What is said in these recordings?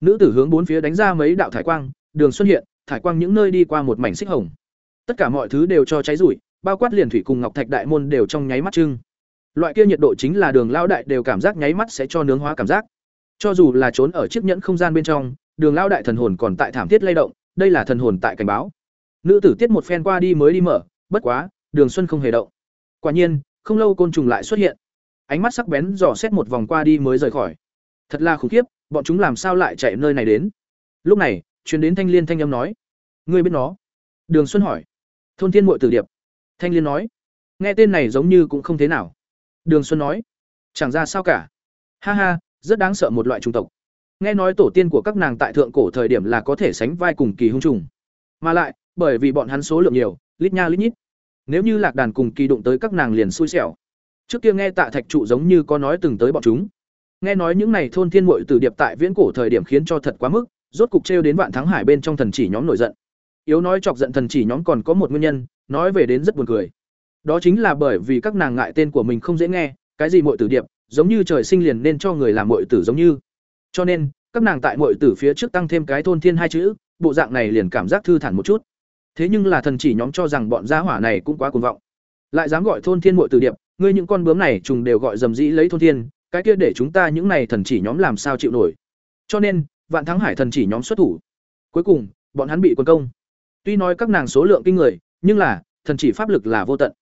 Nữ tử hướng bốn phía đánh ra mấy đạo thải quang, đường xuất hiện, thải quang những nơi đi qua một mảnh xích hồng. Tất cả mọi thứ đều cho cháy rủi, bao quát liền thủy cùng ngọc thạch đại môn đều trong nháy mắt trưng. Loại kia nhiệt độ chính là đường lao đại đều cảm giác nháy mắt sẽ cho nướng hóa cảm giác. Cho dù là trốn ở chiếc nhẫn không gian bên trong, đường lao đại thần hồn còn tại thảm thiết lay động, đây là thần hồn tại cảnh báo. Nữ tử tiết một phen qua đi mới đi mở, bất quá, Đường Xuân không hề động. Quả nhiên, không lâu côn trùng lại xuất hiện. Ánh mắt sắc bén dò xét một vòng qua đi mới rời khỏi. Thật là khủng khiếp, bọn chúng làm sao lại chạy nơi này đến? Lúc này, truyền đến Thanh Liên thanh âm nói: "Ngươi biết nó?" Đường Xuân hỏi. "Thôn Thiên Muội Tử Điệp." Thanh Liên nói. Nghe tên này giống như cũng không thế nào. Đường Xuân nói: "Chẳng ra sao cả." Ha ha, rất đáng sợ một loại trùng tộc. Nghe nói tổ tiên của các nàng tại thượng cổ thời điểm là có thể sánh vai cùng kỳ hung trùng. Mà lại, bởi vì bọn hắn số lượng nhiều, lít nha lít nhít. Nếu như lạc đàn cùng kỳ đụng tới các nàng liền xui xẻo. Trước kia nghe Tạ Thạch trụ giống như có nói từng tới bọn chúng. Nghe nói những này thôn thiên muội tử điệp tại viễn cổ thời điểm khiến cho thật quá mức, rốt cục trêu đến vạn thắng hải bên trong thần chỉ nhóm nổi giận. Yếu nói chọc giận thần chỉ nhóm còn có một nguyên nhân, nói về đến rất buồn cười. Đó chính là bởi vì các nàng ngại tên của mình không dễ nghe, cái gì muội tử điệp, giống như trời sinh liền nên cho người làm muội tử giống như. Cho nên, các nàng tại muội tử phía trước tăng thêm cái thôn thiên hai chữ, bộ dạng này liền cảm giác thư thản một chút. Thế nhưng là thần chỉ nhóm cho rằng bọn gia hỏa này cũng quá cuồng vọng. Lại dám gọi thôn thiên muội tử điệp, ngươi những con bướm này trùng đều gọi dầm dĩ lấy thôn thiên, cái kia để chúng ta những này thần chỉ nhóm làm sao chịu nổi. Cho nên, Vạn Thắng Hải thần chỉ nhóm xuất thủ. Cuối cùng, bọn hắn bị quân công. Tuy nói các nàng số lượng kinh người, nhưng là, thần chỉ pháp lực là vô tận.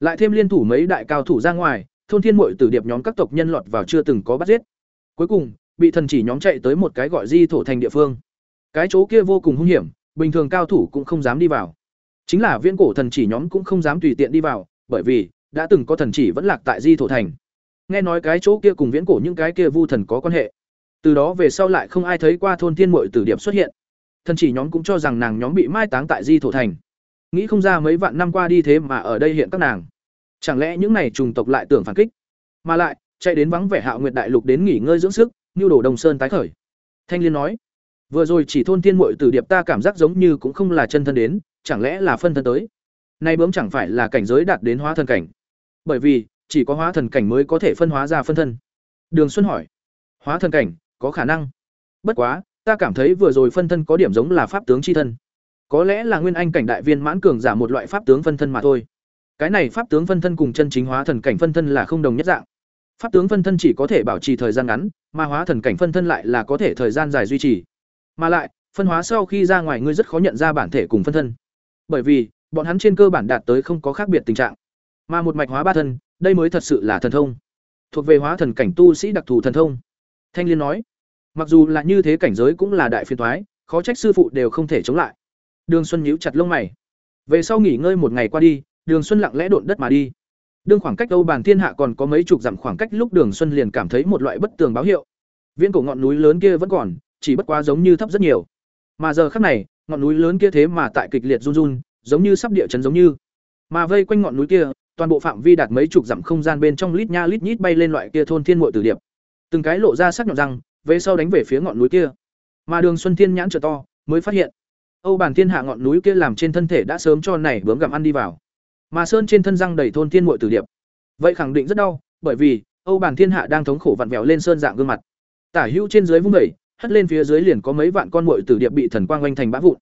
Lại thêm liên thủ mấy đại cao thủ ra ngoài, thôn thiên muội tử điệp nhóm các tộc nhân lọt vào chưa từng có bắt giết. Cuối cùng, bị thần chỉ nhóm chạy tới một cái gọi Di thổ thành địa phương. Cái chỗ kia vô cùng hung hiểm, bình thường cao thủ cũng không dám đi vào. Chính là viễn cổ thần chỉ nhóm cũng không dám tùy tiện đi vào, bởi vì đã từng có thần chỉ vẫn lạc tại Di thổ thành. Nghe nói cái chỗ kia cùng viễn cổ những cái kia vu thần có quan hệ. Từ đó về sau lại không ai thấy qua thôn thiên muội tử điểm xuất hiện. Thần chỉ nhóm cũng cho rằng nàng nhóm bị mai táng tại Di thổ thành. Nghĩ không ra mấy vạn năm qua đi thế mà ở đây hiện các nàng. Chẳng lẽ những này trùng tộc lại tưởng phản kích? Mà lại, chạy đến vắng vẻ Hạo Nguyệt Đại Lục đến nghỉ ngơi dưỡng sức, như đổ đồng Sơn tái khởi. Thanh Liên nói: "Vừa rồi chỉ thôn thiên muội tử điệp ta cảm giác giống như cũng không là chân thân đến, chẳng lẽ là phân thân tới? Nay bướm chẳng phải là cảnh giới đạt đến hóa thần cảnh? Bởi vì, chỉ có hóa thần cảnh mới có thể phân hóa ra phân thân." Đường Xuân hỏi: "Hóa thần cảnh, có khả năng. Bất quá, ta cảm thấy vừa rồi phân thân có điểm giống là pháp tướng chi thân. Có lẽ là nguyên anh cảnh đại viên mãn cường giả một loại pháp tướng phân thân mà thôi." Cái này pháp tướng phân thân cùng chân chính hóa thần cảnh phân thân là không đồng nhất dạng. Pháp tướng phân thân chỉ có thể bảo trì thời gian ngắn, mà hóa thần cảnh phân thân lại là có thể thời gian dài duy trì. Mà lại, phân hóa sau khi ra ngoài ngươi rất khó nhận ra bản thể cùng phân thân. Bởi vì, bọn hắn trên cơ bản đạt tới không có khác biệt tình trạng. Mà một mạch hóa ba thân, đây mới thật sự là thần thông. Thuộc về hóa thần cảnh tu sĩ đặc thù thần thông. Thanh Liên nói, mặc dù là như thế cảnh giới cũng là đại phiên toái, khó trách sư phụ đều không thể chống lại. Đường Xuân nhíu chặt lông mày. Về sau nghỉ ngơi một ngày qua đi, Đường Xuân lặng lẽ độn đất mà đi. Đương khoảng cách Âu Bàn Thiên Hạ còn có mấy chục dặm khoảng cách lúc Đường Xuân liền cảm thấy một loại bất tường báo hiệu. Viễn cổ ngọn núi lớn kia vẫn còn, chỉ bất quá giống như thấp rất nhiều. Mà giờ khắc này, ngọn núi lớn kia thế mà tại kịch liệt run run, giống như sắp địa chấn giống như. Mà vây quanh ngọn núi kia, toàn bộ phạm vi đạt mấy chục dặm không gian bên trong lít nha lít nhít bay lên loại kia thôn thiên mội tử điệp. Từng cái lộ ra sắc nhọn răng, về sau đánh về phía ngọn núi kia. Mà Đường Xuân Thiên nhãn trở to, mới phát hiện, Âu Bản Thiên Hạ ngọn núi kia làm trên thân thể đã sớm cho này bướm gặm ăn đi vào. Mà sơn trên thân răng đầy thôn thiên mội tử điệp. Vậy khẳng định rất đau bởi vì âu bản thiên hạ đang thống khổ vặn vẹo lên sơn dạng gương mặt. Tả hữu trên dưới vung đẩy hất lên phía dưới liền có mấy vạn con mội tử điệp bị thần quang oanh thành bã vụn.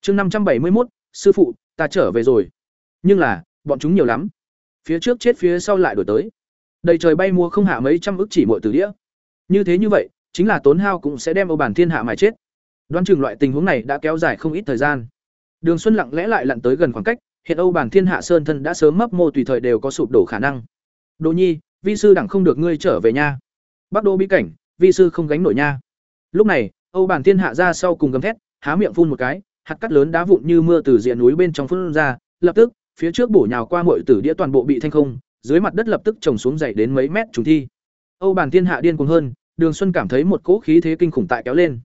Chương năm trăm bảy mươi một sư phụ ta trở về rồi. Nhưng là bọn chúng nhiều lắm phía trước chết phía sau lại đổi tới đầy trời bay mua không hạ mấy trăm ức chỉ muội từ đĩa như thế như vậy chính là tốn hao cũng sẽ đem âu bản thiên hạ mà chết đoán chừng loại tình huống này đã kéo dài không ít thời gian đường xuân lặng lẽ lại lặn tới gần khoảng cách hiện Âu Bản Thiên Hạ Sơn thân đã sớm mấp mô tùy thời đều có sụp đổ khả năng. Đỗ Nhi, vi sư đẳng không được ngươi trở về nha. Bắc Đô bí cảnh, vi sư không gánh nổi nha. Lúc này, Âu Bản Thiên Hạ ra sau cùng gầm thét, há miệng phun một cái, hạt cát lớn đá vụn như mưa từ diện núi bên trong phun ra, lập tức, phía trước bổ nhào qua muội tử đĩa toàn bộ bị thanh không, dưới mặt đất lập tức trồng xuống dày đến mấy mét trùng thi. Âu Bàn Thiên Hạ điên cuồng hơn, Đường Xuân cảm thấy một cỗ khí thế kinh khủng tại kéo lên.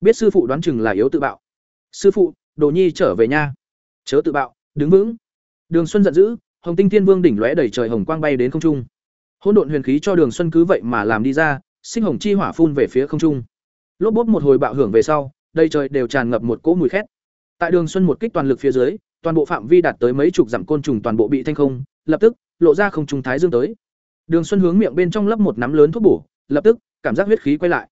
Biết sư phụ đoán chừng là yếu tự bạo. Sư phụ, Đồ Nhi trở về nha. Chớ tự bạo đứng vững đường xuân giận dữ hồng tinh thiên vương đỉnh lóe đầy trời hồng quang bay đến không trung hỗn độn huyền khí cho đường xuân cứ vậy mà làm đi ra sinh hồng chi hỏa phun về phía không trung lốp bốp một hồi bạo hưởng về sau đầy trời đều tràn ngập một cỗ mùi khét tại đường xuân một kích toàn lực phía dưới toàn bộ phạm vi đạt tới mấy chục dặm côn trùng toàn bộ bị thanh không lập tức lộ ra không trùng thái dương tới đường xuân hướng miệng bên trong lấp một nắm lớn thuốc bổ lập tức cảm giác huyết khí quay lại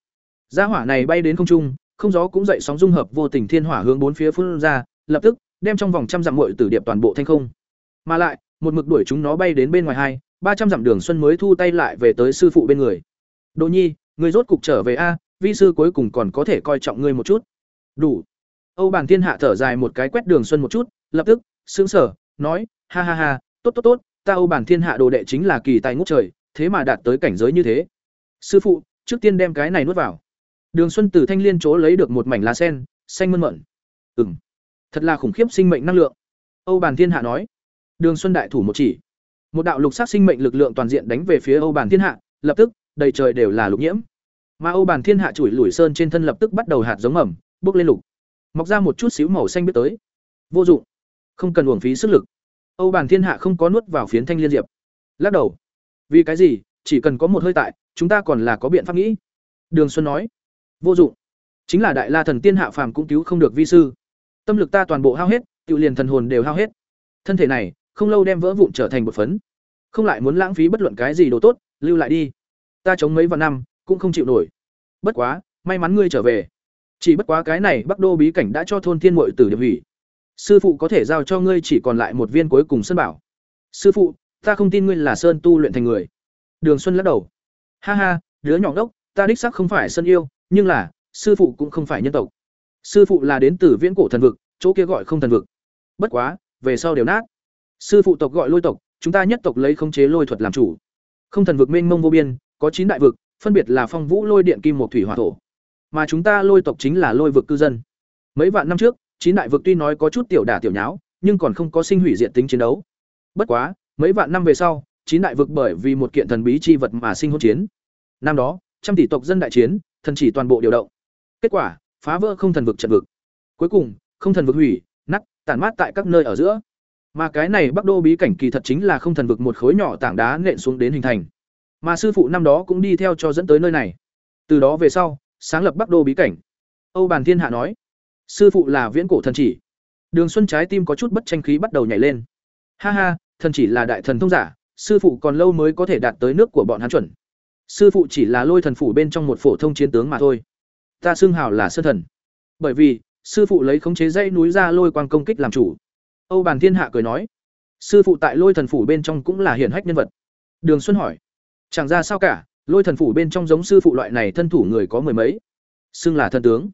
gia hỏa này bay đến không trung không gió cũng dậy sóng dung hợp vô tình thiên hỏa hướng bốn phía phun ra, lập tức đem trong vòng trăm dặm muội tử điệp toàn bộ thanh không. Mà lại, một mực đuổi chúng nó bay đến bên ngoài hai, ba trăm dặm đường xuân mới thu tay lại về tới sư phụ bên người. Đỗ Nhi, người rốt cục trở về a, vi sư cuối cùng còn có thể coi trọng ngươi một chút. Đủ. Âu Bản Thiên Hạ thở dài một cái quét Đường Xuân một chút, lập tức sững sờ, nói, ha ha ha, tốt tốt tốt, ta Âu Bản Thiên Hạ đồ đệ chính là kỳ tài ngút trời, thế mà đạt tới cảnh giới như thế. Sư phụ, trước tiên đem cái này nuốt vào. Đường Xuân từ thanh liên chỗ lấy được một mảnh lá sen, xanh mơn mởn. Ừm, thật là khủng khiếp sinh mệnh năng lượng. Âu Bản Thiên Hạ nói. Đường Xuân đại thủ một chỉ, một đạo lục sắc sinh mệnh lực lượng toàn diện đánh về phía Âu Bản Thiên Hạ, lập tức, đầy trời đều là lục nhiễm. Mà Âu Bản Thiên Hạ chủi lủi sơn trên thân lập tức bắt đầu hạt giống ẩm, bốc lên lục mọc ra một chút xíu màu xanh biết tới vô dụng không cần uổng phí sức lực. Âu bàn thiên hạ không có nuốt vào phiến thanh liên diệp. Lắc đầu. Vì cái gì? Chỉ cần có một hơi tại, chúng ta còn là có biện pháp nghĩ. Đường xuân nói. Vô dụng. Chính là đại la thần tiên hạ phàm cũng cứu không được vi sư. Tâm lực ta toàn bộ hao hết, tự liền thần hồn đều hao hết. Thân thể này, không lâu đem vỡ vụn trở thành một phấn. Không lại muốn lãng phí bất luận cái gì đồ tốt, lưu lại đi. Ta chống mấy vạn năm, cũng không chịu nổi. Bất quá, may mắn ngươi trở về. Chỉ bất quá cái này Bắc Đô bí cảnh đã cho thôn Thiên mội tử điệp hủy. Sư phụ có thể giao cho ngươi chỉ còn lại một viên cuối cùng sơn bảo. Sư phụ, ta không tin ngươi là sơn tu luyện thành người. Đường Xuân lắc đầu. Ha ha, đứa nhỏ đốc, ta đích xác không phải sơn yêu, nhưng là, sư phụ cũng không phải nhân tộc. Sư phụ là đến từ viễn cổ thần vực, chỗ kia gọi không thần vực. Bất quá, về sau đều nát. Sư phụ tộc gọi lôi tộc, chúng ta nhất tộc lấy khống chế lôi thuật làm chủ. Không thần vực mênh mông vô biên, có chín đại vực, phân biệt là phong vũ lôi điện kim một thủy hỏa thổ mà chúng ta lôi tộc chính là lôi vực cư dân mấy vạn năm trước chín đại vực tuy nói có chút tiểu đả tiểu nháo nhưng còn không có sinh hủy diện tính chiến đấu. Bất quá mấy vạn năm về sau chín đại vực bởi vì một kiện thần bí chi vật mà sinh hỗn chiến. Năm đó trăm tỷ tộc dân đại chiến thần chỉ toàn bộ điều động. Kết quả phá vỡ không thần vực trận vực. Cuối cùng không thần vực hủy nắc tản mát tại các nơi ở giữa. Mà cái này bắc đô bí cảnh kỳ thật chính là không thần vực một khối nhỏ tảng đá nện xuống đến hình thành. Mà sư phụ năm đó cũng đi theo cho dẫn tới nơi này. Từ đó về sau sáng lập Bắc Đô bí cảnh. Âu Bàn Thiên Hạ nói, sư phụ là viễn cổ thần chỉ. Đường Xuân trái tim có chút bất tranh khí bắt đầu nhảy lên. Ha ha, thần chỉ là đại thần thông giả, sư phụ còn lâu mới có thể đạt tới nước của bọn hắn chuẩn. Sư phụ chỉ là lôi thần phủ bên trong một phổ thông chiến tướng mà thôi. Ta xưng hào là sơn thần. Bởi vì, sư phụ lấy khống chế dãy núi ra lôi quang công kích làm chủ. Âu Bàn Thiên Hạ cười nói, sư phụ tại lôi thần phủ bên trong cũng là hiển hách nhân vật. Đường Xuân hỏi, chẳng ra sao cả, lôi thần phủ bên trong giống sư phụ loại này thân thủ người có mười mấy xưng là thần tướng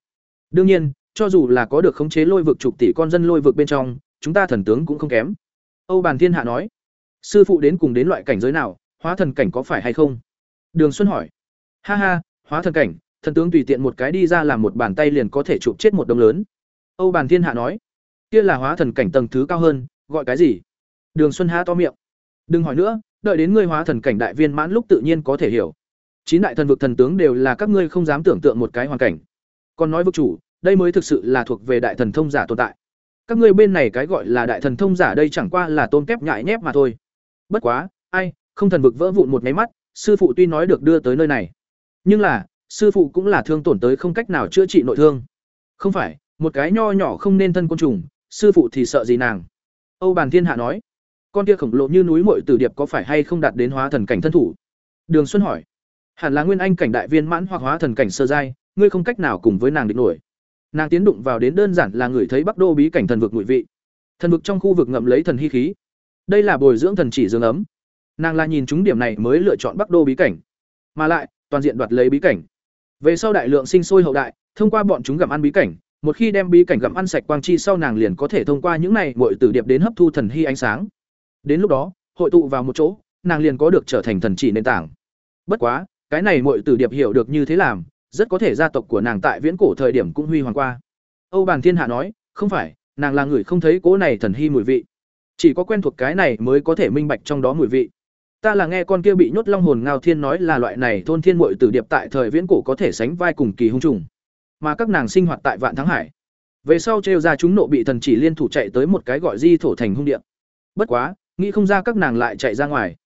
đương nhiên cho dù là có được khống chế lôi vực chục tỷ con dân lôi vực bên trong, chúng ta thần tướng cũng không kém. Âu bàn thiên hạ nói, sư phụ đến cùng đến loại cảnh giới nào, hóa thần cảnh có phải hay không? Đường xuân hỏi, ha ha, hóa thần cảnh, thần tướng tùy tiện một cái đi ra làm một bàn tay liền có thể chụp chết một đông lớn. Âu bàn thiên hạ nói, kia là hóa thần cảnh tầng thứ cao hơn, gọi cái gì? Đường xuân há to miệng, đừng hỏi nữa, đợi đến ngươi hóa thần cảnh đại viên mãn lúc tự nhiên có thể hiểu. Chín đại thần vực thần tướng đều là các ngươi không dám tưởng tượng một cái hoàn cảnh. Còn nói vực chủ đây mới thực sự là thuộc về đại thần thông giả tồn tại. Các ngươi bên này cái gọi là đại thần thông giả đây chẳng qua là tôn kép nhại nhép mà thôi. Bất quá, ai, không thần vực vỡ vụn một nháy mắt, sư phụ tuy nói được đưa tới nơi này. Nhưng là, sư phụ cũng là thương tổn tới không cách nào chữa trị nội thương. Không phải, một cái nho nhỏ không nên thân côn trùng, sư phụ thì sợ gì nàng? Âu bàn thiên hạ nói, con kia khổng lồ như núi mội tử điệp có phải hay không đạt đến hóa thần cảnh thân thủ? Đường xuân hỏi, hẳn là nguyên anh cảnh đại viên mãn hoặc hóa thần cảnh sơ giai, ngươi không cách nào cùng với nàng địch nổi nàng tiến đụng vào đến đơn giản là người thấy bắc đô bí cảnh thần vực ngụy vị. Thần vực trong khu vực ngậm lấy thần hy khí. Đây là bồi dưỡng thần chỉ dương ấm. Nàng là nhìn chúng điểm này mới lựa chọn bắc đô bí cảnh. Mà lại, toàn diện đoạt lấy bí cảnh. Về sau đại lượng sinh sôi hậu đại, thông qua bọn chúng gặm ăn bí cảnh, một khi đem bí cảnh gặm ăn sạch quang chi sau nàng liền có thể thông qua những này mọi tử điệp đến hấp thu thần hy ánh sáng. Đến lúc đó, hội tụ vào một chỗ, nàng liền có được trở thành thần chỉ nền tảng. Bất quá, cái này muội tử điệp hiểu được như thế làm rất có thể gia tộc của nàng tại viễn cổ thời điểm cũng huy hoàng qua. Âu bàn thiên hạ nói không phải nàng là người không thấy cố này thần hy mùi vị. Chỉ có quen thuộc cái này mới có thể minh bạch trong đó mùi vị. Ta là nghe con kia bị nhốt long hồn ngao thiên nói là loại này thôn thiên muội tử điệp tại thời viễn cổ có thể sánh vai cùng kỳ hung trùng. Mà các nàng sinh hoạt tại vạn thắng hải. Về sau trêu ra chúng nộ bị thần chỉ liên thủ chạy tới một cái gọi di thổ thành hung điệp bất quá nghĩ không ra các nàng lại chạy ra ngoài.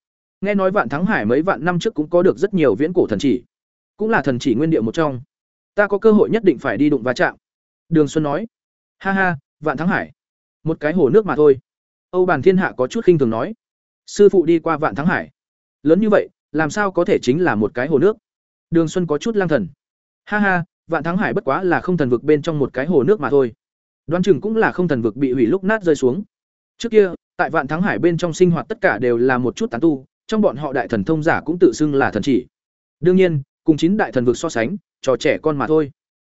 Nghe nói Vạn Thắng Hải mấy vạn năm trước cũng có được rất nhiều viễn cổ thần chỉ, cũng là thần chỉ nguyên điệu một trong. Ta có cơ hội nhất định phải đi đụng va chạm." Đường Xuân nói. "Ha ha, Vạn Thắng Hải, một cái hồ nước mà thôi." Âu Bàn Thiên Hạ có chút khinh thường nói. "Sư phụ đi qua Vạn Thắng Hải, lớn như vậy, làm sao có thể chính là một cái hồ nước?" Đường Xuân có chút lang thần. "Ha ha, vạn thắng hải bất quá là không thần vực bên trong một cái hồ nước mà thôi đoán chừng cũng là không thần vực bị hủy lúc nát rơi xuống trước kia tại vạn thắng hải bên trong sinh hoạt tất cả đều là một chút tán tu trong bọn họ đại thần thông giả cũng tự xưng là thần chỉ đương nhiên cùng chín đại thần vực so sánh trò trẻ con mà thôi.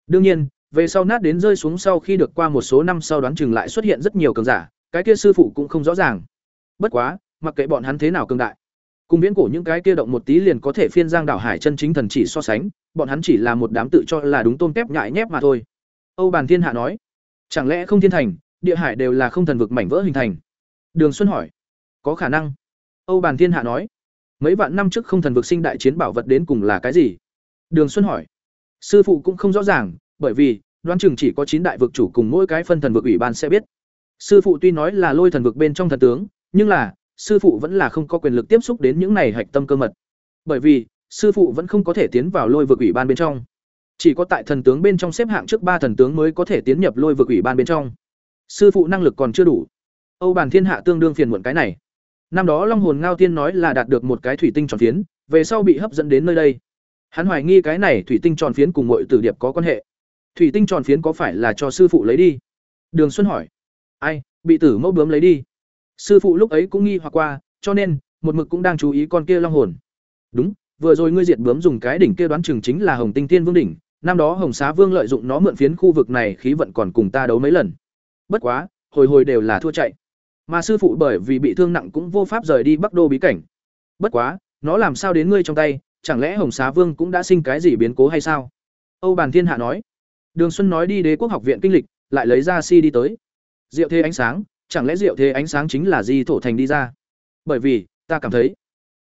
Đương nhiên, về sau nát đến rơi xuống sau khi được qua một số năm sau đoán chừng lại xuất hiện rất nhiều cường giả, cái kia sư phụ cũng không rõ ràng. Bất quá, mặc kệ bọn hắn thế nào cường đại, cùng viễn cổ những cái kia động một tí liền có thể phiên giang đảo hải chân chính thần chỉ so sánh, bọn hắn chỉ là một đám tự cho là đúng tôm tép nhại nhép mà thôi. Âu bàn thiên hạ nói, chẳng lẽ không thiên thành, địa hải đều là không thần vực mảnh vỡ hình thành? Đường xuân hỏi, có khả năng. Âu bàn thiên hạ nói mấy vạn năm trước không thần vực sinh đại chiến bảo vật đến cùng là cái gì? Đường xuân hỏi. Sư phụ cũng không rõ ràng, bởi vì, đoán chừng chỉ có chín đại vực chủ cùng mỗi cái phân thần vực ủy ban sẽ biết. Sư phụ tuy nói là lôi thần vực bên trong thần tướng, nhưng là, sư phụ vẫn là không có quyền lực tiếp xúc đến những này hạch tâm cơ mật. Bởi vì, sư phụ vẫn không có thể tiến vào lôi vực ủy ban bên trong. Chỉ có tại thần tướng bên trong xếp hạng trước ba thần tướng mới có thể tiến nhập lôi vực ủy ban bên trong. Sư phụ năng lực còn chưa đủ. Âu bàn thiên hạ tương đương phiền muộn cái này năm đó long hồn ngao tiên nói là đạt được một cái thủy tinh tròn phiến, về sau bị hấp dẫn đến nơi đây. Hắn hoài nghi cái này thủy tinh tròn phiến cùng mọi tử điệp có quan hệ. Thủy tinh tròn phiến có phải là cho sư phụ lấy đi? Đường xuân hỏi. Ai, bị tử mẫu bướm lấy đi? Sư phụ lúc ấy cũng nghi hoặc qua, cho nên, một mực cũng đang chú ý con kia long hồn. Đúng, vừa rồi ngươi diệt bướm dùng cái đỉnh kia đoán chừng chính là hồng tinh tiên vương đỉnh, năm đó hồng xá vương lợi dụng nó mượn phiến khu vực này khí vận còn cùng ta đấu mấy lần. Bất quá, hồi hồi đều là thua chạy mà sư phụ bởi vì bị thương nặng cũng vô pháp rời đi bắc đô bí cảnh. Bất quá, nó làm sao đến ngươi trong tay, chẳng lẽ hồng xá vương cũng đã sinh cái gì biến cố hay sao? Âu bàn thiên hạ nói. Đường xuân nói đi đế quốc học viện kinh lịch, lại lấy ra si đi tới. Diệu thế ánh sáng, chẳng lẽ diệu thế ánh sáng chính là di thổ thành đi ra? Bởi vì, ta cảm thấy,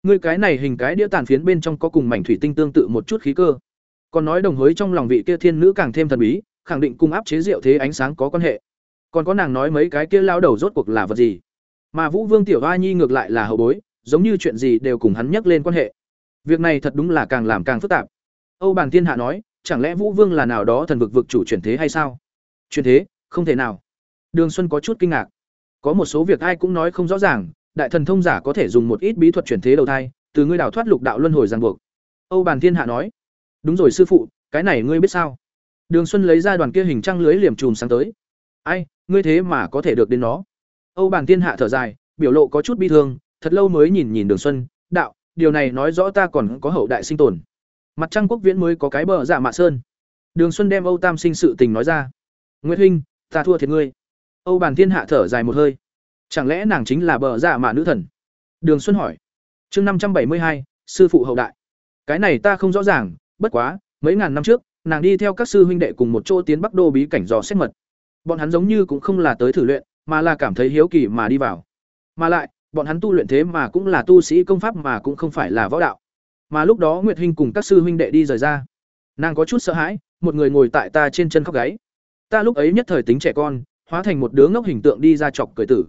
ngươi cái này hình cái đĩa tàn phiến bên trong có cùng mảnh thủy tinh tương tự một chút khí cơ. Còn nói đồng hối trong lòng vị kia thiên nữ càng thêm thần bí, khẳng định cung áp chế diệu thế ánh sáng có quan hệ còn có nàng nói mấy cái kia lao đầu rốt cuộc là vật gì? Mà vũ vương tiểu a nhi ngược lại là hậu bối, giống như chuyện gì đều cùng hắn nhắc lên quan hệ. Việc này thật đúng là càng làm càng phức tạp. Âu bàn thiên hạ nói, chẳng lẽ vũ vương là nào đó thần vực vực chủ chuyển thế hay sao? Chuyển thế, không thể nào. Đường xuân có chút kinh ngạc. Có một số việc ai cũng nói không rõ ràng, đại thần thông giả có thể dùng một ít bí thuật chuyển thế đầu thai, từ ngươi đào thoát lục đạo luân hồi ràng buộc. Âu bàn thiên hạ nói, đúng rồi sư phụ, cái này ngươi biết sao? Đường xuân lấy ra đoàn kia hình trăng lưới liềm chùm sáng tới ai, ngươi thế mà có thể được đến nó. Âu Bàng thiên hạ thở dài, biểu lộ có chút bi thương, thật lâu mới nhìn nhìn đường xuân, đạo, điều này nói rõ ta còn có hậu đại sinh tồn. Mặt trăng quốc viễn mới có cái bờ giả mạ sơn. Đường xuân đem âu tam sinh sự tình nói ra. Nguyễn huynh, ta thua thiệt ngươi. Âu Bàng thiên hạ thở dài một hơi. Chẳng lẽ nàng chính là bờ giả mạ nữ thần? Đường xuân hỏi. Chương năm trăm bảy mươi hai, sư phụ hậu đại. Cái này ta không rõ ràng, bất quá, mấy ngàn năm trước, nàng đi theo các sư huynh đệ cùng một chỗ tiến bắc đô bí cảnh dò xét mật bọn hắn giống như cũng không là tới thử luyện, mà là cảm thấy hiếu kỳ mà đi vào. Mà lại, bọn hắn tu luyện thế mà cũng là tu sĩ công pháp mà cũng không phải là võ đạo. Mà lúc đó nguyệt huynh cùng các sư huynh đệ đi rời ra. Nàng có chút sợ hãi, một người ngồi tại ta trên chân khóc gáy. Ta lúc ấy nhất thời tính trẻ con, hóa thành một đứa ngốc hình tượng đi ra chọc cười tử.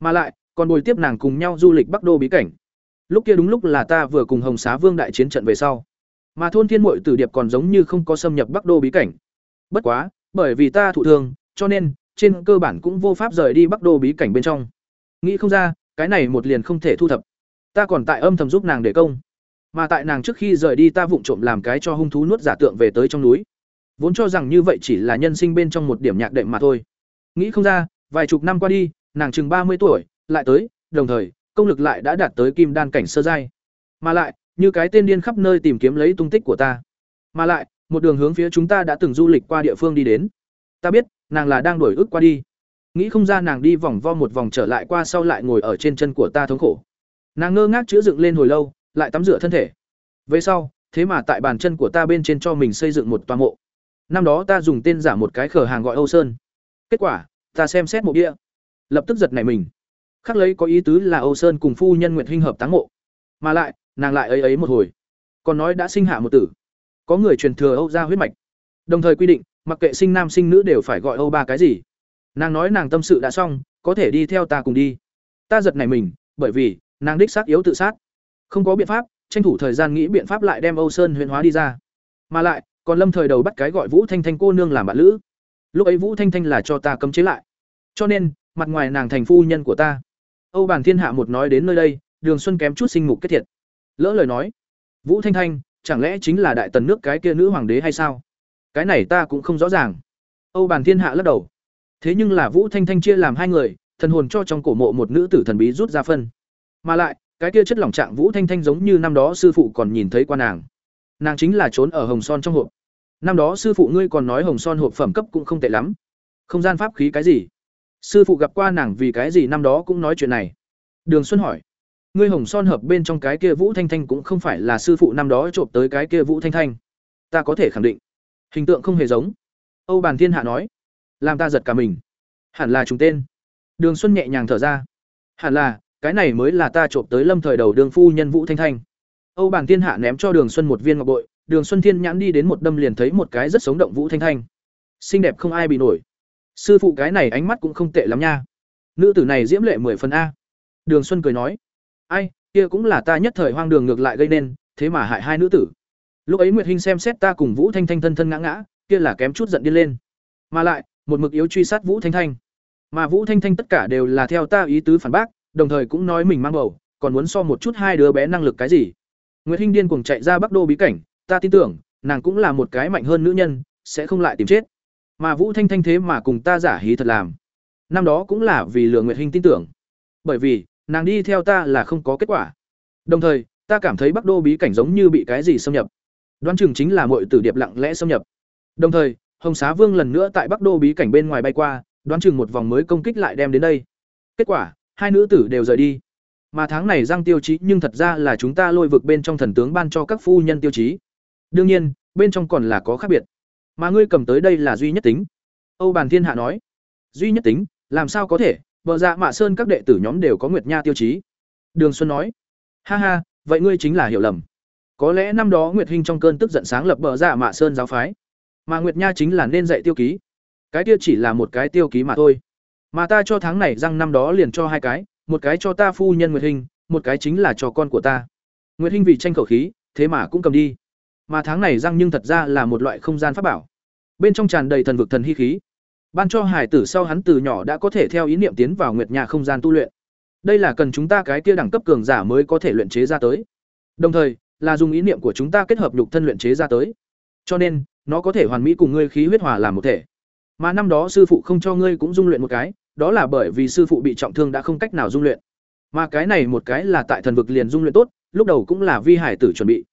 Mà lại, còn bồi tiếp nàng cùng nhau du lịch bắc đô bí cảnh. Lúc kia đúng lúc là ta vừa cùng hồng xá vương đại chiến trận về sau. Mà thôn thiên mội tử điệp còn giống như không có xâm nhập bắc đô bí cảnh. Bất quá, bởi vì ta thụ thương cho nên, trên cơ bản cũng vô pháp rời đi bắc đô bí cảnh bên trong. Nghĩ không ra, cái này một liền không thể thu thập. Ta còn tại âm thầm giúp nàng để công. Mà tại nàng trước khi rời đi ta vụng trộm làm cái cho hung thú nuốt giả tượng về tới trong núi. Vốn cho rằng như vậy chỉ là nhân sinh bên trong một điểm nhạc đệm mà thôi. Nghĩ không ra, vài chục năm qua đi, nàng chừng ba mươi tuổi, lại tới, đồng thời, công lực lại đã đạt tới kim đan cảnh sơ giai. Mà lại, như cái tên điên khắp nơi tìm kiếm lấy tung tích của ta. Mà lại, một đường hướng phía chúng ta đã từng du lịch qua địa phương đi đến ta biết, nàng là đang đổi ức qua đi. Nghĩ không ra nàng đi vòng vo một vòng trở lại qua sau lại ngồi ở trên chân của ta thống khổ. Nàng ngơ ngác chữa dựng lên hồi lâu, lại tắm rửa thân thể. Về sau, thế mà tại bàn chân của ta bên trên cho mình xây dựng một toa mộ. Năm đó ta dùng tên giả một cái khở hàng gọi âu sơn. Kết quả, ta xem xét mộ địa lập tức giật nảy mình. Khắc lấy có ý tứ là âu sơn cùng phu nhân nguyện hinh hợp táng mộ. Mà lại, nàng lại ấy ấy một hồi. Còn nói đã sinh hạ một tử. Có người truyền thừa âu ra huyết mạch đồng thời quy định, mặc kệ sinh nam sinh nữ đều phải gọi âu ba cái gì. Nàng nói nàng tâm sự đã xong, có thể đi theo ta cùng đi. Ta giật này mình, bởi vì, nàng đích xác yếu tự sát. Không có biện pháp, tranh thủ thời gian nghĩ biện pháp lại đem âu sơn huyền hóa đi ra. Mà lại, còn lâm thời đầu bắt cái gọi vũ thanh thanh cô nương làm bạn lữ. Lúc ấy vũ thanh thanh là cho ta cấm chế lại. Cho nên, mặt ngoài nàng thành phu nhân của ta. Âu bản thiên hạ một nói đến nơi đây, đường xuân kém chút sinh mục kết thiệt. Lỡ lời nói, vũ thanh thanh, chẳng lẽ chính là đại tần nước cái kia nữ hoàng đế hay sao? Cái này ta cũng không rõ ràng. Âu bàn thiên hạ lắc đầu. Thế nhưng là vũ thanh thanh chia làm hai người, thần hồn cho trong cổ mộ một nữ tử thần bí rút ra phân. Mà lại, cái kia chất lỏng trạng vũ thanh thanh giống như năm đó sư phụ còn nhìn thấy qua nàng. Nàng chính là trốn ở hồng son trong hộp. Năm đó sư phụ ngươi còn nói hồng son hộp phẩm cấp cũng không tệ lắm. Không gian pháp khí cái gì? Sư phụ gặp qua nàng vì cái gì năm đó cũng nói chuyện này. Đường xuân hỏi. Ngươi hồng son hợp bên trong cái kia vũ thanh thanh cũng không phải là sư phụ năm đó trộm tới cái kia vũ thanh thanh. Ta có thể khẳng định hình tượng không hề giống. Âu bàn thiên hạ nói, làm ta giật cả mình. Hẳn là chúng tên. Đường xuân nhẹ nhàng thở ra, hẳn là, cái này mới là ta trộm tới lâm thời đầu đường phu nhân vũ thanh thanh. Âu bàn thiên hạ ném cho đường xuân một viên ngọc bội, đường xuân thiên nhãn đi đến một đâm liền thấy một cái rất sống động vũ thanh thanh. Xinh đẹp không ai bị nổi. Sư phụ cái này ánh mắt cũng không tệ lắm nha. Nữ tử này diễm lệ mười phần a. Đường xuân cười nói, ai, kia cũng là ta nhất thời hoang đường ngược lại gây nên, thế mà hại hai nữ tử lúc ấy nguyệt hinh xem xét ta cùng vũ thanh thanh thân thân ngã ngã, kia là kém chút giận đi lên. Mà lại, một mực yếu truy sát vũ thanh thanh. Mà vũ thanh thanh tất cả đều là theo ta ý tứ phản bác, đồng thời cũng nói mình mang bầu, còn muốn so một chút hai đứa bé năng lực cái gì. Nguyệt hinh điên cuồng chạy ra bắc đô bí cảnh, ta tin tưởng, nàng cũng là một cái mạnh hơn nữ nhân, sẽ không lại tìm chết. Mà vũ thanh thanh thế mà cùng ta giả hí thật làm. Năm đó cũng là vì lừa nguyệt hinh tin tưởng. Bởi vì, nàng đi theo ta là không có kết quả. Đồng thời, ta cảm thấy bắc đô bí cảnh giống như bị cái gì xâm nhập đoán chừng chính là mọi tử điệp lặng lẽ xâm nhập. Đồng thời, hồng xá vương lần nữa tại bắc đô bí cảnh bên ngoài bay qua, đoán chừng một vòng mới công kích lại đem đến đây. Kết quả, hai nữ tử đều rời đi. Mà tháng này giang tiêu chí nhưng thật ra là chúng ta lôi vực bên trong thần tướng ban cho các phu nhân tiêu chí. Đương nhiên, bên trong còn là có khác biệt. Mà ngươi cầm tới đây là duy nhất tính. Âu bàn thiên hạ nói, duy nhất tính, làm sao có thể? Vợ dạ mạ sơn các đệ tử nhóm đều có nguyệt nha tiêu chí. Đường xuân nói, ha ha, vậy ngươi chính là hiểu lầm có lẽ năm đó nguyệt hinh trong cơn tức giận sáng lập bờ dạ mạ sơn giáo phái. Mà nguyệt nha chính là nên dạy tiêu ký. Cái kia chỉ là một cái tiêu ký mà thôi. Mà ta cho tháng này răng năm đó liền cho hai cái, một cái cho ta phu nhân nguyệt hinh, một cái chính là cho con của ta. Nguyệt hinh vì tranh khẩu khí, thế mà cũng cầm đi. Mà tháng này răng nhưng thật ra là một loại không gian pháp bảo. Bên trong tràn đầy thần vực thần hy khí. Ban cho hải tử sau hắn từ nhỏ đã có thể theo ý niệm tiến vào nguyệt nhà không gian tu luyện. Đây là cần chúng ta cái kia đẳng cấp cường giả mới có thể luyện chế ra tới. Đồng thời là dùng ý niệm của chúng ta kết hợp nhục thân luyện chế ra tới. Cho nên, nó có thể hoàn mỹ cùng ngươi khí huyết hòa làm một thể. Mà năm đó sư phụ không cho ngươi cũng dung luyện một cái, đó là bởi vì sư phụ bị trọng thương đã không cách nào dung luyện. Mà cái này một cái là tại thần vực liền dung luyện tốt, lúc đầu cũng là vi hải tử chuẩn bị.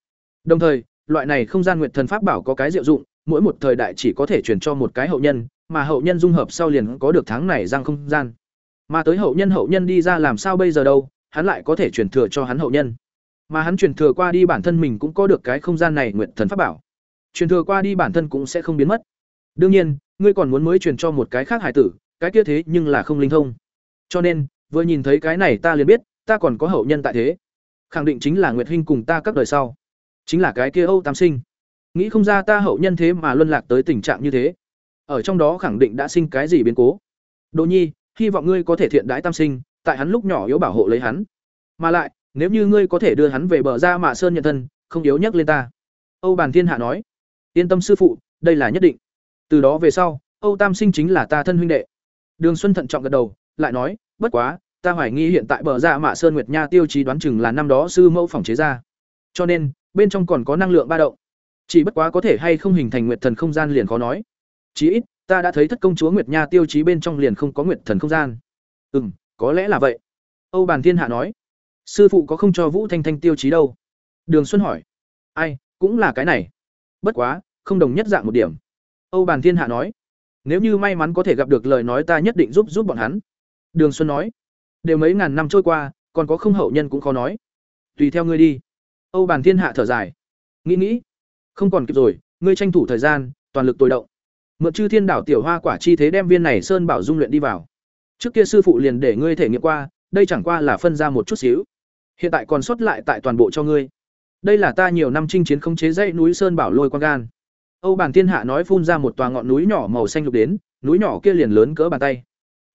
Đồng thời, loại này không gian nguyệt thần pháp bảo có cái diệu dụng, mỗi một thời đại chỉ có thể truyền cho một cái hậu nhân, mà hậu nhân dung hợp sau liền có được tháng này giang không gian. Mà tới hậu nhân hậu nhân đi ra làm sao bây giờ đâu, hắn lại có thể truyền thừa cho hắn hậu nhân mà hắn truyền thừa qua đi bản thân mình cũng có được cái không gian này nguyện thần pháp bảo. Truyền thừa qua đi bản thân cũng sẽ không biến mất. Đương nhiên, ngươi còn muốn mới truyền cho một cái khác hải tử, cái kia thế nhưng là không linh thông. Cho nên, vừa nhìn thấy cái này ta liền biết, ta còn có hậu nhân tại thế. Khẳng định chính là nguyệt hinh cùng ta các đời sau. Chính là cái kia âu tam sinh. Nghĩ không ra ta hậu nhân thế mà luân lạc tới tình trạng như thế. Ở trong đó khẳng định đã sinh cái gì biến cố. Đỗ nhi, hy vọng ngươi có thể thiện đái tam sinh, tại hắn lúc nhỏ yếu bảo hộ lấy hắn. Mà lại nếu như ngươi có thể đưa hắn về bờ ra mạ sơn nhận thân, không yếu nhắc lên ta. Âu bàn thiên hạ nói. Yên tâm sư phụ, đây là nhất định. Từ đó về sau, âu tam sinh chính là ta thân huynh đệ. Đường xuân thận trọng gật đầu, lại nói, bất quá, ta hoài nghi hiện tại bờ ra mạ sơn nguyệt nha tiêu chí đoán chừng là năm đó sư mẫu phòng chế ra. Cho nên, bên trong còn có năng lượng ba động. Chỉ bất quá có thể hay không hình thành nguyệt thần không gian liền khó nói. Chí ít, ta đã thấy thất công chúa nguyệt nha tiêu chí bên trong liền không có nguyệt thần không gian. Ừ m có lẽ là vậy. Âu bàn thiên hạ nói sư phụ có không cho vũ thanh thanh tiêu chí đâu? Đường xuân hỏi. Ai, cũng là cái này. Bất quá, không đồng nhất dạng một điểm. Âu bàn thiên hạ nói, nếu như may mắn có thể gặp được lời nói ta nhất định giúp giúp bọn hắn. Đường xuân nói, đều mấy ngàn năm trôi qua, còn có không hậu nhân cũng khó nói. Tùy theo ngươi đi. Âu bàn thiên hạ thở dài. Nghĩ nghĩ, không còn kịp rồi, ngươi tranh thủ thời gian, toàn lực tồi động. Mượn chư thiên đảo tiểu hoa quả chi thế đem viên này sơn bảo dung luyện đi vào. Trước kia sư phụ liền để ngươi thể nghiệm qua, đây chẳng qua là phân ra một chút xíu hiện tại còn sót lại tại toàn bộ cho ngươi. Đây là ta nhiều năm chinh chiến không chế dãy núi sơn bảo lôi quang gan. Âu bản thiên hạ nói phun ra một tòa ngọn núi nhỏ màu xanh lục đến, núi nhỏ kia liền lớn cỡ bàn tay.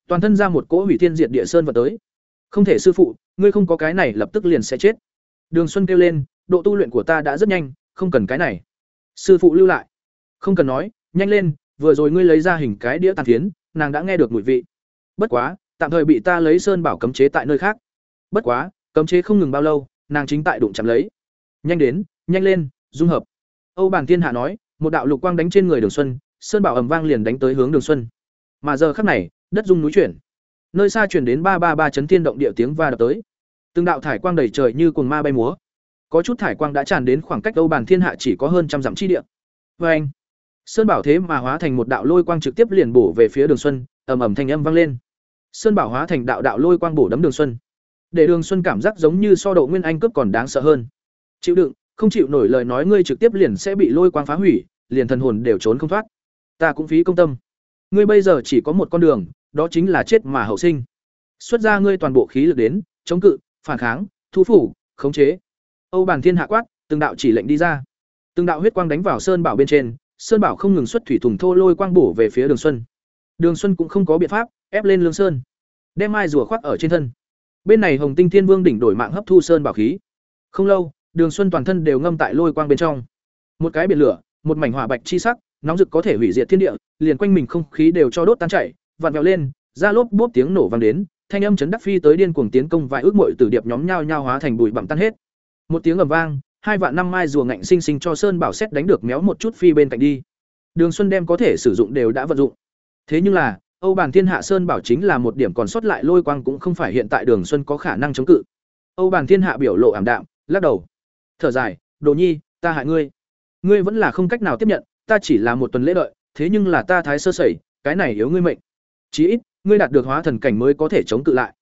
Toàn thân ra một cỗ hủy thiên diệt địa sơn vật tới. Không thể sư phụ, ngươi không có cái này lập tức liền sẽ chết. Đường xuân kêu lên, độ tu luyện của ta đã rất nhanh, không cần cái này. Sư phụ lưu lại. Không cần nói, nhanh lên, vừa rồi ngươi lấy ra hình cái đĩa tàn phiến, nàng đã nghe được mùi vị. Bất quá, tạm thời bị ta lấy sơn bảo cấm chế tại nơi khác. Bất quá cấm chế không ngừng bao lâu nàng chính tại đụng chạm lấy nhanh đến nhanh lên dung hợp âu bản thiên hạ nói một đạo lục quang đánh trên người Đường Xuân, sơn bảo ầm vang liền đánh tới hướng Đường Xuân. Mà giờ khắc này, đất rung núi chuyển. Nơi xa chuyển đến ba ba ba chấn thiên động địa tiếng và đập tới. Từng đạo thải quang đầy trời như cuồng ma bay múa. Có chút thải quang đã tràn đến khoảng cách Âu Bản Thiên Hạ chỉ có hơn trăm dặm chi địa. vê anh, Sơn Bảo thế mà hóa thành một đạo lôi quang trực tiếp liền bổ về phía Đường Xuân, ầm ầm thanh âm vang lên. Sơn Bảo hóa thành đạo đạo lôi quang bổ đấm Đường Xuân. Để Đường Xuân cảm giác giống như so độ nguyên anh cướp còn đáng sợ hơn. Chịu đựng, không chịu nổi lời nói ngươi trực tiếp liền sẽ bị lôi quang phá hủy, liền thần hồn đều trốn không thoát. Ta cũng phí công tâm. Ngươi bây giờ chỉ có một con đường, đó chính là chết mà hậu sinh. Xuất ra ngươi toàn bộ khí lực đến, chống cự, phản kháng, thu phủ, khống chế. Âu Bàn Thiên hạ quát, từng đạo chỉ lệnh đi ra. Từng đạo huyết quang đánh vào sơn bảo bên trên, sơn bảo không ngừng xuất thủy thùng thô lôi quang bổ về phía Đường Xuân. Đường Xuân cũng không có biện pháp, ép lên lương sơn, đem mai rùa khoác ở trên thân. Bên này Hồng Tinh Thiên Vương đỉnh đổi mạng hấp thu sơn bảo khí. Không lâu, Đường Xuân toàn thân đều ngâm tại lôi quang bên trong. Một cái biển lửa, một mảnh hỏa bạch chi sắc, nóng rực có thể hủy diệt thiên địa, liền quanh mình không khí đều cho đốt tan chảy, vặn vẹo lên, ra lốp bốp tiếng nổ vang đến, thanh âm chấn đắc phi tới điên cuồng tiến công vài ước muội tử điệp nhóm nhau nhau hóa thành bụi bặm tan hết. Một tiếng ầm vang, hai vạn năm mai rùa ngạnh sinh sinh cho sơn bảo xét đánh được méo một chút phi bên cạnh đi. Đường Xuân đem có thể sử dụng đều đã vận dụng. Thế nhưng là, Âu Bản Thiên Hạ Sơn bảo chính là một điểm còn sót lại lôi quang cũng không phải hiện tại Đường Xuân có khả năng chống cự. Âu Bản Thiên Hạ biểu lộ ảm đạm, lắc đầu. Thở dài, "Đồ Nhi, ta hại ngươi. Ngươi vẫn là không cách nào tiếp nhận, ta chỉ là một tuần lễ đợi, thế nhưng là ta thái sơ sẩy, cái này yếu ngươi mệnh. Chí ít, ngươi đạt được hóa thần cảnh mới có thể chống cự lại.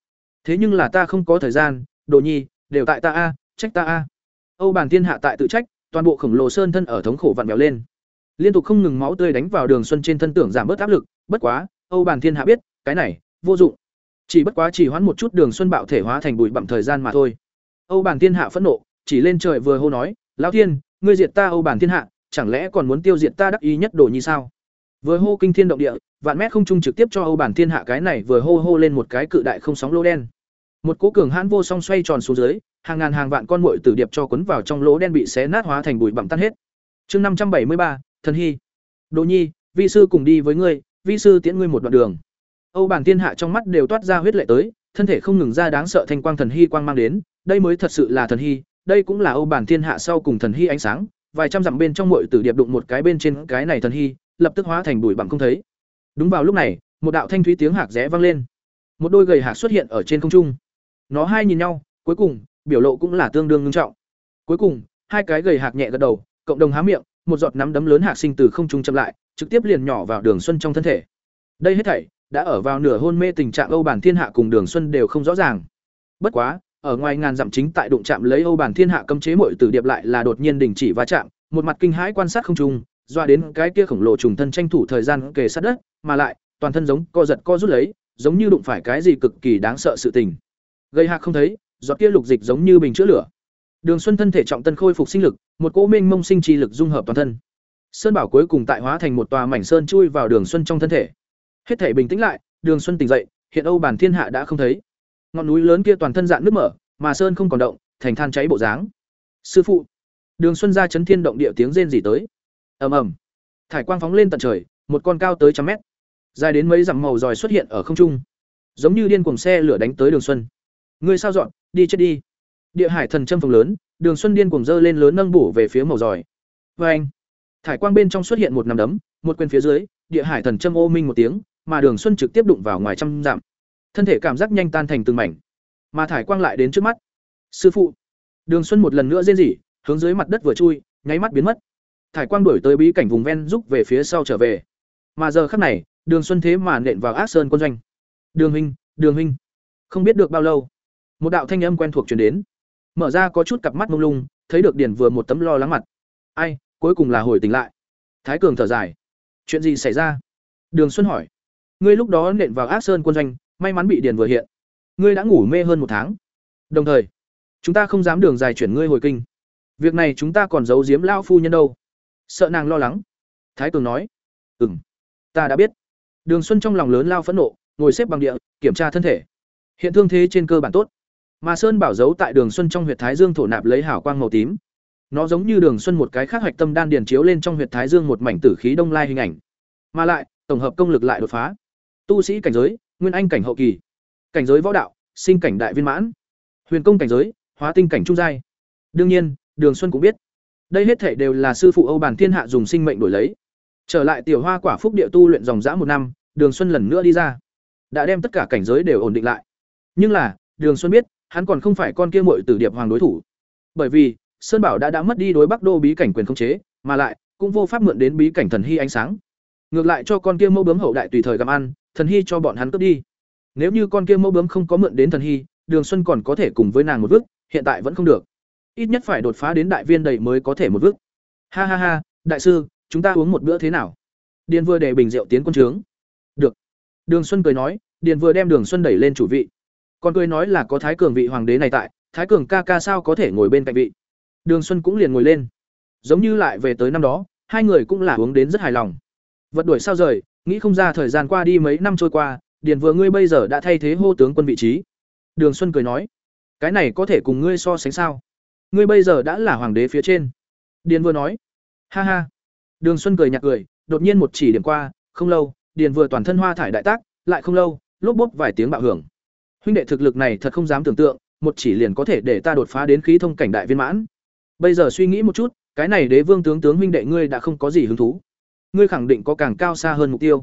Thế nhưng là ta không có thời gian, Đồ Nhi, đều tại ta a, trách ta a." Âu Bản Thiên Hạ tại tự trách, toàn bộ khổng lồ sơn thân ở thống khổ vặn vẹo lên. Liên tục không ngừng máu tươi đánh vào Đường Xuân trên thân tưởng giảm bớt áp lực, bất quá, Âu Bàn Thiên Hạ biết, cái này vô dụng. Chỉ bất quá chỉ hoãn một chút Đường Xuân bạo thể hóa thành bụi bặm thời gian mà thôi. Âu Bàn Thiên Hạ phẫn nộ, chỉ lên trời vừa hô nói, "Lão Thiên, ngươi diệt ta Âu Bàn Thiên Hạ, chẳng lẽ còn muốn tiêu diệt ta đắc ý nhất đồ như sao?" Vừa hô kinh thiên động địa, vạn mét không trung trực tiếp cho Âu Bản Thiên Hạ cái này vừa hô hô lên một cái cự đại không sóng lỗ đen. Một cỗ cường hãn vô song xoay tròn xuống dưới, hàng ngàn hàng vạn con muội tử điệp cho cuốn vào trong lỗ đen bị xé nát hóa thành bụi bặm tan hết. Chương năm trăm bảy mươi ba, Thần Hy. Đồ Nhi, vi sư cùng đi với ngươi, vi sư tiễn ngươi một đoạn đường. Âu Bản Thiên Hạ trong mắt đều toát ra huyết lệ tới, thân thể không ngừng ra đáng sợ thanh quang thần hy quang mang đến, đây mới thật sự là thần hy, đây cũng là Âu Bản Thiên Hạ sau cùng thần hy ánh sáng, vài trăm dặm bên trong muội tử điệp đụng một cái bên trên cái này thần hy, lập tức hóa thành bụi bặm không thấy. Đúng vào lúc này, một đạo thanh thúy tiếng hạc rẽ vang lên. Một đôi gầy hạc xuất hiện ở trên không trung. Nó hai nhìn nhau, cuối cùng, biểu lộ cũng là tương đương ngưng trọng. Cuối cùng, hai cái gầy hạc nhẹ gật đầu, cộng đồng há miệng, một giọt nắm đấm lớn hạ sinh từ không trung chậm lại, trực tiếp liền nhỏ vào Đường Xuân trong thân thể. Đây hết thảy đã ở vào nửa hôn mê tình trạng Âu Bản Thiên Hạ cùng Đường Xuân đều không rõ ràng. Bất quá, ở ngoài ngàn dặm chính tại đụng chạm lấy Âu Bản Thiên Hạ cấm chế muội tử điệp lại là đột nhiên đình chỉ va chạm, một mặt kinh hãi quan sát không trung, doa đến cái kia khổng lồ trùng thân tranh thủ thời gian kề sát đất, mà lại, toàn thân giống co giật co rút lấy, giống như đụng phải cái gì cực kỳ đáng sợ sự tình. Gây hạ không thấy, giọt kia lục dịch giống như bình chữa lửa. Đường Xuân thân thể trọng tân khôi phục sinh lực, một cỗ mênh mông sinh chi lực dung hợp toàn thân. Sơn Bảo cuối cùng tại hóa thành một tòa mảnh sơn chui vào Đường Xuân trong thân thể. Hết thể bình tĩnh lại, Đường Xuân tỉnh dậy, hiện Âu Bản Thiên Hạ đã không thấy. Ngọn núi lớn kia toàn thân dạn nước mở, mà sơn không còn động, thành than cháy bộ dáng. Sư phụ. Đường Xuân ra chấn thiên động địa tiếng rên rỉ tới. Ầm ầm. Thải quang phóng lên tận trời, một con cao tới trăm mét, dài đến mấy dặm màu giỏi xuất hiện ở không trung, giống như điên cuồng xe lửa đánh tới Đường Xuân. Ngươi sao dọn, đi chết đi. Địa Hải thần châm phồng lớn, Đường Xuân điên cuồng dơ lên lớn nâng bổ về phía màu giỏi. Oeng. Thải quang bên trong xuất hiện một nắm đấm, một quyền phía dưới, Địa Hải thần châm ô minh một tiếng, mà Đường Xuân trực tiếp đụng vào ngoài trăm dặm. Thân thể cảm giác nhanh tan thành từng mảnh, mà thải quang lại đến trước mắt. Sư phụ. Đường Xuân một lần nữa rên rỉ, hướng dưới mặt đất vừa chui, nháy mắt biến mất. Thải quang đuổi tới bí cảnh vùng ven rúc về phía sau trở về. Mà giờ khắc này, Đường Xuân thế mà nện vào Ác Sơn quân doanh. Đường huynh, Đường huynh. Không biết được bao lâu, một đạo thanh âm quen thuộc truyền đến. Mở ra có chút cặp mắt mông lung, thấy được Điền vừa một tấm lo lắng mặt. Ai, cuối cùng là hồi tỉnh lại. Thái Cường thở dài. Chuyện gì xảy ra? Đường Xuân hỏi. Ngươi lúc đó nện vào Ác Sơn quân doanh, may mắn bị Điền vừa hiện. Ngươi đã ngủ mê hơn một tháng. Đồng thời, chúng ta không dám đường dài chuyển ngươi hồi kinh. Việc này chúng ta còn giấu giếm lão phu nhân đâu. Sợ nàng lo lắng. Thái Cường nói. Ừm, ta đã biết. Đường Xuân trong lòng lớn lao phẫn nộ, ngồi xếp bằng địa, kiểm tra thân thể. Hiện thương thế trên cơ bản tốt. Mà Sơn bảo giấu tại Đường Xuân trong huyệt Thái Dương thổ nạp lấy hảo quang màu tím. Nó giống như Đường Xuân một cái khác hoạch tâm đan điền chiếu lên trong huyệt Thái Dương một mảnh tử khí đông lai hình ảnh. Mà lại, tổng hợp công lực lại đột phá. Tu sĩ cảnh giới, nguyên anh cảnh hậu kỳ, cảnh giới võ đạo, sinh cảnh đại viên mãn, huyền công cảnh giới, hóa tinh cảnh trung giai. Đương nhiên, Đường Xuân cũng biết, đây hết thể đều là sư phụ âu bản thiên hạ dùng sinh mệnh đổi lấy trở lại tiểu hoa quả phúc địa tu luyện dòng dã một năm đường xuân lần nữa đi ra đã đem tất cả cảnh giới đều ổn định lại nhưng là đường xuân biết hắn còn không phải con kia muội tử điệp hoàng đối thủ. Bởi vì, sơn bảo đã đã mất đi đối bắc đô bí cảnh quyền khống chế, mà lại, cũng vô pháp mượn đến bí cảnh thần hy ánh sáng. Ngược lại cho con kia mâu bướm hậu đại tùy thời gặm ăn, thần hy cho bọn hắn cướp đi. Nếu như con kia mâu bướm không có mượn đến thần hy, đường xuân còn có thể cùng với nàng một vức hiện tại vẫn không được. Ít nhất phải đột phá đến đại viên đầy mới có thể một vức ha ha ha, đại sư, chúng ta uống một bữa thế nào? Điền vừa để bình rượu tiến quân trướng. Được. Đường xuân cười nói, điền vừa đem đường xuân đẩy lên chủ vị còn cười nói là có thái cường vị hoàng đế này tại, thái cường ca ca sao có thể ngồi bên cạnh vị? Đường xuân cũng liền ngồi lên. Giống như lại về tới năm đó, hai người cũng là uống đến rất hài lòng. Vật đuổi sao rời, nghĩ không ra thời gian qua đi mấy năm trôi qua, điền vừa ngươi bây giờ đã thay thế hô tướng quân vị trí. Đường xuân cười nói, cái này có thể cùng ngươi so sánh sao? Ngươi bây giờ đã là hoàng đế phía trên. Điền vừa nói, ha ha. Đường xuân cười nhạt cười, đột nhiên một chỉ điểm qua, không lâu, điền vừa toàn thân hoa thải đại tác, lại không lâu, lốp bốp vài tiếng bạo hưởng huynh đệ thực lực này thật không dám tưởng tượng, một chỉ liền có thể để ta đột phá đến khí thông cảnh đại viên mãn. Bây giờ suy nghĩ một chút, cái này đế vương tướng tướng huynh đệ ngươi đã không có gì hứng thú. Ngươi khẳng định có càng cao xa hơn mục tiêu.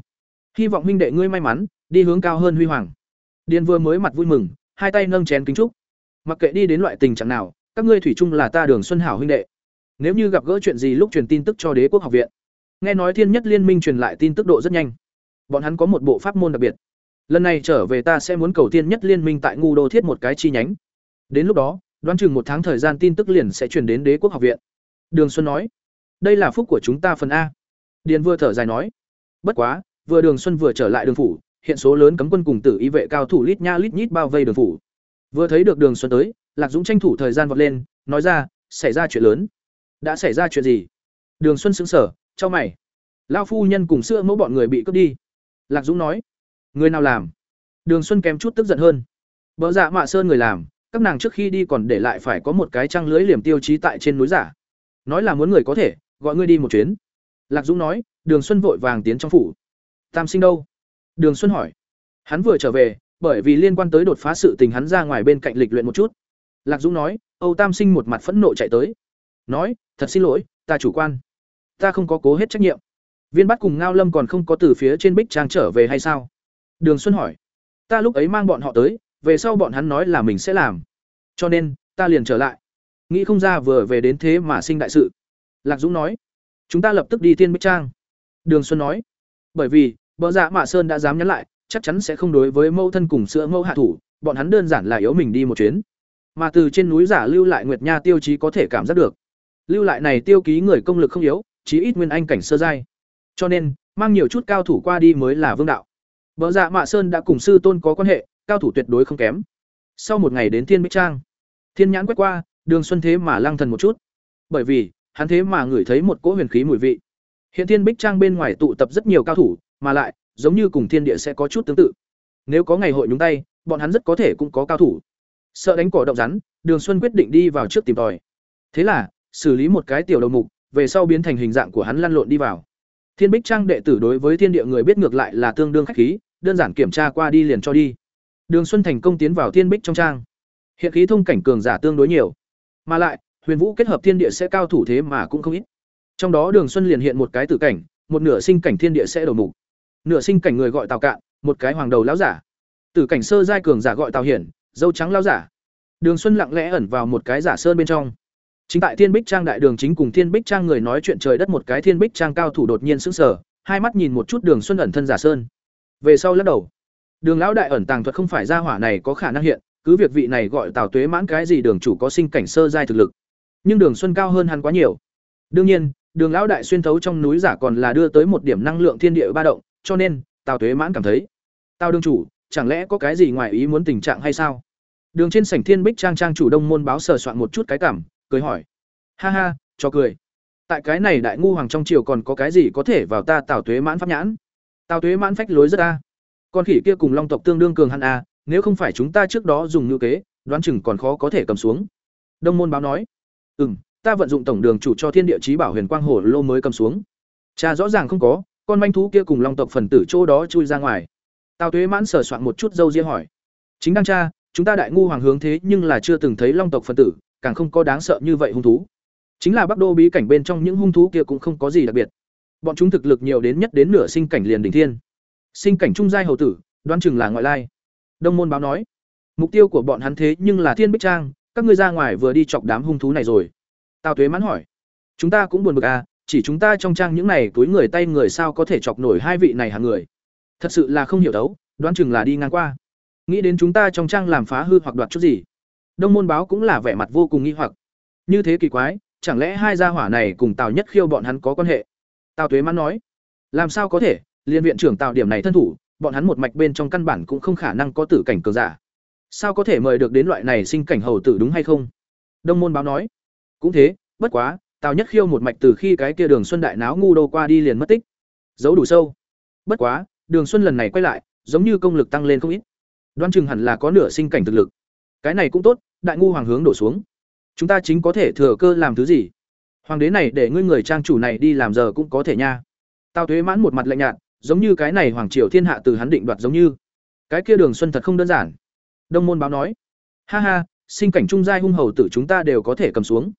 Hy vọng huynh đệ ngươi may mắn, đi hướng cao hơn huy hoàng. Điền vừa mới mặt vui mừng, hai tay nâng chén kính trúc. Mặc kệ đi đến loại tình trạng nào, các ngươi thủy chung là ta đường xuân hảo huynh đệ. Nếu như gặp gỡ chuyện gì lúc truyền tin tức cho đế quốc học viện. Nghe nói thiên nhất liên minh truyền lại tin tức độ rất nhanh. Bọn hắn có một bộ pháp môn đặc biệt lần này trở về ta sẽ muốn cầu tiên nhất liên minh tại ngu đô thiết một cái chi nhánh. Đến lúc đó, đoán chừng một tháng thời gian tin tức liền sẽ truyền đến đế quốc học viện. Đường xuân nói, đây là phúc của chúng ta phần a. Điền vừa thở dài nói, bất quá, vừa đường xuân vừa trở lại đường phủ, hiện số lớn cấm quân cùng tử y vệ cao thủ lít nha lít nhít bao vây đường phủ. Vừa thấy được đường xuân tới, lạc dũng tranh thủ thời gian vọt lên, nói ra, xảy ra chuyện lớn. Đã xảy ra chuyện gì? Đường xuân sững sờ cho mày. Lao phu nhân cùng sữa mẫu bọn người bị cướp đi. Lạc dũng nói người nào làm? Đường xuân kém chút tức giận hơn. Vợ dạ mạ sơn người làm, các nàng trước khi đi còn để lại phải có một cái trăng lưới liềm tiêu chí tại trên núi giả. Nói là muốn người có thể, gọi ngươi đi một chuyến. Lạc dũng nói, đường xuân vội vàng tiến trong phủ. Tam sinh đâu? Đường xuân hỏi. Hắn vừa trở về, bởi vì liên quan tới đột phá sự tình hắn ra ngoài bên cạnh lịch luyện một chút. Lạc dũng nói, âu tam sinh một mặt phẫn nộ chạy tới. Nói, thật xin lỗi, ta chủ quan. Ta không có cố hết trách nhiệm. Viên bắt cùng ngao lâm còn không có từ phía trên bích trang trở về hay sao? Đường xuân hỏi. Ta lúc ấy mang bọn họ tới, về sau bọn hắn nói là mình sẽ làm. Cho nên, ta liền trở lại. Nghĩ không ra vừa về đến thế mà sinh đại sự. Lạc dũng nói. Chúng ta lập tức đi thiên bích trang. Đường xuân nói. Bởi vì, bờ dạ mạ sơn đã dám nhắn lại, chắc chắn sẽ không đối với mâu thân cùng sữa mâu hạ thủ, bọn hắn đơn giản là yếu mình đi một chuyến. Mà từ trên núi giả lưu lại nguyệt nha tiêu chí có thể cảm giác được. Lưu lại này tiêu ký người công lực không yếu, chí ít nguyên anh cảnh sơ giai. Cho nên, mang nhiều chút cao thủ qua đi mới là vương đạo. Bỡ dạ mạ sơn đã cùng sư tôn có quan hệ, cao thủ tuyệt đối không kém. Sau một ngày đến thiên bích trang, thiên nhãn quét qua, đường xuân thế mà lăng thần một chút. Bởi vì, hắn thế mà ngửi thấy một cỗ huyền khí mùi vị. Hiện thiên bích trang bên ngoài tụ tập rất nhiều cao thủ, mà lại, giống như cùng thiên địa sẽ có chút tương tự. Nếu có ngày hội nhúng tay, bọn hắn rất có thể cũng có cao thủ. Sợ đánh cỏ động rắn, đường xuân quyết định đi vào trước tìm tòi. Thế là, xử lý một cái tiểu đầu mục, về sau biến thành hình dạng của hắn lăn lộn đi vào thiên bích trang đệ tử đối với thiên địa người biết ngược lại là tương đương khách khí, đơn giản kiểm tra qua đi liền cho đi. Đường xuân thành công tiến vào thiên bích trong trang. Hiện khí thông cảnh cường giả tương đối nhiều. Mà lại, huyền vũ kết hợp thiên địa sẽ cao thủ thế mà cũng không ít. Trong đó đường xuân liền hiện một cái tử cảnh, một nửa sinh cảnh thiên địa sẽ đầu mục. Nửa sinh cảnh người gọi tào cạn, một cái hoàng đầu lão giả. Tử cảnh sơ giai cường giả gọi tào hiển, dâu trắng lão giả. Đường xuân lặng lẽ ẩn vào một cái giả sơn bên trong chính tại thiên bích trang đại đường chính cùng thiên bích trang người nói chuyện trời đất một cái thiên bích trang cao thủ đột nhiên sững sờ, hai mắt nhìn một chút đường xuân ẩn thân giả sơn. Về sau lắc đầu. Đường lão đại ẩn tàng thuật không phải ra hỏa này có khả năng hiện, cứ việc vị này gọi tào tuế mãn cái gì đường chủ có sinh cảnh sơ giai thực lực. Nhưng đường xuân cao hơn hắn quá nhiều. Đương nhiên, đường lão đại xuyên thấu trong núi giả còn là đưa tới một điểm năng lượng thiên địa ba động, cho nên, tào tuế mãn cảm thấy, tào đương chủ, chẳng lẽ có cái gì ngoài ý muốn tình trạng hay sao? Đường trên sảnh thiên bích trang trang chủ đông môn báo sờ soạn một chút cái cảm cười hỏi. Ha ha, cho cười. Tại cái này đại ngu hoàng trong triều còn có cái gì có thể vào ta tào tuế mãn pháp nhãn? Tào tuế mãn phách lối rất ta con khỉ kia cùng long tộc tương đương cường hẳn a, nếu không phải chúng ta trước đó dùng ngữ kế, đoán chừng còn khó có thể cầm xuống. Đông môn báo nói. Ừ m ta vận dụng tổng đường chủ cho thiên địa chí bảo huyền quang hồ lô mới cầm xuống. Cha rõ ràng không có, con manh thú kia cùng long tộc phần tử chỗ đó chui ra ngoài. Tào tuế mãn sờ soạn một chút dâu ria hỏi. Chính đang cha, chúng ta đại ngu hoàng hướng thế nhưng là chưa từng thấy long tộc phần tử càng không có đáng sợ như vậy hung thú Chính là Bắc Đô bí cảnh bên trong những hung thú kia cũng không có gì đặc biệt. Bọn chúng thực lực nhiều đến nhất đến nửa sinh cảnh liền đỉnh thiên. Sinh cảnh trung giai hầu tử, đoán chừng là ngoại lai. Đông môn báo nói, mục tiêu của bọn hắn thế nhưng là Thiên Bích Trang, các ngươi ra ngoài vừa đi chọc đám hung thú này rồi. Tào Tuế mãn hỏi, chúng ta cũng buồn bực à, chỉ chúng ta trong trang những này túi người tay người sao có thể chọc nổi hai vị này hàng người. Thật sự là không hiểu đấu, đoán chừng là đi ngang qua. Nghĩ đến chúng ta trong trang làm phá hư hoặc đoạt chút gì. Đông môn báo cũng là vẻ mặt vô cùng nghi hoặc. Như thế kỳ quái, chẳng lẽ hai gia hỏa này cùng Tào Nhất Khiêu bọn hắn có quan hệ? Tào Tuế mãn nói, làm sao có thể, liên viện trưởng Tào điểm này thân thủ, bọn hắn một mạch bên trong căn bản cũng không khả năng có tử cảnh cường giả. Sao có thể mời được đến loại này sinh cảnh hầu tử đúng hay không? Đông môn báo nói, cũng thế, bất quá, Tào Nhất Khiêu một mạch từ khi cái kia Đường Xuân đại náo ngu đô qua đi liền mất tích. Giấu đủ sâu. Bất quá, Đường Xuân lần này quay lại, giống như công lực tăng lên không ít. Đoan chừng hẳn là có nửa sinh cảnh thực lực. Cái này cũng tốt, đại ngu hoàng hướng đổ xuống. Chúng ta chính có thể thừa cơ làm thứ gì? Hoàng đế này để ngươi người trang chủ này đi làm giờ cũng có thể nha. Tào Tuế mãn một mặt lạnh nhạt, giống như cái này hoàng triều thiên hạ từ hắn định đoạt giống như. Cái kia Đường Xuân thật không đơn giản. Đông môn báo nói: "Ha ha, sinh cảnh trung giai hung hầu tử chúng ta đều có thể cầm xuống.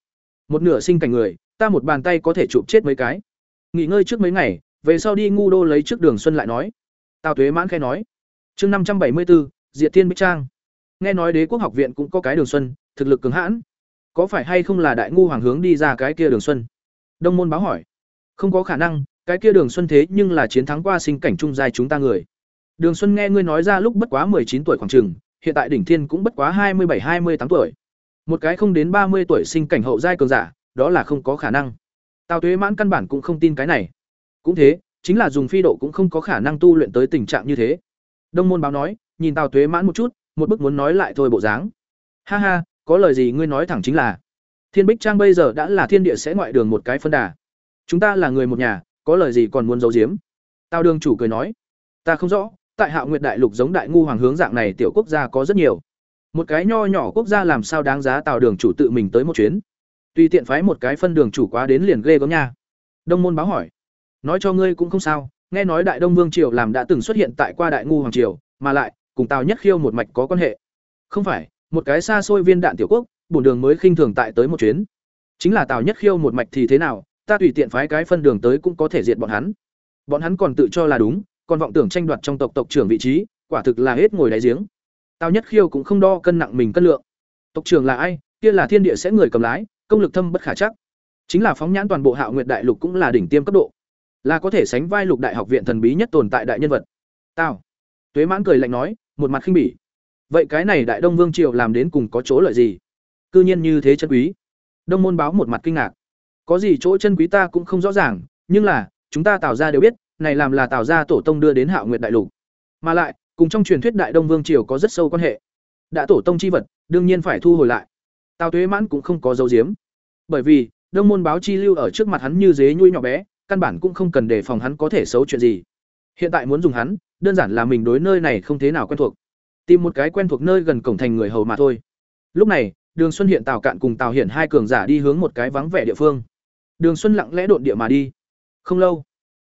Một nửa sinh cảnh người, ta một bàn tay có thể chụp chết mấy cái. Nghỉ ngơi trước mấy ngày, về sau đi ngu đô lấy trước Đường Xuân lại nói." Tào Tuế mãn khai nói: "Chương năm trăm bảy mươi bốn Diệt Thiên Bích Trang." Nghe nói Đế quốc học viện cũng có cái Đường Xuân, thực lực cường hãn. Có phải hay không là đại ngu hoàng hướng đi ra cái kia Đường Xuân? Đông môn báo hỏi. Không có khả năng, cái kia Đường Xuân thế nhưng là chiến thắng qua sinh cảnh trung giai chúng ta người. Đường Xuân nghe ngươi nói ra lúc bất quá chín tuổi khoảng chừng, hiện tại đỉnh thiên cũng bất quá hai mươi bảy hai mươi tám tuổi. Một cái không đến ba mươi tuổi sinh cảnh hậu giai cường giả, đó là không có khả năng. Tào Tuế Mãn căn bản cũng không tin cái này. Cũng thế, chính là dùng phi độ cũng không có khả năng tu luyện tới tình trạng như thế. Đông môn báo nói, nhìn Tào Tuế Mãn một chút, một bức muốn nói lại thôi bộ dáng. Ha ha, có lời gì ngươi nói thẳng chính là thiên bích trang bây giờ đã là thiên địa sẽ ngoại đường một cái phân đà. Chúng ta là người một nhà có lời gì còn muốn giấu giếm? Tao đương chủ cười nói ta không rõ tại hạ nguyệt đại lục giống đại ngu hoàng hướng dạng này tiểu quốc gia có rất nhiều. Một cái nho nhỏ quốc gia làm sao đáng giá tào đường chủ tự mình tới một chuyến? Tùy tiện phái một cái phân đường chủ quá đến liền ghê gớm nha. Đông môn báo hỏi nói cho ngươi cũng không sao nghe nói đại đông vương triều làm đã từng xuất hiện tại qua đại ngu hoàng triều mà lại cùng tào nhất khiêu một mạch có quan hệ. Không phải, một cái xa xôi viên đạn tiểu quốc, bổn đường mới khinh thường tại tới một chuyến. Chính là tào nhất khiêu một mạch thì thế nào, ta tùy tiện phái cái phân đường tới cũng có thể diệt bọn hắn. Bọn hắn còn tự cho là đúng, còn vọng tưởng tranh đoạt trong tộc tộc trưởng vị trí, quả thực là hết ngồi đáy giếng. Tào nhất khiêu cũng không đo cân nặng mình cân lượng. Tộc trưởng là ai, kia là thiên địa sẽ người cầm lái, công lực thâm bất khả chắc. Chính là phóng nhãn toàn bộ hạo nguyệt đại lục cũng là đỉnh tiêm cấp độ. Là có thể sánh vai lục đại học viện thần bí nhất tồn tại đại nhân vật. Tao tuế mãn cười lạnh nói một mặt khinh bỉ. Vậy cái này đại đông vương triều làm đến cùng có chỗ lợi gì? Cư nhiên như thế chân quý. Đông môn báo một mặt kinh ngạc. Có gì chỗ chân quý ta cũng không rõ ràng, nhưng là, chúng ta tạo ra đều biết, này làm là tạo ra tổ tông đưa đến hạo nguyệt đại lục. Mà lại, cùng trong truyền thuyết đại đông vương triều có rất sâu quan hệ. Đã tổ tông chi vật, đương nhiên phải thu hồi lại. Tào tuế mãn cũng không có dấu diếm. Bởi vì, đông môn báo chi lưu ở trước mặt hắn như dế nhui nhỏ bé, căn bản cũng không cần đề phòng hắn có thể xấu chuyện gì. Hiện tại muốn dùng hắn đơn giản là mình đối nơi này không thế nào quen thuộc. Tìm một cái quen thuộc nơi gần cổng thành người hầu mà thôi. Lúc này, đường xuân hiện tào cạn cùng tào hiển hai cường giả đi hướng một cái vắng vẻ địa phương. Đường xuân lặng lẽ đột địa mà đi. Không lâu,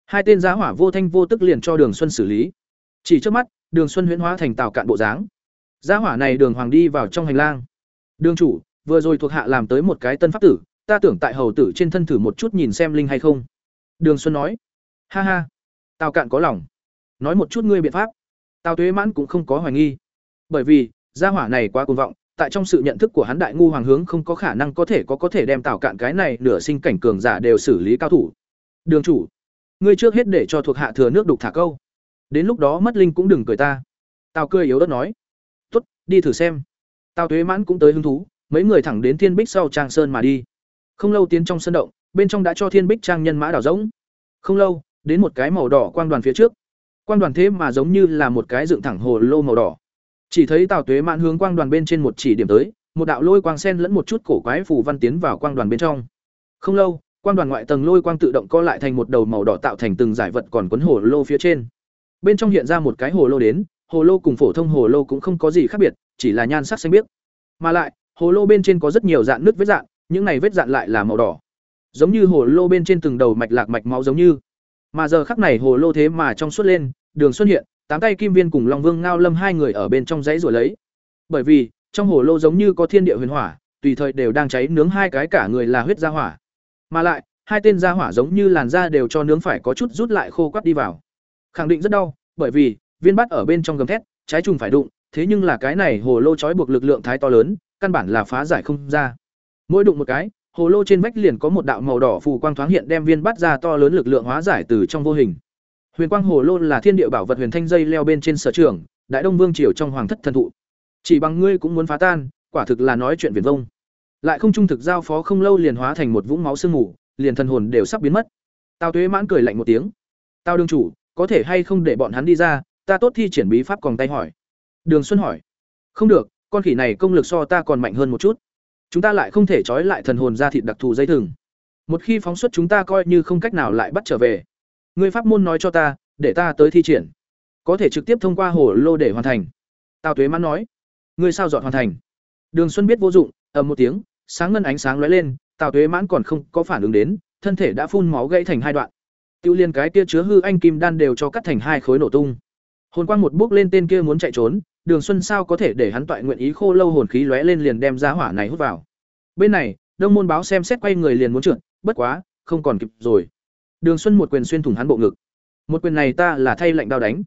hai tên giá hỏa vô thanh vô tức liền cho đường xuân xử lý. Chỉ trước mắt, đường xuân huyễn hóa thành tào cạn bộ dáng. Giá hỏa này đường hoàng đi vào trong hành lang. Đường chủ, vừa rồi thuộc hạ làm tới một cái tân pháp tử, ta tưởng tại hầu tử trên thân thử một chút nhìn xem linh hay không. Đường xuân nói. Ha ha, tào cạn có lòng nói một chút ngươi biện pháp. Tào tuế mãn cũng không có hoài nghi. Bởi vì, gia hỏa này quá cuồng vọng, tại trong sự nhận thức của hắn đại ngu hoàng hướng không có khả năng có thể có có thể đem tảo cạn cái này nửa sinh cảnh cường giả đều xử lý cao thủ. Đường chủ, ngươi trước hết để cho thuộc hạ thừa nước đục thả câu. Đến lúc đó mất linh cũng đừng cười ta. Tào cười yếu đất nói. T đi thử xem. Tào tuế mãn cũng tới hứng thú, mấy người thẳng đến thiên bích sau trang sơn mà đi. Không lâu tiến trong sân động, bên trong đã cho thiên bích trang nhân mã đảo rỗng. Không lâu, đến một cái màu đỏ quang đoàn phía trước quang đoàn thế mà giống như là một cái dựng thẳng hồ lô màu đỏ chỉ thấy Tào Tuế Mạn hướng quang đoàn bên trên một chỉ điểm tới, một đạo lôi quang sen lẫn một chút cổ quái phù văn tiến vào quang đoàn bên trong. Không lâu, quang đoàn ngoại tầng lôi quang tự động co lại thành một đầu màu đỏ tạo thành từng giải vật còn quấn hồ lô phía trên. Bên trong hiện ra một cái hồ lô đến, hồ lô cùng phổ thông hồ lô cũng không có gì khác biệt, chỉ là nhan sắc xanh biếc. Mà lại, hồ lô bên trên có rất nhiều dạng nước vết dạng, những này vết dạng lại là màu đỏ. Giống như hồ lô bên trên từng đầu mạch lạc mạch máu giống như. Mà giờ khắc này hồ lô thế mà trong suốt lên, đường xuất hiện, tám tay kim viên cùng long vương ngao lâm hai người ở bên trong dãy rồi lấy bởi vì trong hồ lô giống như có thiên địa huyền hỏa tùy thời đều đang cháy nướng hai cái cả người là huyết gia hỏa Mà lại, hai tên gia hỏa giống như làn da đều cho nướng phải có chút rút lại khô quắt đi vào. Khẳng định rất đau, bởi vì viên bắt ở bên trong gầm thét, trái trùng phải đụng, thế nhưng là cái này hồ lô trói buộc lực lượng thái to lớn, căn bản là phá giải không ra. Mỗi đụng một cái, hồ lô trên vách liền có một đạo màu đỏ phù quang thoáng hiện đem viên bắt ra to lớn lực lượng hóa giải từ trong vô hình. Huyền quang hồ lô là thiên địa bảo vật huyền thanh dây leo bên trên sở trường, đại đông vương triều trong hoàng thất thần thụ. Chỉ bằng ngươi cũng muốn phá tan, quả thực là nói chuyện viển vông. Lại không trung thực giao phó không lâu liền hóa thành một vũng máu sương mù, liền thần hồn đều sắp biến mất. Tào Tuế mãn cười lạnh một tiếng. "Tào đương chủ, có thể hay không để bọn hắn đi ra, ta tốt thi triển bí pháp còn tay hỏi." Đường Xuân hỏi. "Không được, con khỉ này công lực so ta còn mạnh hơn một chút. Chúng ta lại không thể trói lại thần hồn ra thịt đặc thù dây thừng. Một khi phóng xuất chúng ta coi như không cách nào lại bắt trở về. Ngươi pháp môn nói cho ta, để ta tới thi triển. Có thể trực tiếp thông qua hồ lô để hoàn thành." Tào Tuế mãn nói. "Ngươi sao dọn hoàn thành?" Đường Xuân biết vô dụng, ầm một tiếng, sáng ngân ánh sáng lóe lên, Tào Tuế Mãn còn không có phản ứng đến, thân thể đã phun máu gãy thành hai đoạn. Tiêu Liên cái kia chứa hư anh kim đan đều cho cắt thành hai khối nổ tung. Hồn quang một bước lên tên kia muốn chạy trốn, Đường Xuân sao có thể để hắn toại nguyện ý khô lâu hồn khí lóe lên liền đem ra hỏa này hút vào. Bên này, Đông môn báo xem xét quay người liền muốn trượt, bất quá, không còn kịp rồi. Đường Xuân một quyền xuyên thủng hắn bộ ngực. Một quyền này ta là thay lệnh đao đánh.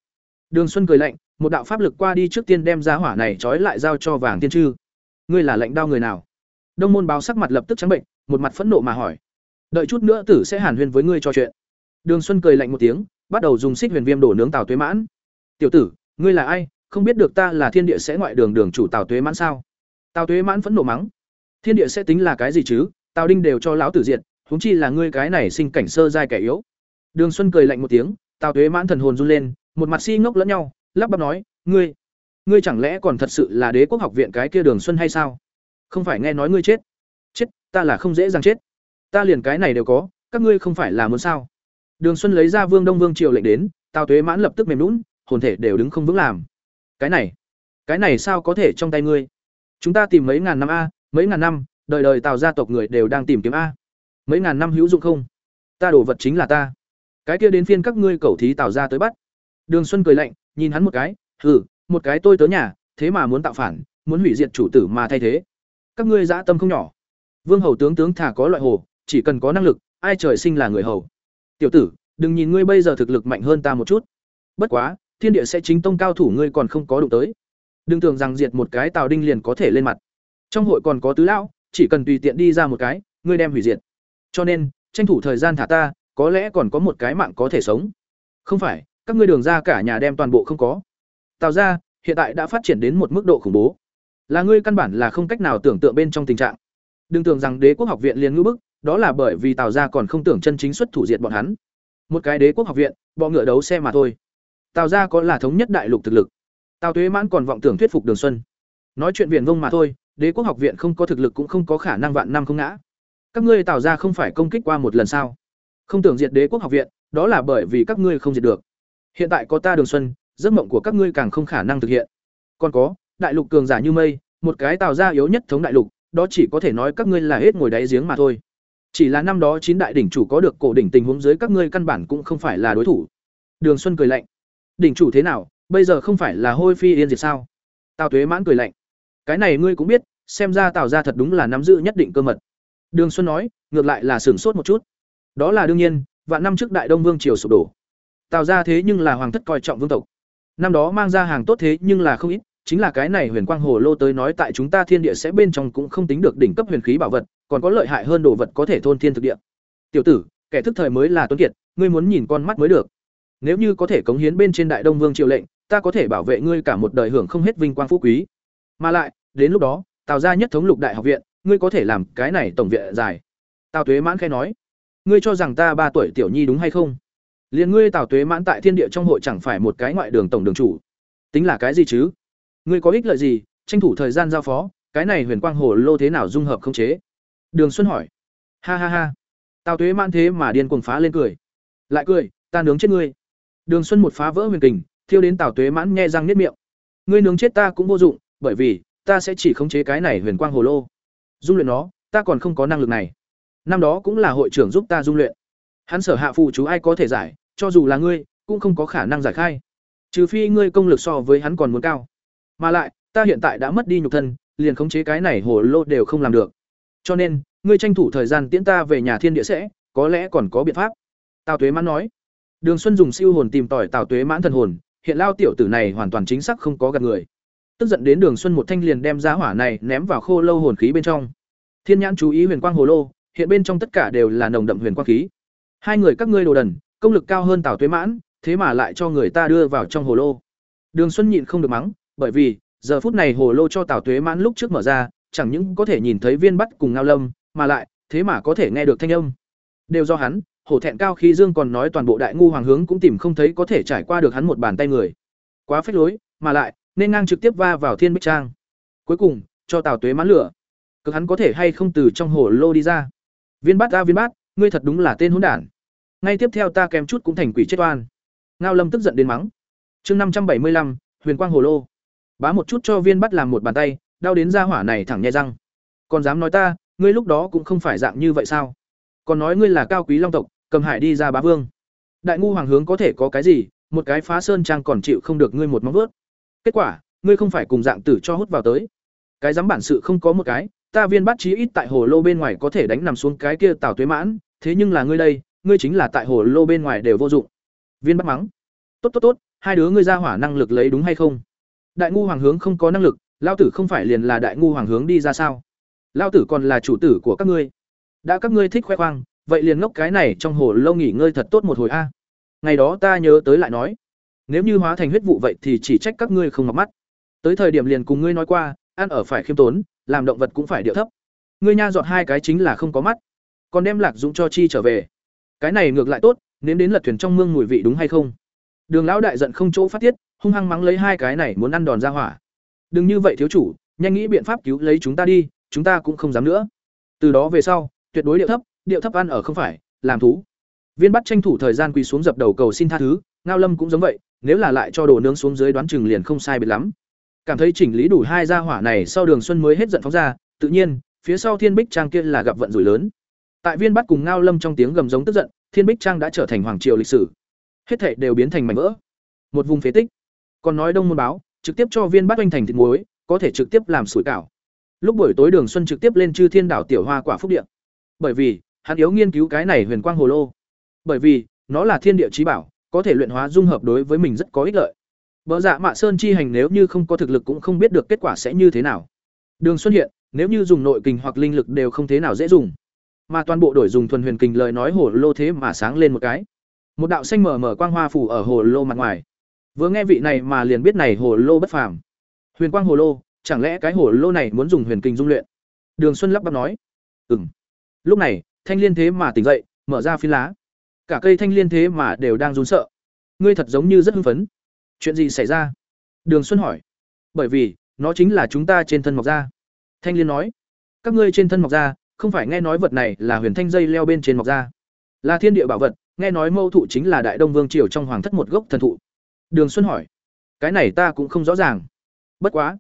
Đường Xuân cười lạnh, một đạo pháp lực qua đi trước tiên đem ra hỏa này trói lại giao cho Vàng Tiên Trư. Ngươi là lệnh đao người nào? Đông môn báo sắc mặt lập tức trắng bệnh, một mặt phẫn nộ mà hỏi: "Đợi chút nữa tử sẽ hàn huyên với ngươi cho chuyện." Đường Xuân cười lạnh một tiếng, bắt đầu dùng xích huyền viêm đổ nướng Tào Tuế Mãn. "Tiểu tử, ngươi là ai, không biết được ta là Thiên Địa sẽ ngoại đường đường chủ Tào Tuế Mãn sao?" Tào Tuế Mãn phẫn nộ mắng: "Thiên Địa sẽ tính là cái gì chứ, Tào Đinh đều cho lão tử diệt, huống chi là ngươi cái này sinh cảnh sơ giai kẻ yếu." Đường Xuân cười lạnh một tiếng, Tào Tuế Mãn thần hồn run lên, một mặt si ngốc lẫn nhau, lắp bắp nói: "Ngươi, ngươi chẳng lẽ còn thật sự là Đế quốc học viện cái kia Đường Xuân hay sao?" không phải nghe nói ngươi chết. Chết ta là không dễ dàng chết. Ta liền cái này đều có các ngươi không phải là muốn sao? Đường xuân lấy ra vương đông vương triều lệnh đến tào tuế mãn lập tức mềm lún hồn thể đều đứng không vững làm. Cái này cái này sao có thể trong tay ngươi? Chúng ta tìm mấy ngàn năm a mấy ngàn năm đời đời tào gia tộc người đều đang tìm kiếm a mấy ngàn năm hữu dụng không? Ta đổ vật chính là ta. Cái kia đến phiên các ngươi cầu thí tạo ra tới bắt. Đường xuân cười lạnh, nhìn hắn một cái, hừ, một cái tôi tớ nhà, thế mà muốn tạo phản, muốn hủy diệt chủ tử mà thay thế. Các ngươi dã tâm không nhỏ. Vương hầu tướng tướng thả có loại hồ, chỉ cần có năng lực, ai trời sinh là người hầu. Tiểu tử, đừng nhìn ngươi bây giờ thực lực mạnh hơn ta một chút. Bất quá, thiên địa sẽ chính tông cao thủ ngươi còn không có đụng tới. Đừng tưởng rằng diệt một cái tào đinh liền có thể lên mặt. Trong hội còn có tứ lão, chỉ cần tùy tiện đi ra một cái, ngươi đem hủy diệt cho nên, tranh thủ thời gian thả ta, có lẽ còn có một cái mạng có thể sống. Không phải, các ngươi đường ra cả nhà đem toàn bộ không có. Tào ra hiện tại đã phát triển đến một mức độ khủng bố. Là ngươi căn bản là không cách nào tưởng tượng bên trong tình trạng. Đừng tưởng rằng đế quốc học viện liền ngữ bức, đó là bởi vì tào gia còn không tưởng chân chính xuất thủ diệt bọn hắn. Một cái đế quốc học viện, bọ ngựa đấu xe mà thôi. Tào gia có là thống nhất đại lục thực lực. Tào tuế mãn còn vọng tưởng thuyết phục đường xuân. Nói chuyện viện vông mà thôi, đế quốc học viện không có thực lực cũng không có khả năng vạn năm không ngã các ngươi tào gia không phải công kích qua một lần sao không tưởng diệt đế quốc học viện đó là bởi vì các ngươi không diệt được hiện tại có ta đường xuân giấc mộng của các ngươi càng không khả năng thực hiện còn có đại lục cường giả như mây, một cái tạo ra yếu nhất thống đại lục, đó chỉ có thể nói các ngươi là hết ngồi đáy giếng mà thôi. Chỉ là năm đó chín đại đỉnh chủ có được cổ đỉnh tình huống dưới các ngươi căn bản cũng không phải là đối thủ. Đường Xuân cười lạnh. Đỉnh chủ thế nào, bây giờ không phải là hôi phi yên diệt sao? Tào Tuế mãn cười lạnh. Cái này ngươi cũng biết, xem ra Tào gia thật đúng là nắm giữ nhất định cơ mật. Đường Xuân nói, ngược lại là sửng sốt một chút. Đó là đương nhiên, vạn năm trước Đại Đông Vương triều sụp đổ. Tào gia thế nhưng là hoàng thất coi trọng vương tộc. Năm đó mang ra hàng tốt thế nhưng là không ít, chính là cái này huyền quang hồ lô tới nói tại chúng ta thiên địa sẽ bên trong cũng không tính được đỉnh cấp huyền khí bảo vật còn có lợi hại hơn đồ vật có thể thôn thiên thực địa tiểu tử kẻ thức thời mới là tuấn kiệt ngươi muốn nhìn con mắt mới được nếu như có thể cống hiến bên trên đại đông vương triều lệnh ta có thể bảo vệ ngươi cả một đời hưởng không hết vinh quang phú quý mà lại đến lúc đó tào gia nhất thống lục đại học viện ngươi có thể làm cái này tổng viện dài. Tào tuế mãn khai nói, ngươi cho rằng ta ba tuổi tiểu nhi đúng hay không? Liền ngươi tào tuế mãn tại thiên địa trong hội chẳng phải một cái ngoại đường tổng đường chủ. Tính là cái gì chứ? Ngươi có ích lợi gì, tranh thủ thời gian giao phó, cái này huyền quang hồ lô thế nào dung hợp không chế? Đường xuân hỏi. Ha ha ha. Tào tuế man thế mà điên cuồng phá lên cười. Lại cười, ta nướng chết ngươi. Đường xuân một phá vỡ huyền kình, thiêu đến tào tuế mãn nghe răng nếp miệng. Ngươi nướng chết ta cũng vô dụng, bởi vì ta sẽ chỉ khống chế cái này huyền quang hồ lô dung luyện nó ta còn không có năng lực này. Năm đó cũng là hội trưởng giúp ta dung luyện. Hắn sở hạ phụ chú ai có thể giải cho dù là ngươi cũng không có khả năng giải khai. Trừ phi ngươi công lực so với hắn còn muốn cao. Mà lại, ta hiện tại đã mất đi nhục thân, liền khống chế cái này hồ lô đều không làm được. Cho nên, ngươi tranh thủ thời gian tiễn ta về nhà thiên địa sẽ có lẽ còn có biện pháp. Tào tuế mãn nói. Đường xuân dùng siêu hồn tìm tỏi tào tuế mãn thần hồn hiện lao tiểu tử này hoàn toàn chính xác không có gạt người tức giận đến đường xuân một thanh liền đem giá hỏa này ném vào khô lâu hồn khí bên trong. Thiên nhãn chú ý huyền quang hồ lô, hiện bên trong tất cả đều là nồng đậm huyền quang khí. Hai người các ngươi đồ đần, công lực cao hơn tào tuế mãn, thế mà lại cho người ta đưa vào trong hồ lô. Đường xuân nhịn không được mắng, bởi vì, giờ phút này hồ lô cho tào tuế mãn lúc trước mở ra, chẳng những có thể nhìn thấy viên bắt cùng ngao lâm, mà lại, thế mà có thể nghe được thanh âm. Đều do hắn, hổ thẹn cao khi dương còn nói toàn bộ đại ngu hoàng hướng cũng tìm không thấy có thể trải qua được hắn một bàn tay người. Quá phách lối, mà lại nên ngang trực tiếp va vào thiên bích trang. Cuối cùng, cho tào tuế mãn lửa. Cực hắn có thể hay không từ trong hồ lô đi ra? Viên bát ta viên bát, ngươi thật đúng là tên hỗn đản. Ngay tiếp theo ta kèm chút cũng thành quỷ chết oan. Ngao lâm tức giận đến mắng. Chương năm trăm bảy mươi lăm, huyền quang hồ lô. Bá một chút cho viên bắt làm một bàn tay, đau đến ra hỏa này thẳng nhai răng. Còn dám nói ta, ngươi lúc đó cũng không phải dạng như vậy sao? Còn nói ngươi là cao quý long tộc, cầm hải đi ra bá vương. Đại ngu hoàng hướng có thể có cái gì, một cái phá sơn trang còn chịu không được ngươi một móng vớt kết quả, ngươi không phải cùng dạng tử cho hút vào tới. Cái dám bản sự không có một cái, ta viên bắt chí ít tại hồ lô bên ngoài có thể đánh nằm xuống cái kia tào tuế mãn, thế nhưng là ngươi đây, ngươi chính là tại hồ lô bên ngoài đều vô dụng. Viên bắt mắng. Tốt tốt tốt, hai đứa ngươi ra hỏa năng lực lấy đúng hay không? Đại ngu hoàng hướng không có năng lực lao tử không phải liền là đại ngu hoàng hướng đi ra sao? Lao tử còn là chủ tử của các ngươi. Đã các ngươi thích khoe khoang, vậy liền ngốc cái này trong hồ lâu nghỉ ngơi thật tốt một hồi a. Ngày đó ta nhớ tới lại nói nếu như hóa thành huyết vụ vậy thì chỉ trách các ngươi không mặc mắt. Tới thời điểm liền cùng ngươi nói qua, ăn ở phải khiêm tốn, làm động vật cũng phải điệu thấp. Ngươi nha dọn hai cái chính là không có mắt. Còn đem lạc dũng cho chi trở về. Cái này ngược lại tốt, nếm đến lật thuyền trong mương mùi vị đúng hay không? Đường lão đại giận không chỗ phát tiết, hung hăng mắng lấy hai cái này muốn ăn đòn ra hỏa. Đừng như vậy thiếu chủ, nhanh nghĩ biện pháp cứu lấy chúng ta đi, chúng ta cũng không dám nữa. Từ đó về sau, tuyệt đối điệu thấp điệu thấp ăn ở không phải, làm thú. Viên bắt tranh thủ thời gian quỳ xuống dập đầu cầu xin tha thứ, ngao lâm cũng giống vậy nếu là lại cho đồ nướng xuống dưới đoán chừng liền không sai biệt lắm. Cảm thấy chỉnh lý đủ hai gia hỏa này sau đường xuân mới hết giận phóng ra, tự nhiên, phía sau thiên bích trang kia là gặp vận rủi lớn. Tại viên bắt cùng ngao lâm trong tiếng gầm giống tức giận, thiên bích trang đã trở thành hoàng triều lịch sử. Hết thảy đều biến thành mảnh vỡ. Một vùng phế tích. Còn nói đông môn báo, trực tiếp cho viên bắt oanh thành thịt muối, có thể trực tiếp làm sủi cảo. Lúc buổi tối đường xuân trực tiếp lên chư thiên đảo tiểu hoa quả phúc điện bởi vì, hắn yếu nghiên cứu cái này huyền quang hồ lô. Bởi vì, nó là thiên địa trí bảo có thể luyện hóa dung hợp đối với mình rất có ích lợi Bỡ dạ mạ sơn chi hành nếu như không có thực lực cũng không biết được kết quả sẽ như thế nào. Đường Xuân hiện, nếu như dùng nội kình hoặc linh lực đều không thế nào dễ dùng. Mà toàn bộ đổi dùng thuần huyền kình lời nói hồ lô thế mà sáng lên một cái. Một đạo xanh mờ mờ quang hoa phủ ở hồ lô mặt ngoài. Vừa nghe vị này mà liền biết này hồ lô bất phàm. Huyền quang hồ lô, chẳng lẽ cái hồ lô này muốn dùng huyền kình dung luyện? Đường Xuân lắp bắp nói. Ừm. Lúc này, thanh liên thế mà tỉnh dậy, mở ra phi lá. Cả cây thanh liên thế mà đều đang run sợ. Ngươi thật giống như rất hưng phấn. Chuyện gì xảy ra? Đường xuân hỏi. Bởi vì, nó chính là chúng ta trên thân mọc ra thanh liên nói. Các ngươi trên thân mọc ra không phải nghe nói vật này là huyền thanh dây leo bên trên mọc ra là thiên địa bảo vật, nghe nói mâu thụ chính là đại đông vương triều trong hoàng thất một gốc thần thụ. Đường xuân hỏi. Cái này ta cũng không rõ ràng. Bất quá.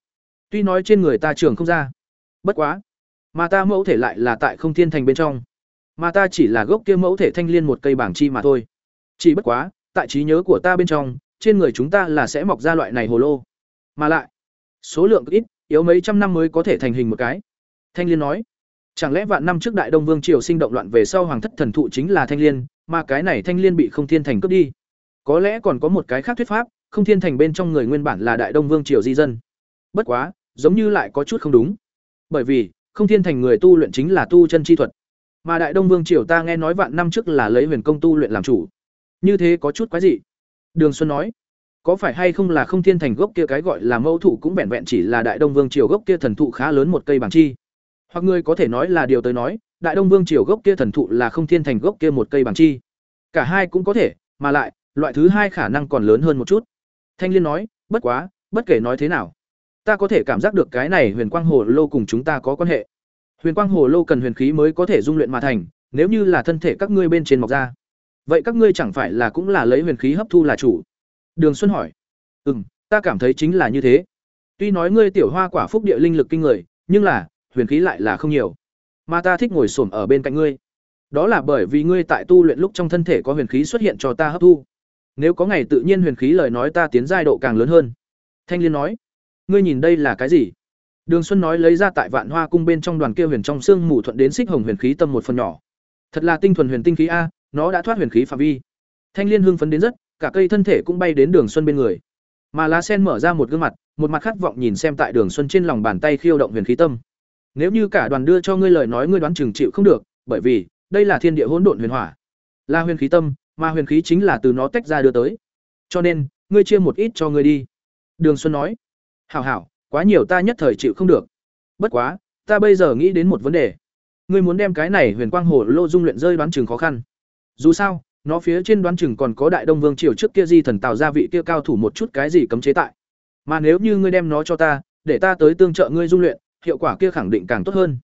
Tuy nói trên người ta trường không ra. Bất quá. Mà ta mẫu thể lại là tại không thiên thành bên trong mà ta chỉ là gốc kia mẫu thể thanh liên một cây bảng chi mà thôi chỉ bất quá tại trí nhớ của ta bên trong trên người chúng ta là sẽ mọc ra loại này hồ lô. Mà lại, số lượng ít, yếu mấy trăm năm mới có thể thành hình một cái. Thanh Liên nói, chẳng lẽ vạn năm trước Đại Đông Vương triều sinh động loạn về sau hoàng thất thần thụ chính là Thanh Liên, mà cái này Thanh Liên bị Không Thiên Thành cướp đi. Có lẽ còn có một cái khác thuyết pháp, Không Thiên Thành bên trong người nguyên bản là Đại Đông Vương triều di dân. Bất quá, giống như lại có chút không đúng. Bởi vì, Không Thiên Thành người tu luyện chính là tu chân chi thuật. Mà Đại Đông Vương triều ta nghe nói vạn năm trước là lấy huyền công tu luyện làm chủ. Như thế có chút quái dị. Đường Xuân nói, có phải hay không là không thiên thành gốc kia cái gọi là mẫu thụ cũng vẹn vẹn chỉ là đại đông vương triều gốc kia thần thụ khá lớn một cây bằng chi hoặc người có thể nói là điều tới nói đại đông vương triều gốc kia thần thụ là không thiên thành gốc kia một cây bằng chi cả hai cũng có thể mà lại loại thứ hai khả năng còn lớn hơn một chút thanh liên nói bất quá bất kể nói thế nào ta có thể cảm giác được cái này huyền quang hồ lô cùng chúng ta có quan hệ huyền quang hồ lô cần huyền khí mới có thể dung luyện mà thành, nếu như là thân thể các ngươi bên trên mọc ra. Vậy các ngươi chẳng phải là cũng là lấy huyền khí hấp thu là chủ? Đường xuân hỏi. Ừ ta cảm thấy chính là như thế. Tuy nói ngươi tiểu hoa quả phúc địa linh lực kinh người, nhưng là, huyền khí lại là không nhiều. Mà ta thích ngồi xổm ở bên cạnh ngươi. Đó là bởi vì ngươi tại tu luyện lúc trong thân thể có huyền khí xuất hiện cho ta hấp thu. Nếu có ngày tự nhiên huyền khí lời nói ta tiến giai độ càng lớn hơn. Thanh liên nói. Ngươi nhìn đây là cái gì? Đường Xuân nói lấy ra tại Vạn Hoa cung bên trong đoàn kia huyền trong xương mù thuận đến xích hồng huyền khí tâm một phần nhỏ. Thật là tinh thuần huyền tinh khí a, nó đã thoát huyền khí phạm vi. Thanh Liên hưng phấn đến rất, cả cây thân thể cũng bay đến Đường Xuân bên người. Mà lá sen mở ra một gương mặt, một mặt khát vọng nhìn xem tại Đường Xuân trên lòng bàn tay khiêu động huyền khí tâm. Nếu như cả đoàn đưa cho ngươi lời nói ngươi đoán chừng chịu không được, bởi vì đây là thiên địa hỗn độn huyền hỏa, là huyền khí tâm, mà huyền khí chính là từ nó tách ra đưa tới. Cho nên, ngươi chia một ít cho ngươi đi." Đường Xuân nói. "Hảo hảo, quá nhiều ta nhất thời chịu không được. Bất quá, ta bây giờ nghĩ đến một vấn đề. Ngươi muốn đem cái này huyền quang hồ lô dung luyện rơi đoán chừng khó khăn. Dù sao, nó phía trên đoán chừng còn có đại đông vương triều trước kia di thần tạo ra vị kia cao thủ một chút cái gì cấm chế tại. Mà nếu như ngươi đem nó cho ta, để ta tới tương trợ ngươi dung luyện, hiệu quả kia khẳng định càng tốt hơn.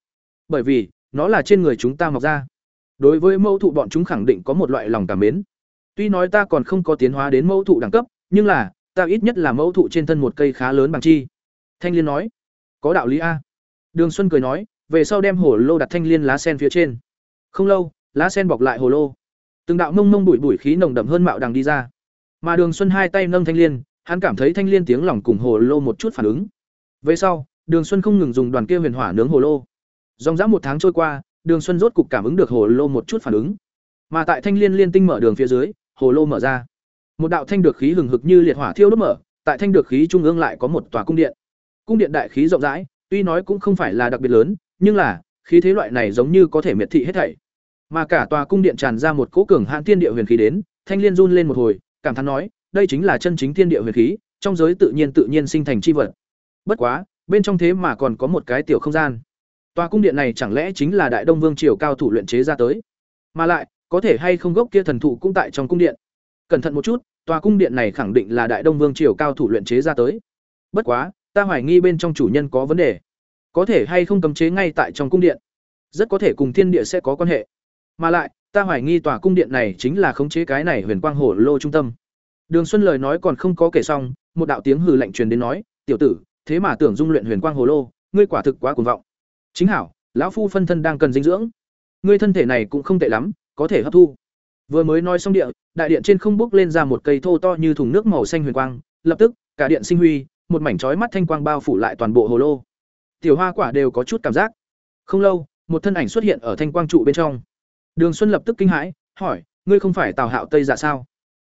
Bởi vì, nó là trên người chúng ta mọc ra. Đối với mẫu thụ bọn chúng khẳng định có một loại lòng cảm mến. Tuy nói ta còn không có tiến hóa đến mẫu thụ đẳng cấp, nhưng là, ta ít nhất là mẫu thụ trên thân một cây khá lớn bằng chi. Thanh Liên nói, có đạo lý a. Đường Xuân cười nói, về sau đem hồ lô đặt thanh liên lá sen phía trên. Không lâu, lá sen bọc lại hồ lô. Từng đạo mông mông bụi bụi khí nồng đậm hơn mạo đằng đi ra. Mà Đường Xuân hai tay nâng thanh liên, hắn cảm thấy thanh liên tiếng lòng cùng hồ lô một chút phản ứng. Về sau, Đường Xuân không ngừng dùng đoàn kia huyền hỏa nướng hồ lô. Dòng dã một tháng trôi qua, Đường Xuân rốt cục cảm ứng được hồ lô một chút phản ứng. Mà tại thanh liên liên tinh mở đường phía dưới, hồ lô mở ra. Một đạo thanh được khí hừng hực như liệt hỏa thiêu đốt mở, tại thanh được khí trung ương lại có một tòa cung điện. Cung điện đại khí rộng rãi, tuy nói cũng không phải là đặc biệt lớn, nhưng là khí thế loại này giống như có thể miệt thị hết thảy. Mà cả tòa cung điện tràn ra một cỗ cường hãn thiên địa huyền khí đến, Thanh Liên run lên một hồi, cảm thán nói, đây chính là chân chính thiên địa huyền khí, trong giới tự nhiên tự nhiên sinh thành chi vật. Bất quá, bên trong thế mà còn có một cái tiểu không gian. Tòa cung điện này chẳng lẽ chính là Đại Đông Vương triều cao thủ luyện chế ra tới? Mà lại, có thể hay không gốc kia thần thụ cũng tại trong cung điện. Cẩn thận một chút, tòa cung điện này khẳng định là Đại Đông Vương triều cao thủ luyện chế ra tới. Bất quá, ta hoài nghi bên trong chủ nhân có vấn đề. Có thể hay không cấm chế ngay tại trong cung điện. Rất có thể cùng thiên địa sẽ có quan hệ. Mà lại, ta hoài nghi tòa cung điện này chính là khống chế cái này huyền quang hổ lô trung tâm. Đường xuân lời nói còn không có kể xong, một đạo tiếng hừ lạnh truyền đến nói, tiểu tử, thế mà tưởng dung luyện huyền quang hồ lô, ngươi quả thực quá cuồng vọng. Chính hảo, lão phu phân thân đang cần dinh dưỡng. Ngươi thân thể này cũng không tệ lắm, có thể hấp thu. Vừa mới nói xong địa, đại điện trên không bốc lên ra một cây thô to như thùng nước màu xanh huyền quang, lập tức, cả điện sinh huy một mảnh chói mắt thanh quang bao phủ lại toàn bộ hồ lô. Tiểu hoa quả đều có chút cảm giác. Không lâu, một thân ảnh xuất hiện ở thanh quang trụ bên trong. Đường Xuân lập tức kinh hãi, hỏi: "Ngươi không phải Tào Hạo Tây dạ sao?"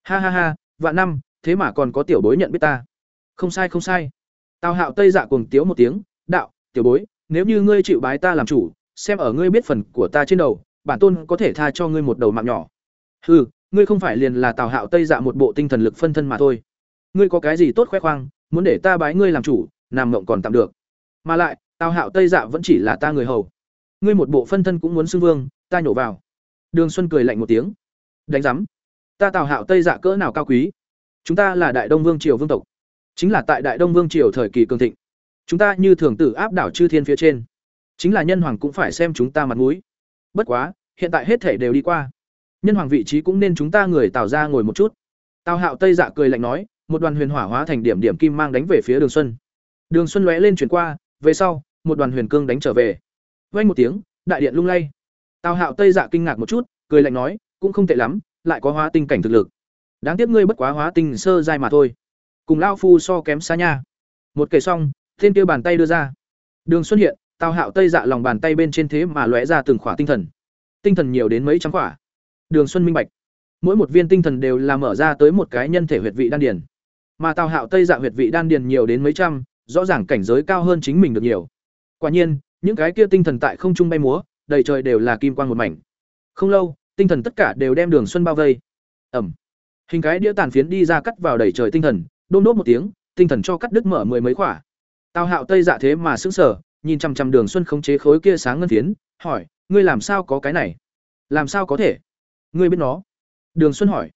"Ha ha ha, vạn năm, thế mà còn có tiểu bối nhận biết ta." "Không sai không sai." Tào Hạo Tây dạ cuồng tiếu một tiếng, "Đạo, tiểu bối, nếu như ngươi chịu bái ta làm chủ, xem ở ngươi biết phần của ta trên đầu, bản tôn có thể tha cho ngươi một đầu mạng nhỏ." "Hừ, ngươi không phải liền là Tào Hạo Tây dạ một bộ tinh thần lực phân thân mà thôi. Ngươi có cái gì tốt khoe khoang, muốn để ta bái ngươi làm chủ nằm mộng còn tạm được. Mà lại tào hạo tây dạ vẫn chỉ là ta người hầu. Ngươi một bộ phân thân cũng muốn xưng vương, ta nhổ vào. Đường xuân cười lạnh một tiếng. Đánh giám. Ta tào hạo tây dạ cỡ nào cao quý? Chúng ta là đại đông vương triều vương tộc. Chính là tại đại đông vương triều thời kỳ cường thịnh. Chúng ta như thường tử áp đảo chư thiên phía trên. Chính là nhân hoàng cũng phải xem chúng ta mặt mũi. Bất quá, hiện tại hết thể đều đi qua. Nhân hoàng vị trí cũng nên chúng ta người tào ra ngồi một chút. Tào hạo tây dạ cười lạnh nói một đoàn huyền hỏa hóa thành điểm điểm kim mang đánh về phía Đường Xuân. Đường Xuân lóe lên chuyển qua, về sau, một đoàn huyền cương đánh trở về. Vang một tiếng, đại điện lung lay. Tào Hạo Tây Dạ kinh ngạc một chút, cười lạnh nói, cũng không tệ lắm, lại có hóa tinh cảnh thực lực. Đáng tiếc ngươi bất quá hóa tinh sơ giai mà thôi. Cùng lão phu so kém xa nha. Một kể xong, thiên kia bàn tay đưa ra. Đường Xuân hiện, Tào Hạo Tây Dạ lòng bàn tay bên trên thế mà lóe ra từng khỏa tinh thần. Tinh thần nhiều đến mấy trăm khỏa. Đường Xuân minh bạch. Mỗi một viên tinh thần đều là mở ra tới một cái nhân thể huyệt vị đan điền. Mà Tào Hạo Tây Dạ huyệt vị đan điền nhiều đến mấy trăm, rõ ràng cảnh giới cao hơn chính mình được nhiều. Quả nhiên, những cái kia tinh thần tại không trung bay múa, đầy trời đều là kim quang một mảnh. Không lâu, tinh thần tất cả đều đem Đường Xuân bao vây. Ầm. Hình cái đĩa tàn phiến đi ra cắt vào đầy trời tinh thần, đôm đốt một tiếng, tinh thần cho cắt đứt mở mười mấy quả. Tào Hạo Tây Dạ thế mà sững sờ, nhìn chằm chằm Đường Xuân khống chế khối kia sáng ngân phiến, hỏi: "Ngươi làm sao có cái này? Làm sao có thể? Ngươi biết nó?" Đường Xuân hỏi.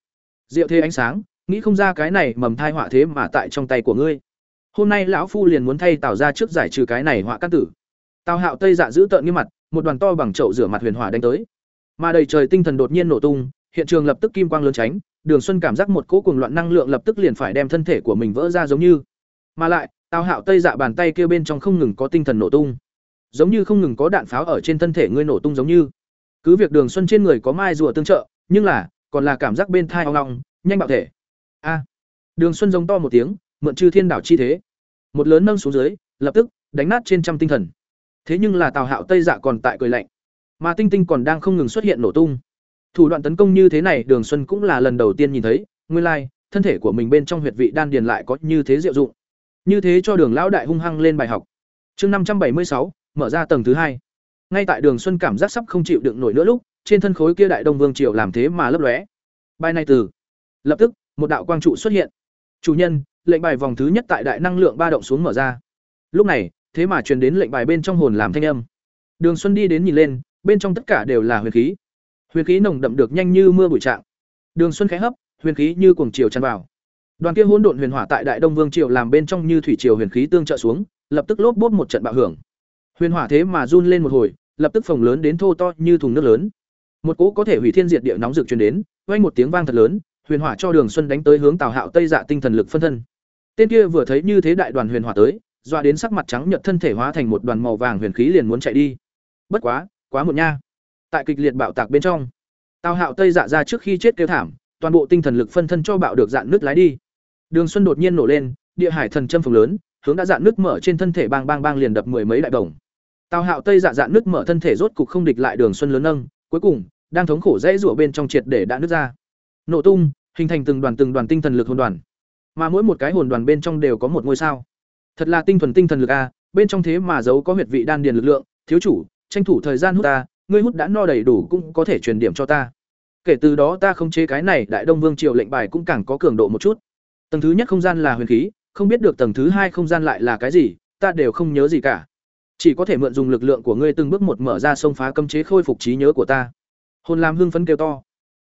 Diệu thế ánh sáng, nghĩ không ra cái này mầm thai họa thế mà tại trong tay của ngươi. Hôm nay lão phu liền muốn thay tào ra trước giải trừ cái này họa căn tử. Tào hạo tây dạ giữ tợn nghiêm mặt, một đoàn to bằng chậu rửa mặt huyền hỏa đánh tới. Mà đầy trời tinh thần đột nhiên nổ tung, hiện trường lập tức kim quang lớn tránh, đường xuân cảm giác một cỗ cuồng loạn năng lượng lập tức liền phải đem thân thể của mình vỡ ra giống như. Mà lại, tào hạo tây dạ bàn tay kia bên trong không ngừng có tinh thần nổ tung. Giống như không ngừng có đạn pháo ở trên thân thể ngươi nổ tung giống như. Cứ việc đường xuân trên người có mai rùa tương trợ, nhưng là, còn là cảm giác bên thai hoang long nhanh bạo thể a đường xuân giống to một tiếng mượn chư thiên đảo chi thế một lớn nâng xuống dưới lập tức đánh nát trên trăm tinh thần. Thế nhưng là Tào Hạo Tây Dạ còn tại cười lạnh, mà tinh tinh còn đang không ngừng xuất hiện nổ tung. Thủ đoạn tấn công như thế này, Đường Xuân cũng là lần đầu tiên nhìn thấy, nguyên lai、like, thân thể của mình bên trong huyệt vị đan điền lại có như thế diệu dụng. Như thế cho Đường lão đại hung hăng lên bài học. Chương năm trăm bảy mươi sáu mở ra tầng thứ hai. Ngay tại Đường Xuân cảm giác sắp không chịu đựng nổi nữa lúc, trên thân khối kia đại đông vương triều làm thế mà lấp lóe. Bài này từ. Lập tức, một đạo quang trụ xuất hiện. Chủ nhân, lệnh bài vòng thứ nhất tại đại năng lượng ba động xuống mở ra. Lúc này, thế mà truyền đến lệnh bài bên trong hồn làm thanh âm. Đường Xuân đi đến nhìn lên, bên trong tất cả đều là huyền khí. Huyền khí nồng đậm được nhanh như mưa bụi trạng. Đường Xuân khẽ hấp, huyền khí như cuồng triều tràn vào. Đoàn kia hỗn độn huyền hỏa tại Đại Đông Vương triều làm bên trong như thủy triều huyền khí tương trợ xuống, lập tức lốp bốp một trận bạo hưởng. Huyền hỏa thế mà run lên một hồi, lập tức phồng lớn đến thô to như thùng nước lớn. Một cỗ có thể hủy thiên diệt địa nóng rực truyền đến, vang một tiếng vang thật lớn, huyền hỏa cho Đường Xuân đánh tới hướng Tào Hạo Tây Dạ tinh thần lực phân thân. Tên kia vừa thấy như thế đại đoàn huyền hỏa tới, doa đến sắc mặt trắng nhợt thân thể hóa thành một đoàn màu vàng huyền khí liền muốn chạy đi. Bất quá, quá một nha. Tại kịch liệt bạo tạc bên trong, Tào Hạo Tây Dạ ra trước khi chết kêu thảm, toàn bộ tinh thần lực phân thân cho bạo được dạn nước lái đi. Đường Xuân đột nhiên nổ lên, địa hải thần châm phồng lớn, hướng đã dạn nước mở trên thân thể bang bang bang liền đập mười mấy đại bổng Tào Hạo Tây dạ dạn nước mở thân thể rốt cục không địch lại Đường Xuân lớn nâng, cuối cùng đang thống khổ dãy rủa bên trong triệt để đã nứt ra. Nổ tung, hình thành từng đoàn từng đoàn tinh thần lực hồn đoàn. Mà mỗi một cái hồn đoàn bên trong đều có một ngôi sao. Thật là tinh thuần tinh thần lực a, bên trong thế mà giấu có huyệt vị đan điền lực lượng, thiếu chủ, tranh thủ thời gian hút ta, ngươi hút đã no đầy đủ cũng có thể truyền điểm cho ta. Kể từ đó ta không chế cái này Đại Đông Vương triều lệnh bài cũng càng có cường độ một chút. Tầng thứ nhất không gian là huyền khí, không biết được tầng thứ hai không gian lại là cái gì, ta đều không nhớ gì cả. Chỉ có thể mượn dùng lực lượng của ngươi từng bước một mở ra sông phá cấm chế khôi phục trí nhớ của ta. Hồn làm hưng phấn kêu to.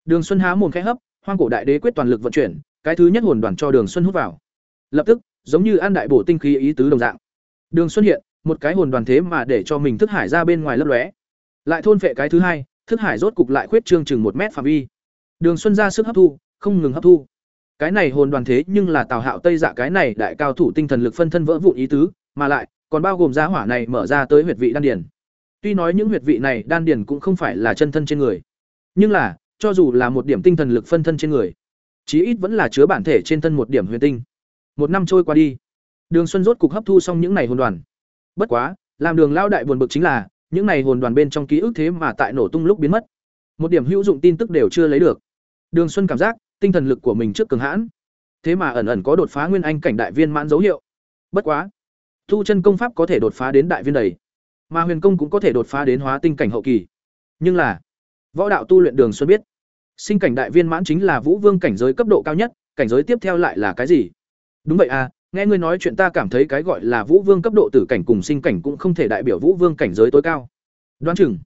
Đường Xuân há mồm khẽ hấp, hoang cổ đại đế quyết toàn lực vận chuyển, cái thứ nhất hồn đoàn cho Đường Xuân hút vào. Lập tức, giống như an đại bổ tinh khí ý tứ đồng dạng. Đường Xuân hiện, một cái hồn đoàn thế mà để cho mình thức hải ra bên ngoài lấp lóe. Lại thôn phệ cái thứ hai, thức hải rốt cục lại khuyết trương chừng một mét phạm vi. Đường Xuân ra sức hấp thu, không ngừng hấp thu. Cái này hồn đoàn thế nhưng là Tào Hạo Tây Dạ cái này đại cao thủ tinh thần lực phân thân vỡ vụn ý tứ, mà lại còn bao gồm giá hỏa này mở ra tới huyệt vị đan điền. Tuy nói những huyệt vị này đan điền cũng không phải là chân thân trên người, nhưng là, cho dù là một điểm tinh thần lực phân thân trên người, chí ít vẫn là chứa bản thể trên thân một điểm huyền tinh. Một năm trôi qua đi, Đường Xuân rốt cục hấp thu xong những này hồn đoàn. Bất quá, làm Đường lao đại buồn bực chính là, những này hồn đoàn bên trong ký ức thế mà tại nổ tung lúc biến mất. Một điểm hữu dụng tin tức đều chưa lấy được. Đường Xuân cảm giác, tinh thần lực của mình trước cường hãn, thế mà ẩn ẩn có đột phá nguyên anh cảnh đại viên mãn dấu hiệu. Bất quá, thu chân công pháp có thể đột phá đến đại viên đầy, mà huyền công cũng có thể đột phá đến hóa tinh cảnh hậu kỳ. Nhưng là, võ đạo tu luyện Đường Xuân biết, sinh cảnh đại viên mãn chính là vũ vương cảnh giới cấp độ cao nhất, cảnh giới tiếp theo lại là cái gì? Đúng vậy à, nghe ngươi nói chuyện ta cảm thấy cái gọi là vũ vương cấp độ tử cảnh cùng sinh cảnh cũng không thể đại biểu vũ vương cảnh giới tối cao. Đoán chừng,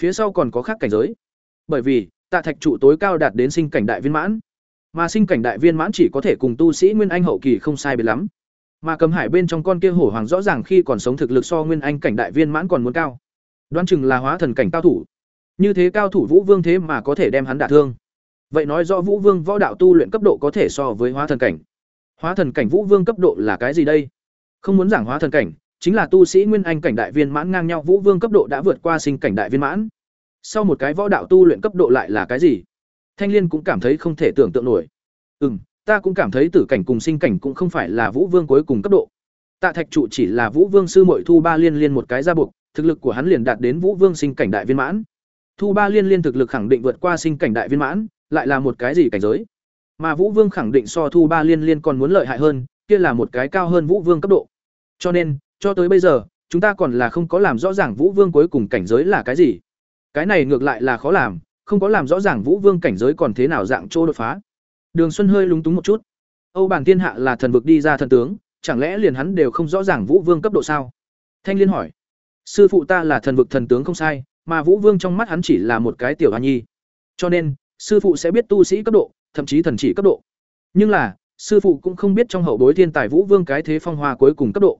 phía sau còn có khác cảnh giới. Bởi vì, tạ thạch trụ tối cao đạt đến sinh cảnh đại viên mãn, mà sinh cảnh đại viên mãn chỉ có thể cùng tu sĩ nguyên anh hậu kỳ không sai biệt lắm. Mà Cầm Hải bên trong con kia hổ hoàng rõ ràng khi còn sống thực lực so nguyên anh cảnh đại viên mãn còn muốn cao. Đoán chừng là hóa thần cảnh cao thủ. Như thế cao thủ Vũ Vương thế mà có thể đem hắn đả thương. Vậy nói rõ Vũ Vương võ đạo tu luyện cấp độ có thể so với hóa thần cảnh. Hóa thần cảnh Vũ Vương cấp độ là cái gì đây? Không muốn giảng hóa thần cảnh, chính là tu sĩ nguyên anh cảnh đại viên mãn ngang nhau Vũ Vương cấp độ đã vượt qua sinh cảnh đại viên mãn. Sau một cái võ đạo tu luyện cấp độ lại là cái gì? Thanh Liên cũng cảm thấy không thể tưởng tượng nổi. Ừm, ta cũng cảm thấy tử cảnh cùng sinh cảnh cũng không phải là Vũ Vương cuối cùng cấp độ. Tạ Thạch trụ chỉ là Vũ Vương sư muội thu ba liên liên một cái ra buộc, thực lực của hắn liền đạt đến Vũ Vương sinh cảnh đại viên mãn. Thu ba liên liên thực lực khẳng định vượt qua sinh cảnh đại viên mãn, lại là một cái gì cảnh giới? Mà Vũ Vương khẳng định so Thu ba liên liên còn muốn lợi hại hơn, kia là một cái cao hơn Vũ Vương cấp độ. Cho nên, cho tới bây giờ, chúng ta còn là không có làm rõ ràng Vũ Vương cuối cùng cảnh giới là cái gì. Cái này ngược lại là khó làm, không có làm rõ ràng Vũ Vương cảnh giới còn thế nào dạng chỗ đột phá. Đường Xuân hơi lúng túng một chút. Âu Bản Thiên Hạ là thần vực đi ra thần tướng, chẳng lẽ liền hắn đều không rõ ràng Vũ Vương cấp độ sao? Thanh Liên hỏi. Sư phụ ta là thần vực thần tướng không sai, mà Vũ Vương trong mắt hắn chỉ là một cái tiểu hoa nhi. Cho nên, sư phụ sẽ biết tu sĩ cấp độ, thậm chí thần chỉ cấp độ. Nhưng là, sư phụ cũng không biết trong hậu bối thiên tài Vũ Vương cái thế phong hoa cuối cùng cấp độ.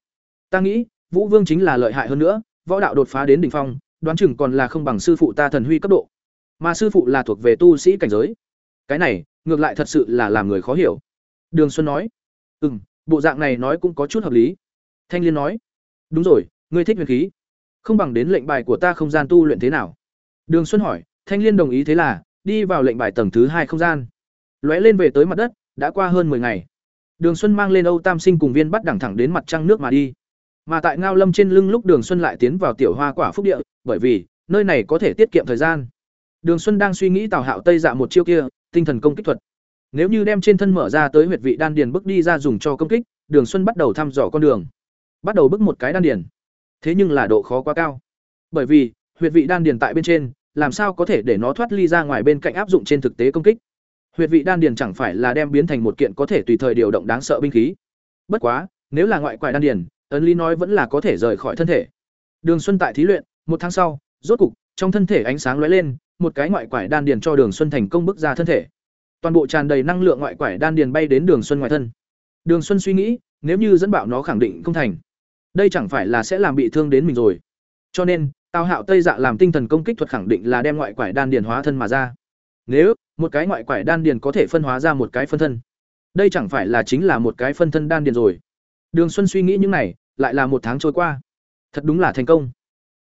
Ta nghĩ, Vũ Vương chính là lợi hại hơn nữa, võ đạo đột phá đến đỉnh phong, đoán chừng còn là không bằng sư phụ ta thần huy cấp độ. Mà sư phụ là thuộc về tu sĩ cảnh giới. Cái này ngược lại thật sự là làm người khó hiểu. Đường xuân nói. Ừ m bộ dạng này nói cũng có chút hợp lý. Thanh liên nói. Đúng rồi ngươi thích huyền khí không bằng đến lệnh bài của ta không gian tu luyện thế nào đường xuân hỏi thanh liên đồng ý thế là đi vào lệnh bài tầng thứ hai không gian lóe lên về tới mặt đất đã qua hơn 10 ngày đường xuân mang lên âu tam sinh cùng viên bắt đẳng thẳng đến mặt trăng nước mà đi Mà tại Ngao Lâm trên lưng lúc Đường Xuân lại tiến vào tiểu hoa quả phúc địa, bởi vì nơi này có thể tiết kiệm thời gian. Đường Xuân đang suy nghĩ Tào Hạo Tây dạ một chiêu kia, tinh thần công kích thuật. Nếu như đem trên thân mở ra tới huyệt vị đan điền bước đi ra dùng cho công kích, Đường Xuân bắt đầu thăm dò con đường. Bắt đầu bước một cái đan điền. Thế nhưng là độ khó quá cao. Bởi vì, huyệt vị đan điền tại bên trên, làm sao có thể để nó thoát ly ra ngoài bên cạnh áp dụng trên thực tế công kích. Huyệt vị đan điền chẳng phải là đem biến thành một kiện có thể tùy thời điều động đáng sợ binh khí. Bất quá, nếu là ngoại quải đan điền, ấn lý nói vẫn là có thể rời khỏi thân thể. Đường Xuân tại thí luyện, một tháng sau, rốt cục, trong thân thể ánh sáng lóe lên, một cái ngoại quải đan điền cho Đường Xuân thành công bước ra thân thể. Toàn bộ tràn đầy năng lượng ngoại quải đan điền bay đến Đường Xuân ngoài thân. Đường Xuân suy nghĩ, nếu như dẫn bạo nó khẳng định không thành. Đây chẳng phải là sẽ làm bị thương đến mình rồi. Cho nên, Tào Hạo Tây Dạ làm tinh thần công kích thuật khẳng định là đem ngoại quải đan điền hóa thân mà ra. Nếu một cái ngoại quải đan điền có thể phân hóa ra một cái phân thân, đây chẳng phải là chính là một cái phân thân đan điền rồi. Đường Xuân suy nghĩ những này, lại là một tháng trôi qua. Thật đúng là thành công.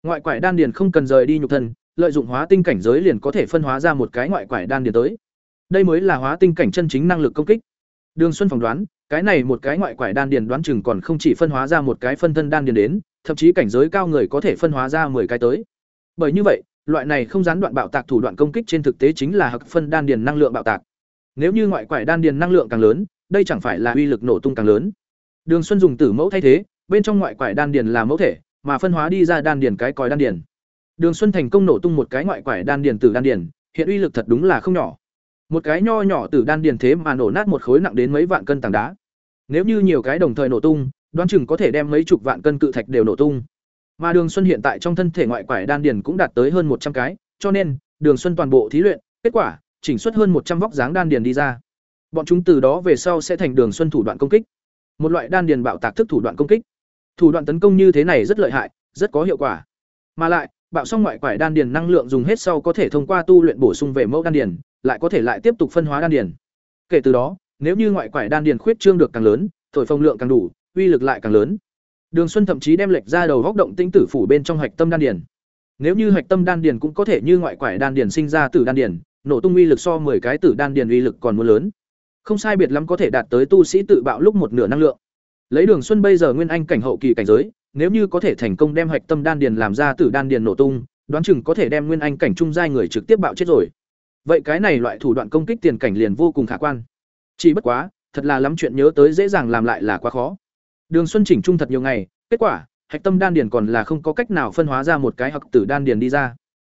Ngoại quải đan điền không cần rời đi nhục thân, lợi dụng hóa tinh cảnh giới liền có thể phân hóa ra một cái ngoại quải đan điền tới. Đây mới là hóa tinh cảnh chân chính năng lực công kích. Đường Xuân phỏng đoán, cái này một cái ngoại quải đan điền đoán chừng còn không chỉ phân hóa ra một cái phân thân đan điền đến, thậm chí cảnh giới cao người có thể phân hóa ra 10 cái tới. Bởi như vậy, loại này không gián đoạn bạo tạc thủ đoạn công kích trên thực tế chính là hặc phân đan điền năng lượng bạo tạc. Nếu như ngoại quải đan điền năng lượng càng lớn, đây chẳng phải là uy lực nổ tung càng lớn. Đường Xuân dùng tử mẫu thay thế, bên trong ngoại quải đan điền là mẫu thể, mà phân hóa đi ra đan điền cái còi đan điền. Đường Xuân thành công nổ tung một cái ngoại quải đan điền từ đan điền, hiện uy lực thật đúng là không nhỏ. Một cái nho nhỏ từ đan điền thế mà nổ nát một khối nặng đến mấy vạn cân tảng đá. Nếu như nhiều cái đồng thời nổ tung, đoán chừng có thể đem mấy chục vạn cân cự thạch đều nổ tung. Mà Đường Xuân hiện tại trong thân thể ngoại quải đan điền cũng đạt tới hơn một trăm cái, cho nên, Đường Xuân toàn bộ thí luyện, kết quả, chỉnh xuất hơn một trăm vóc dáng đan điền đi ra. Bọn chúng từ đó về sau sẽ thành Đường Xuân thủ đoạn công kích. Một loại đan điền bạo tạc thức thủ đoạn công kích. Thủ đoạn tấn công như thế này rất lợi hại, rất có hiệu quả. Mà lại, bạo xong ngoại quải đan điền năng lượng dùng hết sau có thể thông qua tu luyện bổ sung về mẫu đan điền, lại có thể lại tiếp tục phân hóa đan điền. Kể từ đó, nếu như ngoại quải đan điền khuyết trương được càng lớn, thổi phong lượng càng đủ, uy lực lại càng lớn. Đường Xuân thậm chí đem lệch ra đầu góc động tinh tử phủ bên trong hạch tâm đan điền. Nếu như hạch tâm đan điền cũng có thể như ngoại quải đan điền sinh ra tử đan điền, nổ tung uy lực so 10 cái tử đan điền uy lực còn muốn lớn. Không sai biệt lắm có thể đạt tới tu sĩ tự bạo lúc một nửa năng lượng. Lấy Đường Xuân bây giờ nguyên anh cảnh hậu kỳ cảnh giới, nếu như có thể thành công đem hạch tâm đan điền làm ra tử đan điền nổ tung, đoán chừng có thể đem nguyên anh cảnh trung giai người trực tiếp bạo chết rồi. Vậy cái này loại thủ đoạn công kích tiền cảnh liền vô cùng khả quan. Chỉ bất quá, thật là lắm chuyện nhớ tới dễ dàng làm lại là quá khó. Đường Xuân chỉnh trung thật nhiều ngày, kết quả, hạch tâm đan điền còn là không có cách nào phân hóa ra một cái hặc tử đan điền đi ra.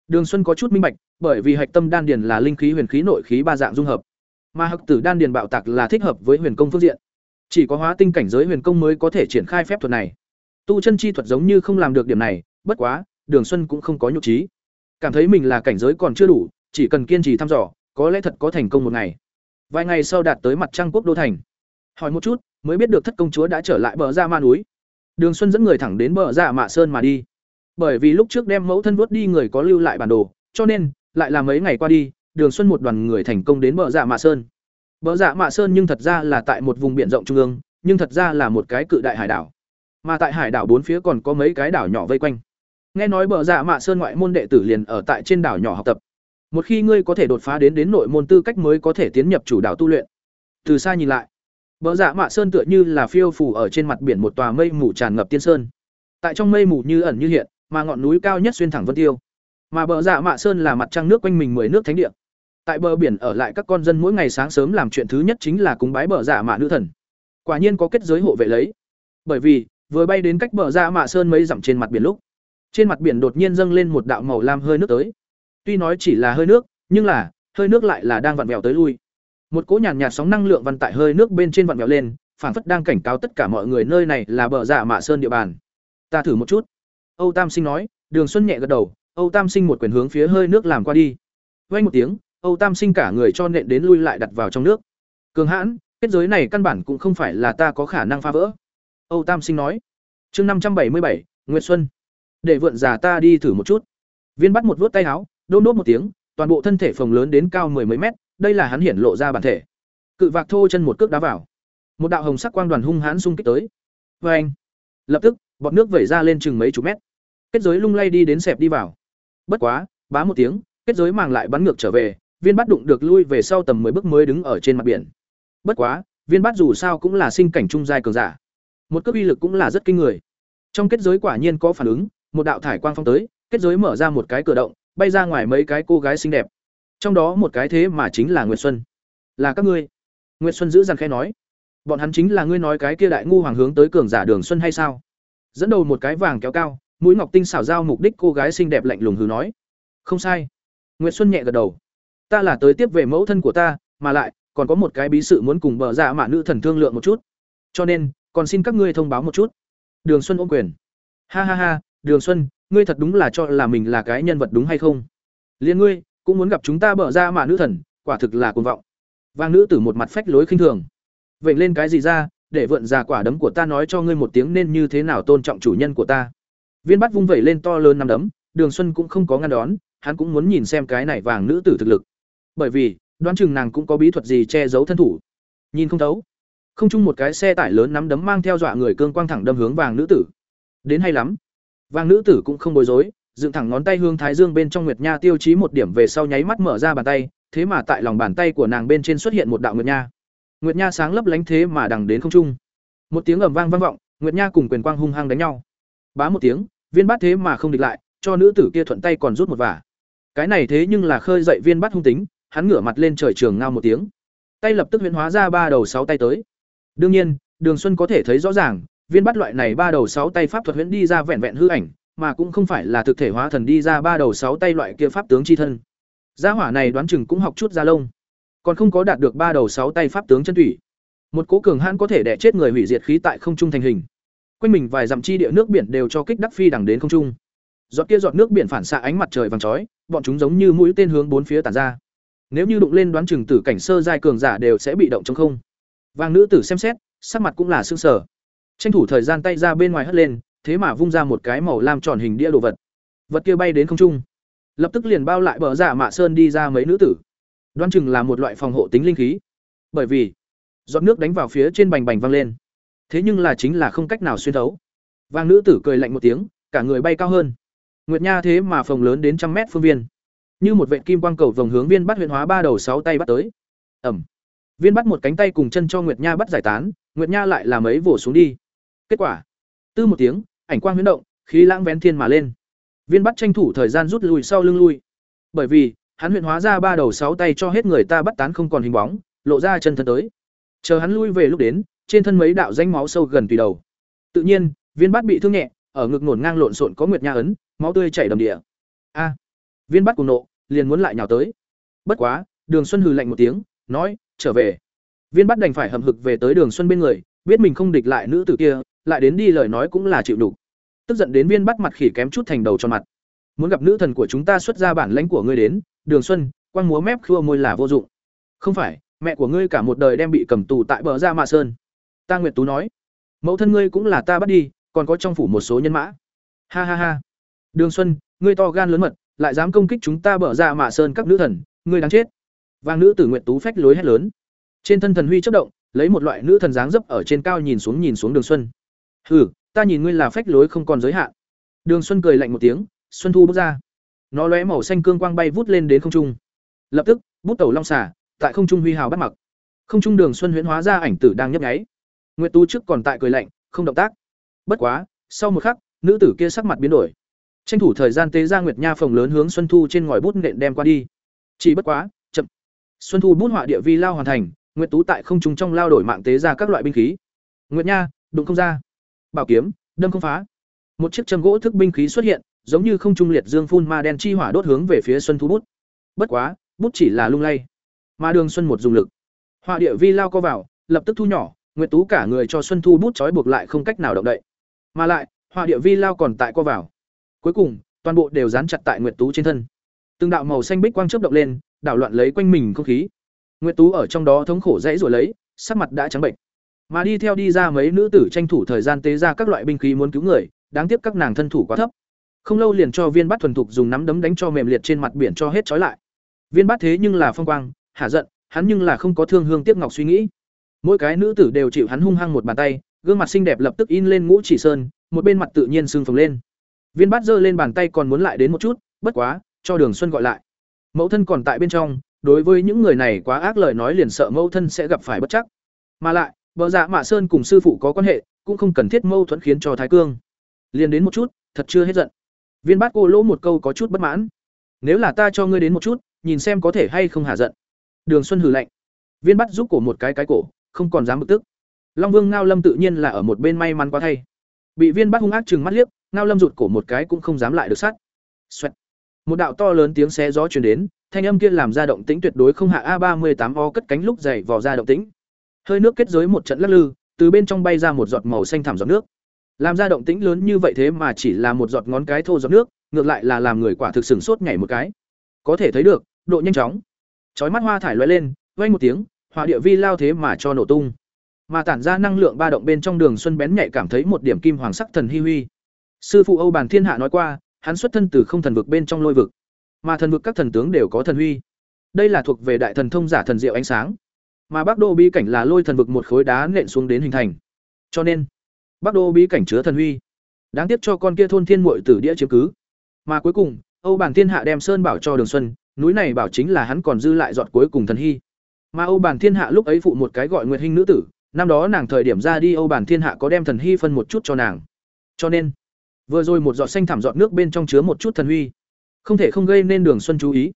Đường Xuân có chút minh bạch, bởi vì hạch tâm đan điền là linh khí huyền khí nội khí ba dạng dung hợp, mà hặc tử đan điền bạo tạc là thích hợp với huyền công phương diện. Chỉ có hóa tinh cảnh giới huyền công mới có thể triển khai phép thuật này. Tu chân chi thuật giống như không làm được điểm này, bất quá, Đường Xuân cũng không có nhục trí. Cảm thấy mình là cảnh giới còn chưa đủ, chỉ cần kiên trì thăm dò, có lẽ thật có thành công một ngày. Vài ngày sau đạt tới mặt trăng quốc đô thành. Hỏi một chút, mới biết được thất công chúa đã trở lại bờ ra ma núi. Đường Xuân dẫn người thẳng đến bờ dạ mạ sơn mà đi. Bởi vì lúc trước đem mẫu thân vuốt đi người có lưu lại bản đồ, cho nên lại là mấy ngày qua đi, Đường Xuân một đoàn người thành công đến bờ dạ mạ sơn. Bờ dạ mạ sơn nhưng thật ra là tại một vùng biển rộng trung ương, nhưng thật ra là một cái cự đại hải đảo. Mà tại hải đảo bốn phía còn có mấy cái đảo nhỏ vây quanh. Nghe nói bờ dạ mạ sơn ngoại môn đệ tử liền ở tại trên đảo nhỏ học tập. Một khi ngươi có thể đột phá đến đến nội môn tư cách mới có thể tiến nhập chủ đạo tu luyện. Từ xa nhìn lại, bờ dạ mạ sơn tựa như là phiêu phù ở trên mặt biển một tòa mây mù tràn ngập tiên sơn. Tại trong mây mù như ẩn như hiện, mà ngọn núi cao nhất xuyên thẳng vân tiêu. Mà bờ dạ mạ sơn là mặt trăng nước quanh mình mười nước thánh địa. Tại bờ biển ở lại các con dân mỗi ngày sáng sớm làm chuyện thứ nhất chính là cúng bái bờ dạ mạ nữ thần. Quả nhiên có kết giới hộ vệ lấy. Bởi vì, vừa bay đến cách bờ dạ mạ sơn mấy dặm trên mặt biển lúc, trên mặt biển đột nhiên dâng lên một đạo màu lam hơi nước tới. Tuy nói chỉ là hơi nước, nhưng là hơi nước lại là đang vặn vẹo tới lui. Một cỗ nhàn nhạt sóng năng lượng văn tại hơi nước bên trên vặn vẹo lên, phản phất đang cảnh cáo tất cả mọi người nơi này là bờ dạ mạ sơn địa bàn. Ta thử một chút. Âu Tam Sinh nói, Đường Xuân nhẹ gật đầu, Âu Tam Sinh một quyền hướng phía hơi nước làm qua đi. Vang một tiếng, Âu Tam Sinh cả người cho nện đến lui lại đặt vào trong nước. Cường hãn, kết giới này căn bản cũng không phải là ta có khả năng phá vỡ. Âu Tam Sinh nói. Chương năm trăm bảy mươi bảy, Nguyệt Xuân. Để vượn già ta đi thử một chút. Viên bắt một vuốt tay áo, đôn đốt một tiếng, toàn bộ thân thể phồng lớn đến cao mười mấy mét, đây là hắn hiển lộ ra bản thể. Cự vạc thô chân một cước đá vào. Một đạo hồng sắc quang đoàn hung hãn xung kích tới. Oeng! Lập tức, bọt nước vẩy ra lên chừng mấy chục mét. Kết giới lung lay đi đến xẹp đi vào. Bất quá, bá một tiếng, kết giới màng lại bắn ngược trở về, viên bắt đụng được lui về sau tầm 10 bước mới đứng ở trên mặt biển. Bất quá, viên bắt dù sao cũng là sinh cảnh trung giai cường giả. Một cước uy lực cũng là rất kinh người. trong kết giới quả nhiên có phản ứng một đạo thải quang phong tới kết giới mở ra một cái cửa động bay ra ngoài mấy cái cô gái xinh đẹp. Trong đó một cái thế mà chính là nguyệt xuân. Là các ngươi. Nguyệt xuân giữ dằn khẽ nói. Bọn hắn chính là ngươi nói cái kia đại ngu hoàng hướng tới cường giả đường xuân hay sao? Dẫn đầu một cái vàng kéo cao, mũi ngọc tinh xảo giao mục đích cô gái xinh đẹp lạnh lùng hừ nói. Không sai. Nguyệt xuân nhẹ gật đầu. Ta là tới tiếp về mẫu thân của ta, mà lại, còn có một cái bí sự muốn cùng bờ dạ mạ nữ thần thương lượng một chút. Cho nên, còn xin các ngươi thông báo một chút. Đường xuân ôm quyền. Ha ha ha, đường xuân ngươi thật đúng là cho là mình là cái nhân vật đúng hay không? Liên ngươi, cũng muốn gặp chúng ta bở ra mà nữ thần, quả thực là cuồng vọng. Vàng nữ tử một mặt phách lối khinh thường. Vậy lên cái gì ra, để vượn ra quả đấm của ta nói cho ngươi một tiếng nên như thế nào tôn trọng chủ nhân của ta. Viên bắt vung vẩy lên to lớn năm đấm, đường xuân cũng không có ngăn đón, hắn cũng muốn nhìn xem cái này vàng nữ tử thực lực. Bởi vì, đoán chừng nàng cũng có bí thuật gì che giấu thân thủ. Nhìn không thấu. Không chung một cái xe tải lớn nắm đấm mang theo dọa người cương quang thẳng đâm hướng vàng nữ tử. Đến hay lắm vàng nữ tử cũng không bối rối, dựng thẳng ngón tay hướng thái dương bên trong nguyệt nha tiêu chí một điểm về sau nháy mắt mở ra bàn tay, thế mà tại lòng bàn tay của nàng bên trên xuất hiện một đạo nguyệt nha. Nguyệt nha sáng lấp lánh thế mà đằng đến không trung. Một tiếng ầm vang vang vọng, nguyệt nha cùng quyền quang hung hăng đánh nhau. Bá một tiếng, viên bát thế mà không địch lại, cho nữ tử kia thuận tay còn rút một vả. Cái này thế nhưng là khơi dậy viên bát hung tính, hắn ngửa mặt lên trời trường ngao một tiếng. Tay lập tức huyễn hóa ra ba đầu sáu tay tới. Đương nhiên, đường xuân có thể thấy rõ ràng viên bắt loại này ba đầu sáu tay pháp thuật huyễn đi ra vẹn vẹn hư ảnh, mà cũng không phải là thực thể hóa thần đi ra ba đầu sáu tay loại kia pháp tướng chi thân. Gia hỏa này đoán chừng cũng học chút gia lông. Còn không có đạt được ba đầu sáu tay pháp tướng chân thủy một cố cường hãn có thể đẻ chết người hủy diệt khí tại không trung thành hình. Quanh mình vài dặm chi địa nước biển đều cho kích đắc phi đằng đến không trung. Giọt kia giọt nước biển phản xạ ánh mặt trời vàng chói, bọn chúng giống như mũi tên hướng bốn phía tản ra. Nếu như đụng lên đoán chừng tử cảnh sơ giai cường giả đều sẽ bị động trong không. Vàng nữ tử xem xét, sắc mặt cũng là sương sở tranh thủ thời gian tay ra bên ngoài hất lên, thế mà vung ra một cái màu lam tròn hình đĩa đồ vật. Vật kia bay đến không trung. Lập tức liền bao lại bờ giả mạ sơn đi ra mấy nữ tử. Đoan chừng là một loại phòng hộ tính linh khí. Bởi vì, giọt nước đánh vào phía trên bành bành văng lên. Thế nhưng là chính là không cách nào xuyên thấu. Vàng nữ tử cười lạnh một tiếng, cả người bay cao hơn. Nguyệt nha thế mà phòng lớn đến trăm mét phương viên. Như một vệ kim quang cầu vòng hướng viên bắt huyện hóa ba đầu sáu tay bắt tới. Ẩm. Viên bắt một cánh tay cùng chân cho nguyệt nha bắt giải tán, nguyệt nha lại làm ấy vỗ xuống đi kết quả. Tư một tiếng, ảnh quang huyễn động, khí lãng vén thiên mà lên. Viên bắt tranh thủ thời gian rút lui sau lưng lui. Bởi vì, hắn huyện hóa ra ba đầu sáu tay cho hết người ta bắt tán không còn hình bóng, lộ ra chân thân tới. Chờ hắn lui về lúc đến, trên thân mấy đạo danh máu sâu gần tùy đầu. Tự nhiên, viên bắt bị thương nhẹ, ở ngực nổn ngang lộn xộn có nguyệt nha ấn, máu tươi chảy đầm địa. A. Viên bắt cùng nộ, liền muốn lại nhào tới. Bất quá, đường xuân hừ lạnh một tiếng, nói, trở về. Viên bắt đành phải hầm hực về tới đường xuân bên người, biết mình không địch lại nữ tử kia lại đến đi lời nói cũng là chịu đủ tức giận đến viên bắt mặt khỉ kém chút thành đầu cho mặt. Muốn gặp nữ thần của chúng ta xuất ra bản lãnh của ngươi đến, đường xuân, quăng múa mép khua môi là vô dụng. Không phải, mẹ của ngươi cả một đời đem bị cầm tù tại bờ ra mạ sơn. Ta nguyệt tú nói, mẫu thân ngươi cũng là ta bắt đi, còn có trong phủ một số nhân mã. Ha ha ha. Đường xuân, ngươi to gan lớn mật, lại dám công kích chúng ta bờ ra mạ sơn các nữ thần, ngươi đáng chết. Vàng nữ tử nguyệt tú phách lối hét lớn. Trên thân thần huy chớp động, lấy một loại nữ thần dáng dấp ở trên cao nhìn xuống nhìn xuống đường xuân hừ, ta nhìn ngươi là phách lối không còn giới hạn. Đường xuân cười lạnh một tiếng, xuân thu bước ra. Nó lóe màu xanh cương quang bay vút lên đến không trung. Lập tức, bút tẩu long xả tại không trung huy hào bắt mặc. Không trung đường xuân huyễn hóa ra ảnh tử đang nhấp nháy. Nguyệt tú trước còn tại cười lạnh, không động tác. Bất quá, sau một khắc, nữ tử kia sắc mặt biến đổi. Tranh thủ thời gian tế ra nguyệt nha phòng lớn hướng xuân thu trên ngòi bút nện đem qua đi. Chỉ bất quá, chậm. Xuân thu bút họa địa vi lao hoàn thành, nguyệt tú tại không trung trong lao đổi mạng tế ra các loại binh khí. Nguyệt nha, đụng không ra bảo kiếm, đâm không phá. Một chiếc châm gỗ thức binh khí xuất hiện, giống như không trung liệt dương phun ma đen chi hỏa đốt hướng về phía xuân thu bút. Bất quá, bút chỉ là lung lay. Mà đường xuân một dùng lực. Họa địa vi lao co vào, lập tức thu nhỏ, nguyệt tú cả người cho xuân thu bút trói buộc lại không cách nào động đậy. Mà lại họa địa vi lao còn tại co vào. Cuối cùng, toàn bộ đều dán chặt tại nguyệt tú trên thân. Từng đạo màu xanh bích quang chớp động lên, đảo loạn lấy quanh mình không khí. Nguyệt tú ở trong đó thống khổ dãy rồi lấy, sắc mặt đã trắng bệnh mà đi theo đi ra mấy nữ tử tranh thủ thời gian tế ra các loại binh khí muốn cứu người, đáng tiếc các nàng thân thủ quá thấp. Không lâu liền cho viên bắt thuần thục dùng nắm đấm đánh cho mềm liệt trên mặt biển cho hết trói lại. Viên bắt thế nhưng là phong quang, hả giận, hắn nhưng là không có thương hương tiếc ngọc suy nghĩ. Mỗi cái nữ tử đều chịu hắn hung hăng một bàn tay, gương mặt xinh đẹp lập tức in lên ngũ chỉ sơn, một bên mặt tự nhiên sưng phồng lên. Viên bát giơ lên bàn tay còn muốn lại đến một chút, bất quá, cho đường xuân gọi lại. Mẫu thân còn tại bên trong, đối với những người này quá ác lời nói liền sợ mẫu thân sẽ gặp phải bất chắc. Mà lại bờ dạ mạ sơn cùng sư phụ có quan hệ, cũng không cần thiết mâu thuẫn khiến cho thái cương. Liền đến một chút, thật chưa hết giận. Viên bát cô lỗ một câu có chút bất mãn. Nếu là ta cho ngươi đến một chút, nhìn xem có thể hay không hả giận. Đường xuân hừ lạnh. Viên bát giúp cổ một cái cái cổ, không còn dám bực tức. Long vương ngao lâm tự nhiên là ở một bên may mắn quá thay. Bị viên bát hung ác chừng mắt liếc, ngao lâm rụt cổ một cái cũng không dám lại được sát. Xoẹt. một đạo to lớn tiếng xé gió truyền đến, thanh âm kia làm ra động tĩnh tuyệt đối không hạ a ba mươi tám o cất cánh lúc dày vò ra động tĩnh hơi nước kết giới một trận lắc lư, từ bên trong bay ra một giọt màu xanh thảm giọt nước. Làm ra động tĩnh lớn như vậy thế mà chỉ là một giọt ngón cái thô giọt nước, ngược lại là làm người quả thực sửng sốt nhảy một cái. Có thể thấy được, độ nhanh chóng. Chói mắt hoa thải lóe lên, vang một tiếng, hỏa địa vi lao thế mà cho nổ tung. Mà tản ra năng lượng ba động bên trong đường xuân bén nhạy cảm thấy một điểm kim hoàng sắc thần hi huy. Sư phụ âu bàn thiên hạ nói qua, hắn xuất thân từ không thần vực bên trong lôi vực. Mà thần vực các thần tướng đều có thần huy. Đây là thuộc về đại thần thông giả thần diệu ánh sáng mà bắc đô bí cảnh là lôi thần vực một khối đá nện xuống đến hình thành. Cho nên, bắc đô bí cảnh chứa thần huy đáng tiếc cho con kia thôn thiên muội tử đĩa chiếm cứ. Mà cuối cùng, âu bản thiên hạ đem sơn bảo cho đường xuân, núi này bảo chính là hắn còn dư lại dọn cuối cùng thần hy. Mà âu bản thiên hạ lúc ấy phụ một cái gọi nguyệt hình nữ tử, năm đó nàng thời điểm ra đi âu bản thiên hạ có đem thần hy phân một chút cho nàng. Cho nên, vừa rồi một giọt xanh thảm giọt nước bên trong chứa một chút thần huy không thể không gây nên đường xuân chú ý.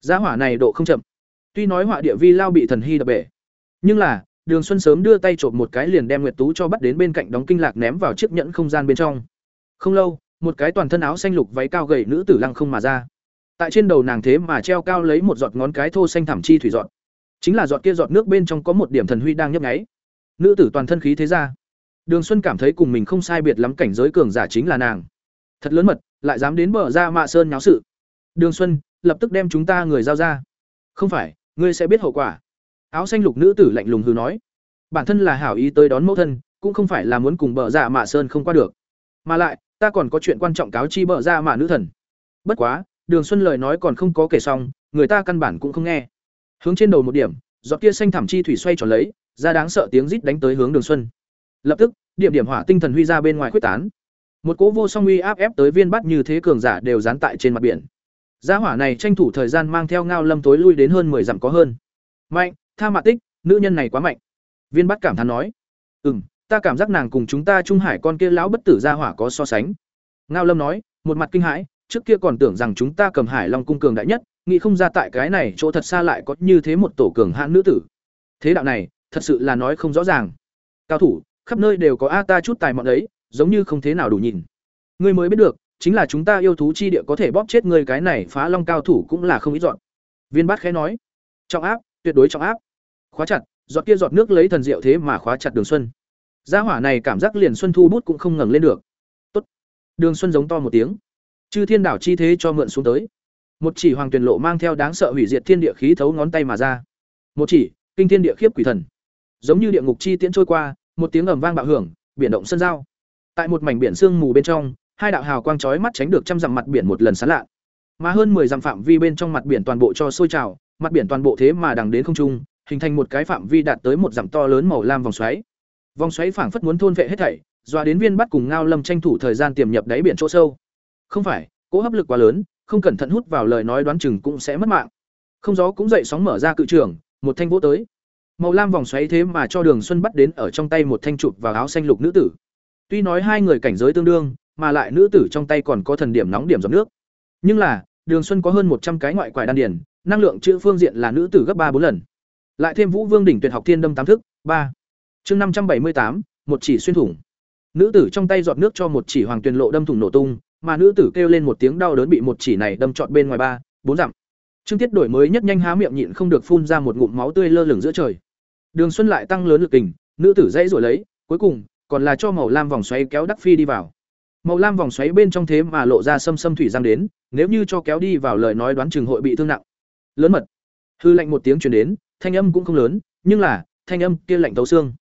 Giá hỏa này độ không chậm tuy nói họa địa vi lao bị thần hy đập bể, nhưng là, đường xuân sớm đưa tay trộm một cái liền đem nguyệt tú cho bắt đến bên cạnh đóng kinh lạc ném vào chiếc nhẫn không gian bên trong. Không lâu, một cái toàn thân áo xanh lục váy cao gầy nữ tử lăng không mà ra. Tại trên đầu nàng thế mà treo cao lấy một giọt ngón cái thô xanh thảm chi thủy giọt. Chính là giọt kia giọt nước bên trong có một điểm thần huy đang nhấp nháy. Nữ tử toàn thân khí thế ra. Đường xuân cảm thấy cùng mình không sai biệt lắm cảnh giới cường giả chính là nàng. Thật lớn mật, lại dám đến bờ ra mạ sơn nháo sự. Đường xuân, lập tức đem chúng ta người giao ra. Không phải ngươi sẽ biết hậu quả. Áo xanh lục nữ tử lạnh lùng hừ nói. Bản thân là hảo ý tới đón mẫu thân, cũng không phải là muốn cùng bờ dạ mạ sơn không qua được. Mà lại, ta còn có chuyện quan trọng cáo chi bờ ra dạ mạ nữ thần. Bất quá, đường xuân lời nói còn không có kể xong, người ta căn bản cũng không nghe. Hướng trên đầu một điểm, giọt kia xanh thảm chi thủy xoay tròn lấy, ra đáng sợ tiếng rít đánh tới hướng đường xuân. Lập tức, điểm điểm hỏa tinh thần huy ra bên ngoài quyết tán. Một cỗ vô song uy áp ép tới viên bắt như thế cường giả đều dán tại trên mặt biển gia hỏa này tranh thủ thời gian mang theo ngao lâm tối lui đến hơn mười dặm có hơn. Mạnh, tha mạ tích, nữ nhân này quá mạnh. Viên Bắc cảm thán nói. Ừm, ta cảm giác nàng cùng chúng ta trung hải con kia lão bất tử gia hỏa có so sánh. Ngao lâm nói, một mặt kinh hãi, trước kia còn tưởng rằng chúng ta cầm hải long cung cường đại nhất, nghĩ không ra tại cái này chỗ thật xa lại có như thế một tổ cường hãn nữ tử. Thế đạo này, thật sự là nói không rõ ràng. Cao thủ, khắp nơi đều có a ta chút tài mọn ấy, giống như không thế nào đủ nhìn. Ngươi mới biết được chính là chúng ta yêu thú chi địa có thể bóp chết ngươi cái này phá long cao thủ cũng là không ít dọn. Viên bát khẽ nói, trọng áp, tuyệt đối trọng áp. Khóa chặt, giọt kia giọt nước lấy thần diệu thế mà khóa chặt đường xuân. Gia hỏa này cảm giác liền xuân thu bút cũng không ngẩng lên được. Tốt, đường xuân giống to một tiếng. Chư thiên đảo chi thế cho mượn xuống tới. Một chỉ hoàng tuyền lộ mang theo đáng sợ hủy diệt thiên địa khí thấu ngón tay mà ra. Một chỉ, kinh thiên địa khiếp quỷ thần. Giống như địa ngục chi tiễn trôi qua, một tiếng ầm vang bạo hưởng, biển động sân giao. Tại một mảnh biển sương mù bên trong hai đạo hào quang chói mắt tránh được trăm dặm mặt biển một lần sáng lạ. Mà hơn mười dặm phạm vi bên trong mặt biển toàn bộ cho sôi trào, mặt biển toàn bộ thế mà đằng đến không trung, hình thành một cái phạm vi đạt tới một dặm to lớn màu lam vòng xoáy. Vòng xoáy phảng phất muốn thôn vệ hết thảy, doa đến viên bắt cùng ngao lâm tranh thủ thời gian tiềm nhập đáy biển chỗ sâu. Không phải, cỗ hấp lực quá lớn, không cẩn thận hút vào lời nói đoán chừng cũng sẽ mất mạng. Không gió cũng dậy sóng mở ra cự trường, một thanh vỗ tới. Màu lam vòng xoáy thế mà cho đường xuân bắt đến ở trong tay một thanh chụp vào áo xanh lục nữ tử. Tuy nói hai người cảnh giới tương đương mà lại nữ tử trong tay còn có thần điểm nóng điểm giọt nước. Nhưng là đường xuân có hơn một trăm cái ngoại quải đan điền, năng lượng chữa phương diện là nữ tử gấp ba bốn lần. Lại thêm vũ vương đỉnh tuyệt học thiên đâm tám thức ba. Chương năm trăm bảy mươi tám một chỉ xuyên thủng. Nữ tử trong tay giọt nước cho một chỉ hoàng tuyền lộ đâm thủng nổ tung mà nữ tử kêu lên một tiếng đau đớn bị một chỉ này đâm trọn bên ngoài ba bốn dặm. Trương tiết đổi mới nhất nhanh há miệng nhịn không được phun ra một ngụm máu tươi lơ lửng giữa trời. Đường xuân lại tăng lớn lực kình nữ tử dãy rồi lấy cuối cùng còn là cho màu lam vòng xoáy kéo đắc phi đi vào màu lam vòng xoáy bên trong thế mà lộ ra xâm xâm thủy giang đến, nếu như cho kéo đi vào lời nói đoán chừng hội bị thương nặng. Lớn mật. Hư lạnh một tiếng truyền đến, thanh âm cũng không lớn, nhưng là, thanh âm kia lạnh tấu xương.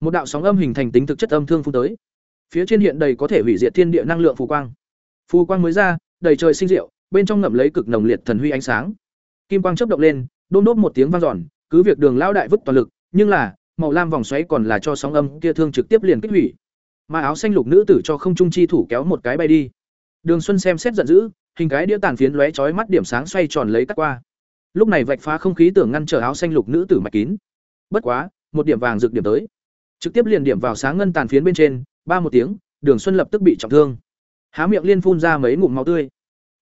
Một đạo sóng âm hình thành tính thực chất âm thương phun tới. Phía trên hiện đầy có thể hủy diệt thiên địa năng lượng phù quang. Phù quang mới ra, đầy trời sinh diệu, bên trong ngậm lấy cực nồng liệt thần huy ánh sáng. Kim quang chớp động lên đôn đốt một tiếng vang giòn cứ việc đường lao đại vứt toàn lực, nhưng là, màu lam vòng xoáy còn là cho sóng âm kia thương trực tiếp liền kích hủy mà áo xanh lục nữ tử cho không trung chi thủ kéo một cái bay đi. Đường xuân xem xét giận dữ, hình cái đĩa tàn phiến lóe chói mắt điểm sáng xoay tròn lấy cắt qua. Lúc này vạch phá không khí tưởng ngăn trở áo xanh lục nữ tử mạch kín. Bất quá, một điểm vàng rực điểm tới. Trực tiếp liền điểm vào sáng ngân tàn phiến bên trên, ba một tiếng, đường xuân lập tức bị trọng thương. Há miệng liên phun ra mấy ngụm máu tươi.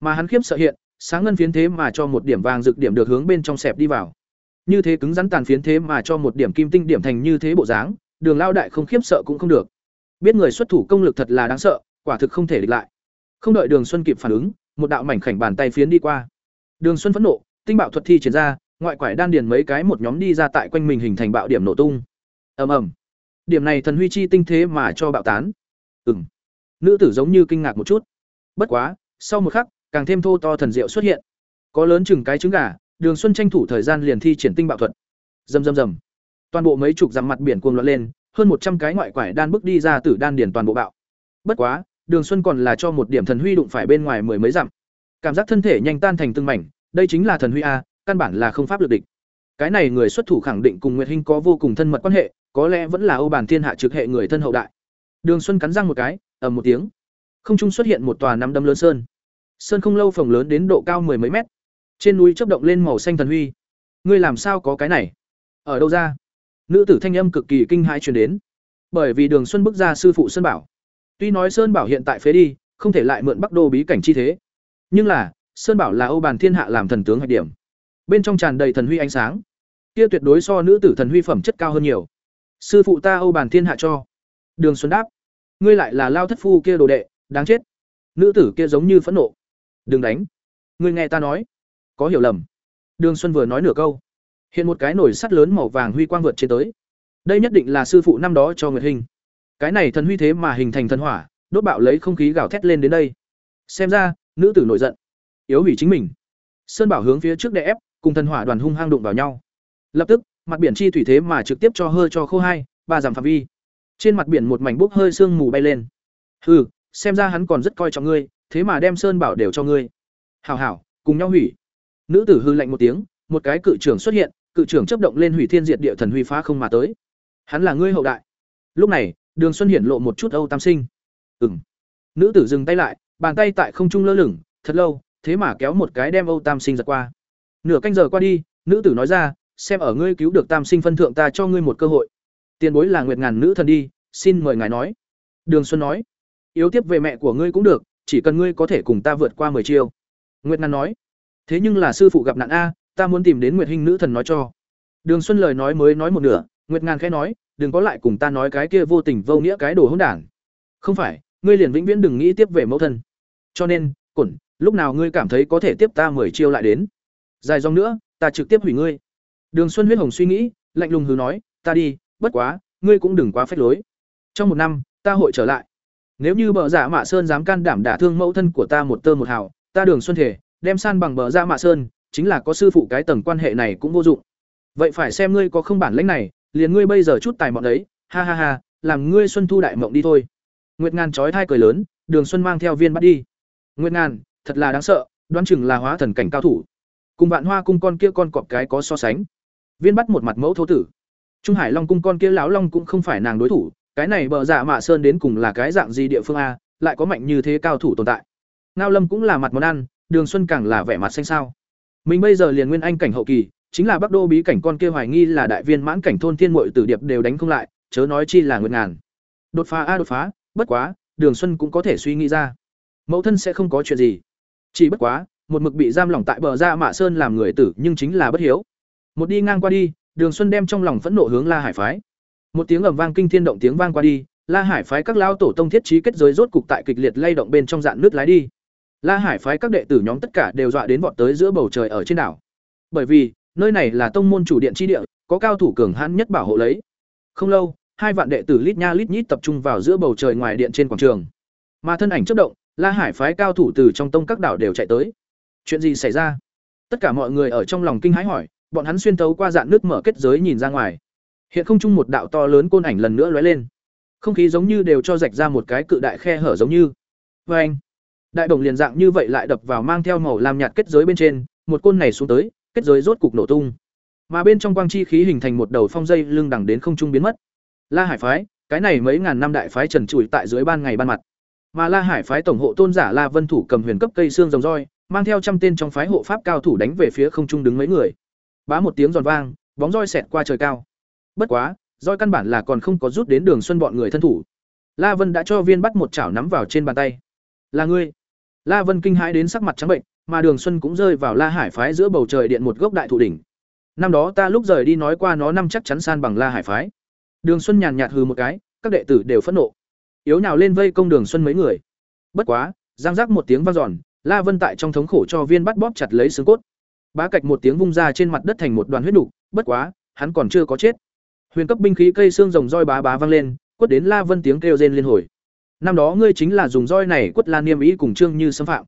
Mà hắn khiếp sợ hiện, sáng ngân phiến thế mà cho một điểm vàng rực điểm được hướng bên trong xẹp đi vào. Như thế cứng rắn tàn phiến thế mà cho một điểm kim tinh điểm thành như thế bộ dáng, đường lao đại không khiếp sợ cũng không được biết người xuất thủ công lực thật là đáng sợ, quả thực không thể địch lại. Không đợi đường xuân kịp phản ứng, một đạo mảnh khảnh bàn tay phiến đi qua. Đường xuân phẫn nộ, tinh bạo thuật thi triển ra, ngoại quải đan điền mấy cái một nhóm đi ra tại quanh mình hình thành bạo điểm nổ tung. Ầm ầm. Điểm này thần huy chi tinh thế mà cho bạo tán. Ừng nữ tử giống như kinh ngạc một chút. Bất quá, sau một khắc, càng thêm thô to thần diệu xuất hiện. Có lớn chừng cái trứng gà, đường xuân tranh thủ thời gian liền thi triển tinh bạo thuật. Rầm rầm rầm. Toàn bộ mấy chục dặm mặt biển cuồng loạn lên hơn một trăm cái ngoại quải đan bước đi ra từ đan điền toàn bộ bạo. Bất quá, đường xuân còn là cho một điểm thần huy đụng phải bên ngoài mười mấy dặm. Cảm giác thân thể nhanh tan thành từng mảnh, đây chính là thần huy a, căn bản là không pháp lực địch. Cái này người xuất thủ khẳng định cùng nguyệt hinh có vô cùng thân mật quan hệ, có lẽ vẫn là âu bản thiên hạ trực hệ người thân hậu đại. Đường xuân cắn răng một cái, ầm một tiếng. Không trung xuất hiện một tòa năm đâm lớn sơn. Sơn không lâu phồng lớn đến độ cao mười mấy mét. Trên núi chớp động lên màu xanh thần huy. Ngươi làm sao có cái này? Ở đâu ra? Nữ tử thanh âm cực kỳ kinh hãi truyền đến. Bởi vì đường xuân bước ra sư phụ sơn bảo. Tuy nói sơn bảo hiện tại phế đi, không thể lại mượn bắc đô bí cảnh chi thế. Nhưng là, sơn bảo là âu bàn thiên hạ làm thần tướng hạch điểm. Bên trong tràn đầy thần huy ánh sáng. Kia tuyệt đối so nữ tử thần huy phẩm chất cao hơn nhiều. Sư phụ ta âu bàn thiên hạ cho. Đường xuân đáp. Ngươi lại là lao thất phu kia đồ đệ, đáng chết. Nữ tử kia giống như phẫn nộ. Đừng đánh. Ngươi nghe ta nói. Có hiểu lầm. Đường xuân vừa nói nửa câu hiện một cái nồi sắt lớn màu vàng huy quang vượt trên tới. Đây nhất định là sư phụ năm đó cho nguyệt hình. Cái này thần huy thế mà hình thành thần hỏa, đốt bạo lấy không khí gào thét lên đến đây. Xem ra, nữ tử nổi giận, yếu hủy chính mình. Sơn bảo hướng phía trước đè ép, cùng thần hỏa đoàn hung hăng đụng vào nhau. Lập tức, mặt biển chi thủy thế mà trực tiếp cho hơi cho khô hai, ba dặm phạm vi. Trên mặt biển một mảnh bốc hơi sương mù bay lên. Hừ, xem ra hắn còn rất coi trọng ngươi, thế mà đem sơn bảo đều cho ngươi. Hảo hảo, cùng nhau hủy. Nữ tử hư lạnh một tiếng, một cái cự trưởng xuất hiện cự trưởng chấp động lên hủy thiên diệt địa thần huy phá không mà tới. Hắn là ngươi hậu đại. Lúc này, đường xuân hiển lộ một chút âu tam sinh. Ừng nữ tử dừng tay lại, bàn tay tại không trung lơ lửng, thật lâu, thế mà kéo một cái đem âu tam sinh giật qua. Nửa canh giờ qua đi, nữ tử nói ra, xem ở ngươi cứu được tam sinh phân thượng ta cho ngươi một cơ hội. Tiền bối là nguyệt ngàn nữ thần đi, xin mời ngài nói. Đường xuân nói, yếu tiếp về mẹ của ngươi cũng được, chỉ cần ngươi có thể cùng ta vượt qua mười chiêu. Nguyệt ngàn nói, thế nhưng là sư phụ gặp nạn a ta muốn tìm đến nguyệt hình nữ thần nói cho. Đường xuân lời nói mới nói một nửa, nguyệt ngàn khẽ nói, đừng có lại cùng ta nói cái kia vô tình vô nghĩa cái đồ hỗn đản. Không phải, ngươi liền vĩnh viễn đừng nghĩ tiếp về mẫu thân. Cho nên, cổn, lúc nào ngươi cảm thấy có thể tiếp ta mười chiêu lại đến? Dài dòng nữa, ta trực tiếp hủy ngươi. Đường xuân huyết hồng suy nghĩ, lạnh lùng hứ nói, ta đi, bất quá, ngươi cũng đừng quá phách lối. Trong một năm, ta hội trở lại. Nếu như bờ giả mạ sơn dám can đảm đả thương mẫu thân của ta một tơ một hào, ta đường xuân thể, đem san bằng bờ giả mạ sơn chính là có sư phụ cái tầng quan hệ này cũng vô dụng. Vậy phải xem ngươi có không bản lĩnh này, liền ngươi bây giờ chút tài mọn đấy ha ha ha, làm ngươi xuân thu đại mộng đi thôi. Nguyệt ngàn trói thai cười lớn, đường xuân mang theo viên bắt đi. Nguyệt ngàn, thật là đáng sợ, đoán chừng là hóa thần cảnh cao thủ. Cùng vạn hoa cung con kia con cọp cái có so sánh. Viên bắt một mặt mẫu thô tử. Trung hải long cung con kia lão long cũng không phải nàng đối thủ, cái này bờ dạ mạ sơn đến cùng là cái dạng gì địa phương a, lại có mạnh như thế cao thủ tồn tại. Ngao lâm cũng là mặt món ăn, đường xuân càng là vẻ mặt xanh sao mình bây giờ liền nguyên anh cảnh hậu kỳ, chính là bắc đô bí cảnh con kia hoài nghi là đại viên mãn cảnh thôn thiên mội tử điệp đều đánh không lại, chớ nói chi là nguyệt ngàn. Đột phá a, đột phá, bất quá, đường xuân cũng có thể suy nghĩ ra. Mẫu thân sẽ không có chuyện gì. Chỉ bất quá, một mực bị giam lỏng tại bờ ra mạ sơn làm người tử, nhưng chính là bất hiếu. Một đi ngang qua đi, đường xuân đem trong lòng phẫn nộ hướng la hải phái. Một tiếng ầm vang kinh thiên động tiếng vang qua đi, la hải phái các lao tổ tông thiết trí kết giới rốt cục tại kịch liệt lay động bên trong dạn nước lái đi la hải phái các đệ tử nhóm tất cả đều dọa đến vọt tới giữa bầu trời ở trên đảo. Bởi vì, nơi này là tông môn chủ điện chi địa, có cao thủ cường hãn nhất bảo hộ lấy. Không lâu, hai vạn đệ tử lít nha lít nhít tập trung vào giữa bầu trời ngoài điện trên quảng trường. Mà thân ảnh chớp động, la hải phái cao thủ từ trong tông các đảo đều chạy tới. Chuyện gì xảy ra? Tất cả mọi người ở trong lòng kinh hãi hỏi, bọn hắn xuyên thấu qua dạn nước mở kết giới nhìn ra ngoài. Hiện không chung một đạo to lớn côn ảnh lần nữa lóe lên. Không khí giống như đều cho rạch ra một cái cự đại khe hở giống như. Và anh đại đồng liền dạng như vậy lại đập vào mang theo màu làm nhạt kết giới bên trên, một côn này xuống tới, kết giới rốt cục nổ tung. Mà bên trong quang chi khí hình thành một đầu phong dây lưng đằng đến không trung biến mất. La hải phái, cái này mấy ngàn năm đại phái trần trụi tại dưới ban ngày ban mặt. Mà la hải phái tổng hộ tôn giả la vân thủ cầm huyền cấp cây xương rồng roi, mang theo trăm tên trong phái hộ pháp cao thủ đánh về phía không trung đứng mấy người. Bá một tiếng giòn vang, bóng roi xẹt qua trời cao. Bất quá, roi căn bản là còn không có rút đến đường xuân bọn người thân thủ. La vân đã cho viên bắt một chảo nắm vào trên bàn tay. Là ngươi la vân kinh hãi đến sắc mặt trắng bệnh mà đường xuân cũng rơi vào la hải phái giữa bầu trời điện một gốc đại thụ đỉnh. Năm đó ta lúc rời đi nói qua nó năm chắc chắn san bằng la hải phái. Đường xuân nhàn nhạt hừ một cái các đệ tử đều phẫn nộ. Yếu nào lên vây công đường xuân mấy người. Bất quá giang giác một tiếng vang dọn, la vân tại trong thống khổ cho viên bắt bóp chặt lấy xương cốt. Bá cạch một tiếng vung ra trên mặt đất thành một đoàn huyết nục bất quá hắn còn chưa có chết. Huyền cấp binh khí cây xương rồng roi bá bá vang lên quất đến la vân tiếng kêu rên liên hồi năm đó ngươi chính là dùng roi này quất Lan niêm ý cùng trương như xâm phạm.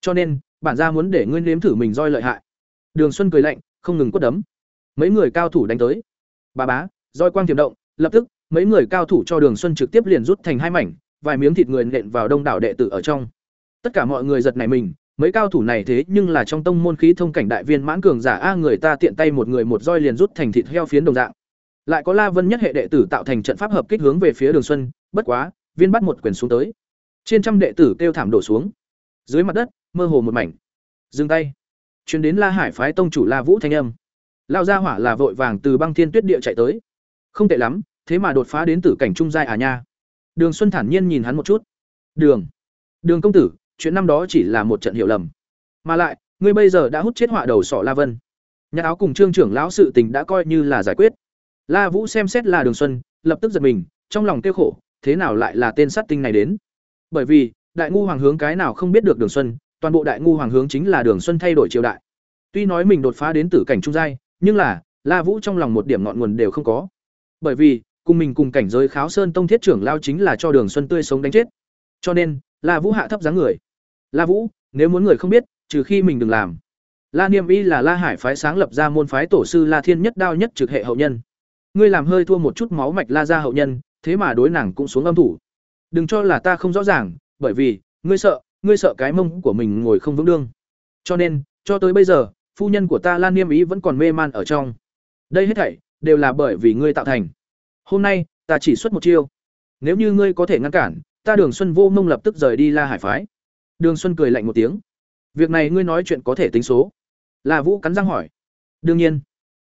Cho nên, bản gia muốn để ngươi nếm thử mình roi lợi hại. Đường xuân cười lạnh, không ngừng quất đấm. Mấy người cao thủ đánh tới. Bà bá, roi quang tiềm động, lập tức, mấy người cao thủ cho đường xuân trực tiếp liền rút thành hai mảnh, vài miếng thịt người nện vào đông đảo đệ tử ở trong. Tất cả mọi người giật này mình, mấy cao thủ này thế nhưng là trong tông môn khí thông cảnh đại viên mãn cường giả a, người ta tiện tay một người một roi liền rút thành thịt heo phiến đồng dạng. Lại có la vân nhất hệ đệ tử tạo thành trận pháp hợp kích hướng về phía đường xuân, bất quá viên bắt một quyền xuống tới. Trên trăm đệ tử kêu thảm đổ xuống. Dưới mặt đất, mơ hồ một mảnh. Dừng tay. Chuyến đến la hải phái tông chủ la vũ thanh âm. Lao ra hỏa là vội vàng từ băng thiên tuyết địa chạy tới. Không tệ lắm, thế mà đột phá đến tử cảnh trung giai à nha. Đường xuân thản nhiên nhìn hắn một chút. Đường. Đường công tử, chuyện năm đó chỉ là một trận hiểu lầm. Mà lại, ngươi bây giờ đã hút chết họa đầu sọ la vân. Nhà áo cùng trương trưởng lão sự tình đã coi như là giải quyết. La vũ xem xét là đường xuân, lập tức giật mình, trong lòng kêu khổ thế nào lại là tên sát tinh này đến? Bởi vì, đại ngu hoàng hướng cái nào không biết được đường xuân, toàn bộ đại ngu hoàng hướng chính là đường xuân thay đổi triều đại. Tuy nói mình đột phá đến tử cảnh trung giai, nhưng là, la vũ trong lòng một điểm ngọn nguồn đều không có. Bởi vì, cùng mình cùng cảnh giới kháo sơn tông thiết trưởng lao chính là cho đường xuân tươi sống đánh chết. Cho nên, la vũ hạ thấp dáng người. La vũ, nếu muốn người không biết, trừ khi mình đừng làm. La niêm y là la hải phái sáng lập ra môn phái tổ sư la thiên nhất đao nhất trực hệ hậu nhân. Ngươi làm hơi thua một chút máu mạch la ra hậu nhân thế mà đối nàng cũng xuống âm thủ. Đừng cho là ta không rõ ràng, bởi vì, ngươi sợ ngươi sợ cái mông của mình ngồi không vững đương. Cho nên, cho tới bây giờ, phu nhân của ta lan niêm ý vẫn còn mê man ở trong. Đây hết thảy, đều là bởi vì ngươi tạo thành. Hôm nay, ta chỉ xuất một chiêu. Nếu như ngươi có thể ngăn cản, ta đường xuân vô mông lập tức rời đi la hải phái. Đường xuân cười lạnh một tiếng. Việc này ngươi nói chuyện có thể tính số. Là vũ cắn răng hỏi. Đương nhiên.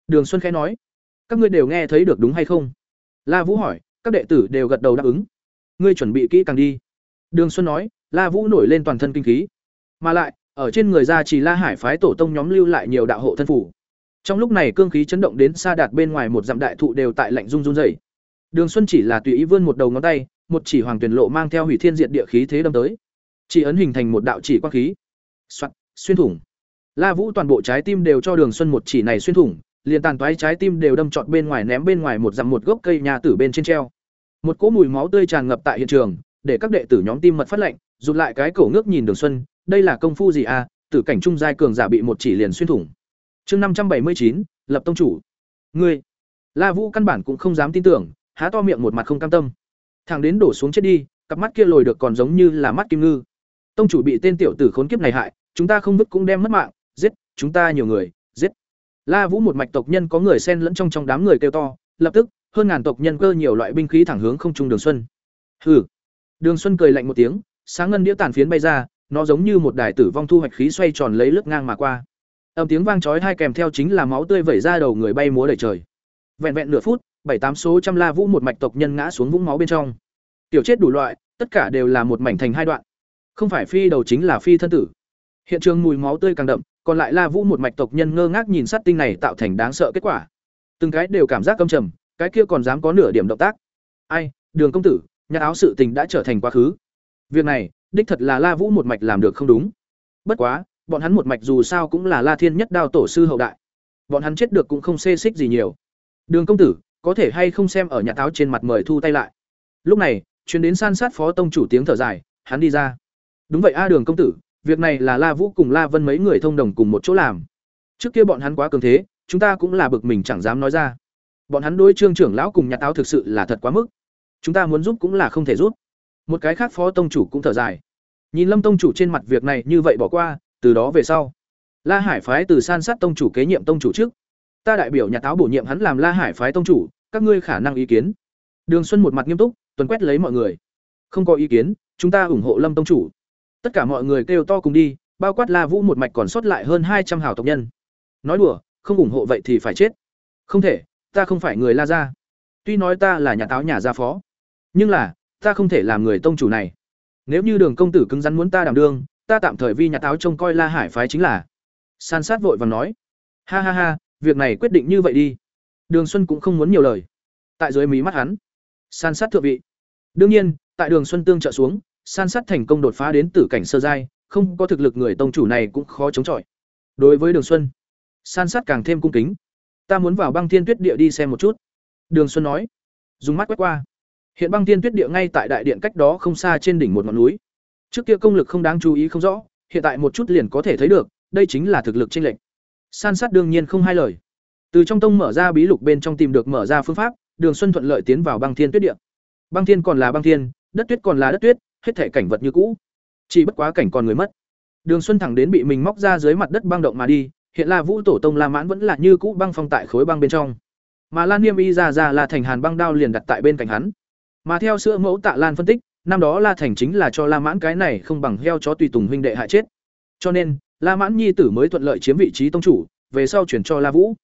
Đường xuân khẽ nói. Các ngươi đều nghe thấy được đúng hay không? La vũ hỏi các đệ tử đều gật đầu đáp ứng. Ngươi chuẩn bị kỹ càng đi. Đường xuân nói la vũ nổi lên toàn thân kinh khí. Mà lại ở trên người ra chỉ la hải phái tổ tông nhóm lưu lại nhiều đạo hộ thân phủ. Trong lúc này cương khí chấn động đến xa đạt bên ngoài một dặm đại thụ đều tại lạnh run run rẩy. Đường xuân chỉ là tùy ý vươn một đầu ngón tay một chỉ hoàng tuyển lộ mang theo hủy thiên diện địa khí thế đâm tới. Chỉ ấn hình thành một đạo chỉ quang khí. Soạn, xuyên thủng. La vũ toàn bộ trái tim đều cho đường xuân một chỉ này xuyên thủng liền tàn toái trái tim đều đâm trọt bên ngoài ném bên ngoài một dặm một gốc cây nhà tử bên trên treo một cỗ mùi máu tươi tràn ngập tại hiện trường, để các đệ tử nhóm tim mật phát lệnh rụt lại cái cổ ngước nhìn đường xuân, đây là công phu gì à tử cảnh trung giai cường giả bị một chỉ liền xuyên thủng. Chương năm trăm bảy mươi chín, lập tông chủ. Ngươi, la vũ căn bản cũng không dám tin tưởng, há to miệng một mặt không cam tâm. Thằng đến đổ xuống chết đi, cặp mắt kia lồi được còn giống như là mắt kim ngư. Tông chủ bị tên tiểu tử khốn kiếp này hại, chúng ta không vứt cũng đem mất mạng, giết, chúng ta nhiều người, giết. La vũ một mạch tộc nhân có người xen lẫn trong trong đám người kêu to, lập tức hơn ngàn tộc nhân cơ nhiều loại binh khí thẳng hướng không trung đường xuân. Hừ. Đường xuân cười lạnh một tiếng, sáng ngân đĩa tàn phiến bay ra, nó giống như một đài tử vong thu hoạch khí xoay tròn lấy lướt ngang mà qua. Âm tiếng vang chói hai kèm theo chính là máu tươi vẩy ra đầu người bay múa đầy trời. Vẹn vẹn nửa phút, bảy tám số trăm la vũ một mạch tộc nhân ngã xuống vũng máu bên trong. Tiểu chết đủ loại, tất cả đều là một mảnh thành hai đoạn. Không phải phi đầu chính là phi thân tử. Hiện trường mùi máu tươi càng đậm, còn lại la vũ một mạch tộc nhân ngơ ngác nhìn sát tinh này tạo thành đáng sợ kết quả. Từng cái đều cảm giác căm trầm cái kia còn dám có nửa điểm động tác. Ai, đường công tử, nhà áo sự tình đã trở thành quá khứ. Việc này, đích thật là la vũ một mạch làm được không đúng. Bất quá, bọn hắn một mạch dù sao cũng là la thiên nhất đao tổ sư hậu đại. Bọn hắn chết được cũng không xê xích gì nhiều. Đường công tử, có thể hay không xem ở nhà áo trên mặt mời thu tay lại. Lúc này, chuyến đến san sát phó tông chủ tiếng thở dài, hắn đi ra. Đúng vậy a, đường công tử, việc này là la vũ cùng la vân mấy người thông đồng cùng một chỗ làm. Trước kia bọn hắn quá cường thế, chúng ta cũng là bực mình chẳng dám nói ra bọn hắn đối trương trưởng lão cùng nhà táo thực sự là thật quá mức. Chúng ta muốn giúp cũng là không thể giúp. Một cái khác phó tông chủ cũng thở dài. Nhìn lâm tông chủ trên mặt việc này như vậy bỏ qua, từ đó về sau, la hải phái từ san sát tông chủ kế nhiệm tông chủ trước. Ta đại biểu nhà táo bổ nhiệm hắn làm la hải phái tông chủ, các ngươi khả năng ý kiến. Đường xuân một mặt nghiêm túc, tuần quét lấy mọi người. Không có ý kiến, chúng ta ủng hộ lâm tông chủ. Tất cả mọi người kêu to cùng đi, bao quát la vũ một mạch còn sót lại hơn hai trăm hào tộc nhân. Nói đùa, không ủng hộ vậy thì phải chết. Không thể ta không phải người la gia. Tuy nói ta là nhà táo nhà gia phó, nhưng là, ta không thể làm người tông chủ này. Nếu như đường công tử cứng rắn muốn ta đảm đương, ta tạm thời vi nhà táo trông coi la hải phái chính là. San sát vội và nói. Ha ha ha, việc này quyết định như vậy đi. Đường xuân cũng không muốn nhiều lời. Tại dưới mí mắt hắn, san sát thượng vị. Đương nhiên, tại đường xuân tương trợ xuống, san sát thành công đột phá đến tử cảnh sơ giai, không có thực lực người tông chủ này cũng khó chống chọi. Đối với đường xuân, san sát càng thêm cung kính ta muốn vào băng thiên tuyết địa đi xem một chút. Đường xuân nói. Dùng mắt quét qua. Hiện băng thiên tuyết địa ngay tại đại điện cách đó không xa trên đỉnh một ngọn núi. Trước kia công lực không đáng chú ý không rõ, hiện tại một chút liền có thể thấy được, đây chính là thực lực tranh lệch. San sát đương nhiên không hai lời. Từ trong tông mở ra bí lục bên trong tìm được mở ra phương pháp, đường xuân thuận lợi tiến vào băng thiên tuyết địa. Băng thiên còn là băng thiên, đất tuyết còn là đất tuyết, hết thể cảnh vật như cũ. Chỉ bất quá cảnh còn người mất. Đường xuân thẳng đến bị mình móc ra dưới mặt đất băng động mà đi hiện là vũ tổ tông la mãn vẫn là như cũ băng phong tại khối băng bên trong. Mà lan niêm y ra ra là thành hàn băng đao liền đặt tại bên cạnh hắn. Mà theo sữa mẫu tạ lan phân tích, năm đó la thành chính là cho la mãn cái này không bằng heo chó tùy tùng huynh đệ hại chết. Cho nên, la mãn nhi tử mới thuận lợi chiếm vị trí tông chủ, về sau chuyển cho la vũ.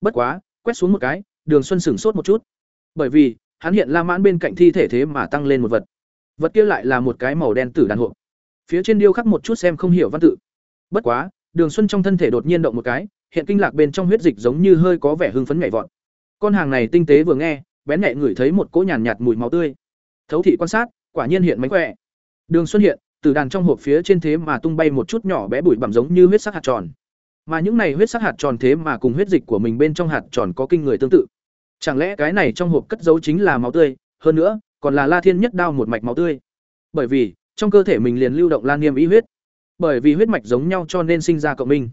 Bất quá, quét xuống một cái, đường xuân sửng sốt một chút. Bởi vì, hắn hiện la mãn bên cạnh thi thể thế mà tăng lên một vật. Vật kia lại là một cái màu đen tử đàn hộp phía trên điêu khắc một chút xem không hiểu văn tự. Bất quá đường xuân trong thân thể đột nhiên động một cái hiện kinh lạc bên trong huyết dịch giống như hơi có vẻ hưng phấn nhảy vọt. Con hàng này tinh tế vừa nghe bén nhẹ ngửi thấy một cỗ nhàn nhạt, nhạt mùi máu tươi. Thấu thị quan sát quả nhiên hiện mánh khỏe. Đường xuân hiện từ đàn trong hộp phía trên thế mà tung bay một chút nhỏ bé bụi bặm giống như huyết sắc hạt tròn. Mà những này huyết sắc hạt tròn thế mà cùng huyết dịch của mình bên trong hạt tròn có kinh người tương tự. Chẳng lẽ cái này trong hộp cất giấu chính là máu tươi hơn nữa còn là la thiên nhất đao một mạch máu tươi? Bởi vì trong cơ thể mình liền lưu động lan niêm ý huyết bởi vì huyết mạch giống nhau cho nên sinh ra cộng minh,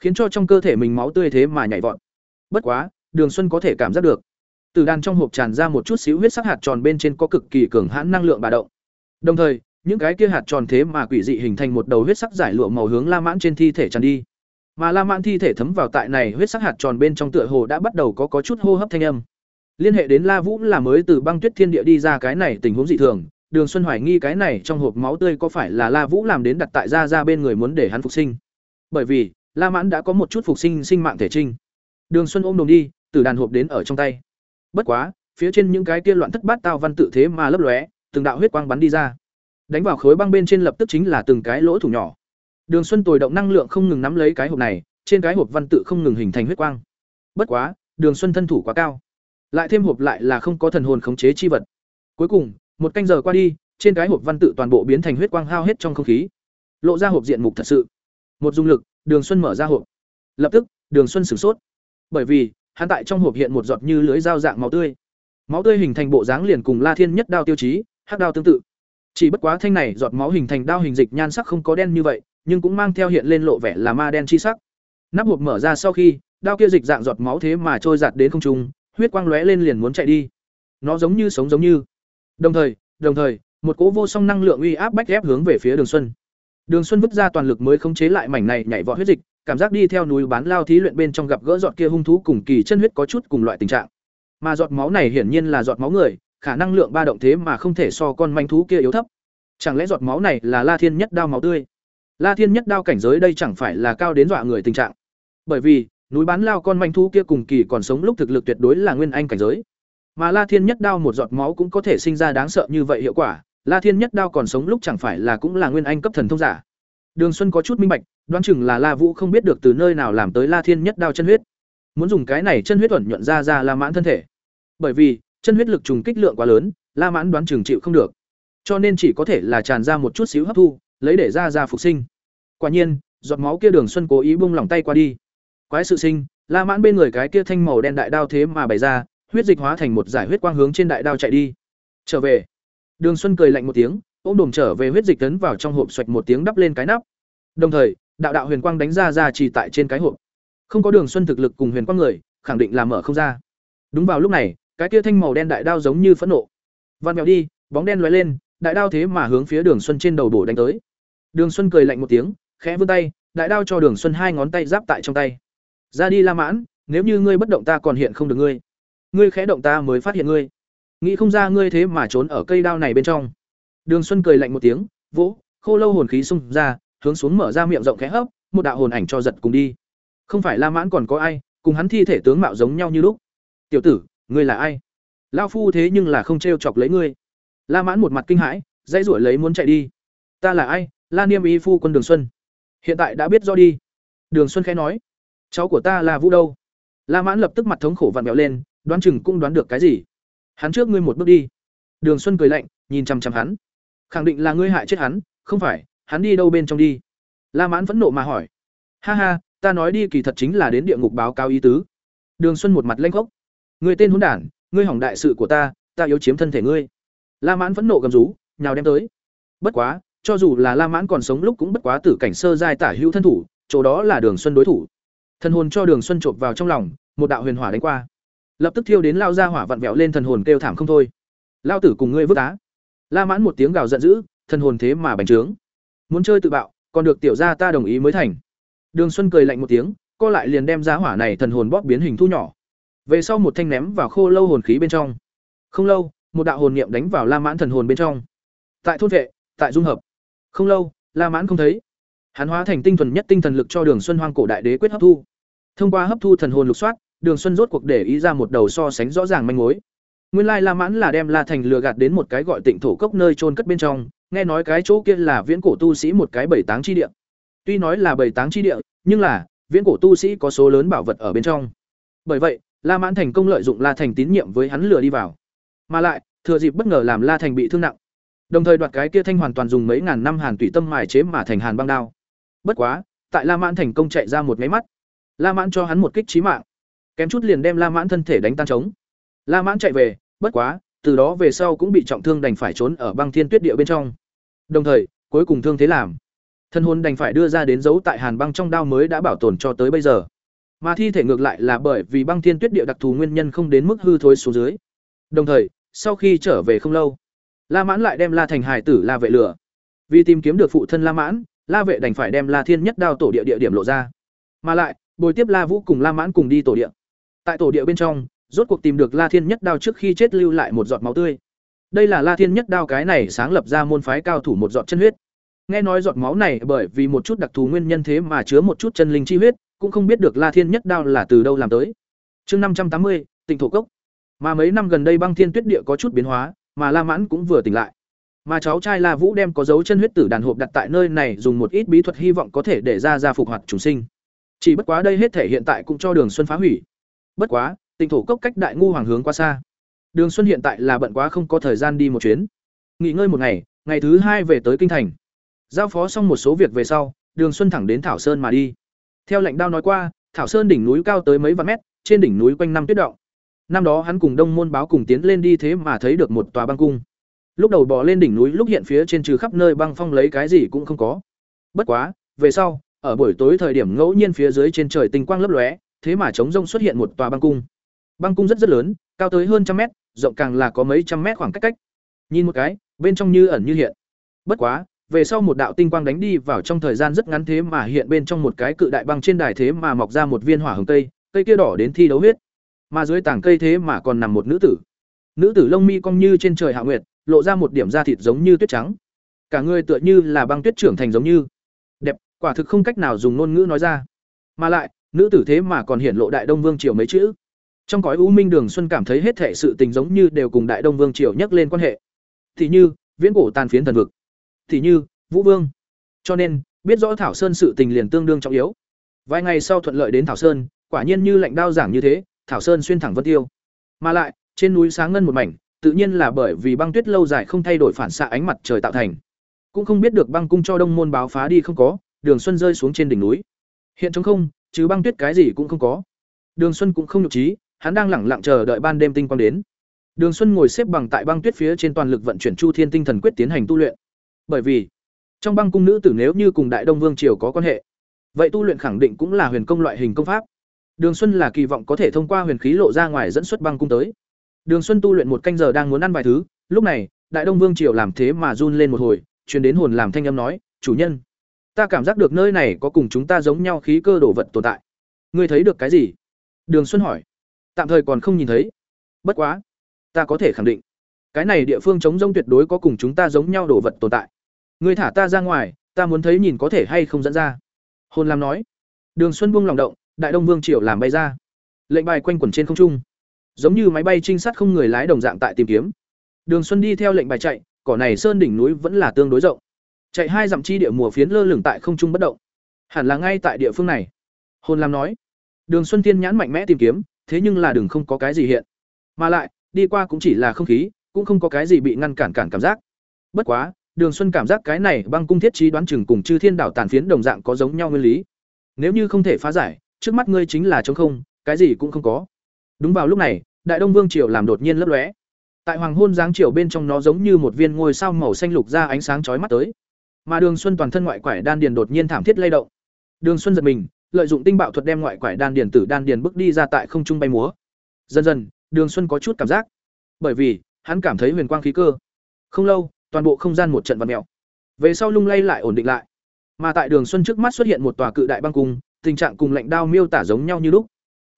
khiến cho trong cơ thể mình máu tươi thế mà nhảy vọt. Bất quá, đường xuân có thể cảm giác được. Từ đàn trong hộp tràn ra một chút xíu huyết sắc hạt tròn bên trên có cực kỳ cường hãn năng lượng bà động. Đồng thời, những cái kia hạt tròn thế mà quỷ dị hình thành một đầu huyết sắc giải lụa màu hướng la mãn trên thi thể tràn đi. Mà la mãn thi thể thấm vào tại này huyết sắc hạt tròn bên trong tựa hồ đã bắt đầu có có chút hô hấp thanh âm. Liên hệ đến la vũ là mới từ băng tuyết thiên địa đi ra cái này tình huống dị thường đường xuân hoài nghi cái này trong hộp máu tươi có phải là la vũ làm đến đặt tại ra ra bên người muốn để hắn phục sinh. Bởi vì, la mãn đã có một chút phục sinh sinh mạng thể trinh. Đường xuân ôm đồng đi, từ đàn hộp đến ở trong tay. Bất quá, phía trên những cái kia loạn thất bát tao văn tự thế mà lấp lóe, từng đạo huyết quang bắn đi ra. Đánh vào khối băng bên trên lập tức chính là từng cái lỗ thủ nhỏ. Đường xuân tồi động năng lượng không ngừng nắm lấy cái hộp này, trên cái hộp văn tự không ngừng hình thành huyết quang. Bất quá, đường xuân thân thủ quá cao. Lại thêm hộp lại là không có thần hồn khống chế chi vật. Cuối cùng một canh giờ qua đi, trên cái hộp văn tự toàn bộ biến thành huyết quang hao hết trong không khí. Lộ ra hộp diện mục thật sự. Một dung lực, đường xuân mở ra hộp. Lập tức, đường xuân sửng sốt. Bởi vì, hắn tại trong hộp hiện một giọt như lưới dao dạng máu tươi. Máu tươi hình thành bộ dáng liền cùng la thiên nhất đao tiêu chí, hắc đao tương tự. Chỉ bất quá thanh này giọt máu hình thành đao hình dịch nhan sắc không có đen như vậy, nhưng cũng mang theo hiện lên lộ vẻ là ma đen chi sắc. Nắp hộp mở ra sau khi, đao kia dịch dạng giọt máu thế mà trôi giạt đến không trung, huyết quang lóe lên liền muốn chạy đi. Nó giống như sống giống như đồng thời đồng thời, một cỗ vô song năng lượng uy áp bách ép hướng về phía đường xuân. Đường xuân vứt ra toàn lực mới khống chế lại mảnh này nhảy vọt huyết dịch, cảm giác đi theo núi bán lao thí luyện bên trong gặp gỡ giọt kia hung thú cùng kỳ chân huyết có chút cùng loại tình trạng. Mà giọt máu này hiển nhiên là giọt máu người, khả năng lượng ba động thế mà không thể so con manh thú kia yếu thấp. Chẳng lẽ giọt máu này là la thiên nhất đao máu tươi? La thiên nhất đao cảnh giới đây chẳng phải là cao đến dọa người tình trạng. Bởi vì, núi bán lao con manh thú kia cùng kỳ còn sống lúc thực lực tuyệt đối là nguyên anh cảnh giới mà la thiên nhất đao một giọt máu cũng có thể sinh ra đáng sợ như vậy hiệu quả, la thiên nhất đao còn sống lúc chẳng phải là cũng là nguyên anh cấp thần thông giả. Đường xuân có chút minh bạch, đoán chừng là la vũ không biết được từ nơi nào làm tới la thiên nhất đao chân huyết. Muốn dùng cái này chân huyết ẩn nhuận ra ra la mãn thân thể. Bởi vì, chân huyết lực trùng kích lượng quá lớn, la mãn đoán chừng chịu không được. Cho nên chỉ có thể là tràn ra một chút xíu hấp thu, lấy để ra ra phục sinh. Quả nhiên, giọt máu kia đường xuân cố ý bung lỏng tay qua đi. Quái sự sinh, la mãn bên người cái kia thanh màu đen đại đao thế mà bày ra huyết dịch hóa thành một giải huyết quang hướng trên đại đao chạy đi. Trở về. Đường xuân cười lạnh một tiếng, ôm đồm trở về huyết dịch tấn vào trong hộp xoạch một tiếng đắp lên cái nắp. Đồng thời, đạo đạo huyền quang đánh ra ra chỉ tại trên cái hộp. Không có đường xuân thực lực cùng huyền quang người, khẳng định là mở không ra. Đúng vào lúc này, cái kia thanh màu đen đại đao giống như phẫn nộ. Văn mèo đi, bóng đen lóe lên, đại đao thế mà hướng phía đường xuân trên đầu bổ đánh tới. Đường xuân cười lạnh một tiếng, khẽ vươn tay, đại đao cho đường xuân hai ngón tay giáp tại trong tay. Ra đi la mãn, nếu như ngươi bất động ta còn hiện không được ngươi ngươi khẽ động ta mới phát hiện ngươi. Nghĩ không ra ngươi thế mà trốn ở cây đao này bên trong. Đường xuân cười lạnh một tiếng, vỗ, khô lâu hồn khí xung ra, hướng xuống mở ra miệng rộng khẽ hấp, một đạo hồn ảnh cho giật cùng đi. Không phải la mãn còn có ai, cùng hắn thi thể tướng mạo giống nhau như lúc. Tiểu tử, ngươi là ai? Lao phu thế nhưng là không t chọc lấy ngươi. La mãn một mặt kinh hãi, dãy ruổi lấy muốn chạy đi. Ta là ai? La niêm y phu quân đường xuân. Hiện tại đã biết rõ đi. Đường xuân khẽ nói. Cháu của ta là vũ đâu. La mãn lập tức mặt thống khổ vặn vẹo lên đoán chừng cũng đoán được cái gì. Hắn trước ngươi một bước đi. Đường xuân cười lạnh, nhìn chằm chằm hắn. Khẳng định là ngươi hại chết hắn, không phải, hắn đi đâu bên trong đi? La mãn phẫn nộ mà hỏi. Ha ha, ta nói đi kỳ thật chính là đến địa ngục báo cáo ý tứ. Đường xuân một mặt lanh khốc. Người tên hỗn đản, ngươi hỏng đại sự của ta ta yếu chiếm thân thể ngươi. La mãn phẫn nộ gầm rú, nhào đem tới. Bất quá, cho dù là la mãn còn sống lúc cũng bất quá tử cảnh sơ giai tả hữu thân thủ, chỗ đó là đường xuân đối thủ. Thân hồn cho đường xuân chộp vào trong lòng, một đạo huyền hỏa đánh qua lập tức thiêu đến lao ra hỏa vặn vẹo lên thần hồn kêu thảm không thôi. Lao tử cùng ngươi vứt á. La mãn một tiếng gào giận dữ, thần hồn thế mà bành trướng. Muốn chơi tự bạo, còn được tiểu gia ta đồng ý mới thành. Đường xuân cười lạnh một tiếng, co lại liền đem giá hỏa này thần hồn bóp biến hình thu nhỏ. Về sau một thanh ném vào khô lâu hồn khí bên trong. Không lâu, một đạo hồn niệm đánh vào la mãn thần hồn bên trong. Tại thôn vệ, tại dung hợp. Không lâu, la mãn không thấy. Hắn hóa thành tinh thuần nhất tinh thần lực cho đường xuân hoang cổ đại đế quyết hấp thu. Thông qua hấp thu thần hồn lục soát đường xuân rốt cuộc để ý ra một đầu so sánh rõ ràng manh mối. Nguyên lai la mãn là đem la thành lừa gạt đến một cái gọi tịnh thổ cốc nơi trôn cất bên trong, nghe nói cái chỗ kia là viễn cổ tu sĩ một cái bảy táng chi địa. Tuy nói là bảy táng chi địa, nhưng là, viễn cổ tu sĩ có số lớn bảo vật ở bên trong. Bởi vậy, la mãn thành công lợi dụng la thành tín nhiệm với hắn lừa đi vào. Mà lại, thừa dịp bất ngờ làm la thành bị thương nặng. Đồng thời đoạt cái kia thanh hoàn toàn dùng mấy ngàn năm hàn tụy tâm mài chế mà thành hàn băng đao. Bất quá, tại la mãn thành công chạy ra một cái mắt. La mãn cho hắn một kích chí mạng kém chút liền đem la mãn thân thể đánh tan trống. La mãn chạy về, bất quá, từ đó về sau cũng bị trọng thương đành phải trốn ở băng thiên tuyết địa bên trong. Đồng thời, cuối cùng thương thế làm. Thân hồn đành phải đưa ra đến dấu tại hàn băng trong đao mới đã bảo tồn cho tới bây giờ. Mà thi thể ngược lại là bởi vì băng thiên tuyết địa đặc thù nguyên nhân không đến mức hư thối xuống dưới. Đồng thời, sau khi trở về không lâu, la mãn lại đem la thành hải tử la vệ lửa vì tìm kiếm được phụ thân la mãn, la vệ đành phải đem la thiên nhất đao tổ địa địa điểm lộ ra. Mà lại, bồi tiếp la vũ cùng la mãn cùng đi tổ địa tại tổ địa bên trong, rốt cuộc tìm được la thiên nhất đao trước khi chết lưu lại một giọt máu tươi. Đây là la thiên nhất đao cái này sáng lập ra môn phái cao thủ một giọt chân huyết. Nghe nói giọt máu này bởi vì một chút đặc thù nguyên nhân thế mà chứa một chút chân linh chi huyết, cũng không biết được la thiên nhất đao là từ đâu làm tới. Chương năm trăm tám mươi tỉnh thổ cốc. Mà mấy năm gần đây băng thiên tuyết địa có chút biến hóa, mà la mãn cũng vừa tỉnh lại. Mà cháu trai la vũ đem có dấu chân huyết tử đàn hộp đặt tại nơi này dùng một ít bí thuật hy vọng có thể để ra ra phục hoạt chúng sinh. Chỉ bất quá đây hết thể hiện tại cũng cho đường xuân phá hủy bất quá tỉnh thổ cốc cách đại ngu hoàng hướng quá xa. Đường xuân hiện tại là bận quá không có thời gian đi một chuyến. Nghỉ ngơi một ngày ngày thứ hai về tới kinh thành. Giao phó xong một số việc về sau, đường xuân thẳng đến thảo sơn mà đi. Theo lệnh đao nói qua, thảo sơn đỉnh núi cao tới mấy vạn mét, trên đỉnh núi quanh năm tuyết động. Năm đó hắn cùng đông môn báo cùng tiến lên đi thế mà thấy được một tòa băng cung. Lúc đầu bỏ lên đỉnh núi, lúc hiện phía trên trừ khắp nơi băng phong lấy cái gì cũng không có. Bất quá, về sau, ở buổi tối thời điểm ngẫu nhiên phía dưới trên trời tinh quang lấp lóe thế mà trống rông xuất hiện một tòa băng cung. Băng cung rất rất lớn, cao tới hơn trăm mét, rộng càng là có mấy trăm mét khoảng cách cách. Nhìn một cái, bên trong như ẩn như hiện. Bất quá, về sau một đạo tinh quang đánh đi vào trong thời gian rất ngắn thế mà hiện bên trong một cái cự đại băng trên đài thế mà mọc ra một viên hỏa hồng cây cây kia đỏ đến thi đấu huyết. Mà dưới tảng cây thế mà còn nằm một nữ tử. Nữ tử lông mi cong như trên trời hạ nguyệt, lộ ra một điểm da thịt giống như tuyết trắng. Cả người tựa như là băng tuyết trưởng thành giống như. Đẹp, quả thực không cách nào dùng ngôn ngữ nói ra. Mà lại nữ tử thế mà còn hiển lộ đại đông vương triều mấy chữ. Trong cõi u minh đường xuân cảm thấy hết thệ sự tình giống như đều cùng đại đông vương triều nhắc lên quan hệ. Thì như, viễn cổ tàn phiến thần vực. Thì như, vũ vương. Cho nên, biết rõ thảo sơn sự tình liền tương đương trọng yếu. Vài ngày sau thuận lợi đến thảo sơn, quả nhiên như lệnh đao giảng như thế, thảo sơn xuyên thẳng vân tiêu. Mà lại, trên núi sáng ngân một mảnh, tự nhiên là bởi vì băng tuyết lâu dài không thay đổi phản xạ ánh mặt trời tạo thành. Cũng không biết được băng cung cho đông môn báo phá đi không có, đường xuân rơi xuống trên đỉnh núi hiện trống không, chứ băng tuyết cái gì cũng không có. Đường xuân cũng không nhục trí, hắn đang lẳng lặng chờ đợi ban đêm tinh quang đến. Đường xuân ngồi xếp bằng tại băng tuyết phía trên toàn lực vận chuyển chu thiên tinh thần quyết tiến hành tu luyện. Bởi vì, trong băng cung nữ tử nếu như cùng đại đông vương triều có quan hệ, vậy tu luyện khẳng định cũng là huyền công loại hình công pháp. Đường xuân là kỳ vọng có thể thông qua huyền khí lộ ra ngoài dẫn xuất băng cung tới. Đường xuân tu luyện một canh giờ đang muốn ăn vài thứ, lúc này, đại đông vương triều làm thế mà run lên một hồi, truyền đến hồn làm thanh âm nói, chủ nhân ta cảm giác được nơi này có cùng chúng ta giống nhau khí cơ đồ vật tồn tại. Ngươi thấy được cái gì? Đường xuân hỏi. Tạm thời còn không nhìn thấy. Bất quá, ta có thể khẳng định, cái này địa phương chống rông tuyệt đối có cùng chúng ta giống nhau đồ vật tồn tại. Ngươi thả ta ra ngoài, ta muốn thấy nhìn có thể hay không dẫn ra. Hồn làm nói. Đường xuân buông lòng động, đại đông vương triều làm bay ra. Lệnh bài quanh quẩn trên không trung. Giống như máy bay trinh sát không người lái đồng dạng tại tìm kiếm. Đường xuân đi theo lệnh bài chạy, cỏ này sơn đỉnh núi vẫn là tương đối rộng chạy hai dặm chi địa mùa phiến lơ lửng tại không trung bất động. Hẳn là ngay tại địa phương này. Hồn lam nói. Đường xuân tiên nhãn mạnh mẽ tìm kiếm, thế nhưng là đường không có cái gì hiện. Mà lại, đi qua cũng chỉ là không khí, cũng không có cái gì bị ngăn cản cản cảm giác. Bất quá, đường xuân cảm giác cái này băng cung thiết trí đoán chừng cùng chư thiên đảo tàn phiến đồng dạng có giống nhau nguyên lý. Nếu như không thể phá giải, trước mắt ngươi chính là trống không, cái gì cũng không có. Đúng vào lúc này, đại đông vương triều làm đột nhiên lấp lóe. Tại hoàng hôn dáng triều bên trong nó giống như một viên ngôi sao màu xanh lục ra ánh sáng chói mắt tới mà đường xuân toàn thân ngoại quải đan điền đột nhiên thảm thiết lay động. Đường xuân giật mình, lợi dụng tinh bạo thuật đem ngoại quải đan điền tử đan điền bước đi ra tại không trung bay múa. Dần dần, đường xuân có chút cảm giác. Bởi vì, hắn cảm thấy huyền quang khí cơ. Không lâu, toàn bộ không gian một trận vật mèo. Về sau lung lay lại ổn định lại. Mà tại đường xuân trước mắt xuất hiện một tòa cự đại băng cung, tình trạng cùng lạnh đao miêu tả giống nhau như lúc.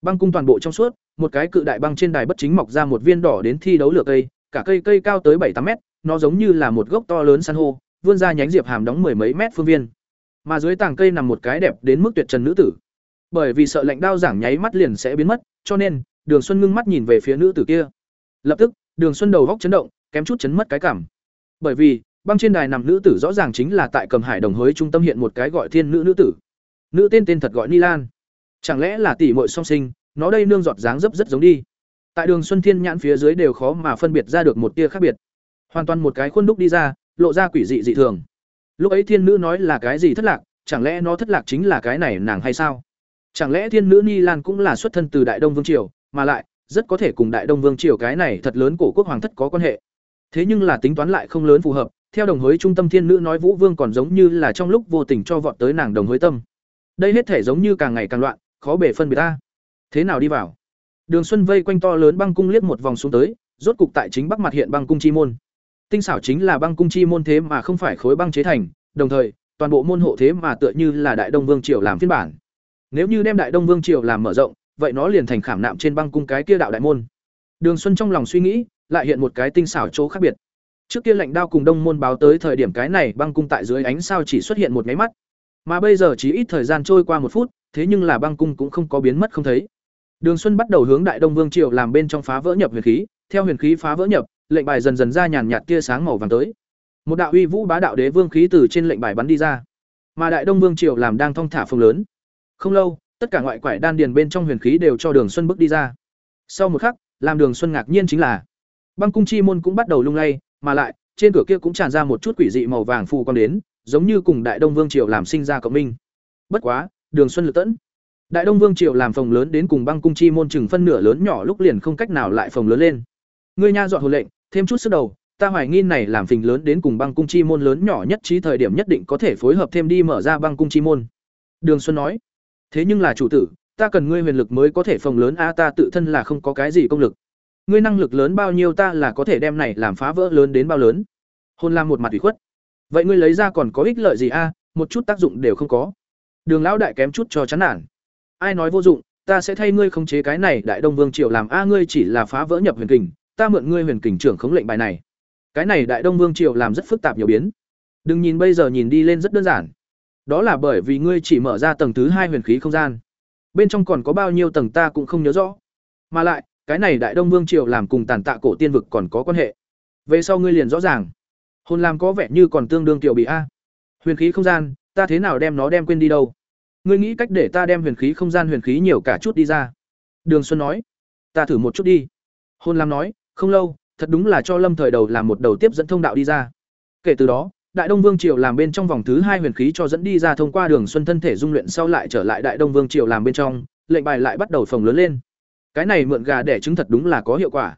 Băng cung toàn bộ trong suốt, một cái cự đại băng trên đài bất chính mọc ra một viên đỏ đến thi đấu lửa cây, cả cây cây cao tới bảy tám mét, nó giống như là một gốc to lớn san hô vươn ra nhánh diệp hàm đóng mười mấy mét phương viên. Mà dưới tàng cây nằm một cái đẹp đến mức tuyệt trần nữ tử. Bởi vì sợ lạnh đao giảng nháy mắt liền sẽ biến mất, cho nên, đường xuân ngưng mắt nhìn về phía nữ tử kia. Lập tức, đường xuân đầu góc chấn động, kém chút chấn mất cái cảm. Bởi vì, băng trên đài nằm nữ tử rõ ràng chính là tại cầm hải đồng hới trung tâm hiện một cái gọi thiên nữ nữ tử. Nữ tên tên thật gọi ni lan. Chẳng lẽ là tỷ muội song sinh, nó đây nương giọt dáng dấp rất giống đi. Tại đường xuân thiên nhãn phía dưới đều khó mà phân biệt ra được một tia khác biệt. Hoàn toàn một cái khuôn đúc đi ra lộ ra quỷ dị dị thường. Lúc ấy thiên nữ nói là cái gì thất lạc, chẳng lẽ nó thất lạc chính là cái này nàng hay sao? Chẳng lẽ thiên nữ ni lan cũng là xuất thân từ đại đông vương triều, mà lại, rất có thể cùng đại đông vương triều cái này thật lớn cổ quốc hoàng thất có quan hệ. Thế nhưng là tính toán lại không lớn phù hợp, theo đồng hối trung tâm thiên nữ nói vũ vương còn giống như là trong lúc vô tình cho vọt tới nàng đồng hối tâm. Đây hết thể giống như càng ngày càng loạn, khó bể phân biệt ta. Thế nào đi vào? Đường xuân vây quanh to lớn băng cung liếc một vòng xuống tới, rốt cục tại chính bắc mặt hiện băng cung chi môn tinh xảo chính là băng cung chi môn thế mà không phải khối băng chế thành, đồng thời, toàn bộ môn hộ thế mà tựa như là đại đông vương triều làm phiên bản. Nếu như đem đại đông vương triều làm mở rộng, vậy nó liền thành khảm nạm trên băng cung cái kia đạo đại môn. Đường xuân trong lòng suy nghĩ, lại hiện một cái tinh xảo chỗ khác biệt. Trước kia lệnh đao cùng đông môn báo tới thời điểm cái này băng cung tại dưới ánh sao chỉ xuất hiện một máy mắt. Mà bây giờ chỉ ít thời gian trôi qua một phút, thế nhưng là băng cung cũng không có biến mất không thấy. Đường xuân bắt đầu hướng đại đông vương triều làm bên trong phá vỡ nhập huyền khí, theo huyền khí phá vỡ nhập lệnh bài dần dần ra nhàn nhạt tia sáng màu vàng tới. Một đạo uy vũ bá đạo đế vương khí từ trên lệnh bài bắn đi ra. Mà đại đông vương triều làm đang thong thả phồng lớn. Không lâu, tất cả ngoại quải đan điền bên trong huyền khí đều cho đường xuân bước đi ra. Sau một khắc, làm đường xuân ngạc nhiên chính là, băng cung chi môn cũng bắt đầu lung lay, mà lại, trên cửa kia cũng tràn ra một chút quỷ dị màu vàng phù quang đến, giống như cùng đại đông vương triều làm sinh ra cộng minh. Bất quá, đường xuân lực tẫn. Đại đông vương triều làm phòng lớn đến cùng băng cung chi môn chừng phân nửa lớn nhỏ lúc liền không cách nào lại phòng lớn lên. Ngươi nha dọn hồn lệnh thêm chút sức đầu, ta hoài nghi này làm phình lớn đến cùng băng cung chi môn lớn nhỏ nhất trí thời điểm nhất định có thể phối hợp thêm đi mở ra băng cung chi môn. Đường xuân nói, thế nhưng là chủ tử, ta cần ngươi huyền lực mới có thể phòng lớn, a, ta tự thân là không có cái gì công lực. Ngươi năng lực lớn bao nhiêu ta là có thể đem này làm phá vỡ lớn đến bao lớn. Hôn La một mặt ủy khuất. Vậy ngươi lấy ra còn có ích lợi gì, a? Một chút tác dụng đều không có. Đường lão đại kém chút cho chán nản. Ai nói vô dụng, ta sẽ thay ngươi khống chế cái này đại đông vương triều làm, a, ngươi chỉ là phá vỡ nhập huyền kình ta mượn ngươi huyền kình trưởng khống lệnh bài này. Cái này đại đông vương triều làm rất phức tạp nhiều biến. Đừng nhìn bây giờ nhìn đi lên rất đơn giản. Đó là bởi vì ngươi chỉ mở ra tầng thứ hai huyền khí không gian. Bên trong còn có bao nhiêu tầng ta cũng không nhớ rõ. Mà lại, cái này đại đông vương triều làm cùng tàn tạ cổ tiên vực còn có quan hệ. Về sau ngươi liền rõ ràng. Hồn làm có vẻ như còn tương đương tiểu bị a. Huyền khí không gian, ta thế nào đem nó đem quên đi đâu? Ngươi nghĩ cách để ta đem huyền khí không gian huyền khí nhiều cả chút đi ra. Đường xuân nói. Ta thử một chút đi. Hôn lam nói không lâu, thật đúng là cho lâm thời đầu làm một đầu tiếp dẫn thông đạo đi ra. Kể từ đó, đại đông vương triều làm bên trong vòng thứ hai huyền khí cho dẫn đi ra thông qua đường xuân thân thể dung luyện sau lại trở lại đại đông vương triều làm bên trong, lệnh bài lại bắt đầu phồng lớn lên. Cái này mượn gà để chứng thật đúng là có hiệu quả.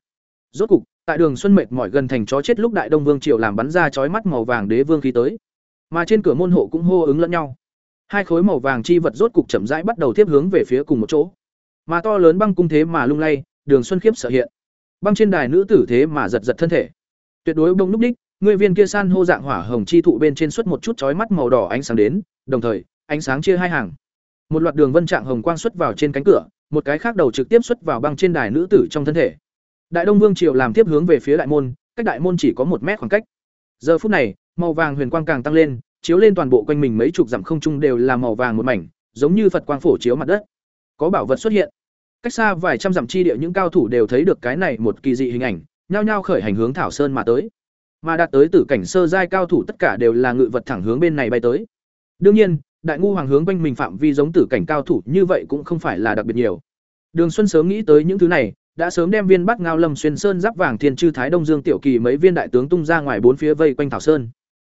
Rốt cục, tại đường xuân mệt mỏi gần thành chó chết lúc đại đông vương triều làm bắn ra chói mắt màu vàng đế vương khí tới. Mà trên cửa môn hộ cũng hô ứng lẫn nhau. Hai khối màu vàng chi vật rốt cục chậm rãi bắt đầu tiếp hướng về phía cùng một chỗ. Mà to lớn băng cung thế mà lung lay, đường xuân khiếp sợ hiện băng trên đài nữ tử thế mà giật giật thân thể. Tuyệt đối bông núp đích, người viên kia san hô dạng hỏa hồng chi thụ bên trên xuất một chút chói mắt màu đỏ ánh sáng đến, đồng thời, ánh sáng chia hai hàng. Một loạt đường vân trạng hồng quang xuất vào trên cánh cửa, một cái khác đầu trực tiếp xuất vào băng trên đài nữ tử trong thân thể. Đại đông vương triều làm tiếp hướng về phía đại môn, cách đại môn chỉ có một mét khoảng cách. Giờ phút này, màu vàng huyền quang càng tăng lên, chiếu lên toàn bộ quanh mình mấy chục dặm không trung đều là màu vàng một mảnh, giống như phật quang phổ chiếu mặt đất. Có bảo vật xuất hiện cách xa vài trăm dặm chi địa những cao thủ đều thấy được cái này một kỳ dị hình ảnh nhao nhao khởi hành hướng thảo sơn mà tới mà đạt tới tử cảnh sơ giai cao thủ tất cả đều là ngự vật thẳng hướng bên này bay tới. Đương nhiên, đại ngu hoàng hướng quanh mình phạm vi giống tử cảnh cao thủ như vậy cũng không phải là đặc biệt nhiều. Đường Xuân sớm nghĩ tới những thứ này, đã sớm đem viên bắt ngao lâm xuyên sơn giáp vàng thiên chư thái đông dương tiểu kỳ mấy viên đại tướng tung ra ngoài bốn phía vây quanh thảo sơn.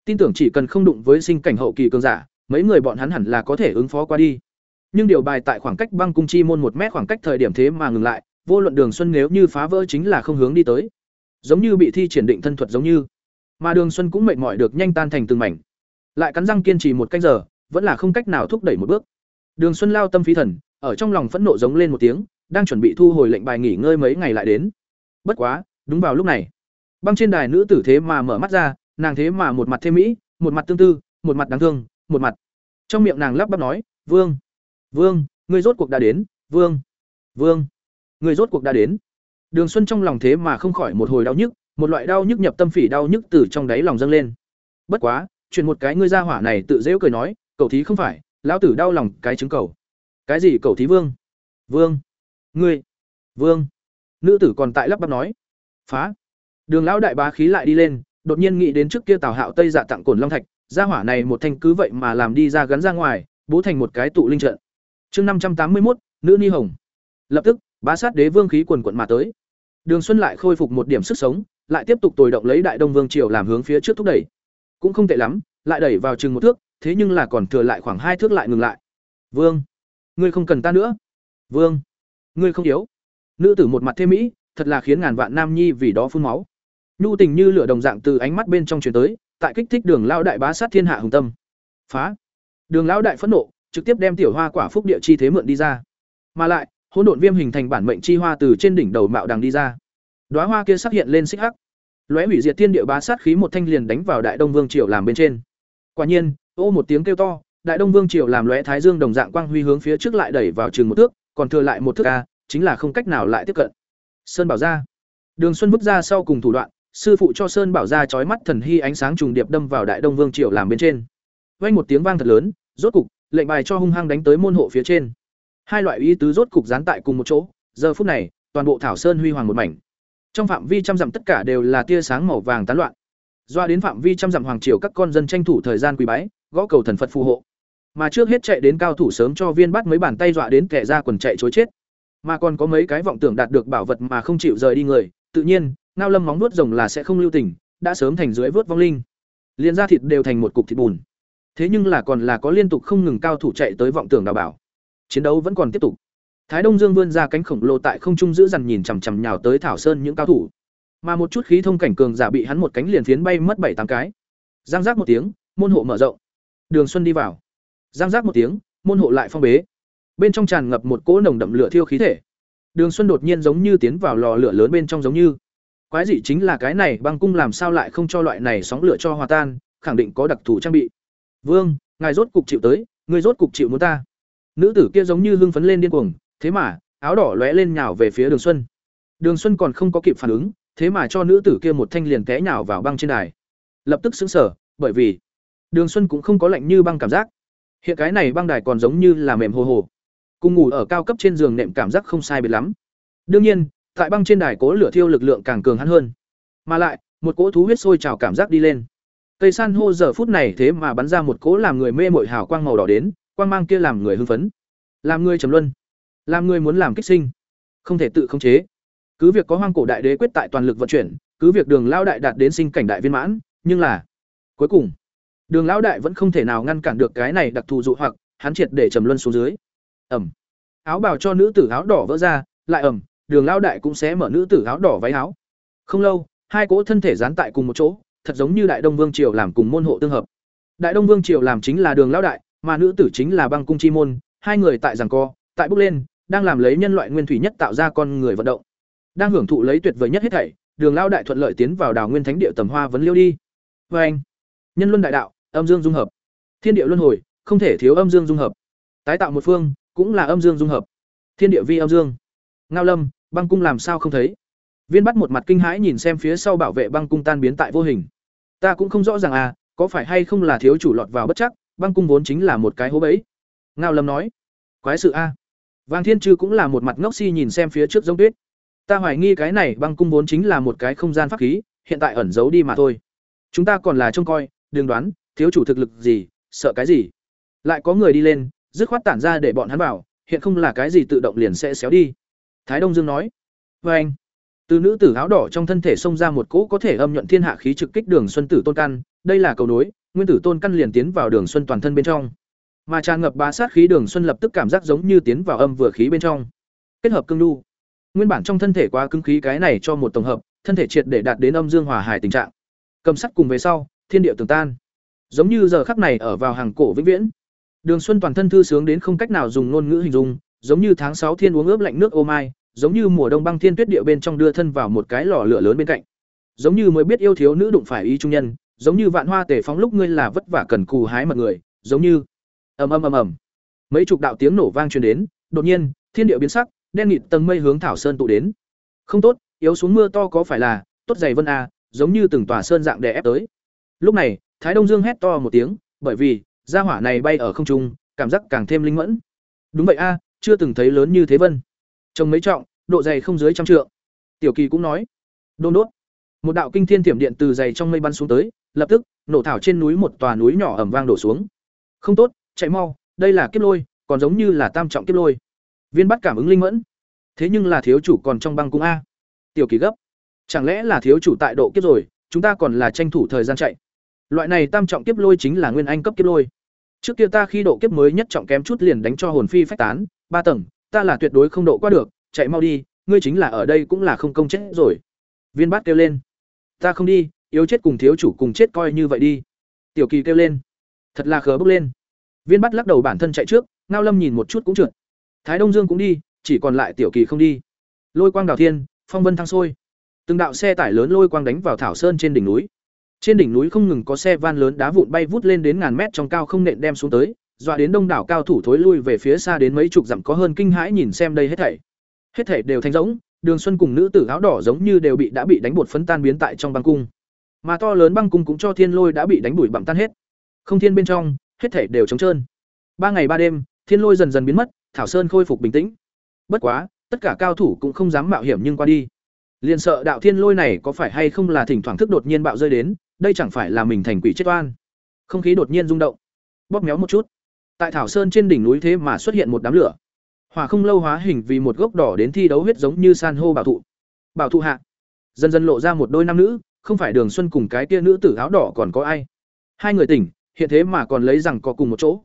Tin tưởng chỉ cần không đụng với sinh cảnh hậu kỳ cường giả, mấy người bọn hắn hẳn là có thể ứng phó qua đi. Nhưng điều bài tại khoảng cách băng cung chi môn một mét khoảng cách thời điểm thế mà ngừng lại, vô luận Đường Xuân nếu như phá vỡ chính là không hướng đi tới. Giống như bị thi triển định thân thuật giống như. Mà Đường Xuân cũng mệt mỏi được nhanh tan thành từng mảnh. Lại cắn răng kiên trì một cách giờ, vẫn là không cách nào thúc đẩy một bước. Đường Xuân lao tâm phí thần, ở trong lòng phẫn nộ giống lên một tiếng, đang chuẩn bị thu hồi lệnh bài nghỉ ngơi mấy ngày lại đến. Bất quá, đúng vào lúc này, băng trên đài nữ tử thế mà mở mắt ra, nàng thế mà một mặt thêm mỹ, một mặt tương tư, một mặt đáng thương, một mặt. Trong miệng nàng lắp bắp nói, "Vương, Vương, người rốt cuộc đã đến, Vương, Vương, người rốt cuộc đã đến." Đường Xuân trong lòng thế mà không khỏi một hồi đau nhức, một loại đau nhức nhập tâm phỉ đau nhức từ trong đáy lòng dâng lên. Bất quá, truyền một cái ngươi ra hỏa này tự dễ cười nói, "Cậu thí không phải, lão tử đau lòng cái chứng cầu." "Cái gì cậu thí vương?" "Vương." "Ngươi?" "Vương." Nữ tử còn tại lắp bắp nói. "Phá." Đường lão đại bá khí lại đi lên, đột nhiên nghĩ đến trước kia Tào Hạo Tây dạ tặng cồn long thạch, ra hỏa này một thanh cứ vậy mà làm đi ra gắn ra ngoài, bố thành một cái tụ linh trận. Chương năm trăm tám mươi một, nữ ni hồng. Lập tức, bá sát đế vương khí quần quần mà tới. Đường Xuân lại khôi phục một điểm sức sống, lại tiếp tục tồi động lấy Đại Đông Vương triều làm hướng phía trước thúc đẩy. Cũng không tệ lắm, lại đẩy vào chừng một thước, thế nhưng là còn thừa lại khoảng hai thước lại ngừng lại. "Vương, ngươi không cần ta nữa." "Vương, ngươi không yếu." Nữ tử một mặt thêm mỹ, thật là khiến ngàn vạn nam nhi vì đó phun máu. Nhu tình như lửa đồng dạng từ ánh mắt bên trong truyền tới, tại kích thích Đường lão đại bá sát thiên hạ hùng tâm. Phá! Đường lão đại phẫn nộ, trực tiếp đem tiểu hoa quả phúc địa chi thế mượn đi ra. Mà lại, hỗn độn viêm hình thành bản mệnh chi hoa từ trên đỉnh đầu mạo đằng đi ra. Đóa hoa kia sắc hiện lên xích hắc. Lóe hủy diệt thiên địa bá sát khí một thanh liền đánh vào Đại Đông Vương triều làm bên trên. Quả nhiên, ô một tiếng kêu to, Đại Đông Vương triều làm lóe thái dương đồng dạng quang huy hướng phía trước lại đẩy vào trường một thước, còn thừa lại một thước a, chính là không cách nào lại tiếp cận. Sơn Bảo ra. Đường Xuân vứt ra sau cùng thủ đoạn, sư phụ cho Sơn Bảo ra chói mắt thần hy ánh sáng trùng điệp đâm vào Đại Đông Vương triều làm bên trên. Vang một tiếng vang thật lớn, rốt cục, lệnh bài cho hung hăng đánh tới môn hộ phía trên. Hai loại ý tứ rốt cục dán tại cùng một chỗ, giờ phút này, toàn bộ thảo sơn huy hoàng một mảnh. Trong phạm vi trăm dặm tất cả đều là tia sáng màu vàng tán loạn. Doa đến phạm vi trăm dặm hoàng triều các con dân tranh thủ thời gian quỳ bái, gõ cầu thần Phật phù hộ. Mà trước hết chạy đến cao thủ sớm cho viên bắt mấy bàn tay dọa đến kẻ ra quần chạy chối chết. Mà còn có mấy cái vọng tưởng đạt được bảo vật mà không chịu rời đi người, tự nhiên, ngao lâm móng vuốt rồng là sẽ không lưu tình, đã sớm thành dưới vớt vong linh. Liên ra thịt đều thành một cục thịt bùn. Thế nhưng là còn là có liên tục không ngừng cao thủ chạy tới vọng tưởng đào bảo. Chiến đấu vẫn còn tiếp tục. Thái Đông Dương vươn ra cánh khổng lồ tại không trung giữ dằn nhìn chằm chằm nhào tới Thảo Sơn những cao thủ. Mà một chút khí thông cảnh cường giả bị hắn một cánh liền phiến bay mất bảy tám cái. Giang giác một tiếng, môn hộ mở rộng. Đường Xuân đi vào. Giang giác một tiếng, môn hộ lại phong bế. Bên trong tràn ngập một cỗ nồng đậm lửa thiêu khí thể. Đường Xuân đột nhiên giống như tiến vào lò lửa lớn bên trong giống như. Quái dị chính là cái này băng cung làm sao lại không cho loại này sóng lửa cho hòa tan, khẳng định có đặc thù trang bị. Vương, ngài rốt cục chịu tới, ngươi rốt cục chịu muốn ta. Nữ tử kia giống như hưng phấn lên điên cuồng, thế mà, áo đỏ lóe lên nhào về phía Đường Xuân. Đường Xuân còn không có kịp phản ứng, thế mà cho nữ tử kia một thanh liền té nhào vào băng trên đài. Lập tức sững sờ, bởi vì Đường Xuân cũng không có lạnh như băng cảm giác. Hiện cái này băng đài còn giống như là mềm hồ hồ. Cùng ngủ ở cao cấp trên giường nệm cảm giác không sai biệt lắm. Đương nhiên, tại băng trên đài cố lửa thiêu lực lượng càng cường hắn hơn. Mà lại, một cỗ thú huyết sôi trào cảm giác đi lên. Cây san hô giờ phút này thế mà bắn ra một cỗ làm người mê mội hào quang màu đỏ đến, quang mang kia làm người hưng phấn, làm người trầm luân, làm người muốn làm kích sinh, không thể tự khống chế. Cứ việc có hoang cổ đại đế quyết tại toàn lực vận chuyển, cứ việc Đường lão đại đạt đến sinh cảnh đại viên mãn, nhưng là cuối cùng, Đường lão đại vẫn không thể nào ngăn cản được cái này đặc thù dụ hoặc, hắn triệt để trầm luân xuống dưới. Ẩm. Áo bào cho nữ tử áo đỏ vỡ ra, lại ẩm, Đường lão đại cũng sẽ mở nữ tử áo đỏ váy áo. Không lâu, hai cỗ thân thể dán tại cùng một chỗ, thật giống như Đại Đông Vương triều làm cùng môn hộ tương hợp. Đại Đông Vương triều làm chính là Đường lão đại, mà nữ tử chính là Băng cung chi môn, hai người tại giảng co, tại bước lên, đang làm lấy nhân loại nguyên thủy nhất tạo ra con người vận động. Đang hưởng thụ lấy tuyệt vời nhất hết thảy, Đường lão đại thuận lợi tiến vào Đào Nguyên Thánh địa tầm hoa vấn liêu đi. vê anh, nhân luân đại đạo, âm dương dung hợp. Thiên địa luân hồi, không thể thiếu âm dương dung hợp. Tái tạo một phương, cũng là âm dương dung hợp. Thiên địa vi âm dương. Ngao Lâm, băng cung làm sao không thấy? Viên bắt một mặt kinh hãi nhìn xem phía sau bảo vệ băng cung tan biến tại vô hình. Ta cũng không rõ ràng à, có phải hay không là thiếu chủ lọt vào bất chắc, băng cung vốn chính là một cái hố bẫy. Ngao Lâm nói. Quái sự a. Vàng Thiên Trư cũng là một mặt ngốc si nhìn xem phía trước giống tuyết. Ta hoài nghi cái này băng cung vốn chính là một cái không gian pháp khí, hiện tại ẩn giấu đi mà thôi. chúng ta còn là trông coi đừng đoán thiếu chủ thực lực gì sợ cái gì lại có người đi lên dứt khoát tản ra để bọn hắn vào hiện không là cái gì tự động liền sẽ xéo đi thái đông dương nói vê anh từ nữ tử áo đỏ trong thân thể xông ra một cỗ có thể âm nhuận thiên hạ khí trực kích đường xuân tử tôn căn, đây là cầu nối, nguyên tử tôn căn liền tiến vào đường xuân toàn thân bên trong. Mà tràn ngập bá sát khí đường xuân lập tức cảm giác giống như tiến vào âm vừa khí bên trong. Kết hợp cương lưu. Nguyên bản trong thân thể quá cứng khí cái này cho một tổng hợp, thân thể triệt để đạt đến âm dương hòa hải tình trạng. Cầm sắt cùng về sau, thiên địa tường tan. Giống như giờ khắc này ở vào hàng cổ vĩnh viễn. Đường xuân toàn thân thư sướng đến không cách nào dùng ngôn ngữ hình dung, giống như tháng sáu thiên uống ướp lạnh nước ô mai giống như mùa đông băng thiên tuyết địa bên trong đưa thân vào một cái lò lửa lớn bên cạnh. Giống như mới biết yêu thiếu nữ đụng phải ý trung nhân, giống như vạn hoa tề phóng lúc ngươi là vất vả cần cù hái mật người, giống như, ầm ầm ầm ầm. Mấy chục đạo tiếng nổ vang truyền đến, đột nhiên, thiên địa biến sắc, đen nghịt tầng mây hướng thảo sơn tụ đến. Không tốt, yếu xuống mưa to có phải là, tốt dày vân a giống như từng tòa sơn dạng đè ép tới. Lúc này, thái đông dương hét to một tiếng, bởi vì, gia hỏa này bay ở không trung, cảm giác càng thêm linh mẫn. Đúng vậy a, chưa từng thấy lớn như thế vân trồng mấy trọng, độ dày không dưới trăm trượng. Tiểu kỳ cũng nói, đôn đốt. Một đạo kinh thiên thiểm điện từ dày trong mây bắn xuống tới, lập tức, nổ thảo trên núi một tòa núi nhỏ ẩm vang đổ xuống. Không tốt, chạy mau, đây là kiếp lôi, còn giống như là tam trọng kiếp lôi. Viên bắt cảm ứng linh mẫn. Thế nhưng là thiếu chủ còn trong băng cung a. Tiểu kỳ gấp, chẳng lẽ là thiếu chủ tại độ kiếp rồi, chúng ta còn là tranh thủ thời gian chạy? Loại này tam trọng kiếp lôi chính là nguyên anh cấp kiếp lôi. Trước kia ta khi độ kiếp mới nhất trọng kém chút liền đánh cho hồn phi phách tán, ba tầng ta là tuyệt đối không độ qua được, chạy mau đi, ngươi chính là ở đây cũng là không công chết rồi. Viên bát kêu lên. Ta không đi, yếu chết cùng thiếu chủ cùng chết coi như vậy đi. Tiểu kỳ kêu lên. Thật là khờ bước lên. Viên Bát lắc đầu bản thân chạy trước, ngao lâm nhìn một chút cũng trượt. Thái đông dương cũng đi, chỉ còn lại tiểu kỳ không đi. Lôi quang đào thiên, phong vân thăng sôi. Từng đạo xe tải lớn lôi quang đánh vào thảo sơn trên đỉnh núi. Trên đỉnh núi không ngừng có xe van lớn đá vụn bay vút lên đến ngàn mét trong cao không nện đem xuống tới dọa đến đông đảo cao thủ thối lui về phía xa đến mấy chục dặm có hơn kinh hãi nhìn xem đây hết thảy. Hết thảy đều thành rỗng đường xuân cùng nữ tử áo đỏ giống như đều bị đã bị đánh bột phấn tan biến tại trong băng cung. Mà to lớn băng cung cũng cho thiên lôi đã bị đánh bụi bặm tan hết. Không thiên bên trong, hết thảy đều trống trơn. Ba ngày ba đêm, thiên lôi dần dần biến mất, thảo sơn khôi phục bình tĩnh. Bất quá, tất cả cao thủ cũng không dám mạo hiểm nhưng qua đi. Liên sợ đạo thiên lôi này có phải hay không là thỉnh thoảng thức đột nhiên bạo rơi đến, đây chẳng phải là mình thành quỷ chết oan. Không khí đột nhiên rung động. Bóp méo một chút tại thảo sơn trên đỉnh núi thế mà xuất hiện một đám lửa. Hỏa không lâu hóa hình vì một gốc đỏ đến thi đấu huyết giống như san hô bảo thụ. Bảo thụ hạ, dần dần lộ ra một đôi nam nữ, không phải đường xuân cùng cái tia nữ tử áo đỏ còn có ai. Hai người tỉnh, hiện thế mà còn lấy rằng có cùng một chỗ.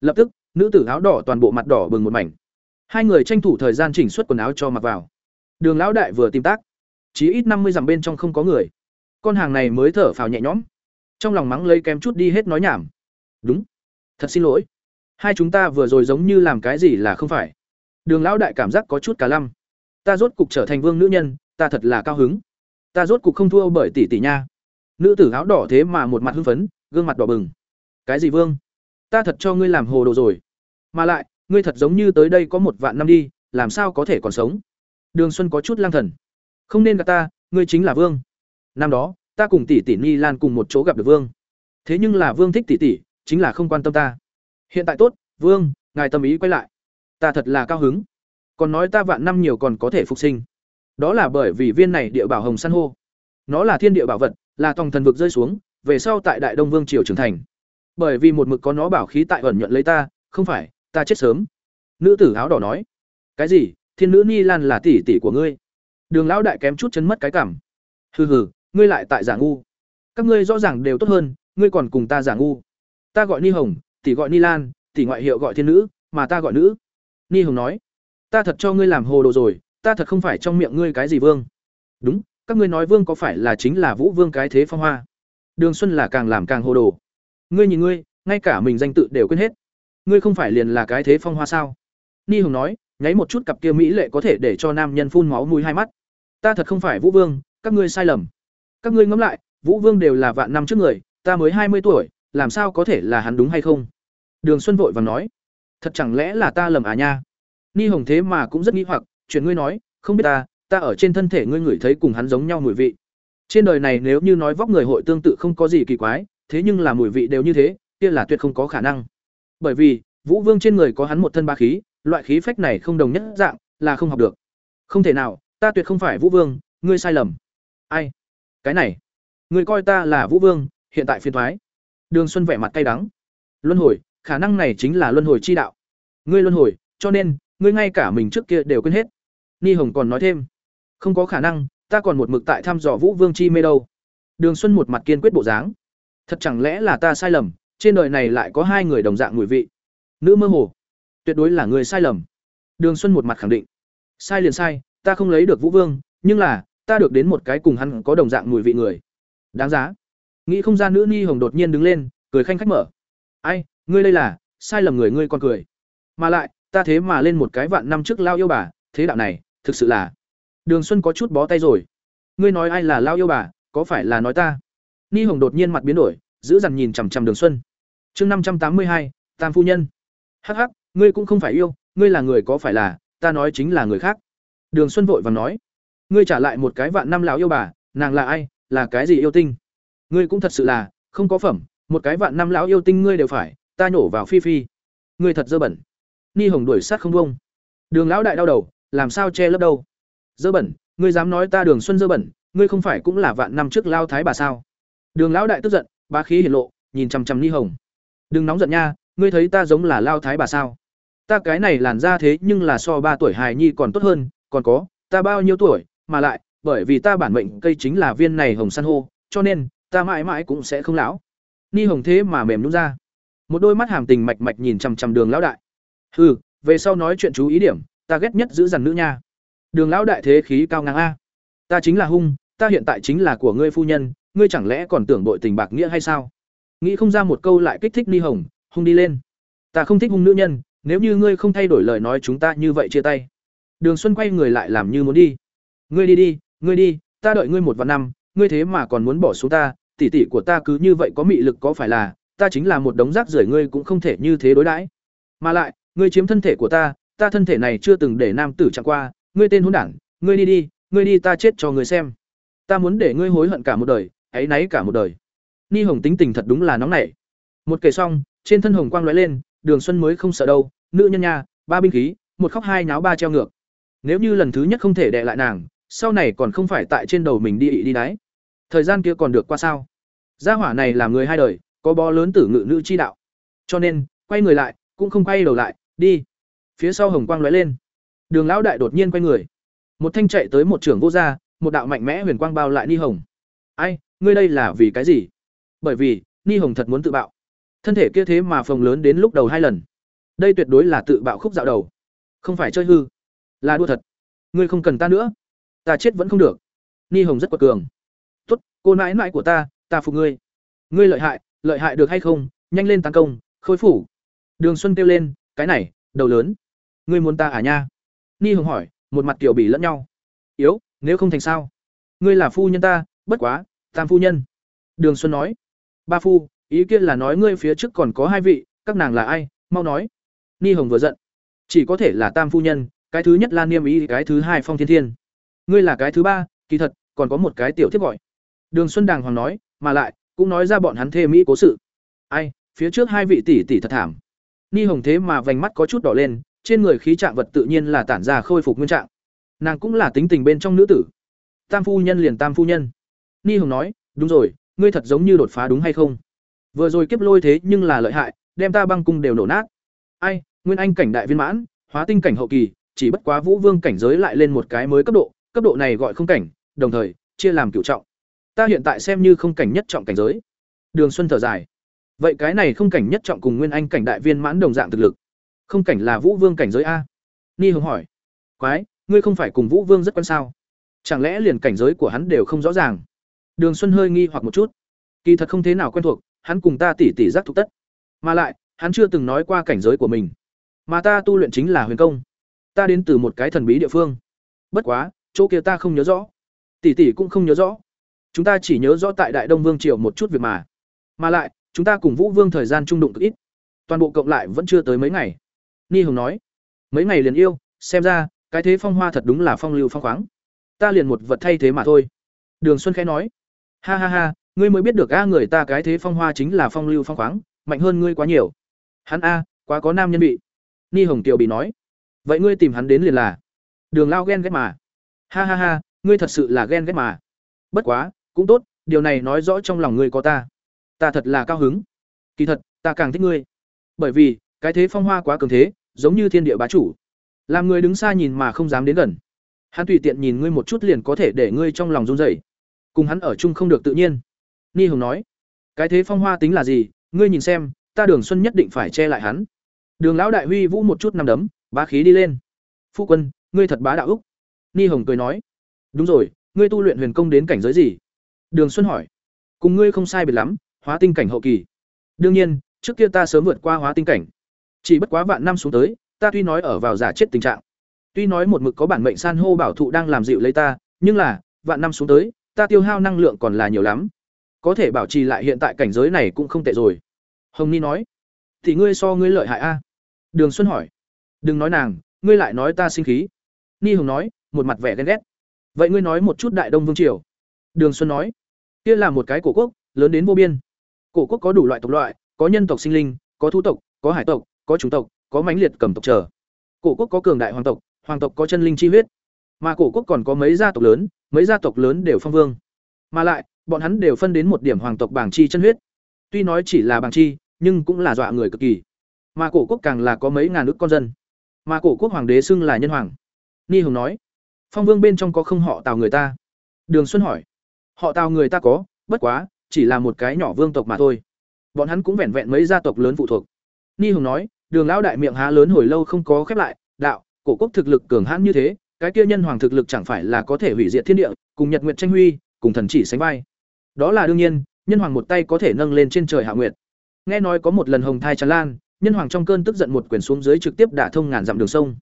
Lập tức, nữ tử áo đỏ toàn bộ mặt đỏ bừng một mảnh. Hai người tranh thủ thời gian chỉnh xuất quần áo cho mặc vào. Đường lão đại vừa tìm tác. Chỉ ít năm mươi dặm bên trong không có người. Con hàng này mới thở phào nhẹ nhõm. Trong lòng mắng lấy kém chút đi hết nói nhảm. Đúng. Thật xin lỗi hai chúng ta vừa rồi giống như làm cái gì là không phải. Đường lão đại cảm giác có chút cả lăm. Ta rốt cục trở thành vương nữ nhân, ta thật là cao hứng. Ta rốt cục không thua bởi tỷ tỷ nha. Nữ tử áo đỏ thế mà một mặt hưng phấn, gương mặt đỏ bừng. Cái gì vương? Ta thật cho ngươi làm hồ đồ rồi. Mà lại, ngươi thật giống như tới đây có một vạn năm đi, làm sao có thể còn sống? Đường xuân có chút lang thần. Không nên gặp ta, ngươi chính là vương. Năm đó, ta cùng tỷ tỷ ni lan cùng một chỗ gặp được vương. Thế nhưng là vương thích tỷ tỷ, chính là không quan tâm ta hiện tại tốt, vương, ngài tâm ý quay lại. Ta thật là cao hứng. Còn nói ta vạn năm nhiều còn có thể phục sinh. Đó là bởi vì viên này địa bảo hồng san hô. Nó là thiên địa bảo vật, là tòng thần vực rơi xuống, về sau tại đại đông vương triều trưởng thành. Bởi vì một mực có nó bảo khí tại ẩn nhận lấy ta, không phải, ta chết sớm. Nữ tử áo đỏ nói. Cái gì? Thiên nữ ni lan là tỷ tỷ của ngươi. Đường lão đại kém chút chấn mất cái cảm. Hừ hừ, ngươi lại tại giả ngu. Các ngươi rõ ràng đều tốt hơn, ngươi còn cùng ta giả ngu. Ta gọi ni hồng tỷ gọi ni lan, tỷ ngoại hiệu gọi thiên nữ, mà ta gọi nữ. Ni hồng nói, ta thật cho ngươi làm hồ đồ rồi, ta thật không phải trong miệng ngươi cái gì vương. Đúng, các ngươi nói vương có phải là chính là vũ vương cái thế phong hoa? Đường xuân là càng làm càng hồ đồ. Ngươi nhìn ngươi, ngay cả mình danh tự đều quên hết. Ngươi không phải liền là cái thế phong hoa sao? Ni hồng nói, nháy một chút cặp kia mỹ lệ có thể để cho nam nhân phun máu mũi hai mắt. Ta thật không phải vũ vương, các ngươi sai lầm. Các ngươi ngẫm lại, vũ vương đều là vạn năm trước người, ta mới hai mươi tuổi làm sao có thể là hắn đúng hay không? Đường xuân vội vàng nói thật chẳng lẽ là ta lầm à nha? Ni hồng thế mà cũng rất nghĩ hoặc chuyện ngươi nói không biết ta ta ở trên thân thể ngươi ngửi thấy cùng hắn giống nhau mùi vị. Trên đời này nếu như nói vóc người hội tương tự không có gì kỳ quái thế nhưng là mùi vị đều như thế kia là tuyệt không có khả năng. Bởi vì vũ vương trên người có hắn một thân ba khí loại khí phách này không đồng nhất dạng là không học được. Không thể nào ta tuyệt không phải vũ vương ngươi sai lầm. Ai? Cái này. Ngươi coi ta là Vũ Vương, hiện tại phiền thoái. Đường Xuân vẻ mặt cay đắng. Luân hồi, khả năng này chính là luân hồi chi đạo. Ngươi luân hồi, cho nên ngươi ngay cả mình trước kia đều quên hết. Ni Hồng còn nói thêm, không có khả năng, ta còn một mực tại thăm dò Vũ Vương chi mê đâu. Đường Xuân một mặt kiên quyết bộ dáng. Thật chẳng lẽ là ta sai lầm, trên đời này lại có hai người đồng dạng mùi vị. Nữ mơ hồ, tuyệt đối là người sai lầm. Đường Xuân một mặt khẳng định. Sai liền sai, ta không lấy được Vũ Vương, nhưng là, ta được đến một cái cùng hắn có đồng dạng mùi vị người. Đáng giá. Nghĩ không ra nữ Ni Hồng đột nhiên đứng lên, cười khanh khách mở. "Ai, ngươi đây là, sai lầm người ngươi còn cười. Mà lại, ta thế mà lên một cái vạn năm trước lao yêu bà, thế đạo này, thực sự là." Đường Xuân có chút bó tay rồi. "Ngươi nói ai là lao yêu bà, có phải là nói ta?" Ni Hồng đột nhiên mặt biến đổi, giữ dằn nhìn chằm chằm Đường Xuân. Chương năm trăm tám mươi hai, Tam phu nhân. "Hắc hắc, ngươi cũng không phải yêu, ngươi là người có phải là, ta nói chính là người khác." Đường Xuân vội vàng nói. "Ngươi trả lại một cái vạn năm lão yêu bà, nàng là ai, là cái gì yêu tinh?" Ngươi cũng thật sự là, không có phẩm, một cái vạn năm lão yêu tinh ngươi đều phải, ta nhổ vào phi phi. Ngươi thật dơ bẩn. Ni Hồng đuổi sát không buông. Đường lão đại đau đầu, làm sao che lấp đâu? Dơ bẩn, ngươi dám nói ta Đường Xuân dơ bẩn, ngươi không phải cũng là vạn năm trước lao thái bà sao? Đường lão đại tức giận, ba khí hiển lộ, nhìn chằm chằm Ni Hồng. Đừng nóng giận nha, ngươi thấy ta giống là lao thái bà sao? Ta cái này làn da thế nhưng là so ba tuổi hài nhi còn tốt hơn, còn có, ta bao nhiêu tuổi, mà lại, bởi vì ta bản mệnh cây chính là viên này hồng san hô, cho nên ta mãi mãi cũng sẽ không lão. Ni Hồng thế mà mềm nhũn ra. Một đôi mắt hàm tình mạch mạch nhìn chằm chằm Đường lão đại. Hừ, về sau nói chuyện chú ý điểm, ta ghét nhất giữ dằn nữ nha. Đường lão đại thế khí cao ngang a. Ta chính là hung, ta hiện tại chính là của ngươi phu nhân, ngươi chẳng lẽ còn tưởng bội tình bạc nghĩa hay sao? Nghĩ không ra một câu lại kích thích Ni Hồng, hung đi lên. Ta không thích hung nữ nhân, nếu như ngươi không thay đổi lời nói chúng ta như vậy chia tay. Đường Xuân quay người lại làm như muốn đi. Ngươi đi đi, ngươi đi, ta đợi ngươi một vạn năm, ngươi thế mà còn muốn bỏ xuống ta, tỷ tỷ của ta cứ như vậy có mị lực có phải là, ta chính là một đống rác rưởi ngươi cũng không thể như thế đối đãi. Mà lại, ngươi chiếm thân thể của ta, ta thân thể này chưa từng để nam tử chẳng qua, ngươi tên hỗn đản, ngươi đi đi, ngươi đi ta chết cho ngươi xem. Ta muốn để ngươi hối hận cả một đời, ấy nấy cả một đời. Ni Hồng tính tình thật đúng là nóng nảy. Một kể xong, trên thân hồng quang lóe lên, Đường Xuân mới không sợ đâu, nữ nhân nha, ba binh khí, một khóc hai nháo ba treo ngược. Nếu như lần thứ nhất không thể đè lại nàng, sau này còn không phải tại trên đầu mình đi ị đi đái. Thời gian kia còn được qua sao? Gia hỏa này là người hai đời, có bó lớn tử ngự nữ chi đạo. Cho nên, quay người lại, cũng không quay đầu lại, đi. Phía sau hồng quang lóe lên. Đường lão đại đột nhiên quay người. Một thanh chạy tới một trưởng vô gia, một đạo mạnh mẽ huyền quang bao lại Ni Hồng. "Ai, ngươi đây là vì cái gì?" Bởi vì, Ni Hồng thật muốn tự bạo. Thân thể kia thế mà phồng lớn đến lúc đầu hai lần. Đây tuyệt đối là tự bạo khúc dạo đầu. Không phải chơi hư, là đua thật. Ngươi không cần ta nữa, ta chết vẫn không được. Ni Hồng rất quật cường. "Tốt, cô nãi nãi của ta, ta phục ngươi. Ngươi lợi hại lợi hại được hay không? Nhanh lên tấn công khôi phủ. Đường xuân kêu lên cái này đầu lớn. Ngươi muốn ta à nha? Ni hồng hỏi một mặt tiểu bỉ lẫn nhau. Yếu nếu không thành sao? Ngươi là phu nhân ta bất quá tam phu nhân. Đường xuân nói. Ba phu ý kia là nói ngươi phía trước còn có hai vị các nàng là ai? Mau nói. Ni hồng vừa giận. Chỉ có thể là tam phu nhân cái thứ nhất lan niêm ý cái thứ hai phong thiên thiên. Ngươi là cái thứ ba kỳ thật còn có một cái tiểu thiếp gọi đường xuân đàng hoàng nói, mà lại, cũng nói ra bọn hắn thê mỹ cố sự. Ai, phía trước hai vị tỷ tỷ thật thảm. Ni hồng thế mà vành mắt có chút đỏ lên, trên người khí trạng vật tự nhiên là tản ra khôi phục nguyên trạng. Nàng cũng là tính tình bên trong nữ tử. Tam phu nhân liền tam phu nhân. Ni hồng nói, đúng rồi, ngươi thật giống như đột phá đúng hay không? Vừa rồi kiếp lôi thế nhưng là lợi hại, đem ta băng cung đều nổ nát. Ai, nguyên anh cảnh đại viên mãn, hóa tinh cảnh hậu kỳ, chỉ bất quá vũ vương cảnh giới lại lên một cái mới cấp độ cấp độ này gọi không cảnh, đồng thời, chia làm cửu trọng ta hiện tại xem như không cảnh nhất trọng cảnh giới. Đường xuân thở dài. Vậy cái này không cảnh nhất trọng cùng nguyên anh cảnh đại viên mãn đồng dạng thực lực. Không cảnh là vũ vương cảnh giới a. Ni hồng hỏi. Quái, ngươi không phải cùng vũ vương rất quan sao? Chẳng lẽ liền cảnh giới của hắn đều không rõ ràng? Đường xuân hơi nghi hoặc một chút. Kỳ thật không thế nào quen thuộc, hắn cùng ta tỉ tỉ giác thục tất. Mà lại, hắn chưa từng nói qua cảnh giới của mình. Mà ta tu luyện chính là huyền công. Ta đến từ một cái thần bí địa phương. Bất quá, chỗ kia ta không nhớ rõ. Tỷ tỷ cũng không nhớ rõ chúng ta chỉ nhớ rõ tại đại đông vương triều một chút việc mà. Mà lại, chúng ta cùng vũ vương thời gian trung đụng cực ít. Toàn bộ cộng lại vẫn chưa tới mấy ngày. Ni hồng nói, mấy ngày liền yêu, xem ra, cái thế phong hoa thật đúng là phong lưu phong khoáng. Ta liền một vật thay thế mà thôi. Đường xuân khẽ nói, ha ha ha, ngươi mới biết được a, người ta cái thế phong hoa chính là phong lưu phong khoáng, mạnh hơn ngươi quá nhiều. Hắn a, quá có nam nhân bị ni hồng kiều bị nói, vậy ngươi tìm hắn đến liền là. Đường lao ghen ghét mà, ha ha ha, ngươi thật sự là ghen ghét mà. Bất quá cũng tốt, điều này nói rõ trong lòng ngươi có ta. Ta thật là cao hứng. Kỳ thật, ta càng thích ngươi. Bởi vì, cái thế phong hoa quá cường thế, giống như thiên địa bá chủ. Làm người đứng xa nhìn mà không dám đến gần. Hắn tùy tiện nhìn ngươi một chút liền có thể để ngươi trong lòng run rẩy. Cùng hắn ở chung không được tự nhiên. Ni hồng nói, cái thế phong hoa tính là gì? Ngươi nhìn xem, ta đường xuân nhất định phải che lại hắn. Đường lão đại huy vũ một chút nằm đấm, bá khí đi lên. Phu quân, ngươi thật bá đạo úc. Ni hồng cười nói, đúng rồi, ngươi tu luyện huyền công đến cảnh giới gì? Đường xuân hỏi, cùng ngươi không sai biệt lắm, hóa tinh cảnh hậu kỳ. Đương nhiên, trước kia ta sớm vượt qua hóa tinh cảnh. Chỉ bất quá vạn năm xuống tới, ta tuy nói ở vào giả chết tình trạng. Tuy nói một mực có bản mệnh san hô bảo thụ đang làm dịu lấy ta, nhưng là, vạn năm xuống tới, ta tiêu hao năng lượng còn là nhiều lắm. Có thể bảo trì lại hiện tại cảnh giới này cũng không tệ rồi. Hồng ni nói, thì ngươi so ngươi lợi hại a? Đường xuân hỏi, đừng nói nàng, ngươi lại nói ta sinh khí. Ni hồng nói, một mặt vẻ ghen ghét. Vậy ngươi nói một chút đại đông vương triều. Đường xuân nói kia là một cái cổ quốc, lớn đến vô biên. Cổ quốc có đủ loại tộc loại, có nhân tộc sinh linh, có thu tộc, có hải tộc, có chủng tộc, có mãnh liệt cầm tộc trở. Cổ quốc có cường đại hoàng tộc hoàng tộc có chân linh chi huyết. Mà cổ quốc còn có mấy gia tộc lớn, mấy gia tộc lớn đều phong vương. Mà lại, bọn hắn đều phân đến một điểm hoàng tộc bảng chi chân huyết. Tuy nói chỉ là bảng chi, nhưng cũng là dọa người cực kỳ. Mà cổ quốc càng là có mấy ngàn ước con dân. Mà cổ quốc hoàng đế xưng là nhân hoàng. Ni hồng nói, phong vương bên trong có không họ tào người ta? Đường xuân hỏi họ tào người ta có, bất quá, chỉ là một cái nhỏ vương tộc mà thôi. Bọn hắn cũng vẹn vẹn mấy gia tộc lớn phụ thuộc. Ni hồng nói, đường lão đại miệng há lớn hồi lâu không có khép lại, đạo, cổ quốc thực lực cường hãn như thế, cái kia nhân hoàng thực lực chẳng phải là có thể hủy diệt thiên địa, cùng nhật nguyệt tranh huy, cùng thần chỉ sánh vai. Đó là đương nhiên, nhân hoàng một tay có thể nâng lên trên trời hạ nguyệt. Nghe nói có một lần hồng thai tràn lan, nhân hoàng trong cơn tức giận một quyển xuống dưới trực tiếp đả thông ngàn dặm đường sông.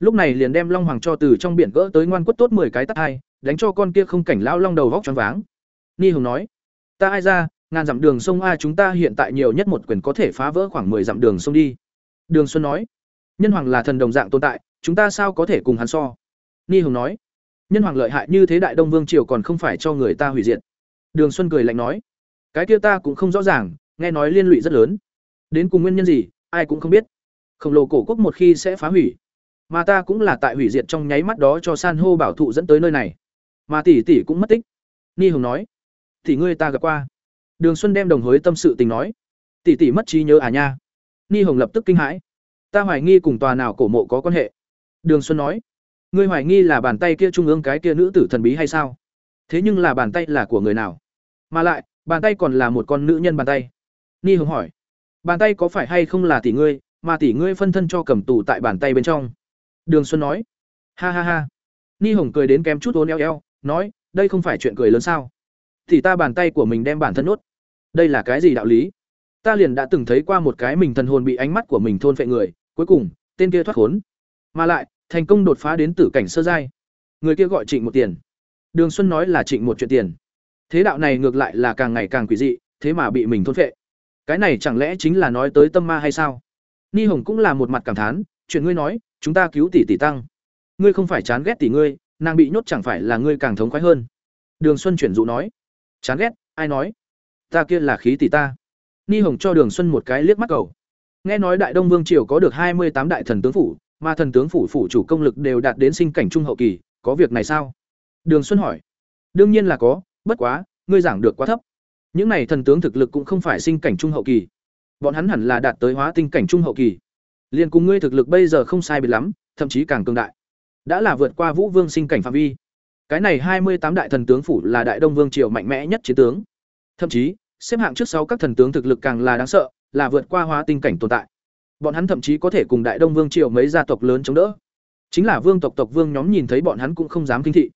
Lúc này liền đem long hoàng cho từ trong biển gỡ tới ngoan quất tốt mười cái tắt hai đánh cho con kia không cảnh lão long đầu vóc choáng váng. Ni hồng nói, ta ai ra, ngàn dặm đường sông a chúng ta hiện tại nhiều nhất một quyền có thể phá vỡ khoảng mười dặm đường sông đi. Đường xuân nói, nhân hoàng là thần đồng dạng tồn tại, chúng ta sao có thể cùng hắn so? Ni hồng nói, nhân hoàng lợi hại như thế đại đông vương triều còn không phải cho người ta hủy diệt. Đường xuân cười lạnh nói, cái kia ta cũng không rõ ràng, nghe nói liên lụy rất lớn. Đến cùng nguyên nhân gì, ai cũng không biết. Khổng lồ cổ quốc một khi sẽ phá hủy, mà ta cũng là tại hủy diệt trong nháy mắt đó cho san hô bảo thụ dẫn tới nơi này mà tỷ tỷ cũng mất tích. Ni hồng nói, tỷ ngươi ta gặp qua. Đường xuân đem đồng hối tâm sự tình nói, tỷ tỷ mất trí nhớ à nha. Ni hồng lập tức kinh hãi, ta hoài nghi cùng tòa nào cổ mộ có quan hệ? Đường xuân nói, ngươi hoài nghi là bàn tay kia trung ương cái kia nữ tử thần bí hay sao? Thế nhưng là bàn tay là của người nào? Mà lại, bàn tay còn là một con nữ nhân bàn tay. Ni hồng hỏi, bàn tay có phải hay không là tỷ ngươi, mà tỷ ngươi phân thân cho cầm tù tại bàn tay bên trong? Đường xuân nói, ha ha ha. Ni hồng cười đến kém chút ôn eo eo nói, đây không phải chuyện cười lớn sao? Thì ta bàn tay của mình đem bản thân nuốt. Đây là cái gì đạo lý? Ta liền đã từng thấy qua một cái mình thần hồn bị ánh mắt của mình thôn phệ người, cuối cùng, tên kia thoát khốn. Mà lại, thành công đột phá đến tử cảnh sơ giai. Người kia gọi trịnh một tiền. Đường xuân nói là trịnh một chuyện tiền. Thế đạo này ngược lại là càng ngày càng quỷ dị, thế mà bị mình thôn phệ. Cái này chẳng lẽ chính là nói tới tâm ma hay sao? Ni hồng cũng là một mặt cảm thán, chuyện ngươi nói, chúng ta cứu tỷ tỷ tăng. Ngươi không phải chán ghét tỷ ngươi nàng bị nhốt chẳng phải là ngươi càng thống khoái hơn. Đường xuân chuyển dụ nói. Chán ghét, ai nói? Ta kia là khí tỷ ta. Ni hồng cho đường xuân một cái liếc mắt cầu. Nghe nói đại đông vương triều có được hai mươi tám đại thần tướng phủ, mà thần tướng phủ phủ chủ công lực đều đạt đến sinh cảnh trung hậu kỳ, có việc này sao? Đường xuân hỏi. Đương nhiên là có, bất quá, ngươi giảng được quá thấp. Những này thần tướng thực lực cũng không phải sinh cảnh trung hậu kỳ. Bọn hắn hẳn là đạt tới hóa tinh cảnh trung hậu kỳ. Liền cùng ngươi thực lực bây giờ không sai biệt lắm, thậm chí càng cường đại đã là vượt qua vũ vương sinh cảnh phạm vi. Cái này hai mươi tám đại thần tướng phủ là đại đông vương triều mạnh mẽ nhất chiến tướng. Thậm chí, xếp hạng trước sau các thần tướng thực lực càng là đáng sợ, là vượt qua hóa tinh cảnh tồn tại. Bọn hắn thậm chí có thể cùng đại đông vương triều mấy gia tộc lớn chống đỡ. Chính là vương tộc tộc vương nhóm nhìn thấy bọn hắn cũng không dám kinh thị.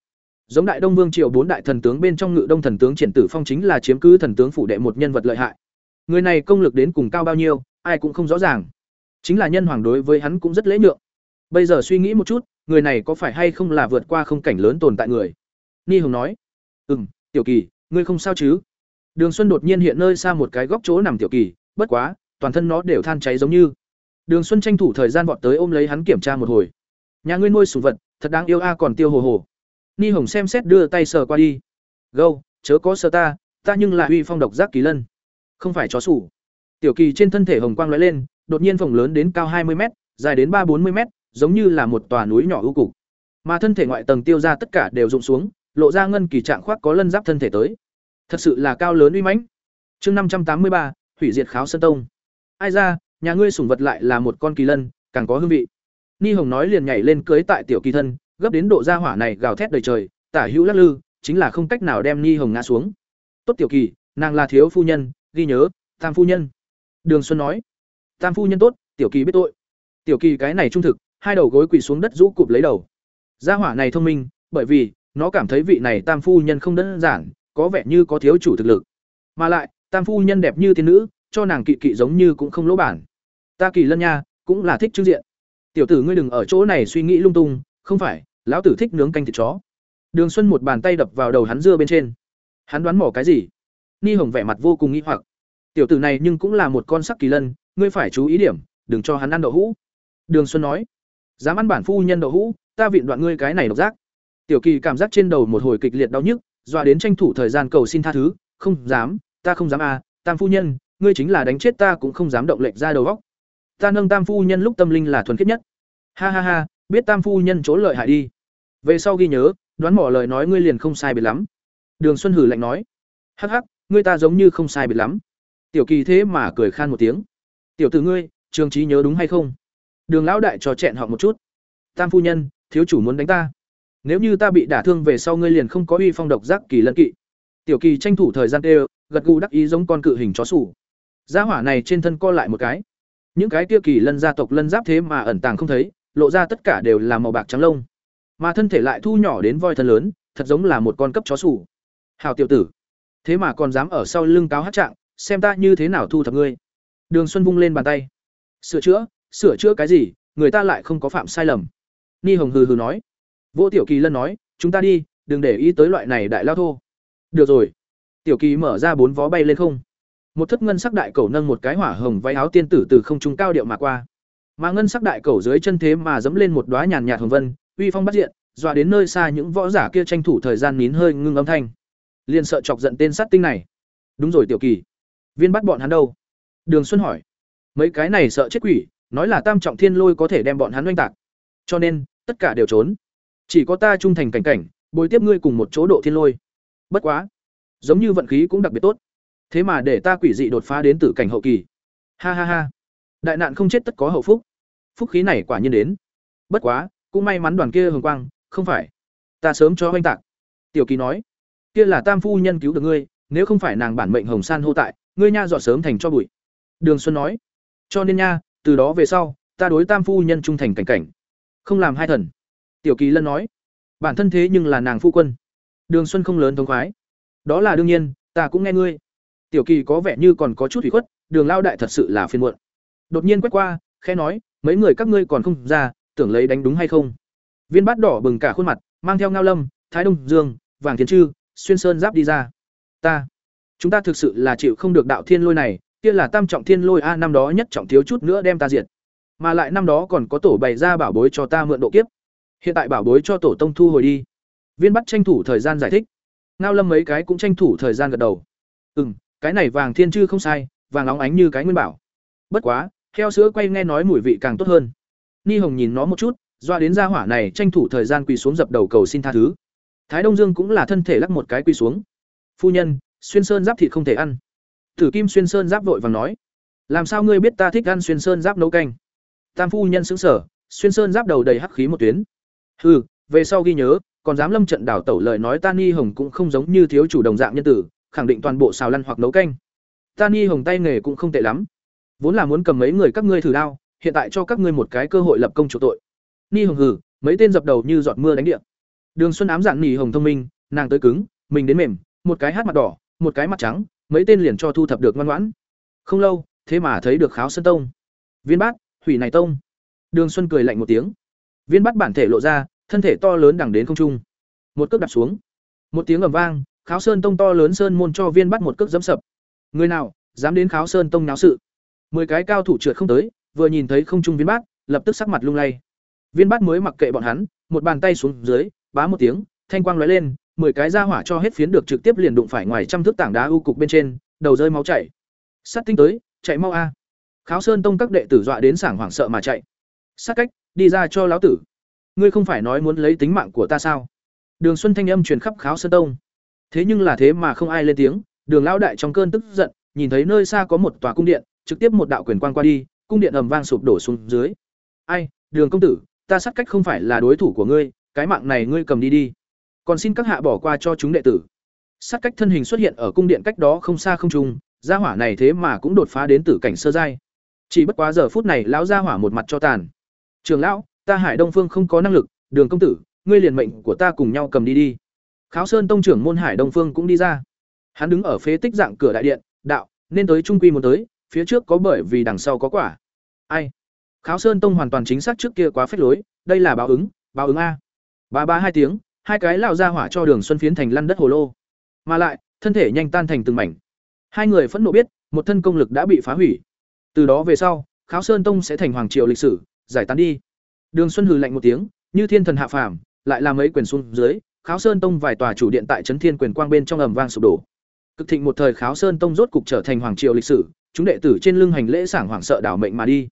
Giống đại đông vương triều bốn đại thần tướng bên trong ngự đông thần tướng triển tử phong chính là chiếm cứ thần tướng phủ đệ một nhân vật lợi hại. Người này công lực đến cùng cao bao nhiêu, ai cũng không rõ ràng. Chính là nhân hoàng đối với hắn cũng rất lễ nhượng. Bây giờ suy nghĩ một chút người này có phải hay không là vượt qua không cảnh lớn tồn tại người? Ni hồng nói. Ừ m tiểu kỳ, ngươi không sao chứ? Đường xuân đột nhiên hiện nơi xa một cái góc chỗ nằm tiểu kỳ, bất quá, toàn thân nó đều than cháy giống như. Đường xuân tranh thủ thời gian vọt tới ôm lấy hắn kiểm tra một hồi. Nhà ngươi nuôi sủ vật, thật đáng yêu a, còn tiêu hồ hồ. Ni hồng xem xét đưa tay sờ qua đi. Gâu, chớ có sờ ta ta nhưng là uy phong độc giác kỳ lân. Không phải chó sủ. Tiểu kỳ trên thân thể hồng quang lóe lên, đột nhiên phồng lớn đến cao hai mươi m dài đến ba bốn mươi m giống như là một tòa núi nhỏ ưu cục mà thân thể ngoại tầng tiêu ra tất cả đều rụng xuống lộ ra ngân kỳ trạng khoác có lân giáp thân thể tới Thật sự là cao lớn uy mãnh. Chương năm trăm tám mươi ba, hủy diệt Kháo Sơn Tông. Ai ra, nhà ngươi sủng vật lại là một con kỳ lân, càng có hương vị. Ni Hồng nói liền nhảy lên cưới tại tiểu kỳ thân, gấp đến độ ra hỏa này gào thét đầy trời, tả hữu lắc lư, chính là không cách nào đem Ni Hồng ngã xuống. Tốt tiểu kỳ, nàng là thiếu phu nhân, ghi nhớ, tam phu nhân. Đường Xuân nói, tam phu nhân tốt, tiểu kỳ biết tội. Tiểu kỳ cái này trung thực, hai đầu gối quỳ xuống đất rũ cụp lấy đầu. Gia hỏa này thông minh, bởi vì nó cảm thấy vị này tam phu nhân không đơn giản, có vẻ như có thiếu chủ thực lực. Mà lại, tam phu nhân đẹp như tiên nữ, cho nàng kỵ kỵ giống như cũng không lỗ bản. Ta kỳ lân nha, cũng là thích trưng diện. Tiểu tử ngươi đừng ở chỗ này suy nghĩ lung tung, không phải, lão tử thích nướng canh thịt chó. Đường Xuân một bàn tay đập vào đầu hắn dưa bên trên. Hắn đoán mò cái gì? Ni Hồng vẻ mặt vô cùng nghi hoặc. Tiểu tử này nhưng cũng là một con sắc kỳ lân, ngươi phải chú ý điểm, đừng cho hắn ăn đậu hũ. Đường Xuân nói, dám ăn bản phu nhân đậu hũ, ta viện đoạn ngươi cái này độc giác. Tiểu Kỳ cảm giác trên đầu một hồi kịch liệt đau nhức, dọa đến tranh thủ thời gian cầu xin tha thứ, không dám, ta không dám à, Tam phu nhân, ngươi chính là đánh chết ta cũng không dám động lệch ra đầu óc. Ta nâng Tam phu nhân lúc tâm linh là thuần khiết nhất. Ha ha ha, biết Tam phu nhân chỗ lợi hại đi. Về sau ghi nhớ, đoán mỏ lời nói ngươi liền không sai biệt lắm. Đường Xuân hử lạnh nói, hắc hắc, ngươi ta giống như không sai biệt lắm. Tiểu Kỳ thế mà cười khan một tiếng. Tiểu tử ngươi, trường trí nhớ đúng hay không? Đường lão đại trò chẹn họ một chút. Tam phu nhân, thiếu chủ muốn đánh ta. Nếu như ta bị đả thương về sau ngươi liền không có uy phong độc giác kỳ lân kỵ. Tiểu Kỳ tranh thủ thời gian kêu, gật gù đắc ý giống con cự hình chó sủ. Gia hỏa này trên thân co lại một cái. Những cái kia kỳ lân gia tộc lân giáp thế mà ẩn tàng không thấy, lộ ra tất cả đều là màu bạc trắng lông. Mà thân thể lại thu nhỏ đến voi thân lớn, thật giống là một con cấp chó sủ. Hào tiểu tử, thế mà còn dám ở sau lưng cáo hát trạng, xem ta như thế nào thu thập ngươi. Đường Xuân vung lên bàn tay. Sửa chữa, sửa chữa cái gì, người ta lại không có phạm sai lầm. Ni Hồng hừ hừ nói. Vô Tiểu Kỳ Lân nói, chúng ta đi, đừng để ý tới loại này đại lao thô. Được rồi. Tiểu Kỳ mở ra bốn vó bay lên không. Một thất ngân sắc đại cầu nâng một cái hỏa hồng váy áo tiên tử từ không trung cao điệu mà qua. Mà ngân sắc đại cầu dưới chân thế mà dẫm lên một đóa nhàn nhạt hồng vân, uy phong bắt diện, dọa đến nơi xa những võ giả kia tranh thủ thời gian nín hơi ngưng âm thanh. Liên sợ chọc giận tên sát tinh này. Đúng rồi Tiểu Kỳ, viên bắt bọn hắn đâu? Đường Xuân hỏi. Mấy cái này sợ chết quỷ, nói là tam trọng thiên lôi có thể đem bọn hắn oanh tạc. Cho nên, tất cả đều trốn. Chỉ có ta trung thành cảnh cảnh, bồi tiếp ngươi cùng một chỗ độ thiên lôi. Bất quá, giống như vận khí cũng đặc biệt tốt. Thế mà để ta quỷ dị đột phá đến tử cảnh hậu kỳ. Ha ha ha. Đại nạn không chết tất có hậu phúc. Phúc khí này quả nhiên đến. Bất quá, cũng may mắn đoàn kia hồng quang, không phải. Ta sớm cho oanh tạc. Tiểu Kỳ nói, kia là Tam phu nhân cứu được ngươi, nếu không phải nàng bản mệnh hồng san hô tại, ngươi nha dọ sớm thành cho bụi. Đường Xuân nói, cho nên nha, từ đó về sau, ta đối Tam phu nhân trung thành cảnh cảnh, không làm hai thần. Tiểu Kỳ Lân nói, bản thân thế nhưng là nàng phu quân. Đường Xuân không lớn thống khoái. Đó là đương nhiên, ta cũng nghe ngươi. Tiểu Kỳ có vẻ như còn có chút ủy khuất, Đường lao đại thật sự là phiền muộn. Đột nhiên quét qua, khẽ nói, mấy người các ngươi còn không ra, tưởng lấy đánh đúng hay không? Viên bát đỏ bừng cả khuôn mặt, mang theo Ngao Lâm, Thái Đông Dương, Vàng Thiên Trư, xuyên sơn giáp đi ra. Ta, chúng ta thực sự là chịu không được đạo thiên lôi này, kia là tam trọng thiên lôi a năm đó nhất trọng thiếu chút nữa đem ta diệt. Mà lại năm đó còn có tổ bày ra bảo bối cho ta mượn độ kiếp. Hiện tại bảo bối cho tổ tông thu hồi đi. Viên bắt tranh thủ thời gian giải thích. Ngao Lâm mấy cái cũng tranh thủ thời gian gật đầu. Ừm, cái này vàng thiên chư không sai, vàng óng ánh như cái nguyên bảo. Bất quá, theo sữa quay nghe nói mùi vị càng tốt hơn. Ni Hồng nhìn nó một chút, doa đến gia hỏa này tranh thủ thời gian quỳ xuống dập đầu cầu xin tha thứ. Thái Đông Dương cũng là thân thể lắc một cái quỳ xuống. Phu nhân, xuyên sơn giáp thịt không thể ăn. Tử Kim xuyên sơn giáp vội vàng nói, làm sao ngươi biết ta thích ăn xuyên sơn giáp nấu canh? Tam phu nhân sững sờ, xuyên sơn giáp đầu đầy hắc khí một tuyến. Hừ, về sau ghi nhớ, còn dám lâm trận đảo tẩu lời nói ta Ni Hồng cũng không giống như thiếu chủ đồng dạng nhân tử, khẳng định toàn bộ xào lăn hoặc nấu canh. Ta Ni Hồng tay nghề cũng không tệ lắm. Vốn là muốn cầm mấy người các ngươi thử đao, hiện tại cho các ngươi một cái cơ hội lập công chủ tội. Ni Hồng hừ, mấy tên dập đầu như giọt mưa đánh địa. Đường Xuân ám dạng Ni Hồng thông minh, nàng tới cứng, mình đến mềm, một cái hát mặt đỏ, một cái mặt trắng, mấy tên liền cho thu thập được ngoan ngoãn. Không lâu, thế mà thấy được Kháo Sơn Tông. Viên Bát, hủy này tông. Đường Xuân cười lạnh một tiếng. Viên Bát bản thể lộ ra, thân thể to lớn đẳng đến không trung. Một cước đạp xuống. Một tiếng ầm vang, Kháo Sơn Tông to lớn sơn môn cho Viên Bát một cước giẫm sập. Người nào dám đến Kháo Sơn Tông náo sự? Mười cái cao thủ trượt không tới, vừa nhìn thấy không trung Viên Bát, lập tức sắc mặt lung lay. Viên Bát mới mặc kệ bọn hắn, một bàn tay xuống dưới, bá một tiếng, thanh quang lóe lên, mười cái ra hỏa cho hết phiến được trực tiếp liền đụng phải ngoài trăm thước tảng đá u cục bên trên, đầu rơi máu chảy. Sát tinh tới, chạy mau a. Kháo Sơn Tông các đệ tử dọa đến sảng hoảng sợ mà chạy. Sát cách, đi ra cho lão tử. Ngươi không phải nói muốn lấy tính mạng của ta sao? Đường Xuân thanh âm truyền khắp Kháo Sơn Tông. thế nhưng là thế mà không ai lên tiếng đường lão đại trong cơn tức giận nhìn thấy nơi xa có một tòa cung điện trực tiếp một đạo quyền quang qua đi cung điện ầm vang sụp đổ xuống dưới ai đường công tử ta sát cách không phải là đối thủ của ngươi cái mạng này ngươi cầm đi đi còn xin các hạ bỏ qua cho chúng đệ tử. Sát cách thân hình xuất hiện ở cung điện cách đó không xa không trung, gia hỏa này thế mà cũng đột phá đến tử cảnh sơ giai. Chỉ bất quá giờ phút này lão gia hỏa một mặt cho tàn. Trường lão, ta hải đông phương không có năng lực, đường công tử, ngươi liền mệnh của ta cùng nhau cầm đi đi. Kháo sơn tông trưởng môn hải đông phương cũng đi ra. Hắn đứng ở phế tích dạng cửa đại điện, đạo, nên tới trung quy một tới, phía trước có bởi vì đằng sau có quả. Ai? Kháo sơn tông hoàn toàn chính xác trước kia quá phết lối, đây là báo ứng báo ứng a. Ba ba hai tiếng hai cái lao ra hỏa cho đường xuân phiến thành lăn đất hồ lô. Mà lại, thân thể nhanh tan thành từng mảnh. Hai người phẫn nộ biết, một thân công lực đã bị phá hủy. Từ đó về sau, kháo sơn tông sẽ thành hoàng triều lịch sử, giải tán đi. Đường xuân hừ lạnh một tiếng, như thiên thần hạ phàm, lại làm ấy quyền xuống dưới, kháo sơn tông vài tòa chủ điện tại trấn thiên quyền quang bên trong ầm vang sụp đổ. Cực thịnh một thời kháo sơn tông rốt cục trở thành hoàng triều lịch sử, chúng đệ tử trên lưng hành lễ sảng hoảng sợ đảo mệnh mà đi.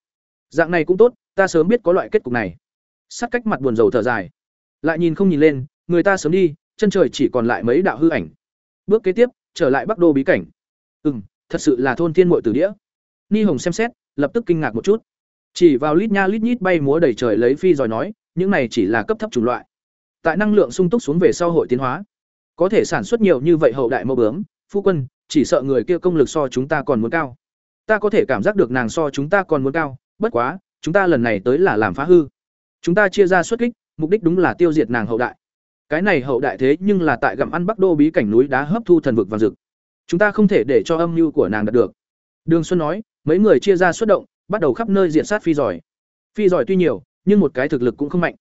Dạng này cũng tốt, ta sớm biết có loại kết cục này. Sát cách mặt buồn rầu thở dài. Lại nhìn không nhìn lên người ta sớm đi, chân trời chỉ còn lại mấy đạo hư ảnh. Bước kế tiếp, trở lại bắc đô bí cảnh. Ừ m thật sự là thôn thiên mội tử đĩa. Ni hồng xem xét, lập tức kinh ngạc một chút. Chỉ vào lít nha lít nhít bay múa đầy trời lấy phi rồi nói, những này chỉ là cấp thấp chủng loại. Tại năng lượng sung túc xuống về sau hội tiến hóa. Có thể sản xuất nhiều như vậy hậu đại mẫu bướm, phu quân, chỉ sợ người kia công lực so chúng ta còn muốn cao. Ta có thể cảm giác được nàng so chúng ta còn muốn cao, bất quá, chúng ta lần này tới là làm phá hư. Chúng ta chia ra xuất kích, mục đích đúng là tiêu diệt nàng hậu đại cái này hậu đại thế nhưng là tại gặm ăn bắc đô bí cảnh núi đá hấp thu thần vực và rực chúng ta không thể để cho âm mưu của nàng đạt được. Đường xuân nói, mấy người chia ra xuất động, bắt đầu khắp nơi diện sát phi giỏi. Phi giỏi tuy nhiều, nhưng một cái thực lực cũng không mạnh.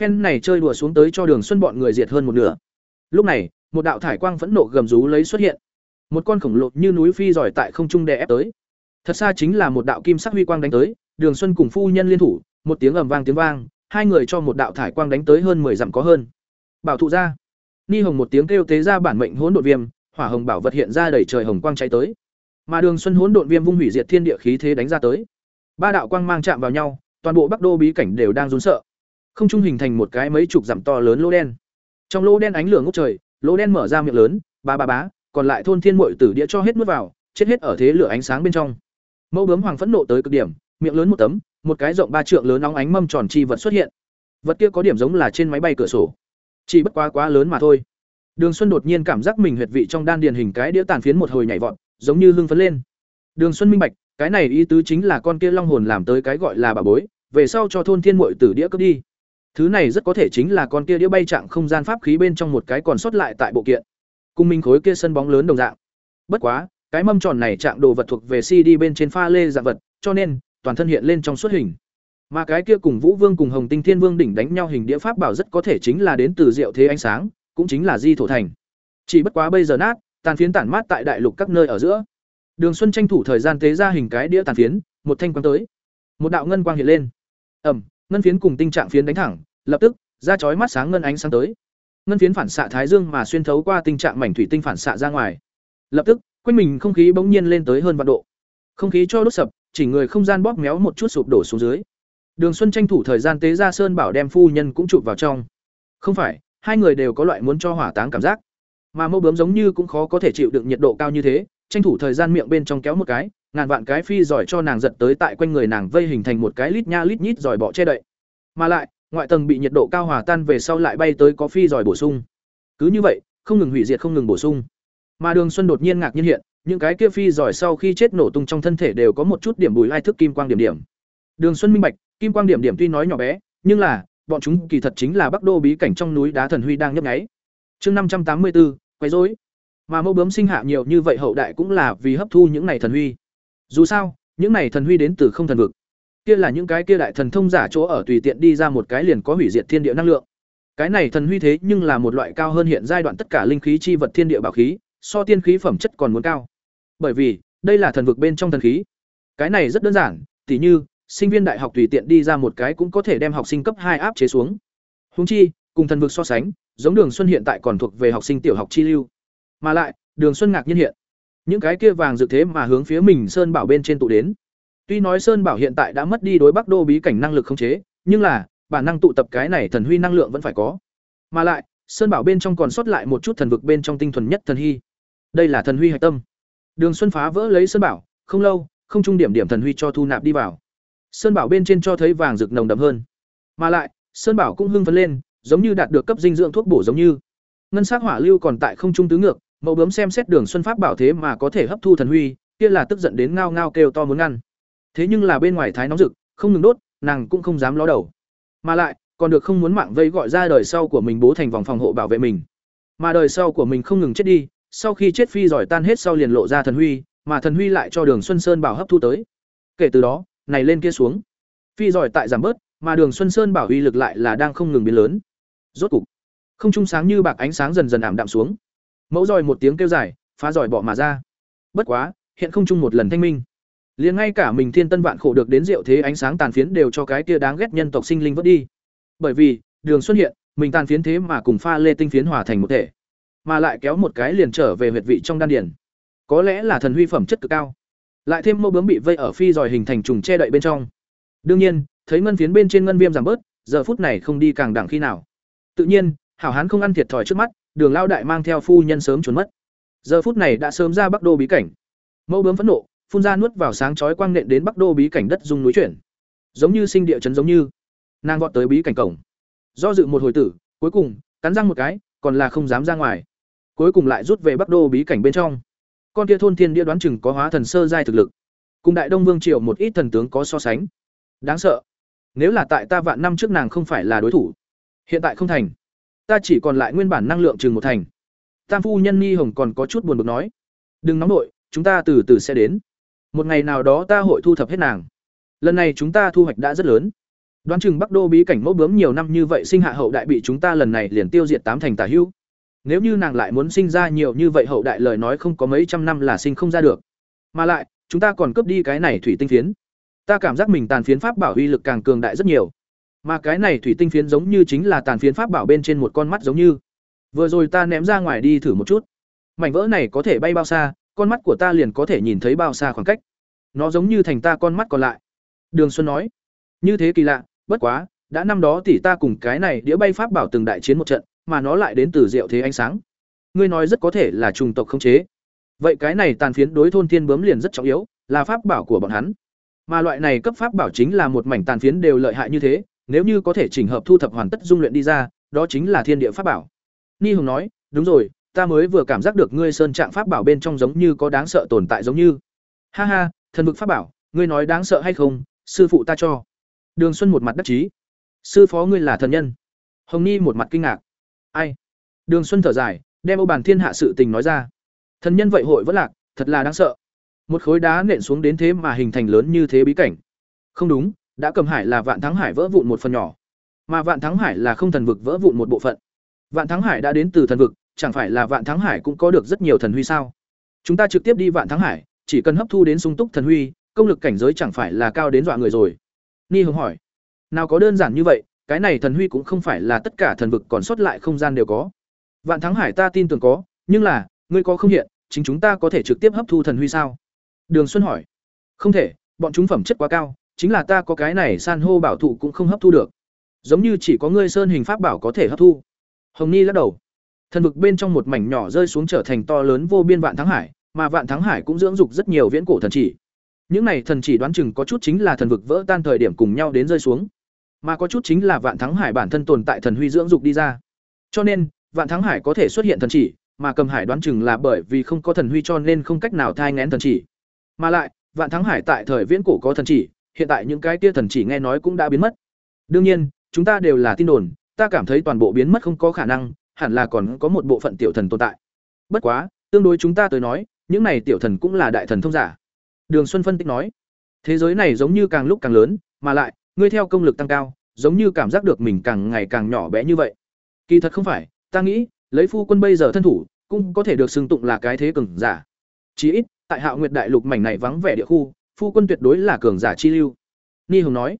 Phen này chơi đùa xuống tới cho đường xuân bọn người diệt hơn một nửa. Lúc này, một đạo thải quang phẫn nộ gầm rú lấy xuất hiện. Một con khổng lồ như núi phi giỏi tại không trung đè ép tới. Thật xa chính là một đạo kim sắc huy quang đánh tới, đường xuân cùng phu nhân liên thủ, một tiếng ầm vang tiếng vang, hai người cho một đạo thải quang đánh tới hơn mười dặm có hơn bảo thụ ra. Ni hồng một tiếng kêu tế ra bản mệnh hỗn độn viêm, hỏa hồng bảo vật hiện ra đầy trời hồng quang cháy tới. Mà đường xuân hỗn độn viêm vung hủy diệt thiên địa khí thế đánh ra tới. Ba đạo quang mang chạm vào nhau, toàn bộ bắc đô bí cảnh đều đang run sợ. Không trung hình thành một cái mấy chục dặm to lớn lỗ đen. Trong lỗ đen ánh lửa ngốc trời lỗ đen mở ra miệng lớn, ba ba bá còn lại thôn thiên mội tử đĩa cho hết nuốt vào, chết hết ở thế lửa ánh sáng bên trong. Mẫu bướm hoàng phẫn nộ tới cực điểm, miệng lớn một tấm, một cái rộng ba trượng lớn nóng ánh mâm tròn chi vật xuất hiện. Vật kia có điểm giống là trên máy bay cửa sổ chỉ bất quá quá lớn mà thôi. Đường xuân đột nhiên cảm giác mình huyệt vị trong đan điền hình cái đĩa tàn phiến một hồi nhảy vọt, giống như hưng phấn lên. Đường xuân minh bạch, cái này ý tứ chính là con kia long hồn làm tới cái gọi là bà bối, về sau cho thôn thiên mội tử đĩa cướp đi. Thứ này rất có thể chính là con kia đĩa bay trạng không gian pháp khí bên trong một cái còn sót lại tại bộ kiện. Cùng minh khối kia sân bóng lớn đồng dạng. Bất quá, cái mâm tròn này trạng đồ vật thuộc về cd bên trên pha lê dạng vật, cho nên, toàn thân hiện lên trong suốt hình mà cái kia cùng vũ vương cùng hồng tinh thiên vương đỉnh đánh nhau hình đĩa pháp bảo rất có thể chính là đến từ diệu thế ánh sáng, cũng chính là di thổ thành. Chỉ bất quá bây giờ nát, tàn phiến tản mát tại đại lục các nơi ở giữa. Đường xuân tranh thủ thời gian tế ra hình cái đĩa tàn phiến, một thanh quang tới. Một đạo ngân quang hiện lên. Ẩm, ngân phiến cùng tinh trạng phiến đánh thẳng, lập tức, ra chói mắt sáng ngân ánh sáng tới. Ngân phiến phản xạ thái dương mà xuyên thấu qua tình trạng mảnh thủy tinh phản xạ ra ngoài. Lập tức, quanh mình không khí bỗng nhiên lên tới hơn vạn độ. Không khí cho đốt sập, chỉ người không gian bóp méo một chút sụp đổ xuống dưới đường xuân tranh thủ thời gian tế ra sơn bảo đem phu nhân cũng chụp vào trong. Không phải, hai người đều có loại muốn cho hỏa táng cảm giác. Mà mẫu bướm giống như cũng khó có thể chịu đựng nhiệt độ cao như thế, tranh thủ thời gian miệng bên trong kéo một cái, ngàn vạn cái phi giỏi cho nàng giật tới tại quanh người nàng vây hình thành một cái lít nha lít nhít giỏi bỏ che đậy. Mà lại, ngoại tầng bị nhiệt độ cao hòa tan về sau lại bay tới có phi giỏi bổ sung. Cứ như vậy, không ngừng hủy diệt không ngừng bổ sung. Mà đường xuân đột nhiên ngạc nhiên hiện, những cái kia phi giỏi sau khi chết nổ tung trong thân thể đều có một chút điểm bùi ai thức kim quang điểm điểm. Đường xuân minh bạch kim quang điểm điểm tuy nói nhỏ bé, nhưng là, bọn chúng kỳ thật chính là bắc đô bí cảnh trong núi đá thần huy đang nhấp nháy. Chương năm trăm tám mươi bốn quấy rối. Mà mẫu bướm sinh hạ nhiều như vậy hậu đại cũng là vì hấp thu những này thần huy. Dù sao, những này thần huy đến từ không thần vực. Kia là những cái kia đại thần thông giả chỗ ở tùy tiện đi ra một cái liền có hủy diệt thiên địa năng lượng. Cái này thần huy thế nhưng là một loại cao hơn hiện giai đoạn tất cả linh khí chi vật thiên địa bảo khí, so tiên khí phẩm chất còn muốn cao. Bởi vì, đây là thần vực bên trong thần khí. Cái này rất đơn giản, tỉ như sinh viên đại học tùy tiện đi ra một cái cũng có thể đem học sinh cấp hai áp chế xuống. Huống chi, cùng thần vực so sánh, giống đường xuân hiện tại còn thuộc về học sinh tiểu học chi lưu. Mà lại, đường xuân ngạc nhiên hiện. Những cái kia vàng dự thế mà hướng phía mình sơn bảo bên trên tụ đến. Tuy nói sơn bảo hiện tại đã mất đi đối bắc đô bí cảnh năng lực khống chế, nhưng là, bản năng tụ tập cái này thần huy năng lượng vẫn phải có. Mà lại, sơn bảo bên trong còn sót lại một chút thần vực bên trong tinh thuần nhất thần hy đây là thần huy hạch tâm. Đường xuân phá vỡ lấy sơn bảo, không lâu, không trung điểm điểm thần huy cho thu nạp đi vào sơn bảo bên trên cho thấy vàng rực nồng đậm hơn. Mà lại, sơn bảo cũng hưng phấn lên, giống như đạt được cấp dinh dưỡng thuốc bổ giống như. Ngân sắc hỏa lưu còn tại không trung tứ ngược, mẫu bướm xem xét đường xuân pháp bảo thế mà có thể hấp thu thần huy, kia là tức giận đến ngao ngao kêu to muốn ngăn. Thế nhưng là bên ngoài thái nóng rực, không ngừng đốt, nàng cũng không dám ló đầu. Mà lại, còn được không muốn mạng vây gọi ra đời sau của mình bố thành vòng phòng hộ bảo vệ mình. Mà đời sau của mình không ngừng chết đi, sau khi chết phi giỏi tan hết sau liền lộ ra thần huy, mà thần huy lại cho đường xuân sơn bảo hấp thu tới. Kể từ đó này lên kia xuống. Phi giỏi tại giảm bớt, mà đường xuân sơn bảo uy lực lại là đang không ngừng biến lớn. Rốt cục, không trung sáng như bạc ánh sáng dần dần ảm đạm xuống. Mẫu giỏi một tiếng kêu dài, phá giỏi bỏ mà ra. Bất quá, hiện không trung một lần thanh minh. Liền ngay cả mình thiên tân vạn khổ được đến rượu thế ánh sáng tàn phiến đều cho cái kia đáng ghét nhân tộc sinh linh vớt đi. Bởi vì, đường xuất hiện, mình tàn phiến thế mà cùng pha lê tinh phiến hòa thành một thể, mà lại kéo một cái liền trở về huyệt vị trong đan điển có lẽ là thần huy phẩm chất cực cao lại thêm mẫu bướm bị vây ở phi giỏi hình thành trùng che đậy bên trong. Đương nhiên, thấy ngân phiến bên trên ngân viêm giảm bớt, giờ phút này không đi càng đẳng khi nào. Tự nhiên, hảo hán không ăn thiệt thòi trước mắt, đường lao đại mang theo phu nhân sớm trốn mất. Giờ phút này đã sớm ra bắc đô bí cảnh. Mẫu bướm phẫn nộ, phun ra nuốt vào sáng chói quang nện đến bắc đô bí cảnh đất dung núi chuyển. Giống như sinh địa chấn giống như. Nàng vọt tới bí cảnh cổng. Do dự một hồi tử, cuối cùng, cắn răng một cái, còn là không dám ra ngoài. Cuối cùng lại rút về bắc đô bí cảnh bên trong con kia thôn thiên địa đoán chừng có hóa thần sơ giai thực lực. Cùng đại đông vương triều một ít thần tướng có so sánh. Đáng sợ. Nếu là tại ta vạn năm trước nàng không phải là đối thủ, hiện tại không thành. Ta chỉ còn lại nguyên bản năng lượng chừng một thành. Tam phu nhân ni hồng còn có chút buồn bực nói, đừng nóng nổi chúng ta từ từ sẽ đến. Một ngày nào đó ta hội thu thập hết nàng. Lần này chúng ta thu hoạch đã rất lớn. Đoán chừng bắc đô bí cảnh mẫu bướm nhiều năm như vậy sinh hạ hậu đại bị chúng ta lần này liền tiêu diệt tám thành tả hữu nếu như nàng lại muốn sinh ra nhiều như vậy hậu đại lời nói không có mấy trăm năm là sinh không ra được. Mà lại, chúng ta còn cướp đi cái này thủy tinh phiến. Ta cảm giác mình tàn phiến pháp bảo uy lực càng cường đại rất nhiều. Mà cái này thủy tinh phiến giống như chính là tàn phiến pháp bảo bên trên một con mắt giống như. Vừa rồi ta ném ra ngoài đi thử một chút. Mảnh vỡ này có thể bay bao xa, con mắt của ta liền có thể nhìn thấy bao xa khoảng cách. Nó giống như thành ta con mắt còn lại. Đường xuân nói. Như thế kỳ lạ, bất quá, đã năm đó tỷ ta cùng cái này đĩa bay pháp bảo từng đại chiến một trận mà nó lại đến từ diệu thế ánh sáng. Ngươi nói rất có thể là trùng tộc không chế. Vậy cái này tàn phiến đối thôn thiên bướm liền rất trọng yếu, là pháp bảo của bọn hắn. Mà loại này cấp pháp bảo chính là một mảnh tàn phiến đều lợi hại như thế, nếu như có thể chỉnh hợp thu thập hoàn tất dung luyện đi ra, đó chính là thiên địa pháp bảo. Ni hùng nói, đúng rồi, ta mới vừa cảm giác được ngươi sơn trạng pháp bảo bên trong giống như có đáng sợ tồn tại giống như. Ha ha, thần vực pháp bảo, ngươi nói đáng sợ hay không, sư phụ ta cho. Đường xuân một mặt đắc chí. Sư phó ngươi là thần nhân. Hồng ni một mặt kinh ngạc ai? Đường xuân thở dài, đem ô bàn thiên hạ sự tình nói ra. Thần nhân vậy hội vẫn lạc, thật là đáng sợ. Một khối đá nện xuống đến thế mà hình thành lớn như thế bí cảnh. Không đúng, đã cầm hải là vạn thắng hải vỡ vụn một phần nhỏ. Mà vạn thắng hải là không thần vực vỡ vụn một bộ phận. Vạn thắng hải đã đến từ thần vực, chẳng phải là vạn thắng hải cũng có được rất nhiều thần huy sao? Chúng ta trực tiếp đi vạn thắng hải, chỉ cần hấp thu đến sung túc thần huy, công lực cảnh giới chẳng phải là cao đến dọa người rồi. Ni hồng hỏi, nào có đơn giản như vậy cái này thần huy cũng không phải là tất cả thần vực còn sót lại không gian đều có. Vạn thắng hải ta tin tưởng có, nhưng là, ngươi có không hiện, chính chúng ta có thể trực tiếp hấp thu thần huy sao? Đường xuân hỏi. Không thể, bọn chúng phẩm chất quá cao, chính là ta có cái này san hô bảo thụ cũng không hấp thu được. Giống như chỉ có ngươi sơn hình pháp bảo có thể hấp thu. Hồng ni lắc đầu. Thần vực bên trong một mảnh nhỏ rơi xuống trở thành to lớn vô biên vạn thắng hải, mà vạn thắng hải cũng dưỡng dục rất nhiều viễn cổ thần chỉ. Những này thần chỉ đoán chừng có chút chính là thần vực vỡ tan thời điểm cùng nhau đến rơi xuống mà có chút chính là vạn thắng hải bản thân tồn tại thần huy dưỡng dục đi ra. Cho nên, vạn thắng hải có thể xuất hiện thần chỉ, mà cầm hải đoán chừng là bởi vì không có thần huy cho nên không cách nào thai ngén thần chỉ. Mà lại, vạn thắng hải tại thời viễn cổ có thần chỉ, hiện tại những cái tia thần chỉ nghe nói cũng đã biến mất. Đương nhiên, chúng ta đều là tin đồn, ta cảm thấy toàn bộ biến mất không có khả năng, hẳn là còn có một bộ phận tiểu thần tồn tại. Bất quá, tương đối chúng ta tới nói, những này tiểu thần cũng là đại thần thông giả. Đường xuân phân tích nói, thế giới này giống như càng lúc càng lớn, mà lại ngươi theo công lực tăng cao, giống như cảm giác được mình càng ngày càng nhỏ bé như vậy. Kỳ thật không phải, ta nghĩ, lấy phu quân bây giờ thân thủ, cũng có thể được xưng tụng là cái thế cường giả. Chí ít, tại hạo nguyệt đại lục mảnh này vắng vẻ địa khu, phu quân tuyệt đối là cường giả chi lưu. Ni hồng nói,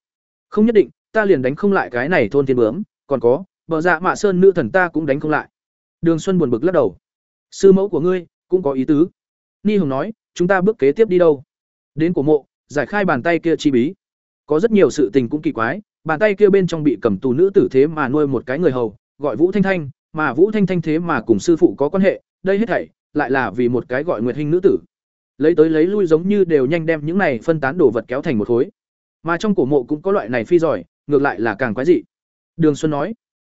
không nhất định, ta liền đánh không lại cái này thôn thiên bướm, còn có, bờ dạ mạ sơn nữ thần ta cũng đánh không lại. Đường xuân buồn bực lắc đầu, sư mẫu của ngươi, cũng có ý tứ. Ni hồng nói, chúng ta bước kế tiếp đi đâu? Đến cổ mộ, giải khai bàn tay kia chi bí có rất nhiều sự tình cũng kỳ quái bàn tay kia bên trong bị cầm tù nữ tử thế mà nuôi một cái người hầu gọi vũ thanh thanh mà Vũ Thanh Thanh thế mà cùng sư phụ có quan hệ, đây hết thảy lại là vì một cái gọi Nguyệt Hinh nữ tử. Lấy tới lấy lui giống như đều nhanh đem những này phân tán đồ vật kéo thành một khối. Mà trong cổ mộ cũng có loại này phi giỏi, ngược lại là càng quái dị. Đường Xuân nói: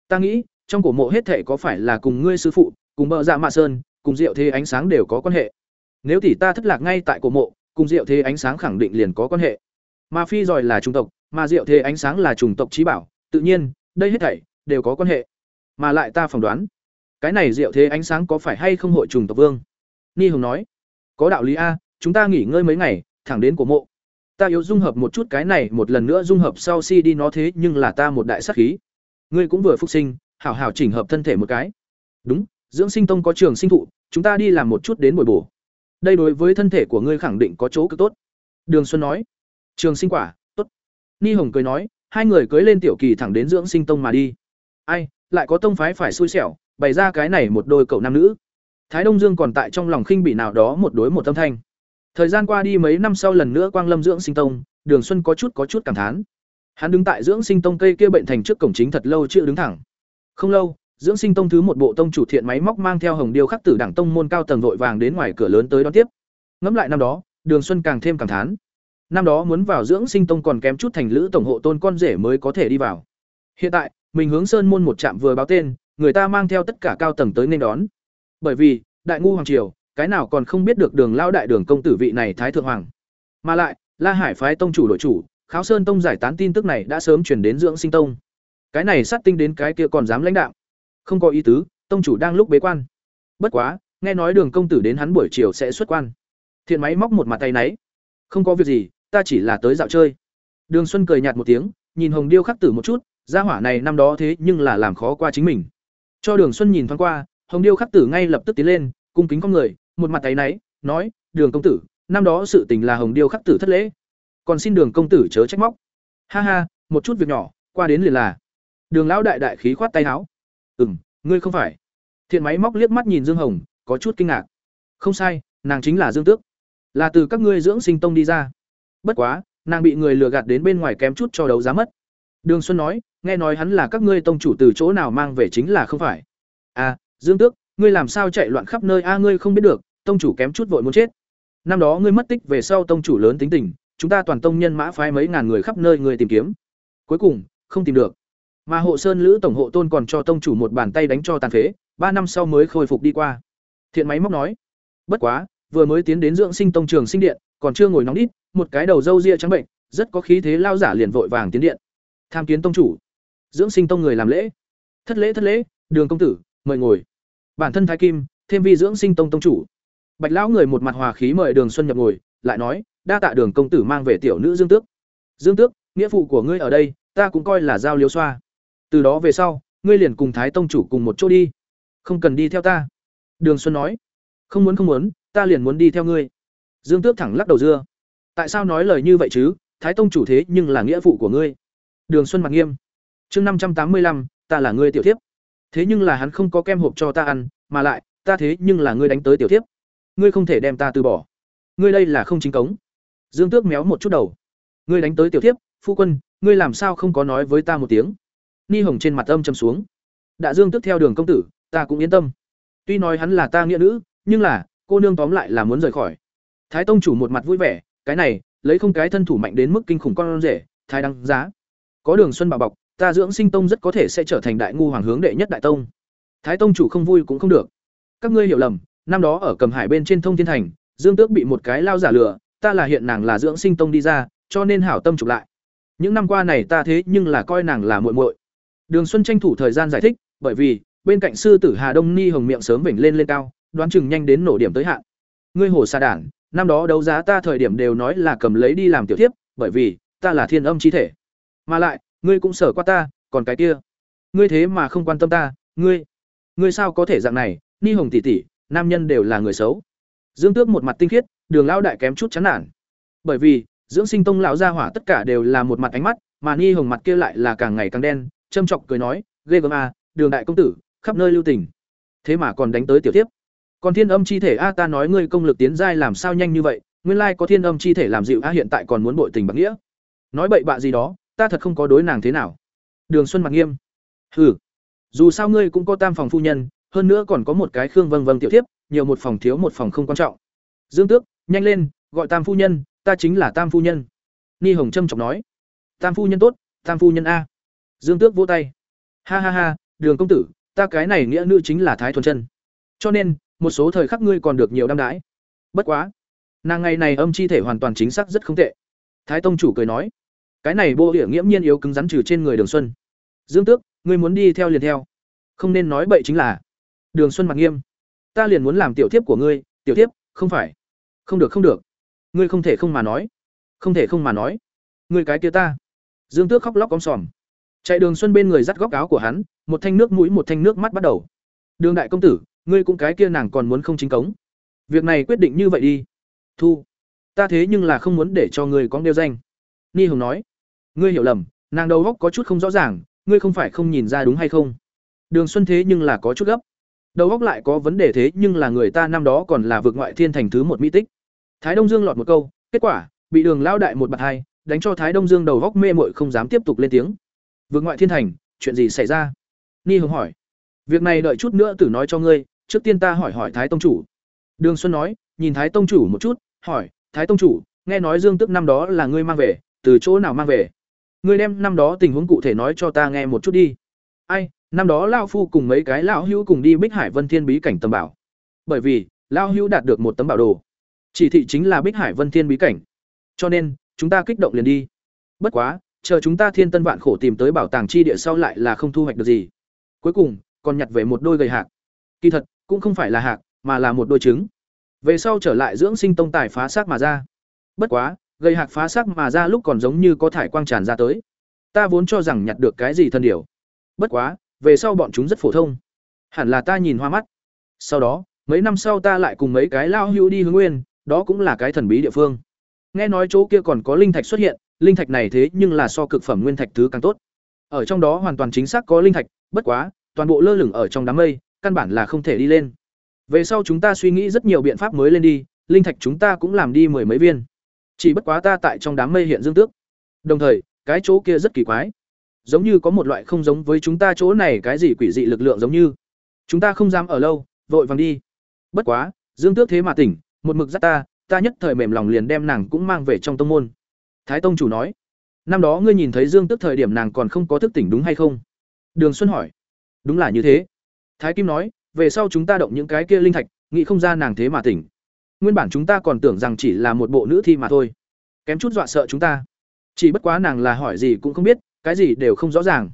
"Ta nghĩ, trong cổ mộ hết thảy có phải là cùng ngươi sư phụ, cùng bợ dạ mạ sơn, cùng Diệu Thế ánh sáng đều có quan hệ. Nếu tỷ ta thất lạc ngay tại cổ mộ, cùng Diệu Thế ánh sáng khẳng định liền có quan hệ. Mà phi giỏi là chủng tộc, mà Diệu Thế ánh sáng là chủng tộc trí bảo, tự nhiên, đây hết thảy đều có quan hệ. Mà lại ta phỏng đoán, cái này Diệu Thế ánh sáng có phải hay không hội trùng tộc vương?" Ni Hồng nói: "Có đạo lý a, chúng ta nghỉ ngơi mấy ngày, thẳng đến cổ mộ. Ta yếu dung hợp một chút cái này, một lần nữa dung hợp sau si đi nó thế nhưng là ta một đại sát khí. Ngươi cũng vừa phục sinh, hảo hảo chỉnh hợp thân thể một cái. Đúng, dưỡng sinh tông có trường sinh thụ, chúng ta đi làm một chút đến bồi bổ. Đây đối với thân thể của ngươi khẳng định có chỗ cực tốt." Đường Xuân nói. "Trường sinh quả, tốt." Ni Hồng cười nói, hai người cưới lên tiểu kỳ thẳng đến dưỡng sinh tông mà đi. Ai, lại có tông phái phải xui xẻo, bày ra cái này một đôi cậu nam nữ. Thái Đông Dương còn tại trong lòng khinh bị nào đó một đối một tâm thanh. Thời gian qua đi mấy năm sau lần nữa Quang Lâm dưỡng sinh tông, Đường Xuân có chút có chút cảm thán. Hắn đứng tại dưỡng sinh tông cây kia bệnh thành trước cổng chính thật lâu chưa đứng thẳng. Không lâu, dưỡng sinh tông thứ một bộ tông chủ thiện máy móc mang theo hồng điêu khắc tử đẳng tông môn cao tầng vội vàng đến ngoài cửa lớn tới đón tiếp. Ngẫm lại năm đó, Đường Xuân càng thêm cảm thán. Năm đó muốn vào dưỡng sinh tông còn kém chút thành lữ tổng hộ tôn con rể mới có thể đi vào. Hiện tại, mình hướng sơn môn một trạm vừa báo tên, người ta mang theo tất cả cao tầng tới nên đón. Bởi vì, đại ngu hoàng triều, cái nào còn không biết được đường lao đại đường công tử vị này thái thượng hoàng. Mà lại la hải phái tông chủ đội chủ kháo sơn tông giải tán tin tức này đã sớm chuyển đến dưỡng sinh tông. Cái này sát tinh đến cái kia còn dám lãnh đạo không có ý tứ tông chủ đang lúc bế quan. Bất quá nghe nói đường công tử đến hắn buổi chiều sẽ xuất quan. Thiện máy móc một mặt tay náy. Không có việc gì ta chỉ là tới dạo chơi. Đường xuân cười nhạt một tiếng, nhìn hồng điêu khắc tử một chút, gia hỏa này năm đó thế nhưng là làm khó qua chính mình. Cho đường xuân nhìn thoáng qua, hồng điêu khắc tử ngay lập tức tiến lên, cung kính con người, một mặt tay náy, nói, đường công tử, năm đó sự tình là hồng điêu khắc tử thất lễ, còn xin đường công tử chớ trách móc. Ha ha, một chút việc nhỏ, qua đến liền là. Đường lão đại đại khí khoát tay áo. Ừ m ngươi không phải. Thiện máy móc liếc mắt nhìn dương hồng, có chút kinh ngạc. Không sai, nàng chính là dương tước. Là từ các ngươi dưỡng sinh tông đi ra bất quá, nàng bị người lừa gạt đến bên ngoài kém chút cho đấu giá mất. Đường xuân nói, nghe nói hắn là các ngươi tông chủ từ chỗ nào mang về chính là không phải. À dương tước, ngươi làm sao chạy loạn khắp nơi? A ngươi không biết được, tông chủ kém chút vội muốn chết. Năm đó ngươi mất tích về sau tông chủ lớn tính tình, chúng ta toàn tông nhân mã phái mấy ngàn người khắp nơi người tìm kiếm. Cuối cùng, không tìm được. Mà hộ sơn lữ tổng hộ tôn còn cho tông chủ một bàn tay đánh cho tàn phế, ba năm sau mới khôi phục đi qua. Thiện máy móc nói, bất quá, vừa mới tiến đến dưỡng sinh tông trường sinh điện, còn chưa ngồi nóng đít một cái đầu râu ria trắng bệnh, rất có khí thế lao giả liền vội vàng tiến điện. Tham kiến tông chủ. Dưỡng sinh tông người làm lễ. Thất lễ thất lễ, đường công tử, mời ngồi. Bản thân thái kim, thêm vi dưỡng sinh tông tông chủ. Bạch lão người một mặt hòa khí mời đường xuân nhập ngồi, lại nói, đa tạ đường công tử mang về tiểu nữ dương tước. Dương tước, nghĩa phụ của ngươi ở đây, ta cũng coi là giao liếu xoa. Từ đó về sau, ngươi liền cùng thái tông chủ cùng một chỗ đi. Không cần đi theo ta. Đường xuân nói, không muốn không muốn, ta liền muốn đi theo ngươi. Dương tước thẳng lắc đầu dưa tại sao nói lời như vậy chứ? Thái tông chủ thế nhưng là nghĩa vụ của ngươi. Đường xuân mặt nghiêm. Chương năm trăm tám mươi lăm, ta là ngươi tiểu thiếp. Thế nhưng là hắn không có kem hộp cho ta ăn, mà lại, ta thế nhưng là ngươi đánh tới tiểu thiếp. Ngươi không thể đem ta từ bỏ. Ngươi đây là không chính cống. Dương tước méo một chút đầu. Ngươi đánh tới tiểu thiếp, phu quân, ngươi làm sao không có nói với ta một tiếng? Ni hồng trên mặt âm châm xuống. Đã dương tước theo đường công tử, ta cũng yên tâm. Tuy nói hắn là ta nghĩa nữ, nhưng là, cô nương tóm lại là muốn rời khỏi. Thái tông chủ một mặt vui vẻ cái này, lấy không cái thân thủ mạnh đến mức kinh khủng con rể, thái đăng giá. Có đường xuân bảo bọc, ta dưỡng sinh tông rất có thể sẽ trở thành đại ngu hoàng hướng đệ nhất đại tông. Thái tông chủ không vui cũng không được. Các ngươi hiểu lầm, năm đó ở cầm hải bên trên thông thiên thành, dương tước bị một cái lao giả lừa, ta là hiện nàng là dưỡng sinh tông đi ra, cho nên hảo tâm chụp lại. Những năm qua này ta thế nhưng là coi nàng là muội muội. Đường xuân tranh thủ thời gian giải thích, bởi vì, bên cạnh sư tử hà đông ni hồng miệng sớm vểnh lên lên cao, đoán chừng nhanh đến nổ điểm tới hạn. Ngươi hồ xa đản năm đó đấu giá ta thời điểm đều nói là cầm lấy đi làm tiểu thiếp, bởi vì, ta là thiên âm chi thể. Mà lại, ngươi cũng sở qua ta, còn cái kia. Ngươi thế mà không quan tâm ta, ngươi ngươi sao có thể dạng này, ni hồng tỷ tỷ, nam nhân đều là người xấu. Dương tước một mặt tinh khiết, đường lão đại kém chút chán nản. Bởi vì dưỡng sinh tông lão gia hỏa tất cả đều là một mặt ánh mắt, mà ni hồng mặt kia lại là càng ngày càng đen, châm chọc cười nói, ghê gớm a đường đại công tử, khắp nơi lưu tình. Thế mà còn đánh tới tiểu tiếp còn thiên âm chi thể a, ta nói ngươi công lực tiến giai làm sao nhanh như vậy, nguyên lai có thiên âm chi thể làm dịu a, hiện tại còn muốn bội tình bạc nghĩa. Nói bậy bạ gì đó, ta thật không có đối nàng thế nào. Đường xuân mặt nghiêm. Hừ, dù sao ngươi cũng có tam phòng phu nhân, hơn nữa còn có một cái khương vâng vâng tiểu thiếp, nhiều một phòng thiếu một phòng không quan trọng. Dương tước, nhanh lên, gọi tam phu nhân, ta chính là tam phu nhân. Ni hồng trâm trọng nói. Tam phu nhân tốt, tam phu nhân a. Dương tước vỗ tay. Ha ha ha, đường công tử, ta cái này nghĩa nữ chính là thái thuần chân. Cho nên một số thời khắc ngươi còn được nhiều đam đãi. Bất quá, nàng ngày này âm chi thể hoàn toàn chính xác rất không tệ. Thái tông chủ cười nói, cái này bô địa nghiễm nhiên yếu cứng rắn trừ trên người đường xuân. Dương tước, ngươi muốn đi theo liền theo. Không nên nói bậy chính là, đường xuân mặt nghiêm. Ta liền muốn làm tiểu thiếp của ngươi, tiểu thiếp, không phải. Không được không được. Ngươi không thể không mà nói. Không thể không mà nói. Ngươi cái kia ta. Dương tước khóc lóc cong sòm. Chạy đường xuân bên người dắt góc áo của hắn, một thanh nước mũi, một thanh nước mắt bắt đầu. Đường đại công tử ngươi cũng cái kia nàng còn muốn không chính cống. Việc này quyết định như vậy đi. Thu, ta thế nhưng là không muốn để cho ngươi có nêu danh. Ni hồng nói, ngươi hiểu lầm, nàng đầu góc có chút không rõ ràng, ngươi không phải không nhìn ra đúng hay không? Đường xuân thế nhưng là có chút gấp. Đầu góc lại có vấn đề thế nhưng là người ta năm đó còn là vượt ngoại thiên thành thứ một mỹ tích. Thái đông dương lọt một câu, kết quả, bị đường lao đại một bạt hai, đánh cho thái đông dương đầu góc mê mội không dám tiếp tục lên tiếng. Vượt ngoại thiên thành, chuyện gì xảy ra? Ni hồng hỏi việc này đợi chút nữa tử nói cho ngươi, trước tiên ta hỏi hỏi thái tông chủ. Đường xuân nói, nhìn thái tông chủ một chút, hỏi, thái tông chủ, nghe nói dương tức năm đó là ngươi mang về, từ chỗ nào mang về? Ngươi đem năm đó tình huống cụ thể nói cho ta nghe một chút đi. Ai, năm đó lao phu cùng mấy cái lão hữu cùng đi bích hải vân thiên bí cảnh tầm bảo. Bởi vì lao hữu đạt được một tấm bảo đồ. Chỉ thị chính là bích hải vân thiên bí cảnh. Cho nên, chúng ta kích động liền đi. Bất quá, chờ chúng ta thiên tân vạn khổ tìm tới bảo tàng chi địa sau lại là không thu hoạch được gì. Cuối cùng còn nhặt về một đôi gầy hạc. Kỳ thật, cũng không phải là hạc, mà là một đôi trứng. Về sau trở lại dưỡng sinh tông tài phá xác mà ra. Bất quá, gầy hạc phá xác mà ra lúc còn giống như có thải quang tràn ra tới. Ta vốn cho rằng nhặt được cái gì thân điều. Bất quá, về sau bọn chúng rất phổ thông. Hẳn là ta nhìn hoa mắt. Sau đó, mấy năm sau ta lại cùng mấy cái lao hưu đi hướng nguyên, đó cũng là cái thần bí địa phương. Nghe nói chỗ kia còn có linh thạch xuất hiện, linh thạch này thế nhưng là so cực phẩm nguyên thạch thứ càng tốt. Ở trong đó hoàn toàn chính xác có linh thạch, bất quá toàn bộ lơ lửng ở trong đám mây, căn bản là không thể đi lên. Về sau chúng ta suy nghĩ rất nhiều biện pháp mới lên đi, linh thạch chúng ta cũng làm đi mười mấy viên. Chỉ bất quá ta tại trong đám mây hiện dương tước. Đồng thời, cái chỗ kia rất kỳ quái. Giống như có một loại không giống với chúng ta chỗ này cái gì quỷ dị lực lượng giống như. Chúng ta không dám ở lâu, vội vàng đi. Bất quá, dương tước thế mà tỉnh, một mực dắt ta ta nhất thời mềm lòng liền đem nàng cũng mang về trong tông môn. Thái tông chủ nói, năm đó ngươi nhìn thấy dương tước thời điểm nàng còn không có thức tỉnh đúng hay không? Đường xuân hỏi đúng là như thế. Thái kim nói, về sau chúng ta động những cái kia linh thạch, nghĩ không ra nàng thế mà tỉnh. Nguyên bản chúng ta còn tưởng rằng chỉ là một bộ nữ thi mà thôi. Kém chút dọa sợ chúng ta. Chỉ bất quá nàng là hỏi gì cũng không biết, cái gì đều không rõ ràng.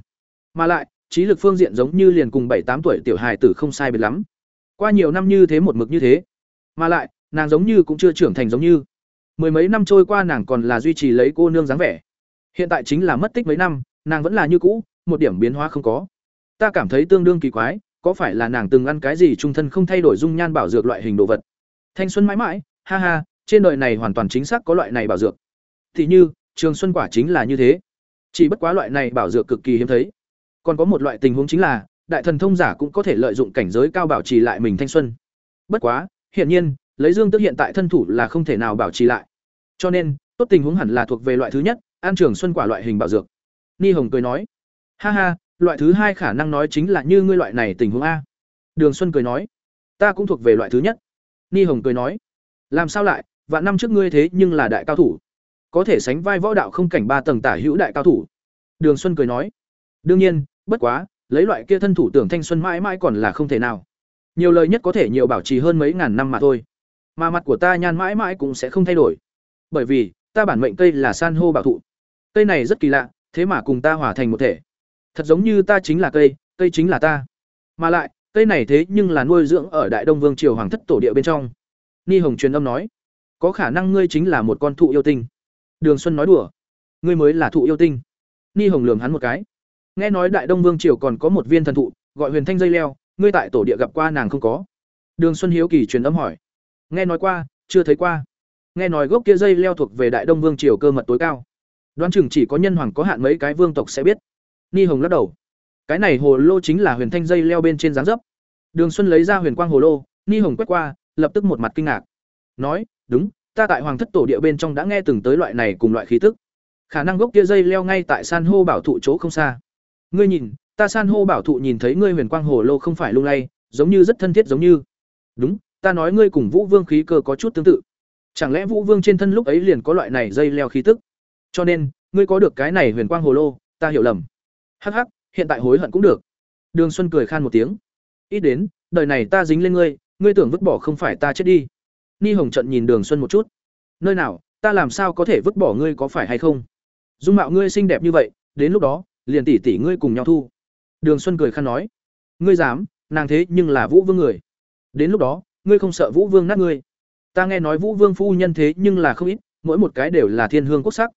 Mà lại, trí lực phương diện giống như liền cùng bảy tám tuổi tiểu hài tử không sai biệt lắm. Qua nhiều năm như thế một mực như thế. Mà lại, nàng giống như cũng chưa trưởng thành giống như. Mười mấy năm trôi qua nàng còn là duy trì lấy cô nương dáng vẻ. Hiện tại chính là mất tích mấy năm, nàng vẫn là như cũ, một điểm biến hóa không có ta cảm thấy tương đương kỳ quái, có phải là nàng từng ăn cái gì trung thân không thay đổi dung nhan bảo dược loại hình đồ vật? Thanh xuân mãi mãi, ha ha, trên đời này hoàn toàn chính xác có loại này bảo dược. Thì như, trường xuân quả chính là như thế. Chỉ bất quá loại này bảo dược cực kỳ hiếm thấy. Còn có một loại tình huống chính là, đại thần thông giả cũng có thể lợi dụng cảnh giới cao bảo trì lại mình thanh xuân. Bất quá, hiển nhiên, lấy dương tức hiện tại thân thủ là không thể nào bảo trì lại. Cho nên, tốt tình huống hẳn là thuộc về loại thứ nhất an trường xuân quả loại hình bảo dược. Ni hồng cười nói, ha ha loại thứ hai khả năng nói chính là như ngươi loại này tình huống a. Đường xuân cười nói, ta cũng thuộc về loại thứ nhất. Ni hồng cười nói, làm sao lại, vạn năm trước ngươi thế nhưng là đại cao thủ. Có thể sánh vai võ đạo không cảnh ba tầng tả hữu đại cao thủ. Đường xuân cười nói, đương nhiên, bất quá, lấy loại kia thân thủ tưởng thanh xuân mãi mãi còn là không thể nào. Nhiều lời nhất có thể nhiều bảo trì hơn mấy ngàn năm mà thôi. Mà mặt của ta nhan mãi mãi cũng sẽ không thay đổi. Bởi vì, ta bản mệnh cây là san hô bảo thụ. Cây này rất kỳ lạ, thế mà cùng ta hòa thành một thể thật giống như ta chính là cây cây chính là ta. Mà lại, cây này thế nhưng là nuôi dưỡng ở đại đông vương triều hoàng thất tổ địa bên trong. Ni hồng truyền âm nói, có khả năng ngươi chính là một con thụ yêu tinh. Đường xuân nói đùa, ngươi mới là thụ yêu tinh. Ni hồng lường hắn một cái. Nghe nói đại đông vương triều còn có một viên thần thụ, gọi huyền thanh dây leo, ngươi tại tổ địa gặp qua nàng không có? Đường xuân hiếu kỳ truyền âm hỏi. Nghe nói qua, chưa thấy qua. Nghe nói gốc kia dây leo thuộc về đại đông vương triều cơ mật tối cao. Đoán chừng chỉ có nhân hoàng có hạn mấy cái vương tộc sẽ biết ni hồng lắc đầu. Cái này hồ lô chính là huyền thanh dây leo bên trên dáng dấp. Đường xuân lấy ra huyền quang hồ lô, ni hồng quét qua, lập tức một mặt kinh ngạc. Nói, đúng, ta tại hoàng thất tổ địa bên trong đã nghe từng tới loại này cùng loại khí tức. Khả năng gốc kia dây leo ngay tại san hô bảo thụ chỗ không xa. Ngươi nhìn, ta san hô bảo thụ nhìn thấy ngươi huyền quang hồ lô không phải lung lay, giống như rất thân thiết giống như. Đúng, ta nói ngươi cùng vũ vương khí cơ có chút tương tự. Chẳng lẽ vũ vương trên thân lúc ấy liền có loại này dây leo khí tức? Cho nên, ngươi có được cái này huyền quang hồ lô, ta hiểu lầm hắc hắc, hiện tại hối hận cũng được. Đường xuân cười khan một tiếng. Ít đến, đời này ta dính lên ngươi ngươi tưởng vứt bỏ không phải ta chết đi. Ni hồng trận nhìn đường xuân một chút. Nơi nào, ta làm sao có thể vứt bỏ ngươi có phải hay không? Dung mạo ngươi xinh đẹp như vậy, đến lúc đó, liền tỷ tỷ ngươi cùng nhau thu. Đường xuân cười khan nói. Ngươi dám, nàng thế nhưng là vũ vương người. Đến lúc đó, ngươi không sợ vũ vương nát ngươi. Ta nghe nói vũ vương phu nhân thế nhưng là không ít, mỗi một cái đều là thiên hương quốc sắc.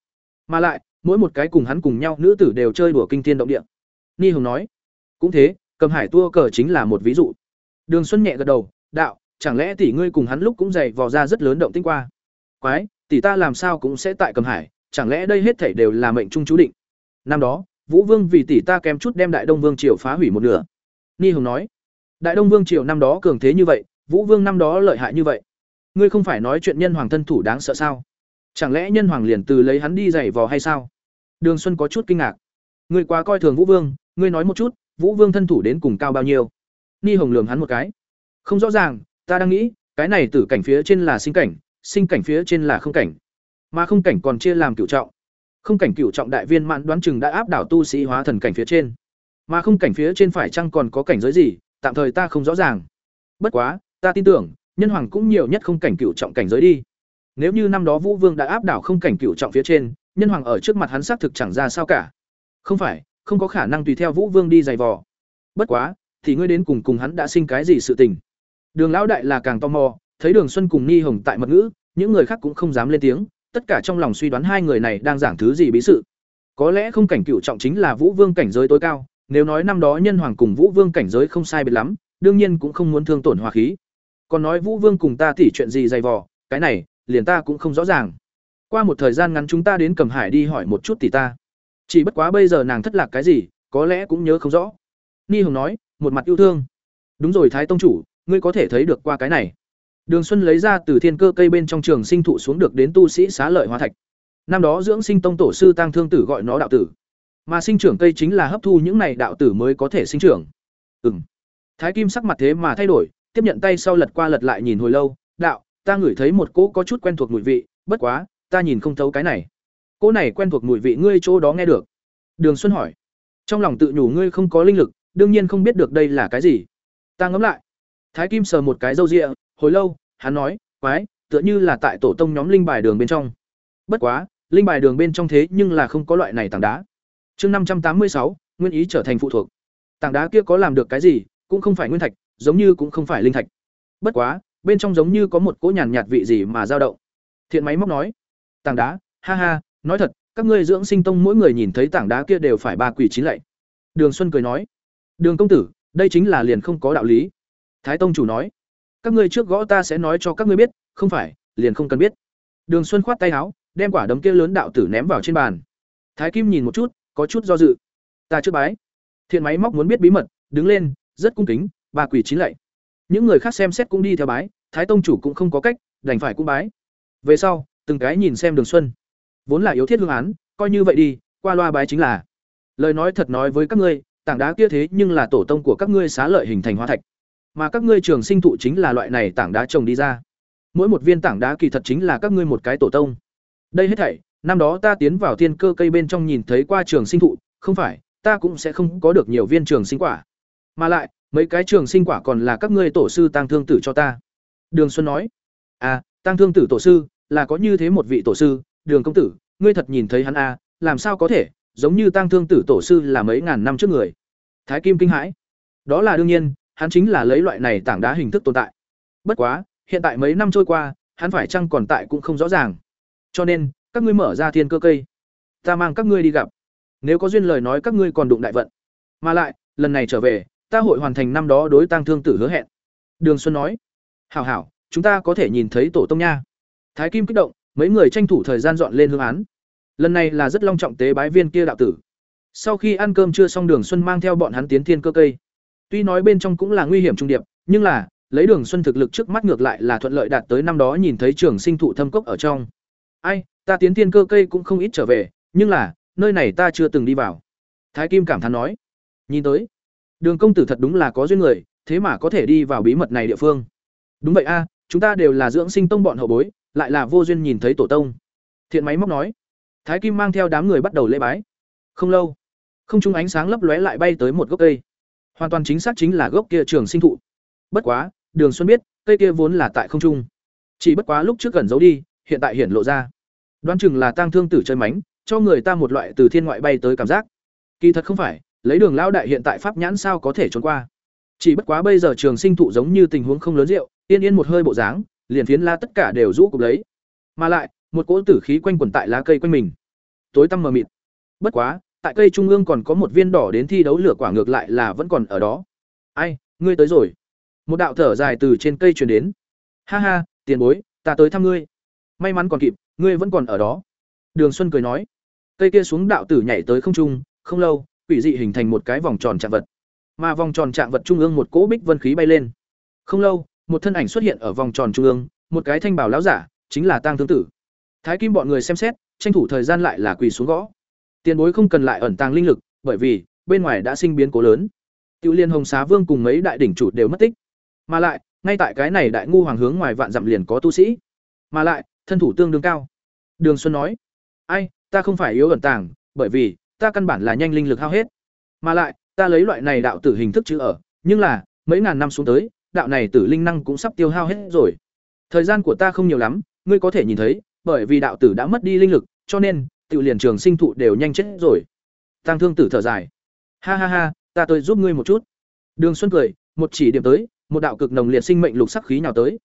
Mà lại mỗi một cái cùng hắn cùng nhau nữ tử đều chơi đùa kinh thiên động địa. Ni hồng nói, cũng thế, cầm hải tua cờ chính là một ví dụ. Đường xuân nhẹ gật đầu, đạo, chẳng lẽ tỷ ngươi cùng hắn lúc cũng dày vò ra rất lớn động tinh qua? Quái, tỷ ta làm sao cũng sẽ tại cầm hải, chẳng lẽ đây hết thảy đều là mệnh trung chú định? Năm đó, vũ vương vì tỷ ta kém chút đem đại đông vương triều phá hủy một nửa. Ni hồng nói, đại đông vương triều năm đó cường thế như vậy, vũ vương năm đó lợi hại như vậy. Ngươi không phải nói chuyện nhân hoàng thân thủ đáng sợ sao? Chẳng lẽ nhân hoàng liền từ lấy hắn đi giày vò hay sao? Đường xuân có chút kinh ngạc. Ngươi quá coi thường vũ vương, ngươi nói một chút, vũ vương thân thủ đến cùng cao bao nhiêu? Ni hồng lường hắn một cái. Không rõ ràng, ta đang nghĩ, cái này từ cảnh phía trên là sinh cảnh sinh cảnh phía trên là không cảnh. Mà không cảnh còn chia làm cửu trọng. Không cảnh cửu trọng đại viên mãn đoán chừng đã áp đảo tu sĩ hóa thần cảnh phía trên. Mà không cảnh phía trên phải chăng còn có cảnh giới gì, tạm thời ta không rõ ràng. Bất quá, ta tin tưởng, nhân hoàng cũng nhiều nhất không cảnh cửu trọng cảnh giới đi nếu như năm đó vũ vương đã áp đảo không cảnh cửu trọng phía trên, nhân hoàng ở trước mặt hắn xác thực chẳng ra sao cả. Không phải, không có khả năng tùy theo vũ vương đi giày vò. Bất quá, thì ngươi đến cùng cùng hắn đã sinh cái gì sự tình? Đường lão đại là càng tò mò, thấy đường xuân cùng ni hồng tại mật ngữ, những người khác cũng không dám lên tiếng, tất cả trong lòng suy đoán hai người này đang giảng thứ gì bí sự. Có lẽ không cảnh cựu trọng chính là vũ vương cảnh giới tối cao, nếu nói năm đó nhân hoàng cùng vũ vương cảnh giới không sai biệt lắm, đương nhiên cũng không muốn thương tổn hòa khí. Còn nói vũ vương cùng ta tỉ chuyện gì dày vò, cái này liền ta cũng không rõ ràng. Qua một thời gian ngắn chúng ta đến cầm hải đi hỏi một chút tỷ ta. Chỉ bất quá bây giờ nàng thất lạc cái gì, có lẽ cũng nhớ không rõ. Ni hồng nói, một mặt yêu thương. Đúng rồi thái tông chủ, ngươi có thể thấy được qua cái này. Đường xuân lấy ra từ thiên cơ cây bên trong trường sinh thụ xuống được đến tu sĩ xá lợi hóa thạch. Năm đó dưỡng sinh tông tổ sư tăng thương tử gọi nó đạo tử. Mà sinh trưởng cây chính là hấp thu những này đạo tử mới có thể sinh trưởng. Ừng thái kim sắc mặt thế mà thay đổi, tiếp nhận tay sau lật qua lật lại nhìn hồi lâu, đạo ta ngửi thấy một cỗ có chút quen thuộc mùi vị, bất quá, ta nhìn không thấu cái này. Cỗ này quen thuộc mùi vị ngươi chỗ đó nghe được? Đường xuân hỏi. Trong lòng tự nhủ ngươi không có linh lực, đương nhiên không biết được đây là cái gì. Ta ngẫm lại. Thái kim sờ một cái râu ria. hồi lâu, hắn nói, quái, tựa như là tại tổ tông nhóm linh bài đường bên trong. Bất quá, linh bài đường bên trong thế nhưng là không có loại này tảng đá. Chương năm trăm tám mươi sáu, nguyên ý trở thành phụ thuộc. Tảng đá kia có làm được cái gì, cũng không phải nguyên thạch, giống như cũng không phải linh thạch. Bất quá bên trong giống như có một cỗ nhàn nhạt vị gì mà dao động. Thiện máy móc nói, tảng đá, ha ha, nói thật, các ngươi dưỡng sinh tông mỗi người nhìn thấy tảng đá kia đều phải ba quỷ chín lạy. Đường xuân cười nói, đường công tử, đây chính là liền không có đạo lý. Thái tông chủ nói, các ngươi trước gõ ta sẽ nói cho các ngươi biết, không phải, liền không cần biết. Đường xuân khoát tay áo, đem quả đấm kia lớn đạo tử ném vào trên bàn. Thái kim nhìn một chút, có chút do dự. Ta trước bái. Thiện máy móc muốn biết bí mật, đứng lên, rất cung kính, ba quỷ chín lạy những người khác xem xét cũng đi theo bái, thái tông chủ cũng không có cách, đành phải cũng bái. Về sau, từng cái nhìn xem đường xuân. Vốn là yếu thiết hương án, coi như vậy đi, qua loa bái chính là. Lời nói thật nói với các ngươi, tảng đá kia thế nhưng là tổ tông của các ngươi xá lợi hình thành hóa thạch. Mà các ngươi trường sinh thụ chính là loại này tảng đá trồng đi ra. Mỗi một viên tảng đá kỳ thật chính là các ngươi một cái tổ tông. Đây hết thảy, năm đó ta tiến vào thiên cơ cây bên trong nhìn thấy qua trường sinh thụ, không phải, ta cũng sẽ không có được nhiều viên trường sinh quả. Mà lại mấy cái trường sinh quả còn là các ngươi tổ sư tăng thương tử cho ta. Đường xuân nói à tăng thương tử tổ sư, là có như thế một vị tổ sư, đường công tử, ngươi thật nhìn thấy hắn à làm sao có thể, giống như tăng thương tử tổ sư là mấy ngàn năm trước người. Thái kim kinh hãi. Đó là đương nhiên, hắn chính là lấy loại này tảng đá hình thức tồn tại. Bất quá, hiện tại mấy năm trôi qua, hắn phải chăng còn tại cũng không rõ ràng. Cho nên, các ngươi mở ra thiên cơ cây. Ta mang các ngươi đi gặp. Nếu có duyên lời nói các ngươi còn đụng đại vận. Mà lại, lần này trở về ta hội hoàn thành năm đó đối tang thương tử hứa hẹn. Đường xuân nói, hảo hảo, chúng ta có thể nhìn thấy tổ tông nha. Thái kim kích động, mấy người tranh thủ thời gian dọn lên hương án. Lần này là rất long trọng tế bái viên kia đạo tử. Sau khi ăn cơm chưa xong đường xuân mang theo bọn hắn tiến thiên cơ cây. Tuy nói bên trong cũng là nguy hiểm trung điệp, nhưng là, lấy đường xuân thực lực trước mắt ngược lại là thuận lợi đạt tới năm đó nhìn thấy trường sinh thụ thâm cốc ở trong. Ai, ta tiến thiên cơ cây cũng không ít trở về, nhưng là, nơi này ta chưa từng đi vào. Thái kim cảm thán nói. Nhìn tới đường công tử thật đúng là có duyên người, thế mà có thể đi vào bí mật này địa phương. Đúng vậy a, chúng ta đều là dưỡng sinh tông bọn hậu bối, lại là vô duyên nhìn thấy tổ tông. Thiện máy móc nói. Thái kim mang theo đám người bắt đầu lễ bái. Không lâu, không trung ánh sáng lấp lóe lại bay tới một gốc cây. Hoàn toàn chính xác chính là gốc kia trường sinh thụ. Bất quá, đường xuân biết, cây kia vốn là tại không trung. Chỉ bất quá lúc trước gần giấu đi, hiện tại hiển lộ ra. Đoán chừng là tang thương tử chơi mánh, cho người ta một loại từ thiên ngoại bay tới cảm giác. Kỳ thật không phải lấy đường lão đại hiện tại pháp nhãn sao có thể trốn qua? Chỉ bất quá bây giờ trường sinh thụ giống như tình huống không lớn rượu, yên yên một hơi bộ dáng, liền phiến la tất cả đều rũ cục lấy. Mà lại, một cỗ tử khí quanh quẩn tại lá cây quanh mình. Tối tăm mờ mịt. Bất quá, tại cây trung ương còn có một viên đỏ đến thi đấu lửa quả ngược lại là vẫn còn ở đó. Ai, ngươi tới rồi. Một đạo thở dài từ trên cây truyền đến. Ha ha, tiền bối, ta tới thăm ngươi. May mắn còn kịp, ngươi vẫn còn ở đó. Đường xuân cười nói. Cây kia xuống đạo tử nhảy tới không trung, không lâu quỷ dị hình thành một cái vòng tròn trạng vật mà vòng tròn trạng vật trung ương một cỗ bích vân khí bay lên không lâu một thân ảnh xuất hiện ở vòng tròn trung ương một cái thanh bảo lão giả chính là tang thương tử thái kim bọn người xem xét tranh thủ thời gian lại là quỳ xuống gõ tiền bối không cần lại ẩn tàng linh lực bởi vì bên ngoài đã sinh biến cố lớn Tiểu Liên Hồng Xá Vương cùng mấy đại đỉnh chủ đều mất tích. Mà lại, ngay tại cái này đại ngu hoàng hướng ngoài vạn dặm liền có tu sĩ. Mà lại, thân thủ tương đương cao. Đường Xuân nói: "Ai, ta không phải yếu ẩn tàng, bởi vì ta căn bản là nhanh linh lực hao hết. Mà lại, ta lấy loại này đạo tử hình thức chữ ở, nhưng là, mấy ngàn năm xuống tới, đạo này tử linh năng cũng sắp tiêu hao hết rồi. Thời gian của ta không nhiều lắm, ngươi có thể nhìn thấy, bởi vì đạo tử đã mất đi linh lực, cho nên, tiểu liền trường sinh thụ đều nhanh chết rồi." Tăng Thương Tử thở dài: "Ha ha ha, ta tới giúp ngươi một chút." Đường Xuân cười, một chỉ điểm tới, một đạo cực nồng liệt sinh mệnh lục sắc khí nhào tới.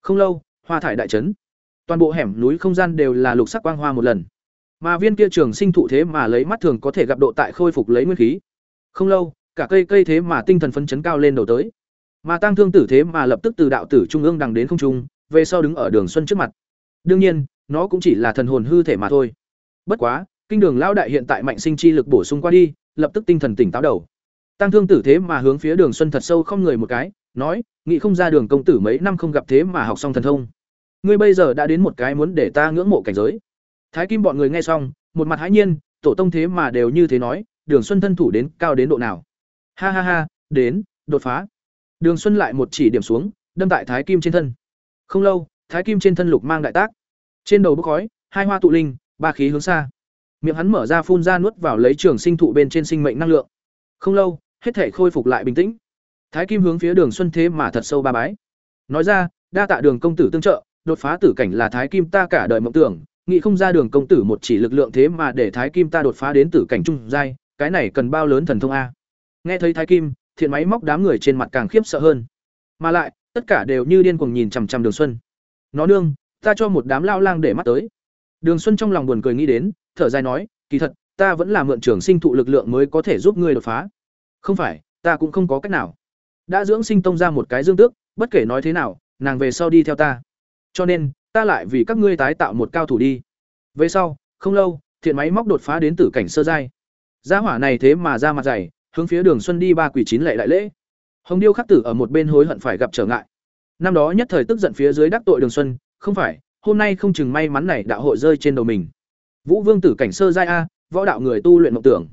Không lâu, hoa thải đại trấn. Toàn bộ hẻm núi không gian đều là lục sắc quang hoa một lần. Mà viên kia trường sinh thụ thế mà lấy mắt thường có thể gặp độ tại khôi phục lấy nguyên khí. Không lâu, cả cây cây thế mà tinh thần phấn chấn cao lên đầu tới. Mà tăng thương tử thế mà lập tức từ đạo tử trung ương đằng đến không trung, về sau đứng ở Đường Xuân trước mặt. Đương nhiên, nó cũng chỉ là thần hồn hư thể mà thôi. Bất quá, kinh đường lão đại hiện tại mạnh sinh chi lực bổ sung qua đi, lập tức tinh thần tỉnh táo đầu. Tăng thương tử thế mà hướng phía Đường Xuân thật sâu không người một cái, nói, nghĩ không ra Đường công tử mấy năm không gặp thế mà học xong thần thông. Ngươi bây giờ đã đến một cái muốn để ta ngưỡng mộ cảnh giới. Thái Kim bọn người nghe xong, một mặt hãi nhiên, tổ tông thế mà đều như thế nói, Đường Xuân thân thủ đến cao đến độ nào? Ha ha ha, đến, đột phá. Đường Xuân lại một chỉ điểm xuống, đâm tại Thái Kim trên thân. Không lâu, Thái Kim trên thân lục mang đại tác. Trên đầu bốc khói, hai hoa tụ linh, ba khí hướng xa. Miệng hắn mở ra phun ra nuốt vào lấy trường sinh thụ bên trên sinh mệnh năng lượng. Không lâu, hết thể khôi phục lại bình tĩnh. Thái Kim hướng phía Đường Xuân thế mà thật sâu ba bái. Nói ra, đa tạ Đường công tử tương trợ, đột phá tử cảnh là Thái Kim ta cả đời mộng tưởng, nghĩ không ra đường công tử một chỉ lực lượng thế mà để thái kim ta đột phá đến tử cảnh trung giai, cái này cần bao lớn thần thông a? Nghe thấy thái kim, thiện máy móc đám người trên mặt càng khiếp sợ hơn. Mà lại, tất cả đều như điên cuồng nhìn chằm chằm đường xuân. Nó nương, ta cho một đám lao lang để mắt tới. Đường xuân trong lòng buồn cười nghĩ đến, thở dài nói, kỳ thật, ta vẫn là mượn trưởng sinh thụ lực lượng mới có thể giúp ngươi đột phá. Không phải, ta cũng không có cách nào. Đã dưỡng sinh tông ra một cái dương tước, bất kể nói thế nào, nàng về sau đi theo ta. Cho nên ta lại vì các ngươi tái tạo một cao thủ đi. Về sau, không lâu, thiện máy móc đột phá đến tử cảnh sơ giai. Gia hỏa này thế mà ra mặt dày, hướng phía đường xuân đi ba quỷ chín lệ đại lễ. Hồng điêu khắc tử ở một bên hối hận phải gặp trở ngại. Năm đó nhất thời tức giận phía dưới đắc tội đường xuân, không phải, hôm nay không chừng may mắn này đạo hội rơi trên đầu mình. Vũ vương tử cảnh sơ giai a, võ đạo người tu luyện mộng tưởng.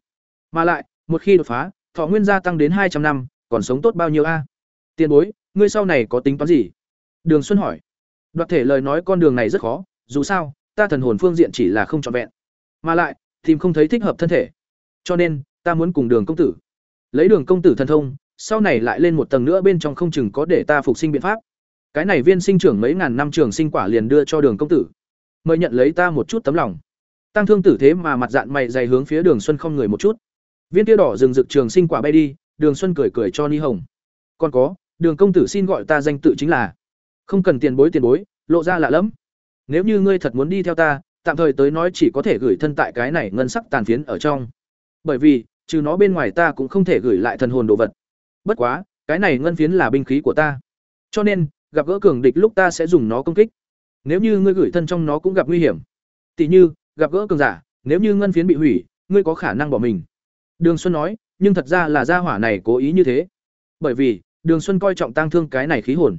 Mà lại, một khi đột phá, thọ nguyên gia tăng đến hai trăm năm, còn sống tốt bao nhiêu a? Tiền bối, ngươi sau này có tính toán gì? Đường xuân hỏi. Đoạt thể lời nói con đường này rất khó, dù sao, ta thần hồn phương diện chỉ là không trọn vẹn, mà lại tìm không thấy thích hợp thân thể. Cho nên, ta muốn cùng Đường công tử. Lấy Đường công tử thần thông, sau này lại lên một tầng nữa bên trong không chừng có để ta phục sinh biện pháp. Cái này viên sinh trưởng mấy ngàn năm trường sinh quả liền đưa cho Đường công tử. Mời nhận lấy ta một chút tấm lòng. Tăng thương tử thế mà mặt dạng mày dày hướng phía Đường Xuân không người một chút. Viên tia đỏ rừng rực trường sinh quả bay đi, Đường Xuân cười cười cho Ni Hồng. Còn có, Đường công tử xin gọi ta danh tự chính là không cần tiền bối tiền bối, lộ ra lạ lẫm. Nếu như ngươi thật muốn đi theo ta, tạm thời tới nói chỉ có thể gửi thân tại cái này ngân sắc tàn phiến ở trong. Bởi vì, trừ nó bên ngoài ta cũng không thể gửi lại thần hồn đồ vật. Bất quá, cái này ngân phiến là binh khí của ta. Cho nên, gặp gỡ cường địch lúc ta sẽ dùng nó công kích. Nếu như ngươi gửi thân trong nó cũng gặp nguy hiểm. Tỷ như, gặp gỡ cường giả, nếu như ngân phiến bị hủy, ngươi có khả năng bỏ mình. Đường xuân nói, nhưng thật ra là gia hỏa này cố ý như thế. Bởi vì, đường xuân coi trọng tang thương cái này khí hồn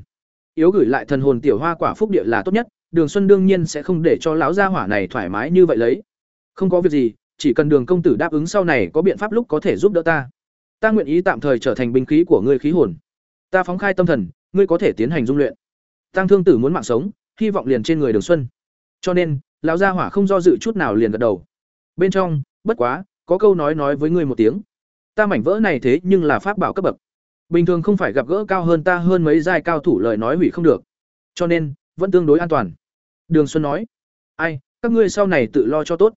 yếu gửi lại thần hồn tiểu hoa quả phúc địa là tốt nhất, đường xuân đương nhiên sẽ không để cho lão gia hỏa này thoải mái như vậy lấy. Không có việc gì, chỉ cần đường công tử đáp ứng sau này có biện pháp lúc có thể giúp đỡ ta. Ta nguyện ý tạm thời trở thành binh khí của ngươi khí hồn. Ta phóng khai tâm thần, ngươi có thể tiến hành dung luyện. Tăng thương tử muốn mạng sống, hy vọng liền trên người đường xuân. Cho nên, lão gia hỏa không do dự chút nào liền gật đầu. Bên trong, bất quá, có câu nói nói với ngươi một tiếng. Ta mảnh vỡ này thế nhưng là pháp bảo cấp bậc bình thường không phải gặp gỡ cao hơn ta hơn mấy giai cao thủ lời nói hủy không được. Cho nên, vẫn tương đối an toàn. Đường xuân nói. Ai, các ngươi sau này tự lo cho tốt.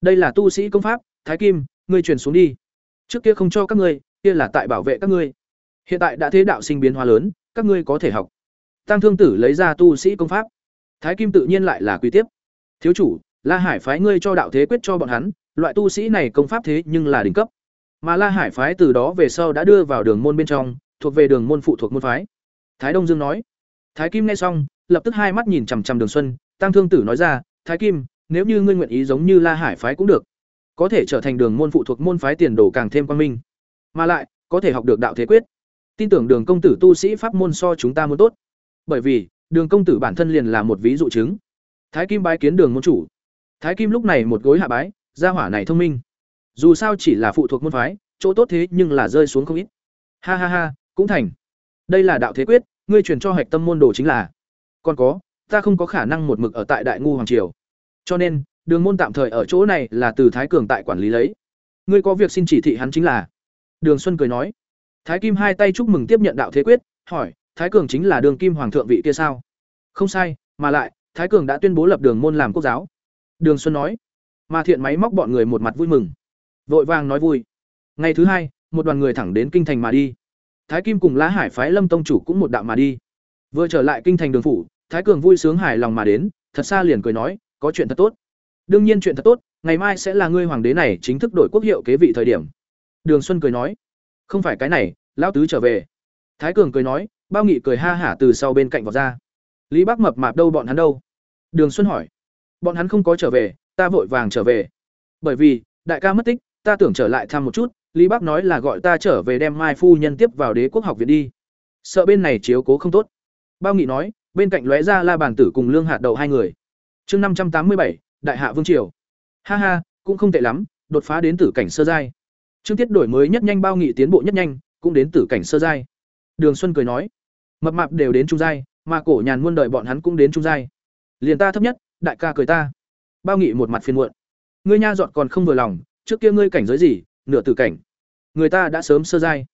Đây là tu sĩ công pháp, thái kim, ngươi truyền xuống đi. Trước kia không cho các ngươi, kia là tại bảo vệ các ngươi. Hiện tại đã thế đạo sinh biến hóa lớn, các ngươi có thể học. Tăng thương tử lấy ra tu sĩ công pháp. Thái kim tự nhiên lại là quy tiếp. Thiếu chủ, la hải phái ngươi cho đạo thế quyết cho bọn hắn, loại tu sĩ này công pháp thế nhưng là đỉnh cấp mà la hải phái từ đó về sau đã đưa vào đường môn bên trong, thuộc về đường môn phụ thuộc môn phái. Thái đông dương nói, thái kim nghe xong, lập tức hai mắt nhìn chằm chằm đường xuân tăng thương tử nói ra, thái kim, nếu như ngươi nguyện ý giống như la hải phái cũng được, có thể trở thành đường môn phụ thuộc môn phái tiền đồ càng thêm quan minh, mà lại, có thể học được đạo thế quyết. Tin tưởng đường công tử tu sĩ pháp môn so chúng ta muốn tốt. Bởi vì, đường công tử bản thân liền là một ví dụ chứng. Thái kim bái kiến đường môn chủ. Thái kim lúc này một gối hạ bái, gia hỏa này thông minh dù sao chỉ là phụ thuộc môn phái, chỗ tốt thế nhưng là rơi xuống không ít. Ha ha ha, cũng thành. Đây là đạo thế quyết, ngươi truyền cho hạch tâm môn đồ chính là. Còn có, ta không có khả năng một mực ở tại đại ngu hoàng triều. Cho nên, đường môn tạm thời ở chỗ này là từ thái cường tại quản lý lấy. Ngươi có việc xin chỉ thị hắn chính là. Đường xuân cười nói. Thái kim hai tay chúc mừng tiếp nhận đạo thế quyết, hỏi, thái cường chính là đường kim hoàng thượng vị kia sao? Không sai, mà lại, thái cường đã tuyên bố lập đường môn làm quốc giáo. Đường xuân nói. Mà thiện máy móc bọn người một mặt vui mừng vội vàng nói vui. Ngày thứ hai, một đoàn người thẳng đến kinh thành mà đi. Thái kim cùng lá hải phái lâm tông chủ cũng một đạo mà đi. Vừa trở lại kinh thành đường phủ, thái cường vui sướng hài lòng mà đến, thật xa liền cười nói, có chuyện thật tốt. Đương nhiên chuyện thật tốt, ngày mai sẽ là ngươi hoàng đế này chính thức đổi quốc hiệu kế vị thời điểm. Đường xuân cười nói, không phải cái này, lão tứ trở về. Thái cường cười nói, bao nghị cười ha hả từ sau bên cạnh vọt ra. Lý Bác mập mạp đâu bọn hắn đâu? Đường xuân hỏi, bọn hắn không có trở về, ta vội vàng trở về. Bởi vì, đại ca mất tích ta tưởng trở lại thăm một chút, lý bác nói là gọi ta trở về đem mai phu nhân tiếp vào đế quốc học viện đi. Sợ bên này chiếu cố không tốt. Bao nghị nói, bên cạnh lóe ra la bàn tử cùng lương hạt đậu hai người. Chương năm trăm tám mươi bảy, đại hạ vương triều. Ha ha, cũng không tệ lắm, đột phá đến tử cảnh sơ giai. Chương tiết đổi mới nhất nhanh, bao nghị tiến bộ nhất nhanh, cũng đến tử cảnh sơ giai. Đường xuân cười nói, mập mạp đều đến trung giai, mà cổ nhàn muôn đợi bọn hắn cũng đến trung giai. Liền ta thấp nhất, đại ca cười ta. Bao nghị một mặt phiền muộn. Ngươi nha dọn còn không vừa lòng trước kia ngươi cảnh giới gì, nửa tử cảnh. Người ta đã sớm sơ giai.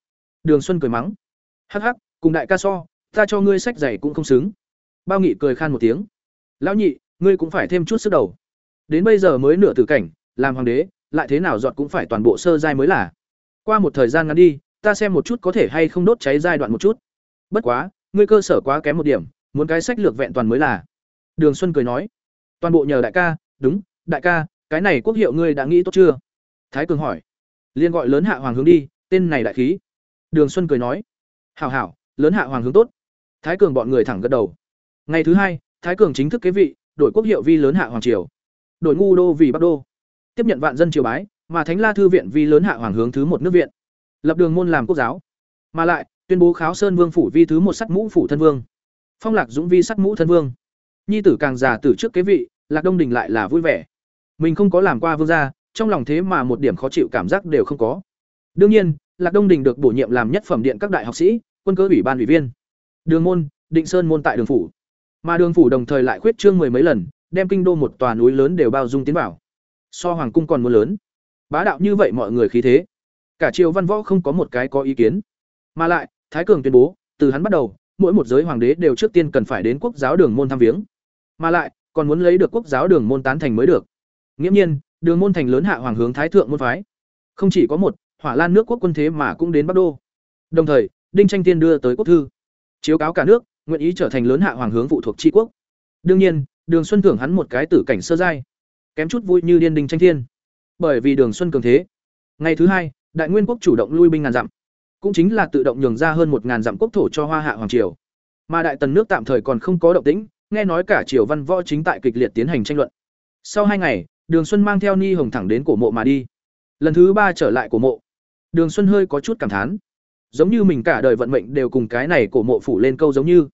Đường xuân cười mắng. Hắc hắc, cùng đại ca so, ta cho ngươi sách giày cũng không xứng. Bao nghị cười khan một tiếng. Lão nhị, ngươi cũng phải thêm chút sức đầu. Đến bây giờ mới nửa tử cảnh, làm hoàng đế, lại thế nào dọn cũng phải toàn bộ sơ giai mới là. Qua một thời gian ngắn đi, ta xem một chút có thể hay không đốt cháy giai đoạn một chút. Bất quá, ngươi cơ sở quá kém một điểm, muốn cái sách lược vẹn toàn mới là. Đường xuân cười nói. Toàn bộ nhờ đại ca, đúng, đại ca, cái này quốc hiệu ngươi đã nghĩ tốt chưa? Thái cường hỏi. Liên gọi lớn hạ hoàng hướng đi, tên này đại khí. Đường xuân cười nói. Hảo hảo, lớn hạ hoàng hướng tốt. Thái cường bọn người thẳng gật đầu. Ngày thứ hai, thái cường chính thức kế vị, đổi quốc hiệu vi lớn hạ hoàng triều. Đổi ngu đô vì bắc đô. Tiếp nhận vạn dân triều bái, mà thánh la thư viện vi lớn hạ hoàng hướng thứ một nước viện. Lập đường môn làm quốc giáo. Mà lại, tuyên bố kháo sơn vương phủ vi thứ một sắc mũ phủ thân vương. Phong lạc dũng vi sắc mũ thân vương. Nhi tử càng già từ trước kế vị, lạc đông đình lại là vui vẻ. Mình không có làm qua vương gia trong lòng thế mà một điểm khó chịu cảm giác đều không có. Đương nhiên, lạc đông đình được bổ nhiệm làm nhất phẩm điện các đại học sĩ, quân cơ ủy ban ủy viên. Đường môn, định sơn môn tại đường phủ. Mà đường phủ đồng thời lại khuyết trương mười mấy lần, đem kinh đô một tòa núi lớn đều bao dung tiến vào. So hoàng cung còn muốn lớn. Bá đạo như vậy mọi người khí thế. Cả triều văn võ không có một cái có ý kiến. Mà lại, thái cường tuyên bố, từ hắn bắt đầu, mỗi một giới hoàng đế đều trước tiên cần phải đến quốc giáo đường môn thăm viếng. Mà lại, còn muốn lấy được quốc giáo đường môn tán thành mới được. Nghiễm nhiên đường môn thành lớn hạ hoàng hướng thái thượng môn phái. Không chỉ có một, hỏa lan nước quốc quân thế mà cũng đến bắc đô. Đồng thời, đinh tranh tiên đưa tới quốc thư. Chiếu cáo cả nước, nguyện ý trở thành lớn hạ hoàng hướng phụ thuộc tri quốc. Đương nhiên, đường xuân thưởng hắn một cái tử cảnh sơ giai, kém chút vui như điên đinh tranh thiên bởi vì đường xuân cường thế. Ngày thứ hai, đại nguyên quốc chủ động lui binh ngàn dặm. Cũng chính là tự động nhường ra hơn một ngàn dặm quốc thổ cho hoa hạ hoàng triều. Mà đại tần nước tạm thời còn không có động tĩnh, nghe nói cả triều văn võ chính tại kịch liệt tiến hành tranh luận. Sau hai ngày đường xuân mang theo ni hồng thẳng đến cổ mộ mà đi. Lần thứ ba trở lại cổ mộ. Đường xuân hơi có chút cảm thán. Giống như mình cả đời vận mệnh đều cùng cái này cổ mộ phủ lên câu giống như.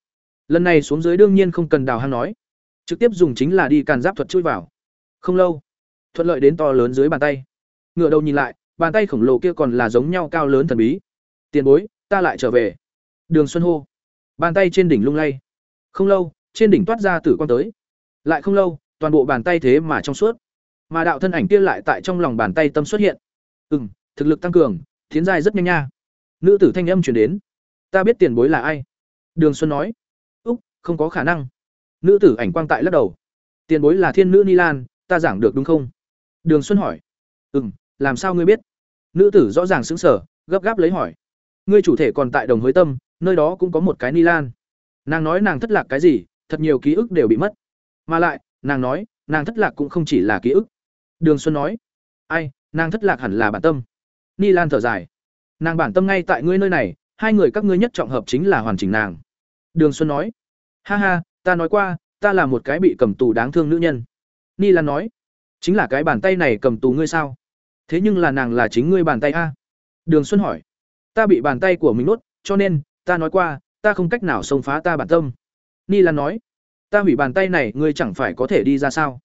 Lần này xuống dưới đương nhiên không cần đào hang nói. Trực tiếp dùng chính là đi càn giáp thuật chui vào. Không lâu, thuận lợi đến to lớn dưới bàn tay. Ngựa đầu nhìn lại, bàn tay khổng lồ kia còn là giống nhau cao lớn thần bí. Tiền bối, ta lại trở về. Đường xuân hô. Bàn tay trên đỉnh lung lay. Không lâu, trên đỉnh toát ra tử quang tới. Lại không lâu, toàn bộ bàn tay thế mà trong suốt mà đạo thân ảnh kia lại tại trong lòng bàn tay tâm xuất hiện. Ừ m thực lực tăng cường thiến giai rất nhanh nha. Nữ tử thanh âm chuyển đến. Ta biết tiền bối là ai? Đường xuân nói. Úc, không có khả năng. Nữ tử ảnh quang tại lắc đầu. Tiền bối là thiên nữ ni lan, ta giảng được đúng không? Đường xuân hỏi. Ừ m làm sao ngươi biết? Nữ tử rõ ràng xứng sở gấp gáp lấy hỏi. Ngươi chủ thể còn tại đồng hới tâm, nơi đó cũng có một cái ni lan. Nàng nói nàng thất lạc cái gì, thật nhiều ký ức đều bị mất. Mà lại, nàng nói, nàng thất lạc cũng không chỉ là ký ức đường xuân nói, ai, nàng thất lạc hẳn là bản tâm. Ni lan thở dài, nàng bản tâm ngay tại ngươi nơi này, hai người các ngươi nhất trọng hợp chính là hoàn chỉnh nàng. Đường xuân nói, ha ha, ta nói qua, ta là một cái bị cầm tù đáng thương nữ nhân. Ni lan nói, chính là cái bàn tay này cầm tù ngươi sao? Thế nhưng là nàng là chính ngươi bàn tay a. Đường xuân hỏi, ta bị bàn tay của mình nuốt, cho nên, ta nói qua, ta không cách nào xông phá ta bản tâm. Ni lan nói, ta hủy bàn tay này, ngươi chẳng phải có thể đi ra sao?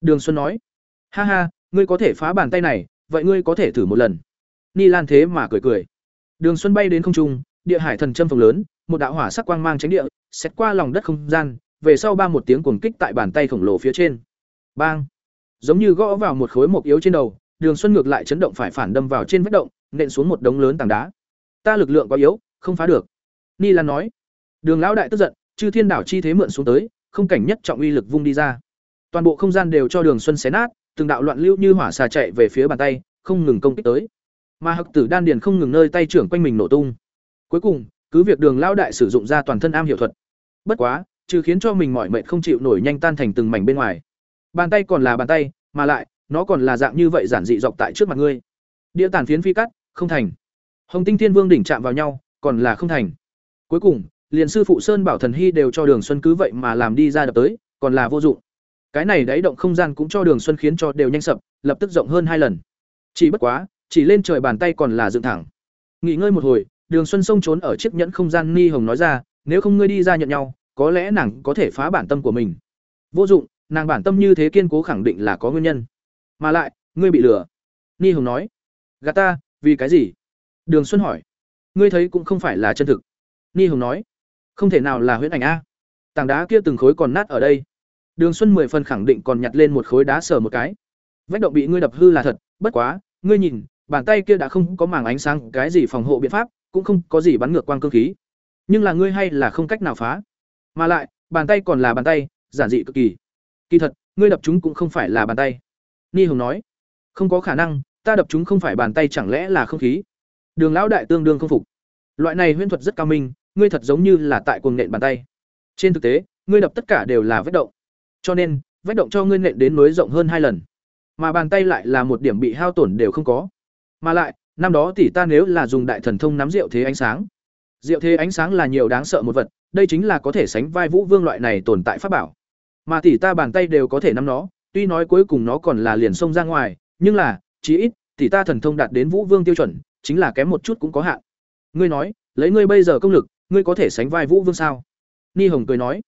Đường xuân nói ha ha, ngươi có thể phá bàn tay này, vậy ngươi có thể thử một lần. Ni lan thế mà cười cười. Đường xuân bay đến không trung, địa hải thần châm phồng lớn, một đạo hỏa sắc quang mang tránh địa xét qua lòng đất không gian, về sau ba một tiếng cuồng kích tại bàn tay khổng lồ phía trên. Bang! Giống như gõ vào một khối mộc yếu trên đầu, đường xuân ngược lại chấn động phải phản đâm vào trên vết động, nện xuống một đống lớn tảng đá. Ta lực lượng quá yếu, không phá được. Ni lan nói. Đường lão đại tức giận, chư thiên đảo chi thế mượn xuống tới, không cảnh nhất trọng uy lực vung đi ra. Toàn bộ không gian đều cho đường xuân xé nát từng đạo loạn lưu như hỏa xà chạy về phía bàn tay, không ngừng công kích tới. Mà Hắc tử đan điền không ngừng nơi tay trưởng quanh mình nổ tung. Cuối cùng, cứ việc đường lão đại sử dụng ra toàn thân am hiểu thuật, bất quá, trừ khiến cho mình mỏi mệt không chịu nổi nhanh tan thành từng mảnh bên ngoài, bàn tay còn là bàn tay, mà lại, nó còn là dạng như vậy giản dị dọc tại trước mặt ngươi. Địa tàn phiến phi cắt, không thành. Hồng tinh thiên vương đỉnh chạm vào nhau, còn là không thành. Cuối cùng, liền sư phụ sơn bảo thần hy đều cho đường xuân cứ vậy mà làm đi ra đập tới, còn là vô dụng cái này đáy động không gian cũng cho đường xuân khiến cho đều nhanh sập, lập tức rộng hơn hai lần. Chỉ bất quá, chỉ lên trời bàn tay còn là dựng thẳng. Nghỉ ngơi một hồi, đường xuân xông trốn ở chiếc nhẫn không gian ni hồng nói ra, nếu không ngươi đi ra nhận nhau, có lẽ nàng có thể phá bản tâm của mình. Vô dụng, nàng bản tâm như thế kiên cố khẳng định là có nguyên nhân. Mà lại, ngươi bị lừa. Ni hồng nói gà ta, vì cái gì? Đường xuân hỏi, ngươi thấy cũng không phải là chân thực. Ni hồng nói, không thể nào là huyễn ảnh a. Tảng đá kia từng khối còn nát ở đây đường xuân mười phần khẳng định còn nhặt lên một khối đá sờ một cái. Vách động bị ngươi đập hư là thật, bất quá, ngươi nhìn, bàn tay kia đã không có màng ánh sáng, cái gì phòng hộ biện pháp, cũng không có gì bắn ngược quang cơ khí. Nhưng là ngươi hay là không cách nào phá. Mà lại, bàn tay còn là bàn tay, giản dị cực kỳ. Kỳ thật, ngươi đập chúng cũng không phải là bàn tay. Ni hồng nói, không có khả năng, ta đập chúng không phải bàn tay chẳng lẽ là không khí? Đường lão đại tương đương không phục. Loại này huyễn thuật rất cao minh, ngươi thật giống như là tại cuồng nện bàn tay. Trên thực tế, ngươi đập tất cả đều là vết động cho nên, vách động cho ngươi nện đến núi rộng hơn hai lần. Mà bàn tay lại là một điểm bị hao tổn đều không có. Mà lại, năm đó tỷ ta nếu là dùng đại thần thông nắm rượu thế ánh sáng. Rượu thế ánh sáng là nhiều đáng sợ một vật, đây chính là có thể sánh vai vũ vương loại này tồn tại pháp bảo. Mà tỷ ta bàn tay đều có thể nắm nó, tuy nói cuối cùng nó còn là liền xông ra ngoài, nhưng là, chí ít, tỷ ta thần thông đạt đến vũ vương tiêu chuẩn, chính là kém một chút cũng có hạn. Ngươi nói, lấy ngươi bây giờ công lực, ngươi có thể sánh vai vũ vương sao? Ni hồng cười nói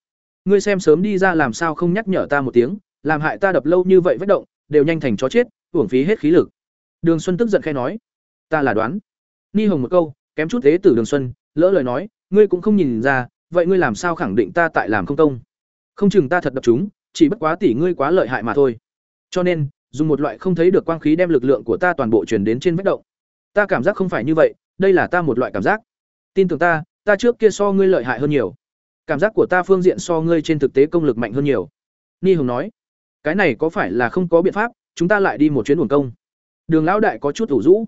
ngươi xem sớm đi ra làm sao không nhắc nhở ta một tiếng, làm hại ta đập lâu như vậy vết động, đều nhanh thành chó chết, uổng phí hết khí lực. Đường xuân tức giận khai nói, ta là đoán. Ni hồng một câu, kém chút thế tử đường xuân, lỡ lời nói, ngươi cũng không nhìn ra, vậy ngươi làm sao khẳng định ta tại làm không công? Không chừng ta thật đập chúng, chỉ bất quá tỷ ngươi quá lợi hại mà thôi. Cho nên, dùng một loại không thấy được quang khí đem lực lượng của ta toàn bộ truyền đến trên vết động. Ta cảm giác không phải như vậy, đây là ta một loại cảm giác. Tin tưởng ta ta trước kia so ngươi lợi hại hơn nhiều cảm giác của ta phương diện so ngươi trên thực tế công lực mạnh hơn nhiều. Ni hồng nói, cái này có phải là không có biện pháp, chúng ta lại đi một chuyến uổng công. Đường lão đại có chút ủ rũ,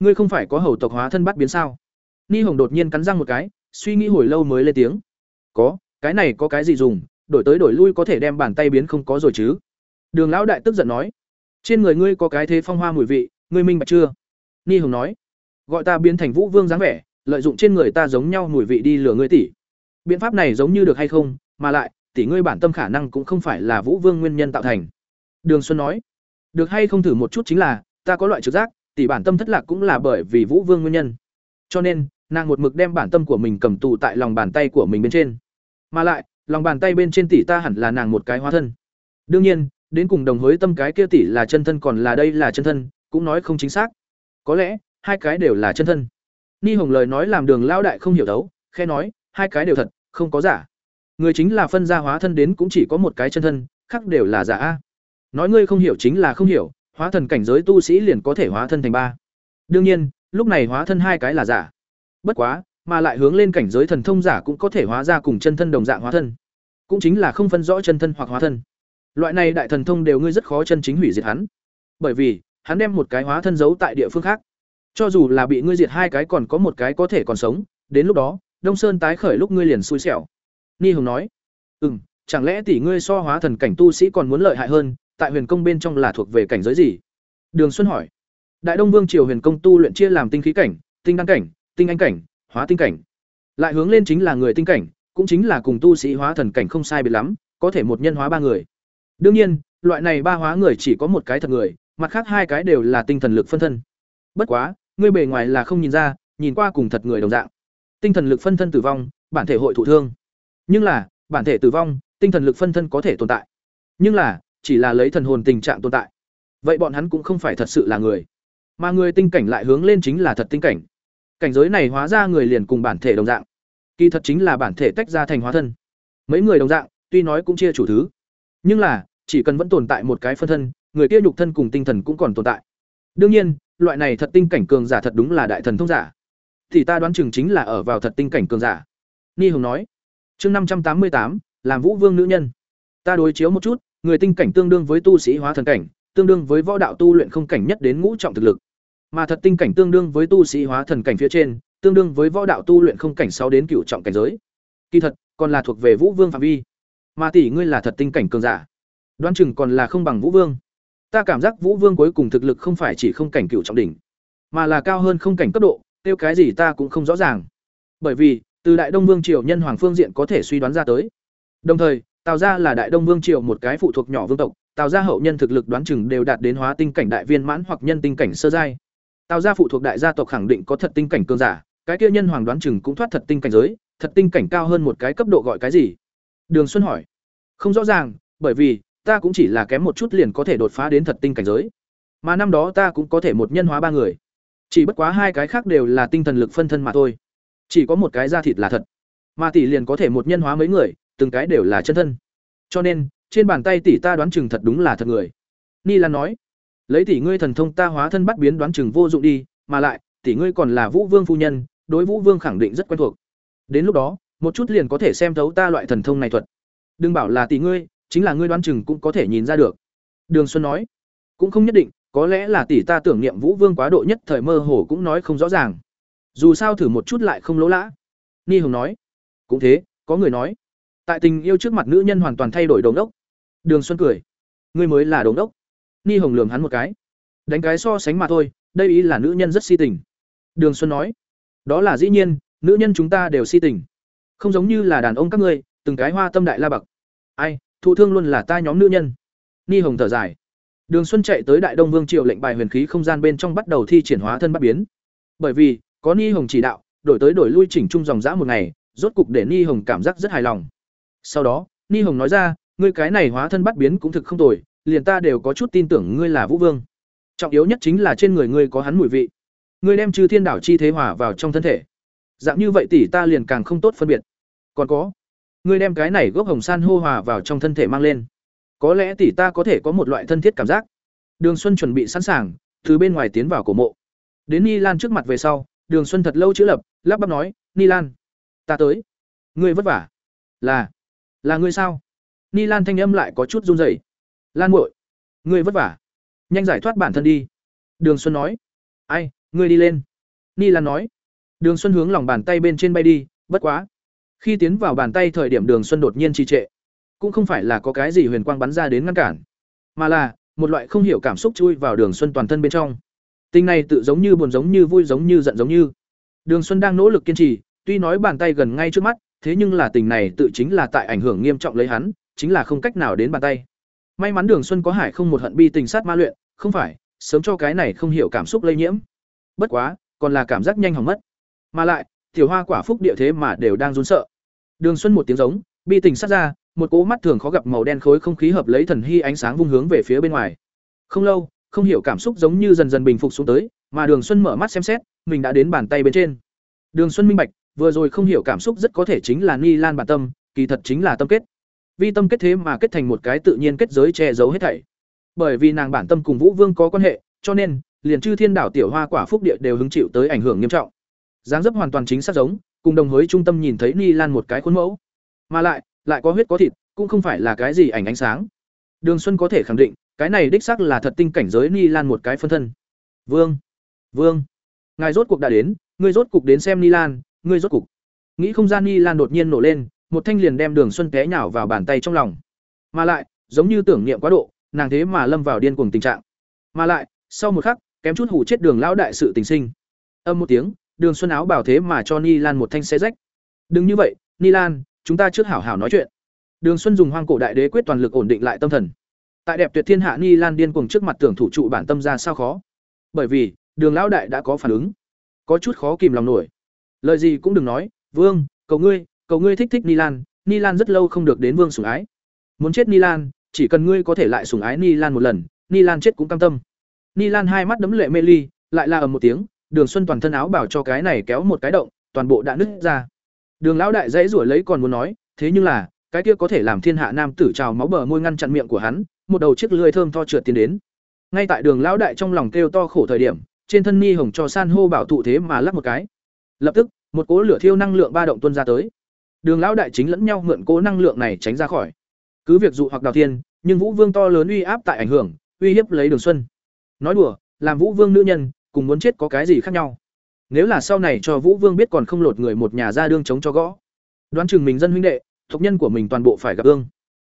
ngươi không phải có hầu tộc hóa thân bắt biến sao? Ni hồng đột nhiên cắn răng một cái, suy nghĩ hồi lâu mới lên tiếng, có, cái này có cái gì dùng, đổi tới đổi lui có thể đem bàn tay biến không có rồi chứ? Đường lão đại tức giận nói, trên người ngươi có cái thế phong hoa mùi vị, ngươi minh bạch chưa? Ni hồng nói, gọi ta biến thành vũ vương dáng vẻ, lợi dụng trên người ta giống nhau mùi vị đi lừa ngươi tỷ biện pháp này giống như được hay không, mà lại, tỷ ngươi bản tâm khả năng cũng không phải là vũ vương nguyên nhân tạo thành. Đường xuân nói, được hay không thử một chút chính là, ta có loại trực giác, tỷ bản tâm thất lạc cũng là bởi vì vũ vương nguyên nhân. Cho nên, nàng một mực đem bản tâm của mình cầm tù tại lòng bàn tay của mình bên trên. Mà lại, lòng bàn tay bên trên tỷ ta hẳn là nàng một cái hóa thân. Đương nhiên, đến cùng đồng hối tâm cái kia tỷ là chân thân còn là đây là chân thân, cũng nói không chính xác. Có lẽ, hai cái đều là chân thân. Ni hồng lời nói làm đường lao đại không hiểu đấu khe nói hai cái đều thật, không có giả. Người chính là phân gia hóa thân đến cũng chỉ có một cái chân thân, khác đều là giả a. Nói ngươi không hiểu chính là không hiểu, hóa thần cảnh giới tu sĩ liền có thể hóa thân thành ba. Đương nhiên, lúc này hóa thân hai cái là giả. Bất quá, mà lại hướng lên cảnh giới thần thông giả cũng có thể hóa ra cùng chân thân đồng dạng hóa thân. Cũng chính là không phân rõ chân thân hoặc hóa thân. Loại này đại thần thông đều ngươi rất khó chân chính hủy diệt hắn. Bởi vì, hắn đem một cái hóa thân giấu tại địa phương khác. Cho dù là bị ngươi diệt hai cái còn có một cái có thể còn sống, đến lúc đó đông sơn tái khởi lúc ngươi liền xui xẻo. Ni hồng nói ừ m chẳng lẽ tỷ ngươi so hóa thần cảnh tu sĩ còn muốn lợi hại hơn, tại huyền công bên trong là thuộc về cảnh giới gì? Đường xuân hỏi, đại đông vương triều huyền công tu luyện chia làm tinh khí cảnh, tinh đăng cảnh, tinh anh cảnh, hóa tinh cảnh. Lại hướng lên chính là người tinh cảnh, cũng chính là cùng tu sĩ hóa thần cảnh không sai biệt lắm, có thể một nhân hóa ba người. Đương nhiên, loại này ba hóa người chỉ có một cái thật người, mặt khác hai cái đều là tinh thần lực phân thân. Bất quá, ngươi bề ngoài là không nhìn ra, nhìn qua cùng thật người đồng dạng tinh thần lực phân thân tử vong, bản thể hội thụ thương. Nhưng là, bản thể tử vong, tinh thần lực phân thân có thể tồn tại. Nhưng là, chỉ là lấy thần hồn tình trạng tồn tại. Vậy bọn hắn cũng không phải thật sự là người. Mà người tinh cảnh lại hướng lên chính là thật tinh cảnh. Cảnh giới này hóa ra người liền cùng bản thể đồng dạng. Kỳ thật chính là bản thể tách ra thành hóa thân. Mấy người đồng dạng, tuy nói cũng chia chủ thứ. Nhưng là, chỉ cần vẫn tồn tại một cái phân thân, người kia nhục thân cùng tinh thần cũng còn tồn tại. Đương nhiên, loại này thật tinh cảnh cường giả thật đúng là đại thần thông giả thì ta đoán chừng chính là ở vào thật tinh cảnh cường giả. Ni hồng nói. Chương năm trăm tám mươi tám, làm vũ vương nữ nhân. Ta đối chiếu một chút, người tinh cảnh tương đương với tu sĩ hóa thần cảnh, tương đương với võ đạo tu luyện không cảnh nhất đến ngũ trọng thực lực. Mà thật tinh cảnh tương đương với tu sĩ hóa thần cảnh phía trên, tương đương với võ đạo tu luyện không cảnh sáu đến cửu trọng cảnh giới. Kỳ thật, còn là thuộc về vũ vương phạm vi. Mà tỷ ngươi là thật tinh cảnh cường giả. Đoán chừng còn là không bằng vũ vương. Ta cảm giác vũ vương cuối cùng thực lực không phải chỉ không cảnh cửu trọng đỉnh, mà là cao hơn không cảnh cấp độ tiêu cái gì ta cũng không rõ ràng. Bởi vì, từ đại đông vương triều nhân hoàng phương diện có thể suy đoán ra tới. Đồng thời, tào gia là đại đông vương triều một cái phụ thuộc nhỏ vương tộc, tào gia hậu nhân thực lực đoán chừng đều đạt đến hóa tinh cảnh đại viên mãn hoặc nhân tinh cảnh sơ giai. Tào gia phụ thuộc đại gia tộc khẳng định có thật tinh cảnh cường giả, cái kia nhân hoàng đoán chừng cũng thoát thật tinh cảnh giới, thật tinh cảnh cao hơn một cái cấp độ gọi cái gì? Đường xuân hỏi. Không rõ ràng, bởi vì, ta cũng chỉ là kém một chút liền có thể đột phá đến thật tinh cảnh giới. Mà năm đó ta cũng có thể một nhân hóa ba người chỉ bất quá hai cái khác đều là tinh thần lực phân thân mà thôi. Chỉ có một cái da thịt là thật. Mà tỷ liền có thể một nhân hóa mấy người, từng cái đều là chân thân. Cho nên, trên bàn tay tỷ ta đoán chừng thật đúng là thật người. Ni lan nói, lấy tỷ ngươi thần thông ta hóa thân bắt biến đoán chừng vô dụng đi, mà lại, tỷ ngươi còn là vũ vương phu nhân, đối vũ vương khẳng định rất quen thuộc. Đến lúc đó, một chút liền có thể xem thấu ta loại thần thông này thuật. Đừng bảo là tỷ ngươi, chính là ngươi đoán chừng cũng có thể nhìn ra được. Đường xuân nói, cũng không nhất định có lẽ là tỷ ta tưởng niệm vũ vương quá độ nhất thời mơ hồ cũng nói không rõ ràng. Dù sao thử một chút lại không lỗ lã. Ni hồng nói, cũng thế, có người nói. Tại tình yêu trước mặt nữ nhân hoàn toàn thay đổi đồn đốc đường xuân cười, ngươi mới là đồn đốc ni hồng lường hắn một cái, đánh cái so sánh mà thôi, đây ý là nữ nhân rất si tình. Đường xuân nói, đó là dĩ nhiên, nữ nhân chúng ta đều si tình. Không giống như là đàn ông các ngươi, từng cái hoa tâm đại la bậc ai, thụ thương luôn là ta nhóm nữ nhân. Ni hồng thở dài đường xuân chạy tới đại đông vương triều lệnh bài huyền khí không gian bên trong bắt đầu thi triển hóa thân bắt biến. Bởi vì, có ni hồng chỉ đạo, đổi tới đổi lui chỉnh trung dòng dã một ngày, rốt cục để ni hồng cảm giác rất hài lòng. Sau đó, ni hồng nói ra, ngươi cái này hóa thân bắt biến cũng thực không tồi, liền ta đều có chút tin tưởng ngươi là vũ vương. Trọng yếu nhất chính là trên người ngươi có hắn mùi vị. Ngươi đem chư thiên đảo chi thế hòa vào trong thân thể. Dạng như vậy tỷ ta liền càng không tốt phân biệt. Còn có, ngươi đem cái này gốc hồng san hô hòa vào trong thân thể mang lên có lẽ tỷ ta có thể có một loại thân thiết cảm giác. Đường xuân chuẩn bị sẵn sàng, từ bên ngoài tiến vào cổ mộ. Đến ni lan trước mặt về sau, đường xuân thật lâu chữ lập, lắp bắp nói, ni lan, ta tới. Ngươi vất vả? Là là ngươi sao? Ni lan thanh âm lại có chút run rẩy. Lan muội, ngươi vất vả. Nhanh giải thoát bản thân đi. Đường xuân nói. Ai, ngươi đi lên. Ni lan nói. Đường xuân hướng lòng bàn tay bên trên bay đi, bất quá. Khi tiến vào bàn tay thời điểm đường xuân đột nhiên trì trệ cũng không phải là có cái gì huyền quang bắn ra đến ngăn cản, mà là một loại không hiểu cảm xúc chui vào đường xuân toàn thân bên trong. Tình này tự giống như buồn giống như vui giống như giận giống như. Đường xuân đang nỗ lực kiên trì, tuy nói bàn tay gần ngay trước mắt, thế nhưng là tình này tự chính là tại ảnh hưởng nghiêm trọng lấy hắn, chính là không cách nào đến bàn tay. May mắn đường xuân có hải không một hận bi tình sát ma luyện, không phải, sớm cho cái này không hiểu cảm xúc lây nhiễm. Bất quá, còn là cảm giác nhanh hỏng mất. Mà lại, tiểu hoa quả phúc địa thế mà đều đang run sợ. Đường xuân một tiếng giống, bi tình sát ra một cỗ mắt thường khó gặp màu đen khối không khí hợp lấy thần hy ánh sáng vung hướng về phía bên ngoài không lâu không hiểu cảm xúc giống như dần dần bình phục xuống tới mà Đường Xuân mở mắt xem xét, mình đã đến bàn tay bên trên. Đường Xuân minh bạch, vừa rồi không hiểu cảm xúc rất có thể chính là Ni Lan bản tâm, kỳ thật chính là tâm kết. Vi tâm kết thế mà kết thành một cái tự nhiên kết giới che giấu hết thảy. Bởi vì nàng bản tâm cùng Vũ Vương có quan hệ, cho nên liền chư thiên đảo tiểu hoa quả phúc địa đều hứng chịu tới ảnh hưởng nghiêm trọng. Dáng dấp hoàn toàn chính xác giống, cùng đồng hối trung tâm nhìn thấy Ni Lan một cái khuôn mẫu, mà lại lại có huyết có thịt, cũng không phải là cái gì ảnh ánh sáng. Đường Xuân có thể khẳng định, cái này đích xác là thật tinh cảnh giới Ni Lan một cái phân thân. Vương, Vương, ngài rốt cuộc đã đến, ngươi rốt cục đến xem Ni Lan, ngươi rốt cục. Nghĩ không gian Ni Lan đột nhiên nổ lên, một thanh liền đem Đường Xuân té nhào vào bàn tay trong lòng. Mà lại, giống như tưởng niệm quá độ, nàng thế mà lâm vào điên cuồng tình trạng. Mà lại, sau một khắc, kém chút hủ chết Đường lão đại sự tình sinh. Âm một tiếng, Đường Xuân áo bảo thế mà cho Ni Lan một thanh xé rách. Đừng như vậy, Ni Lan, chúng ta trước hảo hảo nói chuyện. Đường Xuân dùng Hoang cổ đại đế quyết toàn lực ổn định lại tâm thần. Tại đẹp tuyệt thiên hạ Ni Lan điên cuồng trước mặt tưởng thủ trụ bản tâm ra sao khó. Bởi vì, Đường lão đại đã có phản ứng, có chút khó kìm lòng nổi. Lời gì cũng đừng nói, "Vương, cầu ngươi, cầu ngươi thích thích Ni Lan, Ni Lan rất lâu không được đến vương sủng ái. Muốn chết Ni Lan, chỉ cần ngươi có thể lại sủng ái Ni Lan một lần, Ni Lan chết cũng cam tâm." Ni Lan hai mắt đấm lệ mê ly, lại là ầm một tiếng, Đường Xuân toàn thân áo bảo cho cái này kéo một cái động, toàn bộ đã nứt ra. Đường lão đại dãy rủa lấy còn muốn nói, thế nhưng là, cái kia có thể làm thiên hạ nam tử trào máu bờ môi ngăn chặn miệng của hắn, một đầu chiếc lưỡi thơm to trượt tiến đến. Ngay tại Đường lão đại trong lòng kêu to khổ thời điểm, trên thân ni hồng cho san hô bảo thụ thế mà lắc một cái. Lập tức, một cỗ lửa thiêu năng lượng ba động tuôn ra tới. Đường lão đại chính lẫn nhau mượn cỗ năng lượng này tránh ra khỏi. Cứ việc dụ hoặc đào thiên, nhưng Vũ Vương to lớn uy áp tại ảnh hưởng, uy hiếp lấy Đường Xuân. Nói đùa, làm Vũ Vương nữ nhân, cùng muốn chết có cái gì khác nhau? Nếu là sau này cho Vũ Vương biết còn không lột người một nhà ra đương chống cho gõ. Đoán chừng mình dân huynh đệ, tộc nhân của mình toàn bộ phải gặp ương.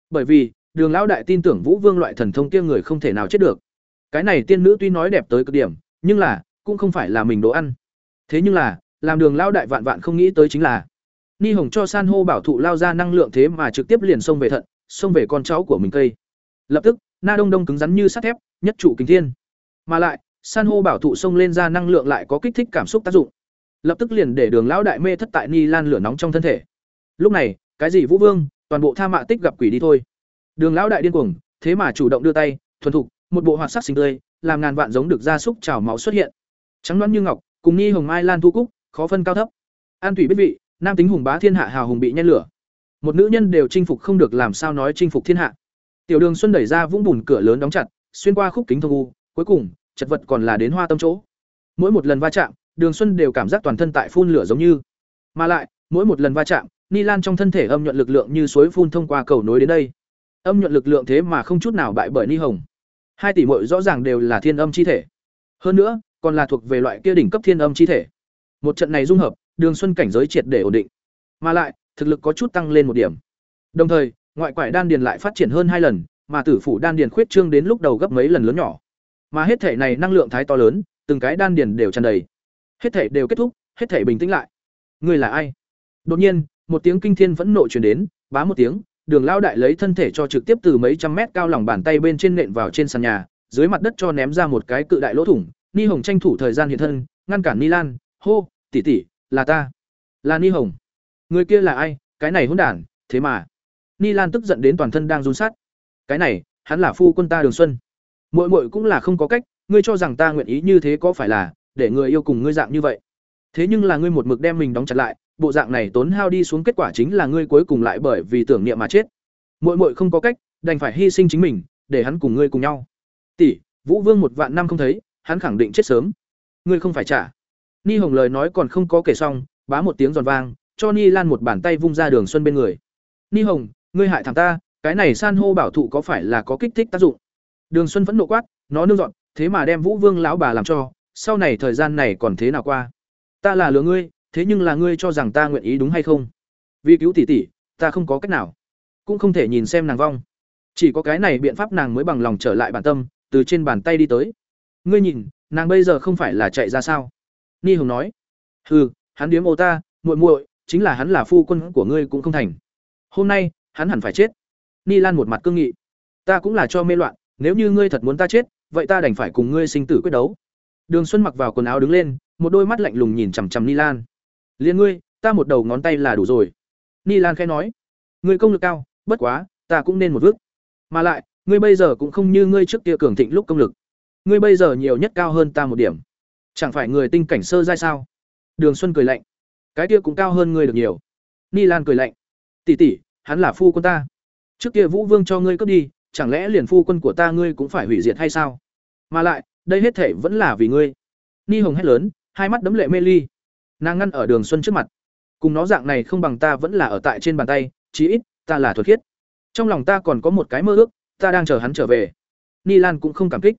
Bởi vì, Đường lão đại tin tưởng Vũ Vương loại thần thông kia người không thể nào chết được. Cái này tiên nữ tuy nói đẹp tới cực điểm, nhưng là, cũng không phải là mình đồ ăn. Thế nhưng là, làm Đường lão đại vạn vạn không nghĩ tới chính là, Ni Hồng cho san hô bảo thụ lao ra năng lượng thế mà trực tiếp liền xông về thận, xông về con cháu của mình cây. Lập tức, Na Đông Đông cứng rắn như sắt thép, nhất trụ kính thiên. Mà lại, san hô bảo thụ sông lên ra năng lượng lại có kích thích cảm xúc tác dụng. Lập tức liền để Đường lão đại mê thất tại Ni Lan lửa nóng trong thân thể. Lúc này, cái gì Vũ Vương, toàn bộ tha mạ tích gặp quỷ đi thôi. Đường lão đại điên cuồng, thế mà chủ động đưa tay, thuần thục, một bộ hoạt sắc xinh tươi, làm ngàn vạn giống được gia súc trào máu xuất hiện. Trắng đoán như ngọc, cùng nghi hồng mai lan thu cúc, khó phân cao thấp. An thủy biết vị, nam tính hùng bá thiên hạ hào hùng bị nhen lửa. Một nữ nhân đều chinh phục không được làm sao nói chinh phục thiên hạ. Tiểu Đường Xuân đẩy ra vũng bùn cửa lớn đóng chặt, xuyên qua khúc kính thông u, cuối cùng, chật vật còn là đến hoa tâm chỗ. Mỗi một lần va chạm, Đường Xuân đều cảm giác toàn thân tại phun lửa giống như. Mà lại, mỗi một lần va chạm, Ni Lan trong thân thể âm nhuận lực lượng như suối phun thông qua cầu nối đến đây. Âm nhuận lực lượng thế mà không chút nào bại bởi Ni Hồng. Hai tỷ muội rõ ràng đều là thiên âm chi thể. Hơn nữa, còn là thuộc về loại kia đỉnh cấp thiên âm chi thể. Một trận này dung hợp, Đường Xuân cảnh giới triệt để ổn định, mà lại, thực lực có chút tăng lên một điểm. Đồng thời, ngoại quải đan điền lại phát triển hơn hai lần, mà tử phủ đan điền khuyết trương đến lúc đầu gấp mấy lần lớn nhỏ. Mà hết thể này năng lượng thái to lớn, từng cái đan điền đều tràn đầy. Hết thể đều kết thúc, hết thể bình tĩnh lại. Ngươi là ai? Đột nhiên, một tiếng kinh thiên phẫn nộ truyền đến, bá một tiếng, Đường lao đại lấy thân thể cho trực tiếp từ mấy trăm mét cao lòng bàn tay bên trên nện vào trên sàn nhà, dưới mặt đất cho ném ra một cái cự đại lỗ thủng. Ni Hồng tranh thủ thời gian hiện thân, ngăn cản Ni Lan, hô, tỷ tỷ, là ta. Là Ni Hồng. Người kia là ai? Cái này hỗn đản, thế mà. Ni Lan tức giận đến toàn thân đang run sát. Cái này, hắn là phu quân ta Đường Xuân. Muội muội cũng là không có cách, ngươi cho rằng ta nguyện ý như thế có phải là để người yêu cùng ngươi dạng như vậy. Thế nhưng là ngươi một mực đem mình đóng chặt lại, bộ dạng này tốn hao đi xuống kết quả chính là ngươi cuối cùng lại bởi vì tưởng niệm mà chết. Muội muội không có cách, đành phải hy sinh chính mình, để hắn cùng ngươi cùng nhau. Tỷ, Vũ Vương một vạn năm không thấy, hắn khẳng định chết sớm. Ngươi không phải trả. Ni Hồng lời nói còn không có kể xong, bá một tiếng giòn vang, cho Ni Lan một bàn tay vung ra Đường Xuân bên người. Ni Hồng, ngươi hại thằng ta, cái này san hô bảo thụ có phải là có kích thích tác dụng? Đường Xuân vẫn nộ quát, nó nương dọn, thế mà đem Vũ Vương lão bà làm cho, sau này thời gian này còn thế nào qua? Ta là lừa ngươi, thế nhưng là ngươi cho rằng ta nguyện ý đúng hay không? Vì cứu tỷ tỷ, ta không có cách nào, cũng không thể nhìn xem nàng vong. Chỉ có cái này biện pháp nàng mới bằng lòng trở lại bản tâm, từ trên bàn tay đi tới. Ngươi nhìn, nàng bây giờ không phải là chạy ra sao? Ni Hồng nói. Hừ, hắn điếm ô ta, muội muội, chính là hắn là phu quân của ngươi cũng không thành. Hôm nay, hắn hẳn phải chết. Ni Lan một mặt cương nghị. Ta cũng là cho mê loạn, nếu như ngươi thật muốn ta chết, vậy ta đành phải cùng ngươi sinh tử quyết đấu. Đường Xuân mặc vào quần áo đứng lên, một đôi mắt lạnh lùng nhìn chằm chằm Ni Lan. "Liên ngươi, ta một đầu ngón tay là đủ rồi." Ni Lan khẽ nói. "Ngươi công lực cao, bất quá, ta cũng nên một vước. Mà lại, ngươi bây giờ cũng không như ngươi trước kia cường thịnh lúc công lực. Ngươi bây giờ nhiều nhất cao hơn ta một điểm. Chẳng phải người tinh cảnh sơ giai sao? Đường Xuân cười lạnh. Cái kia cũng cao hơn ngươi được nhiều. Ni Lan cười lạnh. Tỷ tỷ, hắn là phu quân ta. Trước kia Vũ Vương cho ngươi cướp đi, chẳng lẽ liền phu quân của ta ngươi cũng phải hủy diệt hay sao? Mà lại, đây hết thể vẫn là vì ngươi. Ni Hồng hét lớn, hai mắt đấm lệ mê ly. Nàng ngăn ở Đường Xuân trước mặt. Cùng nó dạng này không bằng ta vẫn là ở tại trên bàn tay, chí ít ta là thuật khiết. Trong lòng ta còn có một cái mơ ước, ta đang chờ hắn trở về. Ni Lan cũng không cảm kích.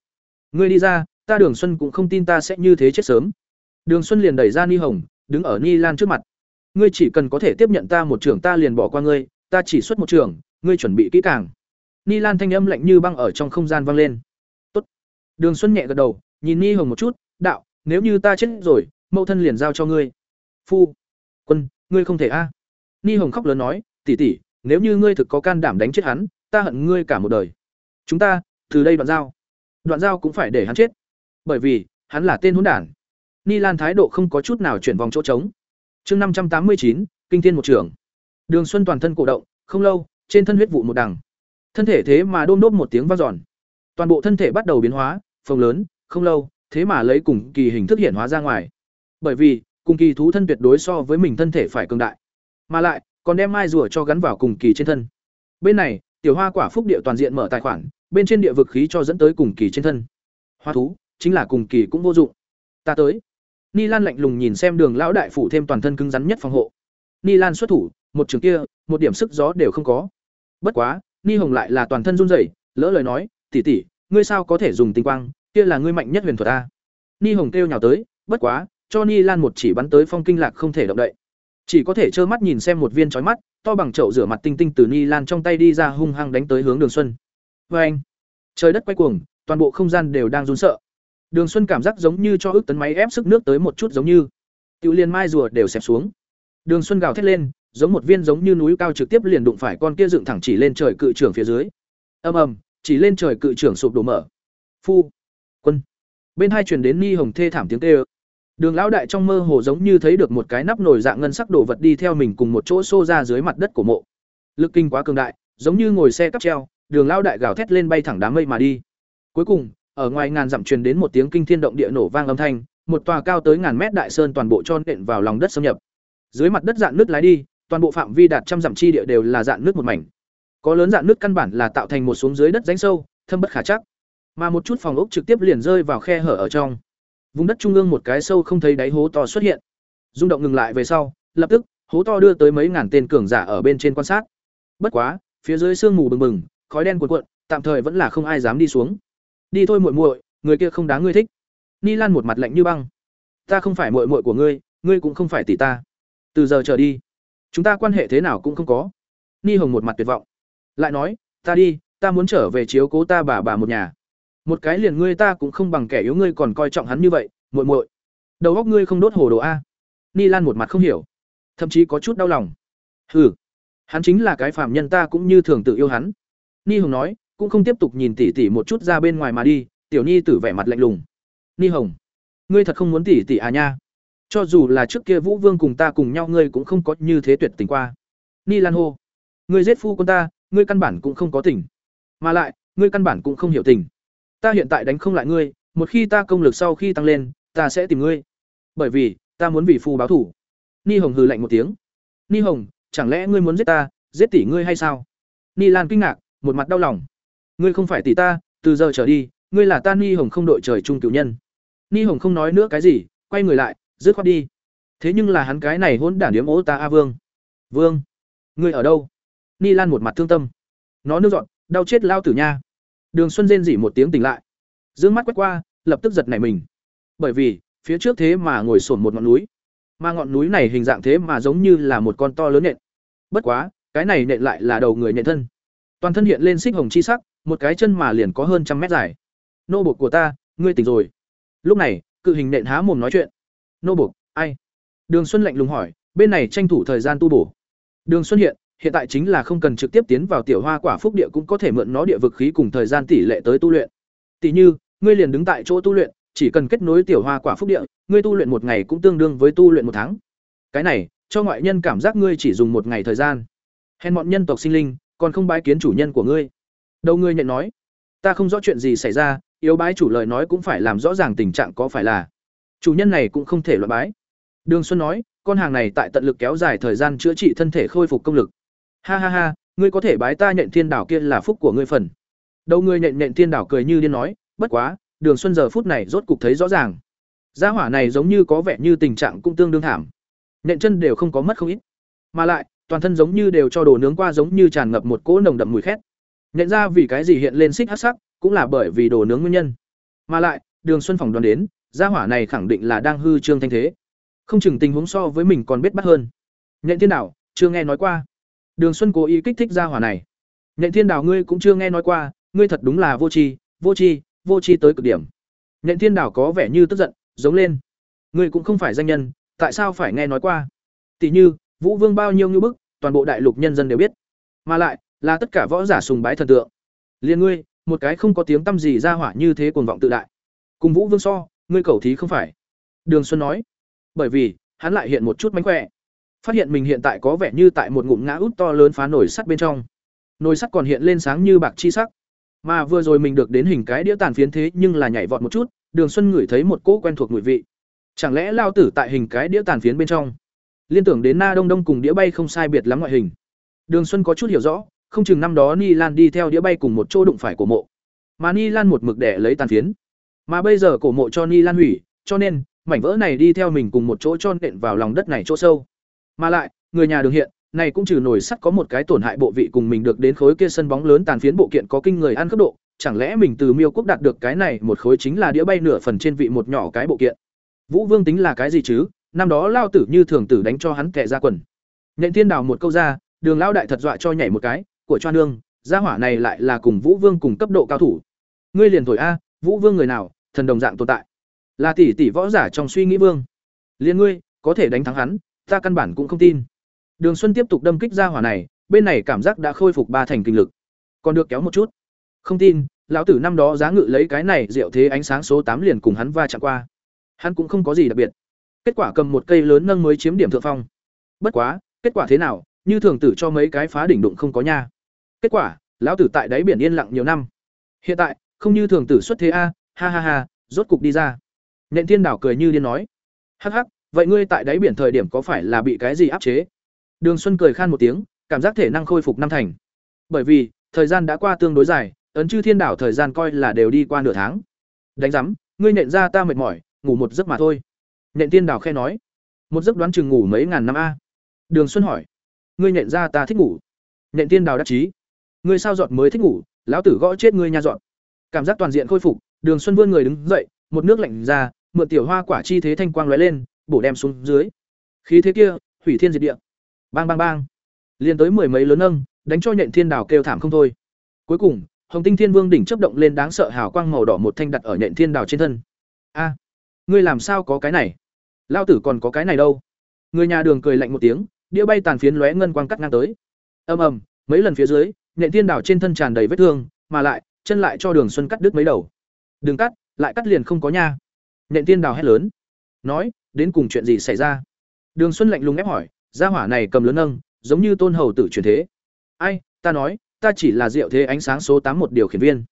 Ngươi đi ra, ta Đường Xuân cũng không tin ta sẽ như thế chết sớm. Đường Xuân liền đẩy ra Ni Hồng, đứng ở Ni Lan trước mặt. Ngươi chỉ cần có thể tiếp nhận ta một trưởng ta liền bỏ qua ngươi, ta chỉ xuất một trưởng, ngươi chuẩn bị kỹ càng. Ni Lan thanh âm lạnh như băng ở trong không gian vang lên. Tốt. Đường Xuân nhẹ gật đầu, nhìn Ni Hồng một chút, đạo, nếu như ta chết rồi, mẫu thân liền giao cho ngươi. Phu, quân, ngươi không thể a. Ni Hồng khóc lớn nói, tỷ tỷ, nếu như ngươi thực có can đảm đánh chết hắn, ta hận ngươi cả một đời. Chúng ta, từ đây đoạn giao. Đoạn giao cũng phải để hắn chết, bởi vì hắn là tên hỗn đản. Ni Lan thái độ không có chút nào chuyển vòng chỗ trống. Chương năm trăm tám mươi chín, kinh thiên một trưởng. Đường Xuân toàn thân cổ động, không lâu, trên thân huyết vụ một đằng. Thân thể thế mà đôm đốp một tiếng vang giòn Toàn bộ thân thể bắt đầu biến hóa, phồng lớn, không lâu, thế mà lấy cùng kỳ hình thức hiện hóa ra ngoài. Bởi vì, cùng kỳ thú thân tuyệt đối so với mình thân thể phải cường đại. Mà lại, còn đem mai rùa cho gắn vào cùng kỳ trên thân. Bên này, tiểu hoa quả phúc địa toàn diện mở tài khoản, bên trên địa vực khí cho dẫn tới cùng kỳ trên thân. Hoa thú, chính là cùng kỳ cũng vô dụng. Ta tới. Ni Lan lạnh lùng nhìn xem Đường lão đại phủ thêm toàn thân cứng rắn nhất phòng hộ. Ni Lan xuất thủ, một trường kia, một điểm sức gió đều không có. Bất quá, Ni Hồng lại là toàn thân run rẩy, lỡ lời nói, "Tỷ tỷ, ngươi sao có thể dùng tinh quang, kia là ngươi mạnh nhất huyền thuật ta Ni Hồng kêu nhào tới, bất quá, cho Ni Lan một chỉ bắn tới phong kinh lạc không thể động đậy. Chỉ có thể trơ mắt nhìn xem một viên chói mắt, to bằng chậu rửa mặt tinh tinh từ Ni Lan trong tay đi ra hung hăng đánh tới hướng Đường Xuân. Vâng Oeng! Trời đất quay cuồng, toàn bộ không gian đều đang run sợ. Đường Xuân cảm giác giống như cho ước tấn máy ép sức nước tới một chút giống như. Tiểu liên mai rùa đều xẹp xuống. Đường Xuân gào thét lên, giống một viên giống như núi cao trực tiếp liền đụng phải con kia dựng thẳng chỉ lên trời cự trưởng phía dưới. Ầm ầm, chỉ lên trời cự trưởng sụp đổ mở. Phu, quân. Bên hai truyền đến ni hồng thê thảm tiếng kêu. Đường lão đại trong mơ hồ giống như thấy được một cái nắp nồi dạng ngân sắc đồ vật đi theo mình cùng một chỗ xô ra dưới mặt đất của mộ. Lực kinh quá cường đại, giống như ngồi xe cắp treo, Đường lão đại gào thét lên bay thẳng đám mây mà đi. Cuối cùng, ở ngoài ngàn dặm truyền đến một tiếng kinh thiên động địa nổ vang âm thanh, một tòa cao tới ngàn mét đại sơn toàn bộ cho nện vào lòng đất xâm nhập. Dưới mặt đất dạng nước lái đi, toàn bộ phạm vi đạt trăm dặm chi địa đều là dạn nước một mảnh. Có lớn dạn nước căn bản là tạo thành một xuống dưới đất rãnh sâu, thâm bất khả chắc. Mà một chút phòng ốc trực tiếp liền rơi vào khe hở ở trong. Vùng đất trung ương một cái sâu không thấy đáy hố to xuất hiện. Rung động ngừng lại về sau, lập tức, hố to đưa tới mấy ngàn tên cường giả ở bên trên quan sát. Bất quá, phía dưới sương mù bừng bừng, khói đen cuộn cuộn, tạm thời vẫn là không ai dám đi xuống. Đi thôi muội muội, người kia không đáng ngươi thích. Ni Lan một mặt lạnh như băng. Ta không phải muội muội của ngươi, ngươi cũng không phải tỷ ta. Từ giờ trở đi, chúng ta quan hệ thế nào cũng không có. Ni Hồng một mặt tuyệt vọng. Lại nói, ta đi, ta muốn trở về chiếu cố ta bà bà một nhà. Một cái liền ngươi ta cũng không bằng kẻ yếu ngươi còn coi trọng hắn như vậy, muội muội. Đầu óc ngươi không đốt hồ đồ a. Ni Lan một mặt không hiểu, thậm chí có chút đau lòng. Hừ, hắn chính là cái phàm nhân ta cũng như thường tự yêu hắn. Ni Hồng nói, cũng không tiếp tục nhìn tỉ tỉ một chút ra bên ngoài mà đi, tiểu nhi tử vẻ mặt lạnh lùng. Ni Hồng, ngươi thật không muốn tỉ tỉ à nha? Cho dù là trước kia Vũ Vương cùng ta cùng nhau ngươi cũng không có như thế tuyệt tình qua. Ni Lan hô, ngươi giết phu quân ta, ngươi căn bản cũng không có tình. Mà lại, ngươi căn bản cũng không hiểu tình. Ta hiện tại đánh không lại ngươi, một khi ta công lực sau khi tăng lên, ta sẽ tìm ngươi. Bởi vì, ta muốn vì phu báo thủ. Ni Hồng hừ lạnh một tiếng. Ni Hồng, chẳng lẽ ngươi muốn giết ta, giết tỷ ngươi hay sao? Ni Lan kinh ngạc, một mặt đau lòng. Ngươi không phải tỷ ta, từ giờ trở đi, ngươi là ta Ni Hồng không đội trời chung cựu nhân. Ni Hồng không nói nữa cái gì, quay người lại, dứt khoát đi. Thế nhưng là hắn cái này hỗn đản điếm ố ta a Vương. Vương, ngươi ở đâu? Ni Lan một mặt thương tâm. Nó nước dọn, đau chết lao tử nha. Đường Xuân rên rỉ một tiếng tỉnh lại. Dương mắt quét qua, lập tức giật nảy mình. Bởi vì, phía trước thế mà ngồi xổm một ngọn núi. Mà ngọn núi này hình dạng thế mà giống như là một con to lớn nện. Bất quá, cái này nện lại là đầu người nện thân. Toàn thân hiện lên xích hồng chi sắc, một cái chân mà liền có hơn trăm mét dài. Nô bộc của ta, ngươi tỉnh rồi. Lúc này, cự hình nện há mồm nói chuyện. Nô bộc, ai? Đường Xuân lạnh lùng hỏi, bên này tranh thủ thời gian tu bổ. Đường Xuân hiện, hiện tại chính là không cần trực tiếp tiến vào tiểu hoa quả phúc địa cũng có thể mượn nó địa vực khí cùng thời gian tỷ lệ tới tu luyện. Tỷ như, ngươi liền đứng tại chỗ tu luyện, chỉ cần kết nối tiểu hoa quả phúc địa, ngươi tu luyện một ngày cũng tương đương với tu luyện một tháng. Cái này, cho ngoại nhân cảm giác ngươi chỉ dùng một ngày thời gian. Hèn bọn nhân tộc sinh linh, còn không bái kiến chủ nhân của ngươi. Đầu ngươi nhận nói, ta không rõ chuyện gì xảy ra, yếu bái chủ lời nói cũng phải làm rõ ràng tình trạng có phải là chủ nhân này cũng không thể loại bái. Đường xuân nói, con hàng này tại tận lực kéo dài thời gian chữa trị thân thể khôi phục công lực. Ha ha ha, ngươi có thể bái ta nhện thiên đảo kia là phúc của ngươi phần. Đầu ngươi nhện nhện thiên đảo cười như điên nói, bất quá, đường xuân giờ phút này rốt cục thấy rõ ràng. Gia hỏa này giống như có vẻ như tình trạng cũng tương đương thảm. Nhện chân đều không có mất không ít. Mà lại, toàn thân giống như đều cho đồ nướng qua giống như tràn ngập một cỗ nồng đậm mùi khét. Nhận ra vì cái gì hiện lên xích hắc sắc, cũng là bởi vì đồ nướng nguyên nhân. Mà lại, đường xuân phòng đoán đến gia hỏa này khẳng định là đang hư trương thanh thế. Không chừng tình huống so với mình còn biết bắt hơn. Nhện thiên đảo, chưa nghe nói qua. Đường xuân cố ý kích thích gia hỏa này. Nhện thiên đảo ngươi cũng chưa nghe nói qua, ngươi thật đúng là vô tri vô tri vô tri tới cực điểm. Nhện thiên đảo có vẻ như tức giận, giống lên. Ngươi cũng không phải danh nhân, tại sao phải nghe nói qua? Tỷ như, vũ vương bao nhiêu như bức, toàn bộ đại lục nhân dân đều biết. Mà lại, là tất cả võ giả sùng bái thần tượng. Liền ngươi, một cái không có tiếng tâm gì ra hỏa như thế cuồng vọng tự đại. Cùng vũ vương so ngươi cầu thí không phải? Đường xuân nói. Bởi vì, hắn lại hiện một chút mánh khỏe. Phát hiện mình hiện tại có vẻ như tại một ngụm ngã út to lớn phá nổi sắt bên trong. Nồi sắt còn hiện lên sáng như bạc chi sắc. Mà vừa rồi mình được đến hình cái đĩa tàn phiến thế nhưng là nhảy vọt một chút, đường xuân ngửi thấy một cỗ quen thuộc mùi vị. Chẳng lẽ lao tử tại hình cái đĩa tàn phiến bên trong? Liên tưởng đến na đông đông cùng đĩa bay không sai biệt lắm ngoại hình. Đường xuân có chút hiểu rõ, không chừng năm đó ni lan đi theo đĩa bay cùng một chỗ đụng phải của mộ. Mà ni lan một mực để lấy tàn phiến mà bây giờ cổ mộ cho ni lan hủy, cho nên, mảnh vỡ này đi theo mình cùng một chỗ cho nện vào lòng đất này chỗ sâu. Mà lại, người nhà đường hiện, này cũng trừ nổi sắt có một cái tổn hại bộ vị cùng mình được đến khối kia sân bóng lớn tàn phiến bộ kiện có kinh người ăn cấp độ, chẳng lẽ mình từ miêu quốc đạt được cái này một khối chính là đĩa bay nửa phần trên vị một nhỏ cái bộ kiện? Vũ vương tính là cái gì chứ? Năm đó lao tử như thường tử đánh cho hắn kẻ ra quần. Nhện thiên đào một câu ra, đường lao đại thật dọa cho nhảy một cái, của cho nương, gia hỏa này lại là cùng vũ vương cùng cấp độ cao thủ. Ngươi liền thổi a, vũ vương người nào thần đồng dạng tồn tại. Là tỷ tỷ võ giả trong suy nghĩ vương. Liền ngươi, có thể đánh thắng hắn, ta căn bản cũng không tin. Đường xuân tiếp tục đâm kích ra hỏa này, bên này cảm giác đã khôi phục ba thành kinh lực. Còn được kéo một chút. Không tin, lão tử năm đó giá ngự lấy cái này diệu thế ánh sáng số tám liền cùng hắn va chạm qua. Hắn cũng không có gì đặc biệt. Kết quả cầm một cây lớn nâng mới chiếm điểm thượng phong. Bất quá, kết quả thế nào, như thường tử cho mấy cái phá đỉnh đụng không có nha. Kết quả, lão tử tại đáy biển yên lặng nhiều năm. Hiện tại, không như thường tử xuất thế a ha ha ha rốt cục đi ra. Nện thiên đảo cười như điên nói. Hắc hắc vậy ngươi tại đáy biển thời điểm có phải là bị cái gì áp chế? Đường xuân cười khan một tiếng cảm giác thể năng khôi phục năm thành. Bởi vì thời gian đã qua tương đối dài ấn chư thiên đảo thời gian coi là đều đi qua nửa tháng. Đánh giám ngươi nện ra ta mệt mỏi ngủ một giấc mà thôi. Nện Tiên Đảo khe nói, một giấc đoán chừng ngủ mấy ngàn năm a. Đường Xuân hỏi, ngươi nện ra ta thích ngủ. Nện Tiên Đào đáp chí, ngươi sao dọn mới thích ngủ, lão tử gõ chết ngươi nha dọn. Cảm giác toàn diện khôi phục, Đường Xuân vươn người đứng dậy, một nước lạnh ra, mượn tiểu hoa quả chi thế thanh quang lóe lên, bổ đem xuống dưới. Khí thế kia, hủy thiên diệt địa. Bang bang bang. Liên tới mười mấy lớn nâng, đánh cho Nhện Thiên đảo kêu thảm không thôi. Cuối cùng, Hồng Tinh Thiên Vương đỉnh chớp động lên đáng sợ hào quang màu đỏ một thanh đặt ở Nhện Thiên đảo trên thân. A, ngươi làm sao có cái này? lao tử còn có cái này đâu người nhà đường cười lạnh một tiếng đĩa bay tàn phiến lóe ngân quang cắt ngang tới ầm ầm mấy lần phía dưới nhện thiên đảo trên thân tràn đầy vết thương mà lại chân lại cho đường xuân cắt đứt mấy đầu đừng cắt lại cắt liền không có nha nện thiên Đào hét lớn nói đến cùng chuyện gì xảy ra đường xuân lạnh lùng ép hỏi gia hỏa này cầm lớn nâng giống như tôn hầu tử truyền thế ai ta nói ta chỉ là diệu thế ánh sáng số tám một điều khiển viên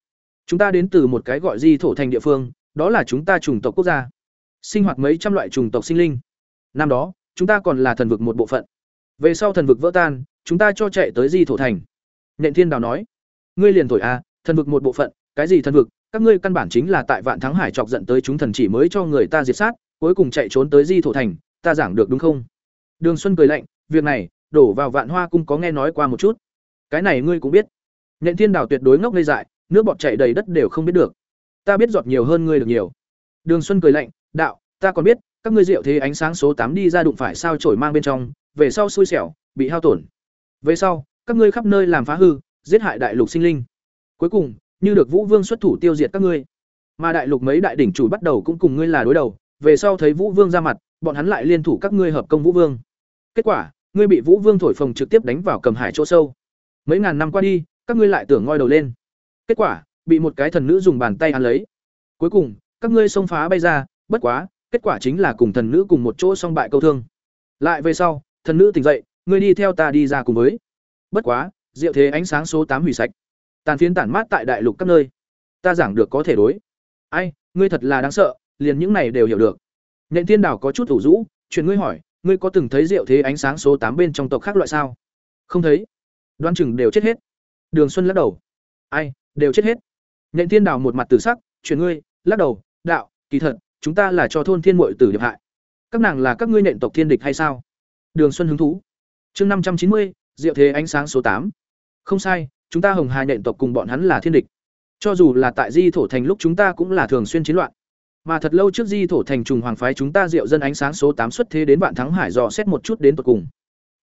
chúng ta đến từ một cái gọi di thổ thành địa phương đó là chúng ta chủng tộc quốc gia sinh hoạt mấy trăm loại chủng tộc sinh linh. Năm đó, chúng ta còn là thần vực một bộ phận. Về sau thần vực vỡ tan, chúng ta cho chạy tới Di thổ thành. Nện Thiên Đào nói, ngươi liền thổi à, thần vực một bộ phận, cái gì thần vực, các ngươi căn bản chính là tại Vạn Thắng Hải chọc giận tới chúng thần chỉ mới cho người ta diệt sát, cuối cùng chạy trốn tới Di thổ thành, ta giảng được đúng không? Đường Xuân cười lạnh, việc này, đổ vào Vạn Hoa cung có nghe nói qua một chút. Cái này ngươi cũng biết. nhện Thiên Đào tuyệt đối ngốc ngây dại, nước bọt chảy đầy đất đều không biết được. Ta biết giọt nhiều hơn ngươi được nhiều. Đường Xuân cười lạnh, đạo ta còn biết các ngươi diệu thế ánh sáng số tám đi ra đụng phải sao trổi mang bên trong về sau xui xẻo bị hao tổn về sau các ngươi khắp nơi làm phá hư giết hại đại lục sinh linh cuối cùng như được vũ vương xuất thủ tiêu diệt các ngươi mà đại lục mấy đại đỉnh chủ bắt đầu cũng cùng ngươi là đối đầu về sau thấy vũ vương ra mặt bọn hắn lại liên thủ các ngươi hợp công vũ vương kết quả ngươi bị vũ vương thổi phồng trực tiếp đánh vào cầm hải chỗ sâu mấy ngàn năm qua đi các ngươi lại tưởng ngoi đầu lên kết quả bị một cái thần nữ dùng bàn tay ăn lấy cuối cùng các ngươi xông phá bay ra bất quá, kết quả chính là cùng thần nữ cùng một chỗ song bại câu thương. Lại về sau, thần nữ tỉnh dậy, ngươi đi theo ta đi ra cùng với. Bất quá, diệu thế ánh sáng số tám hủy sạch. Tàn phiến tản mát tại đại lục các nơi. Ta giảng được có thể đối. Ai, ngươi thật là đáng sợ, liền những này đều hiểu được. Nhện Thiên Đảo có chút ủ rũ, chuyện ngươi hỏi, ngươi có từng thấy rượu thế ánh sáng số tám bên trong tộc khác loại sao? Không thấy. Đoan chừng đều chết hết. Đường Xuân lắc đầu. Ai, đều chết hết. Nhện Thiên Đảo một mặt tử sắc, chuyện ngươi, lắc đầu, đạo, kỳ thật, chúng ta là cho thôn thiên mội tử nhập hại. Các nàng là các ngươi nện tộc thiên địch hay sao? Đường Xuân hứng thú. Chương năm trăm chín mươi, Diệu Thế ánh sáng số tám. Không sai, chúng ta Hồng Hà nện tộc cùng bọn hắn là thiên địch. Cho dù là tại Di thổ thành lúc chúng ta cũng là thường xuyên chiến loạn. Mà thật lâu trước Di thổ thành trùng hoàng phái chúng ta Diệu dân ánh sáng số tám xuất thế đến vạn thắng hải dò xét một chút đến tận cùng.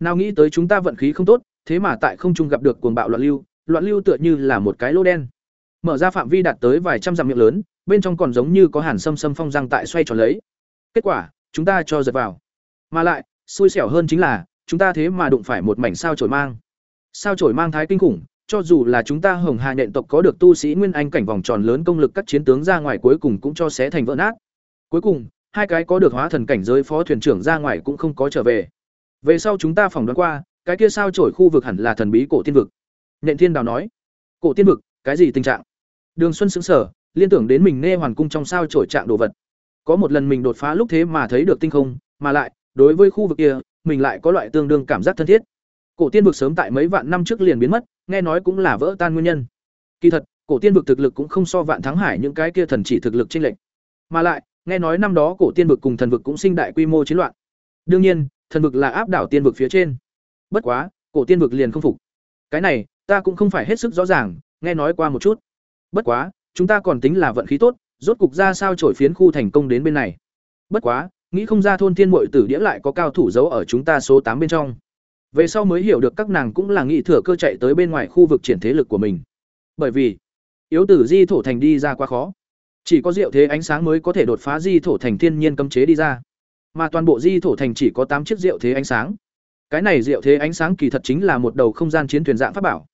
Nào nghĩ tới chúng ta vận khí không tốt, thế mà tại không trung gặp được cuồng bạo loạn lưu, loạn lưu tựa như là một cái lỗ đen. Mở ra phạm vi đạt tới vài trăm dặm miệng lớn, bên trong còn giống như có hàn sâm sâm phong răng tại xoay tròn lấy. Kết quả, chúng ta cho giật vào. Mà lại, xui xẻo hơn chính là, chúng ta thế mà đụng phải một mảnh sao chổi mang. Sao chổi mang thái kinh khủng, cho dù là chúng ta Hồng Hà nện tộc có được tu sĩ nguyên anh cảnh vòng tròn lớn công lực các chiến tướng ra ngoài cuối cùng cũng cho xé thành vỡ nát. Cuối cùng, hai cái có được hóa thần cảnh giới phó thuyền trưởng ra ngoài cũng không có trở về. Về sau chúng ta phỏng đoán qua, cái kia sao chổi khu vực hẳn là thần bí cổ tiên vực. Nện Thiên Đào nói, cổ tiên vực, cái gì tình trạng? Đường Xuân sững sờ, liên tưởng đến mình nghe hoàn cung trong sao chổi trạng đồ vật. Có một lần mình đột phá lúc thế mà thấy được tinh không, mà lại, đối với khu vực kia, mình lại có loại tương đương cảm giác thân thiết. Cổ tiên vực sớm tại mấy vạn năm trước liền biến mất, nghe nói cũng là vỡ tan nguyên nhân. Kỳ thật, cổ tiên vực thực lực cũng không so vạn thắng hải những cái kia thần chỉ thực lực chênh lệch. Mà lại, nghe nói năm đó cổ tiên vực cùng thần vực cũng sinh đại quy mô chiến loạn. Đương nhiên, thần vực là áp đảo tiên vực phía trên. Bất quá, cổ tiên vực liền không phục. Cái này, ta cũng không phải hết sức rõ ràng, nghe nói qua một chút. Bất quá, chúng ta còn tính là vận khí tốt, rốt cục ra sao trổi phiến khu thành công đến bên này. Bất quá, nghĩ không ra thôn thiên muội tử đĩa lại có cao thủ giấu ở chúng ta số tám bên trong. Về sau mới hiểu được các nàng cũng là nghĩ thừa cơ chạy tới bên ngoài khu vực triển thế lực của mình. Bởi vì, yếu tử di thổ thành đi ra quá khó. Chỉ có diệu thế ánh sáng mới có thể đột phá di thổ thành thiên nhiên cấm chế đi ra. Mà toàn bộ di thổ thành chỉ có tám chiếc diệu thế ánh sáng. Cái này diệu thế ánh sáng kỳ thật chính là một đầu không gian chiến thuyền dạng pháp bảo.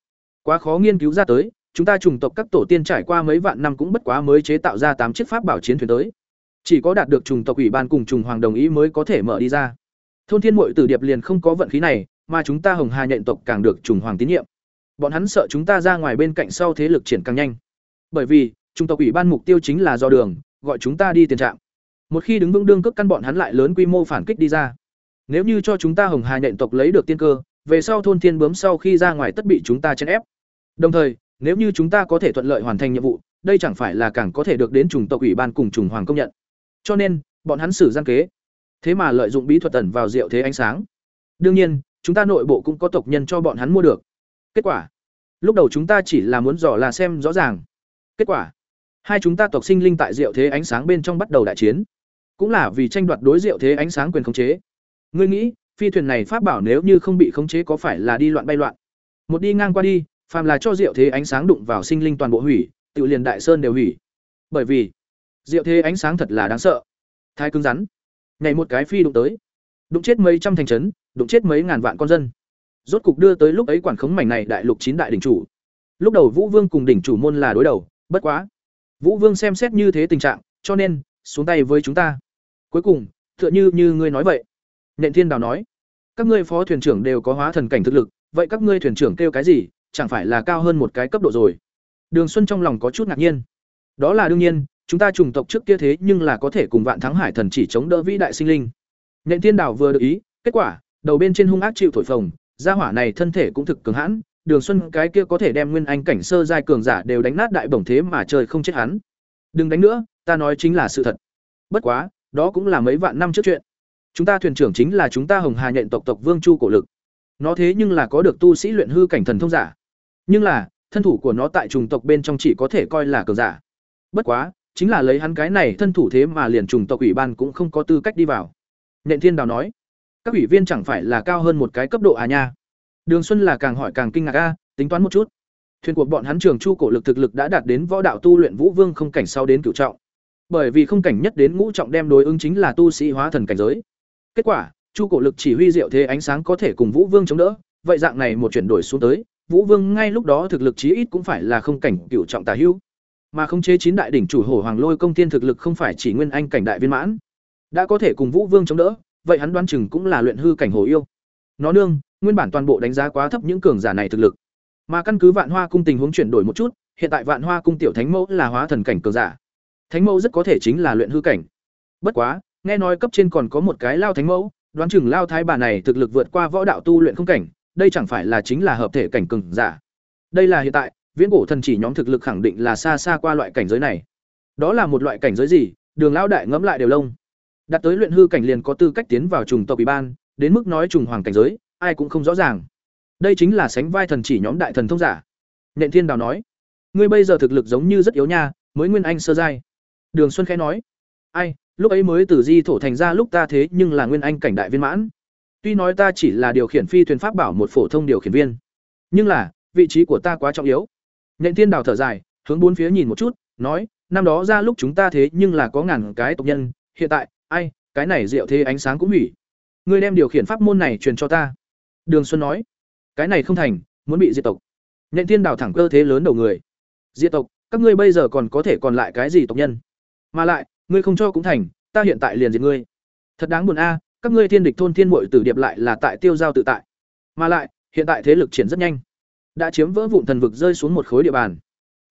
Quá khó nghiên cứu ra tới, chúng ta trùng tộc các tổ tiên trải qua mấy vạn năm cũng bất quá mới chế tạo ra tám chiếc pháp bảo chiến thuyền tới. Chỉ có đạt được trùng tộc ủy ban cùng trùng hoàng đồng ý mới có thể mở đi ra. Thôn Thiên Muội Tử Điệp liền không có vận khí này, mà chúng ta Hồng Hà nhện tộc càng được trùng hoàng tín nhiệm. Bọn hắn sợ chúng ta ra ngoài bên cạnh sau thế lực triển càng nhanh. Bởi vì, trùng tộc ủy ban mục tiêu chính là do đường, gọi chúng ta đi tiền trạm. Một khi đứng vững đương cước căn bọn hắn lại lớn quy mô phản kích đi ra. Nếu như cho chúng ta Hồng Hà nhện tộc lấy được tiên cơ, về sau thôn thiên bướm sau khi ra ngoài tất bị chúng ta chèn ép. Đồng thời, nếu như chúng ta có thể thuận lợi hoàn thành nhiệm vụ, đây chẳng phải là càng có thể được đến chủng tộc ủy ban cùng chủng hoàng công nhận. Cho nên, bọn hắn xử gian kế. Thế mà lợi dụng bí thuật ẩn vào diệu thế ánh sáng. Đương nhiên, chúng ta nội bộ cũng có tộc nhân cho bọn hắn mua được. Kết quả, lúc đầu chúng ta chỉ là muốn dò là xem rõ ràng. Kết quả, hai chúng ta tộc sinh linh tại diệu thế ánh sáng bên trong bắt đầu đại chiến, cũng là vì tranh đoạt đối diệu thế ánh sáng quyền khống chế. Ngươi nghĩ, phi thuyền này pháp bảo nếu như không bị khống chế có phải là đi loạn bay loạn? Một đi ngang qua đi, phàm là cho diệu thế ánh sáng đụng vào sinh linh toàn bộ hủy, tự liền đại sơn đều hủy. Bởi vì, diệu thế ánh sáng thật là đáng sợ. Thái cứng rắn, nhảy một cái phi đụng tới, đụng chết mấy trăm thành trấn, đụng chết mấy ngàn vạn con dân. Rốt cục đưa tới lúc ấy quản khống mảnh này đại lục chín đại đỉnh chủ. Lúc đầu Vũ Vương cùng đỉnh chủ môn là đối đầu, bất quá. Vũ Vương xem xét như thế tình trạng, cho nên xuống tay với chúng ta. Cuối cùng, tựa như như ngươi nói vậy. Nện Thiên Đào nói, các ngươi phó thuyền trưởng đều có hóa thần cảnh thực lực, vậy các ngươi thuyền trưởng kêu cái gì, chẳng phải là cao hơn một cái cấp độ rồi. Đường Xuân trong lòng có chút ngạc nhiên. Đó là đương nhiên, chúng ta trùng tộc trước kia thế nhưng là có thể cùng Vạn Thắng Hải thần chỉ chống đỡ vĩ đại sinh linh. Nhện Thiên Đảo vừa được ý, kết quả, đầu bên trên hung ác chịu thổi phồng, gia hỏa này thân thể cũng thực cường hãn, Đường Xuân cái kia có thể đem nguyên anh cảnh sơ giai cường giả đều đánh nát đại bổng thế mà trời không chết hắn. Đừng đánh nữa, ta nói chính là sự thật. Bất quá, đó cũng là mấy vạn năm trước chuyện. Chúng ta thuyền trưởng chính là chúng ta Hồng Hà nhện tộc tộc Vương Chu cổ lực. Nó thế nhưng là có được tu sĩ luyện hư cảnh thần thông giả. Nhưng là, thân thủ của nó tại trùng tộc bên trong chỉ có thể coi là cường giả. Bất quá, chính là lấy hắn cái này thân thủ thế mà liền trùng tộc ủy ban cũng không có tư cách đi vào. Nện Thiên Đào nói, các ủy viên chẳng phải là cao hơn một cái cấp độ à nha. Đường Xuân là càng hỏi càng kinh ngạc a, tính toán một chút. Thuyền của bọn hắn trường chu cổ lực thực lực đã đạt đến võ đạo tu luyện vũ vương không cảnh sau đến cửu trọng. Bởi vì không cảnh nhất đến ngũ trọng đem đối ứng chính là tu sĩ hóa thần cảnh giới. Kết quả, chu cổ lực chỉ huy diệu thế ánh sáng có thể cùng vũ vương chống đỡ, vậy dạng này một chuyển đổi xuống tới, Vũ Vương ngay lúc đó thực lực chí ít cũng phải là không cảnh cựu trọng tà hữu. Mà không chế chín đại đỉnh chủ hổ hoàng lôi công tiên thực lực không phải chỉ nguyên anh cảnh đại viên mãn, đã có thể cùng Vũ Vương chống đỡ, vậy hắn đoán chừng cũng là luyện hư cảnh hồ yêu. Nó nương, nguyên bản toàn bộ đánh giá quá thấp những cường giả này thực lực. Mà căn cứ Vạn Hoa cung tình huống chuyển đổi một chút, hiện tại Vạn Hoa cung tiểu thánh mẫu là hóa thần cảnh cường giả. Thánh mẫu rất có thể chính là luyện hư cảnh. Bất quá, nghe nói cấp trên còn có một cái lao thánh mẫu, đoán chừng lao thái bà này thực lực vượt qua võ đạo tu luyện không cảnh, đây chẳng phải là chính là hợp thể cảnh cường giả. Đây là hiện tại, viễn cổ thần chỉ nhóm thực lực khẳng định là xa xa qua loại cảnh giới này. Đó là một loại cảnh giới gì? Đường lão đại ngẫm lại đều lông. Đặt tới luyện hư cảnh liền có tư cách tiến vào trùng tộc ủy ban, đến mức nói trùng hoàng cảnh giới, ai cũng không rõ ràng. Đây chính là sánh vai thần chỉ nhóm đại thần thông giả. Nện Thiên Đào nói, ngươi bây giờ thực lực giống như rất yếu nha, mới nguyên anh sơ giai. Đường Xuân khẽ nói, ai, lúc ấy mới từ di thổ thành ra lúc ta thế nhưng là nguyên anh cảnh đại viên mãn. Tuy nói ta chỉ là điều khiển phi thuyền pháp bảo một phổ thông điều khiển viên, nhưng là, vị trí của ta quá trọng yếu. Nện Thiên Đào thở dài, hướng bốn phía nhìn một chút, nói, năm đó ra lúc chúng ta thế nhưng là có ngàn cái tộc nhân, hiện tại, ai, cái này rượu thế ánh sáng cũng hủy. Ngươi đem điều khiển pháp môn này truyền cho ta." Đường Xuân nói, "Cái này không thành, muốn bị diệt tộc." Nhện Thiên Đào thẳng cơ thế lớn đầu người. "Diệt tộc, các ngươi bây giờ còn có thể còn lại cái gì tộc nhân? Mà lại, ngươi không cho cũng thành, ta hiện tại liền diệt ngươi." Thật đáng buồn a, các ngươi thiên địch thôn thiên mội tử điệp lại là tại tiêu giao tự tại. Mà lại, hiện tại thế lực triển rất nhanh, đã chiếm vỡ vụn thần vực rơi xuống một khối địa bàn.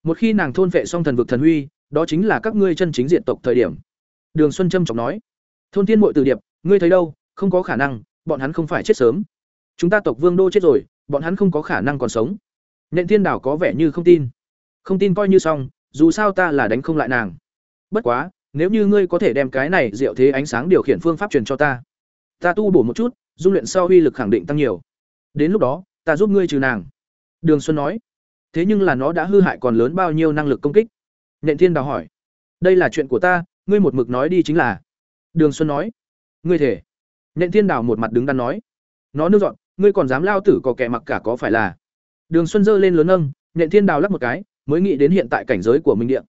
Một khi nàng thôn vệ xong thần vực thần huy, đó chính là các ngươi chân chính diện tộc thời điểm. Đường Xuân Trâm trọng nói, thôn thiên mội tử điệp, ngươi thấy đâu, không có khả năng, bọn hắn không phải chết sớm. Chúng ta tộc Vương đô chết rồi, bọn hắn không có khả năng còn sống. Nện Thiên Đảo có vẻ như không tin. Không tin coi như xong, dù sao ta là đánh không lại nàng. Bất quá, nếu như ngươi có thể đem cái này diệu thế ánh sáng điều khiển phương pháp truyền cho ta, ta tu bổ một chút, dung luyện sau uy lực khẳng định tăng nhiều. Đến lúc đó, ta giúp ngươi trừ nàng." Đường Xuân nói. "Thế nhưng là nó đã hư hại còn lớn bao nhiêu năng lực công kích?" Nện Thiên Đào hỏi. "Đây là chuyện của ta, ngươi một mực nói đi chính là." Đường Xuân nói. "Ngươi thể?" Nện Thiên Đào một mặt đứng đắn nói. "Nó nương dọn, ngươi còn dám lao tử có kẻ mặc cả có phải là?" Đường Xuân giơ lên lớn nâng, Nện Thiên Đào lắc một cái, mới nghĩ đến hiện tại cảnh giới của Minh Điện.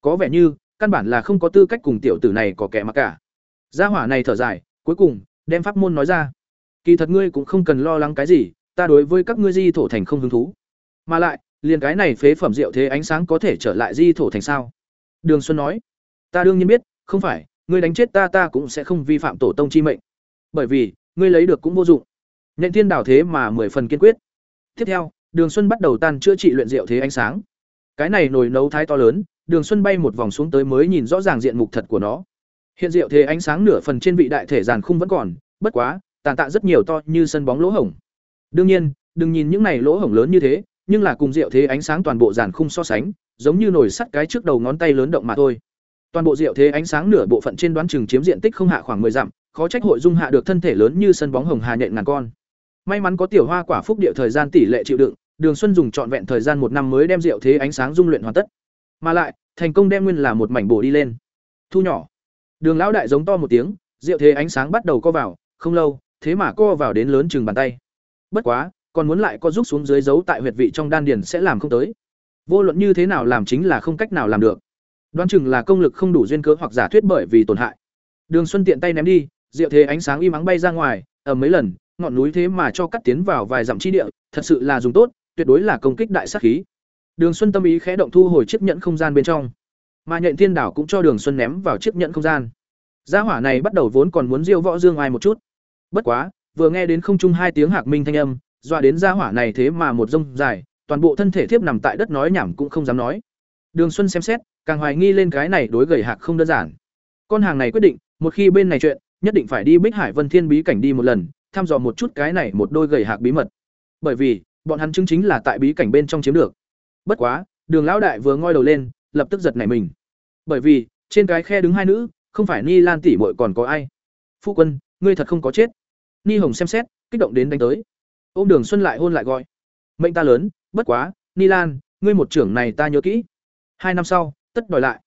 Có vẻ như, căn bản là không có tư cách cùng tiểu tử này có kẻ mặc cả. Gia hỏa này thở dài, cuối cùng, đem pháp môn nói ra. Kỳ thật ngươi cũng không cần lo lắng cái gì, ta đối với các ngươi di thổ thành không hứng thú. Mà lại, liền cái này phế phẩm rượu thế ánh sáng có thể trở lại di thổ thành sao? Đường Xuân nói, ta đương nhiên biết, không phải, ngươi đánh chết ta ta cũng sẽ không vi phạm tổ tông chi mệnh. Bởi vì, ngươi lấy được cũng vô dụng. Nhận thiên đảo thế mà mười phần kiên quyết. Tiếp theo, Đường Xuân bắt đầu tan chữa trị luyện rượu thế ánh sáng. Cái này nồi nấu thái to lớn, Đường Xuân bay một vòng xuống tới mới nhìn rõ ràng diện mục thật của nó. Hiện rượu thế ánh sáng nửa phần trên vị đại thể giàn khung vẫn còn, bất quá, tàn tạ rất nhiều to như sân bóng lỗ hổng. Đương nhiên, đừng nhìn những này lỗ hổng lớn như thế, nhưng là cùng rượu thế ánh sáng toàn bộ giàn khung so sánh, giống như nồi sắt cái trước đầu ngón tay lớn động mà thôi. Toàn bộ rượu thế ánh sáng nửa bộ phận trên đoán chừng chiếm diện tích không hạ khoảng 10 dặm, khó trách hội dung hạ được thân thể lớn như sân bóng hồng hà nhện ngàn con. May mắn có tiểu hoa quả phúc địa thời gian tỷ lệ chịu đựng, Đường Xuân dùng trọn vẹn thời gian một năm mới đem rượu thế ánh sáng dung luyện hoàn tất. Mà lại, thành công đem nguyên là một mảnh bổ đi lên. Thu nhỏ. Đường lão đại giống to một tiếng, rượu thế ánh sáng bắt đầu co vào, không lâu, thế mà co vào đến lớn chừng bàn tay. Bất quá, còn muốn lại co rút xuống dưới dấu tại huyệt vị trong đan điền sẽ làm không tới. Vô luận như thế nào làm chính là không cách nào làm được. Đoán chừng là công lực không đủ duyên cớ hoặc giả thuyết bởi vì tổn hại. Đường Xuân tiện tay ném đi, diệu thế ánh sáng im ắng bay ra ngoài, ầm mấy lần, ngọn núi thế mà cho cắt tiến vào vài dặm chi địa, thật sự là dùng tốt, tuyệt đối là công kích đại sát khí. Đường Xuân tâm ý khẽ động thu hồi chiếc nhẫn không gian bên trong. Mà Nhện Thiên Đảo cũng cho Đường Xuân ném vào chiếc nhẫn không gian. Gia hỏa này bắt đầu vốn còn muốn diêu võ dương ai một chút. Bất quá, vừa nghe đến không trung hai tiếng hạc minh thanh âm, dọa đến gia hỏa này thế mà một rông dài, toàn bộ thân thể thiếp nằm tại đất nói nhảm cũng không dám nói. Đường Xuân xem xét, càng hoài nghi lên cái này đối gầy hạc không đơn giản. Con hàng này quyết định, một khi bên này chuyện, nhất định phải đi Bích Hải Vân Thiên bí cảnh đi một lần, thăm dò một chút cái này một đôi gầy hạc bí mật. Bởi vì, bọn hắn chứng chính là tại bí cảnh bên trong chiếm được. Bất quá, Đường lão đại vừa ngoi đầu lên, lập tức giật nảy mình. Bởi vì, trên cái khe đứng hai nữ, không phải Ni Lan tỷ muội còn có ai. Phu quân, ngươi thật không có chết. Ni Hồng xem xét, kích động đến đánh tới. Ôm Đường Xuân lại hôn lại gọi. Mệnh ta lớn, bất quá, Ni Lan, ngươi một trưởng này ta nhớ kỹ. Hai năm sau, tất đòi lại.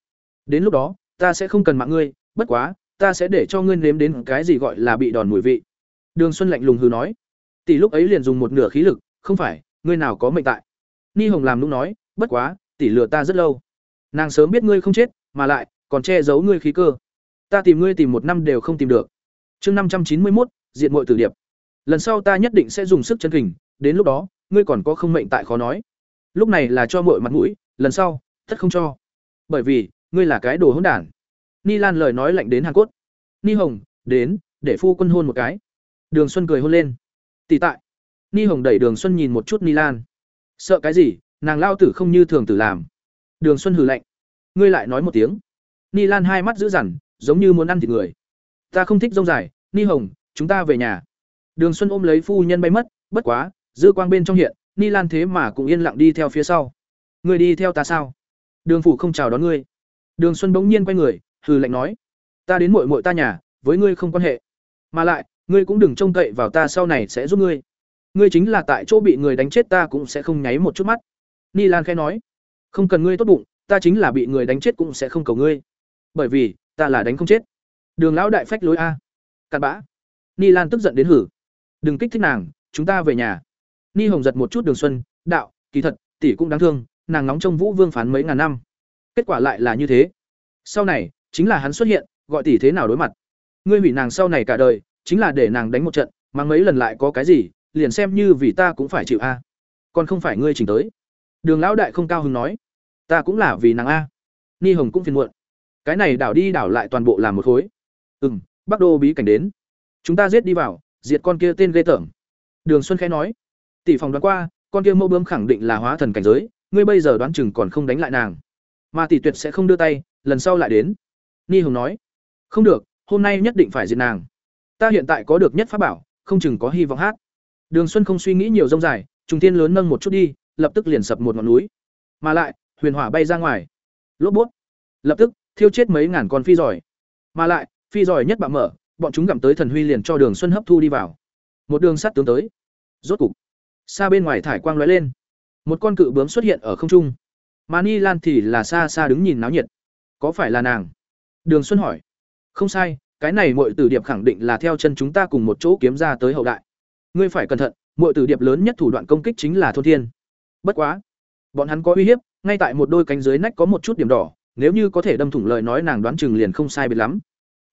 Đến lúc đó, ta sẽ không cần mạng ngươi, bất quá, ta sẽ để cho ngươi nếm đến cái gì gọi là bị đòn mùi vị. Đường Xuân lạnh lùng hừ nói. Tỷ lúc ấy liền dùng một nửa khí lực, không phải, ngươi nào có mệnh tại. Ni Hồng làm nũng nói, bất quá, tỷ lừa ta rất lâu. Nàng sớm biết ngươi không chết, mà lại còn che giấu ngươi khí cơ. Ta tìm ngươi tìm một năm đều không tìm được. Chương năm trăm chín mươi một, diện muội tử điệp. Lần sau ta nhất định sẽ dùng sức chân kình, đến lúc đó, ngươi còn có không mệnh tại khó nói. Lúc này là cho muội mặt mũi, lần sau, tất không cho. Bởi vì, ngươi là cái đồ hỗn đản. Ni Lan lời nói lạnh đến hàn cốt. Ni Hồng, đến, để phu quân hôn một cái. Đường Xuân cười hôn lên. Tỷ tại. Ni Hồng đẩy Đường Xuân nhìn một chút Ni Lan. Sợ cái gì, nàng lao tử không như thường tử làm. Đường Xuân hừ lạnh. Ngươi lại nói một tiếng. Ni Lan hai mắt dữ dằn, giống như muốn ăn thịt người. ta không thích rông dài ni hồng chúng ta về nhà đường xuân ôm lấy phu nhân bay mất bất quá dư quang bên trong hiện ni lan thế mà cũng yên lặng đi theo phía sau ngươi đi theo ta sao đường phủ không chào đón ngươi. Đường xuân bỗng nhiên quay người, hừ lạnh nói, ta đến muội muội ta nhà, với ngươi không quan hệ. Mà lại, ngươi cũng đừng trông cậy vào ta sau này sẽ giúp ngươi. Ngươi chính là tại chỗ bị người đánh chết ta cũng sẽ không nháy một chút mắt. Ni lan khẽ nói, không cần ngươi tốt bụng, ta chính là bị người đánh chết cũng sẽ không cầu ngươi. Bởi vì, ta là đánh không chết. Đường lão đại phách lối a. Cặn bã. Ni lan tức giận đến hử. Đừng kích thích nàng, chúng ta về nhà. Ni hồng giật một chút đường xuân, đạo, kỳ thật, tỷ cũng đáng thương nàng nóng trong vũ vương phán mấy ngàn năm. Kết quả lại là như thế. Sau này, chính là hắn xuất hiện, gọi tỷ thế nào đối mặt. Ngươi hủy nàng sau này cả đời, chính là để nàng đánh một trận, mà mấy lần lại có cái gì, liền xem như vì ta cũng phải chịu a. Còn không phải ngươi chỉnh tới. Đường lão đại không cao hứng nói. Ta cũng là vì nàng a. Ni hồng cũng phiền muộn. Cái này đảo đi đảo lại toàn bộ làm một khối. Ừ m bắc đô bí cảnh đến. Chúng ta giết đi vào, diệt con kia tên ghê tởm. Đường xuân khẽ nói. Tỷ phòng đoán qua, con kia mẫu bướm khẳng định là hóa thần cảnh giới ngươi bây giờ đoán chừng còn không đánh lại nàng. Mà tỷ tuyệt sẽ không đưa tay, lần sau lại đến. Ni hồng nói, không được, hôm nay nhất định phải diệt nàng. Ta hiện tại có được nhất pháp bảo, không chừng có hy vọng hát. Đường xuân không suy nghĩ nhiều rông dài, trùng tiên lớn nâng một chút đi, lập tức liền sập một ngọn núi. Mà lại, huyền hỏa bay ra ngoài. Lốp bút lập tức, thiêu chết mấy ngàn con phi giỏi. Mà lại, phi giỏi nhất bạo mở, bọn chúng gặm tới thần huy liền cho đường xuân hấp thu đi vào. Một đường sắt tướng tới. Rốt cục, xa bên ngoài thải quang lóe lên một con cự bướm xuất hiện ở không trung. Mà ni lan thì là xa xa đứng nhìn náo nhiệt. Có phải là nàng? Đường xuân hỏi. Không sai, cái này mọi tử điệp khẳng định là theo chân chúng ta cùng một chỗ kiếm ra tới hậu đại. Ngươi phải cẩn thận mọi tử điệp lớn nhất thủ đoạn công kích chính là thôn thiên. Bất quá, bọn hắn có uy hiếp, ngay tại một đôi cánh dưới nách có một chút điểm đỏ, nếu như có thể đâm thủng lời nói nàng đoán chừng liền không sai biệt lắm.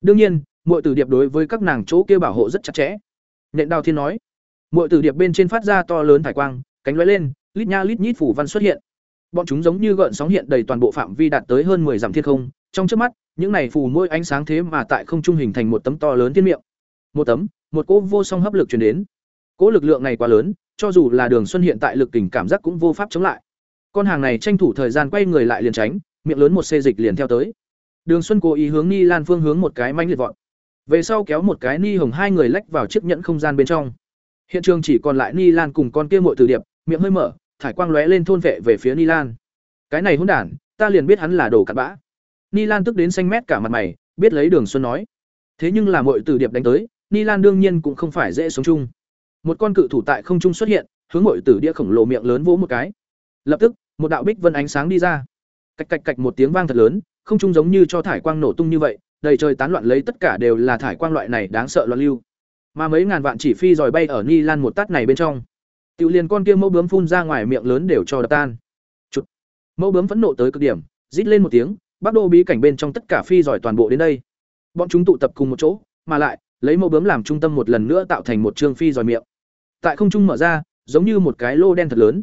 Đương nhiên mọi tử điệp đối với các nàng chỗ kia bảo hộ rất chặt chẽ. Nện đào thiên nói mọi tử điệp bên trên phát ra to lớn thải quang, cánh lóe lên lít nha lít nhít phủ văn xuất hiện. Bọn chúng giống như gợn sóng hiện đầy toàn bộ phạm vi đạt tới hơn 10 dặm thiên không. Trong trước mắt, những này phù môi ánh sáng thế mà tại không trung hình thành một tấm to lớn thiên miệng. Một tấm, một cỗ vô song hấp lực truyền đến. Cỗ lực lượng này quá lớn, cho dù là đường xuân hiện tại lực tình cảm giác cũng vô pháp chống lại. Con hàng này tranh thủ thời gian quay người lại liền tránh, miệng lớn một xê dịch liền theo tới. Đường xuân cố ý hướng ni lan phương hướng một cái manh liệt vọt. Về sau kéo một cái ni hồng hai người lách vào chiếc nhẫn không gian bên trong. Hiện trường chỉ còn lại ni lan cùng con kia mội từ điệp, miệng hơi mở thải quang lóe lên thôn vệ về phía ni lan cái này hôn đản, ta liền biết hắn là đồ cặn bã. Ni lan tức đến xanh mét cả mặt mày, biết lấy đường xuân nói. Thế nhưng là muội từ điệp đánh tới ni lan đương nhiên cũng không phải dễ sống chung. Một con cự thủ tại không trung xuất hiện, hướng muội tử đĩa khổng lồ miệng lớn vỗ một cái. Lập tức, một đạo bích vân ánh sáng đi ra. Cạch cạch cạch một tiếng vang thật lớn, không trung giống như cho thải quang nổ tung như vậy, đầy trời tán loạn lấy tất cả đều là thải quang loại này đáng sợ loạn lưu. Mà mấy ngàn vạn chỉ phi dòi bay ở ni lan một tát này bên trong tiểu liền con kia mẫu bướm phun ra ngoài miệng lớn đều cho đập tan. Chụt. mẫu bướm phẫn nộ tới cực điểm, rít lên một tiếng bắc đô bí cảnh bên trong tất cả phi giỏi toàn bộ đến đây. Bọn chúng tụ tập cùng một chỗ, mà lại, lấy mẫu bướm làm trung tâm một lần nữa tạo thành một trương phi giỏi miệng. Tại không trung mở ra, giống như một cái lô đen thật lớn.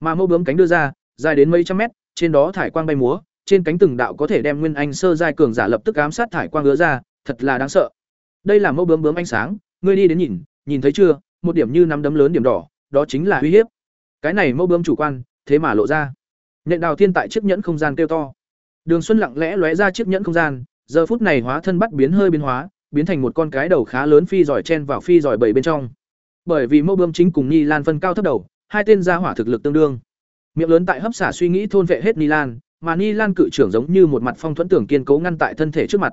Mà mẫu bướm cánh đưa ra, dài đến mấy trăm mét, trên đó thải quang bay múa, trên cánh từng đạo có thể đem nguyên anh sơ giai cường giả lập tức ám sát thải quang ngứa ra, thật là đáng sợ. Đây là mẫu bướm bướm ánh sáng, ngươi đi đến nhìn nhìn thấy chưa, một điểm như nắm đấm lớn điểm đỏ đó chính là uy hiếp. Cái này mẫu bướm chủ quan, thế mà lộ ra. Nhện đào thiên tại chiếc nhẫn không gian kêu to. Đường xuân lặng lẽ lóe ra chiếc nhẫn không gian, giờ phút này hóa thân bắt biến hơi biến hóa, biến thành một con cái đầu khá lớn phi giỏi chen vào phi giỏi bảy bên trong. Bởi vì mẫu bướm chính cùng ni lan phân cao thấp đầu, hai tên gia hỏa thực lực tương đương. Miệng lớn tại hấp xả suy nghĩ thôn vệ hết ni lan, mà ni lan cự trưởng giống như một mặt phong thuẫn tưởng kiên cố ngăn tại thân thể trước mặt.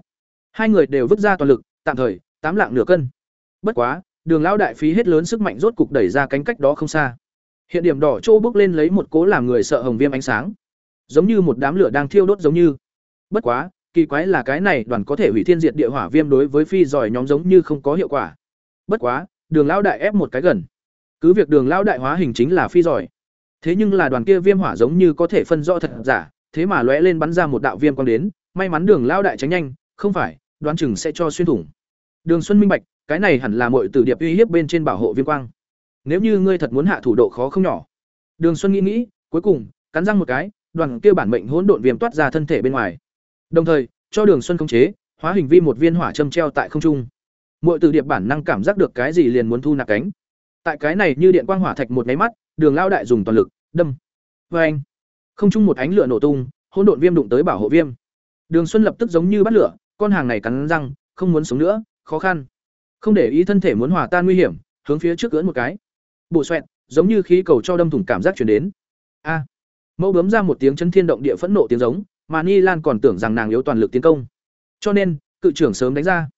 Hai người đều vứt ra toàn lực, tạm thời, tám lạng nửa cân. Bất quá đường lão đại phí hết lớn sức mạnh rốt cục đẩy ra cánh cách đó không xa. Hiện điểm đỏ chỗ bước lên lấy một cố làm người sợ hồng viêm ánh sáng. Giống như một đám lửa đang thiêu đốt giống như. Bất quá, kỳ quái là cái này đoàn có thể hủy thiên diệt địa hỏa viêm đối với phi giỏi nhóm giống như không có hiệu quả. Bất quá, đường lão đại ép một cái gần. Cứ việc đường lão đại hóa hình chính là phi giỏi. Thế nhưng là đoàn kia viêm hỏa giống như có thể phân rõ thật giả, thế mà lóe lên bắn ra một đạo viêm quang đến. May mắn đường lão đại tránh nhanh, không phải, đoán chừng sẽ cho xuyên thủng. Đường xuân minh bạch cái này hẳn là mọi tử điệp uy hiếp bên trên bảo hộ viêm quang. Nếu như ngươi thật muốn hạ thủ độ khó không nhỏ. Đường xuân nghĩ nghĩ, cuối cùng, cắn răng một cái, đoàn kia bản mệnh hỗn độn viêm toát ra thân thể bên ngoài. Đồng thời, cho đường xuân khống chế, hóa hình vi một viên hỏa châm treo tại không trung. Mọi tử điệp bản năng cảm giác được cái gì liền muốn thu nạp cánh. Tại cái này như điện quang hỏa thạch một máy mắt, đường lao đại dùng toàn lực, đâm. Vê anh không chung một ánh lửa nổ tung, hỗn độn viêm đụng tới bảo hộ viêm. Đường xuân lập tức giống như bắt lửa, con hàng này cắn răng, không muốn sống nữa, khó khăn không để ý thân thể muốn hòa tan nguy hiểm, hướng phía trước cưỡn một cái. Bổ xoẹt, giống như khí cầu cho đâm thủng cảm giác chuyển đến. A. Mẫu bấm ra một tiếng chân thiên động địa phẫn nộ tiếng giống, mà ni lan còn tưởng rằng nàng yếu toàn lực tiến công. Cho nên, cự trưởng sớm đánh ra.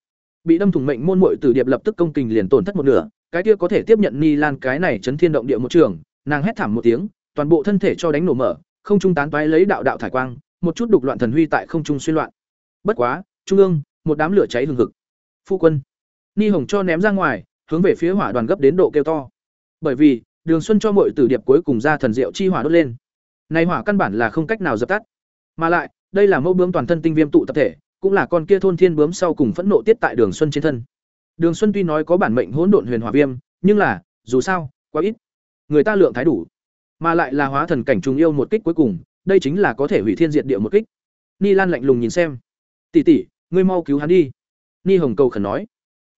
Bị đâm thủng mệnh môn muội tử điệp lập tức công kình liền tổn thất một nửa, cái kia có thể tiếp nhận ni lan cái này chấn thiên động địa một trường, nàng hét thảm một tiếng, toàn bộ thân thể cho đánh nổ mở, không trung tán toái lấy đạo đạo thải quang, một chút đục loạn thần huy tại không trung xuyên loạn. Bất quá, trung ương, một đám lửa cháy hừng hực. Phu quân ni hồng cho ném ra ngoài, hướng về phía hỏa đoàn gấp đến độ kêu to. Bởi vì, đường xuân cho mọi tử điệp cuối cùng ra thần diệu chi hỏa đốt lên. Này hỏa căn bản là không cách nào dập tắt. Mà lại, đây là mẫu bướm toàn thân tinh viêm tụ tập thể, cũng là con kia thôn thiên bướm sau cùng phẫn nộ tiết tại đường xuân trên thân. Đường xuân tuy nói có bản mệnh hỗn độn huyền hỏa viêm, nhưng là, dù sao, quá ít. Người ta lượng thái đủ. Mà lại là hóa thần cảnh trùng yêu một kích cuối cùng, đây chính là có thể hủy thiên diệt địa một kích. Ni lan lạnh lùng nhìn xem. Tỷ tỷ, ngươi mau cứu hắn đi. Ni hồng cầu khẩn nói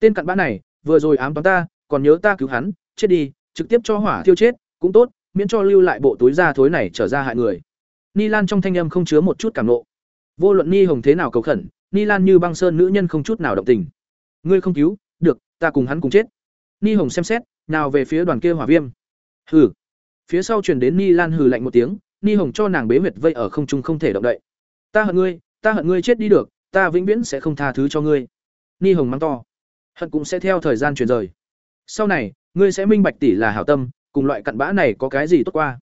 tên cặn bã này, vừa rồi ám toán ta, còn nhớ ta cứu hắn, chết đi, trực tiếp cho hỏa thiêu chết, cũng tốt, miễn cho lưu lại bộ túi da thối này trở ra hại người. Ni lan trong thanh âm không chứa một chút cảm nộ. Vô luận ni hồng thế nào cầu khẩn, ni lan như băng sơn nữ nhân không chút nào động tình. Ngươi không cứu, được, ta cùng hắn cùng chết. Ni hồng xem xét, nào về phía đoàn kia hỏa viêm. Hừ. Phía sau truyền đến ni lan hừ lạnh một tiếng, ni hồng cho nàng bế huyệt vây ở không trung không thể động đậy. Ta hận ngươi, ta hận ngươi chết đi được, ta vĩnh viễn sẽ không tha thứ cho ngươi. Ni hồng mắng to hận cũng sẽ theo thời gian chuyển rời. Sau này, ngươi sẽ minh bạch tỷ là hảo tâm, cùng loại cặn bã này có cái gì tốt qua.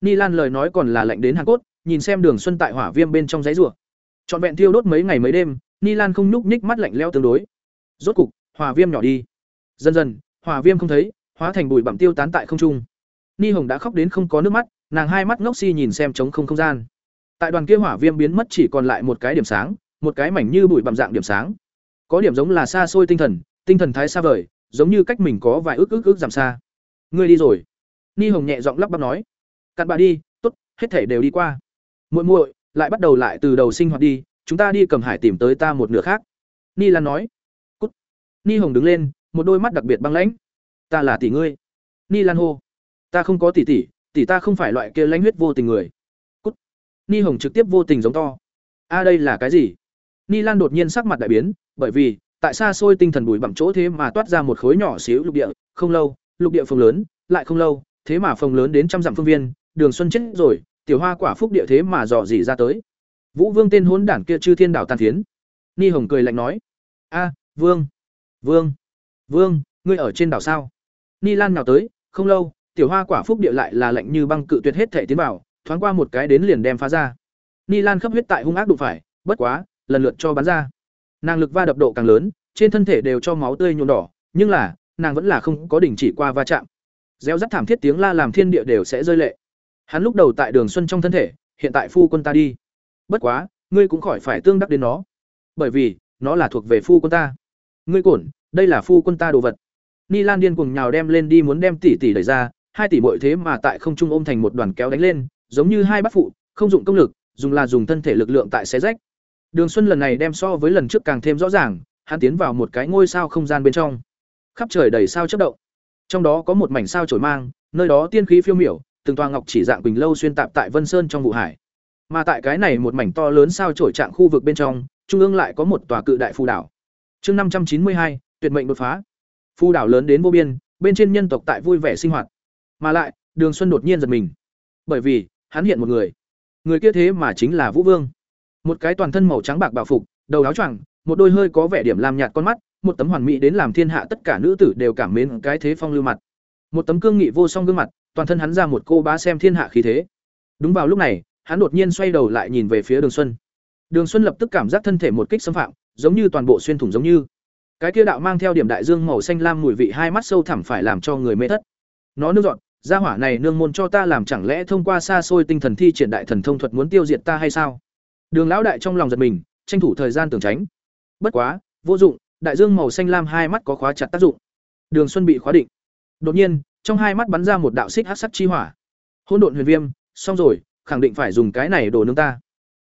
Ni lan lời nói còn là lạnh đến hàng cốt, nhìn xem đường xuân tại hỏa viêm bên trong giấy rùa. Trọn vẹn thiêu đốt mấy ngày mấy đêm, ni lan không nhúc nhích mắt lạnh leo tương đối. Rốt cục, hỏa viêm nhỏ đi. Dần dần, hỏa viêm không thấy, hóa thành bụi bặm tiêu tán tại không trung. Ni hồng đã khóc đến không có nước mắt, nàng hai mắt ngốc si nhìn xem trống không không gian. Tại đoàn kia hỏa viêm biến mất chỉ còn lại một cái điểm sáng, một cái mảnh như bụi bặm dạng điểm sáng. Có điểm giống là xa xôi tinh thần tinh thần thái xa vời, giống như cách mình có vài ước ước ước giảm xa. Ngươi đi rồi. Ni hồng nhẹ giọng lắp bắp nói. Cặn bà đi, tốt, hết thể đều đi qua. Muội muội, lại bắt đầu lại từ đầu sinh hoạt đi, chúng ta đi cầm hải tìm tới ta một nửa khác. Ni lan nói. Cút. Ni hồng đứng lên, một đôi mắt đặc biệt băng lãnh. Ta là tỷ ngươi. Ni lan hô. Ta không có tỷ tỷ tỷ ta không phải loại kia lãnh huyết vô tình người. Cút. Ni hồng trực tiếp vô tình giống to. A, đây là cái gì? Ni lan đột nhiên sắc mặt đại biến, bởi vì tại xa xôi tinh thần bùi bặm chỗ thế mà toát ra một khối nhỏ xíu lục địa, không lâu, lục địa phồng lớn, lại không lâu, thế mà phồng lớn đến trăm dặm phương viên, đường xuân chết rồi, tiểu hoa quả phúc địa thế mà dò dỉ ra tới. Vũ vương tên hốn đản kia chư thiên đảo tàn thiến ni hồng cười lạnh nói, a, vương vương vương, ngươi ở trên đảo sao? Ni lan nào tới, không lâu, tiểu hoa quả phúc địa lại là lạnh như băng cự tuyệt hết thể tiến vào, thoáng qua một cái đến liền đem phá ra. Ni lan khắp huyết tại hung ác đụng phải, bất quá, lần lượt cho bắn ra nàng lực va đập độ càng lớn, trên thân thể đều cho máu tươi nhuộm đỏ, nhưng là, nàng vẫn là không có đình chỉ qua va chạm. Gieo rắt thảm thiết tiếng la làm thiên địa đều sẽ rơi lệ. Hắn lúc đầu tại đường xuân trong thân thể, hiện tại phu quân ta đi. Bất quá, ngươi cũng khỏi phải tương đắc đến nó. Bởi vì, nó là thuộc về phu quân ta. Ngươi cổn đây là phu quân ta đồ vật. Ni lan điên cùng nhào đem lên đi muốn đem tỷ tỷ đẩy ra, hai tỷ bội thế mà tại không trung ôm thành một đoàn kéo đánh lên, giống như hai bát phụ, không dụng công lực, dùng là dùng thân thể lực lượng tại xé rách đường xuân lần này đem so với lần trước càng thêm rõ ràng, hắn tiến vào một cái ngôi sao không gian bên trong. Khắp trời đầy sao chớp động. Trong đó có một mảnh sao trổi mang, nơi đó tiên khí phiêu miểu, từng toa ngọc chỉ dạng bình lâu xuyên tạp tại vân sơn trong vụ hải. Mà tại cái này một mảnh to lớn sao trổi trạng khu vực bên trong, trung ương lại có một tòa cự đại phù đảo. Chương năm trăm chín mươi hai, tuyệt mệnh đột phá. Phù đảo lớn đến vô biên, bên trên nhân tộc tại vui vẻ sinh hoạt. Mà lại, đường xuân đột nhiên giật mình. Bởi vì, hắn hiện một người. Người kia thế mà chính là vũ vương một cái toàn thân màu trắng bạc bảo phục, đầu áo choàng, một đôi hơi có vẻ điểm làm nhạt con mắt, một tấm hoàn mỹ đến làm thiên hạ tất cả nữ tử đều cảm mến cái thế phong lưu mặt. Một tấm cương nghị vô song gương mặt, toàn thân hắn ra một cô bá xem thiên hạ khí thế. Đúng vào lúc này, hắn đột nhiên xoay đầu lại nhìn về phía đường xuân. Đường xuân lập tức cảm giác thân thể một kích xâm phạm, giống như toàn bộ xuyên thủng giống như. Cái kia đạo mang theo điểm đại dương màu xanh lam mùi vị hai mắt sâu thẳm phải làm cho người mê thất. Nó nương dọn, gia hỏa này nương môn cho ta làm chẳng lẽ thông qua xa xôi tinh thần thi triển đại thần thông thuật muốn tiêu diệt ta hay sao? Đường lão đại trong lòng giật mình, tranh thủ thời gian tưởng tránh. Bất quá, vô dụng, đại dương màu xanh lam hai mắt có khóa chặt tác dụng. Đường xuân bị khóa định. Đột nhiên, trong hai mắt bắn ra một đạo xích hắc sắc chi hỏa. Hỗn độn huyền viêm, xong rồi, khẳng định phải dùng cái này đồ nướng ta.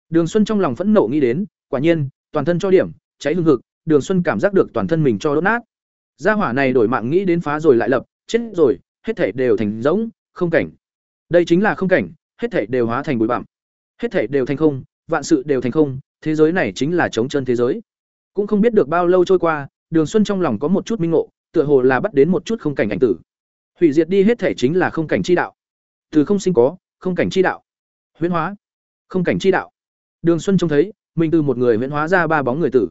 Đường xuân trong lòng phẫn nộ nghĩ đến, quả nhiên, toàn thân cho điểm, cháy hung hực, đường xuân cảm giác được toàn thân mình cho đốt nát. Gia hỏa này đổi mạng nghĩ đến phá rồi lại lập, chết rồi, hết thảy đều thành rỗng, không cảnh. Đây chính là không cảnh, hết thảy đều hóa thành bụi bặm. Hết thảy đều thành không vạn sự đều thành không thế giới này chính là chống chân thế giới cũng không biết được bao lâu trôi qua Đường Xuân trong lòng có một chút minh ngộ, tựa hồ là bắt đến một chút không cảnh ảnh tử. Hủy diệt đi hết thể chính là không cảnh chi đạo. Từ không sinh có, không cảnh chi đạo. Huyễn hóa, không cảnh chi đạo. Đường Xuân trông thấy, mình từ một người huyễn hóa ra ba bóng người tử.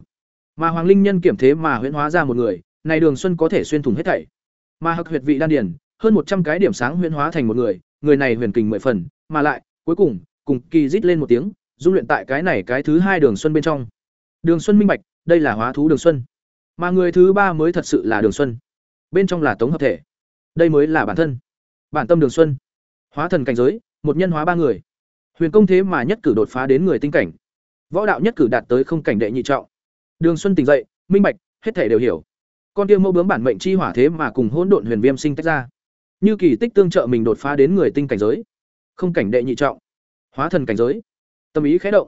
Mà Hoàng Linh Nhân kiểm thế mà huyễn hóa ra một người, này Đường Xuân có thể xuyên thủng hết thảy. Mà hắc huyệt vị đan điền, hơn một trăm cái điểm sáng huyễn hóa thành một người, người này huyền kình mười phần, mà lại, cuối cùng, cùng kỳ rít lên một tiếng, dung luyện tại cái này cái thứ hai Đường Xuân bên trong. Đường Xuân minh bạch, đây là hóa thú Đường Xuân. Mà người thứ ba mới thật sự là Đường Xuân. Bên trong là tống hợp thể. Đây mới là bản thân. Bản tâm Đường Xuân. Hóa thần cảnh giới, một nhân hóa ba người. Huyền công thế mà nhất cử đột phá đến người tinh cảnh. Võ đạo nhất cử đạt tới không cảnh đệ nhị trọng. Đường Xuân tỉnh dậy, minh bạch, hết thể đều hiểu. Con tiêu mẫu bướm bản mệnh chi hỏa thế mà cùng hỗn độn huyền viêm sinh tách ra. Như kỳ tích tương trợ mình đột phá đến người tinh cảnh giới. Không cảnh đệ nhị trọng, hóa thần cảnh giới. Tâm ý khẽ động,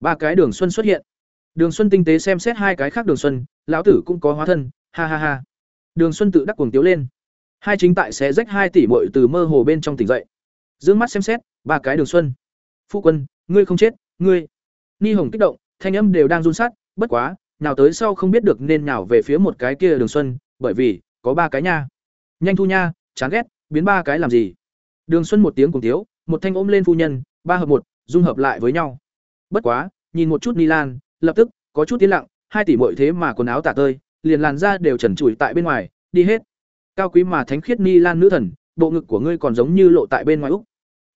ba cái đường xuân xuất hiện. Đường Xuân tinh tế xem xét hai cái khác Đường Xuân, lão tử cũng có hóa thân, ha ha ha. Đường Xuân tự đắc cuồng tiếu lên. Hai chính tại sẽ rách hai tỷ muội từ mơ hồ bên trong tỉnh dậy. Dương mắt xem xét, ba cái Đường Xuân. Phu quân, ngươi không chết, ngươi. Ni Hồng kích động, thanh âm đều đang run sát, bất quá, nào tới sau không biết được nên nào về phía một cái kia Đường Xuân, bởi vì có ba cái nha. Nhanh thu nha, chán ghét, biến ba cái làm gì? Đường Xuân một tiếng cùng tiếu, một thanh ôm lên phu nhân, ba hợp một, dung hợp lại với nhau. Bất quá, nhìn một chút Milan, lập tức có chút tiến lặng, hai tỷ muội thế mà quần áo tả tơi, liền làn da đều trần trụi tại bên ngoài, đi hết. Cao quý mà thánh khiết Milan nữ thần, bộ ngực của ngươi còn giống như lộ tại bên ngoài úc.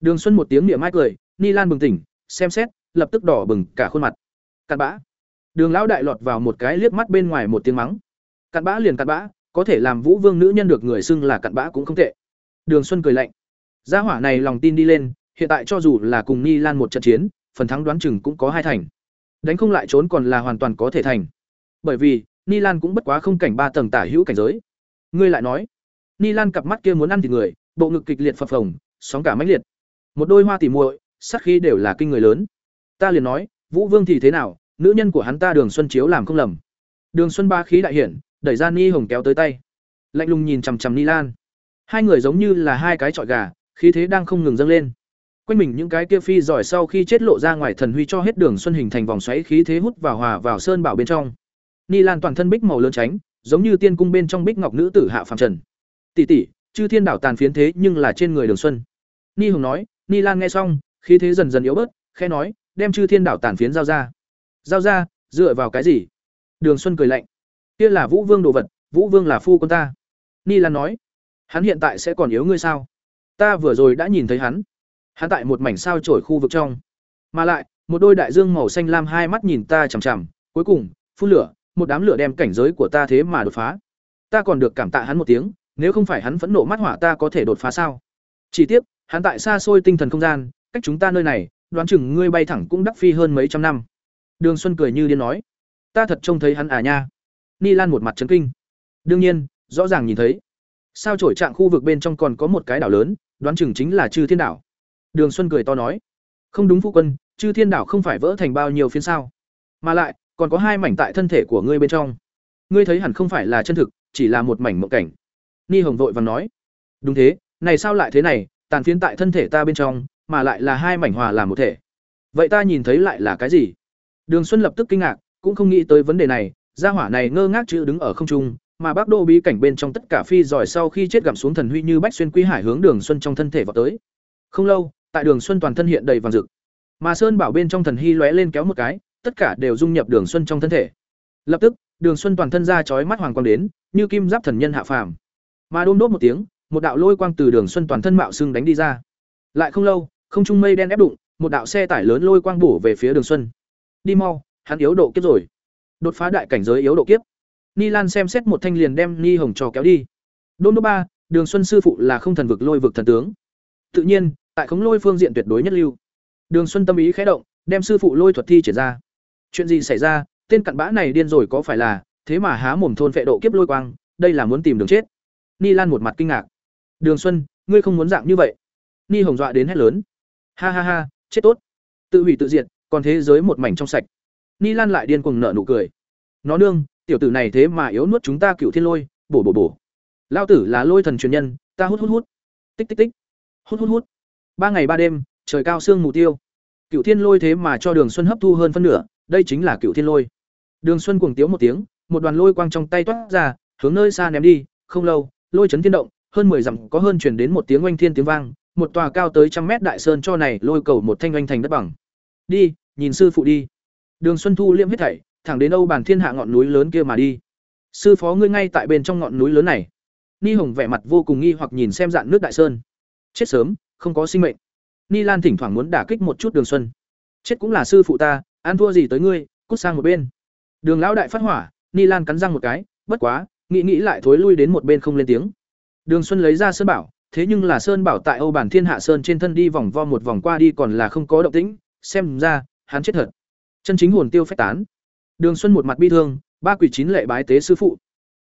Đường Xuân một tiếng niệm mai cười, Milan bừng tỉnh, xem xét, lập tức đỏ bừng cả khuôn mặt. Cặn bã. Đường lão đại lọt vào một cái liếc mắt bên ngoài một tiếng mắng. Cặn bã liền cặn bã, có thể làm Vũ Vương nữ nhân được người xưng là cặn bã cũng không tệ. Đường Xuân cười lạnh. Gia hỏa này lòng tin đi lên, hiện tại cho dù là cùng Ni Lan một trận chiến, phần thắng đoán chừng cũng có hai thành. Đánh không lại trốn còn là hoàn toàn có thể thành. Bởi vì ni lan cũng bất quá không cảnh ba tầng tả hữu cảnh giới. Ngươi lại nói ni lan cặp mắt kia muốn ăn thịt người bộ ngực kịch liệt phập phồng sóng cả mãnh liệt. Một đôi hoa tỉ muội sắc khí đều là kinh người lớn. Ta liền nói vũ vương thì thế nào nữ nhân của hắn ta đường xuân chiếu làm không lầm. Đường xuân ba khí đại hiển đẩy ra ni hồng kéo tới tay. Lạnh lùng nhìn chằm chằm ni lan hai người giống như là hai cái trọi gà khí thế đang không ngừng dâng lên quanh mình những cái kia phi giỏi sau khi chết lộ ra ngoài thần huy cho hết đường xuân hình thành vòng xoáy khí thế hút vào hòa vào sơn bảo bên trong. Ni lan toàn thân bích màu lớn tránh, giống như tiên cung bên trong bích ngọc nữ tử hạ phàm trần. Tỷ tỷ, chư thiên đảo tàn phiến thế nhưng là trên người đường xuân. Ni hùng nói, ni lan nghe xong, khí thế dần dần yếu bớt khe nói, đem chư thiên đảo tàn phiến giao ra. Giao ra? Dựa vào cái gì? Đường xuân cười lạnh, kia là vũ vương đồ vật, vũ vương là phu con ta. Ni lan nói, hắn hiện tại sẽ còn yếu ngươi sao? Ta vừa rồi đã nhìn thấy hắn hắn tại một mảnh sao trổi khu vực trong. Mà lại, một đôi đại dương màu xanh lam hai mắt nhìn ta chằm chằm, cuối cùng, phun lửa, một đám lửa đem cảnh giới của ta thế mà đột phá. Ta còn được cảm tạ hắn một tiếng, nếu không phải hắn phẫn nộ mắt hỏa ta có thể đột phá sao? Chỉ tiếc, hắn tại xa xôi tinh thần không gian, cách chúng ta nơi này, đoán chừng ngươi bay thẳng cũng đắc phi hơn mấy trăm năm. Đường xuân cười như điên nói. Ta thật trông thấy hắn à nha. Ni lan một mặt trấn kinh. Đương nhiên, rõ ràng nhìn thấy. Sao trổi trạng khu vực bên trong còn có một cái đảo lớn, đoán chừng chính là chư thiên đảo. Đường Xuân cười to nói, "Không đúng phu quân, Chư Thiên đảo không phải vỡ thành bao nhiêu phiến sao? Mà lại, còn có hai mảnh tại thân thể của ngươi bên trong. Ngươi thấy hẳn không phải là chân thực, chỉ là một mảnh mộng cảnh." Ni Hồng vội vàng nói, "Đúng thế, này sao lại thế này, tàn phiến tại thân thể ta bên trong, mà lại là hai mảnh hòa làm một thể. Vậy ta nhìn thấy lại là cái gì?" Đường Xuân lập tức kinh ngạc, cũng không nghĩ tới vấn đề này, gia hỏa này ngơ ngác chữ đứng ở không trung, mà Bác Đô bí cảnh bên trong tất cả phi giỏi sau khi chết gặm xuống thần huy như bách xuyên quý hải hướng Đường Xuân trong thân thể vào tới. Không lâu, tại đường xuân toàn thân hiện đầy vàng rực. Mà sơn bảo bên trong thần hy lóe lên kéo một cái, tất cả đều dung nhập đường xuân trong thân thể. Lập tức, đường xuân toàn thân ra chói mắt hoàng quang đến, như kim giáp thần nhân hạ phàm. Mà đôm đốt một tiếng, một đạo lôi quang từ đường xuân toàn thân mạo xưng đánh đi ra. Lại không lâu, không trung mây đen ép đụng, một đạo xe tải lớn lôi quang bổ về phía đường xuân. Đi mau, hắn yếu độ kiếp rồi. Đột phá đại cảnh giới yếu độ kiếp. Ni lan xem xét một thanh liền đem ni hồng trò kéo đi. Đôm đốt ba, đường xuân sư phụ là không thần vực lôi vực thần tướng. Tự nhiên tại khống lôi phương diện tuyệt đối nhất lưu. Đường xuân tâm ý khẽ động, đem sư phụ lôi thuật thi triển ra. Chuyện gì xảy ra? Tên cặn bã này điên rồi có phải là, thế mà há mồm thôn phệ độ kiếp lôi quang, đây là muốn tìm đường chết. Ni lan một mặt kinh ngạc. Đường xuân, ngươi không muốn dạng như vậy. Ni hồng dọa đến hét lớn. Ha ha ha, chết tốt. Tự hủy tự diệt, còn thế giới một mảnh trong sạch. Ni lan lại điên cuồng nở nụ cười. Nó nương, tiểu tử này thế mà yếu nuốt chúng ta cựu thiên lôi, bổ bổ bổ. Lao tử là lôi thần truyền nhân, ta hút hút hút. Tích tích tích. Hút hút hút ba ngày ba đêm trời cao sương mù tiêu cựu thiên lôi thế mà cho đường xuân hấp thu hơn phân nửa đây chính là cựu thiên lôi đường xuân cuồng tiếu một tiếng một đoàn lôi quang trong tay toát ra, hướng nơi xa ném đi, không lâu, lôi chấn thiên động, hơn 10 dặm có hơn truyền đến một tiếng oanh thiên tiếng vang, một tòa cao tới trăm mét đại sơn cho này lôi cầu một thanh oanh thành đất bằng. Đi, nhìn sư phụ đi. Đường Xuân Thu liễm hết thảy, thẳng đến Âu Bản Thiên Hạ ngọn núi lớn kia mà đi. Sư phó ngươi ngay tại bên trong ngọn núi lớn này. Ni Hồng vẻ mặt vô cùng nghi hoặc nhìn xem dạn nước đại sơn. Chết sớm, không có sinh mệnh. Ni Lan thỉnh thoảng muốn đả kích một chút Đường Xuân. Chết cũng là sư phụ ta, ăn thua gì tới ngươi, cút sang một bên. Đường lão đại phát hỏa, Ni Lan cắn răng một cái, bất quá, nghĩ nghĩ lại thối lui đến một bên không lên tiếng. Đường Xuân lấy ra sơn bảo, thế nhưng là sơn bảo tại Âu Bản Thiên Hạ Sơn trên thân đi vòng vo một vòng qua đi còn là không có động tĩnh, xem ra, hắn chết thật. Chân chính hồn tiêu phách tán. Đường Xuân một mặt bi thương, ba quỷ chín lệ bái tế sư phụ.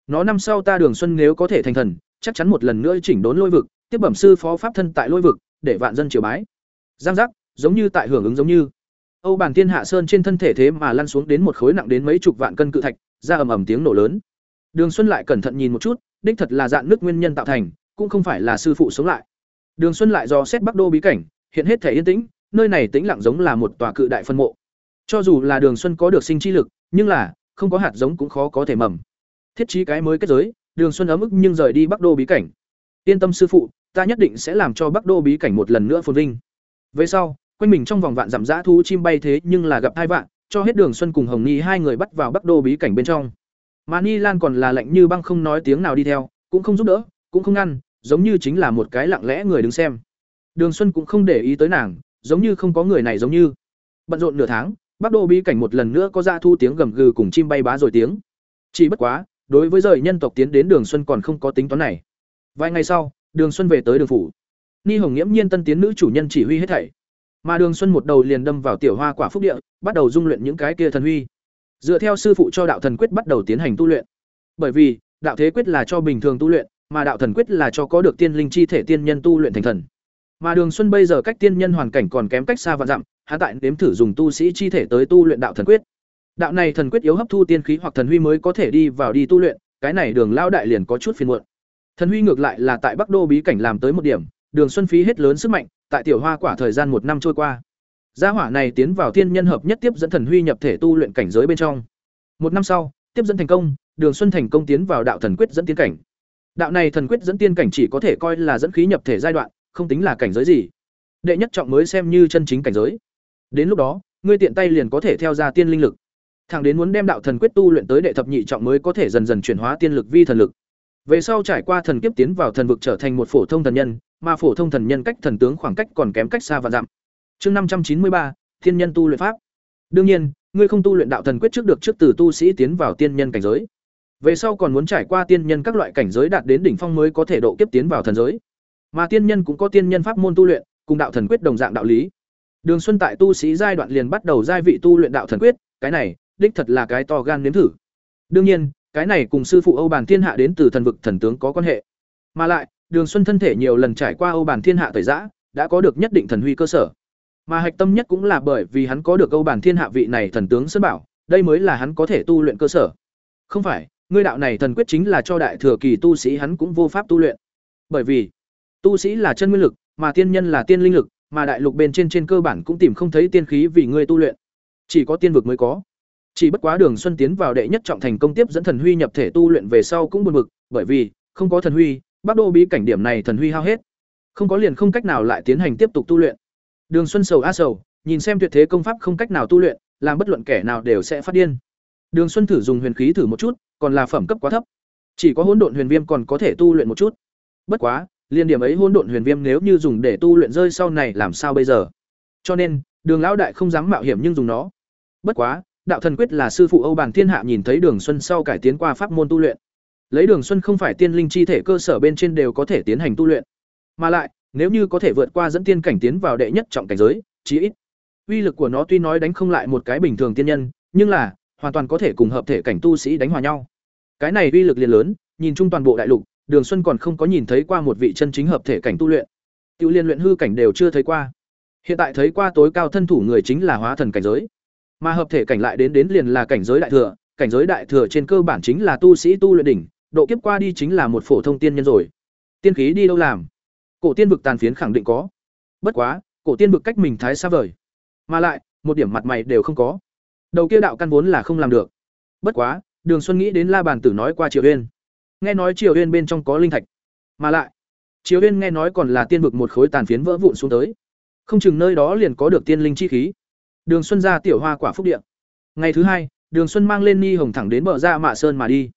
Nó năm sau ta Đường Xuân nếu có thể thành thần, chắc chắn một lần nữa chỉnh đốn lôi vực, tiếp bẩm sư phó pháp thân tại lôi vực, để vạn dân triều bái. Giang giác, giống như tại hưởng ứng giống như. Âu Bản Thiên Hạ Sơn trên thân thể thế mà lăn xuống đến một khối nặng đến mấy chục vạn cân cự thạch, ra ầm ầm tiếng nổ lớn. Đường Xuân lại cẩn thận nhìn một chút, đích thật là dạn nước nguyên nhân tạo thành, cũng không phải là sư phụ sống lại. Đường Xuân lại do xét Bắc Đô bí cảnh, hiện hết thể yên tĩnh, nơi này tĩnh lặng giống là một tòa cự đại phân mộ. Cho dù là Đường Xuân có được sinh chi lực, nhưng là không có hạt giống cũng khó có thể mầm. Thiết trí cái mới kết giới, Đường Xuân ấm ức nhưng rời đi Bắc Đô bí cảnh. Yên tâm sư phụ, ta nhất định sẽ làm cho Bắc Đô bí cảnh một lần nữa phồn vinh. Về sau, quanh mình trong vòng vạn dặm dã thú chim bay thế nhưng là gặp hai vạn, cho hết Đường Xuân cùng Hồng Ni hai người bắt vào Bắc Đô bí cảnh bên trong. Mà Ni Lan còn là lạnh như băng không nói tiếng nào đi theo, cũng không giúp đỡ, cũng không ngăn, giống như chính là một cái lặng lẽ người đứng xem. Đường Xuân cũng không để ý tới nàng, giống như không có người này giống như. Bận rộn nửa tháng, Bắc Đô bí cảnh một lần nữa có ra thu tiếng gầm gừ cùng chim bay bá rồi tiếng. Chỉ bất quá, đối với rời nhân tộc tiến đến Đường Xuân còn không có tính toán này. Vài ngày sau, Đường Xuân về tới đường phủ. Ni Hồng Nghiễm nhiên tân tiến nữ chủ nhân chỉ huy hết thảy. Mà Đường Xuân một đầu liền đâm vào tiểu hoa quả phúc địa, bắt đầu dung luyện những cái kia thần huy. Dựa theo sư phụ cho đạo thần quyết bắt đầu tiến hành tu luyện. Bởi vì, đạo thế quyết là cho bình thường tu luyện, mà đạo thần quyết là cho có được tiên linh chi thể tiên nhân tu luyện thành thần. Mà Đường Xuân bây giờ cách tiên nhân hoàn cảnh còn kém cách xa vạn dặm, hắn tại nếm thử dùng tu sĩ chi thể tới tu luyện đạo thần quyết. Đạo này thần quyết yếu hấp thu tiên khí hoặc thần huy mới có thể đi vào đi tu luyện, cái này Đường Lão đại liền có chút phiền muộn. Thần huy ngược lại là tại Bắc Đô bí cảnh làm tới một điểm, Đường Xuân phí hết lớn sức mạnh, tại tiểu hoa quả thời gian một năm trôi qua. Gia hỏa này tiến vào Thiên nhân hợp nhất tiếp dẫn thần huy nhập thể tu luyện cảnh giới bên trong. Một năm sau, tiếp dẫn thành công, Đường Xuân thành công tiến vào đạo thần quyết dẫn tiên cảnh. Đạo này thần quyết dẫn tiên cảnh chỉ có thể coi là dẫn khí nhập thể giai đoạn, không tính là cảnh giới gì. Đệ nhất trọng mới xem như chân chính cảnh giới. Đến lúc đó, ngươi tiện tay liền có thể theo ra tiên linh lực. Thẳng đến muốn đem đạo thần quyết tu luyện tới đệ thập nhị trọng mới có thể dần dần chuyển hóa tiên lực vi thần lực. Về sau trải qua thần kiếp tiến vào thần vực trở thành một phổ thông thần nhân, mà phổ thông thần nhân cách thần tướng khoảng cách còn kém cách xa và dặm. Chương năm trăm chín mươi ba, Thiên nhân tu luyện pháp. Đương nhiên, ngươi không tu luyện đạo thần quyết trước được trước từ tu sĩ tiến vào tiên nhân cảnh giới. Về sau còn muốn trải qua tiên nhân các loại cảnh giới đạt đến đỉnh phong mới có thể độ kiếp tiến vào thần giới. Mà tiên nhân cũng có tiên nhân pháp môn tu luyện, cùng đạo thần quyết đồng dạng đạo lý. Đường Xuân tại tu sĩ giai đoạn liền bắt đầu giai vị tu luyện đạo thần quyết, cái này, đích thật là cái to gan nếm thử. Đương nhiên, cái này cùng sư phụ Âu Bàn Thiên Hạ đến từ thần vực thần tướng có quan hệ. Mà lại, Đường Xuân thân thể nhiều lần trải qua Âu Bàn Thiên Hạ tẩy giã, đã có được nhất định thần huy cơ sở. Mà hạch tâm nhất cũng là bởi vì hắn có được Âu Bàn Thiên Hạ vị này thần tướng sơn bảo, đây mới là hắn có thể tu luyện cơ sở. Không phải, ngươi đạo này thần quyết chính là cho đại thừa kỳ tu sĩ hắn cũng vô pháp tu luyện. Bởi vì, tu sĩ là chân nguyên lực, mà tiên nhân là tiên linh lực, mà đại lục bên trên trên cơ bản cũng tìm không thấy tiên khí vì ngươi tu luyện. Chỉ có tiên vực mới có. Chỉ bất quá Đường Xuân tiến vào đệ nhất trọng thành công tiếp dẫn thần huy nhập thể tu luyện về sau cũng buồn bực, bởi vì không có thần huy, Bắc Đô bí cảnh điểm này thần huy hao hết. Không có liền không cách nào lại tiến hành tiếp tục tu luyện. Đường Xuân sầu a sầu, nhìn xem tuyệt thế công pháp không cách nào tu luyện, làm bất luận kẻ nào đều sẽ phát điên. Đường Xuân thử dùng huyền khí thử một chút, còn là phẩm cấp quá thấp. Chỉ có hỗn độn huyền viêm còn có thể tu luyện một chút. Bất quá, liên điểm ấy hỗn độn huyền viêm nếu như dùng để tu luyện rơi sau này làm sao bây giờ? Cho nên, Đường lão đại không dám mạo hiểm nhưng dùng nó. Bất quá, đạo thần quyết là sư phụ Âu Bàn Thiên Hạ nhìn thấy Đường Xuân sau cải tiến qua pháp môn tu luyện. Lấy Đường Xuân không phải tiên linh chi thể cơ sở bên trên đều có thể tiến hành tu luyện. Mà lại, nếu như có thể vượt qua dẫn tiên cảnh tiến vào đệ nhất trọng cảnh giới, chí ít uy lực của nó tuy nói đánh không lại một cái bình thường tiên nhân, nhưng là hoàn toàn có thể cùng hợp thể cảnh tu sĩ đánh hòa nhau. Cái này uy lực liền lớn, nhìn chung toàn bộ đại lục, Đường Xuân còn không có nhìn thấy qua một vị chân chính hợp thể cảnh tu luyện. Tiêu liên luyện hư cảnh đều chưa thấy qua. Hiện tại thấy qua tối cao thân thủ người chính là hóa thần cảnh giới. Mà hợp thể cảnh lại đến đến liền là cảnh giới đại thừa, cảnh giới đại thừa trên cơ bản chính là tu sĩ tu luyện đỉnh, độ kiếp qua đi chính là một phổ thông tiên nhân rồi. Tiên khí đi đâu làm? Cổ tiên vực tàn phiến khẳng định có. Bất quá, cổ tiên vực cách mình thái xa vời. Mà lại, một điểm mặt mày đều không có. Đầu kia đạo căn vốn là không làm được. Bất quá, Đường Xuân nghĩ đến La Bàn Tử nói qua Triều Uyên. Nghe nói Triều Uyên bên trong có linh thạch, mà lại Triều Uyên nghe nói còn là tiên vực một khối tàn phiến vỡ vụn xuống tới. Không chừng nơi đó liền có được tiên linh chi khí. Đường Xuân ra tiểu hoa quả phúc điện. Ngày thứ hai, Đường Xuân mang lên Ni Hồng thẳng đến bờ ra Mạ Sơn mà đi.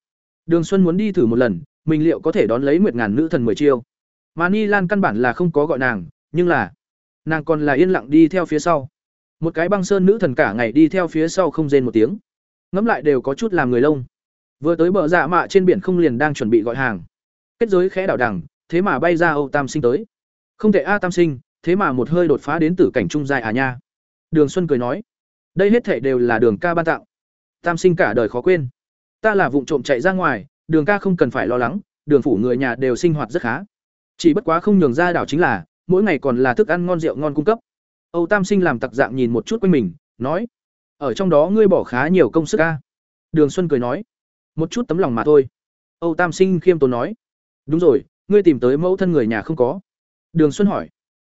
Đường Xuân muốn đi thử một lần, mình liệu có thể đón lấy Nguyệt Ngàn nữ thần mười chiêu. Mà Ni Lan căn bản là không có gọi nàng, nhưng là nàng còn là yên lặng đi theo phía sau. Một cái băng sơn nữ thần cả ngày đi theo phía sau không rên một tiếng. Ngẫm lại đều có chút làm người lông. Vừa tới bờ dạ mạ trên biển không liền đang chuẩn bị gọi hàng. Kết giới khẽ đảo đằng, thế mà bay ra Âu Tam Sinh tới. Không thể a Tam Sinh, thế mà một hơi đột phá đến tử cảnh trung dài à nha. Đường Xuân cười nói, đây hết thảy đều là Đường ca ban tặng. Tam Sinh cả đời khó quên. Ta là vụng trộm chạy ra ngoài, Đường ca không cần phải lo lắng, Đường phủ người nhà đều sinh hoạt rất khá. Chỉ bất quá không nhường ra đảo chính là, mỗi ngày còn là thức ăn ngon rượu ngon cung cấp. Âu Tam Sinh làm tặc dạng nhìn một chút quanh mình, nói: "Ở trong đó ngươi bỏ khá nhiều công sức a." Đường Xuân cười nói: "Một chút tấm lòng mà thôi." Âu Tam Sinh khiêm tốn nói: "Đúng rồi, ngươi tìm tới mẫu thân người nhà không có?" Đường Xuân hỏi: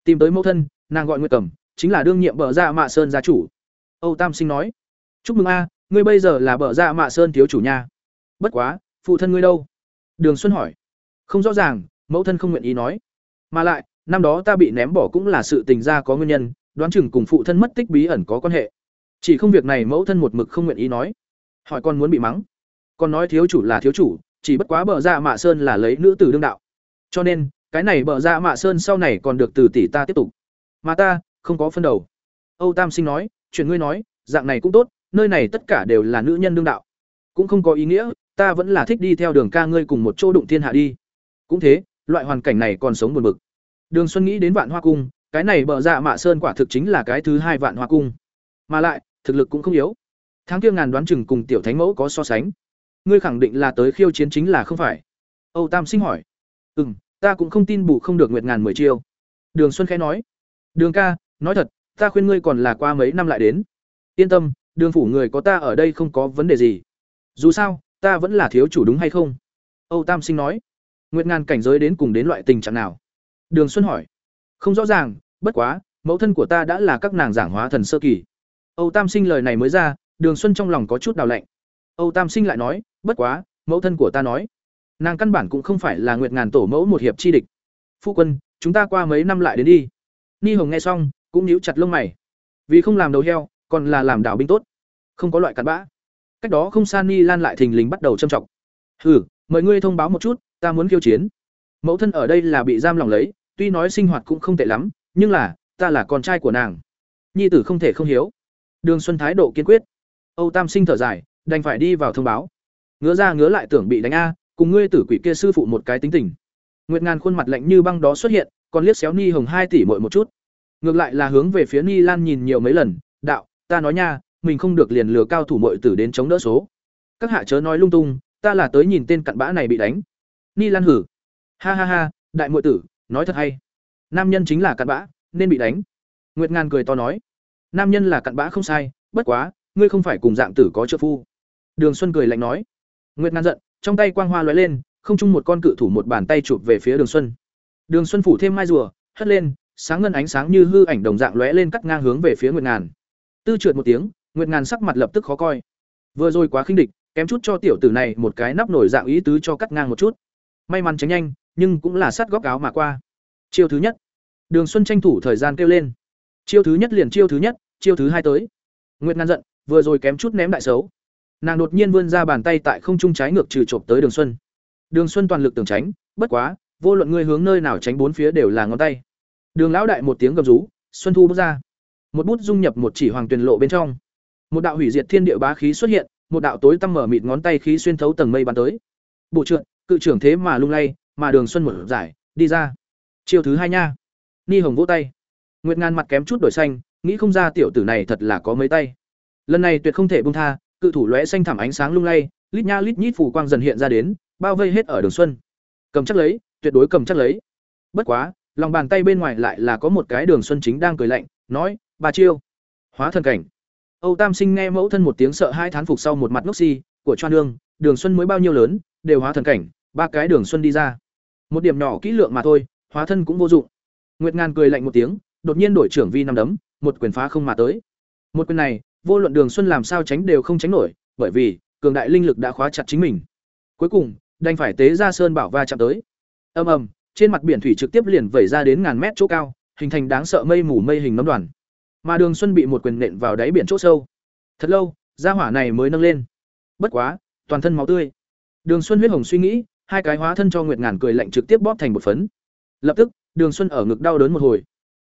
"Tìm tới mẫu thân, nàng gọi Nguyệt Cẩm, chính là đương nhiệm bờ ra Mạ Sơn gia chủ." Âu Tam Sinh nói: "Chúc mừng a, ngươi bây giờ là bờ ra Mạ Sơn thiếu chủ nha." "Bất quá, phụ thân ngươi đâu?" Đường Xuân hỏi: "Không rõ ràng, mẫu thân không nguyện ý nói. Mà lại, năm đó ta bị ném bỏ cũng là sự tình ra có nguyên nhân, đoán chừng cùng phụ thân mất tích bí ẩn có quan hệ. Chỉ không việc này mẫu thân một mực không nguyện ý nói. Hỏi con muốn bị mắng. Con nói thiếu chủ là thiếu chủ, chỉ bất quá bờ ra Mạ Sơn là lấy nữ tử đương đạo. Cho nên, cái này bờ ra Mạ Sơn sau này còn được từ tỷ ta tiếp tục. Mà ta, không có phân đầu. Âu Tam Sinh nói, chuyện ngươi nói, dạng này cũng tốt, nơi này tất cả đều là nữ nhân đương đạo. Cũng không có ý nghĩa, ta vẫn là thích đi theo đường ca ngươi cùng một chỗ đụng thiên hạ đi. Cũng thế, loại hoàn cảnh này còn sống buồn bực. Đường Xuân nghĩ đến Vạn Hoa cung, cái này bờ dạ mạ sơn quả thực chính là cái thứ hai Vạn Hoa cung. Mà lại, thực lực cũng không yếu. Tháng kia ngàn đoán chừng cùng tiểu thánh mẫu có so sánh. Ngươi khẳng định là tới khiêu chiến chính là không phải? Âu Tam Sinh hỏi. Ừm, ta cũng không tin bù không được nguyệt ngàn mười chiêu. Đường Xuân khẽ nói. Đường ca, nói thật, ta khuyên ngươi còn là qua mấy năm lại đến. Yên tâm, đường phủ người có ta ở đây không có vấn đề gì. Dù sao, ta vẫn là thiếu chủ đúng hay không? Âu Tam Sinh nói. Nguyệt ngàn cảnh giới đến cùng đến loại tình trạng nào? Đường Xuân hỏi. Không rõ ràng, bất quá, mẫu thân của ta đã là các nàng giảng hóa thần sơ kỳ. Âu Tam Sinh lời này mới ra, Đường Xuân trong lòng có chút đào lạnh. Âu Tam Sinh lại nói, bất quá, mẫu thân của ta nói, nàng căn bản cũng không phải là Nguyệt Ngàn tổ mẫu một hiệp chi địch. Phu quân, chúng ta qua mấy năm lại đến đi. Ni Hồng nghe xong, cũng níu chặt lông mày. Vì không làm đầu heo, còn là làm đảo binh tốt. Không có loại cặn bã. Cách đó không xa Ni Lan lại thình lình bắt đầu châm trọng. "Hừ, mời ngươi thông báo một chút, ta muốn khiêu chiến." Mẫu thân ở đây là bị giam lòng lấy, tuy nói sinh hoạt cũng không tệ lắm, nhưng là, ta là con trai của nàng. Nhi tử không thể không hiếu. Đường Xuân thái độ kiên quyết. Âu Tam Sinh thở dài, đành phải đi vào thông báo. Ngứa ra ngứa lại tưởng bị đánh a, cùng ngươi tử quỷ kia sư phụ một cái tính tình. Nguyệt Ngàn khuôn mặt lạnh như băng đó xuất hiện, còn liếc xéo Ni Hồng hai tỷ mội một chút. Ngược lại là hướng về phía Ni Lan nhìn nhiều mấy lần, "Đạo, ta nói nha, mình không được liền lừa cao thủ muội tử đến chống đỡ số. Các hạ chớ nói lung tung, ta là tới nhìn tên cặn bã này bị đánh." Ni Lan hử. "Ha ha ha, đại muội tử, nói thật hay nam nhân chính là cặn bã nên bị đánh nguyệt ngàn cười to nói nam nhân là cặn bã không sai bất quá ngươi không phải cùng dạng tử có trợ phu đường xuân cười lạnh nói nguyệt ngàn giận trong tay quang hoa lóe lên không chung một con cự thủ một bàn tay chụp về phía đường xuân đường xuân phủ thêm mai rùa hất lên sáng ngân ánh sáng như hư ảnh đồng dạng lóe lên cắt ngang hướng về phía nguyệt ngàn. Tư trượt một tiếng, nguyệt ngàn sắc mặt lập tức khó coi. Vừa rồi quá khinh địch, kém chút cho tiểu tử này một cái nắp nổi dạng ý tứ cho cắt ngang một chút. May mắn tránh nhanh, nhưng cũng là sát góc áo mà qua. Chiêu thứ nhất. Đường xuân tranh thủ thời gian kêu lên. Chiêu thứ nhất liền chiêu thứ nhất, chiêu thứ hai tới. Nguyệt Ngàn giận, vừa rồi kém chút ném đại xấu. Nàng đột nhiên vươn ra bàn tay tại không trung trái ngược trừ chộp tới đường xuân. Đường xuân toàn lực tưởng tránh, bất quá, vô luận ngươi hướng nơi nào tránh bốn phía đều là ngón tay đường lão đại một tiếng gầm rú, xuân thu bước ra. Một bút dung nhập một chỉ hoàng truyền lộ bên trong. Một đạo hủy diệt thiên địa bá khí xuất hiện, một đạo tối tăm mở mịt ngón tay khí xuyên thấu tầng mây bắn tới. Bộ trưởng, cự trưởng thế mà lung lay, mà đường xuân một giải, đi ra. Chiêu thứ hai nha. Ni hồng vỗ tay. Nguyệt ngàn mặt kém chút đổi xanh, nghĩ không ra tiểu tử này thật là có mấy tay. Lần này tuyệt không thể buông tha, cự thủ lóe xanh thảm ánh sáng lung lay, lít nha lít nhít phủ quang dần hiện ra đến, bao vây hết ở đường xuân. Cầm chắc lấy, tuyệt đối cầm chắc lấy. Bất quá lòng bàn tay bên ngoài lại là có một cái đường xuân chính đang cười lạnh nói bà chiêu. Hóa thần cảnh. Âu tam sinh nghe mẫu thân một tiếng sợ hai thán phục sau một mặt ngốc si của choan nương đường xuân mới bao nhiêu lớn đều hóa thần cảnh ba cái đường xuân đi ra. Một điểm nhỏ kỹ lượng mà thôi hóa thân cũng vô dụng. Nguyệt ngàn cười lạnh một tiếng đột nhiên đổi trưởng vi năm đấm một quyền phá không mà tới. Một quyền này vô luận đường xuân làm sao tránh đều không tránh nổi bởi vì cường đại linh lực đã khóa chặt chính mình. Cuối cùng, đành phải tế ra sơn bảo va chạm tới. Ầm ầm, trên mặt biển thủy trực tiếp liền vẩy ra đến ngàn mét chỗ cao, hình thành đáng sợ mây mù mây hình nấm đoàn. Mà Đường Xuân bị một quyền nện vào đáy biển chỗ sâu. Thật lâu, gia hỏa này mới nâng lên. Bất quá, toàn thân máu tươi. Đường Xuân huyết hồng suy nghĩ, hai cái hóa thân cho Nguyệt Ngàn cười lạnh trực tiếp bóp thành một phấn. Lập tức, Đường Xuân ở ngực đau đớn một hồi.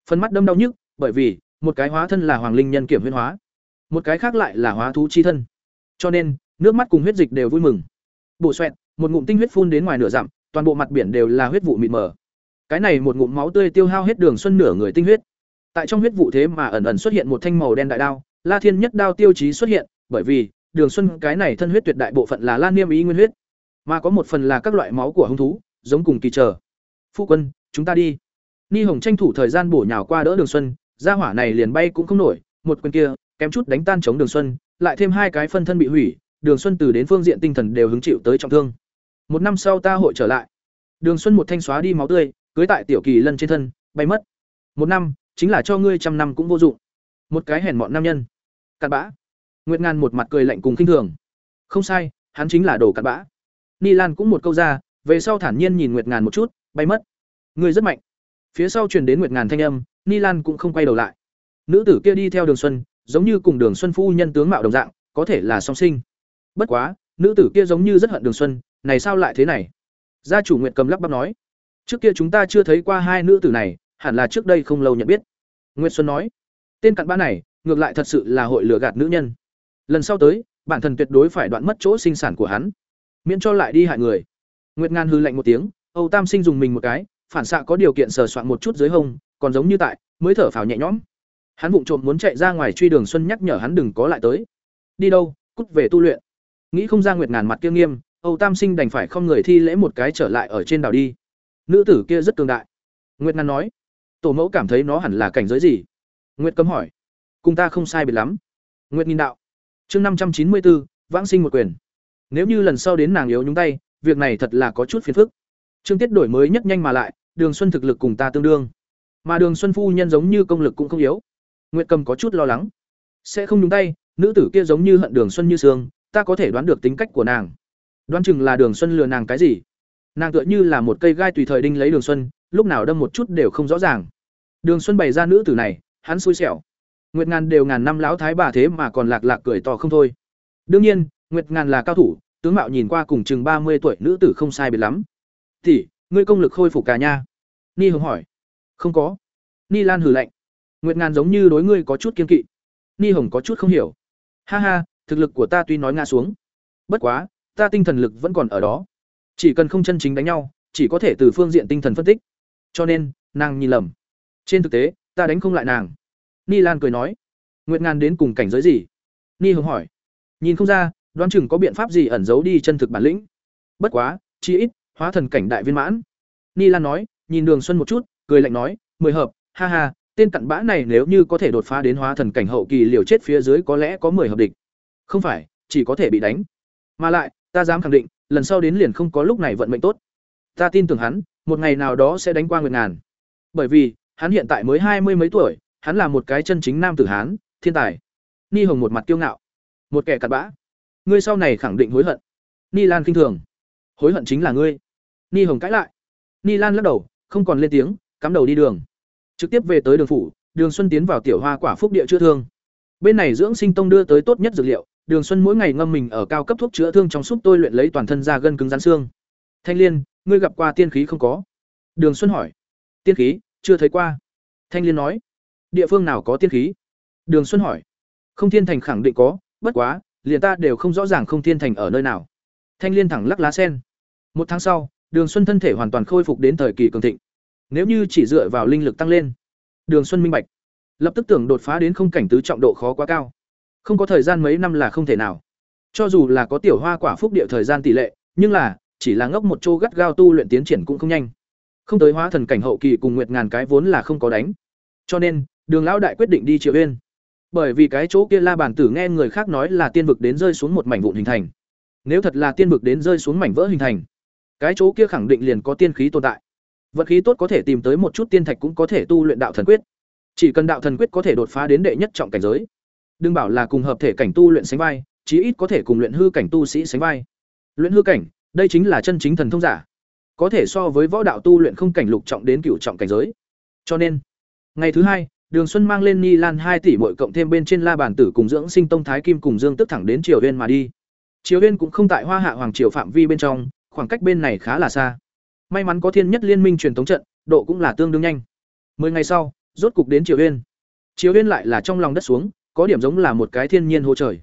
Phần mắt đâm đau nhức, bởi vì một cái hóa thân là hoàng linh nhân kiểm huyễn hóa, một cái khác lại là hóa thú chi thân. Cho nên, nước mắt cùng huyết dịch đều vui mừng. Bổ xoẹt, một ngụm tinh huyết phun đến ngoài nửa dặm, toàn bộ mặt biển đều là huyết vụ mịt mờ. Cái này một ngụm máu tươi tiêu hao hết Đường Xuân nửa người tinh huyết. Tại trong huyết vụ thế mà ẩn ẩn xuất hiện một thanh màu đen đại đao, La Thiên nhất đao tiêu chí xuất hiện, bởi vì Đường Xuân cái này thân huyết tuyệt đại bộ phận là lan Niêm ý nguyên huyết, mà có một phần là các loại máu của hung thú, giống cùng kỳ trở. Phu quân, chúng ta đi. Ni Hồng tranh thủ thời gian bổ nhào qua đỡ Đường Xuân, gia hỏa này liền bay cũng không nổi, một quyền kia, kém chút đánh tan chống Đường Xuân, lại thêm hai cái phân thân bị hủy, Đường Xuân từ đến phương diện tinh thần đều hứng chịu tới trọng thương. Một năm sau ta hội trở lại. Đường Xuân một thanh xóa đi máu tươi, cưới tại tiểu kỳ lân trên thân, bay mất. Một năm, chính là cho ngươi trăm năm cũng vô dụng. Một cái hèn mọn nam nhân. Cặn bã. Nguyệt Ngàn một mặt cười lạnh cùng khinh thường. Không sai, hắn chính là đồ cặn bã. Ni Lan cũng một câu ra, về sau thản nhiên nhìn Nguyệt Ngàn một chút, bay mất. Ngươi rất mạnh. Phía sau truyền đến Nguyệt Ngàn thanh âm, Ni Lan cũng không quay đầu lại. Nữ tử kia đi theo Đường Xuân, giống như cùng Đường Xuân phu nhân tướng mạo đồng dạng, có thể là song sinh. Bất quá, nữ tử kia giống như rất hận Đường Xuân, này sao lại thế này? Gia chủ Nguyệt Cầm lắp bắp nói, trước kia chúng ta chưa thấy qua hai nữ tử này, hẳn là trước đây không lâu nhận biết. Nguyệt Xuân nói, tên cặn bã này, ngược lại thật sự là hội lừa gạt nữ nhân. Lần sau tới, bản thân tuyệt đối phải đoạn mất chỗ sinh sản của hắn, miễn cho lại đi hại người. Nguyệt Ngàn hư lạnh một tiếng, Âu Tam Sinh dùng mình một cái, phản xạ có điều kiện sờ soạn một chút dưới hông, còn giống như tại, mới thở phào nhẹ nhõm. Hắn vụng trộm muốn chạy ra ngoài truy Đường Xuân nhắc nhở hắn đừng có lại tới. Đi đâu? Cút về tu luyện. Nghĩ không ra Nguyệt Ngàn mặt kia nghiêm, Âu Tam Sinh đành phải không người thi lễ một cái trở lại ở trên đảo đi. Nữ tử kia rất cường đại. Nguyệt Nan nói. Tổ mẫu cảm thấy nó hẳn là cảnh giới gì? Nguyệt Cấm hỏi. Cùng ta không sai biệt lắm. Nguyệt nhìn đạo. Chương năm trăm chín mươi bốn, vãng sinh một quyền. Nếu như lần sau đến nàng yếu nhúng tay, việc này thật là có chút phiền phức. Trương Tiết đổi mới nhất nhanh mà lại, Đường Xuân thực lực cùng ta tương đương. Mà Đường Xuân phu nhân giống như công lực cũng không yếu. Nguyệt Cầm có chút lo lắng. Sẽ không nhúng tay, nữ tử kia giống như hận Đường Xuân như sương, ta có thể đoán được tính cách của nàng. Đoán chừng là Đường Xuân lừa nàng cái gì? Nàng tựa như là một cây gai tùy thời đinh lấy Đường Xuân, lúc nào đâm một chút đều không rõ ràng. Đường Xuân bày ra nữ tử này, hắn xui xẻo. Nguyệt Ngàn đều ngàn năm lão thái bà thế mà còn lạc lạc cười to không thôi. Đương nhiên, Nguyệt Ngàn là cao thủ, tướng mạo nhìn qua cùng chừng ba mươi tuổi nữ tử không sai biệt lắm. "Tỷ, ngươi công lực khôi phục cả nha?" Ni Hồng hỏi. "Không có." Ni Lan hừ lạnh. Nguyệt Ngàn giống như đối ngươi có chút kiên kỵ. Ni Hồng có chút không hiểu. "Ha ha, thực lực của ta tuy nói ngã xuống, bất quá, ta tinh thần lực vẫn còn ở đó. Chỉ cần không chân chính đánh nhau, chỉ có thể từ phương diện tinh thần phân tích. Cho nên, nàng nhìn lầm. Trên thực tế, ta đánh không lại nàng." Ni Lan cười nói. "Nguyệt Ngàn đến cùng cảnh giới gì?" Ni Hồng hỏi. Nhìn không ra, đoán chừng có biện pháp gì ẩn giấu đi chân thực bản lĩnh. Bất quá, chi ít, hóa thần cảnh đại viên mãn. Ni Lan nói, nhìn Đường Xuân một chút, cười lạnh nói, mười hợp, ha ha, tên cặn bã này nếu như có thể đột phá đến hóa thần cảnh hậu kỳ liều chết phía dưới có lẽ có mười hợp địch. Không phải, chỉ có thể bị đánh. Mà lại, ta dám khẳng định, lần sau đến liền không có lúc này vận mệnh tốt. Ta tin tưởng hắn, một ngày nào đó sẽ đánh qua Nguyệt Ngàn. Bởi vì, hắn hiện tại mới hai mươi mấy tuổi, hắn là một cái chân chính nam tử hán, thiên tài. Ni Hồng một mặt kiêu ngạo, một kẻ cặn bã. Ngươi sau này khẳng định hối hận. Ni lan kinh thường. Hối hận chính là ngươi. Ni hồng cãi lại. Ni lan lắc đầu không còn lên tiếng cắm đầu đi đường. Trực tiếp về tới đường phủ đường xuân tiến vào tiểu hoa quả phúc địa chữa thương. Bên này dưỡng sinh tông đưa tới tốt nhất dược liệu đường xuân mỗi ngày ngâm mình ở cao cấp thuốc chữa thương trong súp tôi luyện lấy toàn thân da gân cứng rắn xương. Thanh liên, ngươi gặp qua tiên khí không có? Đường xuân hỏi. Tiên khí, chưa thấy qua. Thanh liên nói. Địa phương nào có tiên khí? Đường xuân hỏi. Không thiên thành khẳng định có, bất quá, liền ta đều không rõ ràng không thiên thành ở nơi nào. Thanh liên thẳng lắc lá sen. Một tháng sau, đường xuân thân thể hoàn toàn khôi phục đến thời kỳ cường thịnh. Nếu như chỉ dựa vào linh lực tăng lên, đường xuân minh bạch. Lập tức tưởng đột phá đến không cảnh tứ trọng độ khó quá cao không có thời gian mấy năm là không thể nào. Cho dù là có tiểu hoa quả phúc địa thời gian tỷ lệ, nhưng là, chỉ là ngốc một chỗ gắt gao tu luyện tiến triển cũng không nhanh. Không tới hóa thần cảnh hậu kỳ cùng nguyệt ngàn cái vốn là không có đánh. Cho nên, đường lão đại quyết định đi triệu yên bởi vì cái chỗ kia la bàn tử nghe người khác nói là tiên vực đến rơi xuống một mảnh vụn hình thành. Nếu thật là tiên vực đến rơi xuống mảnh vỡ hình thành, cái chỗ kia khẳng định liền có tiên khí tồn tại. Vật khí tốt có thể tìm tới một chút tiên thạch cũng có thể tu luyện đạo thần quyết. Chỉ cần đạo thần quyết có thể đột phá đến đệ nhất trọng cảnh giới đừng bảo là cùng hợp thể cảnh tu luyện sánh vai chí ít có thể cùng luyện hư cảnh tu sĩ sánh vai. Luyện hư cảnh, đây chính là chân chính thần thông giả, có thể so với võ đạo tu luyện không cảnh lục trọng đến cửu trọng cảnh giới. Cho nên, ngày thứ hai, Đường Xuân mang lên Ni Lan hai tỷ muội cộng thêm bên trên La bản tử cùng dưỡng sinh tông thái kim cùng Dương Tức thẳng đến Triều Uyên mà đi. Triều Uyên cũng không tại Hoa Hạ hoàng triều phạm vi bên trong, khoảng cách bên này khá là xa. May mắn có Thiên Nhất Liên Minh truyền thống trận, độ cũng là tương đương nhanh. Mười ngày sau, rốt cục đến Triều Uyên. Triều Uyên lại là trong lòng đất xuống, có điểm giống là một cái thiên nhiên hố trời.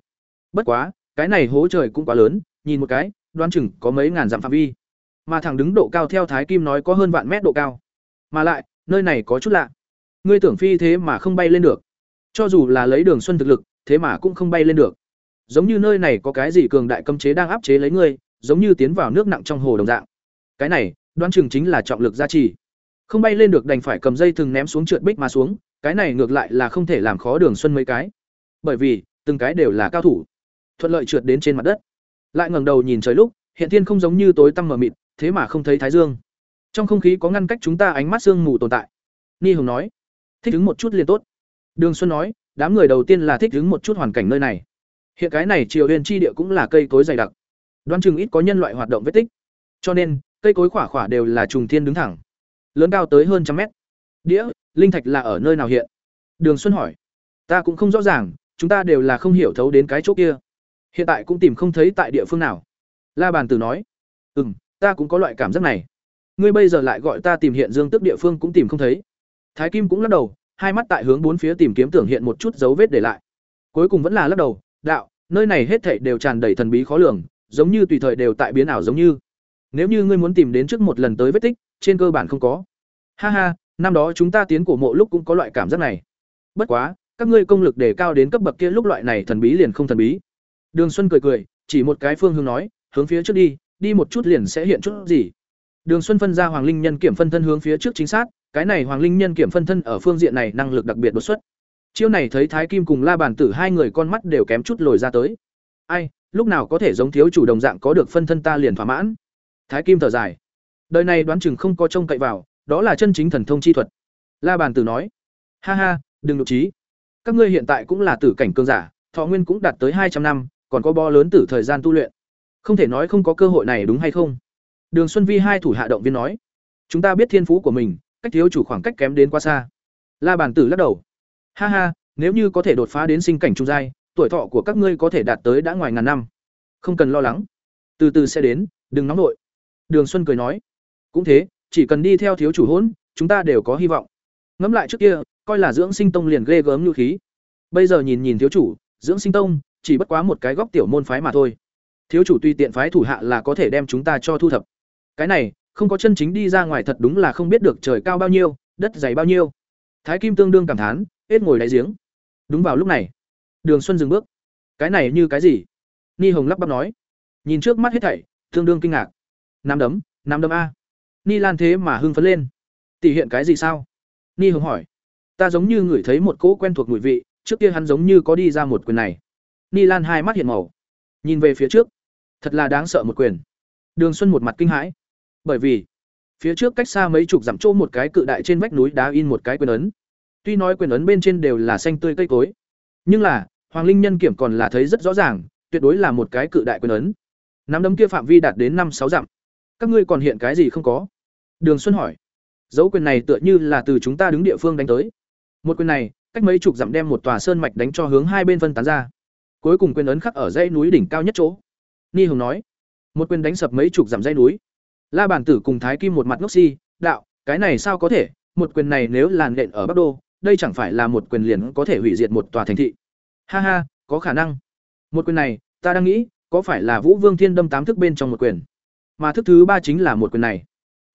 Bất quá, cái này hố trời cũng quá lớn, nhìn một cái, đoán chừng có mấy ngàn dặm phạm vi. Mà thẳng đứng độ cao theo Thái Kim nói có hơn vạn mét độ cao. Mà lại, nơi này có chút lạ. Ngươi tưởng phi thế mà không bay lên được. Cho dù là lấy Đường Xuân thực lực, thế mà cũng không bay lên được. Giống như nơi này có cái gì cường đại cấm chế đang áp chế lấy ngươi, giống như tiến vào nước nặng trong hồ đồng dạng. Cái này, đoán chừng chính là trọng lực gia trì. Không bay lên được đành phải cầm dây thừng ném xuống trượt bích mà xuống, cái này ngược lại là không thể làm khó Đường Xuân mấy cái. Bởi vì, từng cái đều là cao thủ. Thuận lợi trượt đến trên mặt đất. Lại ngẩng đầu nhìn trời lúc, hiện thiên không giống như tối tăm mờ mịt, thế mà không thấy thái dương. Trong không khí có ngăn cách chúng ta ánh mắt sương mù tồn tại. Ni Hồng nói, thích ứng một chút liền tốt. Đường Xuân nói, đám người đầu tiên là thích ứng một chút hoàn cảnh nơi này. Hiện cái này Triều Huyền chi địa cũng là cây cối dày đặc. Đoán chừng ít có nhân loại hoạt động vết tích. Cho nên, cây cối khỏa khỏa đều là trùng thiên đứng thẳng. Lớn cao tới hơn trăm mét. Đĩa, linh thạch là ở nơi nào hiện? Đường Xuân hỏi. Ta cũng không rõ ràng, chúng ta đều là không hiểu thấu đến cái chỗ kia. Hiện tại cũng tìm không thấy tại địa phương nào. La Bàn Tử nói. Ừm, ta cũng có loại cảm giác này. Ngươi bây giờ lại gọi ta tìm hiện dương tức địa phương cũng tìm không thấy. Thái Kim cũng lắc đầu, hai mắt tại hướng bốn phía tìm kiếm tưởng hiện một chút dấu vết để lại. Cuối cùng vẫn là lắc đầu, đạo, nơi này hết thảy đều tràn đầy thần bí khó lường, giống như tùy thời đều tại biến ảo giống như. Nếu như ngươi muốn tìm đến trước một lần tới vết tích, trên cơ bản không có. Ha ha, năm đó chúng ta tiến cổ mộ lúc cũng có loại cảm giác này. Bất quá, các ngươi công lực đề cao đến cấp bậc kia lúc loại này thần bí liền không thần bí. Đường Xuân cười cười, chỉ một cái phương hướng nói, hướng phía trước đi, đi một chút liền sẽ hiện chút gì. Đường Xuân phân ra Hoàng Linh Nhân kiểm phân thân hướng phía trước chính xác, cái này Hoàng Linh Nhân kiểm phân thân ở phương diện này năng lực đặc biệt đột xuất. Chiêu này thấy Thái Kim cùng La Bàn Tử hai người con mắt đều kém chút lồi ra tới. Ai, lúc nào có thể giống thiếu chủ đồng dạng có được phân thân ta liền thỏa mãn. Thái Kim thở dài. Đời này đoán chừng không có trông cậy vào, đó là chân chính thần thông chi thuật. La Bàn Tử nói: "Ha ha, đừng nụ trí. Các ngươi hiện tại cũng là tử cảnh cường giả, thọ nguyên cũng đạt tới hai trăm năm, còn có bo lớn tử thời gian tu luyện. Không thể nói không có cơ hội này đúng hay không?" Đường Xuân Vi hai thủ hạ động viên nói: "Chúng ta biết thiên phú của mình, cách thiếu chủ khoảng cách kém đến quá xa." La Bàn Tử lắc đầu: "Ha ha, nếu như có thể đột phá đến sinh cảnh trung giai, tuổi thọ của các ngươi có thể đạt tới đã ngoài ngàn năm. Không cần lo lắng, từ từ sẽ đến, đừng nóng nội." Đường Xuân cười nói: "Cũng thế, chỉ cần đi theo thiếu chủ hôn chúng ta đều có hy vọng." Ngẫm lại trước kia, coi là dưỡng sinh tông liền ghê gớm như khí. Bây giờ nhìn nhìn thiếu chủ, dưỡng sinh tông chỉ bất quá một cái góc tiểu môn phái mà thôi. Thiếu chủ tùy tiện phái thủ hạ là có thể đem chúng ta cho thu thập. Cái này, không có chân chính đi ra ngoài thật đúng là không biết được trời cao bao nhiêu, đất dày bao nhiêu. Thái Kim tương đương cảm thán, hết ngồi đáy giếng. Đúng vào lúc này, Đường Xuân dừng bước. Cái này như cái gì? Ni Hồng lắp bắp nói. Nhìn trước mắt hết thảy, tương đương kinh ngạc. Nam đấm, nam đấm a. Ni Lan thế mà hưng phấn lên. Tỷ hiện cái gì sao? Ni Hồng hỏi. Ta giống như ngửi thấy một cỗ quen thuộc mùi vị, trước kia hắn giống như có đi ra một quyền này. Ni Lan hai mắt hiện màu, nhìn về phía trước. Thật là đáng sợ một quyền. Đường Xuân một mặt kinh hãi. Bởi vì, phía trước cách xa mấy chục dặm chỗ một cái cự đại trên vách núi đá in một cái quyền ấn. Tuy nói quyền ấn bên trên đều là xanh tươi cây cối, nhưng là, Hoàng Linh Nhân kiểm còn là thấy rất rõ ràng, tuyệt đối là một cái cự đại quyền ấn. Nắm đấm kia phạm vi đạt đến năm sáu dặm. Các ngươi còn hiện cái gì không có? Đường Xuân hỏi. Dấu quyền này tựa như là từ chúng ta đứng địa phương đánh tới. Một quyền này, cách mấy chục dặm đem một tòa sơn mạch đánh cho hướng hai bên phân tán ra. Cuối cùng quyền ấn khắc ở dãy núi đỉnh cao nhất chỗ. Ni Hồng nói, một quyền đánh sập mấy chục dặm dãy núi. La Bản Tử cùng Thái Kim một mặt ngốc si, đạo, cái này sao có thể, một quyền này nếu làn nện ở Bắc Đô, đây chẳng phải là một quyền liền có thể hủy diệt một tòa thành thị. Ha ha, có khả năng. Một quyền này, ta đang nghĩ, có phải là Vũ Vương Thiên đâm tám thức bên trong một quyền. Mà thức thứ ba chính là một quyền này.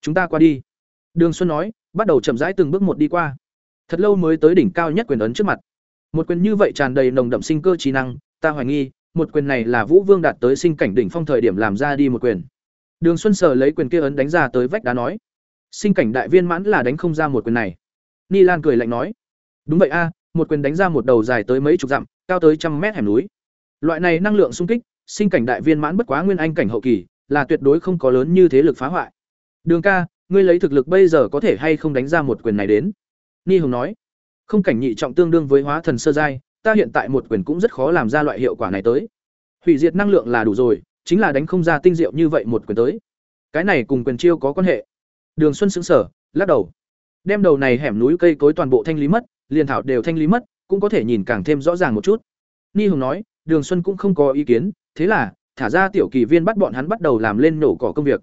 Chúng ta qua đi. Đường Xuân nói, bắt đầu chậm rãi từng bước một đi qua. Thật lâu mới tới đỉnh cao nhất quyền ấn trước mặt. Một quyền như vậy tràn đầy nồng đậm sinh cơ trí năng, ta hoài nghi, một quyền này là Vũ Vương đạt tới sinh cảnh đỉnh phong thời điểm làm ra đi một quyền. Đường Xuân sở lấy quyền kia ấn đánh ra tới vách đá nói, sinh cảnh đại viên mãn là đánh không ra một quyền này. Ni Lan cười lạnh nói, đúng vậy a, một quyền đánh ra một đầu dài tới mấy chục dặm, cao tới trăm mét hẻm núi. Loại này năng lượng sung kích, sinh cảnh đại viên mãn bất quá nguyên anh cảnh hậu kỳ, là tuyệt đối không có lớn như thế lực phá hoại. Đường ca, ngươi lấy thực lực bây giờ có thể hay không đánh ra một quyền này đến? Ni Hồng nói, không cảnh nhị trọng tương đương với hóa thần sơ giai, ta hiện tại một quyền cũng rất khó làm ra loại hiệu quả này tới. hủy diệt năng lượng là đủ rồi chính là đánh không ra tinh diệu như vậy một quyền tới. Cái này cùng quyền chiêu có quan hệ. Đường xuân sững sờ, lắc đầu. Đem đầu này hẻm núi cây cối toàn bộ thanh lý mất liền thảo đều thanh lý mất cũng có thể nhìn càng thêm rõ ràng một chút. Ni hồng nói đường xuân cũng không có ý kiến thế là thả ra tiểu kỳ viên bắt bọn hắn bắt đầu làm lên nổ cỏ công việc.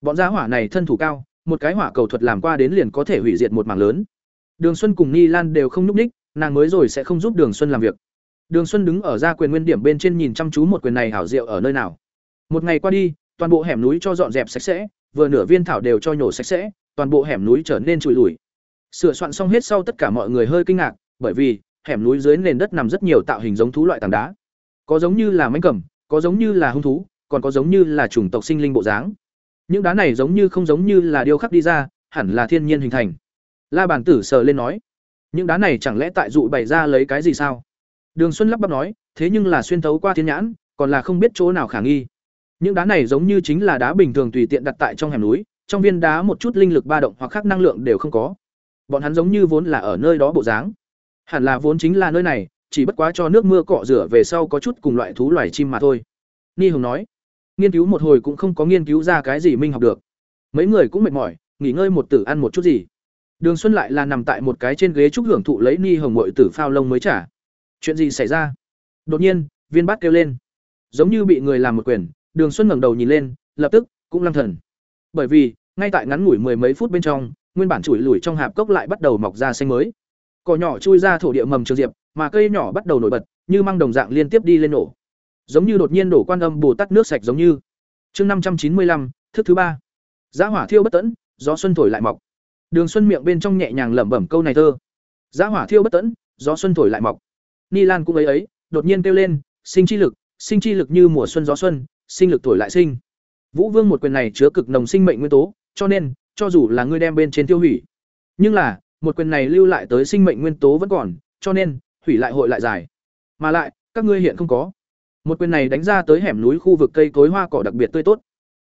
Bọn gia hỏa này thân thủ cao một cái hỏa cầu thuật làm qua đến liền có thể hủy diệt một mảng lớn đường xuân cùng ni lan đều không nhúc ních nàng mới rồi sẽ không giúp đường xuân làm việc. Đường xuân đứng ở ra quyền nguyên điểm bên trên nhìn chăm chú một quyền này hảo diệu ở nơi nào. Một ngày qua đi, toàn bộ hẻm núi cho dọn dẹp sạch sẽ, vừa nửa viên thảo đều cho nhổ sạch sẽ, toàn bộ hẻm núi trở nên trụi lủi. sửa soạn xong hết sau tất cả mọi người hơi kinh ngạc, bởi vì, hẻm núi dưới nền đất nằm rất nhiều tạo hình giống thú loại tảng đá. Có giống như là mãnh cẩm có giống như là hung thú, còn có giống như là chủng tộc sinh linh bộ dáng. Những đá này giống như không giống như là điêu khắc đi ra, hẳn là thiên nhiên hình thành la bàn tử sờ lên nói, những đá này chẳng lẽ tại dụ bày ra lấy cái gì sao? Đường xuân lắp bắp nói, thế nhưng là xuyên thấu qua thiên nhãn, còn là không biết chỗ nào khả nghi. Những đá này giống như chính là đá bình thường tùy tiện đặt tại trong hẻm núi, trong viên đá một chút linh lực ba động hoặc khác năng lượng đều không có. Bọn hắn giống như vốn là ở nơi đó bộ dáng. Hẳn là vốn chính là nơi này, chỉ bất quá cho nước mưa cọ rửa về sau có chút cùng loại thú loài chim mà thôi. Ni hồng nói, nghiên cứu một hồi cũng không có nghiên cứu ra cái gì minh học được. Mấy người cũng mệt mỏi, nghỉ ngơi một tử ăn một chút gì đường xuân lại là nằm tại một cái trên ghế trúc hưởng thụ lấy ni hồng muội tử phao lông mới trả. Chuyện gì xảy ra? Đột nhiên, viên bát kêu lên. Giống như bị người làm một quyền, đường xuân ngẩng đầu nhìn lên, lập tức, cũng lăng thần. Bởi vì, ngay tại ngắn ngủi mười mấy phút bên trong, nguyên bản chủi lủi trong hạp cốc lại bắt đầu mọc ra xanh mới. Cỏ nhỏ chui ra thổ địa mầm trường diệp, mà cây nhỏ bắt đầu nổi bật, như mang đồng dạng liên tiếp đi lên nổ. Giống như đột nhiên đổ quan âm bồ tát nước sạch giống như. Chương năm trăm chín mươi lăm, thức thứ ba. Giá hỏa thiêu bất tẫn, gió xuân thổi lại mọc đường xuân miệng bên trong nhẹ nhàng lẩm bẩm câu này thơ. Giá hỏa thiêu bất tận, gió xuân thổi lại mọc. Ni lan cũng ấy ấy đột nhiên kêu lên sinh chi lực sinh chi lực như mùa xuân gió xuân sinh lực thổi lại sinh. Vũ vương một quyền này chứa cực nồng sinh mệnh nguyên tố cho nên cho dù là ngươi đem bên trên tiêu hủy nhưng là một quyền này lưu lại tới sinh mệnh nguyên tố vẫn còn cho nên hủy lại hội lại dài. Mà lại các ngươi hiện không có. Một quyền này đánh ra tới hẻm núi khu vực cây cối hoa cỏ đặc biệt tươi tốt.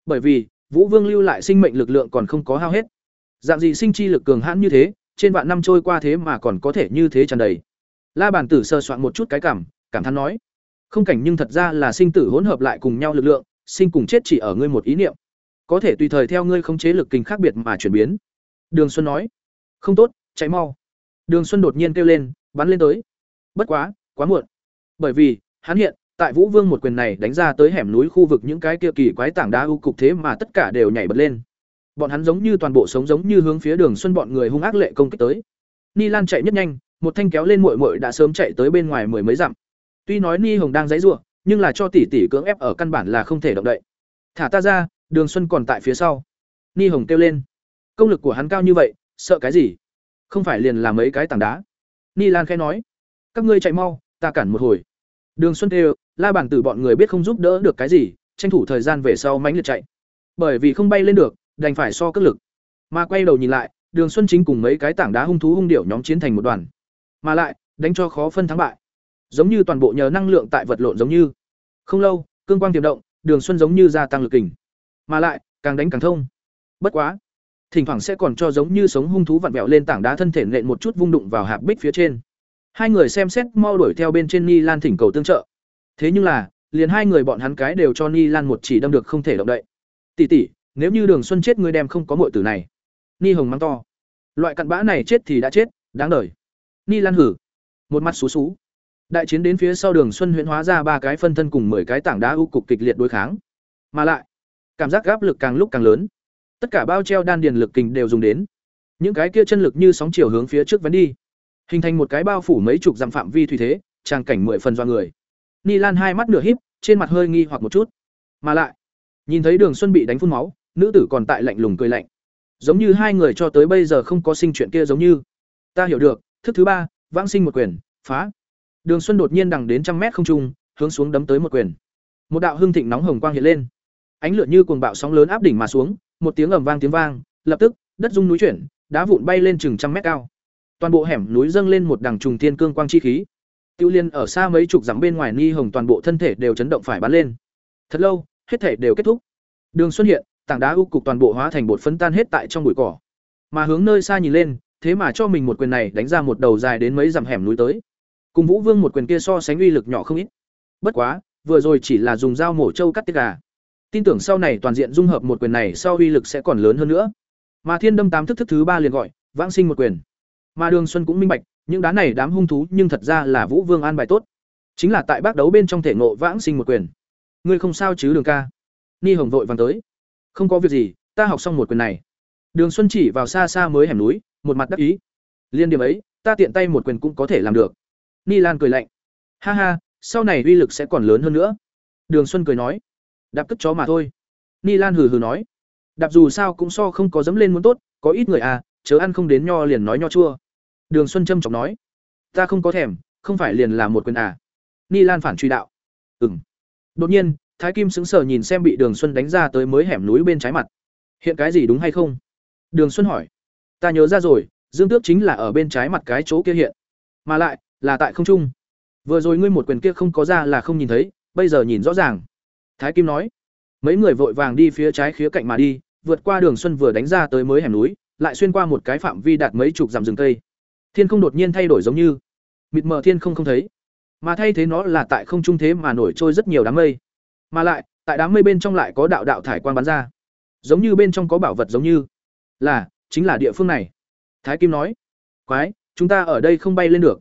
Bởi vì vũ vương lưu lại sinh mệnh lực lượng còn không có hao hết dạng gì sinh chi lực cường hãn như thế, trên vạn năm trôi qua thế mà còn có thể như thế tràn đầy. La bàn tử sơ soạn một chút cái cảm cảm thán nói, không cảnh nhưng thật ra là sinh tử hỗn hợp lại cùng nhau lực lượng, sinh cùng chết chỉ ở ngươi một ý niệm. Có thể tùy thời theo ngươi không chế lực kình khác biệt mà chuyển biến. Đường xuân nói, không tốt cháy mau. Đường xuân đột nhiên kêu lên, bắn lên tới. Bất quá quá muộn. Bởi vì, hắn hiện tại vũ vương một quyền này đánh ra tới hẻm núi khu vực những cái kia kỳ quái tảng đá u cục thế mà tất cả đều nhảy bật lên bọn hắn giống như toàn bộ sống giống như hướng phía đường xuân bọn người hung ác lệ công kích tới. Ni lan chạy nhất nhanh, một thanh kéo lên muội muội đã sớm chạy tới bên ngoài mười mấy dặm. Tuy nói ni hồng đang dãy ruộng nhưng là cho tỷ tỷ cưỡng ép ở căn bản là không thể động đậy. Thả ta ra, đường xuân còn tại phía sau. Ni hồng kêu lên. Công lực của hắn cao như vậy, sợ cái gì? Không phải liền làm mấy cái tảng đá? Ni lan khẽ nói. Các ngươi chạy mau, ta cản một hồi. Đường xuân kêu, la bản tử bọn người biết không giúp đỡ được cái gì, tranh thủ thời gian về sau mánh liệt chạy. Bởi vì không bay lên được đành phải so cất lực. Mà quay đầu nhìn lại, đường xuân chính cùng mấy cái tảng đá hung thú hung điệu nhóm chiến thành một đoàn. Mà lại, đánh cho khó phân thắng bại. Giống như toàn bộ nhờ năng lượng tại vật lộn giống như. Không lâu, cương quang tiềm động, đường xuân giống như gia tăng lực kình. Mà lại, càng đánh càng thông. Bất quá, thỉnh thoảng sẽ còn cho giống như sống hung thú vặn vẹo lên tảng đá thân thể nện một chút vung đụng vào hạp bích phía trên. Hai người xem xét mau đuổi theo bên trên ni lan thỉnh cầu tương trợ. Thế nhưng là, liền hai người bọn hắn cái đều cho ni lan một chỉ đâm được không thể động đậy. Tỷ tỷ nếu như đường xuân chết ngươi đem không có mọi tử này. Ni hồng mắng to. Loại cặn bã này chết thì đã chết, đáng đời. Ni lan hử. Một mắt xú xú. Đại chiến đến phía sau đường xuân huyễn hóa ra ba cái phân thân cùng mười cái tảng đá u cục kịch liệt đối kháng. Mà lại, cảm giác gáp lực càng lúc càng lớn. Tất cả bao treo đan điền lực kình đều dùng đến. Những cái kia chân lực như sóng chiều hướng phía trước vấn đi. Hình thành một cái bao phủ mấy chục dặm phạm vi thủy thế trang cảnh mười phần do người. Ni lan hai mắt nửa híp, trên mặt hơi nghi hoặc một chút. Mà lại, nhìn thấy đường xuân bị đánh phun máu nữ tử còn tại lạnh lùng cười lạnh. Giống như hai người cho tới bây giờ không có sinh chuyện kia giống như. Ta hiểu được, thức thứ ba, vãng sinh một quyền, phá. Đường xuân đột nhiên đằng đến trăm mét không trung, hướng xuống đấm tới một quyền. Một đạo hưng thịnh nóng hồng quang hiện lên. Ánh lửa như cuồng bạo sóng lớn áp đỉnh mà xuống, một tiếng ầm vang tiếng vang, lập tức, đất rung núi chuyển, đá vụn bay lên chừng trăm mét cao. Toàn bộ hẻm núi dâng lên một đằng trùng thiên cương quang chi khí. Tiêu liên ở xa mấy chục dặm bên ngoài ni hồng toàn bộ thân thể đều chấn động phải bắn lên. Thật lâu, hết thể đều kết thúc. Đường xuân hiện tảng đá u cục toàn bộ hóa thành bột phấn tan hết tại trong bụi cỏ mà hướng nơi xa nhìn lên thế mà cho mình một quyền này đánh ra một đầu dài đến mấy dặm hẻm núi tới cùng vũ vương một quyền kia so sánh uy lực nhỏ không ít bất quá vừa rồi chỉ là dùng dao mổ trâu cắt tiết gà. Tin tưởng sau này toàn diện dung hợp một quyền này sau uy lực sẽ còn lớn hơn nữa. Mà Thiên Đâm tám thức thức thứ ba liền gọi, vãng sinh một quyền. Mà Đường Xuân cũng minh bạch, những đá này đám hung thú nhưng thật ra là Vũ Vương an bài tốt. Chính là tại bác đấu bên trong thể ngộ vãng sinh một quyền. Ngươi không sao chứ Đường ca? Ni Hồng vội vàng tới. Không có việc gì, ta học xong một quyền này. Đường Xuân chỉ vào xa xa mới hẻm núi, một mặt đắc ý. Liên điểm ấy, ta tiện tay một quyền cũng có thể làm được. Ni Lan cười lạnh. Ha ha, sau này uy lực sẽ còn lớn hơn nữa. Đường Xuân cười nói. Đạp cất chó mà thôi. Ni Lan hừ hừ nói. Đạp dù sao cũng so không có dấm lên muốn tốt, có ít người à, chớ ăn không đến nho liền nói nho chua. Đường Xuân trâm trọng nói. Ta không có thèm, không phải liền là một quyền à. Ni Lan phản truy đạo. Ừm. Đột nhiên, Thái Kim sững sờ nhìn xem bị Đường Xuân đánh ra tới mới hẻm núi bên trái mặt. Hiện cái gì đúng hay không? Đường Xuân hỏi. Ta nhớ ra rồi, Dương Tước chính là ở bên trái mặt cái chỗ kia hiện, mà lại là tại không trung. Vừa rồi ngươi một quyền kia không có ra là không nhìn thấy, bây giờ nhìn rõ ràng. Thái Kim nói. Mấy người vội vàng đi phía trái khía cạnh mà đi, vượt qua Đường Xuân vừa đánh ra tới mới hẻm núi, lại xuyên qua một cái phạm vi đạt mấy chục dặm rừng cây. Thiên không đột nhiên thay đổi giống như mịt mờ thiên không không thấy, mà thay thế nó là tại không trung thế mà nổi trôi rất nhiều đám mây. Mà lại, tại đám mây bên trong lại có đạo đạo thải quan bắn ra. Giống như bên trong có bảo vật giống như là chính là địa phương này. Thái Kim nói: "Quái, chúng ta ở đây không bay lên được.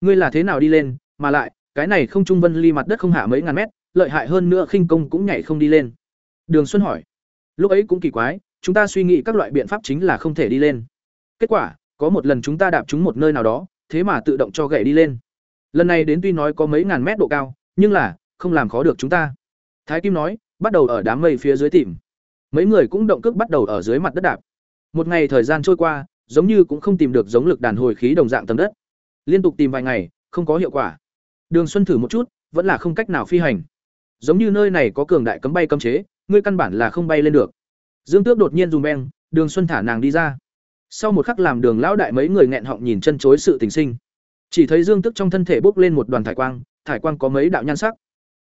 Ngươi là thế nào đi lên, mà lại, cái này không trung vân ly mặt đất không hạ mấy ngàn mét, lợi hại hơn nữa khinh công cũng nhảy không đi lên." Đường Xuân hỏi: "Lúc ấy cũng kỳ quái, chúng ta suy nghĩ các loại biện pháp chính là không thể đi lên. Kết quả, có một lần chúng ta đạp trúng một nơi nào đó, thế mà tự động cho gậy đi lên. Lần này đến tuy nói có mấy ngàn mét độ cao, nhưng là không làm khó được chúng ta." Thái Kim nói, bắt đầu ở đám mây phía dưới tìm. Mấy người cũng động cước bắt đầu ở dưới mặt đất đạp. Một ngày thời gian trôi qua, giống như cũng không tìm được giống lực đàn hồi khí đồng dạng tầng đất. Liên tục tìm vài ngày, không có hiệu quả. Đường Xuân thử một chút, vẫn là không cách nào phi hành. Giống như nơi này có cường đại cấm bay cấm chế, ngươi căn bản là không bay lên được. Dương Tước đột nhiên dùng beng, Đường Xuân thả nàng đi ra. Sau một khắc làm Đường lão đại mấy người nghẹn họng nhìn chân chối sự tình sinh. Chỉ thấy Dương Tước trong thân thể bốc lên một đoàn thải quang, thải quang có mấy đạo nhan sắc.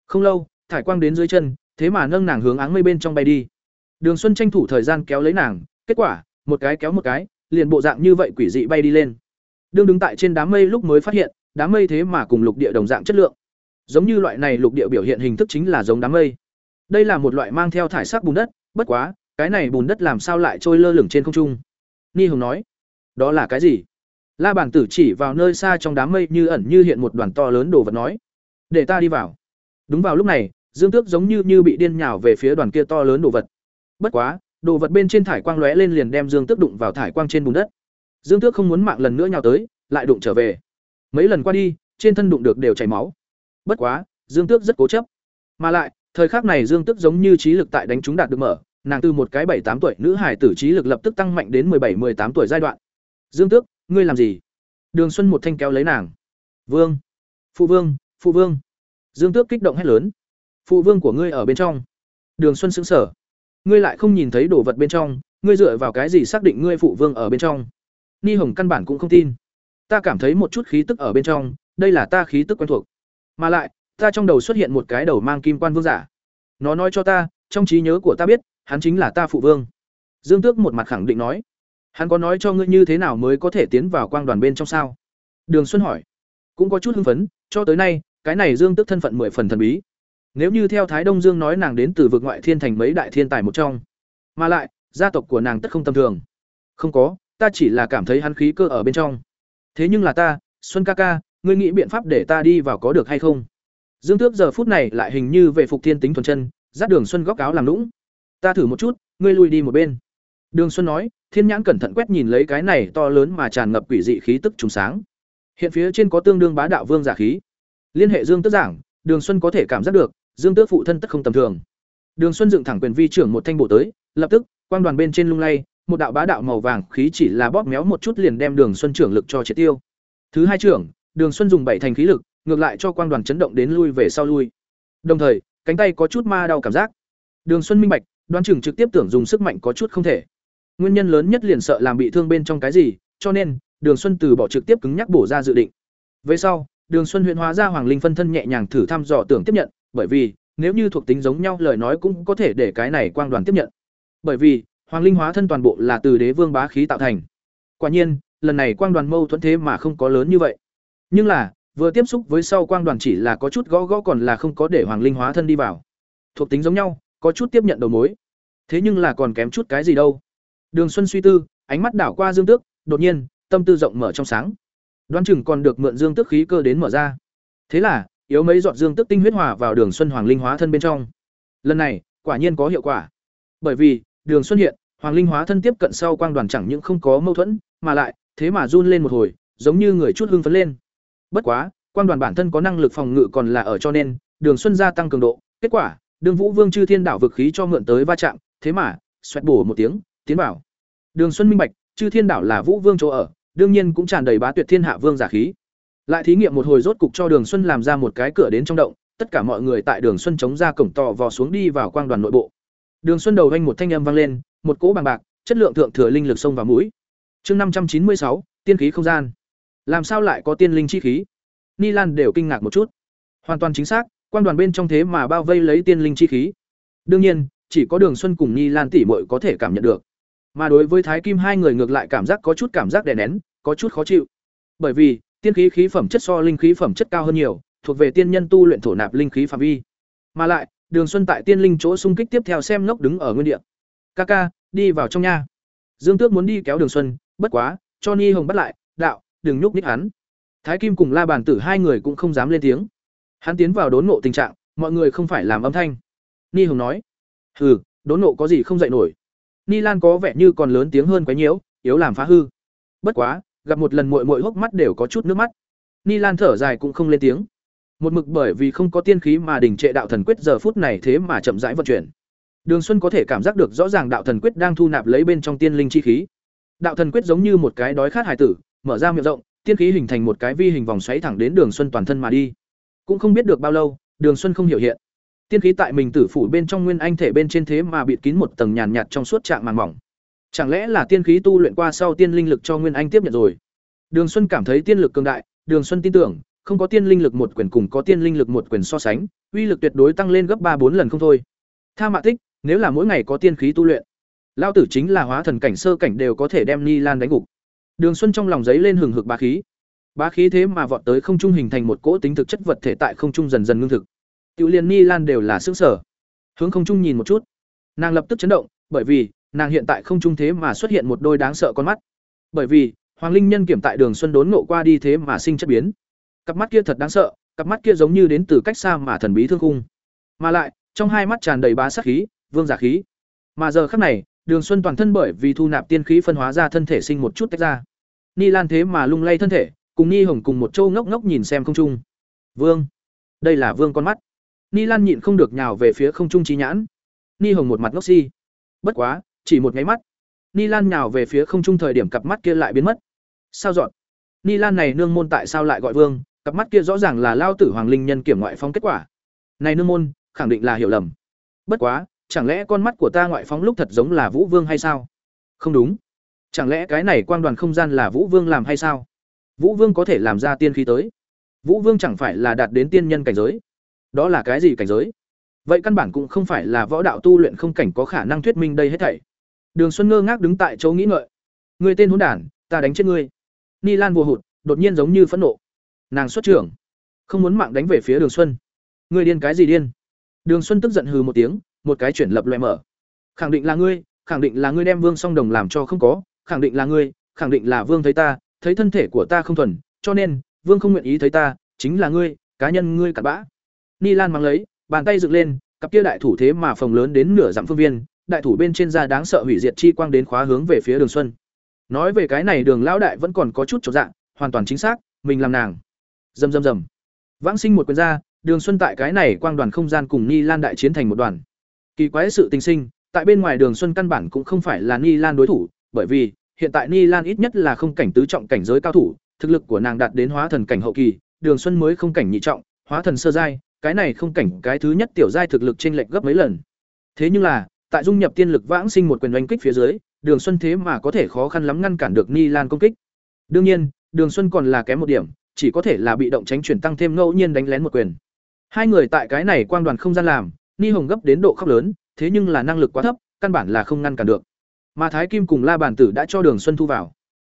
Không lâu, thải quang đến dưới chân, thế mà nâng nàng hướng áng mây bên trong bay đi. Đường Xuân tranh thủ thời gian kéo lấy nàng, kết quả, một cái kéo một cái, liền bộ dạng như vậy quỷ dị bay đi lên. Đường đứng tại trên đám mây lúc mới phát hiện, đám mây thế mà cùng lục địa đồng dạng chất lượng. Giống như loại này lục địa biểu hiện hình thức chính là giống đám mây. Đây là một loại mang theo thải sắc bùn đất, bất quá, cái này bùn đất làm sao lại trôi lơ lửng trên không trung? Ni Hồng nói, đó là cái gì? La bản tử chỉ vào nơi xa trong đám mây như ẩn như hiện một đoàn to lớn đồ vật nói, để ta đi vào. Đúng vào lúc này, Dương Tước giống như như bị điên nhào về phía đoàn kia to lớn đồ vật. Bất quá, đồ vật bên trên thải quang lóe lên liền đem Dương Tước đụng vào thải quang trên bùn đất. Dương Tước không muốn mạng lần nữa nhào tới, lại đụng trở về. Mấy lần qua đi, trên thân đụng được đều chảy máu. Bất quá, Dương Tước rất cố chấp. Mà lại, thời khắc này Dương Tước giống như trí lực tại đánh chúng đạt được mở, nàng từ một cái bảy tám tuổi nữ hải tử trí lực lập tức tăng mạnh đến bảy 17 tám tuổi giai đoạn. Dương Tước, ngươi làm gì? Đường Xuân một thanh kéo lấy nàng. Vương, phụ vương, phụ vương. Dương Tước kích động hét lớn phụ vương của ngươi ở bên trong. Đường xuân xứng sở ngươi lại không nhìn thấy đồ vật bên trong, ngươi dựa vào cái gì xác định ngươi phụ vương ở bên trong? Ni hồng căn bản cũng không tin. Ta cảm thấy một chút khí tức ở bên trong, đây là ta khí tức quen thuộc. Mà lại, ta trong đầu xuất hiện một cái đầu mang kim quan vương giả. Nó nói cho ta, trong trí nhớ của ta biết, hắn chính là ta phụ vương. Dương tước một mặt khẳng định nói. Hắn có nói cho ngươi như thế nào mới có thể tiến vào quang đoàn bên trong sao? Đường xuân hỏi. Cũng có chút hưng phấn, cho tới nay, cái này dương tước thân phận mười phần thần bí nếu như theo Thái Đông Dương nói nàng đến từ vực ngoại thiên thành mấy đại thiên tài một trong, mà lại, gia tộc của nàng tất không tầm thường. Không có, ta chỉ là cảm thấy hắn khí cơ ở bên trong. Thế nhưng là ta, Xuân ca ca, ngươi nghĩ biện pháp để ta đi vào có được hay không? Dương Tước giờ phút này lại hình như về phục thiên tính thuần chân, dắt Đường Xuân góc áo làm lũng. Ta thử một chút, ngươi lui đi một bên. Đường Xuân nói, Thiên Nhãn cẩn thận quét nhìn lấy cái này to lớn mà tràn ngập quỷ dị khí tức trùng sáng. Hiện phía trên có tương đương bá đạo vương giả khí. Liên hệ Dương Tước giảng, Đường Xuân có thể cảm giác được, Dương Tước phụ thân tất không tầm thường. Đường Xuân dựng thẳng quyền vi trưởng một thanh bộ tới, lập tức, quang đoàn bên trên lung lay, một đạo bá đạo màu vàng khí chỉ là bóp méo một chút liền đem Đường Xuân trưởng lực cho triệt tiêu. Thứ hai trưởng, Đường Xuân dùng bảy thành khí lực, ngược lại cho quang đoàn chấn động đến lui về sau lui. Đồng thời, cánh tay có chút ma đau cảm giác. Đường Xuân minh bạch, đoán chừng trực tiếp tưởng dùng sức mạnh có chút không thể. Nguyên nhân lớn nhất liền sợ làm bị thương bên trong cái gì, cho nên, Đường Xuân từ bỏ trực tiếp cứng nhắc bổ ra dự định. Về sau, Đường Xuân huyện hóa ra Hoàng Linh phân thân nhẹ nhàng thử thăm dò tưởng tiếp nhận, bởi vì nếu như thuộc tính giống nhau lời nói cũng có thể để cái này quang đoàn tiếp nhận. Bởi vì Hoàng Linh hóa thân toàn bộ là từ đế vương bá khí tạo thành. Quả nhiên, lần này quang đoàn mâu thuẫn thế mà không có lớn như vậy. Nhưng là, vừa tiếp xúc với sau quang đoàn chỉ là có chút gõ gõ còn là không có để hoàng linh hóa thân đi vào thuộc tính giống nhau có chút tiếp nhận đầu mối thế nhưng là còn kém chút cái gì đâu đường xuân suy tư ánh mắt đảo qua dương tước đột nhiên tâm tư rộng mở trong sáng đoán chừng còn được mượn dương tước khí cơ đến mở ra thế là yếu mấy giọt dương tước tinh huyết hòa vào đường xuân hoàng linh hóa thân bên trong. Lần này, quả nhiên có hiệu quả. Bởi vì, đường xuân hiện, hoàng linh hóa thân tiếp cận sau quang đoàn chẳng những không có mâu thuẫn, mà lại, thế mà run lên một hồi, giống như người chút hưng phấn lên. Bất quá, quang đoàn bản thân có năng lực phòng ngự còn là ở cho nên, đường xuân gia tăng cường độ, kết quả, đường vũ vương chư thiên đảo vực khí cho mượn tới va chạm, thế mà, xoẹt bổ một tiếng, tiến vào. Đường xuân minh bạch, chư thiên đảo là vũ vương chỗ ở, đương nhiên cũng tràn đầy bá tuyệt thiên hạ vương giả khí lại thí nghiệm một hồi rốt cục cho đường xuân làm ra một cái cửa đến trong động, tất cả mọi người tại đường xuân chống ra cổng tò vò xuống đi vào quang đoàn nội bộ. Đường xuân đầu vanh một thanh âm vang lên, một cỗ bằng bạc, chất lượng thượng thừa linh lực sông vào mũi. Chương năm trăm chín mươi sáu, tiên khí không gian. Làm sao lại có tiên linh chi khí? Ni lan đều kinh ngạc một chút. Hoàn toàn chính xác quan đoàn bên trong thế mà bao vây lấy tiên linh chi khí. Đương nhiên, chỉ có đường xuân cùng ni lan tỷ muội có thể cảm nhận được. Mà đối với thái kim hai người ngược lại cảm giác có chút cảm giác đè nén, có chút khó chịu. Bởi vì tiên khí khí phẩm chất so linh khí phẩm chất cao hơn nhiều, thuộc về tiên nhân tu luyện thổ nạp linh khí phạm vi. Mà lại, đường xuân tại tiên linh chỗ xung kích tiếp theo xem ngốc đứng ở nguyên địa. Ca ca, đi vào trong nha. Dương tước muốn đi kéo đường xuân, bất quá, cho ni hồng bắt lại, đạo, đừng nhúc nhích hắn. Thái kim cùng la bàn tử hai người cũng không dám lên tiếng. Hắn tiến vào đốn ngộ tình trạng, mọi người không phải làm âm thanh. Ni hồng nói, hừ, đốn ngộ có gì không dạy nổi. Ni lan có vẻ như còn lớn tiếng hơn quấy nhiễu, yếu làm phá hư. Bất quá gặp một lần muội muội hốc mắt đều có chút nước mắt. Ni lan thở dài cũng không lên tiếng. Một mực bởi vì không có tiên khí mà đình trệ đạo thần quyết giờ phút này thế mà chậm rãi vận chuyển. Đường xuân có thể cảm giác được rõ ràng đạo thần quyết đang thu nạp lấy bên trong tiên linh chi khí. Đạo thần quyết giống như một cái đói khát hải tử, mở ra miệng rộng, tiên khí hình thành một cái vi hình vòng xoáy thẳng đến đường xuân toàn thân mà đi. Cũng không biết được bao lâu, đường xuân không hiểu hiện. Tiên khí tại mình tử phủ bên trong nguyên anh thể bên trên thế mà bịt kín một tầng nhàn nhạt trong suốt trạng màn mỏng chẳng lẽ là tiên khí tu luyện qua sau tiên linh lực cho nguyên anh tiếp nhận rồi? Đường xuân cảm thấy tiên lực cường đại, đường xuân tin tưởng, không có tiên linh lực một quyền cùng có tiên linh lực một quyền so sánh, uy lực tuyệt đối tăng lên gấp ba bốn lần không thôi. Tha mạ thích nếu là mỗi ngày có tiên khí tu luyện lao tử chính là hóa thần cảnh sơ cảnh đều có thể đem ni lan đánh gục. Đường xuân trong lòng giấy lên hừng hực bá khí. Bá khí thế mà vọt tới không trung hình thành một cỗ tính thực chất vật thể tại không trung dần dần ngưng thực. Tiểu liên ni lan đều là xương sở hướng không trung nhìn một chút. Nàng lập tức chấn động, bởi vì nàng hiện tại không trung thế mà xuất hiện một đôi đáng sợ con mắt. Bởi vì, hoàng linh nhân kiểm tại đường xuân đốn ngộ qua đi thế mà sinh chất biến. Cặp mắt kia thật đáng sợ, cặp mắt kia giống như đến từ cách xa mà thần bí thương khung. Mà lại, trong hai mắt tràn đầy bá sát khí, vương giả khí. Mà giờ khắc này, đường xuân toàn thân bởi vì thu nạp tiên khí phân hóa ra thân thể sinh một chút tách ra. Ni lan thế mà lung lay thân thể, cùng ni hồng cùng một châu ngốc ngốc nhìn xem không trung. Vương. Đây là vương con mắt. Ni lan nhịn không được nhào về phía không trung trí nhãn. Ni hồng một mặt ngốc si. Bất quá chỉ một nháy mắt. Ni lan nhào về phía không trung thời điểm cặp mắt kia lại biến mất. Sao dọn? Ni lan này nương môn tại sao lại gọi vương? Cặp mắt kia rõ ràng là lao tử hoàng linh nhân kiểm ngoại phóng kết quả. Này nương môn, khẳng định là hiểu lầm. Bất quá, chẳng lẽ con mắt của ta ngoại phóng lúc thật giống là vũ vương hay sao? Không đúng. Chẳng lẽ cái này quang đoàn không gian là vũ vương làm hay sao? Vũ vương có thể làm ra tiên khí tới. Vũ vương chẳng phải là đạt đến tiên nhân cảnh giới. Đó là cái gì cảnh giới? Vậy căn bản cũng không phải là võ đạo tu luyện không cảnh có khả năng thuyết minh đây hết thảy đường xuân ngơ ngác đứng tại chỗ nghĩ ngợi. Người tên hỗn đản, ta đánh chết ngươi. Ni lan vô hụt, đột nhiên giống như phẫn nộ. Nàng xuất trưởng, không muốn mạng đánh về phía đường xuân. Ngươi điên cái gì điên? Đường xuân tức giận hừ một tiếng, một cái chuyển lập loè mở. Khẳng định là ngươi, khẳng định là ngươi đem vương song đồng làm cho không có, khẳng định là ngươi, khẳng định là vương thấy ta, thấy thân thể của ta không thuần, cho nên, vương không nguyện ý thấy ta, chính là ngươi, cá nhân ngươi cặn bã. Ni lan mang lấy, bàn tay dựng lên, cặp kia đại thủ thế mà phồng lớn đến nửa dặm phương viên đại thủ bên trên da đáng sợ hủy diệt chi quang đến khóa hướng về phía đường xuân. Nói về cái này đường lão đại vẫn còn có chút trọn dạng hoàn toàn chính xác, mình làm nàng. Rầm rầm rầm vãng sinh một quyền ra, đường xuân tại cái này quang đoàn không gian cùng ni lan đại chiến thành một đoàn. Kỳ quái sự tình sinh, tại bên ngoài đường xuân căn bản cũng không phải là ni lan đối thủ, bởi vì, hiện tại ni lan ít nhất là không cảnh tứ trọng cảnh giới cao thủ, thực lực của nàng đạt đến hóa thần cảnh hậu kỳ, đường xuân mới không cảnh nhị trọng, hóa thần sơ giai, cái này không cảnh cái thứ nhất tiểu giai thực lực trên lệch gấp mấy lần. Thế nhưng là tại dung nhập tiên lực vãng sinh một quyền đánh kích phía dưới đường xuân thế mà có thể khó khăn lắm ngăn cản được ni lan công kích đương nhiên đường xuân còn là kém một điểm chỉ có thể là bị động tránh chuyển tăng thêm ngẫu nhiên đánh lén một quyền hai người tại cái này quang đoàn không gian làm ni hồng gấp đến độ khóc lớn thế nhưng là năng lực quá thấp căn bản là không ngăn cản được mà thái kim cùng la bàn tử đã cho đường xuân thu vào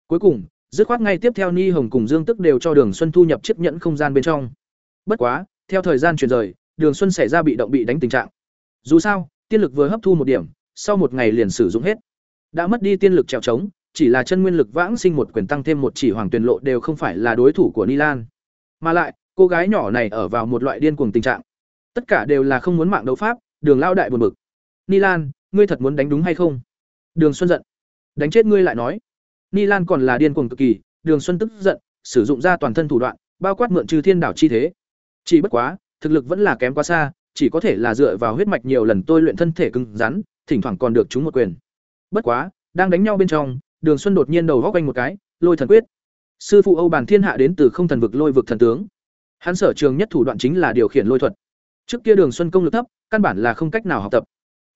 cuối cùng Dứt khoát ngay tiếp theo Ni Hồng cùng Dương Tức đều cho Đường Xuân thu nhập chiếc nhẫn không gian bên trong. Bất quá, theo thời gian chuyển rời, Đường Xuân xảy ra bị động bị đánh tình trạng. Dù sao, tiên lực vừa hấp thu một điểm, sau một ngày liền sử dụng hết. Đã mất đi tiên lực trèo trống, chỉ là chân nguyên lực vãng sinh một quyền tăng thêm một chỉ hoàng tuyển lộ đều không phải là đối thủ của Nilan. Mà lại, cô gái nhỏ này ở vào một loại điên cuồng tình trạng. Tất cả đều là không muốn mạng đấu pháp, Đường lao đại buồn bực. "Nilan, ngươi thật muốn đánh đúng hay không? Đường Xuân giận. Đánh chết ngươi lại nói. Nilan còn là điên cuồng cực kỳ, Đường Xuân tức giận, sử dụng ra toàn thân thủ đoạn, bao quát mượn trừ thiên đảo chi thế. Chỉ bất quá, thực lực vẫn là kém quá xa, chỉ có thể là dựa vào huyết mạch nhiều lần tôi luyện thân thể cứng rắn, thỉnh thoảng còn được chúng một quyền. Bất quá, đang đánh nhau bên trong, Đường Xuân đột nhiên đầu góc quanh một cái, lôi thần quyết. Sư phụ Âu Bàn Thiên Hạ đến từ không thần vực lôi vực thần tướng. Hắn sở trường nhất thủ đoạn chính là điều khiển lôi thuật. Trước kia Đường Xuân công lực thấp, căn bản là không cách nào học tập.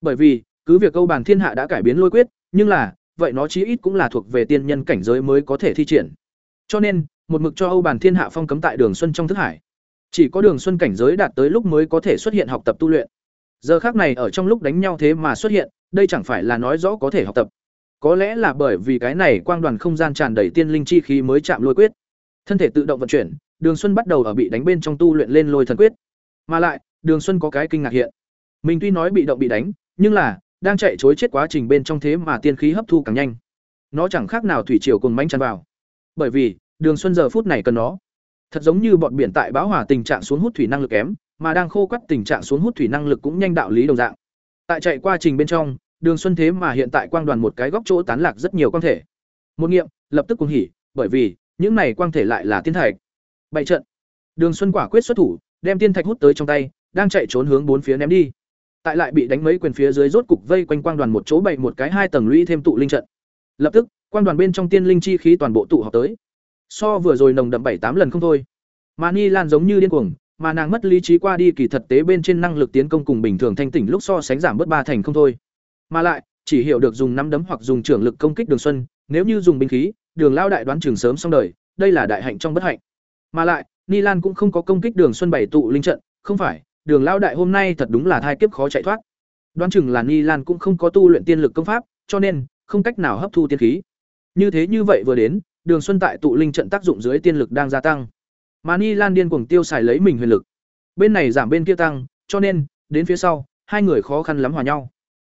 Bởi vì, cứ việc Âu Bàn Thiên Hạ đã cải biến lôi quyết, nhưng là, vậy nó chí ít cũng là thuộc về tiên nhân cảnh giới mới có thể thi triển. Cho nên, một mực cho Âu Bàn Thiên Hạ phong cấm tại Đường Xuân trong thức hải. Chỉ có Đường Xuân cảnh giới đạt tới lúc mới có thể xuất hiện học tập tu luyện. Giờ khác này ở trong lúc đánh nhau thế mà xuất hiện, đây chẳng phải là nói rõ có thể học tập. Có lẽ là bởi vì cái này quang đoàn không gian tràn đầy tiên linh chi khí mới chạm lôi quyết. Thân thể tự động vận chuyển, Đường Xuân bắt đầu ở bị đánh bên trong tu luyện lên lôi thần quyết. Mà lại, Đường Xuân có cái kinh ngạc hiện. Mình tuy nói bị động bị đánh, nhưng là đang chạy chối chết quá trình bên trong thế mà tiên khí hấp thu càng nhanh. Nó chẳng khác nào thủy triều cùng mãnh tràn vào. Bởi vì, Đường Xuân giờ phút này cần nó. Thật giống như bọn biển tại bão hòa tình trạng xuống hút thủy năng lực kém, mà đang khô quắt tình trạng xuống hút thủy năng lực cũng nhanh đạo lý đồng dạng. Tại chạy qua trình bên trong, Đường Xuân thế mà hiện tại quang đoàn một cái góc chỗ tán lạc rất nhiều quang thể. Một nghiệm, lập tức cuồng hỉ, bởi vì những này quang thể lại là tiên thạch. Bảy trận. Đường Xuân quả quyết xuất thủ, đem tiên thạch hút tới trong tay, đang chạy trốn hướng bốn phía ném đi. Tại lại bị đánh mấy quyền phía dưới rốt cục vây quanh quang đoàn một chỗ bảy một cái hai tầng lũy thêm tụ linh trận. Lập tức, quang đoàn bên trong tiên linh chi khí toàn bộ tụ họp tới. So vừa rồi nồng đậm bảy tám lần không thôi. Mà Ni Lan giống như điên cuồng, mà nàng mất lý trí qua đi kỳ thật tế bên trên năng lực tiến công cùng bình thường thanh tỉnh lúc so sánh giảm bớt ba thành không thôi. Mà lại, chỉ hiểu được dùng nắm đấm hoặc dùng trưởng lực công kích Đường Xuân, nếu như dùng binh khí, Đường Lao đại đoán trường sớm xong đời, đây là đại hạnh trong bất hạnh. Mà lại, Ni Lan cũng không có công kích Đường Xuân bảy tụ linh trận, không phải, Đường Lao đại hôm nay thật đúng là thai kiếp khó chạy thoát. Đoán chừng là Ni Lan cũng không có tu luyện tiên lực công pháp, cho nên không cách nào hấp thu tiên khí. Như thế như vậy vừa đến, Đường Xuân tại tụ linh trận tác dụng dưới tiên lực đang gia tăng. Mà Ni Lan điên cuồng tiêu xài lấy mình huyền lực. Bên này giảm bên kia tăng, cho nên, đến phía sau, hai người khó khăn lắm hòa nhau.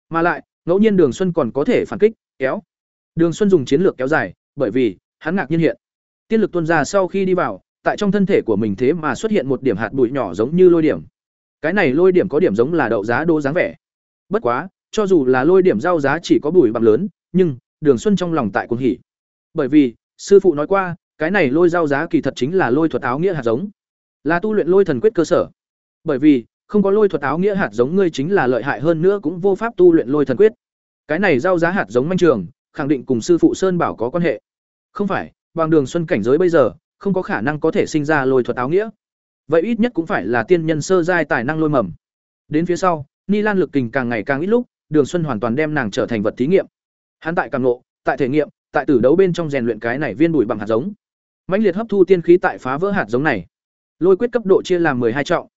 Mà lại, ngẫu nhiên Đường Xuân còn có thể phản kích, kéo. Đường Xuân dùng chiến lược kéo dài, bởi vì, hắn ngạc nhiên hiện. Tiên lực tuôn ra sau khi đi vào, tại trong thân thể của mình thế mà xuất hiện một điểm hạt bụi nhỏ giống như lôi điểm. Cái này lôi điểm có điểm giống là đậu giá đô dáng vẻ. Bất quá, cho dù là lôi điểm giao giá chỉ có bụi bằng lớn, nhưng Đường Xuân trong lòng tại cuồng hỉ. Bởi vì, sư phụ nói qua, cái này lôi giao giá kỳ thật chính là lôi thuật áo nghĩa hạt giống, là tu luyện lôi thần quyết cơ sở. Bởi vì, không có lôi thuật áo nghĩa hạt giống ngươi chính là lợi hại hơn nữa cũng vô pháp tu luyện lôi thần quyết. Cái này giao giá hạt giống manh trường, khẳng định cùng sư phụ Sơn Bảo có quan hệ. Không phải, bằng đường xuân cảnh giới bây giờ, không có khả năng có thể sinh ra lôi thuật áo nghĩa. Vậy ít nhất cũng phải là tiên nhân sơ giai tài năng lôi mầm. Đến phía sau, Ni Lan lực kình càng ngày càng ít lúc, Đường Xuân hoàn toàn đem nàng trở thành vật thí nghiệm. Hắn tại càng lộ tại thể nghiệm, tại tử đấu bên trong rèn luyện cái này viên bụi bằng hạt giống. mãnh liệt hấp thu tiên khí tại phá vỡ hạt giống này. Lôi quyết cấp độ chia làm hai trọng.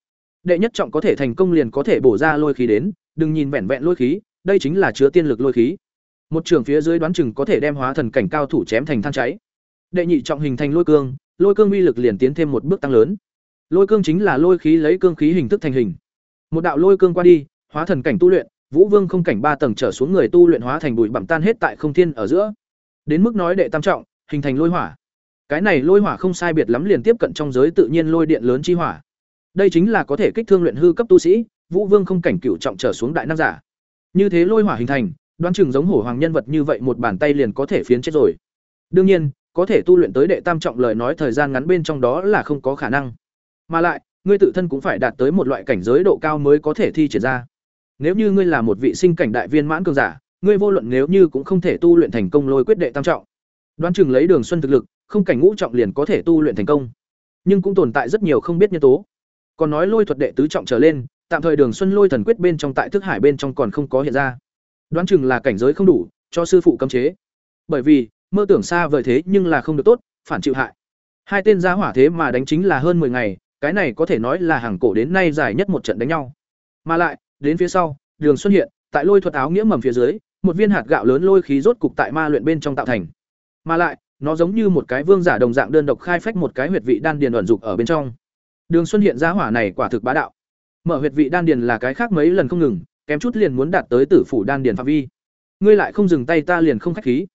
Đệ nhất trọng có thể thành công liền có thể bổ ra lôi khí đến, đừng nhìn vẹn vẹn lôi khí, đây chính là chứa tiên lực lôi khí. Một trường phía dưới đoán chừng có thể đem hóa thần cảnh cao thủ chém thành than cháy. Đệ nhị trọng hình thành lôi cương, lôi cương uy lực liền tiến thêm một bước tăng lớn. Lôi cương chính là lôi khí lấy cương khí hình thức thành hình. Một đạo lôi cương qua đi, hóa thần cảnh tu luyện, Vũ Vương không cảnh ba tầng trở xuống người tu luyện hóa thành bụi bặm tan hết tại không thiên ở giữa. Đến mức nói đệ tam trọng, hình thành lôi hỏa. Cái này lôi hỏa không sai biệt lắm liền tiếp cận trong giới tự nhiên lôi điện lớn chi hỏa. Đây chính là có thể kích thương luyện hư cấp tu sĩ, Vũ Vương không cảnh cửu trọng trở xuống đại năng giả. Như thế lôi hỏa hình thành, đoán chừng giống hổ hoàng nhân vật như vậy một bàn tay liền có thể phiến chết rồi. Đương nhiên, có thể tu luyện tới đệ tam trọng lời nói thời gian ngắn bên trong đó là không có khả năng. Mà lại, ngươi tự thân cũng phải đạt tới một loại cảnh giới độ cao mới có thể thi triển ra. Nếu như ngươi là một vị sinh cảnh đại viên mãn cường giả, ngươi vô luận nếu như cũng không thể tu luyện thành công lôi quyết đệ tam trọng. Đoán chừng lấy Đường Xuân thực lực, không cảnh ngũ trọng liền có thể tu luyện thành công. Nhưng cũng tồn tại rất nhiều không biết nhân tố. Còn nói lôi thuật đệ tứ trọng trở lên, tạm thời Đường Xuân lôi thần quyết bên trong tại thức hải bên trong còn không có hiện ra. Đoán chừng là cảnh giới không đủ, cho sư phụ cấm chế. Bởi vì, mơ tưởng xa vời thế nhưng là không được tốt, phản chịu hại. Hai tên gia hỏa thế mà đánh chính là hơn 10 ngày, cái này có thể nói là hàng cổ đến nay dài nhất một trận đánh nhau. Mà lại, đến phía sau, Đường Xuân hiện, tại lôi thuật áo nghĩa mầm phía dưới, một viên hạt gạo lớn lôi khí rốt cục tại ma luyện bên trong tạo thành. Mà lại, nó giống như một cái vương giả đồng dạng đơn độc khai phách một cái huyệt vị đan điền ẩn dục ở bên trong. Đường Xuân hiện ra hỏa này quả thực bá đạo. Mở huyệt vị đan điền là cái khác mấy lần không ngừng, kém chút liền muốn đạt tới tử phủ đan điền phạm vi. Ngươi lại không dừng tay ta liền không khách khí.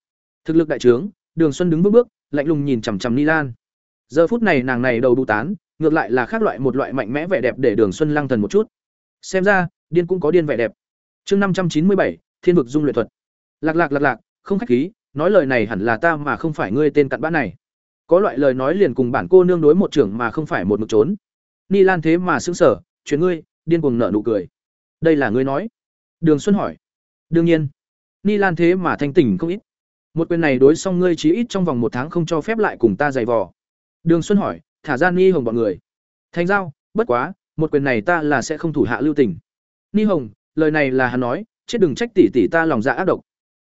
Thực lực đại trướng, Đường Xuân đứng bước bước, lạnh lùng nhìn chằm chằm Ni Lan. Giờ phút này nàng này đầu đủ tán, ngược lại là khác loại một loại mạnh mẽ vẻ đẹp để Đường Xuân lăng thần một chút. Xem ra, điên cũng có điên vẻ đẹp. Chương năm trăm chín mươi bảy, Thiên vực dung luyện thuật. Lạc lạc lạc lạc, không khách khí, nói lời này hẳn là ta mà không phải ngươi tên cặn bã này. Có loại lời nói liền cùng bản cô nương đối một trưởng mà không phải một mực trốn. Ni Lan thế mà sững sở, chuyện ngươi, điên cuồng nở nụ cười. Đây là ngươi nói? Đường Xuân hỏi. Đương nhiên. Ni Lan thế mà thanh tỉnh không ít. Một quyền này đối xong ngươi chí ít trong vòng một tháng không cho phép lại cùng ta giày vò. Đường Xuân hỏi, thả ra Ni Hồng bọn người. Thành giao, bất quá, một quyền này ta là sẽ không thủ hạ lưu tình. Ni Hồng, lời này là hắn nói, chết đừng trách tỷ tỷ ta lòng dạ ác độc.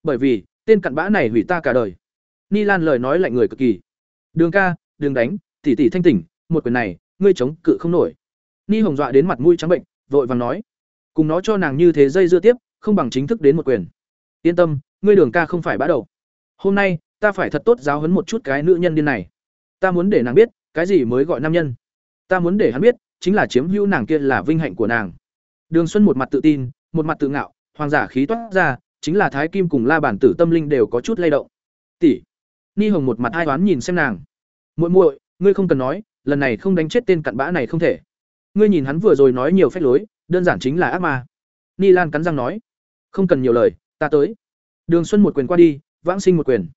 Bởi vì, tên cặn bã này hủy ta cả đời. Ni Lan lời nói lạnh người cực kỳ. Đường ca, đừng đánh, tỷ tỷ thanh tỉnh, một quyền này, ngươi chống cự không nổi. Ni Hồng dọa đến mặt mũi trắng bệnh, vội vàng nói, cùng nó cho nàng như thế dây dưa tiếp, không bằng chính thức đến một quyền. Yên tâm, ngươi Đường ca không phải bã đầu. Hôm nay, ta phải thật tốt giáo huấn một chút cái nữ nhân điên này. Ta muốn để nàng biết, cái gì mới gọi nam nhân. Ta muốn để hắn biết, chính là chiếm hữu nàng kia là vinh hạnh của nàng. Đường Xuân một mặt tự tin, một mặt tự ngạo, hoàng giả khí toát ra, chính là Thái Kim cùng La bản tử tâm linh đều có chút lay động. Tỷ. Ni Hồng một mặt hai toán nhìn xem nàng. Muội muội, ngươi không cần nói, lần này không đánh chết tên cặn bã này không thể. Ngươi nhìn hắn vừa rồi nói nhiều phép lối, đơn giản chính là ác ma. Ni Lan cắn răng nói, không cần nhiều lời, ta tới. Đường Xuân một quyền qua đi, vãng sinh một quyền.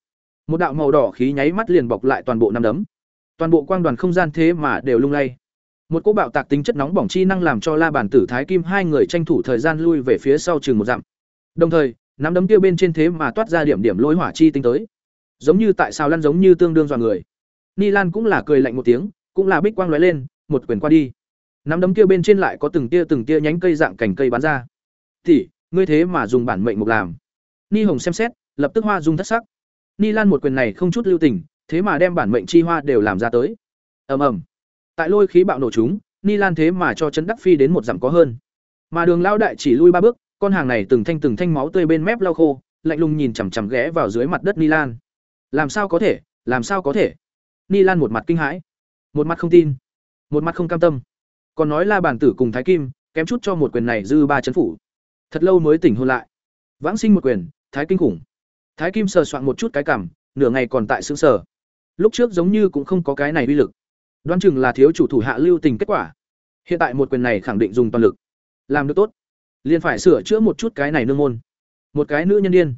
Một đạo màu đỏ khí nháy mắt liền bọc lại toàn bộ năm đấm. Toàn bộ quang đoàn không gian thế mà đều lung lay. Một cỗ bạo tạc tính chất nóng bỏng chi năng làm cho La Bản Tử Thái Kim hai người tranh thủ thời gian lui về phía sau chừng một dặm. Đồng thời, nắm đấm kia bên trên thế mà toát ra điểm điểm lôi hỏa chi tinh tới. Giống như tại sao lăn giống như tương đương dọa người. Ni Lan cũng là cười lạnh một tiếng, cũng là bích quang lóe lên, một quyền qua đi. Nắm đấm kia bên trên lại có từng tia từng tia nhánh cây dạng cành cây bắn ra. thì ngươi thế mà dùng bản mệnh mục làm?" Ni Hồng xem xét, lập tức hoa dung thất sắc. Ni Lan một quyền này không chút lưu tình, thế mà đem bản mệnh chi hoa đều làm ra tới. Ầm ầm. Tại lôi khí bạo nổ chúng, Ni Lan thế mà cho chấn đắc phi đến một dặm có hơn. Mà Đường lao đại chỉ lui ba bước, con hàng này từng thanh từng thanh máu tươi bên mép lau khô, lạnh lùng nhìn chằm chằm ghé vào dưới mặt đất Ni Lan. Làm sao có thể? Làm sao có thể? Ni Lan một mặt kinh hãi, một mặt không tin, một mặt không cam tâm. Còn nói La bản tử cùng Thái Kim, kém chút cho một quyền này dư ba chấn phủ. Thật lâu mới tỉnh hồn lại. Vãng sinh một quyền, Thái kinh khủng. Thái Kim sờ soạn một chút cái cảm, nửa ngày còn tại sững sở, Lúc trước giống như cũng không có cái này uy lực. Đoán chừng là thiếu chủ thủ hạ lưu tình kết quả. Hiện tại một quyền này khẳng định dùng toàn lực. Làm được tốt, liền phải sửa chữa một chút cái này nương môn. Một cái nữ nhân điên.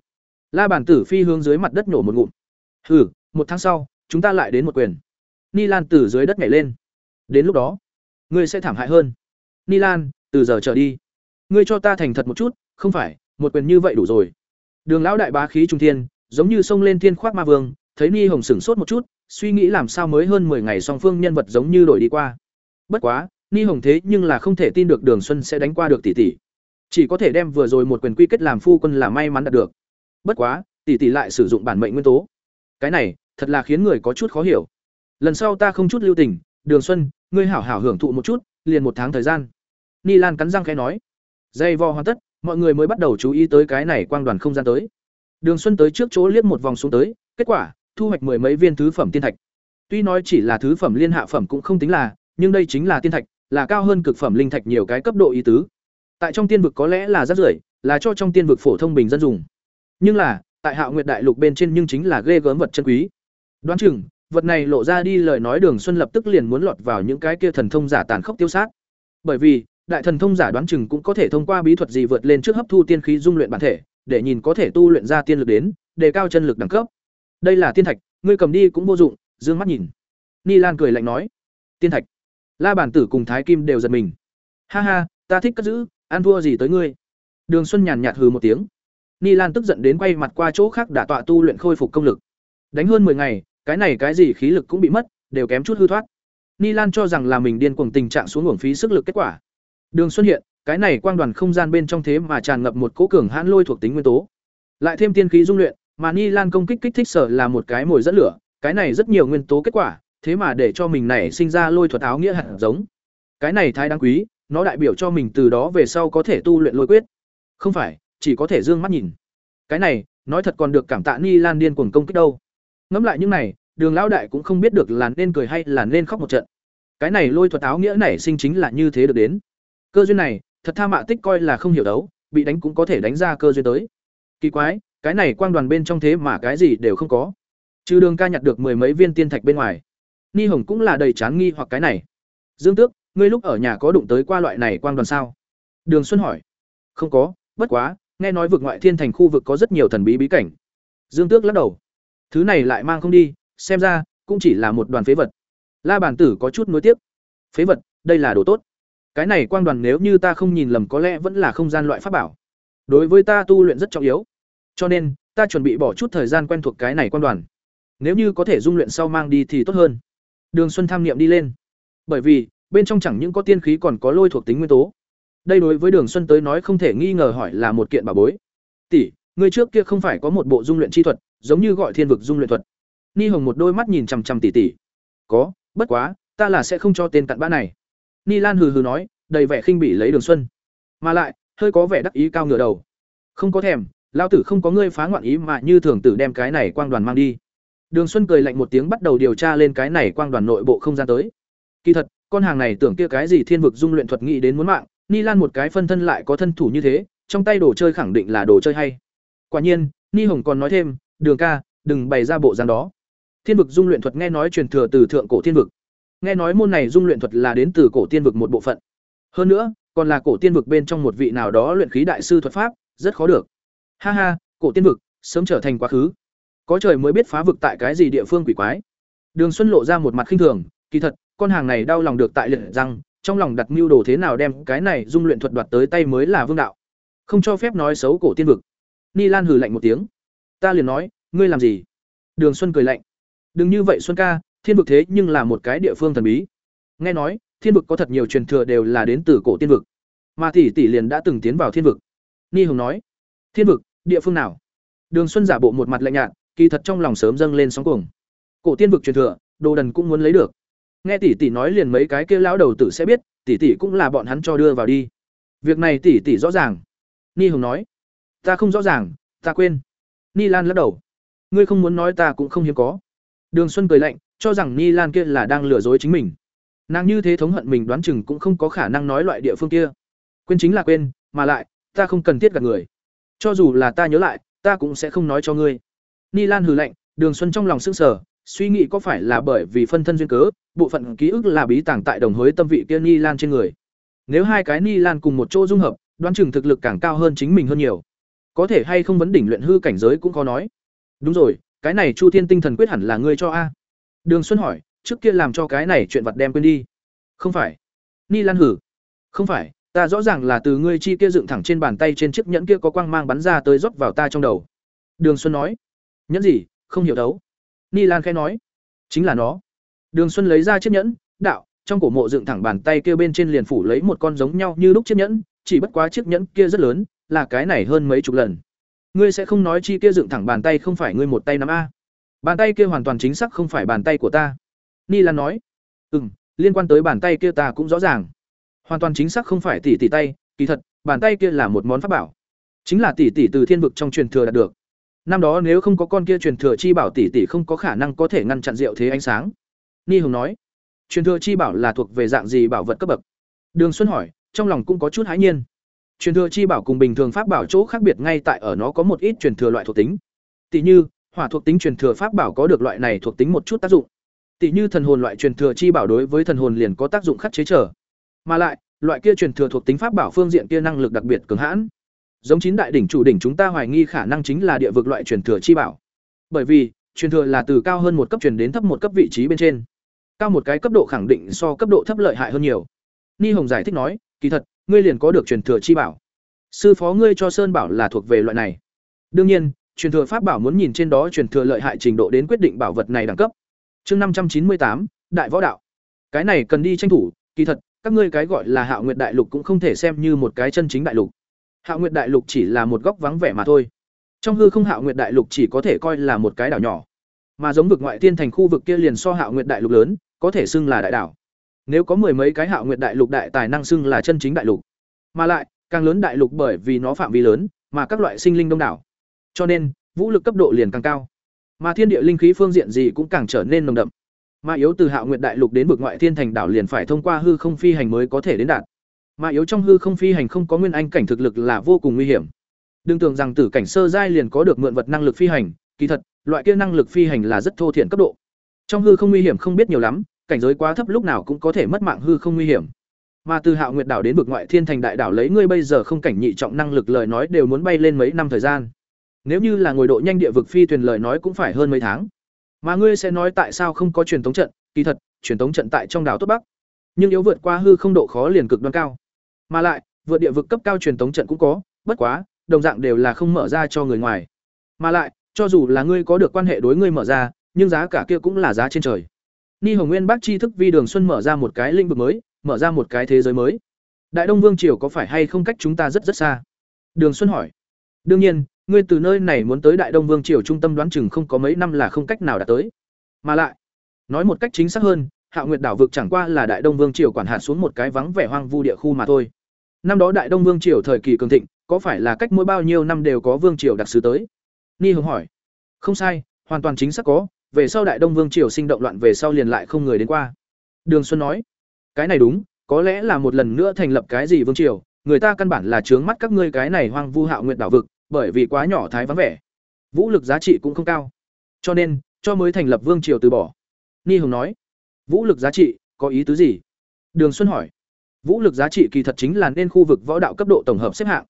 La bản tử phi hướng dưới mặt đất nổ một ngụm. Hừ, một tháng sau, chúng ta lại đến một quyền. Ni Lan từ dưới đất nhảy lên. Đến lúc đó, ngươi sẽ thảm hại hơn. Ni Lan, từ giờ trở đi, ngươi cho ta thành thật một chút, không phải, một quyền như vậy đủ rồi. Đường lão đại bá khí trung thiên, giống như sông lên thiên khoác ma vương, thấy Ni Hồng sửng sốt một chút, suy nghĩ làm sao mới hơn 10 ngày song phương nhân vật giống như đổi đi qua. Bất quá, Ni Hồng thế nhưng là không thể tin được Đường Xuân sẽ đánh qua được tỷ tỷ. Chỉ có thể đem vừa rồi một quyền quy kết làm phu quân là may mắn đạt được. Bất quá, tỷ tỷ lại sử dụng bản mệnh nguyên tố. Cái này, thật là khiến người có chút khó hiểu. Lần sau ta không chút lưu tình, Đường Xuân, ngươi hảo hảo hưởng thụ một chút, liền một tháng thời gian. Ni Lan cắn răng khẽ nói. Dây vo hoàn tất, mọi người mới bắt đầu chú ý tới cái này quang đoàn không gian tới. Đường Xuân tới trước chỗ liếc một vòng xuống tới, kết quả, thu hoạch mười mấy viên thứ phẩm tiên thạch. Tuy nói chỉ là thứ phẩm liên hạ phẩm cũng không tính là, nhưng đây chính là tiên thạch, là cao hơn cực phẩm linh thạch nhiều cái cấp độ ý tứ. Tại trong tiên vực có lẽ là rất rưởi, là cho trong tiên vực phổ thông bình dân dùng. Nhưng là, tại Hạo Nguyệt Đại Lục bên trên nhưng chính là ghê gớm vật chân quý. Đoán chừng, vật này lộ ra đi lời nói Đường Xuân lập tức liền muốn lọt vào những cái kia thần thông giả tàn khốc tiêu sát. Bởi vì, đại thần thông giả đoán chừng cũng có thể thông qua bí thuật gì vượt lên trước hấp thu tiên khí dung luyện bản thể, để nhìn có thể tu luyện ra tiên lực đến, đề cao chân lực đẳng cấp. Đây là tiên thạch, ngươi cầm đi cũng vô dụng, dương mắt nhìn. Ni Lan cười lạnh nói, tiên thạch. La bản tử cùng Thái Kim đều giật mình. Ha ha, ta thích cất giữ, ăn thua gì tới ngươi? Đường Xuân nhàn nhạt hừ một tiếng. Ni Lan tức giận đến quay mặt qua chỗ khác đả tọa tu luyện khôi phục công lực. Đánh hơn 10 ngày, cái này cái gì khí lực cũng bị mất, đều kém chút hư thoát. Ni Lan cho rằng là mình điên cuồng tình trạng xuống uổng phí sức lực kết quả. Đường Xuân hiện, cái này quang đoàn không gian bên trong thế mà tràn ngập một cỗ cường hãn lôi thuộc tính nguyên tố. Lại thêm tiên khí dung luyện, mà Ni Lan công kích kích thích sở là một cái mồi dẫn lửa, cái này rất nhiều nguyên tố kết quả, thế mà để cho mình này sinh ra lôi thuật áo nghĩa hạt giống. Cái này thái đáng quý, nó đại biểu cho mình từ đó về sau có thể tu luyện lôi quyết. Không phải, chỉ có thể dương mắt nhìn. Cái này, nói thật còn được cảm tạ Ni Lan điên cuồng công kích đâu. ngẫm lại những này đường lão đại cũng không biết được là nên cười hay là nên khóc một trận cái này lôi thuật áo nghĩa này sinh chính là như thế được đến cơ duyên này thật tha mạ tích coi là không hiểu đấu bị đánh cũng có thể đánh ra cơ duyên tới kỳ quái cái này quang đoàn bên trong thế mà cái gì đều không có. Trừ đường ca nhặt được mười mấy viên tiên thạch bên ngoài. Ni hồng cũng là đầy chán nghi hoặc cái này. Dương tước, ngươi lúc ở nhà có đụng tới qua loại này quang đoàn sao? Đường xuân hỏi. Không có, bất quá, nghe nói vực ngoại thiên thành khu vực có rất nhiều thần bí bí cảnh. Dương tước lắc đầu. Thứ này lại mang không đi, xem ra, cũng chỉ là một đoàn phế vật. La bản tử có chút nuối tiếc. Phế vật, đây là đồ tốt. Cái này quang đoàn nếu như ta không nhìn lầm có lẽ vẫn là không gian loại pháp bảo. Đối với ta tu luyện rất trọng yếu cho nên, ta chuẩn bị bỏ chút thời gian quen thuộc cái này quan đoàn. Nếu như có thể dung luyện sau mang đi thì tốt hơn. Đường xuân tham niệm đi lên. Bởi vì, bên trong chẳng những có tiên khí còn có lôi thuộc tính nguyên tố. Đây đối với đường xuân tới nói không thể nghi ngờ hỏi là một kiện bảo bối. Tỷ, người trước kia không phải có một bộ dung luyện chi thuật, giống như gọi thiên vực dung luyện thuật. Ni hồng một đôi mắt nhìn chằm chằm tỷ tỷ. Có, bất quá, ta là sẽ không cho tên cặn bã này. Ni lan hừ hừ nói, đầy vẻ khinh bỉ lấy đường xuân. Mà lại, hơi có vẻ đắc ý cao ngửa đầu. Không có thèm lao tử không có ngươi phá ngoạn ý mà như thường tử đem cái này quang đoàn mang đi. Đường xuân cười lạnh một tiếng bắt đầu điều tra lên cái này quang đoàn nội bộ không gian tới. Kỳ thật, con hàng này tưởng kia cái gì thiên vực dung luyện thuật nghĩ đến muốn mạng, ni lan một cái phân thân lại có thân thủ như thế, trong tay đồ chơi khẳng định là đồ chơi hay. Quả nhiên, ni hồng còn nói thêm, đường ca, đừng bày ra bộ dáng đó. Thiên vực dung luyện thuật nghe nói truyền thừa từ thượng cổ thiên vực. Nghe nói môn này dung luyện thuật là đến từ cổ tiên vực một bộ phận. Hơn nữa, còn là cổ tiên vực bên trong một vị nào đó luyện khí đại sư thuật pháp, rất khó được ha ha, cổ tiên vực, sớm trở thành quá khứ. Có trời mới biết phá vực tại cái gì địa phương quỷ quái. Đường xuân lộ ra một mặt khinh thường, kỳ thật, con hàng này đau lòng được tại liệt rằng trong lòng đặt mưu đồ thế nào đem cái này dung luyện thuật đoạt tới tay mới là vương đạo. Không cho phép nói xấu cổ tiên vực. Ni lan hừ lạnh một tiếng. Ta liền nói, ngươi làm gì? Đường xuân cười lạnh. Đừng như vậy xuân ca, thiên vực thế nhưng là một cái địa phương thần bí. Nghe nói, thiên vực có thật nhiều truyền thừa đều là đến từ cổ tiên vực. Mà tỷ tỷ liền đã từng tiến vào thiên vực. Ni hồng nói. Thiên vực địa phương nào? Đường xuân giả bộ một mặt lạnh nhạt, kỳ thật trong lòng sớm dâng lên sóng cuồng. Cổ tiên vực truyền thừa, đồ đần cũng muốn lấy được. Nghe tỷ tỷ nói liền mấy cái kia lão đầu tử sẽ biết, tỷ tỷ cũng là bọn hắn cho đưa vào đi. Việc này tỷ tỷ rõ ràng. Ni hồng nói, ta không rõ ràng, ta quên. Ni lan lắc đầu, ngươi không muốn nói ta cũng không hiếm có. Đường xuân cười lạnh, cho rằng ni lan kia là đang lừa dối chính mình. Nàng như thế thống hận mình đoán chừng cũng không có khả năng nói loại địa phương kia. Quên chính là quên, mà lại, ta không cần thiết gặp người cho dù là ta nhớ lại, ta cũng sẽ không nói cho ngươi. Ni lan hừ lạnh, đường xuân trong lòng s ư n g sở suy nghĩ có phải là bởi vì phân thân duyên cớ, bộ phận ký ức là bí tàng tại đồng hối tâm vị kia ni lan trên người. Nếu hai cái ni lan cùng một chỗ dung hợp, đoán chừng thực lực càng cao hơn chính mình hơn nhiều. Có thể hay không vấn đỉnh luyện hư cảnh giới cũng có nói. Đúng rồi, cái này chu thiên tinh thần quyết hẳn là ngươi cho a. Đường xuân hỏi, trước kia làm cho cái này chuyện vặt đem quên đi. Không phải. Ni lan hử. Không phải ta rõ ràng là từ ngươi chi kia dựng thẳng trên bàn tay trên chiếc nhẫn kia có quang mang bắn ra tới rót vào ta trong đầu. Đường xuân nói. Nhẫn gì? Không hiểu đấu. Ni lan khẽ nói. Chính là nó. Đường xuân lấy ra chiếc nhẫn, đạo, trong cổ mộ dựng thẳng bàn tay kia bên trên liền phủ lấy một con giống nhau như lúc chiếc nhẫn, chỉ bất quá chiếc nhẫn kia rất lớn, là cái này hơn mấy chục lần. Ngươi sẽ không nói chi kia dựng thẳng bàn tay không phải ngươi một tay nắm a? Bàn tay kia hoàn toàn chính xác không phải bàn tay của ta. Ni lan nói. Ừ m liên quan tới bàn tay kia ta cũng rõ ràng hoàn toàn chính xác không phải tỷ tỷ tay, kỳ thật, bàn tay kia là một món pháp bảo. Chính là tỷ tỷ từ thiên vực trong truyền thừa đạt được. Năm đó nếu không có con kia truyền thừa chi bảo, tỷ tỷ không có khả năng có thể ngăn chặn rượu thế ánh sáng. Ni hồng nói, truyền thừa chi bảo là thuộc về dạng gì bảo vật cấp bậc? Đường xuân hỏi, trong lòng cũng có chút hãi nhiên. Truyền thừa chi bảo cùng bình thường pháp bảo chỗ khác biệt ngay tại ở nó có một ít truyền thừa loại thuộc tính. Tỷ như, hỏa thuộc tính truyền thừa pháp bảo có được loại này thuộc tính một chút tác dụng. Tỷ như thần hồn loại truyền thừa chi bảo đối với thần hồn liền có tác dụng khắc chế trở mà lại, loại kia truyền thừa thuộc tính pháp bảo phương diện kia năng lực đặc biệt cường hãn. Giống chín đại đỉnh chủ đỉnh chúng ta hoài nghi khả năng chính là địa vực loại truyền thừa chi bảo. Bởi vì, truyền thừa là từ cao hơn một cấp truyền đến thấp một cấp vị trí bên trên. Cao một cái cấp độ khẳng định so cấp độ thấp lợi hại hơn nhiều. Ni hồng giải thích nói, kỳ thật, ngươi liền có được truyền thừa chi bảo. Sư phó ngươi cho sơn bảo là thuộc về loại này. Đương nhiên, truyền thừa pháp bảo muốn nhìn trên đó truyền thừa lợi hại trình độ đến quyết định bảo vật này đẳng cấp. Chương năm trăm chín mươi tám, đại võ đạo. Cái này cần đi tranh thủ, kỳ thật các ngươi cái gọi là hạo nguyệt đại lục cũng không thể xem như một cái chân chính đại lục. Hạo nguyệt đại lục chỉ là một góc vắng vẻ mà thôi. Trong hư không hạo nguyệt đại lục chỉ có thể coi là một cái đảo nhỏ. Mà giống vực ngoại tiên thành khu vực kia liền so hạo nguyệt đại lục lớn, có thể xưng là đại đảo. Nếu có mười mấy cái hạo nguyệt đại lục đại tài năng xưng là chân chính đại lục. Mà lại, càng lớn đại lục bởi vì nó phạm vi lớn, mà các loại sinh linh đông đảo. Cho nên, vũ lực cấp độ liền càng cao. Mà thiên địa linh khí phương diện gì cũng càng trở nên nồng đậm. Ma yếu từ Hạo Nguyệt Đại Lục đến vực ngoại thiên thành đảo liền phải thông qua hư không phi hành mới có thể đến đạt. Ma yếu trong hư không phi hành không có nguyên anh cảnh thực lực là vô cùng nguy hiểm. Đừng tưởng rằng tử cảnh sơ giai liền có được mượn vật năng lực phi hành, kỳ thật, loại kia năng lực phi hành là rất thô thiển cấp độ. Trong hư không nguy hiểm không biết nhiều lắm, cảnh giới quá thấp lúc nào cũng có thể mất mạng hư không nguy hiểm. Mà từ Hạo Nguyệt đảo đến vực ngoại thiên thành đại đảo lấy ngươi bây giờ không cảnh nhị trọng năng lực lời nói đều muốn bay lên mấy năm thời gian. Nếu như là ngồi độ nhanh địa vực phi thuyền lời nói cũng phải hơn mấy tháng. Mà ngươi sẽ nói tại sao không có truyền tống trận? Kỳ thật, truyền tống trận tại trong đảo tốt Bắc, nhưng yếu vượt qua hư không độ khó liền cực đoan cao. Mà lại, vượt địa vực cấp cao truyền tống trận cũng có, bất quá, đồng dạng đều là không mở ra cho người ngoài. Mà lại, cho dù là ngươi có được quan hệ đối ngươi mở ra, nhưng giá cả kia cũng là giá trên trời. Ni Hồng Nguyên Bác tri thức vi đường xuân mở ra một cái lĩnh vực mới, mở ra một cái thế giới mới. Đại Đông Vương triều có phải hay không cách chúng ta rất rất xa? Đường Xuân hỏi. Đương nhiên, ngươi từ nơi này muốn tới Đại Đông Vương triều trung tâm đoán chừng không có mấy năm là không cách nào đạt tới. Mà lại, nói một cách chính xác hơn, Hạo Nguyệt đảo vực chẳng qua là Đại Đông Vương triều quản hạt xuống một cái vắng vẻ hoang vu địa khu mà thôi. Năm đó Đại Đông Vương triều thời kỳ cường thịnh, có phải là cách mỗi bao nhiêu năm đều có vương triều đặc sứ tới? Ni Hồng hỏi. Không sai, hoàn toàn chính xác có, về sau Đại Đông Vương triều sinh động loạn về sau liền lại không người đến qua. Đường Xuân nói. Cái này đúng, có lẽ là một lần nữa thành lập cái gì vương triều, người ta căn bản là trướng mắt các ngươi cái này hoang vu hạo nguyện đảo vực, bởi vì quá nhỏ thái vắng vẻ. Vũ lực giá trị cũng không cao. Cho nên, cho mới thành lập vương triều từ bỏ. Ni Hồng nói. Vũ lực giá trị, có ý tứ gì? Đường Xuân hỏi. Vũ lực giá trị kỳ thật chính là nên khu vực võ đạo cấp độ tổng hợp xếp hạng.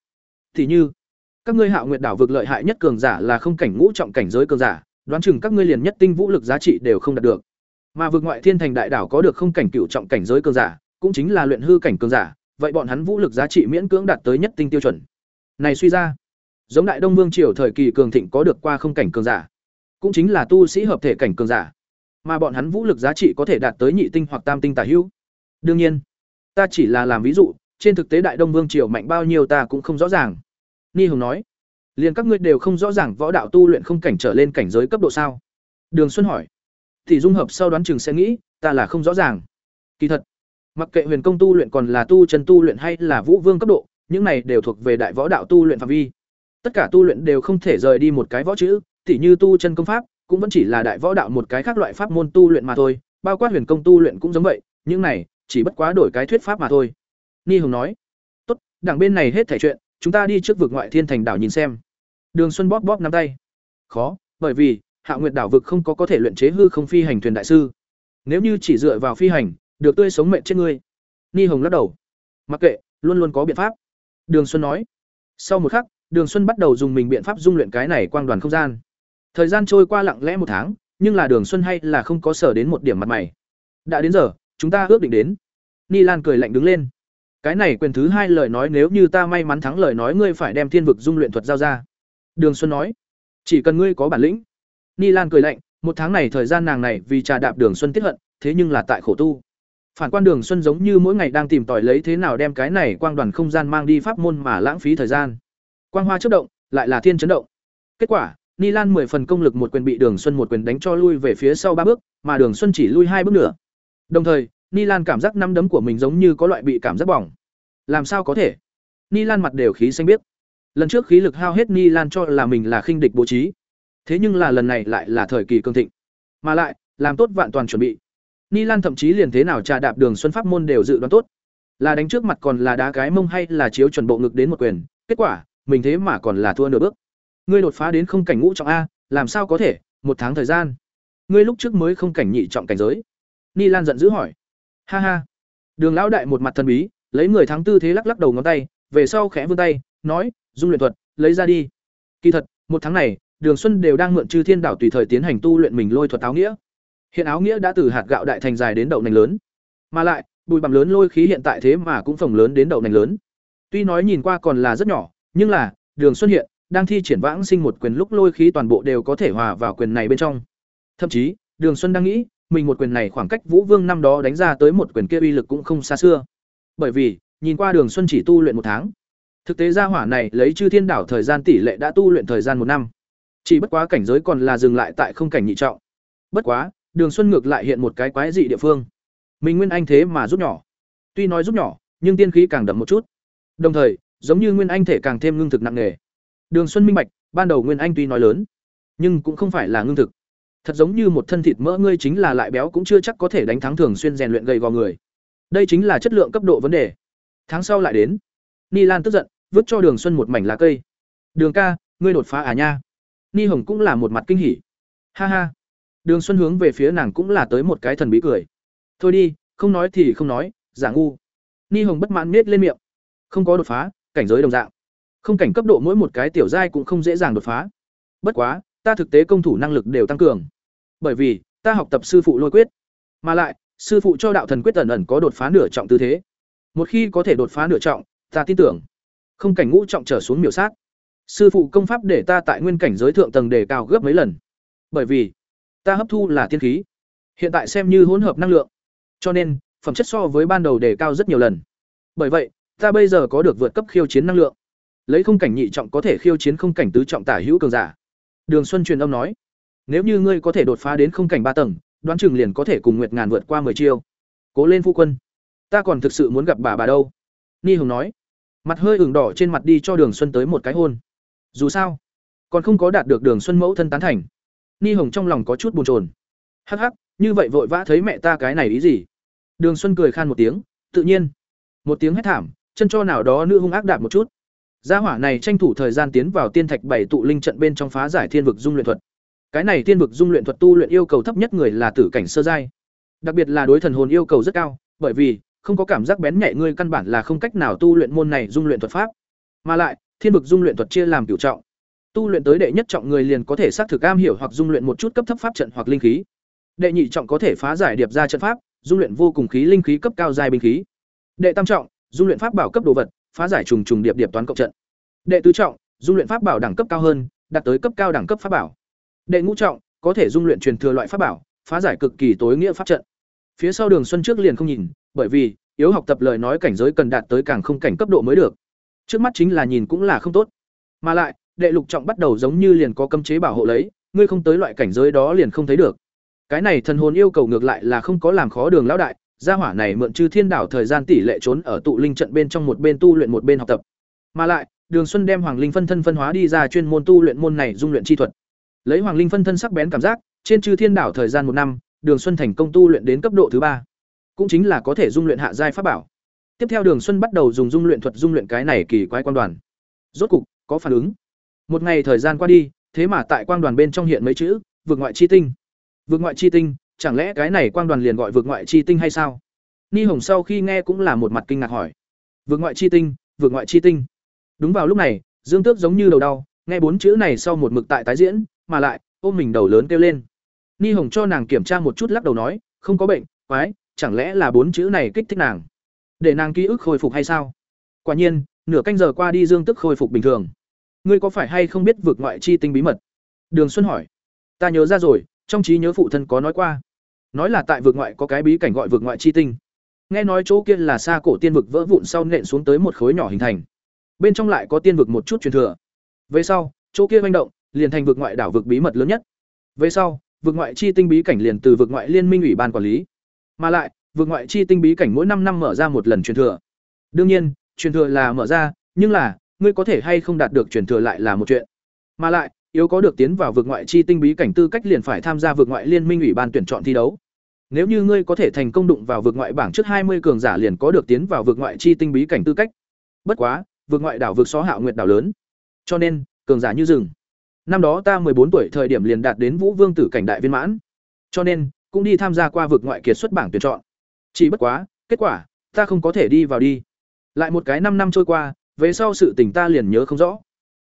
Thì như, các ngươi Hạo Nguyệt đảo vực lợi hại nhất cường giả là không cảnh ngũ trọng cảnh giới cường giả, đoán chừng các ngươi liền nhất tinh vũ lực giá trị đều không đạt được. Mà vực ngoại thiên thành đại đảo có được không cảnh cựu trọng cảnh giới cường giả, cũng chính là luyện hư cảnh cường giả, vậy bọn hắn vũ lực giá trị miễn cưỡng đạt tới nhất tinh tiêu chuẩn. Này suy ra, giống đại đông vương triều thời kỳ cường thịnh có được qua không cảnh cường giả, cũng chính là tu sĩ hợp thể cảnh cường giả, mà bọn hắn vũ lực giá trị có thể đạt tới nhị tinh hoặc tam tinh tả hữu. Đương nhiên, ta chỉ là làm ví dụ, trên thực tế đại đông vương triều mạnh bao nhiêu ta cũng không rõ ràng. Ni Hồng nói, liền các ngươi đều không rõ ràng võ đạo tu luyện không cảnh trở lên cảnh giới cấp độ sao? Đường Xuân hỏi, thì dung hợp sau đoán chừng sẽ nghĩ, ta là không rõ ràng. Kỳ thật, mặc kệ huyền công tu luyện còn là tu chân tu luyện hay là vũ vương cấp độ, những này đều thuộc về đại võ đạo tu luyện phạm vi. Tất cả tu luyện đều không thể rời đi một cái võ chữ, tỉ như tu chân công pháp, cũng vẫn chỉ là đại võ đạo một cái khác loại pháp môn tu luyện mà thôi, bao quát huyền công tu luyện cũng giống vậy, những này chỉ bất quá đổi cái thuyết pháp mà thôi. Ni Hồng nói, "Tốt, đảng bên này hết thể chuyện, chúng ta đi trước vực ngoại thiên thành đảo nhìn xem." Đường Xuân bóp bóp nắm tay. "Khó, bởi vì Hạ Nguyệt đảo vực không có có thể luyện chế hư không phi hành thuyền đại sư. Nếu như chỉ dựa vào phi hành, được tươi sống mệnh trên ngươi." Ni Hồng lắc đầu. "Mặc kệ, luôn luôn có biện pháp." Đường Xuân nói. Sau một khắc, Đường Xuân bắt đầu dùng mình biện pháp dung luyện cái này quang đoàn không gian. Thời gian trôi qua lặng lẽ một tháng, nhưng là Đường Xuân hay là không có sở đến một điểm mặt mày. Đã đến giờ, chúng ta ước định đến. Ni Lan cười lạnh đứng lên. Cái này quyền thứ hai lời nói nếu như ta may mắn thắng lời nói ngươi phải đem thiên vực dung luyện thuật giao ra. Đường Xuân nói, chỉ cần ngươi có bản lĩnh. Ni Lan cười lạnh, một tháng này thời gian nàng này vì trà đạp Đường Xuân tiết hận, thế nhưng là tại khổ tu. Phản quan Đường Xuân giống như mỗi ngày đang tìm tòi lấy thế nào đem cái này quang đoàn không gian mang đi pháp môn mà lãng phí thời gian. Quang hoa chớp động, lại là thiên chấn động. Kết quả, Ni Lan mười phần công lực một quyền bị Đường Xuân một quyền đánh cho lui về phía sau ba bước, mà Đường Xuân chỉ lui hai bước nữa. Đồng thời, Ni Lan cảm giác năm đấm của mình giống như có loại bị cảm giác bỏng. Làm sao có thể? Ni Lan mặt đều khí xanh biết. Lần trước khí lực hao hết Ni Lan cho là mình là khinh địch bố trí. Thế nhưng là lần này lại là thời kỳ cương thịnh. Mà lại, làm tốt vạn toàn chuẩn bị. Ni Lan thậm chí liền thế nào trà đạp đường xuân pháp môn đều dự đoán tốt. Là đánh trước mặt còn là đá cái mông hay là chiếu chuẩn bộ ngực đến một quyền, kết quả, mình thế mà còn là thua nửa bước. Ngươi đột phá đến không cảnh ngũ trọng a, làm sao có thể, một tháng thời gian. Ngươi lúc trước mới không cảnh nhị trọng cảnh giới. Ni Lan giận dữ hỏi. Ha ha. Đường lão đại một mặt thần bí, lấy người tháng tư thế lắc lắc đầu ngón tay, về sau khẽ vươn tay, nói, "Dung luyện thuật, lấy ra đi." Kỳ thật, một tháng này, Đường Xuân đều đang mượn Chư Thiên Đảo tùy thời tiến hành tu luyện mình lôi thuật áo nghĩa. Hiện áo nghĩa đã từ hạt gạo đại thành dài đến đậu nành lớn, mà lại, bùi bặm lớn lôi khí hiện tại thế mà cũng phồng lớn đến đậu nành lớn. Tuy nói nhìn qua còn là rất nhỏ, nhưng là, Đường Xuân hiện đang thi triển vãng sinh một quyền lúc lôi khí toàn bộ đều có thể hòa vào quyền này bên trong. Thậm chí, Đường Xuân đang nghĩ, mình một quyền này khoảng cách Vũ Vương năm đó đánh ra tới một quyền kia uy lực cũng không xa xưa. Bởi vì, nhìn qua Đường Xuân chỉ tu luyện một tháng. Thực tế ra hỏa này lấy Chư Thiên Đảo thời gian tỷ lệ đã tu luyện thời gian một năm. Chỉ bất quá cảnh giới còn là dừng lại tại không cảnh nhị trọng. Bất quá, Đường Xuân ngược lại hiện một cái quái dị địa phương. Mình nguyên anh thế mà rút nhỏ. Tuy nói rút nhỏ, nhưng tiên khí càng đậm một chút. Đồng thời, giống như nguyên anh thể càng thêm ngưng thực nặng nề. Đường Xuân minh bạch, ban đầu nguyên anh tuy nói lớn, nhưng cũng không phải là ngưng thực. thật giống như một thân thịt mỡ ngươi chính là lại béo cũng chưa chắc có thể đánh thắng thường xuyên rèn luyện gầy gò người. Đây chính là chất lượng cấp độ vấn đề. Tháng sau lại đến ni lan tức giận vứt cho đường xuân một mảnh lá cây. Đường ca ngươi đột phá à nha? Ni hồng cũng là một mặt kinh hỉ. Ha ha. Đường xuân hướng về phía nàng cũng là tới một cái thần bí cười. Thôi đi không nói thì không nói giả ngu. Ni hồng bất mãn miết lên miệng. Không có đột phá cảnh giới đồng dạng. Không cảnh cấp độ mỗi một cái tiểu giai cũng không dễ dàng đột phá. Bất quá, ta thực tế công thủ năng lực đều tăng cường. Bởi vì, ta học tập sư phụ lôi quyết. Mà lại, sư phụ cho đạo thần quyết ẩn ẩn có đột phá nửa trọng tư thế. Một khi có thể đột phá nửa trọng, ta tin tưởng. Không cảnh ngũ trọng trở xuống miểu sát. Sư phụ công pháp để ta tại nguyên cảnh giới thượng tầng đề cao gấp mấy lần. Bởi vì, ta hấp thu là tiên khí. Hiện tại xem như hỗn hợp năng lượng. Cho nên, phẩm chất so với ban đầu đề cao rất nhiều lần. Bởi vậy ta bây giờ có được vượt cấp khiêu chiến năng lượng. Lấy không cảnh nhị trọng có thể khiêu chiến không cảnh tứ trọng tả hữu cường giả. Đường xuân truyền âm nói, nếu như ngươi có thể đột phá đến không cảnh ba tầng, đoán chừng liền có thể cùng nguyệt ngàn vượt qua mười chiêu. Cố lên phu quân, ta còn thực sự muốn gặp bà bà đâu. Ni hồng nói, mặt hơi ửng đỏ trên mặt đi cho đường xuân tới một cái hôn. Dù sao, còn không có đạt được đường xuân mẫu thân tán thành. Ni hồng trong lòng có chút bồn chồn. Hắc hắc, như vậy vội vã thấy mẹ ta cái này ý gì? Đường xuân cười khan một tiếng, tự nhiên. Một tiếng hét thảm chân cho nào đó nữ hung ác đạp một chút. Gia hỏa này tranh thủ thời gian tiến vào tiên thạch bảy tụ linh trận bên trong phá giải thiên vực dung luyện thuật. Cái này tiên vực dung luyện thuật tu luyện yêu cầu thấp nhất người là tử cảnh sơ giai. Đặc biệt là đối thần hồn yêu cầu rất cao, bởi vì, không có cảm giác bén nhạy ngươi căn bản là không cách nào tu luyện môn này dung luyện thuật pháp. Mà lại, thiên vực dung luyện thuật chia làm cửu trọng. Tu luyện tới đệ nhất trọng người liền có thể xác thực am hiểu hoặc dung luyện một chút cấp thấp pháp trận hoặc linh khí. Đệ nhị trọng có thể phá giải điệp ra trận pháp, dung luyện vô cùng khí linh khí cấp cao giai binh khí. Đệ tam trọng dung luyện pháp bảo cấp đồ vật, phá giải trùng trùng điệp điệp toán cộng trận. Đệ tứ trọng, dung luyện pháp bảo đẳng cấp cao hơn, đạt tới cấp cao đẳng cấp pháp bảo. Đệ ngũ trọng, có thể dung luyện truyền thừa loại pháp bảo, phá giải cực kỳ tối nghĩa pháp trận. Phía sau đường xuân trước liền không nhìn, bởi vì, yếu học tập lời nói cảnh giới cần đạt tới càng không cảnh cấp độ mới được. Trước mắt chính là nhìn cũng là không tốt. Mà lại, đệ lục trọng bắt đầu giống như liền có cấm chế bảo hộ lấy, ngươi không tới loại cảnh giới đó liền không thấy được. Cái này thần hồn yêu cầu ngược lại là không có làm khó đường lão đại gia hỏa này mượn chư thiên đảo thời gian tỷ lệ trốn ở tụ linh trận bên trong một bên tu luyện một bên học tập. Mà lại, đường xuân đem hoàng linh phân thân phân hóa đi ra chuyên môn tu luyện môn này dung luyện chi thuật. Lấy hoàng linh phân thân sắc bén cảm giác, trên chư thiên đảo thời gian một năm, đường xuân thành công tu luyện đến cấp độ thứ ba. Cũng chính là có thể dung luyện hạ giai pháp bảo. Tiếp theo đường xuân bắt đầu dùng dung luyện thuật dung luyện cái này kỳ quái quan đoàn. Rốt cục, có phản ứng. Một ngày thời gian qua đi, thế mà tại quan đoàn bên trong hiện mấy chữ, vượt ngoại chi tinh. Vượt ngoại chi tinh chẳng lẽ cái này quang đoàn liền gọi vượt ngoại chi tinh hay sao? Ni hồng sau khi nghe cũng là một mặt kinh ngạc hỏi. Vượt ngoại chi tinh vượt ngoại chi tinh. Đúng vào lúc này, dương tước giống như đầu đau, nghe bốn chữ này sau một mực tại tái diễn, mà lại, ôm mình đầu lớn kêu lên. Ni hồng cho nàng kiểm tra một chút lắc đầu nói, không có bệnh, quái, chẳng lẽ là bốn chữ này kích thích nàng? Để nàng ký ức khôi phục hay sao? Quả nhiên, nửa canh giờ qua đi dương tức khôi phục bình thường. Ngươi có phải hay không biết vượt ngoại chi tinh bí mật? Đường xuân hỏi. Ta nhớ ra rồi, trong trí nhớ phụ thân có nói qua nói là tại vực ngoại có cái bí cảnh gọi vực ngoại chi tinh. Nghe nói chỗ kia là xa cổ tiên vực vỡ vụn sau nện xuống tới một khối nhỏ hình thành. Bên trong lại có tiên vực một chút truyền thừa. Về sau, chỗ kia manh động, liền thành vực ngoại đảo vực bí mật lớn nhất. Về sau, vực ngoại chi tinh bí cảnh liền từ vực ngoại liên minh ủy ban quản lý. Mà lại, vực ngoại chi tinh bí cảnh mỗi năm năm mở ra một lần truyền thừa. Đương nhiên, truyền thừa là mở ra, nhưng là, ngươi có thể hay không đạt được truyền thừa lại là một chuyện. Mà lại yếu có được tiến vào vượt ngoại chi tinh bí cảnh tư cách liền phải tham gia vượt ngoại liên minh ủy ban tuyển chọn thi đấu. Nếu như ngươi có thể thành công đụng vào vượt ngoại bảng trước hai mươi cường giả liền có được tiến vào vượt ngoại chi tinh bí cảnh tư cách. Bất quá vượt ngoại đảo vượt xó hạo nguyệt đảo lớn. Cho nên, cường giả như rừng. Năm đó ta bốn tuổi thời điểm liền đạt đến vũ vương tử cảnh đại viên mãn. Cho nên, cũng đi tham gia qua vượt ngoại kiệt xuất bảng tuyển chọn. Chỉ bất quá, kết quả, ta không có thể đi vào đi. Lại một cái năm năm trôi qua, về sau sự tình ta liền nhớ không rõ.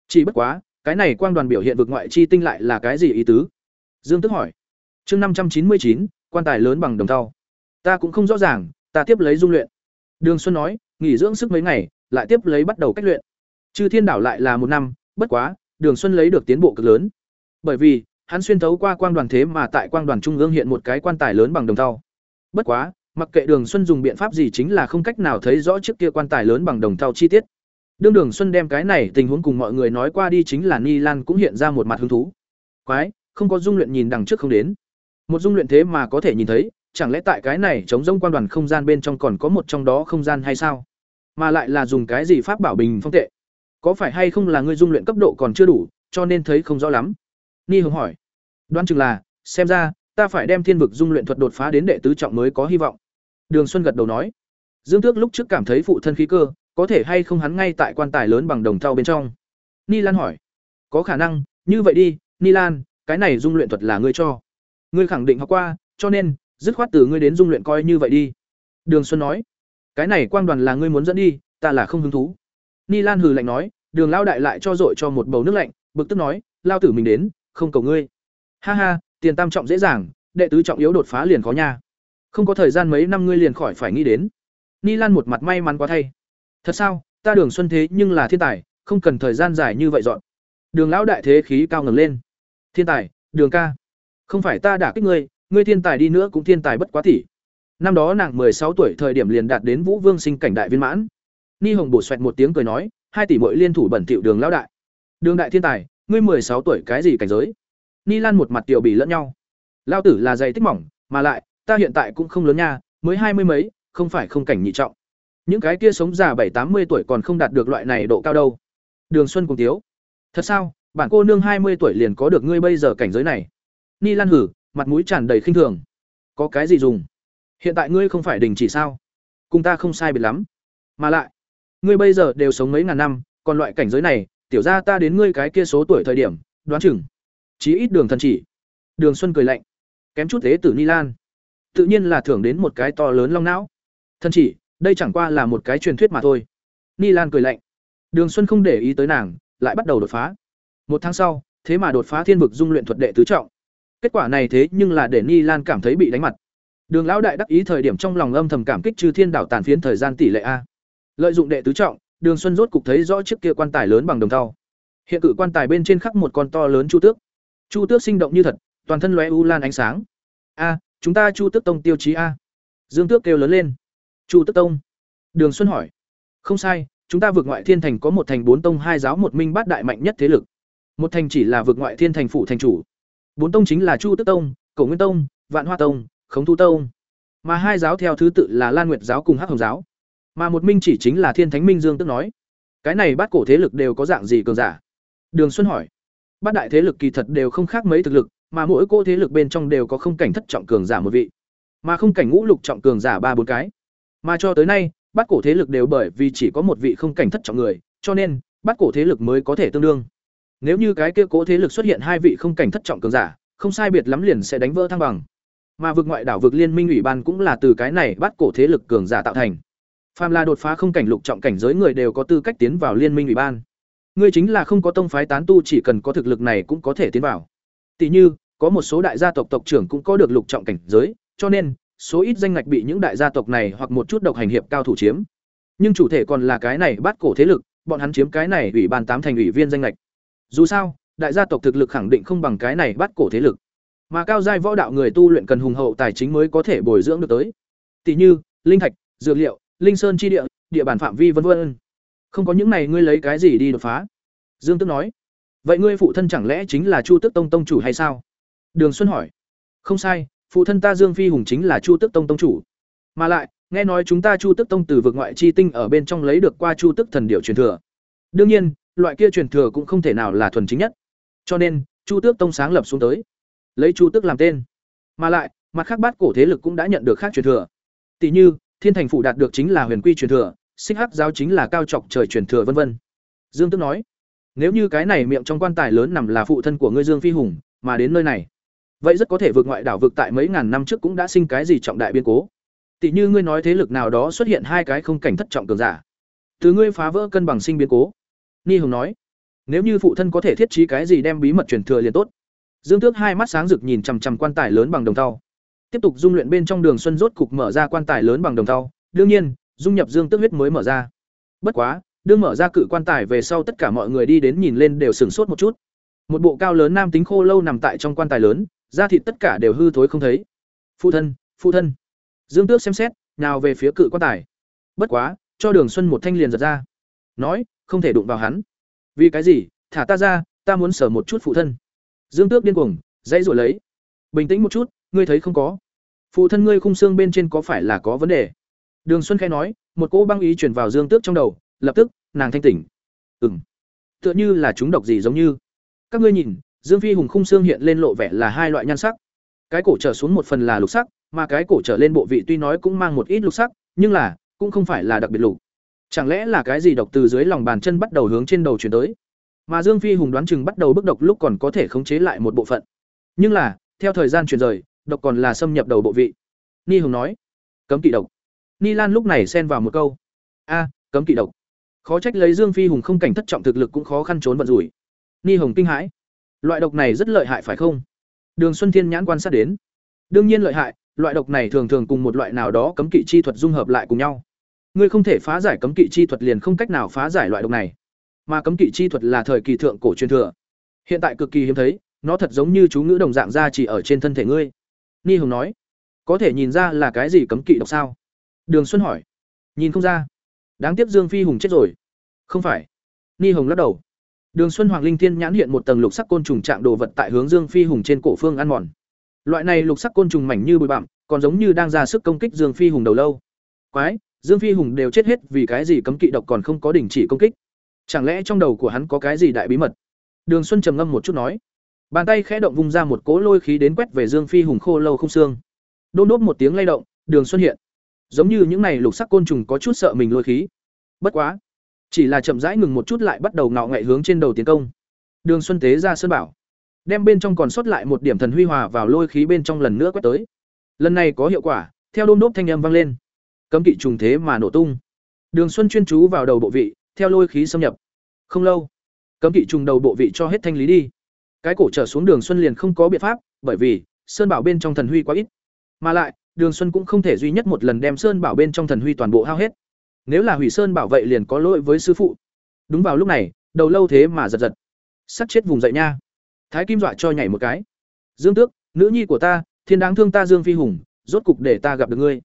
Chỉ bất quá cái này quang đoàn biểu hiện vực ngoại chi tinh lại là cái gì ý tứ? Dương tức hỏi. Chương năm trăm chín mươi chín, quan tài lớn bằng đồng thau. Ta cũng không rõ ràng, ta tiếp lấy dung luyện. Đường xuân nói, nghỉ dưỡng sức mấy ngày, lại tiếp lấy bắt đầu cách luyện. Chư thiên đảo lại là một năm, bất quá, đường xuân lấy được tiến bộ cực lớn. Bởi vì, hắn xuyên thấu qua quang đoàn thế mà tại quang đoàn trung ương hiện một cái quan tài lớn bằng đồng thau. Bất quá, mặc kệ đường xuân dùng biện pháp gì chính là không cách nào thấy rõ trước kia quan tài lớn bằng đồng thau chi tiết đương đường xuân đem cái này tình huống cùng mọi người nói qua đi chính là ni lan cũng hiện ra một mặt hứng thú. Quái, không có dung luyện nhìn đằng trước không đến. Một dung luyện thế mà có thể nhìn thấy, chẳng lẽ tại cái này chống rông quan đoàn không gian bên trong còn có một trong đó không gian hay sao? Mà lại là dùng cái gì pháp bảo bình phong tệ? Có phải hay không là ngươi dung luyện cấp độ còn chưa đủ, cho nên thấy không rõ lắm? Ni hồng hỏi. Đoan chừng là, xem ra, ta phải đem thiên vực dung luyện thuật đột phá đến đệ tứ trọng mới có hy vọng. Đường xuân gật đầu nói. Dương tước lúc trước cảm thấy phụ thân khí cơ có thể hay không hắn ngay tại quan tài lớn bằng đồng thau bên trong? Ni lan hỏi. Có khả năng, như vậy đi, ni lan, cái này dung luyện thuật là ngươi cho. Ngươi khẳng định học qua, cho nên, dứt khoát từ ngươi đến dung luyện coi như vậy đi. Đường xuân nói. Cái này quang đoàn là ngươi muốn dẫn đi, ta là không hứng thú. Ni lan hừ lạnh nói, đường lao đại lại cho dội cho một bầu nước lạnh, bực tức nói, lao tử mình đến, không cầu ngươi. Ha ha, tiền tam trọng dễ dàng, đệ tứ trọng yếu đột phá liền khó nha. Không có thời gian mấy năm ngươi liền khỏi phải nghĩ đến. Ni lan một mặt may mắn quá thay thật sao, ta đường xuân thế nhưng là thiên tài, không cần thời gian dài như vậy dọn. Đường lão đại thế khí cao ngẩng lên. Thiên tài, đường ca. Không phải ta đả kích ngươi ngươi thiên tài đi nữa cũng thiên tài bất quá tỷ. Năm đó nàng mười sáu tuổi thời điểm liền đạt đến vũ vương sinh cảnh đại viên mãn. Ni hồng bổ xoẹt một tiếng cười nói, hai tỷ mội liên thủ bẩn thiệu đường lão đại. Đường đại thiên tài, ngươi mười sáu tuổi cái gì cảnh giới? Ni lan một mặt tiểu bì lẫn nhau. Lao tử là dày tích mỏng, mà lại, ta hiện tại cũng không lớn nha, mới hai mươi mấy, không phải không cảnh nhị trọng những cái kia sống già bảy, tám mươi tuổi còn không đạt được loại này độ cao đâu. Đường xuân cùng tiếu, thật sao? Bản cô nương hai mươi tuổi liền có được ngươi bây giờ cảnh giới này? Ni lan hử, mặt mũi tràn đầy khinh thường. Có cái gì dùng? Hiện tại ngươi không phải đình chỉ sao? Cùng ta không sai biệt lắm. Mà lại, ngươi bây giờ đều sống mấy ngàn năm, còn loại cảnh giới này, tiểu ra ta đến ngươi cái kia số tuổi thời điểm, đoán chừng chí ít đường thần chỉ. Đường xuân cười lạnh, kém chút thế tử ni lan. Tự nhiên là thưởng đến một cái to lớn long não. Thần chỉ đây chẳng qua là một cái truyền thuyết mà thôi. Ni lan cười lạnh. Đường xuân không để ý tới nàng, lại bắt đầu đột phá. Một tháng sau, thế mà đột phá thiên vực dung luyện thuật đệ tứ trọng. Kết quả này thế nhưng là để ni lan cảm thấy bị đánh mặt. Đường lão đại đắc ý thời điểm trong lòng âm thầm cảm kích trừ thiên đảo tàn phiến thời gian tỷ lệ a. Lợi dụng đệ tứ trọng, đường xuân rốt cục thấy rõ chiếc kia quan tài lớn bằng đồng thau. Hiện cự quan tài bên trên khắc một con to lớn chu tước. Chu tước sinh động như thật, toàn thân lóe u lan ánh sáng. A, chúng ta chu tước tông tiêu chí a. Dương tước kêu lớn lên chu tức tông. Đường xuân hỏi, không sai, chúng ta vượt ngoại thiên thành có một thành bốn tông, hai giáo, một minh bát đại mạnh nhất thế lực. Một thành chỉ là vượt ngoại thiên thành phủ thành chủ. Bốn tông chính là chu tức tông, cổ nguyên tông, vạn hoa tông, khống thu tông. Mà hai giáo theo thứ tự là lan nguyệt giáo cùng hắc hồng giáo. Mà một minh chỉ chính là thiên thánh minh dương tức nói. Cái này bát cổ thế lực đều có dạng gì cường giả? Đường xuân hỏi, bát đại thế lực kỳ thật đều không khác mấy thực lực, mà mỗi cô thế lực bên trong đều có không cảnh thất trọng cường giả một vị. Mà không cảnh ngũ lục trọng cường giả ba bốn cái mà cho tới nay, bát cổ thế lực đều bởi vì chỉ có một vị không cảnh thất trọng người, cho nên, bát cổ thế lực mới có thể tương đương. Nếu như cái kia cố thế lực xuất hiện hai vị không cảnh thất trọng cường giả, không sai biệt lắm liền sẽ đánh vỡ thăng bằng. Mà vực ngoại đảo vực liên minh ủy ban cũng là từ cái này bắt cổ thế lực cường giả tạo thành. Phàm là đột phá không cảnh lục trọng cảnh giới người đều có tư cách tiến vào liên minh ủy ban. Ngươi chính là không có tông phái tán tu chỉ cần có thực lực này cũng có thể tiến vào. Tỷ như, có một số đại gia tộc tộc trưởng cũng có được lục trọng cảnh giới, cho nên số ít danh ngạch bị những đại gia tộc này hoặc một chút độc hành hiệp cao thủ chiếm. Nhưng chủ thể còn là cái này bắt cổ thế lực, bọn hắn chiếm cái này ủy ban tám thành ủy viên danh ngạch. Dù sao, đại gia tộc thực lực khẳng định không bằng cái này bắt cổ thế lực. Mà cao giai võ đạo người tu luyện cần hùng hậu tài chính mới có thể bồi dưỡng được tới. Tỷ như, linh thạch, dược liệu, linh sơn chi địa địa bàn phạm vi vân vân. Không có những này ngươi lấy cái gì đi đột phá? Dương tức nói. Vậy ngươi phụ thân chẳng lẽ chính là chu tước tông tông chủ hay sao? Đường xuân hỏi. Không sai phụ thân ta dương phi hùng chính là chu tước tông tông chủ. Mà lại, nghe nói chúng ta chu tước tông từ vực ngoại chi tinh ở bên trong lấy được qua chu tước thần điệu truyền thừa. Đương nhiên, loại kia truyền thừa cũng không thể nào là thuần chính nhất. Cho nên, chu tước tông sáng lập xuống tới, lấy chu tước làm tên. Mà lại, mặt khác bát cổ thế lực cũng đã nhận được khác truyền thừa. Tỷ như, thiên thành phủ đạt được chính là huyền quy truyền thừa, xích hắc giáo chính là cao trọc trời truyền thừa vân vân. Dương tước nói, nếu như cái này miệng trong quan tài lớn nằm là phụ thân của ngươi dương phi hùng, mà đến nơi này vậy rất có thể vượt ngoại đảo vực tại mấy ngàn năm trước cũng đã sinh cái gì trọng đại biên cố. Tỷ như ngươi nói thế lực nào đó xuất hiện hai cái không cảnh thất trọng cường giả. Từ ngươi phá vỡ cân bằng sinh biến cố. Ni hồng nói, nếu như phụ thân có thể thiết trí cái gì đem bí mật truyền thừa liền tốt. Dương tước hai mắt sáng rực nhìn chằm chằm quan tài lớn bằng đồng thau. Tiếp tục dung luyện bên trong đường xuân rốt cục mở ra quan tài lớn bằng đồng thau. Đương nhiên, dung nhập dương tước huyết mới mở ra. Bất quá đương mở ra cự quan tài về sau tất cả mọi người đi đến nhìn lên đều sửng sốt một chút. Một bộ cao lớn nam tính khô lâu nằm tại trong quan tài lớn da thịt tất cả đều hư thối không thấy. Phụ thân phụ thân. Dương tước xem xét, nào về phía cự quan tài. Bất quá, cho đường xuân một thanh liền giật ra. Nói, không thể đụng vào hắn. Vì cái gì? Thả ta ra, ta muốn sở một chút phụ thân. Dương tước điên cuồng, dãy rồi lấy. Bình tĩnh một chút, ngươi thấy không có? Phụ thân ngươi khung xương bên trên có phải là có vấn đề? Đường xuân khai nói, một cỗ băng ý chuyển vào dương tước trong đầu, lập tức, nàng thanh tỉnh. Ừng tựa như là chúng độc gì giống như. Các ngươi nhìn dương phi hùng khung xương hiện lên lộ vẻ là hai loại nhan sắc. Cái cổ trở xuống một phần là lục sắc, mà cái cổ trở lên bộ vị tuy nói cũng mang một ít lục sắc, nhưng là cũng không phải là đặc biệt lục. Chẳng lẽ là cái gì độc từ dưới lòng bàn chân bắt đầu hướng trên đầu chuyển tới? Mà dương phi hùng đoán chừng bắt đầu bức độc lúc còn có thể khống chế lại một bộ phận. Nhưng là, theo thời gian chuyển rời, độc còn là xâm nhập đầu bộ vị. Ni hùng nói, cấm kỵ độc. Ni lan lúc này xen vào một câu, a, cấm kỵ độc. Khó trách lấy dương phi hùng không cảnh thất trọng thực lực cũng khó khăn trốn vận rủi. Ni hồng kinh hãi loại độc này rất lợi hại phải không? Đường xuân thiên nhãn quan sát đến. Đương nhiên lợi hại, loại độc này thường thường cùng một loại nào đó cấm kỵ chi thuật dung hợp lại cùng nhau. Ngươi không thể phá giải cấm kỵ chi thuật liền không cách nào phá giải loại độc này. Mà cấm kỵ chi thuật là thời kỳ thượng cổ truyền thừa. Hiện tại cực kỳ hiếm thấy, nó thật giống như chú ngữ đồng dạng ra chỉ ở trên thân thể ngươi. Ni hồng nói, có thể nhìn ra là cái gì cấm kỵ độc sao? Đường xuân hỏi. Nhìn không ra. Đáng tiếc dương phi hùng chết rồi. Không phải. Ni hồng lắc đầu đường xuân hoàng linh thiên nhãn hiện một tầng lục sắc côn trùng trạng đồ vật tại hướng dương phi hùng trên cổ phương ăn mòn. Loại này lục sắc côn trùng mảnh như bụi bặm, còn giống như đang ra sức công kích dương phi hùng đầu lâu. Quái, dương phi hùng đều chết hết vì cái gì cấm kỵ độc còn không có đình chỉ công kích? Chẳng lẽ trong đầu của hắn có cái gì đại bí mật? Đường xuân trầm ngâm một chút nói. Bàn tay khẽ động vung ra một cỗ lôi khí đến quét về dương phi hùng khô lâu không xương. Đôn đốt một tiếng lay động, đường xuân hiện. Giống như những này lục sắc côn trùng có chút sợ mình lôi khí. Bất quá chỉ là chậm rãi ngừng một chút lại bắt đầu ngạo ngậy hướng trên đầu tiến công. Đường xuân tế ra sơn bảo, đem bên trong còn sót lại một điểm thần huy hòa vào lôi khí bên trong lần nữa quét tới. Lần này có hiệu quả, theo đôm đốt thanh âm vang lên. Cấm kỵ trùng thế mà nổ tung. Đường xuân chuyên chú vào đầu bộ vị, theo lôi khí xâm nhập. Không lâu, cấm kỵ trùng đầu bộ vị cho hết thanh lý đi. Cái cổ trở xuống đường xuân liền không có biện pháp, bởi vì sơn bảo bên trong thần huy quá ít. Mà lại, đường xuân cũng không thể duy nhất một lần đem sơn bảo bên trong thần huy toàn bộ hao hết nếu là hủy sơn bảo vậy liền có lỗi với sư phụ. Đúng vào lúc này, đầu lâu thế mà giật giật. Sắt chết vùng dậy nha. Thái kim dọa cho nhảy một cái. Dương tước, nữ nhi của ta, thiên đáng thương ta dương phi hùng, rốt cục để ta gặp được ngươi.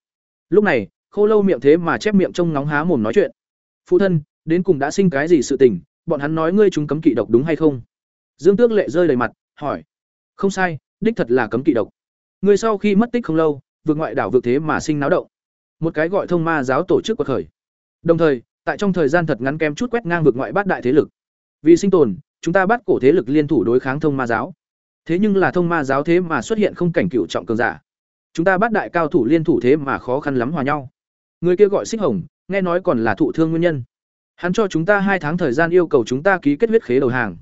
Lúc này, khô lâu miệng thế mà chép miệng trông nóng há mồm nói chuyện. Phụ thân, đến cùng đã sinh cái gì sự tình, bọn hắn nói ngươi chúng cấm kỵ độc đúng hay không? Dương tước lệ rơi đầy mặt, hỏi. Không sai, đích thật là cấm kỵ độc. Ngươi sau khi mất tích không lâu vượt ngoại đảo vượt thế mà sinh náo động. Một cái gọi thông ma giáo tổ chức quật khởi đồng thời, tại trong thời gian thật ngắn kém chút quét ngang vượt ngoại bát đại thế lực. Vì sinh tồn, chúng ta bắt cổ thế lực liên thủ đối kháng thông ma giáo. Thế nhưng là thông ma giáo thế mà xuất hiện không cảnh cựu trọng cường giả. Chúng ta bắt đại cao thủ liên thủ thế mà khó khăn lắm hòa nhau. Người kia gọi xích hồng, nghe nói còn là thụ thương nguyên nhân. Hắn cho chúng ta hai tháng thời gian yêu cầu chúng ta ký kết huyết khế đầu hàng.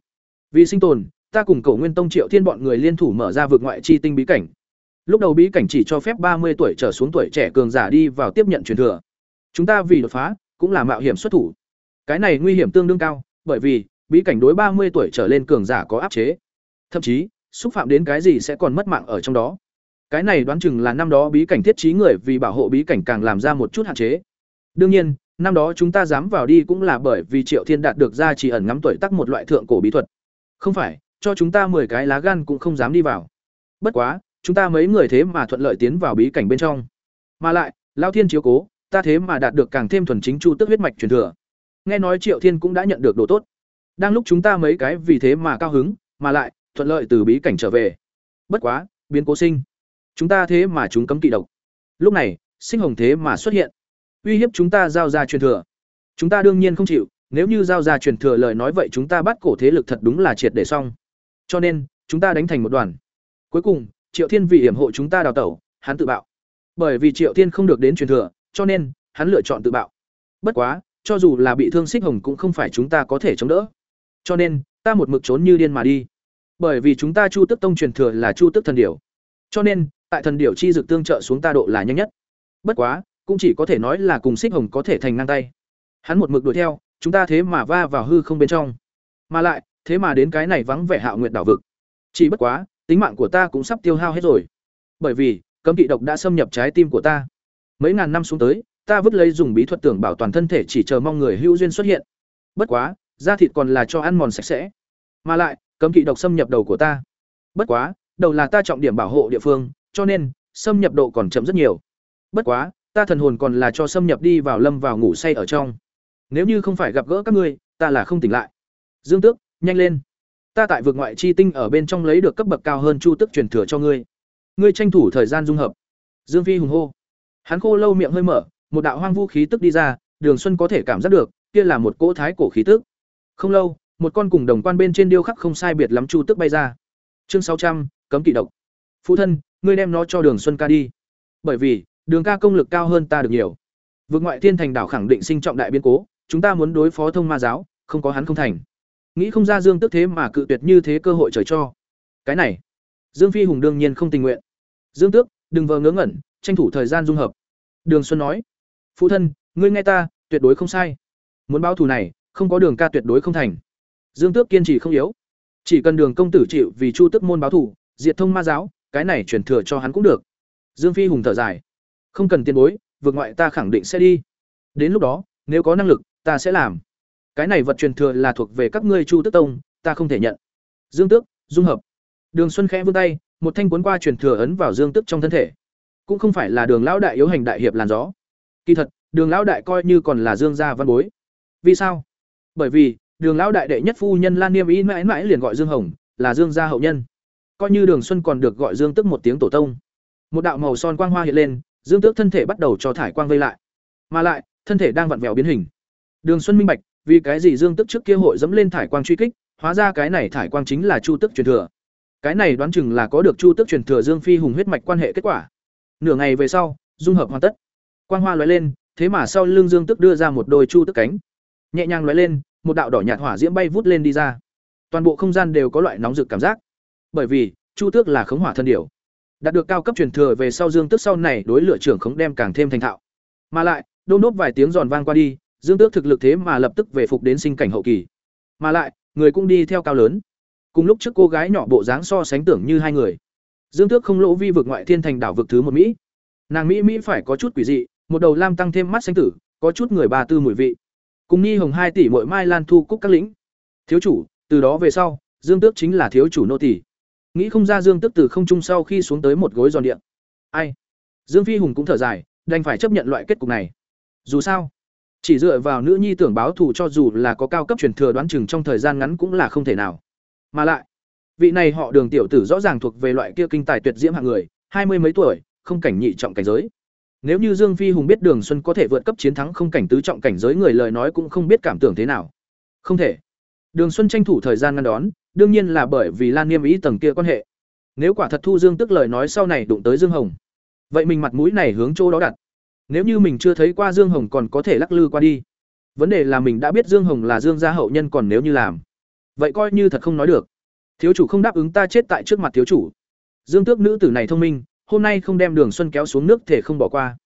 Vì sinh tồn, ta cùng cổ nguyên tông triệu thiên bọn người liên thủ mở ra vượt ngoại chi tinh bí cảnh. Lúc đầu bí cảnh chỉ cho phép ba mươi tuổi trở xuống tuổi trẻ cường giả đi vào tiếp nhận truyền thừa. Chúng ta vì đột phá cũng là mạo hiểm xuất thủ. Cái này nguy hiểm tương đương cao, bởi vì, bí cảnh đối ba mươi tuổi trở lên cường giả có áp chế. Thậm chí, xúc phạm đến cái gì sẽ còn mất mạng ở trong đó. Cái này đoán chừng là năm đó bí cảnh thiết trí người vì bảo hộ bí cảnh càng làm ra một chút hạn chế. Đương nhiên, năm đó chúng ta dám vào đi cũng là bởi vì triệu thiên đạt được ra chỉ ẩn ngắm tuổi tác một loại thượng cổ bí thuật. Không phải, cho chúng ta mười cái lá gan cũng không dám đi vào. Bất quá, chúng ta mấy người thế mà thuận lợi tiến vào bí cảnh bên trong. Mà lại, lao thiên chiếu cố ta thế mà đạt được càng thêm thuần chính chu tức huyết mạch truyền thừa. Nghe nói triệu thiên cũng đã nhận được đồ tốt. Đang lúc chúng ta mấy cái vì thế mà cao hứng, mà lại, thuận lợi từ bí cảnh trở về. Bất quá, biến cố sinh. Chúng ta thế mà chúng cấm kỵ độc. Lúc này, sinh hồng thế mà xuất hiện. Uy hiếp chúng ta giao ra truyền thừa. Chúng ta đương nhiên không chịu, nếu như giao ra truyền thừa lời nói vậy chúng ta bắt cổ thế lực thật đúng là triệt để xong. Cho nên, chúng ta đánh thành một đoàn. Cuối cùng, triệu thiên vì hiểm hộ chúng ta đào tẩu, hắn tự bạo. Bởi vì triệu thiên không được đến truyền thừa cho nên, hắn lựa chọn tự bạo. Bất quá, cho dù là bị thương xích hồng cũng không phải chúng ta có thể chống đỡ. Cho nên, ta một mực trốn như điên mà đi. Bởi vì chúng ta chu tức tông truyền thừa là chu tức thần điểu. Cho nên, tại thần điểu chi dực tương trợ xuống ta độ là nhanh nhất. Bất quá, cũng chỉ có thể nói là cùng xích hồng có thể thành ngang tay. Hắn một mực đuổi theo, chúng ta thế mà va vào hư không bên trong. Mà lại, thế mà đến cái này vắng vẻ hạo nguyện đảo vực. Chỉ bất quá, tính mạng của ta cũng sắp tiêu hao hết rồi. Bởi vì, cấm kỵ độc đã xâm nhập trái tim của ta mấy ngàn năm xuống tới, ta vứt lấy dùng bí thuật tưởng bảo toàn thân thể chỉ chờ mong người hữu duyên xuất hiện. Bất quá, da thịt còn là cho ăn mòn sạch sẽ. Mà lại, cấm kỵ độc xâm nhập đầu của ta. Bất quá, đầu là ta trọng điểm bảo hộ địa phương, cho nên, xâm nhập độ còn chậm rất nhiều. Bất quá, ta thần hồn còn là cho xâm nhập đi vào lâm vào ngủ say ở trong. Nếu như không phải gặp gỡ các ngươi, ta là không tỉnh lại. Dương tước, nhanh lên. Ta tại vực ngoại chi tinh ở bên trong lấy được cấp bậc cao hơn chu tức truyền thừa cho ngươi. Ngươi tranh thủ thời gian dung hợp. Dương phi hùng hô hắn khô lâu miệng hơi mở một đạo hoang vu khí tức đi ra đường xuân có thể cảm giác được kia là một cỗ thái cổ khí tức không lâu một con cùng đồng quan bên trên điêu khắc không sai biệt lắm chu tức bay ra chương sáu trăm cấm kỵ độc phụ thân ngươi đem nó cho Đường Xuân ca đi. Bởi vì, Đường ca công lực cao hơn ta được nhiều. Vực ngoại thiên thành đảo khẳng định sinh trọng đại biến cố, chúng ta muốn đối phó thông ma giáo, không có hắn không thành. Nghĩ không ra Dương Tức thế mà cự tuyệt như thế cơ hội trời cho. Cái này, Dương Phi Hùng đương nhiên không tình nguyện. Dương Tước, đừng vờ ngớ ngẩn, tranh thủ thời gian dung hợp. Đường Xuân nói, phụ thân, ngươi nghe ta, tuyệt đối không sai. Muốn báo thù này, không có đường ca tuyệt đối không thành. Dương Tước kiên trì không yếu. Chỉ cần Đường công tử chịu vì Chu Tức môn báo thù, diệt thông ma giáo, cái này chuyển thừa cho hắn cũng được. Dương Phi Hùng thở dài, không cần tiền bối, vượt ngoại ta khẳng định sẽ đi. Đến lúc đó, nếu có năng lực, ta sẽ làm. Cái này vật truyền thừa là thuộc về các ngươi Chu Tức tông, ta không thể nhận. Dương Tước, dung hợp. Đường Xuân khẽ vươn tay, một thanh cuốn qua truyền thừa ấn vào Dương Tước trong thân thể. Cũng không phải là Đường lão đại yếu hành đại hiệp làn gió. Kỳ thật, Đường lão đại coi như còn là Dương gia văn bối. Vì sao? Bởi vì, Đường lão đại đệ nhất phu nhân Lan Niêm Y mãi mãi liền gọi Dương Hồng, là Dương gia hậu nhân. Coi như Đường Xuân còn được gọi Dương Tước một tiếng tổ tông. Một đạo màu son quang hoa hiện lên, Dương Tước thân thể bắt đầu cho thải quang vây lại. Mà lại, thân thể đang vặn vẹo biến hình. Đường Xuân minh bạch, vì cái gì Dương Tước trước kia hội dẫm lên thải quang truy kích, hóa ra cái này thải quang chính là Chu Tước truyền thừa. Cái này đoán chừng là có được Chu Tước truyền thừa Dương Phi hùng huyết mạch quan hệ kết quả. Nửa ngày về sau, dung hợp hoàn tất. Quang hoa lóe lên, thế mà sau lưng Dương Tước đưa ra một đôi chu tước cánh. Nhẹ nhàng lóe lên, một đạo đỏ nhạt hỏa diễm bay vút lên đi ra. Toàn bộ không gian đều có loại nóng rực cảm giác. Bởi vì, Chu Tước là khống hỏa thân điểu. Đạt được cao cấp truyền thừa về sau Dương Tước sau này đối lửa trưởng khống đem càng thêm thành thạo. Mà lại, đôn đốt vài tiếng giòn vang qua đi, Dương Tước thực lực thế mà lập tức về phục đến sinh cảnh hậu kỳ. Mà lại, người cũng đi theo cao lớn. Cùng lúc trước cô gái nhỏ bộ dáng so sánh tưởng như hai người. Dương Tước không lỗ vi vực ngoại thiên thành đảo vực thứ một Mỹ. Nàng Mỹ Mỹ phải có chút quỷ dị, một đầu lam tăng thêm mắt xanh tử, có chút người ba tư mùi vị. Cùng nghi Hồng hai tỷ muội Mai Lan thu cúc các lĩnh. Thiếu chủ, từ đó về sau, Dương Tước chính là thiếu chủ nô tỳ. Nghĩ không ra Dương Tước từ không trung sau khi xuống tới một gối giòn điện. Ai? Dương Phi Hùng cũng thở dài, đành phải chấp nhận loại kết cục này. Dù sao, chỉ dựa vào nữ nhi tưởng báo thù cho dù là có cao cấp truyền thừa đoán chừng trong thời gian ngắn cũng là không thể nào. Mà lại, vị này họ Đường tiểu tử rõ ràng thuộc về loại kia kinh tài tuyệt diễm hạng người, hai mươi mấy tuổi, không cảnh nhị trọng cảnh giới. Nếu như Dương Phi Hùng biết Đường Xuân có thể vượt cấp chiến thắng không cảnh tứ trọng cảnh giới người lời nói cũng không biết cảm tưởng thế nào. Không thể. Đường Xuân tranh thủ thời gian ngăn đón, đương nhiên là bởi vì Lan Niêm ý tầng kia quan hệ. Nếu quả thật thu Dương tức lời nói sau này đụng tới Dương Hồng, vậy mình mặt mũi này hướng chỗ đó đặt. Nếu như mình chưa thấy qua Dương Hồng còn có thể lắc lư qua đi. Vấn đề là mình đã biết Dương Hồng là Dương gia hậu nhân còn nếu như làm, vậy coi như thật không nói được. Thiếu chủ không đáp ứng ta chết tại trước mặt thiếu chủ. Dương Tước nữ tử này thông minh, hôm nay không đem Đường Xuân kéo xuống nước thể không bỏ qua.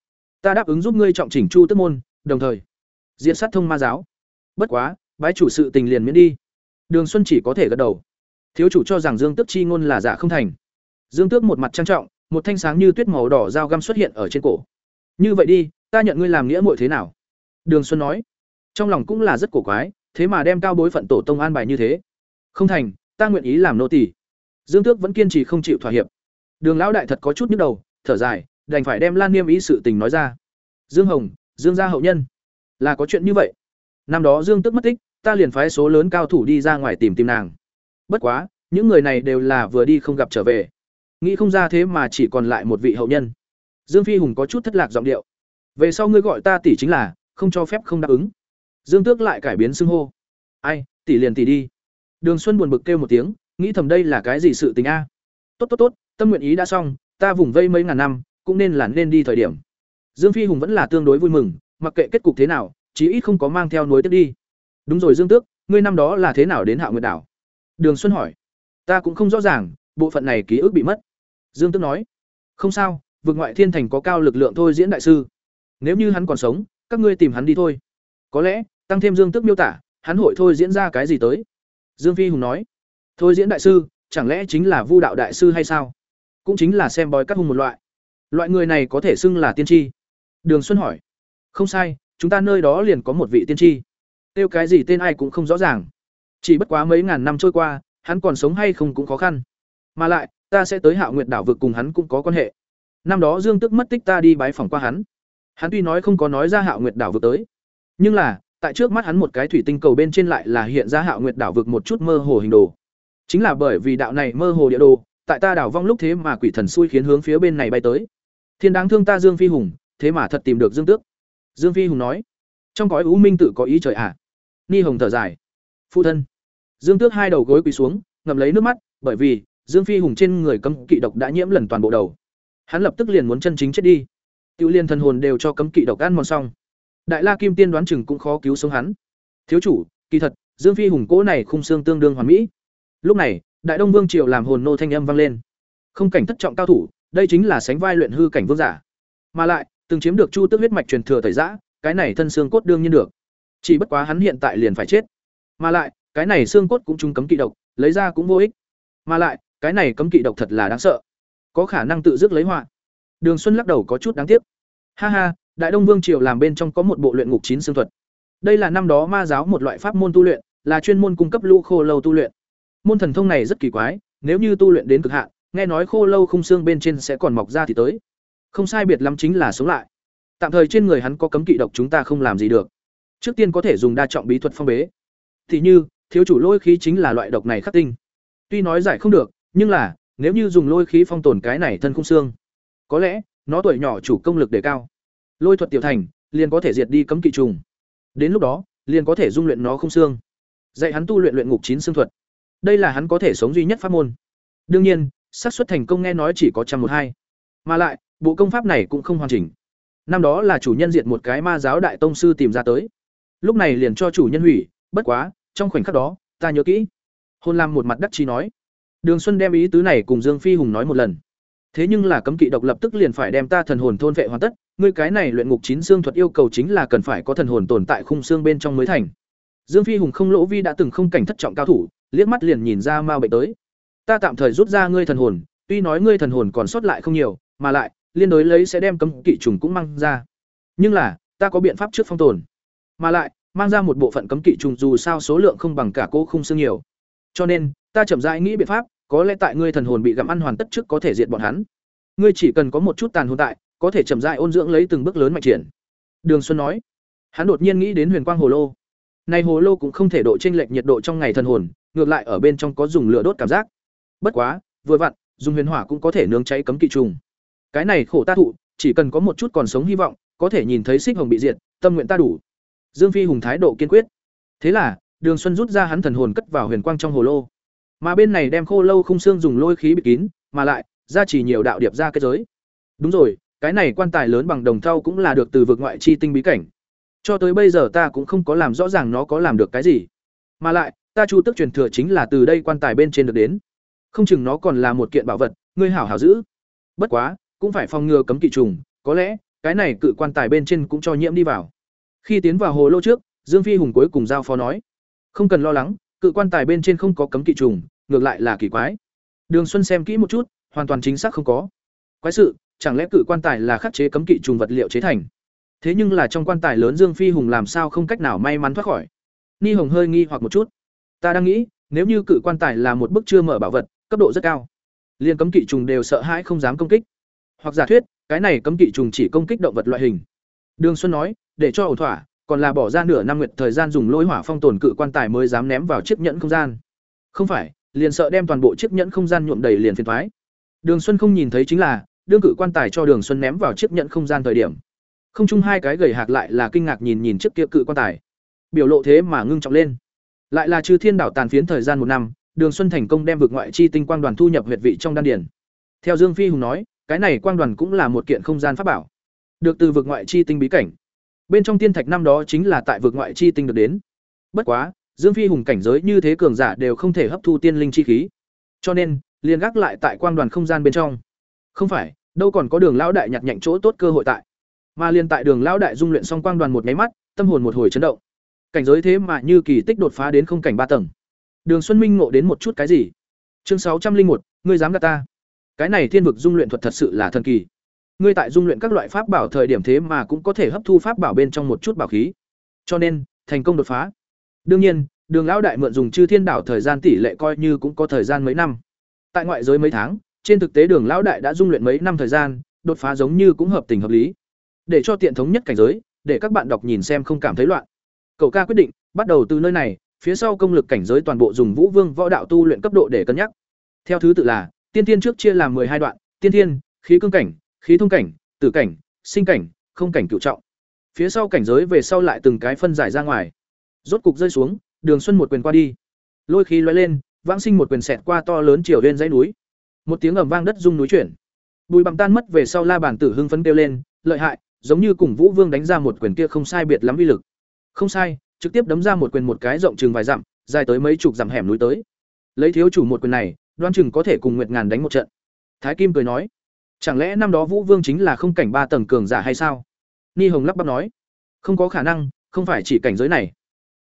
Ta đáp ứng giúp ngươi trọng chỉnh Chu tức môn, đồng thời diễn sát thông ma giáo. Bất quá, bái chủ sự tình liền miễn đi. Đường Xuân chỉ có thể gật đầu. Thiếu chủ cho rằng Dương Tước chi ngôn là giả không thành. Dương Tước một mặt trang trọng, một thanh sáng như tuyết màu đỏ dao găm xuất hiện ở trên cổ. Như vậy đi, ta nhận ngươi làm nghĩa muội thế nào? Đường Xuân nói. Trong lòng cũng là rất cổ quái, thế mà đem cao bối phận tổ tông an bài như thế. Không thành, ta nguyện ý làm nô tỳ. Dương Tước vẫn kiên trì không chịu thỏa hiệp. Đường lão đại thật có chút nhức đầu, thở dài, đành phải đem Lan Niêm ý sự tình nói ra. Dương Hồng, Dương gia hậu nhân, là có chuyện như vậy. Năm đó Dương Tước mất tích, ta liền phái số lớn cao thủ đi ra ngoài tìm tìm nàng. Bất quá, những người này đều là vừa đi không gặp trở về. Nghĩ không ra thế mà chỉ còn lại một vị hậu nhân. Dương Phi Hùng có chút thất lạc giọng điệu. Về sau ngươi gọi ta tỷ chính là, không cho phép không đáp ứng. Dương Tước lại cải biến xưng hô. Ai, tỷ liền tỷ đi. Đường Xuân buồn bực kêu một tiếng, nghĩ thầm đây là cái gì sự tình a? Tốt tốt tốt, tâm nguyện ý đã xong, ta vùng vây mấy ngàn năm, cũng nên là nên đi thời điểm. Dương Phi Hùng vẫn là tương đối vui mừng, mặc kệ kết cục thế nào, chí ít không có mang theo nối tiếp đi. Đúng rồi Dương Tước, ngươi năm đó là thế nào đến Hạo Nguyệt đảo? Đường Xuân hỏi. Ta cũng không rõ ràng, bộ phận này ký ức bị mất. Dương Tước nói. Không sao, vực ngoại thiên thành có cao lực lượng thôi diễn đại sư. Nếu như hắn còn sống, các ngươi tìm hắn đi thôi. Có lẽ, tăng thêm Dương Tước miêu tả, hắn hội thôi diễn ra cái gì tới. Dương Phi Hùng nói. Thôi diễn đại sư, chẳng lẽ chính là Vu đạo đại sư hay sao? Cũng chính là xem bói cắt hung một loại. Loại người này có thể xưng là tiên tri. Đường Xuân hỏi. Không sai, chúng ta nơi đó liền có một vị tiên tri. Tiêu cái gì tên ai cũng không rõ ràng. Chỉ bất quá mấy ngàn năm trôi qua, hắn còn sống hay không cũng khó khăn. Mà lại, ta sẽ tới Hạo Nguyệt đảo vực cùng hắn cũng có quan hệ. Năm đó Dương Tức mất tích ta đi bái phỏng qua hắn. Hắn tuy nói không có nói ra Hạo Nguyệt đảo vực tới, nhưng là, tại trước mắt hắn một cái thủy tinh cầu bên trên lại là hiện ra Hạo Nguyệt đảo vực một chút mơ hồ hình đồ. Chính là bởi vì đạo này mơ hồ địa đồ, tại ta đảo vong lúc thế mà quỷ thần xui khiến hướng phía bên này bay tới. Thiên đáng thương ta Dương Phi Hùng, thế mà thật tìm được Dương Tước. Dương Phi Hùng nói, trong cõi u minh tự có ý trời ạ. À. Ni Hồng thở dài. Phụ thân. Dương Tước hai đầu gối quỳ xuống, ngậm lấy nước mắt, bởi vì Dương Phi Hùng trên người cấm kỵ độc đã nhiễm lần toàn bộ đầu. Hắn lập tức liền muốn chân chính chết đi. Tiêu Liên thần hồn đều cho cấm kỵ độc ăn mòn xong. Đại La Kim Tiên đoán chừng cũng khó cứu sống hắn. Thiếu chủ, kỳ thật, Dương Phi hùng cố này khung xương tương đương hoàn mỹ. Lúc này, Đại Đông Vương triều làm hồn nô thanh âm vang lên. Không cảnh thất trọng cao thủ, đây chính là sánh vai luyện hư cảnh vương giả. Mà lại, từng chiếm được chu tước huyết mạch truyền thừa tẩy giã, cái này thân xương cốt đương nhiên được. Chỉ bất quá hắn hiện tại liền phải chết. Mà lại, cái này xương cốt cũng trung cấm kỵ độc, lấy ra cũng vô ích. Mà lại, cái này cấm kỵ độc thật là đáng sợ, có khả năng tự dứt lấy họa. Đường Xuân lắc đầu có chút đáng tiếc. Ha ha, Đại Đông Vương triều làm bên trong có một bộ luyện ngục chín xương thuật. Đây là năm đó ma giáo một loại pháp môn tu luyện, là chuyên môn cung cấp lũ khô lâu tu luyện. Môn thần thông này rất kỳ quái, nếu như tu luyện đến cực hạn, nghe nói khô lâu khung xương bên trên sẽ còn mọc ra thì tới. Không sai biệt lắm chính là sống lại. Tạm thời trên người hắn có cấm kỵ độc chúng ta không làm gì được. Trước tiên có thể dùng đa trọng bí thuật phong bế. Thì như, thiếu chủ lôi khí chính là loại độc này khắc tinh. Tuy nói giải không được, nhưng là, nếu như dùng lôi khí phong tồn cái này thân khung xương, có lẽ nó tuổi nhỏ chủ công lực đề cao. Lôi thuật tiểu thành, liền có thể diệt đi cấm kỵ trùng. Đến lúc đó, liền có thể dung luyện nó không xương. Dạy hắn tu luyện luyện ngục chín xương thuật. Đây là hắn có thể sống duy nhất pháp môn. Đương nhiên, xác suất thành công nghe nói chỉ có trăm một hai. Mà lại, bộ công pháp này cũng không hoàn chỉnh. Năm đó là chủ nhân diệt một cái ma giáo đại tông sư tìm ra tới. Lúc này liền cho chủ nhân hủy, bất quá, trong khoảnh khắc đó, ta nhớ kỹ. Hôn Lam một mặt đắc chí nói. Đường Xuân đem ý tứ này cùng Dương Phi Hùng nói một lần. Thế nhưng là cấm kỵ độc lập tức liền phải đem ta thần hồn thôn vệ hoàn tất, ngươi cái này luyện ngục chín xương thuật yêu cầu chính là cần phải có thần hồn tồn tại khung xương bên trong mới thành. Dương Phi Hùng không lỗ vi đã từng không cảnh thất trọng cao thủ, liếc mắt liền nhìn ra ma bệnh tới. Ta tạm thời rút ra ngươi thần hồn, tuy nói ngươi thần hồn còn sót lại không nhiều, mà lại liên đối lấy sẽ đem cấm kỵ trùng cũng mang ra. Nhưng là, ta có biện pháp trước phong tồn. Mà lại, mang ra một bộ phận cấm kỵ trùng dù sao số lượng không bằng cả cô khung xương nhiều. Cho nên, ta chậm rãi nghĩ biện pháp, có lẽ tại ngươi thần hồn bị gặm ăn hoàn tất trước có thể diệt bọn hắn. Ngươi chỉ cần có một chút tàn hồn tại, có thể chậm rãi ôn dưỡng lấy từng bước lớn mạnh triển. Đường Xuân nói. Hắn đột nhiên nghĩ đến Huyền Quang Hồ Lô. Này hồ lô cũng không thể độ chênh lệch nhiệt độ trong ngày thần hồn, ngược lại ở bên trong có dùng lửa đốt cảm giác. Bất quá, vừa vặn, dùng huyền hỏa cũng có thể nướng cháy cấm kỵ trùng. Cái này khổ ta thụ, chỉ cần có một chút còn sống hy vọng, có thể nhìn thấy xích hồng bị diệt, tâm nguyện ta đủ. Dương Phi hùng thái độ kiên quyết. Thế là, Đường Xuân rút ra hắn thần hồn cất vào huyền quang trong hồ lô. Mà bên này đem khô lâu không xương dùng lôi khí bị kín, mà lại, ra chỉ nhiều đạo điệp ra kết giới. Đúng rồi, cái này quan tài lớn bằng đồng thau cũng là được từ vực ngoại chi tinh bí cảnh. Cho tới bây giờ ta cũng không có làm rõ ràng nó có làm được cái gì. Mà lại, ta chu tức truyền thừa chính là từ đây quan tài bên trên được đến. Không chừng nó còn là một kiện bảo vật, ngươi hảo hảo giữ. Bất quá, cũng phải phòng ngừa cấm kỵ trùng, có lẽ cái này cự quan tài bên trên cũng cho nhiễm đi vào. Khi tiến vào hồ lô trước, Dương Phi hùng cuối cùng giao phó nói: "Không cần lo lắng, cự quan tài bên trên không có cấm kỵ trùng, ngược lại là kỳ quái." Đường Xuân xem kỹ một chút, hoàn toàn chính xác không có. Quái sự, chẳng lẽ cự quan tài là khắc chế cấm kỵ trùng vật liệu chế thành? Thế nhưng là trong quan tài lớn Dương Phi Hùng làm sao không cách nào may mắn thoát khỏi? Ni Hồng hơi nghi hoặc một chút. Ta đang nghĩ, nếu như cự quan tài là một bức chưa mở bảo vật, cấp độ rất cao, liên cấm kỵ trùng đều sợ hãi không dám công kích. Hoặc giả thuyết, cái này cấm kỵ trùng chỉ công kích động vật loại hình. Đường Xuân nói, để cho ổn thỏa, còn là bỏ ra nửa năm nguyệt thời gian dùng lôi hỏa phong tồn cự quan tài mới dám ném vào chiếc nhẫn không gian. Không phải, liền sợ đem toàn bộ chiếc nhẫn không gian nhuộm đầy liền phiền toái. Đường Xuân không nhìn thấy chính là, đương cự quan tài cho Đường Xuân ném vào chiếc nhẫn không gian thời điểm. Không chung hai cái gầy hạc lại là kinh ngạc nhìn nhìn chiếc kia cự quan tài. Biểu lộ thế mà ngưng trọng lên. Lại là trừ thiên đảo tàn phiến thời gian một năm, Đường Xuân thành công đem vực ngoại chi tinh quang đoàn thu nhập huyệt vị trong đan điển. Theo Dương Phi Hùng nói, cái này quang đoàn cũng là một kiện không gian pháp bảo, được từ vực ngoại chi tinh bí cảnh. Bên trong tiên thạch năm đó chính là tại vực ngoại chi tinh được đến. Bất quá, Dương Phi Hùng cảnh giới như thế cường giả đều không thể hấp thu tiên linh chi khí. Cho nên, liền gác lại tại quang đoàn không gian bên trong. Không phải, đâu còn có đường lão đại nhặt nhạnh chỗ tốt cơ hội tại. Mà liên tại Đường lão đại dung luyện xong quang đoàn một nháy mắt, tâm hồn một hồi chấn động. Cảnh giới thế mà như kỳ tích đột phá đến không cảnh ba tầng. Đường Xuân Minh ngộ đến một chút cái gì? Chương sáu trăm linh một, ngươi dám gạt ta? Cái này thiên vực dung luyện thuật thật sự là thần kỳ. Ngươi tại dung luyện các loại pháp bảo thời điểm thế mà cũng có thể hấp thu pháp bảo bên trong một chút bảo khí. Cho nên, thành công đột phá. Đương nhiên, Đường lão đại mượn dùng Chư Thiên đảo thời gian tỷ lệ coi như cũng có thời gian mấy năm. Tại ngoại giới mấy tháng, trên thực tế Đường lão đại đã dung luyện mấy năm thời gian, đột phá giống như cũng hợp tình hợp lý để cho tiện thống nhất cảnh giới để các bạn đọc nhìn xem không cảm thấy loạn cậu ca quyết định bắt đầu từ nơi này phía sau công lực cảnh giới toàn bộ dùng vũ vương võ đạo tu luyện cấp độ để cân nhắc theo thứ tự là tiên tiên trước chia làm hai đoạn tiên thiên khí cương cảnh khí thông cảnh tử cảnh sinh cảnh không cảnh cựu trọng phía sau cảnh giới về sau lại từng cái phân giải ra ngoài rốt cục rơi xuống đường xuân một quyền qua đi lôi khí loay lên vãng sinh một quyền xẹt qua to lớn chiều lên dãy núi một tiếng ầm vang đất rung núi chuyển Bùi Bằng tan mất về sau La Bản Tử hưng phấn kêu lên, lợi hại, giống như cùng Vũ Vương đánh ra một quyền kia không sai biệt lắm uy lực. Không sai, trực tiếp đấm ra một quyền một cái rộng chừng vài dặm, dài tới mấy chục dặm hẻm núi tới. Lấy thiếu chủ một quyền này, đoan chừng có thể cùng Nguyệt Ngàn đánh một trận. Thái Kim cười nói, chẳng lẽ năm đó Vũ Vương chính là không cảnh ba tầng cường giả hay sao? Ni Hồng lắp bắp nói, không có khả năng, không phải chỉ cảnh giới này.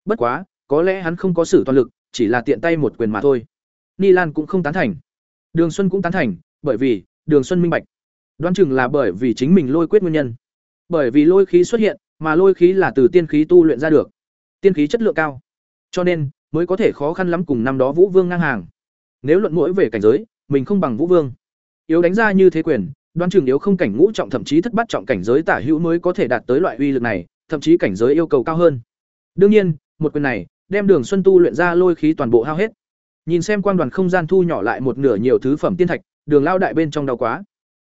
Bất quá, có lẽ hắn không có sử toàn lực, chỉ là tiện tay một quyền mà thôi. Ni Lan cũng không tán thành. Đường Xuân cũng tán thành, bởi vì, Đường Xuân minh bạch. Đoán chừng là bởi vì chính mình lôi quyết nguyên nhân. Bởi vì lôi khí xuất hiện, mà lôi khí là từ tiên khí tu luyện ra được. Tiên khí chất lượng cao, cho nên mới có thể khó khăn lắm cùng năm đó Vũ Vương ngang hàng. Nếu luận mũi về cảnh giới, mình không bằng Vũ Vương. Yếu đánh ra như thế quyền, đoán chừng yếu không cảnh ngũ trọng thậm chí thất bát trọng cảnh giới tả hữu mới có thể đạt tới loại uy lực này, thậm chí cảnh giới yêu cầu cao hơn. Đương nhiên, một quyền này, đem Đường Xuân tu luyện ra lôi khí toàn bộ hao hết. Nhìn xem quang đoàn không gian thu nhỏ lại một nửa nhiều thứ phẩm tiên thạch, Đường lao đại bên trong đau quá.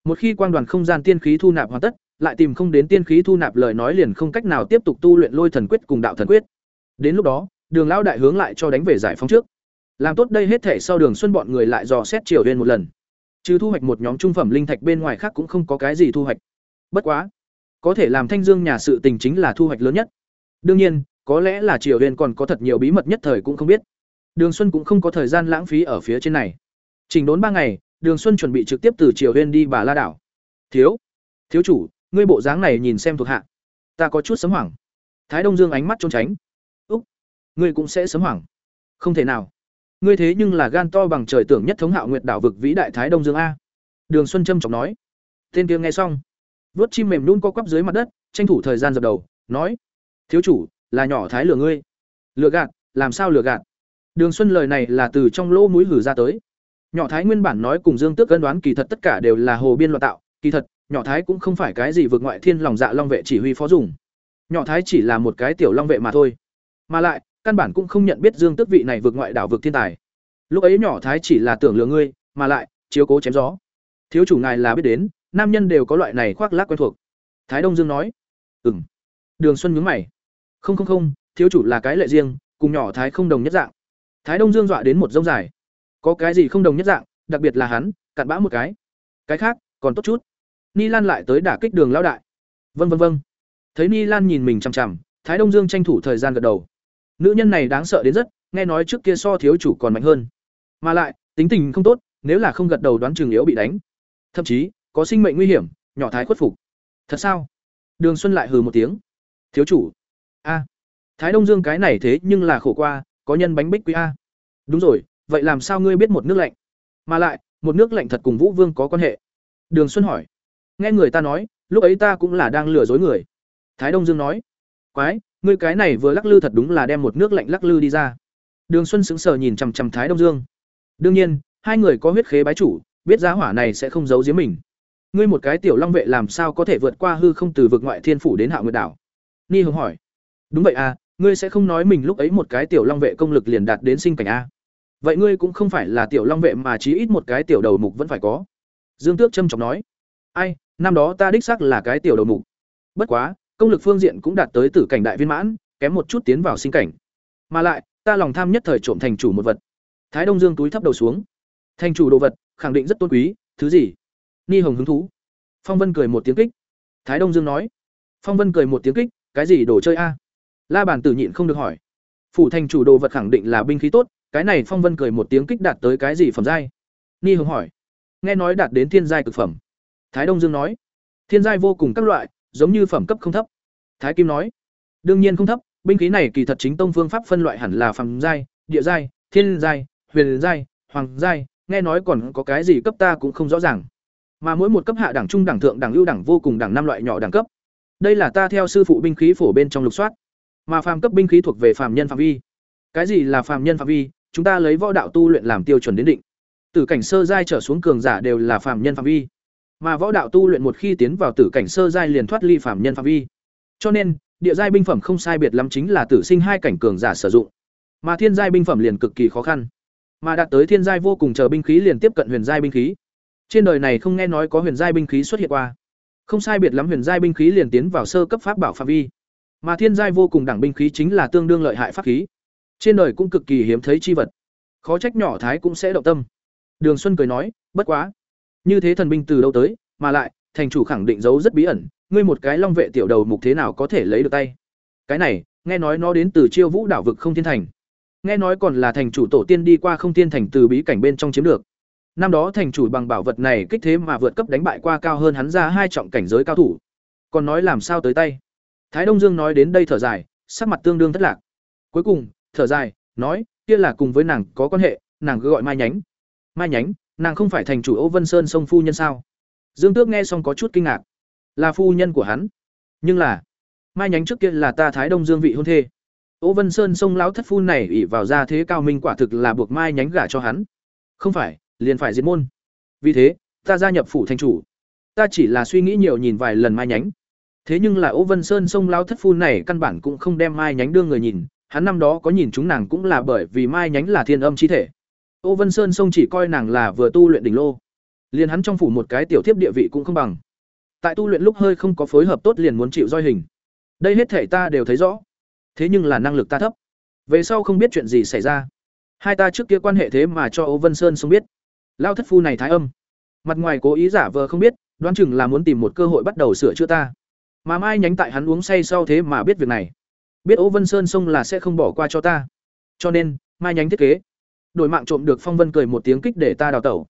Một khi quang đoàn không gian tiên khí thu nạp hoàn tất, lại tìm không đến tiên khí thu nạp lời nói liền không cách nào tiếp tục tu luyện lôi thần quyết cùng đạo thần quyết. Đến lúc đó, Đường lão đại hướng lại cho đánh về giải phóng trước. Làm tốt đây hết thể sau Đường Xuân bọn người lại dò xét Triều huyên một lần. Trừ thu hoạch một nhóm trung phẩm linh thạch bên ngoài khác cũng không có cái gì thu hoạch. Bất quá, có thể làm Thanh Dương nhà sự tình chính là thu hoạch lớn nhất. Đương nhiên, có lẽ là Triều Uyên còn có thật nhiều bí mật nhất thời cũng không biết. Đường Xuân cũng không có thời gian lãng phí ở phía trên này. Trình đốn ba ngày, Đường Xuân chuẩn bị trực tiếp từ Triều Uyên đi Bà La đảo. "Thiếu, thiếu chủ, ngươi bộ dáng này nhìn xem thuộc hạ." Ta có chút sấm hoảng. Thái Đông Dương ánh mắt trốn tránh. "Úc, ngươi cũng sẽ sấm hoảng?" "Không thể nào. Ngươi thế nhưng là gan to bằng trời tưởng nhất thống Hạo Nguyệt đảo vực vĩ đại Thái Đông Dương a." Đường Xuân Trâm trọng nói. Tên kia nghe xong, vuốt chim mềm nhún co quắp dưới mặt đất, tranh thủ thời gian dập đầu, nói: "Thiếu chủ, là nhỏ thái lừa ngươi." "Lừa gạt, làm sao lừa gạt?" Đường Xuân lời này là từ trong lỗ mũi gửi ra tới. Nhỏ Thái nguyên bản nói cùng Dương Tước cân đoán kỳ thật tất cả đều là hồ biên loạn tạo, kỳ thật, nhỏ Thái cũng không phải cái gì vượt ngoại thiên lòng dạ long vệ chỉ huy phó dùng. Nhỏ Thái chỉ là một cái tiểu long vệ mà thôi. Mà lại, căn bản cũng không nhận biết Dương Tước vị này vượt ngoại đảo vực thiên tài. Lúc ấy nhỏ Thái chỉ là tưởng lừa ngươi, mà lại, chiếu cố chém gió. Thiếu chủ ngài là biết đến, nam nhân đều có loại này khoác lác quen thuộc. Thái Đông Dương nói. Ừm. Đường Xuân nhướng mày. Không không không, thiếu chủ là cái lệ riêng, cùng nhỏ Thái không đồng nhất dạng. Thái Đông Dương dọa đến một rông dài. Có cái gì không đồng nhất dạng, đặc biệt là hắn, cặn bã một cái. Cái khác, còn tốt chút. Ni Lan lại tới đả kích Đường lão đại. Vâng vâng vâng. Thấy Ni Lan nhìn mình chằm chằm, Thái Đông Dương tranh thủ thời gian gật đầu. Nữ nhân này đáng sợ đến rất, nghe nói trước kia so thiếu chủ còn mạnh hơn. Mà lại, tính tình không tốt, nếu là không gật đầu đoán chừng yếu bị đánh. Thậm chí, có sinh mệnh nguy hiểm, nhỏ thái khuất phục. Thật sao? Đường Xuân lại hừ một tiếng. Thiếu chủ. A. Thái Đông Dương cái này thế nhưng là khổ qua, có nhân bánh bích quý a. Đúng rồi, vậy làm sao ngươi biết một nước lạnh? Mà lại, một nước lạnh thật cùng Vũ Vương có quan hệ. Đường Xuân hỏi. Nghe người ta nói, lúc ấy ta cũng là đang lừa dối người. Thái Đông Dương nói. Quái, ngươi cái này vừa lắc lư thật đúng là đem một nước lạnh lắc lư đi ra. Đường Xuân sững sờ nhìn chằm chằm Thái Đông Dương. Đương nhiên, hai người có huyết khế bái chủ, biết giá hỏa này sẽ không giấu giếm mình. Ngươi một cái tiểu long vệ làm sao có thể vượt qua hư không từ vực ngoại thiên phủ đến Hạo Nguyệt đảo? Ni Hồng hỏi. Đúng vậy à, ngươi sẽ không nói mình lúc ấy một cái tiểu long vệ công lực liền đạt đến sinh cảnh a? vậy ngươi cũng không phải là tiểu long vệ mà chí ít một cái tiểu đầu mục vẫn phải có dương tước trâm trọng nói ai năm đó ta đích xác là cái tiểu đầu mục bất quá công lực phương diện cũng đạt tới tử cảnh đại viên mãn, kém một chút tiến vào sinh cảnh. Mà lại, ta lòng tham nhất thời trộm thành chủ một vật. Thái đông dương túi thấp đầu xuống. Thành chủ đồ vật, khẳng định rất tôn quý, thứ gì? Ni hồng hứng thú. Phong vân cười một tiếng kích. Thái đông dương nói. Phong vân cười một tiếng kích, cái gì đồ chơi a? La bàn tử nhịn không được hỏi. Phủ thành chủ đồ vật khẳng định là binh khí tốt, cái này phong vân cười một tiếng kích đạt tới cái gì phẩm giai? Ni hồng hỏi. Nghe nói đạt đến thiên giai cực phẩm. Thái đông dương nói. Thiên giai vô cùng các loại giống như phẩm cấp không thấp. Thái kim nói, đương nhiên không thấp, binh khí này kỳ thật chính tông phương pháp phân loại hẳn là phẩm giai, địa giai, thiên giai, huyền giai, hoàng giai, nghe nói còn có cái gì cấp ta cũng không rõ ràng. Mà mỗi một cấp hạ đẳng trung đẳng thượng đẳng ưu đẳng vô cùng đẳng năm loại nhỏ đẳng cấp. Đây là ta theo sư phụ binh khí phổ bên trong lục soát. Mà phàm cấp binh khí thuộc về phàm nhân phạm vi. Cái gì là phàm nhân phạm vi? Chúng ta lấy võ đạo tu luyện làm tiêu chuẩn đến định. Từ cảnh sơ giai trở xuống cường giả đều là phàm nhân phạm vi mà võ đạo tu luyện một khi tiến vào tử cảnh sơ giai liền thoát ly phạm nhân phạm vi. Cho nên, địa giai binh phẩm không sai biệt lắm chính là tử sinh hai cảnh cường giả sử dụng. Mà thiên giai binh phẩm liền cực kỳ khó khăn. Mà đạt tới thiên giai vô cùng chờ binh khí liền tiếp cận huyền giai binh khí. Trên đời này không nghe nói có huyền giai binh khí xuất hiện qua. Không sai biệt lắm huyền giai binh khí liền tiến vào sơ cấp pháp bảo phạm vi. Mà thiên giai vô cùng đẳng binh khí chính là tương đương lợi hại pháp khí. Trên đời cũng cực kỳ hiếm thấy chi vật. Khó trách nhỏ thái cũng sẽ động tâm. Đường xuân cười nói, bất quá như thế thần binh từ đâu tới, mà lại, thành chủ khẳng định giấu rất bí ẩn, ngươi một cái long vệ tiểu đầu mục thế nào có thể lấy được tay? Cái này, nghe nói nó đến từ chiêu vũ đảo vực không thiên thành. Nghe nói còn là thành chủ tổ tiên đi qua không thiên thành từ bí cảnh bên trong chiếm được. Năm đó thành chủ bằng bảo vật này kích thế mà vượt cấp đánh bại qua cao hơn hắn ra hai trọng cảnh giới cao thủ. Còn nói làm sao tới tay? Thái đông dương nói đến đây thở dài, sắc mặt tương đương thất lạc. Cuối cùng, thở dài, nói, kia là cùng với nàng có quan hệ, nàng cứ gọi mai nhánh. Mai nhánh nàng không phải thành chủ Âu Vân Sơn sông phu nhân sao? Dương Tước nghe xong có chút kinh ngạc. Là phu nhân của hắn. Nhưng là, mai nhánh trước kia là ta Thái Đông Dương vị hôn thê. Âu Vân Sơn sông lão thất phu này ỷ vào ra thế cao minh quả thực là buộc mai nhánh gả cho hắn. Không phải, liền phải diệt môn. Vì thế, ta gia nhập phủ thành chủ. Ta chỉ là suy nghĩ nhiều nhìn vài lần mai nhánh. Thế nhưng là Âu Vân Sơn sông lão thất phu này căn bản cũng không đem mai nhánh đưa người nhìn, hắn năm đó có nhìn chúng nàng cũng là bởi vì mai nhánh là thiên âm chi thể. Ô Vân Sơn sông chỉ coi nàng là vừa tu luyện đỉnh lô. Liền hắn trong phủ một cái tiểu thiếp địa vị cũng không bằng. Tại tu luyện lúc hơi không có phối hợp tốt liền muốn chịu roi hình. Đây hết thể ta đều thấy rõ. Thế nhưng là năng lực ta thấp. Về sau không biết chuyện gì xảy ra. Hai ta trước kia quan hệ thế mà cho Ô Vân Sơn sông biết. Lao thất phu này thái âm. Mặt ngoài cố ý giả vờ không biết, đoán chừng là muốn tìm một cơ hội bắt đầu sửa chữa ta. Mà mai nhánh tại hắn uống say sau thế mà biết việc này. Biết Ô Vân Sơn sông là sẽ không bỏ qua cho ta. Cho nên, mai nhánh thiết kế đổi mạng trộm được phong vân cười một tiếng kích để ta đào tẩu.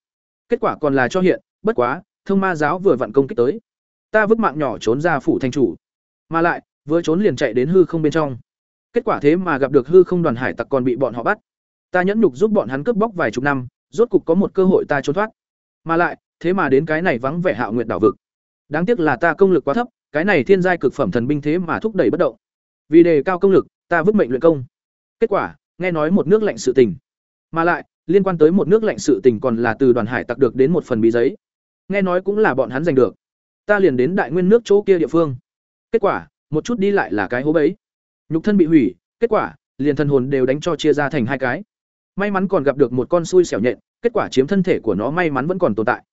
Kết quả còn là cho hiện, bất quá thông ma giáo vừa vặn công kích tới. Ta vứt mạng nhỏ trốn ra phủ thành chủ. Mà lại, vừa trốn liền chạy đến hư không bên trong. Kết quả thế mà gặp được hư không đoàn hải tặc còn bị bọn họ bắt. Ta nhẫn nhục giúp bọn hắn cướp bóc vài chục năm, rốt cục có một cơ hội ta trốn thoát. Mà lại, thế mà đến cái này vắng vẻ hạo nguyện đảo vực. Đáng tiếc là ta công lực quá thấp, cái này thiên giai cực phẩm thần binh thế mà thúc đẩy bất động. Vì đề cao công lực, ta vứt mệnh luyện công. Kết quả, nghe nói một nước lạnh sự tình mà lại, liên quan tới một nước lạnh sự tình còn là từ đoàn hải tặc được đến một phần bí giấy. Nghe nói cũng là bọn hắn giành được. Ta liền đến đại nguyên nước chỗ kia địa phương. Kết quả, một chút đi lại là cái hố bẫy. Nhục thân bị hủy, kết quả, liền thân hồn đều đánh cho chia ra thành hai cái. May mắn còn gặp được một con xui xẻo nhện, kết quả chiếm thân thể của nó may mắn vẫn còn tồn tại.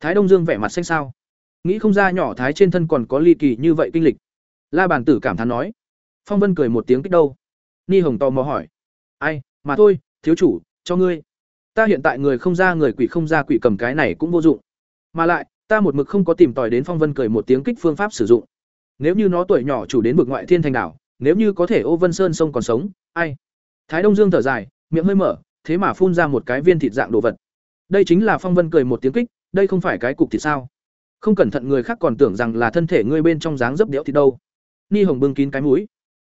Thái Đông Dương vẻ mặt xanh xao. Nghĩ không ra nhỏ thái trên thân còn có ly kỳ như vậy kinh lịch. La bàn tử cảm thán nói. Phong Vân cười một tiếng kích đâu. Ni Hồng tò mò hỏi. Ai, mà thôi, thiếu chủ, cho ngươi. Ta hiện tại người không ra, người quỷ không ra, quỷ cầm cái này cũng vô dụng. Mà lại, ta một mực không có tìm tòi đến phong vân cười một tiếng kích phương pháp sử dụng. Nếu như nó tuổi nhỏ chủ đến vực ngoại thiên thành đảo, nếu như có thể ô vân sơn sông còn sống, ai? Thái đông dương thở dài, miệng hơi mở, thế mà phun ra một cái viên thịt dạng đồ vật. Đây chính là phong vân cười một tiếng kích, đây không phải cái cục thì sao? Không cẩn thận người khác còn tưởng rằng là thân thể ngươi bên trong dáng dấp đẽo thì đâu. Ni hồng bưng kín cái mũi.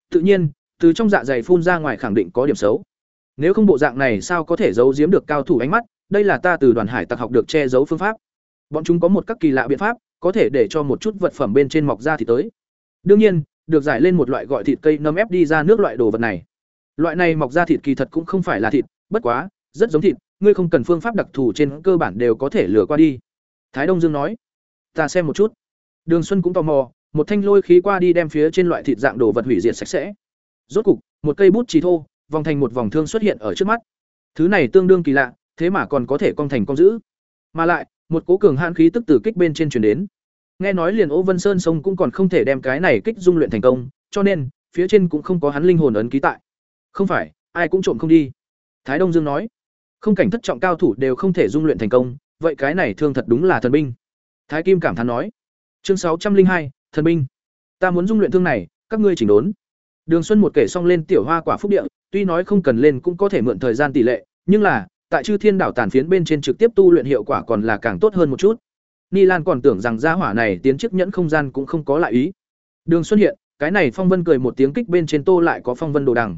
Tự nhiên, từ trong dạ dày phun ra ngoài khẳng định có điểm xấu nếu không bộ dạng này sao có thể giấu giếm được cao thủ ánh mắt, đây là ta từ đoàn hải tặc học được che giấu phương pháp. Bọn chúng có một các kỳ lạ biện pháp, có thể để cho một chút vật phẩm bên trên mọc ra thì tới. Đương nhiên, được giải lên một loại gọi thịt cây nấm ép đi ra nước loại đồ vật này. Loại này mọc ra thịt kỳ thật cũng không phải là thịt, bất quá, rất giống thịt, ngươi không cần phương pháp đặc thù trên cơ bản đều có thể lừa qua đi. Thái Đông Dương nói. Ta xem một chút. Đường Xuân cũng tò mò, một thanh lôi khí qua đi đem phía trên loại thịt dạng đồ vật hủy diệt sạch sẽ. Rốt cục, một cây bút trì thô, vòng thành một vòng thương xuất hiện ở trước mắt. Thứ này tương đương kỳ lạ, thế mà còn có thể cong thành cong giữ. Mà lại, một cố cường hãn khí tức từ kích bên trên truyền đến. Nghe nói liền Ô Vân Sơn sông cũng còn không thể đem cái này kích dung luyện thành công, cho nên phía trên cũng không có hắn linh hồn ấn ký tại. Không phải, ai cũng trộm không đi. Thái Đông Dương nói, không cảnh thất trọng cao thủ đều không thể dung luyện thành công, vậy cái này thương thật đúng là thần binh. Thái Kim cảm thán nói, chương sáu trăm linh hai, thần binh. Ta muốn dung luyện thương này, các ngươi chỉnh đốn. Đường Xuân một kể xong lên tiểu hoa quả phúc địa, tuy nói không cần lên cũng có thể mượn thời gian tỷ lệ, nhưng là, tại Chư Thiên đảo tàn phiến bên trên trực tiếp tu luyện hiệu quả còn là càng tốt hơn một chút. Ni Lan còn tưởng rằng gia hỏa này tiến chức nhẫn không gian cũng không có lại ý. Đường xuất hiện, cái này Phong Vân cười một tiếng kích bên trên tô lại có Phong Vân đồ đằng.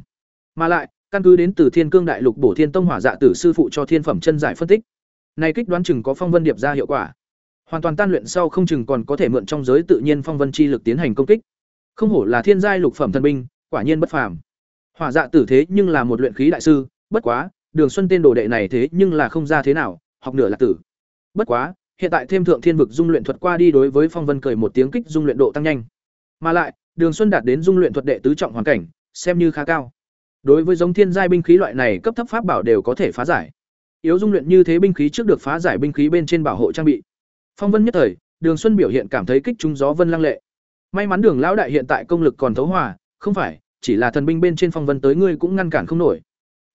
Mà lại, căn cứ đến từ Thiên Cương Đại Lục Bổ Thiên Tông Hỏa Dạ tử sư phụ cho thiên phẩm chân giải phân tích. Này kích đoán chừng có Phong Vân điệp ra hiệu quả. Hoàn toàn tan luyện sau không chừng còn có thể mượn trong giới tự nhiên Phong Vân chi lực tiến hành công kích. Không hổ là thiên giai lục phẩm thần binh, quả nhiên bất phàm. Hỏa Dạ tử thế nhưng là một luyện khí đại sư, bất quá, Đường Xuân tên đồ đệ này thế nhưng là không ra thế nào, học nửa là tử. Bất quá, hiện tại thêm thượng thiên vực dung luyện thuật qua đi đối với Phong Vân cười một tiếng kích dung luyện độ tăng nhanh. Mà lại, Đường Xuân đạt đến dung luyện thuật đệ tứ trọng hoàn cảnh, xem như khá cao. Đối với giống thiên giai binh khí loại này cấp thấp pháp bảo đều có thể phá giải. Yếu dung luyện như thế binh khí trước được phá giải binh khí bên trên bảo hộ trang bị. Phong Vân nhất thời, Đường Xuân biểu hiện cảm thấy kích trung gió vân lăng lệ. May mắn Đường lão đại hiện tại công lực còn thấu hòa, không phải, chỉ là thần binh bên trên phong vân tới ngươi cũng ngăn cản không nổi.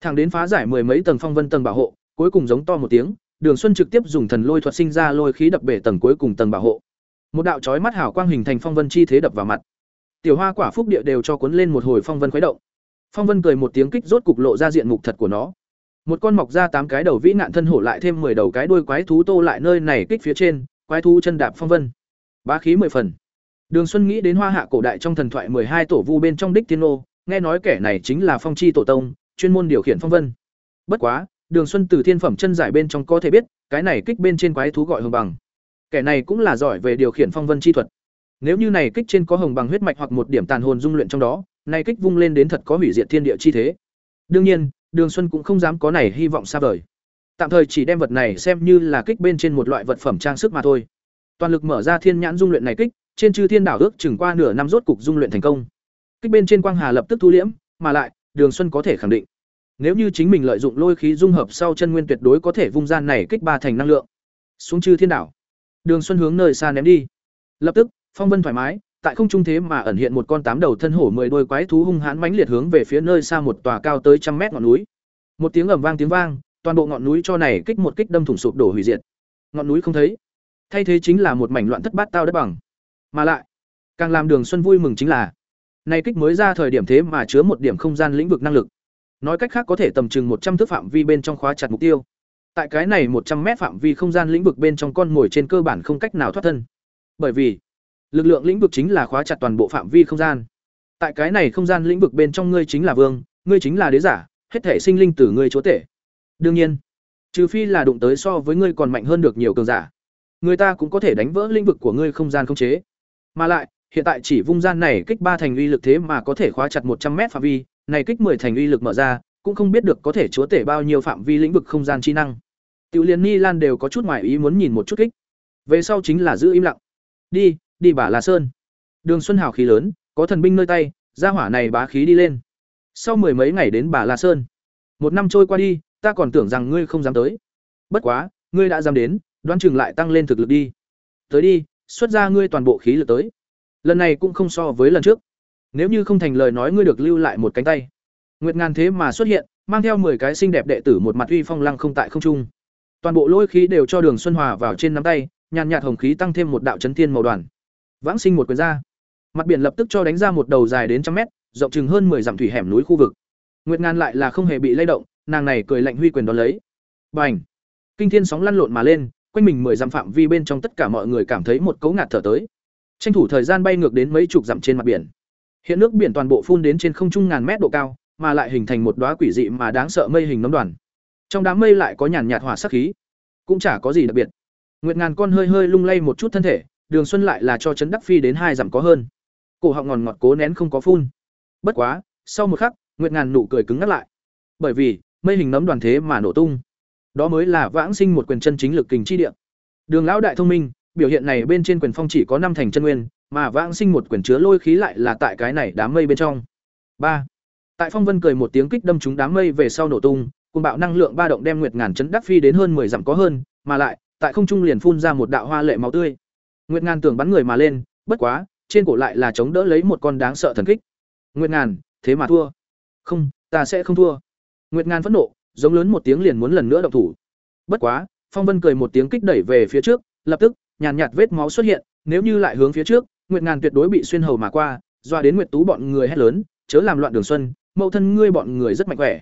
Thẳng đến phá giải mười mấy tầng phong vân tầng bảo hộ, cuối cùng giống to một tiếng, Đường Xuân trực tiếp dùng thần lôi thuật sinh ra lôi khí đập bể tầng cuối cùng tầng bảo hộ. Một đạo chói mắt hào quang hình thành phong vân chi thế đập vào mặt. Tiểu Hoa quả phúc địa đều cho cuốn lên một hồi phong vân khuấy động. Phong vân cười một tiếng kích rốt cục lộ ra diện mục thật của nó. Một con mọc ra tám cái đầu vĩ nạn thân hổ lại thêm 10 đầu cái đuôi quái thú tô lại nơi này kích phía trên, quái thú chân đạp phong vân. Bá khí mười phần. Đường Xuân nghĩ đến hoa hạ cổ đại trong thần thoại hai tổ vu bên trong đích tiên nô, nghe nói kẻ này chính là phong chi tổ tông, chuyên môn điều khiển phong vân. Bất quá, Đường Xuân từ thiên phẩm chân giải bên trong có thể biết, cái này kích bên trên quái thú gọi hồng bằng. Kẻ này cũng là giỏi về điều khiển phong vân chi thuật. Nếu như này kích trên có hồng bằng huyết mạch hoặc một điểm tàn hồn dung luyện trong đó, này kích vung lên đến thật có hủy diệt thiên địa chi thế. Đương nhiên, Đường Xuân cũng không dám có này hy vọng xa vời. Tạm thời chỉ đem vật này xem như là kích bên trên một loại vật phẩm trang sức mà thôi. Toàn lực mở ra thiên nhãn dung luyện này kích, trên chư thiên đảo ước chừng qua nửa năm rốt cục dung luyện thành công. Kích bên trên quang hà lập tức thu liễm, mà lại, Đường Xuân có thể khẳng định, nếu như chính mình lợi dụng lôi khí dung hợp sau chân nguyên tuyệt đối có thể vung gian này kích ba thành năng lượng. Xuống chư thiên đảo, Đường Xuân hướng nơi xa ném đi. Lập tức, phong vân thoải mái, tại không trung thế mà ẩn hiện một con tám đầu thân hổ mười đôi quái thú hung hãn mãnh liệt hướng về phía nơi xa một tòa cao tới trăm mét ngọn núi. Một tiếng ầm vang tiếng vang, toàn bộ ngọn núi cho này kích một kích đâm thủng sụp đổ hủy diệt. Ngọn núi không thấy, thay thế chính là một mảnh loạn thất bát tao đất bằng. Mà lại, càng làm Đường Xuân vui mừng chính là, nay kích mới ra thời điểm thế mà chứa một điểm không gian lĩnh vực năng lực. Nói cách khác có thể tầm chừng một trăm thước phạm vi bên trong khóa chặt mục tiêu. Tại cái này một trăm mét phạm vi không gian lĩnh vực bên trong con ngồi trên cơ bản không cách nào thoát thân. Bởi vì, lực lượng lĩnh vực chính là khóa chặt toàn bộ phạm vi không gian. Tại cái này không gian lĩnh vực bên trong ngươi chính là vương, ngươi chính là đế giả, hết thể sinh linh từ ngươi chúa tể. Đương nhiên, trừ phi là đụng tới so với ngươi còn mạnh hơn được nhiều cường giả, người ta cũng có thể đánh vỡ lĩnh vực của ngươi không gian không chế. Mà lại, hiện tại chỉ vung gian này kích ba thành uy lực thế mà có thể khóa chặt một trăm mét phạm vi, này kích 10 thành uy lực mở ra, cũng không biết được có thể chúa tể bao nhiêu phạm vi lĩnh vực không gian chi năng. Tiểu Liên Ni Lan đều có chút ngoài ý muốn nhìn một chút kích. Về sau chính là giữ im lặng. Đi, đi bả La Sơn. Đường Xuân Hào khí lớn, có thần binh nơi tay, gia hỏa này bá khí đi lên. Sau mười mấy ngày đến bà La Sơn. Một năm trôi qua đi, ta còn tưởng rằng ngươi không dám tới. Bất quá, ngươi đã dám đến, đoán chừng lại tăng lên thực lực đi. Tới đi, xuất ra ngươi toàn bộ khí lực tới. Lần này cũng không so với lần trước. Nếu như không thành lời nói ngươi được lưu lại một cánh tay. Nguyệt Ngàn thế mà xuất hiện, mang theo 10 cái xinh đẹp đệ tử một mặt uy phong lăng không tại không trung. Toàn bộ lôi khí đều cho Đường Xuân Hòa vào trên nắm tay, nhàn nhạt hồng khí tăng thêm một đạo chấn thiên màu đoàn. Vãng sinh một quyền ra. Mặt biển lập tức cho đánh ra một đầu dài đến trăm mét, rộng chừng hơn 10 dặm thủy hẻm núi khu vực. Nguyệt Ngàn lại là không hề bị lay động, nàng này cười lạnh huy quyền đón lấy. Bành! Kinh thiên sóng lăn lộn mà lên, quanh mình mười dặm phạm vi bên trong tất cả mọi người cảm thấy một cấu ngạt thở tới. Tranh thủ thời gian bay ngược đến mấy chục dặm trên mặt biển. Hiện nước biển toàn bộ phun đến trên không trung ngàn mét độ cao, mà lại hình thành một đóa quỷ dị mà đáng sợ mây hình nấm đoàn. Trong đám mây lại có nhàn nhạt hỏa sắc khí, cũng chả có gì đặc biệt. Nguyệt Ngàn con hơi hơi lung lay một chút thân thể, Đường Xuân lại là cho chấn đắc phi đến hai dặm có hơn. Cổ họng ngòn ngọt cố nén không có phun. Bất quá, sau một khắc, Nguyệt Ngàn nụ cười cứng ngắt lại. Bởi vì, mây hình nấm đoàn thế mà nổ tung. Đó mới là vãng sinh một quyền chân chính lực kình chi địa. Đường lão đại thông minh, biểu hiện này bên trên quyền phong chỉ có năm thành chân nguyên, mà vãng sinh một quyền chứa lôi khí lại là tại cái này đám mây bên trong. ba Tại Phong Vân cười một tiếng kích đâm trúng đám mây về sau nổ tung, cùng bạo năng lượng ba động đem Nguyệt Ngàn chấn đắc phi đến hơn 10 dặm có hơn, mà lại, tại không trung liền phun ra một đạo hoa lệ máu tươi. Nguyệt Ngàn tưởng bắn người mà lên, bất quá, trên cổ lại là chống đỡ lấy một con đáng sợ thần kích. Nguyệt Ngàn, thế mà thua. Không, ta sẽ không thua. Nguyệt Ngàn phẫn nộ, giống lớn một tiếng liền muốn lần nữa động thủ. Bất quá, Phong Vân cười một tiếng kích đẩy về phía trước, lập tức, nhàn nhạt vết máu xuất hiện, nếu như lại hướng phía trước, Nguyệt Ngàn tuyệt đối bị xuyên hầu mà qua, doa đến Nguyệt Tú bọn người hét lớn, chớ làm loạn đường xuân, mẫu thân ngươi bọn người rất mạnh khỏe.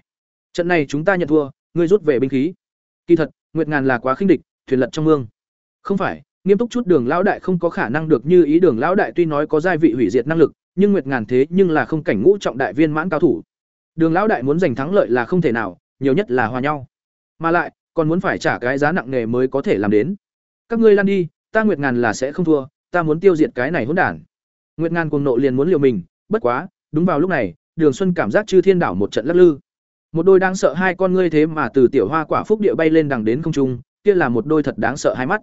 Trận này chúng ta nhận thua, ngươi rút về binh khí. Kỳ thật, Nguyệt Ngàn là quá khinh địch, thuyền lật trong mương. Không phải, nghiêm túc chút Đường lão đại không có khả năng được như ý Đường lão đại tuy nói có giai vị hủy diệt năng lực, nhưng Nguyệt Ngàn thế nhưng là không cảnh ngũ trọng đại viên mãn cao thủ. Đường lão đại muốn giành thắng lợi là không thể nào, nhiều nhất là hòa nhau. Mà lại, còn muốn phải trả cái giá nặng nề mới có thể làm đến. Các ngươi lăn đi, ta Nguyệt Ngàn là sẽ không thua, ta muốn tiêu diệt cái này hỗn đản. Nguyệt Ngàn cuồng nộ liền muốn liều mình, bất quá, đúng vào lúc này, Đường Xuân cảm giác chư thiên đảo một trận lắc lư. Một đôi đang sợ hai con ngươi thế mà từ tiểu hoa quả phúc địa bay lên đằng đến không trung, kia là một đôi thật đáng sợ hai mắt.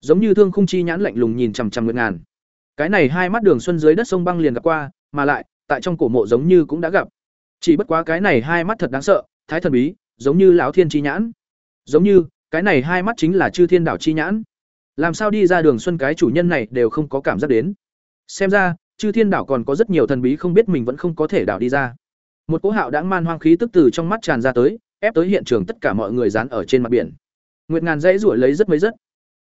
Giống như thương khung chi nhãn lạnh lùng nhìn chằm chằm Nguyệt Ngàn. Cái này hai mắt Đường Xuân dưới đất sông băng liền gặp qua, mà lại, tại trong cổ mộ giống như cũng đã gặp. Chỉ bất quá cái này hai mắt thật đáng sợ, thái thần bí, giống như lão thiên chi nhãn. Giống như, cái này hai mắt chính là chư thiên đảo chi nhãn. Làm sao đi ra Đường Xuân cái chủ nhân này đều không có cảm giác đến. Xem ra, chư thiên đảo còn có rất nhiều thần bí không biết mình vẫn không có thể đảo đi ra một cỗ hạo đã man hoang khí tức từ trong mắt tràn ra tới ép tới hiện trường tất cả mọi người dán ở trên mặt biển Nguyệt Ngàn dãy ruổi lấy rất mấy rất.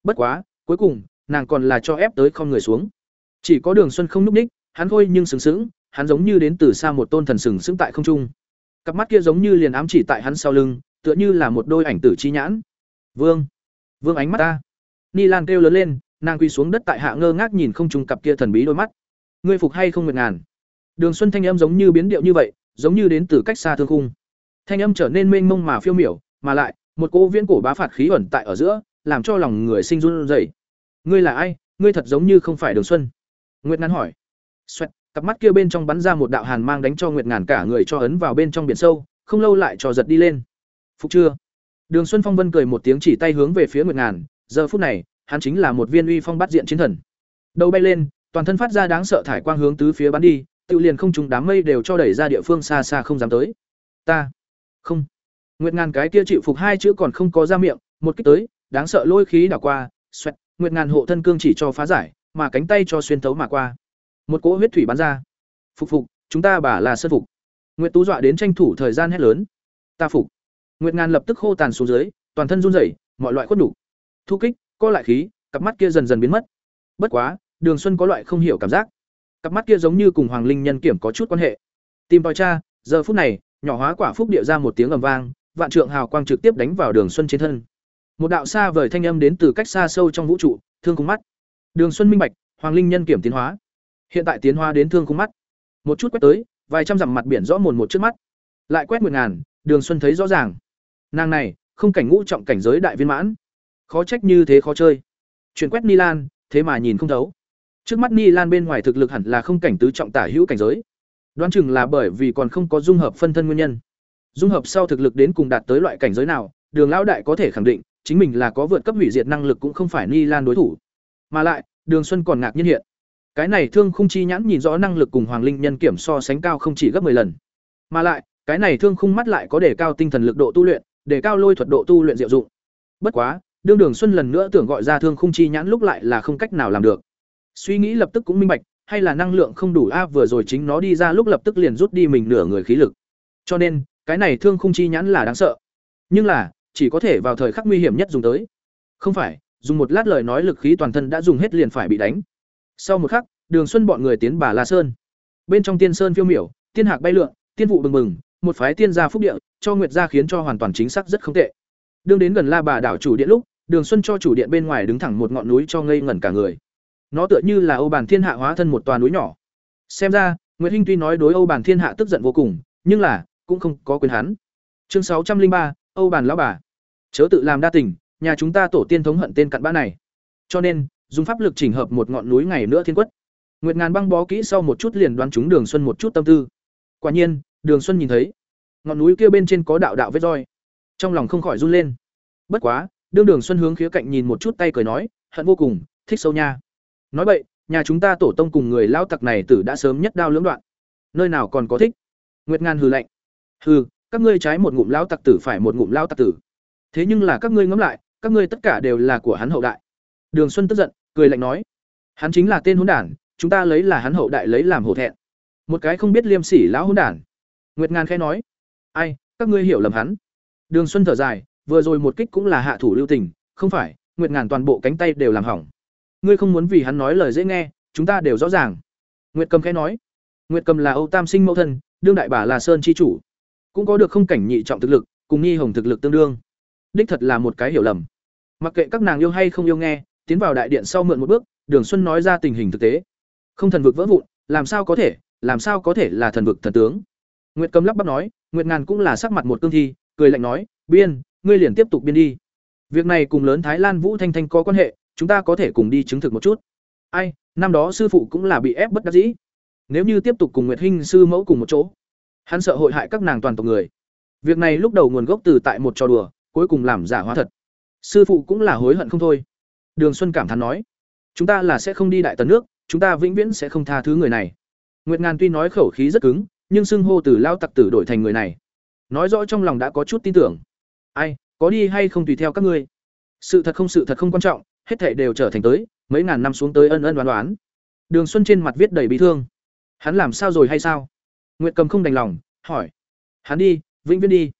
Bất quá, cuối cùng, nàng còn là cho ép tới không người xuống. Chỉ có Đường Xuân không nhúc ních, hắn thôi nhưng sừng sững, hắn giống như đến từ xa một tôn thần sừng sững tại không trung. Cặp mắt kia giống như liền ám chỉ tại hắn sau lưng, tựa như là một đôi ảnh tử chi nhãn. "Vương, Vương ánh mắt ta." Ni Lan kêu lớn lên, nàng quỳ xuống đất tại hạ ngơ ngác nhìn không trùng cặp kia thần bí đôi mắt. "Ngươi phục hay không Nguyệt Ngàn?" Đường Xuân thanh âm giống như biến điệu như vậy, giống như đến từ cách xa thương khung. Thanh âm trở nên mênh mông mà phiêu miểu, mà lại, một cỗ viễn cổ bá phạt khí ẩn tại ở giữa, làm cho lòng người sinh run rẩy. "Ngươi là ai? Ngươi thật giống như không phải Đường Xuân." Nguyệt Ngàn hỏi. Xoẹt, cặp mắt kia bên trong bắn ra một đạo hàn mang đánh cho Nguyệt Ngàn cả người cho ấn vào bên trong biển sâu, không lâu lại cho giật đi lên. "Phục chưa?" Đường Xuân Phong Vân cười một tiếng chỉ tay hướng về phía Nguyệt Ngàn, giờ phút này, hắn chính là một viên uy phong bát diện chiến thần. Đầu bay lên, toàn thân phát ra đáng sợ thải quang hướng tứ phía bắn đi, tự liền không trùng đám mây đều cho đẩy ra địa phương xa xa không dám tới. Ta, không. Nguyệt Ngàn cái kia chịu phục hai chữ còn không có ra miệng, một kích tới, đáng sợ lôi khí đảo qua, xoẹt, Nguyệt Ngàn hộ thân cương chỉ cho phá giải, mà cánh tay cho xuyên thấu mà qua. Một cỗ huyết thủy bắn ra. Phục phục, chúng ta bà là sơn phục. Nguyệt Tú dọa đến tranh thủ thời gian hét lớn. Ta phục. Nguyệt Ngàn lập tức khô tàn xuống dưới, toàn thân run rẩy, mọi loại khuất đủ. Thu kích, co lại khí, cặp mắt kia dần dần biến mất. Bất quá, Đường Xuân có loại không hiểu cảm giác. Cặp mắt kia giống như cùng Hoàng Linh nhân kiểm có chút quan hệ. Tìm tòi cha, giờ phút này, nhỏ hóa quả phúc địa ra một tiếng ầm vang, vạn trượng hào quang trực tiếp đánh vào Đường Xuân trên thân. Một đạo xa vời thanh âm đến từ cách xa sâu trong vũ trụ, thương cùng mắt. Đường Xuân minh bạch, Hoàng Linh nhân kiểm tiến hóa. Hiện tại tiến hóa đến thương khung mắt. Một chút quét tới, vài trăm dặm mặt biển rõ mồn một trước mắt. Lại quét mười ngàn, Đường Xuân thấy rõ ràng. Nàng này, không cảnh ngũ trọng cảnh giới đại viên mãn. Khó trách như thế khó chơi. Chuyển quét Ni Lan, thế mà nhìn không thấu. Trước mắt Ni Lan bên ngoài thực lực hẳn là không cảnh tứ trọng tả hữu cảnh giới. Đoán chừng là bởi vì còn không có dung hợp phân thân nguyên nhân. Dung hợp sau thực lực đến cùng đạt tới loại cảnh giới nào, Đường lão đại có thể khẳng định, chính mình là có vượt cấp hủy diệt năng lực cũng không phải Ni Lan đối thủ. Mà lại, Đường Xuân còn ngạc nhiên hiện. Cái này thương khung chi nhãn nhìn rõ năng lực cùng Hoàng Linh nhân kiểm so sánh cao không chỉ gấp 10 lần. Mà lại, cái này thương khung mắt lại có đề cao tinh thần lực độ tu luyện, đề cao lôi thuật độ tu luyện diệu dụng. Bất quá, đương Đường Xuân lần nữa tưởng gọi ra thương khung chi nhãn lúc lại là không cách nào làm được. Suy nghĩ lập tức cũng minh bạch, hay là năng lượng không đủ a vừa rồi chính nó đi ra lúc lập tức liền rút đi mình nửa người khí lực. Cho nên, cái này thương khung chi nhãn là đáng sợ. Nhưng là, chỉ có thể vào thời khắc nguy hiểm nhất dùng tới. Không phải, dùng một lát lời nói lực khí toàn thân đã dùng hết liền phải bị đánh. Sau một khắc, Đường Xuân bọn người tiến Bà La Sơn. Bên trong Tiên Sơn phiêu miểu, tiên hạc bay lượn, tiên vụ bừng bừng, một phái tiên gia phúc địa, cho Nguyệt gia khiến cho hoàn toàn chính xác rất không tệ. Đương đến gần La Bà đảo chủ điện lúc, Đường Xuân cho chủ điện bên ngoài đứng thẳng một ngọn núi cho ngây ngẩn cả người. Nó tựa như là Âu bàn Thiên Hạ hóa thân một toà núi nhỏ. Xem ra, Nguyệt Hinh tuy nói đối Âu bàn Thiên Hạ tức giận vô cùng, nhưng là cũng không có quyền hắn. Chương sáu trăm linh ba, Âu bàn lão bà. Chớ tự làm đa tình, nhà chúng ta tổ tiên thống hận tên cặn bã này. Cho nên, dùng pháp lực chỉnh hợp một ngọn núi ngày nữa thiên quất. Nguyệt Ngàn băng bó kỹ sau một chút liền đoán chúng Đường Xuân một chút tâm tư. Quả nhiên, Đường Xuân nhìn thấy, ngọn núi kia bên trên có đạo đạo vết roi. Trong lòng không khỏi run lên. Bất quá, đương Đường Xuân hướng khía cạnh nhìn một chút tay cười nói, hận vô cùng, thích sâu nha. Nói vậy, nhà chúng ta tổ tông cùng người lao tặc này tử đã sớm nhất đao lưỡng đoạn. Nơi nào còn có thích? Nguyệt Ngàn hừ lạnh. Hừ, các ngươi trái một ngụm lao tặc tử phải một ngụm lao tặc tử. Thế nhưng là các ngươi ngẫm lại, các ngươi tất cả đều là của hắn hậu đại. Đường Xuân tức giận, cười lạnh nói, hắn chính là tên hỗn đản, chúng ta lấy là hắn hậu đại lấy làm hổ thẹn. Một cái không biết liêm sỉ lão hỗn đản. Nguyệt Ngàn khẽ nói, ai, các ngươi hiểu lầm hắn. Đường Xuân thở dài, vừa rồi một kích cũng là hạ thủ lưu tình, không phải, Nguyệt Ngàn toàn bộ cánh tay đều làm hỏng. Ngươi không muốn vì hắn nói lời dễ nghe, chúng ta đều rõ ràng. Nguyệt Cầm khẽ nói, Nguyệt Cầm là Âu Tam Sinh mẫu thân, đương đại bà là Sơn chi chủ, cũng có được không cảnh nhị trọng thực lực, cùng Nhi Hồng thực lực tương đương. Đích thật là một cái hiểu lầm. Mặc kệ các nàng yêu hay không yêu nghe, tiến vào đại điện sau mượn một bước, Đường Xuân nói ra tình hình thực tế. Không thần vực vỡ vụn, làm sao có thể, làm sao có thể là thần vực thần tướng? Nguyệt Cầm lắp bắp nói, Nguyệt Ngàn cũng là sắc mặt một cương thi, cười lạnh nói, "Biên, ngươi liền tiếp tục biên đi. Việc này cùng lớn Thái Lan Vũ Thanh Thanh có quan hệ, chúng ta có thể cùng đi chứng thực một chút." Ai, năm đó sư phụ cũng là bị ép bất đắc dĩ. Nếu như tiếp tục cùng Nguyệt Hinh sư mẫu cùng một chỗ, hắn sợ hội hại các nàng toàn tộc người. Việc này lúc đầu nguồn gốc từ tại một trò đùa, cuối cùng làm giả hóa thật. Sư phụ cũng là hối hận không thôi. Đường Xuân cảm thán nói, chúng ta là sẽ không đi đại tần nước, chúng ta vĩnh viễn sẽ không tha thứ người này. Nguyệt Ngàn tuy nói khẩu khí rất cứng, nhưng xưng hô từ lao tặc tử đổi thành người này, nói rõ trong lòng đã có chút tin tưởng. Ai, có đi hay không tùy theo các ngươi. Sự thật không sự thật không quan trọng, hết thảy đều trở thành tới, mấy ngàn năm xuống tới ân ân đoán đoán. Đường Xuân trên mặt viết đầy bi thương. Hắn làm sao rồi hay sao? Nguyệt Cầm không đành lòng, hỏi. Hắn đi, vĩnh viễn đi.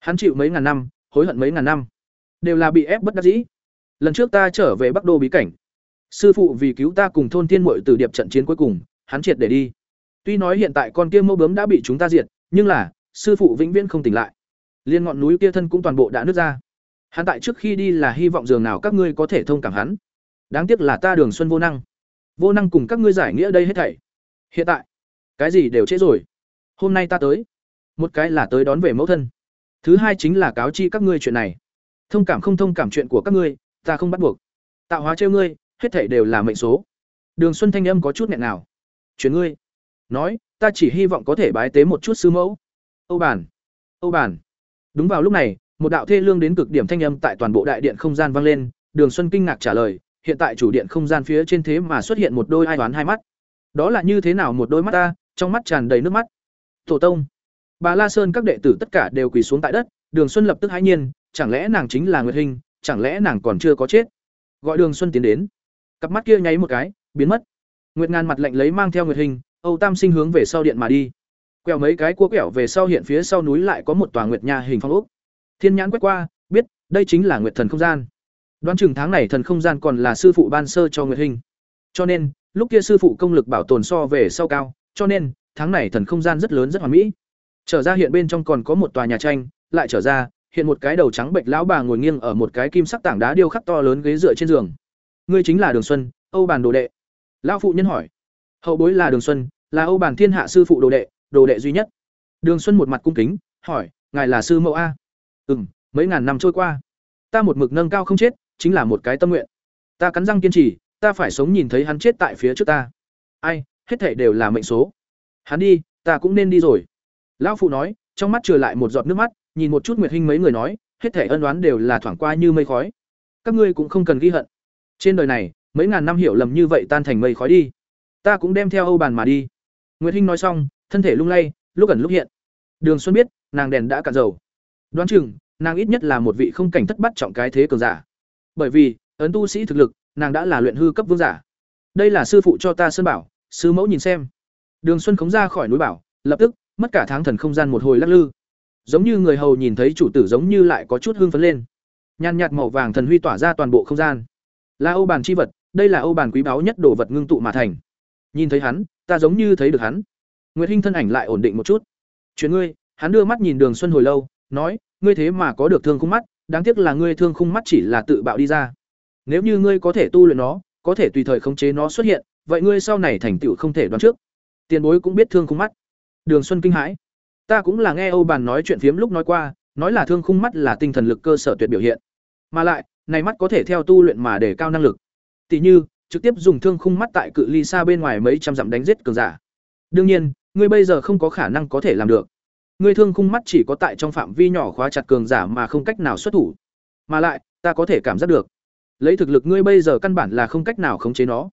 Hắn chịu mấy ngàn năm, hối hận mấy ngàn năm. đều là bị ép bất đắc dĩ. Lần trước ta trở về Bắc Đô bí cảnh, sư phụ vì cứu ta cùng thôn Thiên mội từ điệp trận chiến cuối cùng, hắn triệt để đi. Tuy nói hiện tại con kia mẫu bướm đã bị chúng ta diệt, nhưng là, sư phụ vĩnh viễn không tỉnh lại. Liên ngọn núi kia thân cũng toàn bộ đã nứt ra. Hắn tại trước khi đi là hy vọng dường nào các ngươi có thể thông cảm hắn. Đáng tiếc là ta Đường Xuân vô năng. Vô năng cùng các ngươi giải nghĩa đây hết thảy. Hiện tại, cái gì đều trễ rồi. Hôm nay ta tới, một cái là tới đón về mẫu thân, thứ hai chính là cáo chi các ngươi chuyện này. Thông cảm không thông cảm chuyện của các ngươi, ta không bắt buộc. Tạo hóa trêu ngươi, hết thảy đều là mệnh số. Đường Xuân thanh âm có chút nghẹn nào. chuyển ngươi, nói, ta chỉ hy vọng có thể bái tế một chút sư mẫu. Âu bản, Âu bản. Đúng vào lúc này, một đạo thê lương đến cực điểm thanh âm tại toàn bộ đại điện không gian vang lên, Đường Xuân kinh ngạc trả lời, hiện tại chủ điện không gian phía trên thế mà xuất hiện một đôi ai đoán hai mắt. Đó là như thế nào một đôi mắt ta, trong mắt tràn đầy nước mắt. Tổ tông. Bà La Sơn các đệ tử tất cả đều quỳ xuống tại đất, Đường Xuân lập tức hãi nhiên, chẳng lẽ nàng chính là Nguyệt hình? Chẳng lẽ nàng còn chưa có chết. Gọi Đường Xuân tiến đến. Cặp mắt kia nháy một cái, biến mất. Nguyệt Ngàn mặt lạnh lấy mang theo Nguyệt hình Âu Tam Sinh hướng về sau điện mà đi. Quẹo mấy cái cua quẹo về sau hiện phía sau núi lại có một tòa Nguyệt nhà hình phong ốc. Thiên nhãn quét qua, biết, đây chính là Nguyệt Thần không gian. Đoán chừng tháng này thần không gian còn là sư phụ ban sơ cho Nguyệt hình Cho nên, lúc kia sư phụ công lực bảo tồn so về sau cao, cho nên, tháng này thần không gian rất lớn rất hoàn mỹ. Trở ra hiện bên trong còn có một tòa nhà tranh, lại trở ra, hiện một cái đầu trắng bệnh lão bà ngồi nghiêng ở một cái kim sắc tảng đá điêu khắc to lớn ghế dựa trên giường. Ngươi chính là Đường Xuân, Âu Bàn đồ đệ. Lão phụ nhân hỏi. Hậu bối là Đường Xuân, là Âu Bàn Thiên Hạ sư phụ đồ đệ, đồ đệ duy nhất. Đường Xuân một mặt cung kính, hỏi, ngài là sư mẫu a? Ừm, mấy ngàn năm trôi qua, ta một mực nâng cao không chết, chính là một cái tâm nguyện. Ta cắn răng kiên trì, ta phải sống nhìn thấy hắn chết tại phía trước ta. Ai, hết thảy đều là mệnh số. Hắn đi, ta cũng nên đi rồi. Lão phụ nói, trong mắt trừ lại một giọt nước mắt, nhìn một chút Nguyệt Hinh mấy người nói, hết thảy ân oán đều là thoảng qua như mây khói. Các ngươi cũng không cần ghi hận. Trên đời này, mấy ngàn năm hiểu lầm như vậy tan thành mây khói đi. Ta cũng đem theo Âu bàn mà đi. Nguyệt Hinh nói xong, thân thể lung lay, lúc ẩn lúc hiện. Đường Xuân biết, nàng đèn đã cạn dầu. Đoán chừng, nàng ít nhất là một vị không cảnh thất bắt trọng cái thế cường giả. Bởi vì, ấn tu sĩ thực lực, nàng đã là luyện hư cấp vương giả. Đây là sư phụ cho ta sơn bảo, sư mẫu nhìn xem. Đường Xuân khống ra khỏi núi bảo, lập tức, mất cả tháng thần không gian một hồi lắc lư. Giống như người hầu nhìn thấy chủ tử giống như lại có chút hưng phấn lên. nhàn nhạt màu vàng thần huy tỏa ra toàn bộ không gian. Là Âu h chi vật, đây là Âu bàn quý báu nhất đồ vật ngưng tụ mà thành. Nhìn thấy hắn, ta giống như thấy được hắn. Nguyệt Hinh thân ảnh lại ổn định một chút. "Chuyện ngươi?" Hắn đưa mắt nhìn Đường Xuân hồi lâu, nói, "Ngươi thế mà có được thương khung mắt, đáng tiếc là ngươi thương khung mắt chỉ là tự bạo đi ra. Nếu như ngươi có thể tu luyện nó, có thể tùy thời khống chế nó xuất hiện, vậy ngươi sau này thành tựu không thể đoán trước." Tiền bối cũng biết thương khung mắt. Đường Xuân kinh hãi. Ta cũng là nghe Âu Bàn nói chuyện phiếm lúc nói qua, nói là thương khung mắt là tinh thần lực cơ sở tuyệt biểu hiện. Mà lại, này mắt có thể theo tu luyện mà để cao năng lực. Tỷ như, trực tiếp dùng thương khung mắt tại cự ly xa bên ngoài mấy trăm dặm đánh giết cường giả. Đương nhiên, ngươi bây giờ không có khả năng có thể làm được. Ngươi thương khung mắt chỉ có tại trong phạm vi nhỏ khóa chặt cường giả mà không cách nào xuất thủ. Mà lại, ta có thể cảm giác được, lấy thực lực ngươi bây giờ căn bản là không cách nào khống chế nó.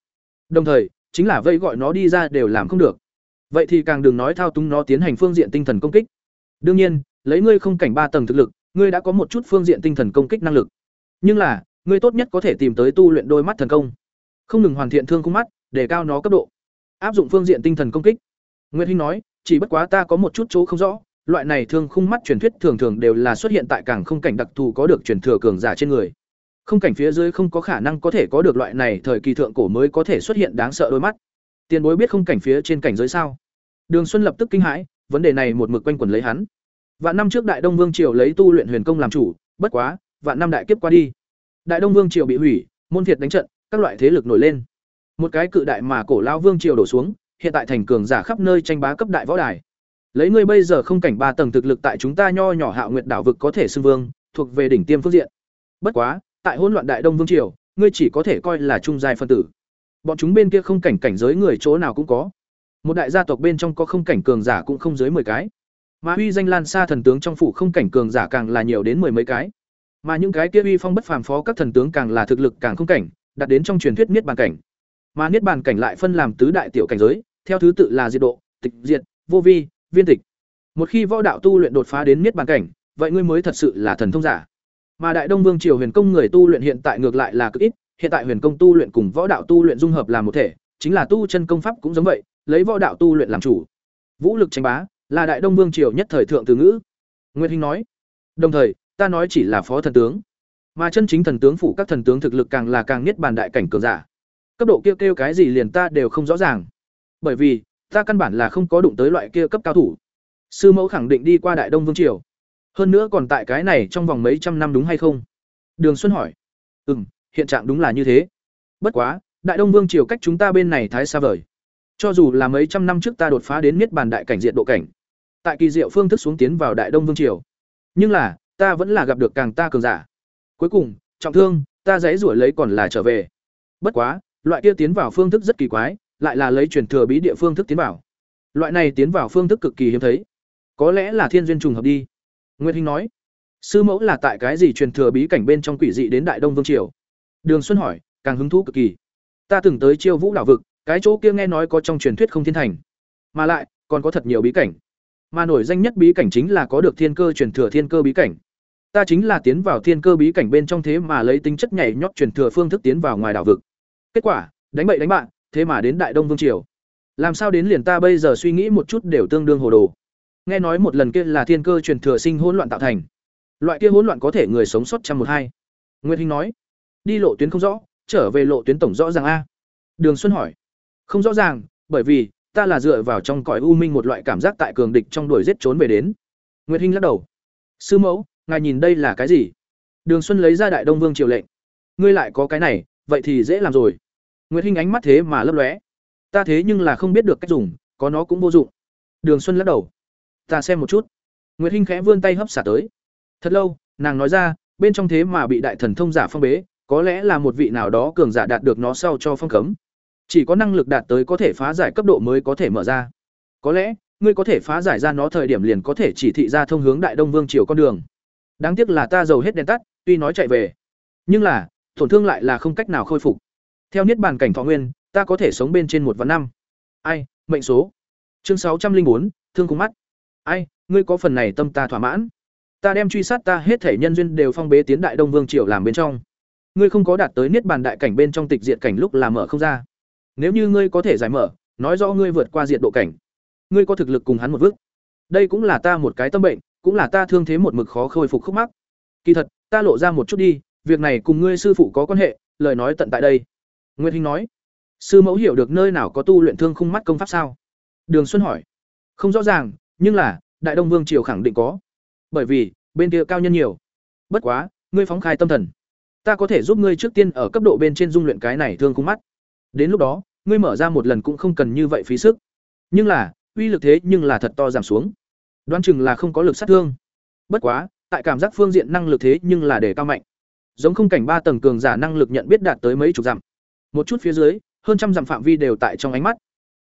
Đồng thời, chính là vây gọi nó đi ra đều làm không được. Vậy thì càng đừng nói thao túng nó tiến hành phương diện tinh thần công kích. Đương nhiên, lấy ngươi không cảnh ba tầng thực lực, ngươi đã có một chút phương diện tinh thần công kích năng lực. Nhưng là, ngươi tốt nhất có thể tìm tới tu luyện đôi mắt thần công. Không ngừng hoàn thiện thương khung mắt, để cao nó cấp độ. Áp dụng phương diện tinh thần công kích. nguyễn Hinh nói, chỉ bất quá ta có một chút chỗ không rõ, loại này thương khung mắt truyền thuyết thường thường đều là xuất hiện tại càng không cảnh đặc thù có được truyền thừa cường giả trên người. Không cảnh phía dưới không có khả năng có thể có được loại này thời kỳ thượng cổ mới có thể xuất hiện đáng sợ đôi mắt. Tiền bối biết không cảnh phía trên cảnh giới sao? Đường Xuân lập tức kinh hãi, vấn đề này một mực quanh quẩn lấy hắn. Vạn năm trước Đại Đông Vương triều lấy tu luyện huyền công làm chủ, bất quá, vạn năm đại kiếp qua đi. Đại Đông Vương triều bị hủy, môn thiệt đánh trận, các loại thế lực nổi lên. Một cái cự đại mà cổ lão vương triều đổ xuống, hiện tại thành cường giả khắp nơi tranh bá cấp đại võ đài. Lấy ngươi bây giờ không cảnh ba tầng thực lực tại chúng ta nho nhỏ Hạo Nguyệt đảo vực có thể xưng vương, thuộc về đỉnh tiêm phương diện. Bất quá, tại hỗn loạn đại đông vương triều, ngươi chỉ có thể coi là trung giai phân tử. Bọn chúng bên kia không cảnh cảnh giới người chỗ nào cũng có. Một đại gia tộc bên trong có không cảnh cường giả cũng không dưới 10 cái. Mà uy danh lan xa thần tướng trong phủ không cảnh cường giả càng là nhiều đến mười mấy cái. Mà những cái kia uy phong bất phàm phó các thần tướng càng là thực lực càng không cảnh, đạt đến trong truyền thuyết niết bàn cảnh. Mà niết bàn cảnh lại phân làm tứ đại tiểu cảnh giới, theo thứ tự là diệt độ, tịch diệt, vô vi, viên tịch. Một khi võ đạo tu luyện đột phá đến niết bàn cảnh, vậy ngươi mới thật sự là thần thông giả. Mà Đại Đông Vương triều huyền công người tu luyện hiện tại ngược lại là cực ít, hiện tại huyền công tu luyện cùng võ đạo tu luyện dung hợp làm một thể, chính là tu chân công pháp cũng giống vậy, lấy võ đạo tu luyện làm chủ. Vũ lực tranh bá là Đại Đông Vương triều nhất thời thượng từ ngữ. Nguyệt Hinh nói. Đồng thời, ta nói chỉ là phó thần tướng. Mà chân chính thần tướng phủ các thần tướng thực lực càng là càng niết bàn đại cảnh cường giả. Cấp độ kia kêu, kêu cái gì liền ta đều không rõ ràng. Bởi vì, ta căn bản là không có đụng tới loại kia cấp cao thủ. Sư mẫu khẳng định đi qua Đại Đông Vương triều. Hơn nữa còn tại cái này trong vòng mấy trăm năm đúng hay không? Đường Xuân hỏi. Ừm, hiện trạng đúng là như thế. Bất quá, Đại Đông Vương triều cách chúng ta bên này thái xa vời. Cho dù là mấy trăm năm trước ta đột phá đến niết bàn đại cảnh diện độ cảnh, tại kỳ diệu phương thức xuống tiến vào Đại Đông Vương triều, nhưng là, ta vẫn là gặp được càng ta cường giả. Cuối cùng, trọng thương, ta dãy rủi lấy còn là trở về. Bất quá, loại kia tiến vào phương thức rất kỳ quái, lại là lấy truyền thừa bí địa phương thức tiến vào. Loại này tiến vào phương thức cực kỳ hiếm thấy. Có lẽ là thiên duyên trùng hợp đi. Nguyệt Hinh nói, sư mẫu là tại cái gì truyền thừa bí cảnh bên trong quỷ dị đến Đại Đông Vương triều? Đường Xuân hỏi, càng hứng thú cực kỳ. Ta từng tới Chiêu Vũ đảo vực, cái chỗ kia nghe nói có trong truyền thuyết không thiên thành, mà lại còn có thật nhiều bí cảnh. Mà nổi danh nhất bí cảnh chính là có được thiên cơ truyền thừa thiên cơ bí cảnh. Ta chính là tiến vào thiên cơ bí cảnh bên trong thế mà lấy tính chất nhảy nhót truyền thừa phương thức tiến vào ngoài đảo vực. Kết quả, đánh bậy đánh bạn, thế mà đến Đại Đông Vương triều. Làm sao đến liền ta bây giờ suy nghĩ một chút đều tương đương hồ đồ. Nghe nói một lần kia là thiên cơ truyền thừa sinh hỗn loạn tạo thành. Loại kia hỗn loạn có thể người sống sót trăm một hai. Nguyệt Hinh nói, đi lộ tuyến không rõ, trở về lộ tuyến tổng rõ ràng a. Đường Xuân hỏi, không rõ ràng, bởi vì ta là dựa vào trong cõi u minh một loại cảm giác tại cường địch trong đuổi giết trốn về đến. Nguyệt Hinh lắc đầu. Sư mẫu, ngài nhìn đây là cái gì? Đường Xuân lấy ra Đại Đông Vương triều lệnh. Ngươi lại có cái này, vậy thì dễ làm rồi. Nguyệt Hinh ánh mắt thế mà lấp lóe. Ta thế nhưng là không biết được cách dùng, có nó cũng vô dụng. Đường Xuân lắc đầu. Ta xem một chút. Nguyệt Hinh khẽ vươn tay hấp xả tới. Thật lâu, nàng nói ra, bên trong thế mà bị đại thần thông giả phong bế, có lẽ là một vị nào đó cường giả đạt được nó sau cho phong cấm. Chỉ có năng lực đạt tới có thể phá giải cấp độ mới có thể mở ra. Có lẽ, ngươi có thể phá giải ra nó thời điểm liền có thể chỉ thị ra thông hướng Đại Đông Vương triều con đường. Đáng tiếc là ta giàu hết đèn tắt, tuy nói chạy về, nhưng là, tổn thương lại là không cách nào khôi phục. Theo niết bàn cảnh thọ nguyên, ta có thể sống bên trên một vạn năm. Ai, mệnh số. Chương sáu trăm linh bốn thương cùng mắt. Ai, ngươi có phần này tâm ta thỏa mãn. Ta đem truy sát ta hết thể nhân duyên đều phong bế tiến đại đông vương triều làm bên trong. Ngươi không có đạt tới niết bàn đại cảnh bên trong tịch diện cảnh lúc là mở không ra. Nếu như ngươi có thể giải mở, nói rõ ngươi vượt qua diện độ cảnh. Ngươi có thực lực cùng hắn một vức, Đây cũng là ta một cái tâm bệnh, cũng là ta thương thế một mực khó khôi phục khúc mắc. Kỳ thật, ta lộ ra một chút đi, việc này cùng ngươi sư phụ có quan hệ, lời nói tận tại đây. Nguyệt Hinh nói, sư mẫu hiểu được nơi nào có tu luyện thương khung mắt công pháp sao? Đường Xuân hỏi, không rõ ràng, nhưng là Đại Đông Vương triều khẳng định có, bởi vì bên kia cao nhân nhiều. Bất quá, ngươi phóng khai tâm thần, ta có thể giúp ngươi trước tiên ở cấp độ bên trên dung luyện cái này thương khung mắt. Đến lúc đó, ngươi mở ra một lần cũng không cần như vậy phí sức. Nhưng là, uy lực thế nhưng là thật to giảm xuống. Đoán chừng là không có lực sát thương. Bất quá, tại cảm giác phương diện năng lực thế nhưng là để cao mạnh. Giống không cảnh ba tầng cường giả năng lực nhận biết đạt tới mấy chục dặm. Một chút phía dưới, hơn trăm dặm phạm vi đều tại trong ánh mắt.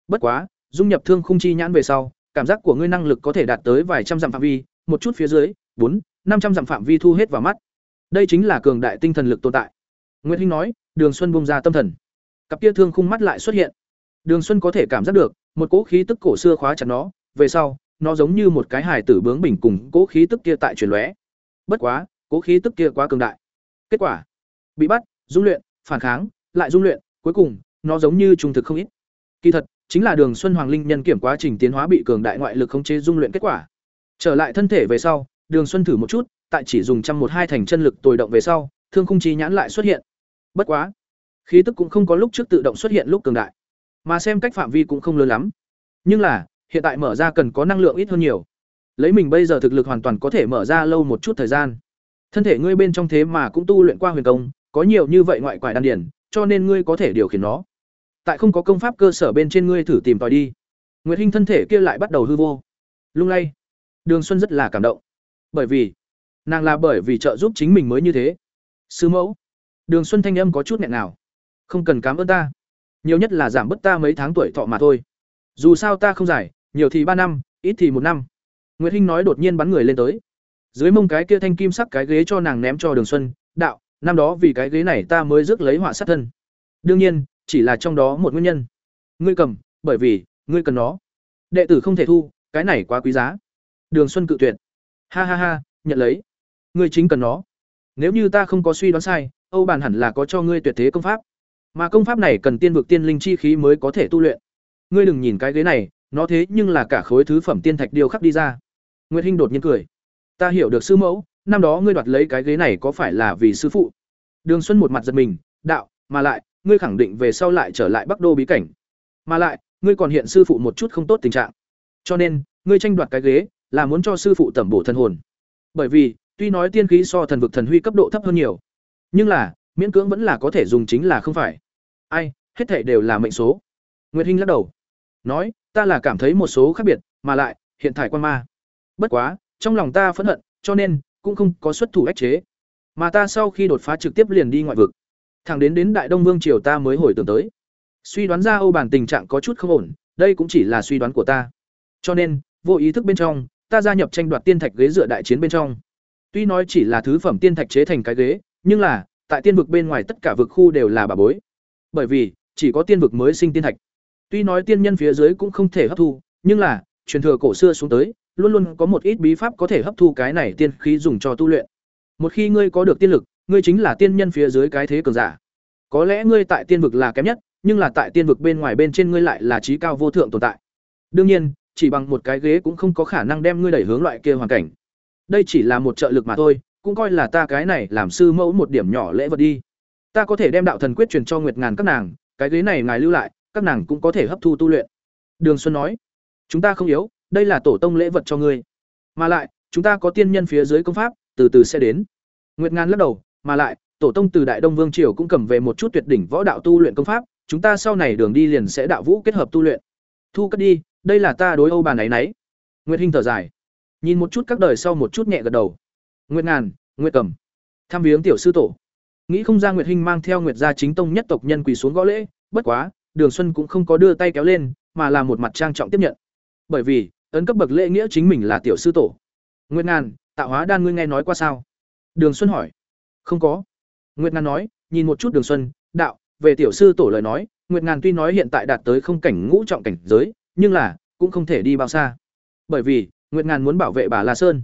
Bất quá, dung nhập thương khung chi nhãn về sau, cảm giác của ngươi năng lực có thể đạt tới vài trăm dặm phạm vi, một chút phía dưới, bốn, năm trăm dặm phạm vi thu hết vào mắt. Đây chính là cường đại tinh thần lực tồn tại. Nguyệt Hinh nói, Đường Xuân bung ra tâm thần. Cặp kia thương khung mắt lại xuất hiện. Đường Xuân có thể cảm giác được, một cỗ khí tức cổ xưa khóa chặt nó, về sau, nó giống như một cái hài tử bướng bỉnh cùng cỗ khí tức kia tại chuyển lóe. Bất quá, cỗ khí tức kia quá cường đại. Kết quả, bị bắt, dung luyện, phản kháng, lại dung luyện, cuối cùng, nó giống như trung thực không ít. Kỳ thật, chính là Đường Xuân Hoàng Linh nhân kiểm quá trình tiến hóa bị cường đại ngoại lực khống chế dung luyện kết quả. Trở lại thân thể về sau, Đường Xuân thử một chút, tại chỉ dùng trăm một hai thành chân lực tồi động về sau, thương khung chi nhãn lại xuất hiện. Bất quá, khí tức cũng không có lúc trước tự động xuất hiện lúc cường đại, mà xem cách phạm vi cũng không lớn lắm. Nhưng là, hiện tại mở ra cần có năng lượng ít hơn nhiều. Lấy mình bây giờ thực lực hoàn toàn có thể mở ra lâu một chút thời gian. Thân thể ngươi bên trong thế mà cũng tu luyện qua huyền công, có nhiều như vậy ngoại quải đan điển, cho nên ngươi có thể điều khiển nó. Tại không có công pháp cơ sở bên trên ngươi thử tìm tòi đi. Nguyệt Hinh thân thể kia lại bắt đầu hư vô. Lung lay. Đường Xuân rất là cảm động. Bởi vì, nàng là bởi vì trợ giúp chính mình mới như thế. Sư mẫu. Đường Xuân thanh âm có chút nghẹn nào. Không cần cảm ơn ta. Nhiều nhất là giảm bớt ta mấy tháng tuổi thọ mà thôi. Dù sao ta không giải, nhiều thì ba năm, ít thì một năm. Nguyệt Hinh nói đột nhiên bắn người lên tới. Dưới mông cái kia thanh kim sắc cái ghế cho nàng ném cho Đường Xuân, "Đạo, năm đó vì cái ghế này ta mới rước lấy họa sát thân đương nhiên chỉ là trong đó một nguyên nhân ngươi cầm bởi vì ngươi cần nó đệ tử không thể thu cái này quá quý giá đường xuân cự tuyệt ha ha ha nhận lấy ngươi chính cần nó nếu như ta không có suy đoán sai âu Bàn hẳn là có cho ngươi tuyệt thế công pháp mà công pháp này cần tiên vực tiên linh chi khí mới có thể tu luyện. Ngươi đừng nhìn cái ghế này, nó thế nhưng là cả khối thứ phẩm tiên thạch điêu khắc đi ra. Nguyệt hinh đột nhiên cười. Ta hiểu được sư mẫu, năm đó ngươi đoạt lấy cái ghế này có phải là vì sư phụ? Đường xuân một mặt giật mình, đạo, mà lại, ngươi khẳng định về sau lại trở lại bắc đô bí cảnh. Mà lại, ngươi còn hiện sư phụ một chút không tốt tình trạng. Cho nên, ngươi tranh đoạt cái ghế, là muốn cho sư phụ tẩm bổ thân hồn. Bởi vì, tuy nói tiên khí so thần vực thần huy cấp độ thấp hơn nhiều, nhưng là miễn cưỡng vẫn là có thể dùng chính là không phải. Ai, hết thảy đều là mệnh số. Nguyệt hinh lắc đầu. Nói, ta là cảm thấy một số khác biệt, mà lại, hiện thải quan ma. Bất quá, trong lòng ta phẫn hận, cho nên, cũng không có xuất thủ ách chế. Mà ta sau khi đột phá trực tiếp liền đi ngoại vực. Thẳng đến đến đại đông vương triều ta mới hồi tưởng tới. Suy đoán ra âu bản tình trạng có chút không ổn, đây cũng chỉ là suy đoán của ta. Cho nên, vô ý thức bên trong, ta gia nhập tranh đoạt tiên thạch ghế dựa đại chiến bên trong. Tuy nói chỉ là thứ phẩm tiên thạch chế thành cái ghế, nhưng là tại tiên vực bên ngoài tất cả vực khu đều là bà bối. Bởi vì, chỉ có tiên vực mới sinh tiên thạch. Tuy nói tiên nhân phía dưới cũng không thể hấp thu, nhưng là, truyền thừa cổ xưa xuống tới, luôn luôn có một ít bí pháp có thể hấp thu cái này tiên khí dùng cho tu luyện. Một khi ngươi có được tiên lực, ngươi chính là tiên nhân phía dưới cái thế cường giả. Có lẽ ngươi tại tiên vực là kém nhất, nhưng là tại tiên vực bên ngoài bên trên ngươi lại là trí cao vô thượng tồn tại. Đương nhiên, chỉ bằng một cái ghế cũng không có khả năng đem ngươi đẩy hướng loại kia hoàn cảnh. Đây chỉ là một trợ lực mà thôi cũng coi là ta cái này làm sư mẫu một điểm nhỏ lễ vật đi. Ta có thể đem đạo thần quyết truyền cho nguyệt ngàn các nàng, cái ghế này ngài lưu lại, các nàng cũng có thể hấp thu tu luyện. Đường xuân nói, chúng ta không yếu, đây là tổ tông lễ vật cho ngươi. Mà lại, chúng ta có tiên nhân phía dưới công pháp, từ từ sẽ đến. Nguyệt ngàn lắc đầu, mà lại, tổ tông từ đại đông vương triều cũng cầm về một chút tuyệt đỉnh võ đạo tu luyện công pháp, chúng ta sau này đường đi liền sẽ đạo vũ kết hợp tu luyện. Thu cất đi, đây là ta đối âu bàn ấy nấy. Nguyệt hinh thở dài, nhìn một chút các đời sau một chút nhẹ gật đầu nguyệt ngàn, nguyệt cầm. Tham viếng tiểu sư tổ. Nghĩ không ra nguyệt hinh mang theo nguyệt gia chính tông nhất tộc nhân quỳ xuống gõ lễ, bất quá, đường xuân cũng không có đưa tay kéo lên, mà là một mặt trang trọng tiếp nhận. Bởi vì, ấn cấp bậc lễ nghĩa chính mình là tiểu sư tổ. Nguyệt ngàn tạo hóa đan ngươi nghe nói qua sao? Đường xuân hỏi. Không có. Nguyệt ngàn nói, nhìn một chút đường xuân, đạo, về tiểu sư tổ lời nói, nguyệt ngàn tuy nói hiện tại đạt tới không cảnh ngũ trọng cảnh giới, nhưng là, cũng không thể đi bao xa. Bởi vì, nguyệt ngàn muốn bảo vệ bà la sơn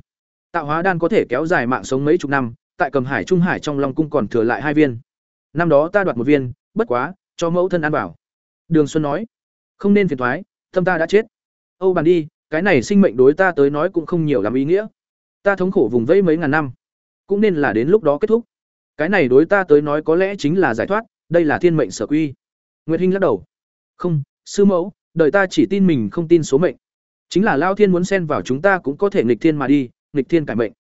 tạo hóa đan có thể kéo dài mạng sống mấy chục năm, tại cầm hải trung hải trong long cung còn thừa lại hai viên. Năm đó ta đoạt một viên, bất quá, cho mẫu thân ăn bảo. Đường xuân nói, không nên phiền thoái thâm ta đã chết. Âu bàn đi, cái này sinh mệnh đối ta tới nói cũng không nhiều làm ý nghĩa. Ta thống khổ vùng vẫy mấy ngàn năm, cũng nên là đến lúc đó kết thúc. Cái này đối ta tới nói có lẽ chính là giải thoát, đây là thiên mệnh sở quy. Nguyệt hinh lắc đầu, không, sư mẫu, đời ta chỉ tin mình không tin số mệnh. Chính là lao thiên muốn xen vào chúng ta cũng có thể nghịch thiên mà đi nghịch thiên cải mệnh.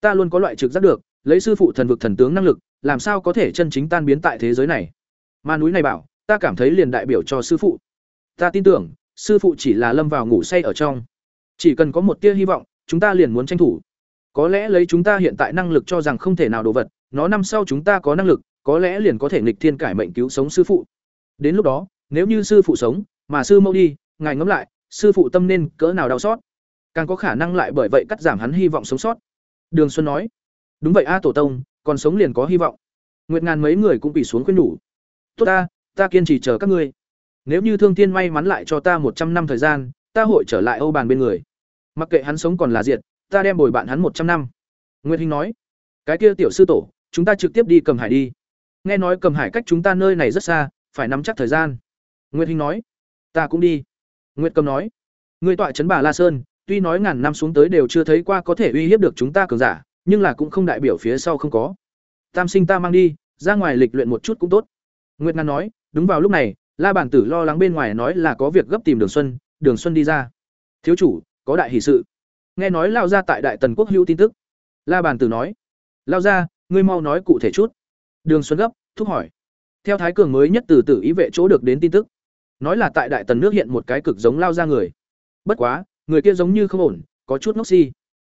Ta luôn có loại trực giác được, lấy sư phụ thần vực thần tướng năng lực, làm sao có thể chân chính tan biến tại thế giới này? Ma núi này bảo, ta cảm thấy liền đại biểu cho sư phụ. Ta tin tưởng, sư phụ chỉ là lâm vào ngủ say ở trong. Chỉ cần có một tia hy vọng, chúng ta liền muốn tranh thủ. Có lẽ lấy chúng ta hiện tại năng lực cho rằng không thể nào đồ vật, nó năm sau chúng ta có năng lực, có lẽ liền có thể nghịch thiên cải mệnh cứu sống sư phụ. Đến lúc đó, nếu như sư phụ sống, mà sư mẫu đi, ngài ngẫm lại, sư phụ tâm nên cỡ nào đau xót? Càng có khả năng lại bởi vậy cắt giảm hắn hy vọng sống sót. Đường xuân nói, đúng vậy a tổ tông, còn sống liền có hy vọng. Nguyệt ngàn mấy người cũng bị xuống khuyên nhủ, tốt ta ta kiên trì chờ các ngươi. Nếu như thương thiên may mắn lại cho ta một trăm năm thời gian, ta hội trở lại âu bàn bên người. Mặc kệ hắn sống còn là diệt, ta đem bồi bạn hắn một trăm năm. Nguyệt hình nói, cái kia tiểu sư tổ, chúng ta trực tiếp đi cầm hải đi. Nghe nói cầm hải cách chúng ta nơi này rất xa, phải nắm chắc thời gian. Nguyệt hình nói, ta cũng đi. Nguyệt cầm nói người tọa trấn bà la sơn tuy nói ngàn năm xuống tới đều chưa thấy qua có thể uy hiếp được chúng ta cường giả, nhưng là cũng không đại biểu phía sau không có. Tam sinh ta mang đi, ra ngoài lịch luyện một chút cũng tốt. Nguyệt ngàn nói, đúng vào lúc này, la bản tử lo lắng bên ngoài nói là có việc gấp tìm đường xuân đường xuân đi ra. Thiếu chủ, có đại hỷ sự. Nghe nói lao ra tại đại tần quốc hữu tin tức. La bàn tử nói, lao ra ngươi mau nói cụ thể chút. Đường xuân gấp, thúc hỏi. Theo thái cường mới nhất từ tử ý vệ chỗ được đến tin tức. Nói là tại đại tần nước hiện một cái cực giống lao ra người. Bất quá người kia giống như không ổn có chút ngốc si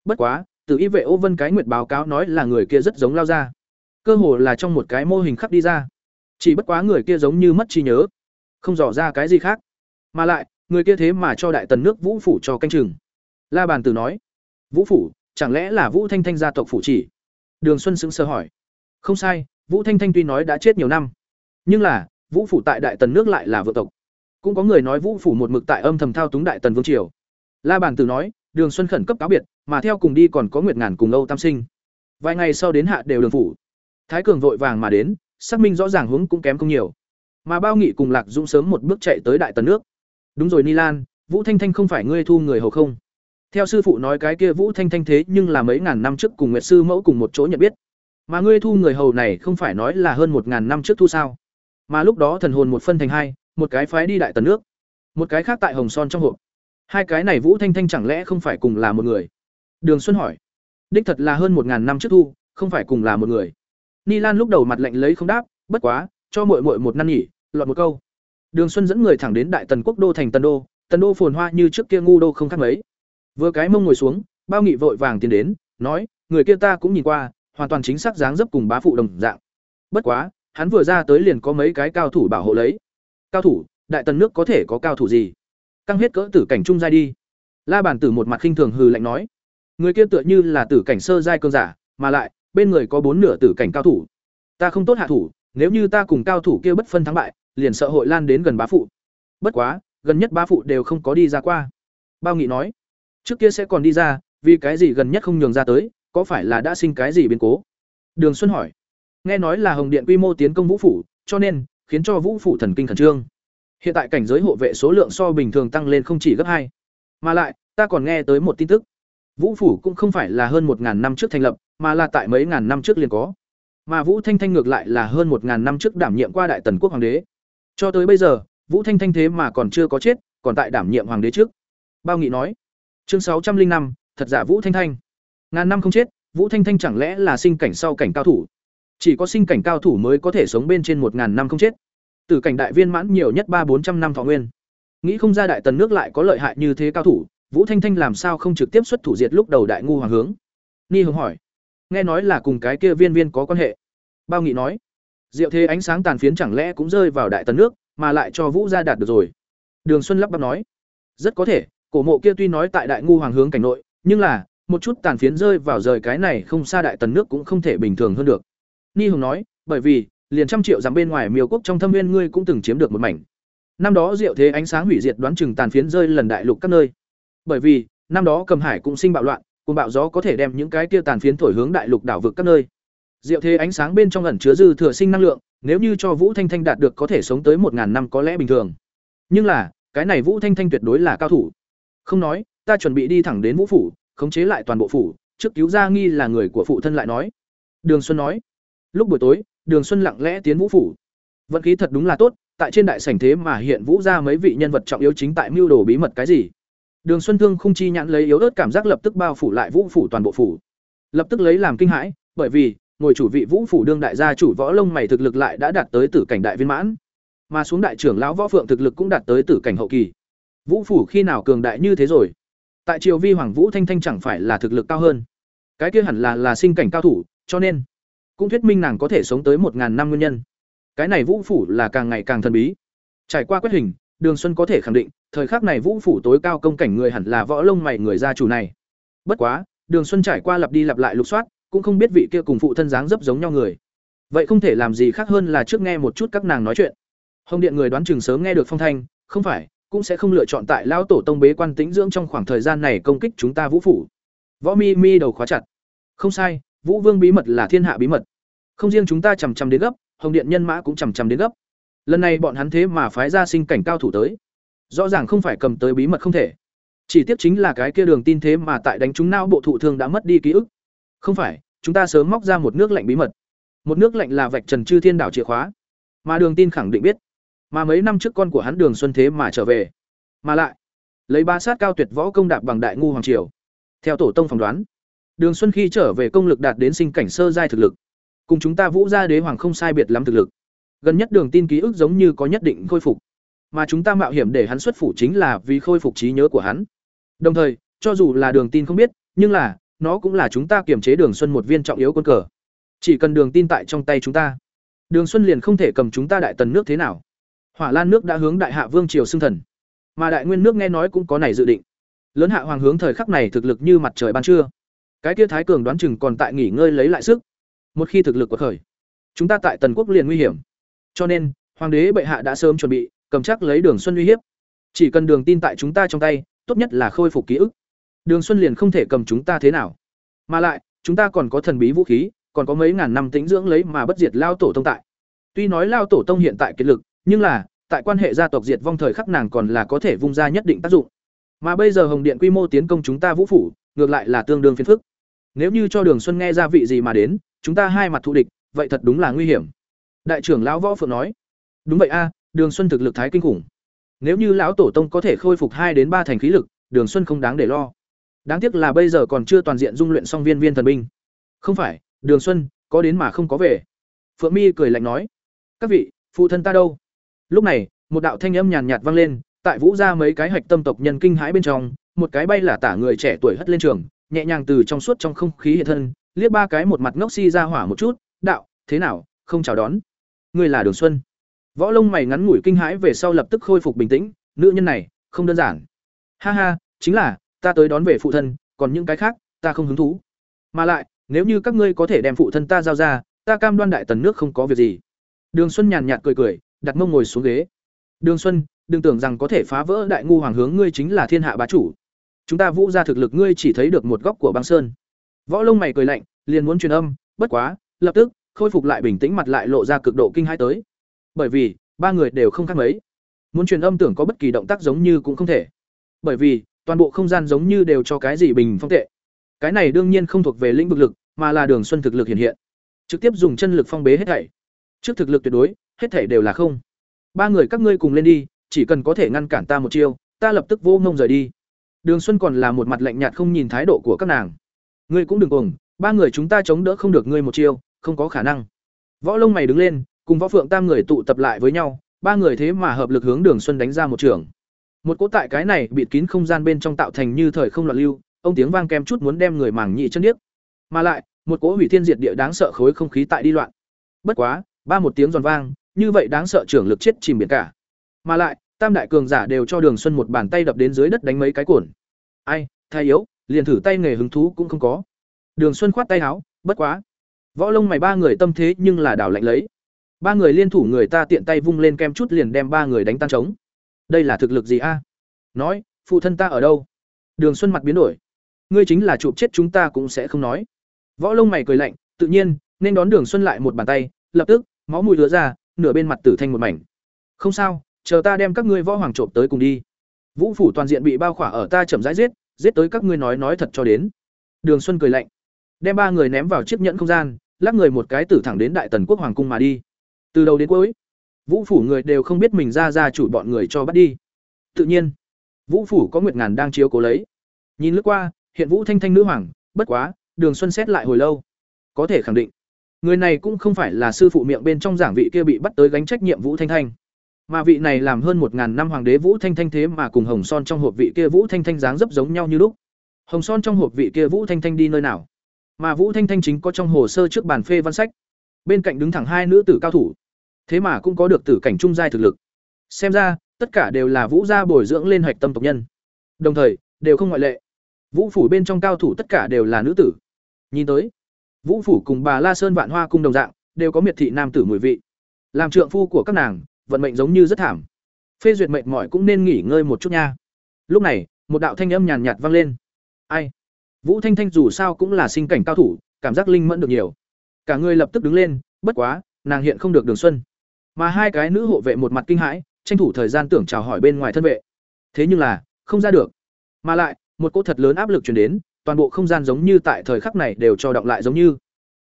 bất quá từ y vệ ô vân cái nguyệt báo cáo nói là người kia rất giống lao ra cơ hồ là trong một cái mô hình khắc đi ra chỉ bất quá người kia giống như mất trí nhớ không dò ra cái gì khác mà lại người kia thế mà cho đại tần nước vũ phủ cho canh chừng La bàn tử nói, Vũ phủ, chẳng lẽ là Vũ Thanh Thanh gia tộc phủ chỉ? Đường Xuân sững sờ hỏi. Không sai, Vũ Thanh Thanh tuy nói đã chết nhiều năm, nhưng là, Vũ phủ tại Đại Tần nước lại là vượng tộc. Cũng có người nói Vũ phủ một mực tại âm thầm thao túng Đại Tần vương triều. La bàn tử nói, Đường Xuân khẩn cấp cáo biệt, mà theo cùng đi còn có Nguyệt Ngàn cùng Âu Tam Sinh. Vài ngày sau đến hạ đều đường phủ. Thái Cường vội vàng mà đến, xác minh rõ ràng hướng cũng kém không nhiều. Mà Bao Nghị cùng Lạc Dũng sớm một bước chạy tới Đại Tần nước. Đúng rồi Ni Lan, Vũ Thanh Thanh không phải ngươi thu người hầu không? theo sư phụ nói cái kia vũ thanh thanh thế nhưng là mấy ngàn năm trước cùng nguyệt sư mẫu cùng một chỗ nhận biết mà ngươi thu người hầu này không phải nói là hơn một ngàn năm trước thu sao mà lúc đó thần hồn một phân thành hai một cái phái đi đại tần nước một cái khác tại hồng son trong hộp hai cái này vũ thanh thanh chẳng lẽ không phải cùng là một người? Đường xuân hỏi. Đích thật là hơn một ngàn năm trước thu, không phải cùng là một người. Ni lan lúc đầu mặt lạnh lấy không đáp, bất quá, cho muội muội một năn nhỉ lọt một câu. Đường xuân dẫn người thẳng đến đại tần quốc đô thành tần đô tần đô phồn hoa như trước kia ngu đô không khác mấy. Vừa cái mông ngồi xuống, bao nghị vội vàng tiến đến, nói, người kia ta cũng nhìn qua, hoàn toàn chính xác dáng dấp cùng bá phụ đồng dạng. Bất quá, hắn vừa ra tới liền có mấy cái cao thủ bảo hộ lấy. Cao thủ, đại tần nước có thể có cao thủ gì? Căng hết cỡ tử cảnh trung giai đi. La bản tử một mặt khinh thường hừ lạnh nói, người kia tựa như là tử cảnh sơ giai cơn giả, mà lại, bên người có bốn nửa tử cảnh cao thủ. Ta không tốt hạ thủ, nếu như ta cùng cao thủ kia bất phân thắng bại, liền sợ hội lan đến gần bá phụ. Bất quá, gần nhất bá phụ đều không có đi ra qua. Bao nghị nói, trước kia sẽ còn đi ra, vì cái gì gần nhất không nhường ra tới, có phải là đã sinh cái gì biến cố? Đường xuân hỏi, nghe nói là hồng điện quy mô tiến công vũ phủ, cho nên, khiến cho vũ phủ thần kinh khẩn trương hiện tại cảnh giới hộ vệ số lượng so bình thường tăng lên không chỉ gấp hai. Mà lại, ta còn nghe tới một tin tức. Vũ phủ cũng không phải là hơn một ngàn năm trước thành lập, mà là tại mấy ngàn năm trước liền có. Mà vũ thanh thanh ngược lại là hơn một ngàn năm trước đảm nhiệm qua đại tần quốc hoàng đế. Cho tới bây giờ, vũ thanh thanh thế mà còn chưa có chết, còn tại đảm nhiệm hoàng đế trước. Bao nghị nói, chương sáu trăm linh năm, thật giả vũ thanh thanh. Ngàn năm không chết, vũ thanh thanh chẳng lẽ là sinh cảnh sau cảnh cao thủ? Chỉ có sinh cảnh cao thủ mới có thể sống bên trên một ngàn năm không chết từ cảnh đại viên mãn nhiều nhất ba bốn trăm năm thọ nguyên. Nghĩ không ra đại tần nước lại có lợi hại như thế cao thủ, vũ thanh thanh làm sao không trực tiếp xuất thủ diệt lúc đầu đại ngu hoàng hướng? Ni hướng hỏi. Nghe nói là cùng cái kia viên viên có quan hệ. Bao nghị nói. Diệu thế ánh sáng tàn phiến chẳng lẽ cũng rơi vào đại tần nước, mà lại cho vũ gia đạt được rồi? Đường xuân lắp bắp nói. Rất có thể, cổ mộ kia tuy nói tại đại ngu hoàng hướng cảnh nội, nhưng là, một chút tàn phiến rơi vào rời cái này không xa đại tần nước cũng không thể bình thường hơn được. Ni Hùng nói, bởi vì liền trăm triệu dặm bên ngoài miêu quốc trong thâm viên ngươi cũng từng chiếm được một mảnh. Năm đó diệu thế ánh sáng hủy diệt đoán chừng tàn phiến rơi lần đại lục các nơi. Bởi vì, năm đó cầm hải cũng sinh bạo loạn cùng bạo gió có thể đem những cái kia tàn phiến thổi hướng đại lục đảo vực các nơi. Diệu thế ánh sáng bên trong ẩn chứa dư thừa sinh năng lượng, nếu như cho vũ thanh thanh đạt được có thể sống tới một ngàn năm có lẽ bình thường. Nhưng là, cái này vũ thanh thanh tuyệt đối là cao thủ. Không nói, ta chuẩn bị đi thẳng đến vũ phủ, khống chế lại toàn bộ phủ, trước cứu gia nghi là người của phụ thân lại nói. Đường xuân nói, lúc buổi tối đường xuân lặng lẽ tiến vũ phủ. Vận khí thật đúng là tốt, tại trên đại sảnh thế mà hiện vũ ra mấy vị nhân vật trọng yếu chính tại mưu đồ bí mật cái gì. Đường xuân thương không chi nhãn lấy yếu ớt cảm giác lập tức bao phủ lại vũ phủ toàn bộ phủ. Lập tức lấy làm kinh hãi, bởi vì, ngồi chủ vị vũ phủ đương đại gia chủ võ lông mày thực lực lại đã đạt tới tử cảnh đại viên mãn. Mà xuống đại trưởng lão võ phượng thực lực cũng đạt tới tử cảnh hậu kỳ. Vũ phủ khi nào cường đại như thế rồi? Tại triều vi hoàng vũ thanh thanh chẳng phải là thực lực cao hơn. Cái kia hẳn là là sinh cảnh cao thủ, cho nên cũng thuyết minh nàng có thể sống tới một ngàn năm nguyên nhân. Cái này vũ phủ là càng ngày càng thần bí. Trải qua quét hình, đường xuân có thể khẳng định, thời khắc này vũ phủ tối cao công cảnh người hẳn là võ lông mày người gia chủ này. Bất quá, đường xuân trải qua lặp đi lặp lại lục soát, cũng không biết vị kia cùng phụ thân dáng dấp giống nhau người. Vậy không thể làm gì khác hơn là trước nghe một chút các nàng nói chuyện. Hồng điện người đoán chừng sớm nghe được phong thanh, không phải, cũng sẽ không lựa chọn tại lão tổ tông bế quan tĩnh dưỡng trong khoảng thời gian này công kích chúng ta vũ phủ. Võ mi mi đầu khóa chặt. Không sai vũ vương bí mật là thiên hạ bí mật. Không riêng chúng ta chằm chằm đến gấp, hồng điện nhân mã cũng chằm chằm đến gấp. Lần này bọn hắn thế mà phái ra sinh cảnh cao thủ tới. Rõ ràng không phải cầm tới bí mật không thể. Chỉ tiếc chính là cái kia đường tin thế mà tại đánh chúng não bộ thụ thương đã mất đi ký ức. Không phải, chúng ta sớm móc ra một nước lạnh bí mật. Một nước lạnh là vạch trần chư thiên đảo chìa khóa. Mà đường tin khẳng định biết. Mà mấy năm trước con của hắn đường xuân thế mà trở về. Mà lại, lấy ba sát cao tuyệt võ công đạp bằng đại ngu hoàng triều. Theo tổ tông phỏng đoán đường xuân khi trở về công lực đạt đến sinh cảnh sơ giai thực lực. Cùng chúng ta vũ gia đế hoàng không sai biệt lắm thực lực. Gần nhất đường tin ký ức giống như có nhất định khôi phục. Mà chúng ta mạo hiểm để hắn xuất phủ chính là vì khôi phục trí nhớ của hắn. Đồng thời, cho dù là đường tin không biết, nhưng là, nó cũng là chúng ta kiềm chế đường xuân một viên trọng yếu quân cờ. Chỉ cần đường tin tại trong tay chúng ta, đường xuân liền không thể cầm chúng ta đại tần nước thế nào. Hỏa lan nước đã hướng đại hạ vương triều xưng thần. Mà đại nguyên nước nghe nói cũng có này dự định. Lớn hạ hoàng hướng thời khắc này thực lực như mặt trời ban trưa cái kia thái cường đoán chừng còn tại nghỉ ngơi lấy lại sức. Một khi thực lực của khởi chúng ta tại tần quốc liền nguy hiểm. Cho nên hoàng đế bệ hạ đã sớm chuẩn bị cầm chắc lấy đường xuân uy hiếp. Chỉ cần đường tin tại chúng ta trong tay tốt nhất là khôi phục ký ức. Đường xuân liền không thể cầm chúng ta thế nào. Mà lại chúng ta còn có thần bí vũ khí còn có mấy ngàn năm tính dưỡng lấy mà bất diệt lao tổ tông tại. Tuy nói lao tổ tông hiện tại kiệt lực nhưng là tại quan hệ gia tộc diệt vong thời khắc nàng còn là có thể vung ra nhất định tác dụng. Mà bây giờ Hồng Điện quy mô tiến công chúng ta Vũ phủ, ngược lại là tương đương phiền phức. Nếu như cho Đường Xuân nghe ra vị gì mà đến, chúng ta hai mặt thù địch, vậy thật đúng là nguy hiểm. Đại trưởng lão Võ Phượng nói. Đúng vậy a, Đường Xuân thực lực thái kinh khủng. Nếu như lão tổ tông có thể khôi phục hai đến ba thành khí lực, Đường Xuân không đáng để lo. Đáng tiếc là bây giờ còn chưa toàn diện dung luyện xong viên viên thần binh. Không phải, Đường Xuân, có đến mà không có về. Phượng Mi cười lạnh nói: "Các vị, phụ thân ta đâu?" Lúc này, một đạo thanh âm nhàn nhạt vang lên, tại Vũ gia mấy cái hạch tâm tộc nhân kinh hãi bên trong, một cái bay là tả người trẻ tuổi hất lên trường, nhẹ nhàng từ trong suốt trong không khí hiện thân, liếc ba cái một mặt ngốc si ra hỏa một chút, "Đạo, thế nào, không chào đón?" "Ngươi là Đường Xuân?" Võ Lông mày ngắn ngủi kinh hãi về sau lập tức khôi phục bình tĩnh, nữ nhân này, không đơn giản. Ha ha, chính là, ta tới đón về phụ thân, còn những cái khác, ta không hứng thú. Mà lại, nếu như các ngươi có thể đem phụ thân ta giao ra, ta cam đoan đại tần nước không có việc gì. Đường Xuân nhàn nhạt cười cười, đặt mông ngồi xuống ghế. Đường Xuân, đừng tưởng rằng có thể phá vỡ đại ngu hoàng hướng ngươi chính là thiên hạ bá chủ. Chúng ta vũ ra thực lực ngươi chỉ thấy được một góc của băng sơn. Võ Lông mày cười lạnh, liền muốn truyền âm, bất quá, lập tức khôi phục lại bình tĩnh mặt lại lộ ra cực độ kinh hãi tới. Bởi vì ba người đều không khác mấy. Muốn truyền âm tưởng có bất kỳ động tác giống như cũng không thể. Bởi vì toàn bộ không gian giống như đều cho cái gì bình phong tệ. Cái này đương nhiên không thuộc về lĩnh vực lực mà là đường xuân thực lực hiện hiện. Trực tiếp dùng chân lực phong bế hết thảy. Trước thực lực tuyệt đối hết thảy đều là không. Ba người các ngươi cùng lên đi chỉ cần có thể ngăn cản ta một chiêu ta lập tức vô ngông rời đi đường xuân còn là một mặt lạnh nhạt không nhìn thái độ của các nàng. Ngươi cũng đừng cuồng, ba người chúng ta chống đỡ không được ngươi một chiêu, không có khả năng. Võ lông mày đứng lên, cùng võ phượng tam người tụ tập lại với nhau, ba người thế mà hợp lực hướng đường xuân đánh ra một trường. Một cỗ tại cái này bịt kín không gian bên trong tạo thành như thời không loạn lưu, ông tiếng vang kem chút muốn đem người màng nhị chân điếc. Mà lại, một cỗ hủy thiên diệt địa đáng sợ khối không khí tại đi loạn. Bất quá, ba một tiếng giòn vang, như vậy đáng sợ trưởng lực chết chìm biển cả. Mà lại tam đại cường giả đều cho đường xuân một bàn tay đập đến dưới đất đánh mấy cái cổn ai thay yếu, liền thử tay nghề hứng thú cũng không có. Đường xuân khoát tay áo, bất quá. Võ lông mày ba người tâm thế nhưng là đảo lạnh lấy. Ba người liên thủ người ta tiện tay vung lên kem chút liền đem ba người đánh tan trống. Đây là thực lực gì a? Nói, phụ thân ta ở đâu? Đường xuân mặt biến đổi. Ngươi chính là chụp chết chúng ta cũng sẽ không nói. Võ lông mày cười lạnh, tự nhiên, nên đón đường xuân lại một bàn tay, lập tức, máu mùi lứa ra, nửa bên mặt tử thanh một mảnh. Không sao chờ ta đem các ngươi võ hoàng trộm tới cùng đi. Vũ phủ toàn diện bị bao khỏa ở ta chậm rãi giết giết tới các ngươi nói nói thật cho đến. Đường xuân cười lạnh. Đem ba người ném vào chiếc nhẫn không gian, lắc người một cái tử thẳng đến đại tần quốc hoàng cung mà đi. Từ đầu đến cuối, vũ phủ người đều không biết mình ra ra chủ bọn người cho bắt đi. Tự nhiên, vũ phủ có nguyệt ngàn đang chiếu cố lấy. Nhìn lướt qua, hiện vũ thanh thanh nữ hoàng, bất quá, đường xuân xét lại hồi lâu. Có thể khẳng định, người này cũng không phải là sư phụ miệng bên trong giảng vị kia bị bắt tới gánh trách nhiệm vũ thanh thanh mà vị này làm hơn một ngàn năm hoàng đế vũ thanh thanh thế mà cùng hồng son trong hộp vị kia vũ thanh thanh dáng dấp giống nhau như lúc. Hồng son trong hộp vị kia vũ thanh thanh đi nơi nào? Mà vũ thanh thanh chính có trong hồ sơ trước bàn phê văn sách. Bên cạnh đứng thẳng hai nữ tử cao thủ. Thế mà cũng có được tử cảnh trung giai thực lực. Xem ra, tất cả đều là vũ gia bồi dưỡng lên hạch tâm tộc nhân. Đồng thời, đều không ngoại lệ. Vũ phủ bên trong cao thủ tất cả đều là nữ tử. Nhìn tới, vũ phủ cùng bà la sơn vạn hoa cung đồng dạng, đều có miệt thị nam tử mùi vị. Làm trượng phu của các nàng vận mệnh giống như rất thảm. Phê duyệt mệnh mỏi cũng nên nghỉ ngơi một chút nha. Lúc này, một đạo thanh âm nhàn nhạt vang lên. Ai? Vũ thanh thanh dù sao cũng là sinh cảnh cao thủ, cảm giác linh mẫn được nhiều. Cả người lập tức đứng lên, bất quá, nàng hiện không được đường xuân. Mà hai cái nữ hộ vệ một mặt kinh hãi, tranh thủ thời gian tưởng chào hỏi bên ngoài thân vệ. Thế nhưng là, không ra được. Mà lại, một cỗ thật lớn áp lực chuyển đến, toàn bộ không gian giống như tại thời khắc này đều cho động lại giống như.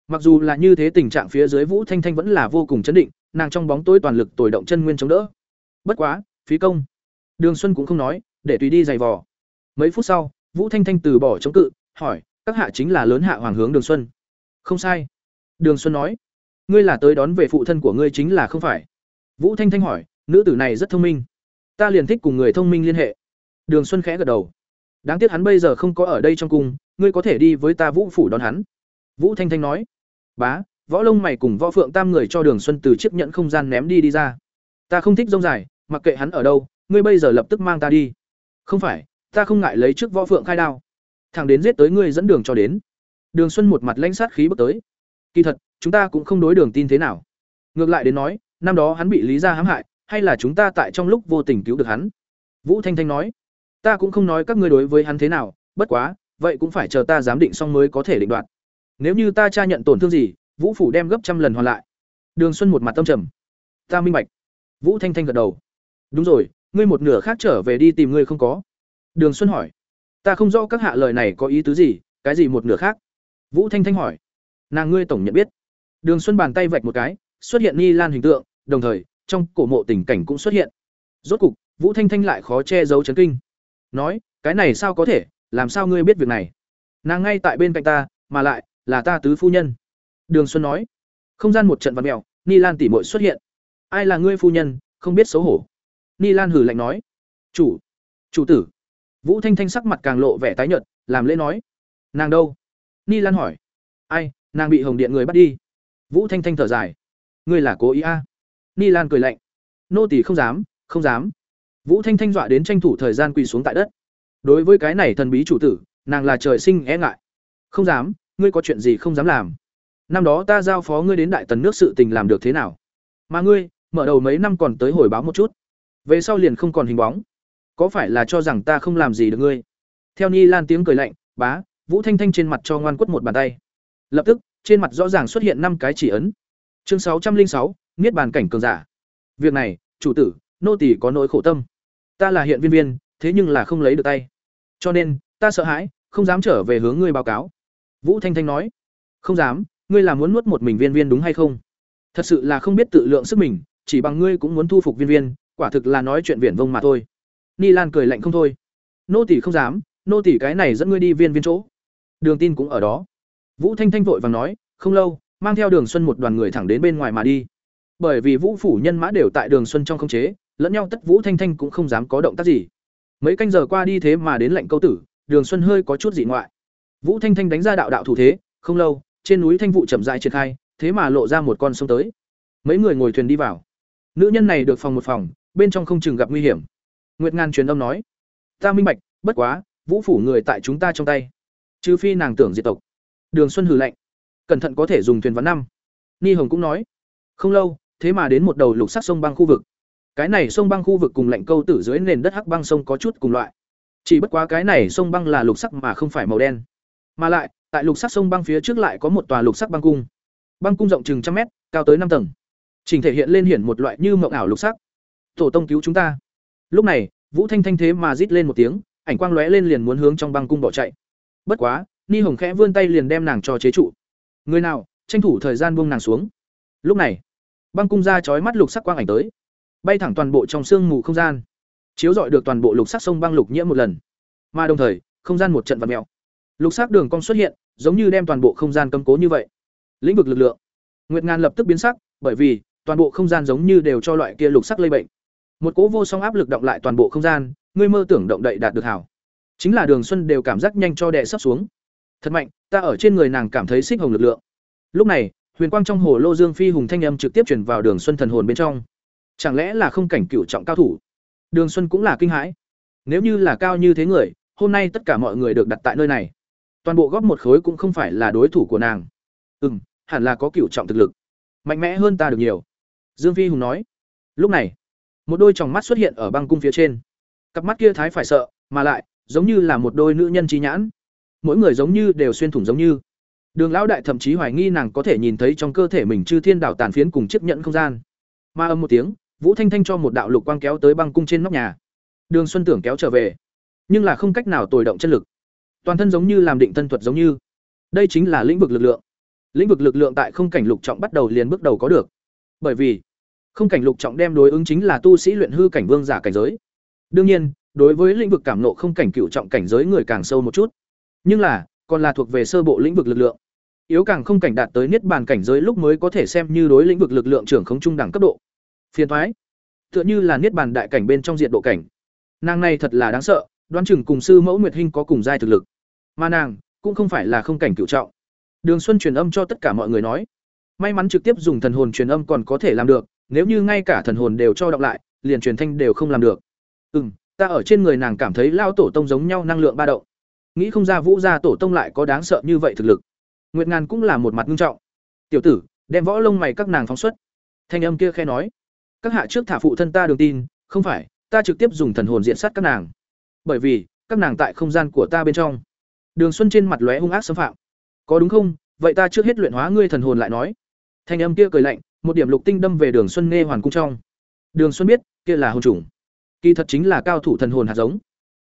Mặc dù là như thế tình trạng phía dưới vũ thanh thanh vẫn là vô cùng chấn định nàng trong bóng tối toàn lực tồi động chân nguyên chống đỡ. Bất quá, phí công. Đường xuân cũng không nói, để tùy đi giày vò. Mấy phút sau, vũ thanh thanh từ bỏ chống cự, hỏi, các hạ chính là lớn hạ hoàng hướng đường xuân. Không sai. Đường xuân nói, ngươi là tới đón về phụ thân của ngươi chính là không phải. Vũ thanh thanh hỏi, nữ tử này rất thông minh. Ta liền thích cùng người thông minh liên hệ. Đường xuân khẽ gật đầu. Đáng tiếc hắn bây giờ không có ở đây trong cung, ngươi có thể đi với ta vũ phủ đón hắn. Vũ thanh thanh nói, bá võ lông mày cùng võ phượng tam người cho đường xuân từ chiếc nhẫn không gian ném đi đi ra. Ta không thích rông dài, mặc kệ hắn ở đâu, ngươi bây giờ lập tức mang ta đi. Không phải, ta không ngại lấy trước võ phượng khai đao. Thằng đến giết tới ngươi dẫn đường cho đến. Đường xuân một mặt lãnh sát khí bước tới. Kỳ thật, chúng ta cũng không đối đường tin thế nào. Ngược lại đến nói, năm đó hắn bị lý gia hãm hại, hay là chúng ta tại trong lúc vô tình cứu được hắn? Vũ thanh thanh nói, ta cũng không nói các ngươi đối với hắn thế nào, bất quá, vậy cũng phải chờ ta giám định xong mới có thể định đoạt. Nếu như ta tra nhận tổn thương gì vũ phủ đem gấp trăm lần hoàn lại đường xuân một mặt tâm trầm ta minh bạch vũ thanh thanh gật đầu đúng rồi ngươi một nửa khác trở về đi tìm ngươi không có Đường Xuân hỏi. Ta không rõ các hạ lời này có ý tứ gì, cái gì một nửa khác. Vũ Thanh Thanh hỏi. Nàng ngươi tổng nhận biết. Đường Xuân bàn tay vạch một cái, xuất hiện Ni Lan hình tượng, đồng thời, trong cổ mộ tình cảnh cũng xuất hiện. Rốt cục, Vũ Thanh Thanh lại khó che giấu chấn kinh. Nói, cái này sao có thể, làm sao ngươi biết việc này? Nàng ngay tại bên cạnh ta, mà lại là ta tứ phu nhân. Đường Xuân nói. Không gian một trận vặn mèo, Ni Lan tỷ muội xuất hiện. Ai là ngươi phu nhân, không biết xấu hổ. Ni Lan hử lạnh nói. Chủ, chủ tử. Vũ Thanh Thanh sắc mặt càng lộ vẻ tái nhợt, làm lễ nói. Nàng đâu? Ni Lan hỏi. Ai, nàng bị Hồng Điện người bắt đi. Vũ Thanh Thanh thở dài. Ngươi là cố ý a? À? Ni Lan cười lạnh. Nô tỳ không dám, không dám. Vũ Thanh Thanh dọa đến tranh thủ thời gian quỳ xuống tại đất. Đối với cái này thần bí chủ tử, nàng là trời sinh e ngại. Không dám, ngươi có chuyện gì không dám làm? Năm đó ta giao phó ngươi đến đại tần nước sự tình làm được thế nào? Mà ngươi, mở đầu mấy năm còn tới hồi báo một chút. Về sau liền không còn hình bóng. Có phải là cho rằng ta không làm gì được ngươi? Theo Ni Lan tiếng cười lạnh, bá, Vũ Thanh Thanh trên mặt cho ngoan quất một bàn tay. Lập tức, trên mặt rõ ràng xuất hiện năm cái chỉ ấn. Chương sáu trăm linh sáu, Niết bàn cảnh cường giả. Việc này, chủ tử, nô tỳ có nỗi khổ tâm. Ta là hiện viên viên, thế nhưng là không lấy được tay. Cho nên, ta sợ hãi, không dám trở về hướng ngươi báo cáo. Vũ Thanh Thanh nói, không dám, ngươi là muốn nuốt một mình viên viên đúng hay không? Thật sự là không biết tự lượng sức mình, chỉ bằng ngươi cũng muốn thu phục viên viên, quả thực là nói chuyện viển vông mà thôi. Ni Lan cười lạnh không thôi. Nô tỳ không dám, nô tỳ cái này dẫn ngươi đi viên viên chỗ. Đường Tin cũng ở đó. Vũ Thanh Thanh vội vàng nói, không lâu, mang theo Đường Xuân một đoàn người thẳng đến bên ngoài mà đi. Bởi vì Vũ phủ nhân mã đều tại Đường Xuân trong không chế, lẫn nhau tất Vũ Thanh Thanh cũng không dám có động tác gì. Mấy canh giờ qua đi thế mà đến lệnh câu tử, Đường Xuân hơi có chút dị ngoại. Vũ Thanh Thanh đánh ra đạo đạo thủ thế, không lâu, trên núi Thanh vụ chậm rãi triển khai, thế mà lộ ra một con sông tới. Mấy người ngồi thuyền đi vào. Nữ nhân này được phòng một phòng, bên trong không chừng gặp nguy hiểm. Nguyệt Ngàn truyền âm nói: "Ta minh bạch, bất quá, Vũ phủ người tại chúng ta trong tay, trừ phi nàng tưởng diệt tộc." Đường Xuân hừ lạnh: "Cẩn thận có thể dùng thuyền ván năm." Ni Hồng cũng nói: "Không lâu, thế mà đến một đầu lục sắc sông băng khu vực. Cái này sông băng khu vực cùng lạnh câu tử dưới nền đất hắc băng sông có chút cùng loại. Chỉ bất quá cái này sông băng là lục sắc mà không phải màu đen. Mà lại, tại lục sắc sông băng phía trước lại có một tòa lục sắc băng cung. Băng cung rộng chừng trăm mét, cao tới năm tầng. Trình thể hiện lên hiển một loại như mộng ảo lục sắc. Tổ tông cứu chúng ta. Lúc này, Vũ Thanh Thanh thế mà rít lên một tiếng, ảnh quang lóe lên liền muốn hướng trong băng cung bỏ chạy. Bất quá, Ni Hồng khẽ vươn tay liền đem nàng cho chế trụ. Người nào, tranh thủ thời gian buông nàng xuống. Lúc này, băng cung ra chói mắt lục sắc quang ảnh tới, bay thẳng toàn bộ trong sương mù không gian, chiếu dọi được toàn bộ lục sắc sông băng lục nhiễm một lần. Mà đồng thời, không gian một trận vặn mèo. Lục sắc đường cong xuất hiện, giống như đem toàn bộ không gian cấm cố như vậy. Lĩnh vực lực lượng. Nguyệt Ngàn lập tức biến sắc, bởi vì toàn bộ không gian giống như đều cho loại kia lục sắc lây bệnh. Một cỗ vô song áp lực động lại toàn bộ không gian, ngươi mơ tưởng động đậy đạt được hảo. Chính là Đường Xuân đều cảm giác nhanh cho đè sắp xuống. Thật mạnh, ta ở trên người nàng cảm thấy xích hồng lực lượng. Lúc này, huyền quang trong hồ lô Dương Phi hùng thanh âm trực tiếp truyền vào Đường Xuân thần hồn bên trong. Chẳng lẽ là không cảnh cựu trọng cao thủ? Đường Xuân cũng là kinh hãi. Nếu như là cao như thế người, hôm nay tất cả mọi người được đặt tại nơi này. Toàn bộ góp một khối cũng không phải là đối thủ của nàng. Ừm, hẳn là có cựu trọng thực lực. Mạnh mẽ hơn ta được nhiều. Dương Phi hùng nói. Lúc này, một đôi tròng mắt xuất hiện ở băng cung phía trên. Cặp mắt kia thái phải sợ, mà lại giống như là một đôi nữ nhân trí nhãn. Mỗi người giống như đều xuyên thủng giống như. Đường lão đại thậm chí hoài nghi nàng có thể nhìn thấy trong cơ thể mình chư thiên đảo tàn phiến cùng chiếc nhẫn không gian. Ma âm một tiếng, Vũ Thanh Thanh cho một đạo lục quang kéo tới băng cung trên nóc nhà. Đường Xuân tưởng kéo trở về, nhưng là không cách nào tồi động chân lực. Toàn thân giống như làm định thân thuật giống như. Đây chính là lĩnh vực lực lượng. Lĩnh vực lực lượng tại không cảnh lục trọng bắt đầu liền bước đầu có được. Bởi vì, không cảnh lục trọng đem đối ứng chính là tu sĩ luyện hư cảnh vương giả cảnh giới. Đương nhiên, đối với lĩnh vực cảm nộ không cảnh cựu trọng cảnh giới người càng sâu một chút. Nhưng là, còn là thuộc về sơ bộ lĩnh vực lực lượng. Yếu càng không cảnh đạt tới niết bàn cảnh giới lúc mới có thể xem như đối lĩnh vực lực lượng trưởng không trung đẳng cấp độ. Phiền toái. Tựa như là niết bàn đại cảnh bên trong diện độ cảnh. Nàng này thật là đáng sợ, đoán chừng cùng sư mẫu Nguyệt Hinh có cùng giai thực lực. Mà nàng cũng không phải là không cảnh cựu trọng. Đường Xuân truyền âm cho tất cả mọi người nói, may mắn trực tiếp dùng thần hồn truyền âm còn có thể làm được, nếu như ngay cả thần hồn đều cho đọc lại, liền truyền thanh đều không làm được. Ừm, ta ở trên người nàng cảm thấy lao tổ tông giống nhau năng lượng ba động. Nghĩ không ra Vũ gia tổ tông lại có đáng sợ như vậy thực lực. Nguyệt Ngàn cũng là một mặt nghiêm trọng. "Tiểu tử, đem võ lông mày các nàng phóng xuất." Thanh âm kia khẽ nói. "Các hạ trước thả phụ thân ta đường tin, không phải, ta trực tiếp dùng thần hồn diện sát các nàng. Bởi vì, các nàng tại không gian của ta bên trong." Đường Xuân trên mặt lóe hung ác xâm phạm. "Có đúng không? Vậy ta trước hết luyện hóa ngươi thần hồn lại nói." Thanh âm kia cười lạnh, một điểm lục tinh đâm về Đường Xuân nghe hoàn cung trong. Đường Xuân biết, kia là hồn trùng. Kỳ thật chính là cao thủ thần hồn hạt giống.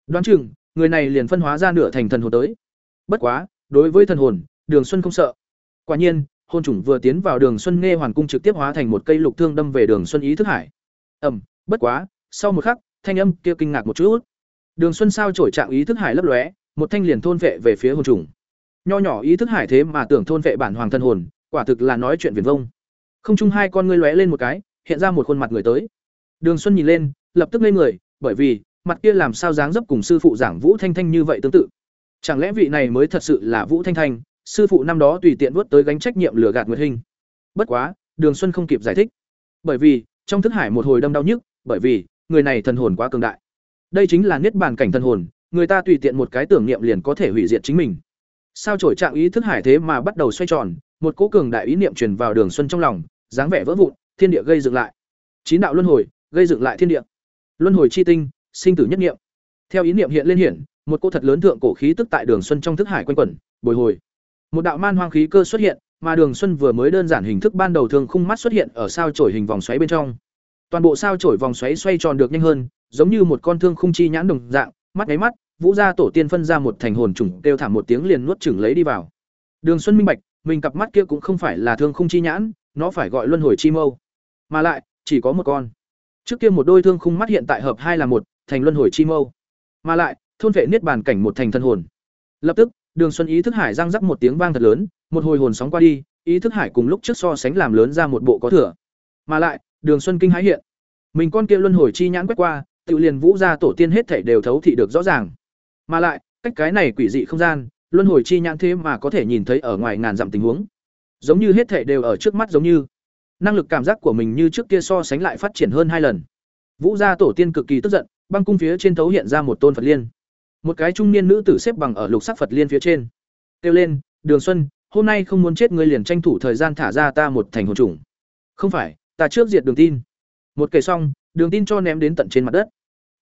Đoán chừng, người này liền phân hóa ra nửa thành thần hồn tới. Bất quá, đối với thần hồn, Đường Xuân không sợ. Quả nhiên, hôn trùng vừa tiến vào Đường Xuân nghe hoàn cung trực tiếp hóa thành một cây lục thương đâm về Đường Xuân ý thức hải. Ầm, bất quá, sau một khắc, thanh âm kia kinh ngạc một chút. Đường Xuân sao trổi trạng ý thức hải lấp lóe, một thanh liền thôn vệ về phía hồn trùng. Nho nhỏ ý thức hải thế mà tưởng thôn vệ bản hoàng thân hồn, quả thực là nói chuyện viển vông. Không chung hai con ngươi lóe lên một cái, hiện ra một khuôn mặt người tới. Đường Xuân nhìn lên, lập tức lên người, bởi vì, mặt kia làm sao dáng dấp cùng sư phụ giảng Vũ Thanh Thanh như vậy tương tự. Chẳng lẽ vị này mới thật sự là Vũ Thanh Thanh, sư phụ năm đó tùy tiện vuốt tới gánh trách nhiệm lừa gạt Nguyệt Hình. Bất quá, Đường Xuân không kịp giải thích. Bởi vì, trong thức hải một hồi đâm đau nhức, bởi vì, người này thần hồn quá cường đại. Đây chính là niết bàn cảnh thần hồn, người ta tùy tiện một cái tưởng niệm liền có thể hủy diệt chính mình. Sao trổi trạng ý thức hải thế mà bắt đầu xoay tròn, một cỗ cường đại ý niệm truyền vào Đường Xuân trong lòng, dáng vẻ vỡ vụn, thiên địa gây dựng lại. Chín đạo luân hồi, gây dựng lại thiên địa. Luân hồi chi tinh, sinh tử nhất niệm. Theo ý niệm hiện lên hiển, một cỗ thật lớn thượng cổ khí tức tại Đường Xuân trong thức hải quanh quẩn, bồi hồi. Một đạo man hoang khí cơ xuất hiện, mà Đường Xuân vừa mới đơn giản hình thức ban đầu thường khung mắt xuất hiện ở sao chổi hình vòng xoáy bên trong. Toàn bộ sao chổi vòng xoáy xoay tròn được nhanh hơn, giống như một con thương khung chi nhãn đồng dạng, mắt ngáy mắt, Vũ gia tổ tiên phân ra một thành hồn trùng, kêu thảm một tiếng liền nuốt chửng lấy đi vào. Đường Xuân minh bạch, mình cặp mắt kia cũng không phải là thương khung chi nhãn, nó phải gọi luân hồi chi mâu, mà lại chỉ có một con. Trước kia một đôi thương khung mắt hiện tại hợp hai là một, thành luân hồi chi mâu, mà lại thôn vệ niết bàn cảnh một thành thân hồn. Lập tức, Đường Xuân ý thức hải răng rắc một tiếng vang thật lớn, một hồi hồn sóng qua đi, ý thức hải cùng lúc trước so sánh làm lớn ra một bộ có thừa. Mà lại, Đường Xuân kinh hãi hiện, mình con kia luân hồi chi nhãn quét qua, tự liền vũ gia tổ tiên hết thảy đều thấu thị được rõ ràng. Mà lại, cách cái này quỷ dị không gian, luân hồi chi nhãn thế mà có thể nhìn thấy ở ngoài ngàn dặm tình huống. Giống như hết thảy đều ở trước mắt giống như. Năng lực cảm giác của mình như trước kia so sánh lại phát triển hơn hai lần. Vũ gia tổ tiên cực kỳ tức giận, băng cung phía trên thấu hiện ra một tôn Phật liên. Một cái trung niên nữ tử xếp bằng ở lục sắc Phật liên phía trên. Kêu lên, "Đường Xuân, hôm nay không muốn chết ngươi liền tranh thủ thời gian thả ra ta một thành hồn trùng." "Không phải, ta trước diệt Đường Tin." Một kể xong, Đường Tin cho ném đến tận trên mặt đất.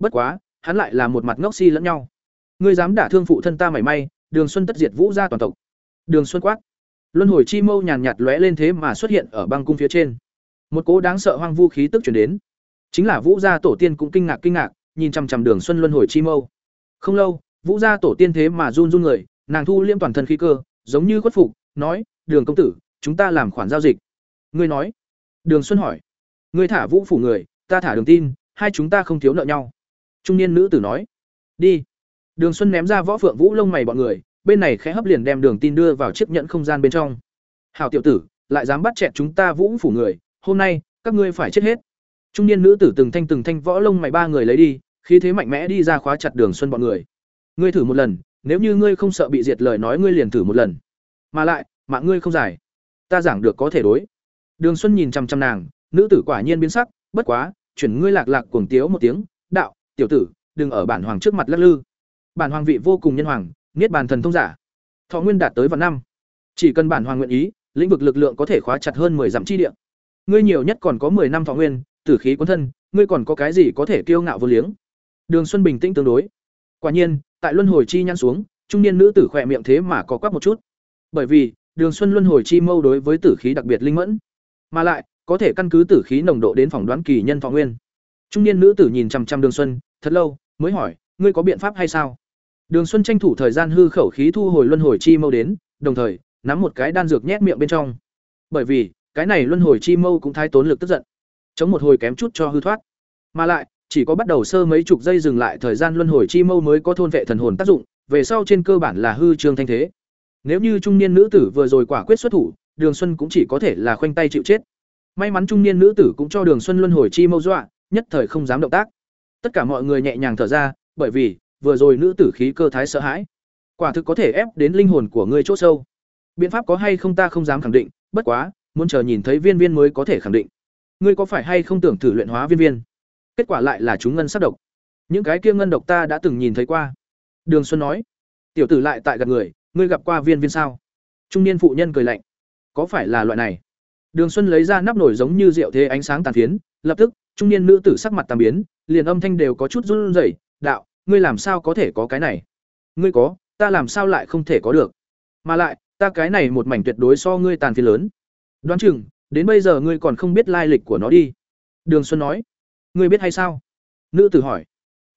Bất quá, hắn lại là một mặt ngốc si lẫn nhau. Ngươi dám đả thương phụ thân ta mảy may, Đường Xuân tất diệt Vũ gia toàn tộc. Đường Xuân quát. Luân hồi chi mâu nhàn nhạt lóe lên thế mà xuất hiện ở băng cung phía trên. Một cỗ đáng sợ hoang vu khí tức truyền đến. Chính là Vũ gia tổ tiên cũng kinh ngạc kinh ngạc, nhìn chằm chằm Đường Xuân luân hồi chi mâu. Không lâu, Vũ gia tổ tiên thế mà run run người, nàng thu liêm toàn thân khí cơ, giống như khuất phục, nói: "Đường công tử, chúng ta làm khoản giao dịch." Ngươi nói? Đường Xuân hỏi. Ngươi thả Vũ phủ người, ta thả Đường tin, hai chúng ta không thiếu nợ nhau. Trung niên nữ tử nói. Đi. Đường Xuân ném ra võ phượng vũ lông mày bọn người, bên này khẽ hấp liền đem Đường tin đưa vào chiếc nhẫn không gian bên trong. Hảo tiểu tử, lại dám bắt chẹt chúng ta Vũ phủ người, hôm nay các ngươi phải chết hết. Trung niên nữ tử từng thanh từng thanh võ lông mày ba người lấy đi, khí thế mạnh mẽ đi ra khóa chặt Đường Xuân bọn người. Ngươi thử một lần, nếu như ngươi không sợ bị diệt lời nói ngươi liền thử một lần. Mà lại, mạng ngươi không dài. Ta giảng được có thể đối. Đường Xuân nhìn chăm chăm nàng, nữ tử quả nhiên biến sắc, bất quá, chuyển ngươi lạc lạc cuồng tiếu một tiếng, "Đạo, tiểu tử, đừng ở bản hoàng trước mặt lắc lư." Bản hoàng vị vô cùng nhân hoàng, niết bàn thần thông giả. Thọ nguyên đạt tới vạn năm. Chỉ cần bản hoàng nguyện ý, lĩnh vực lực lượng có thể khóa chặt hơn 10 dặm chi địa. Ngươi nhiều nhất còn có 10 năm thọ nguyên, tử khí quân thân, ngươi còn có cái gì có thể kiêu ngạo vô liếng. Đường Xuân bình tĩnh tương đối. Quả nhiên, tại luân hồi chi nhăn xuống, trung niên nữ tử khỏe miệng thế mà có quắc một chút. Bởi vì, Đường Xuân luân hồi chi mâu đối với tử khí đặc biệt linh mẫn, mà lại có thể căn cứ tử khí nồng độ đến phỏng đoán kỳ nhân thọ nguyên. Trung niên nữ tử nhìn chằm chằm Đường Xuân, thật lâu, mới hỏi, ngươi có biện pháp hay sao? Đường Xuân tranh thủ thời gian hư khẩu khí thu hồi luân hồi chi mâu đến, đồng thời nắm một cái đan dược nhét miệng bên trong. Bởi vì, cái này luân hồi chi mâu cũng thái tốn lực tức giận. Chống một hồi kém chút cho hư thoát. Mà lại, chỉ có bắt đầu sơ mấy chục giây dừng lại thời gian luân hồi chi mâu mới có thôn vệ thần hồn tác dụng, về sau trên cơ bản là hư trương thanh thế. Nếu như trung niên nữ tử vừa rồi quả quyết xuất thủ, Đường Xuân cũng chỉ có thể là khoanh tay chịu chết. May mắn trung niên nữ tử cũng cho Đường Xuân luân hồi chi mâu dọa, nhất thời không dám động tác. Tất cả mọi người nhẹ nhàng thở ra, bởi vì vừa rồi nữ tử khí cơ thái sợ hãi, quả thực có thể ép đến linh hồn của ngươi chỗ sâu. Biện pháp có hay không ta không dám khẳng định, bất quá, muốn chờ nhìn thấy viên viên mới có thể khẳng định. Ngươi có phải hay không tưởng thử luyện hóa viên viên? Kết quả lại là chúng ngân sắc độc. Những cái kia ngân độc ta đã từng nhìn thấy qua. Đường Xuân nói, tiểu tử lại tại gặp người, ngươi gặp qua viên viên sao? Trung niên phụ nhân cười lạnh, có phải là loại này? Đường Xuân lấy ra nắp nổi giống như rượu thế ánh sáng tàn phiến, lập tức, trung niên nữ tử sắc mặt tàn biến, liền âm thanh đều có chút run rẩy, "Đạo, ngươi làm sao có thể có cái này? Ngươi có, ta làm sao lại không thể có được? Mà lại, ta cái này một mảnh tuyệt đối so ngươi tàn phiến lớn. Đoán chừng, đến bây giờ ngươi còn không biết lai lịch của nó đi." Đường Xuân nói. "Ngươi biết hay sao?" Nữ tử hỏi.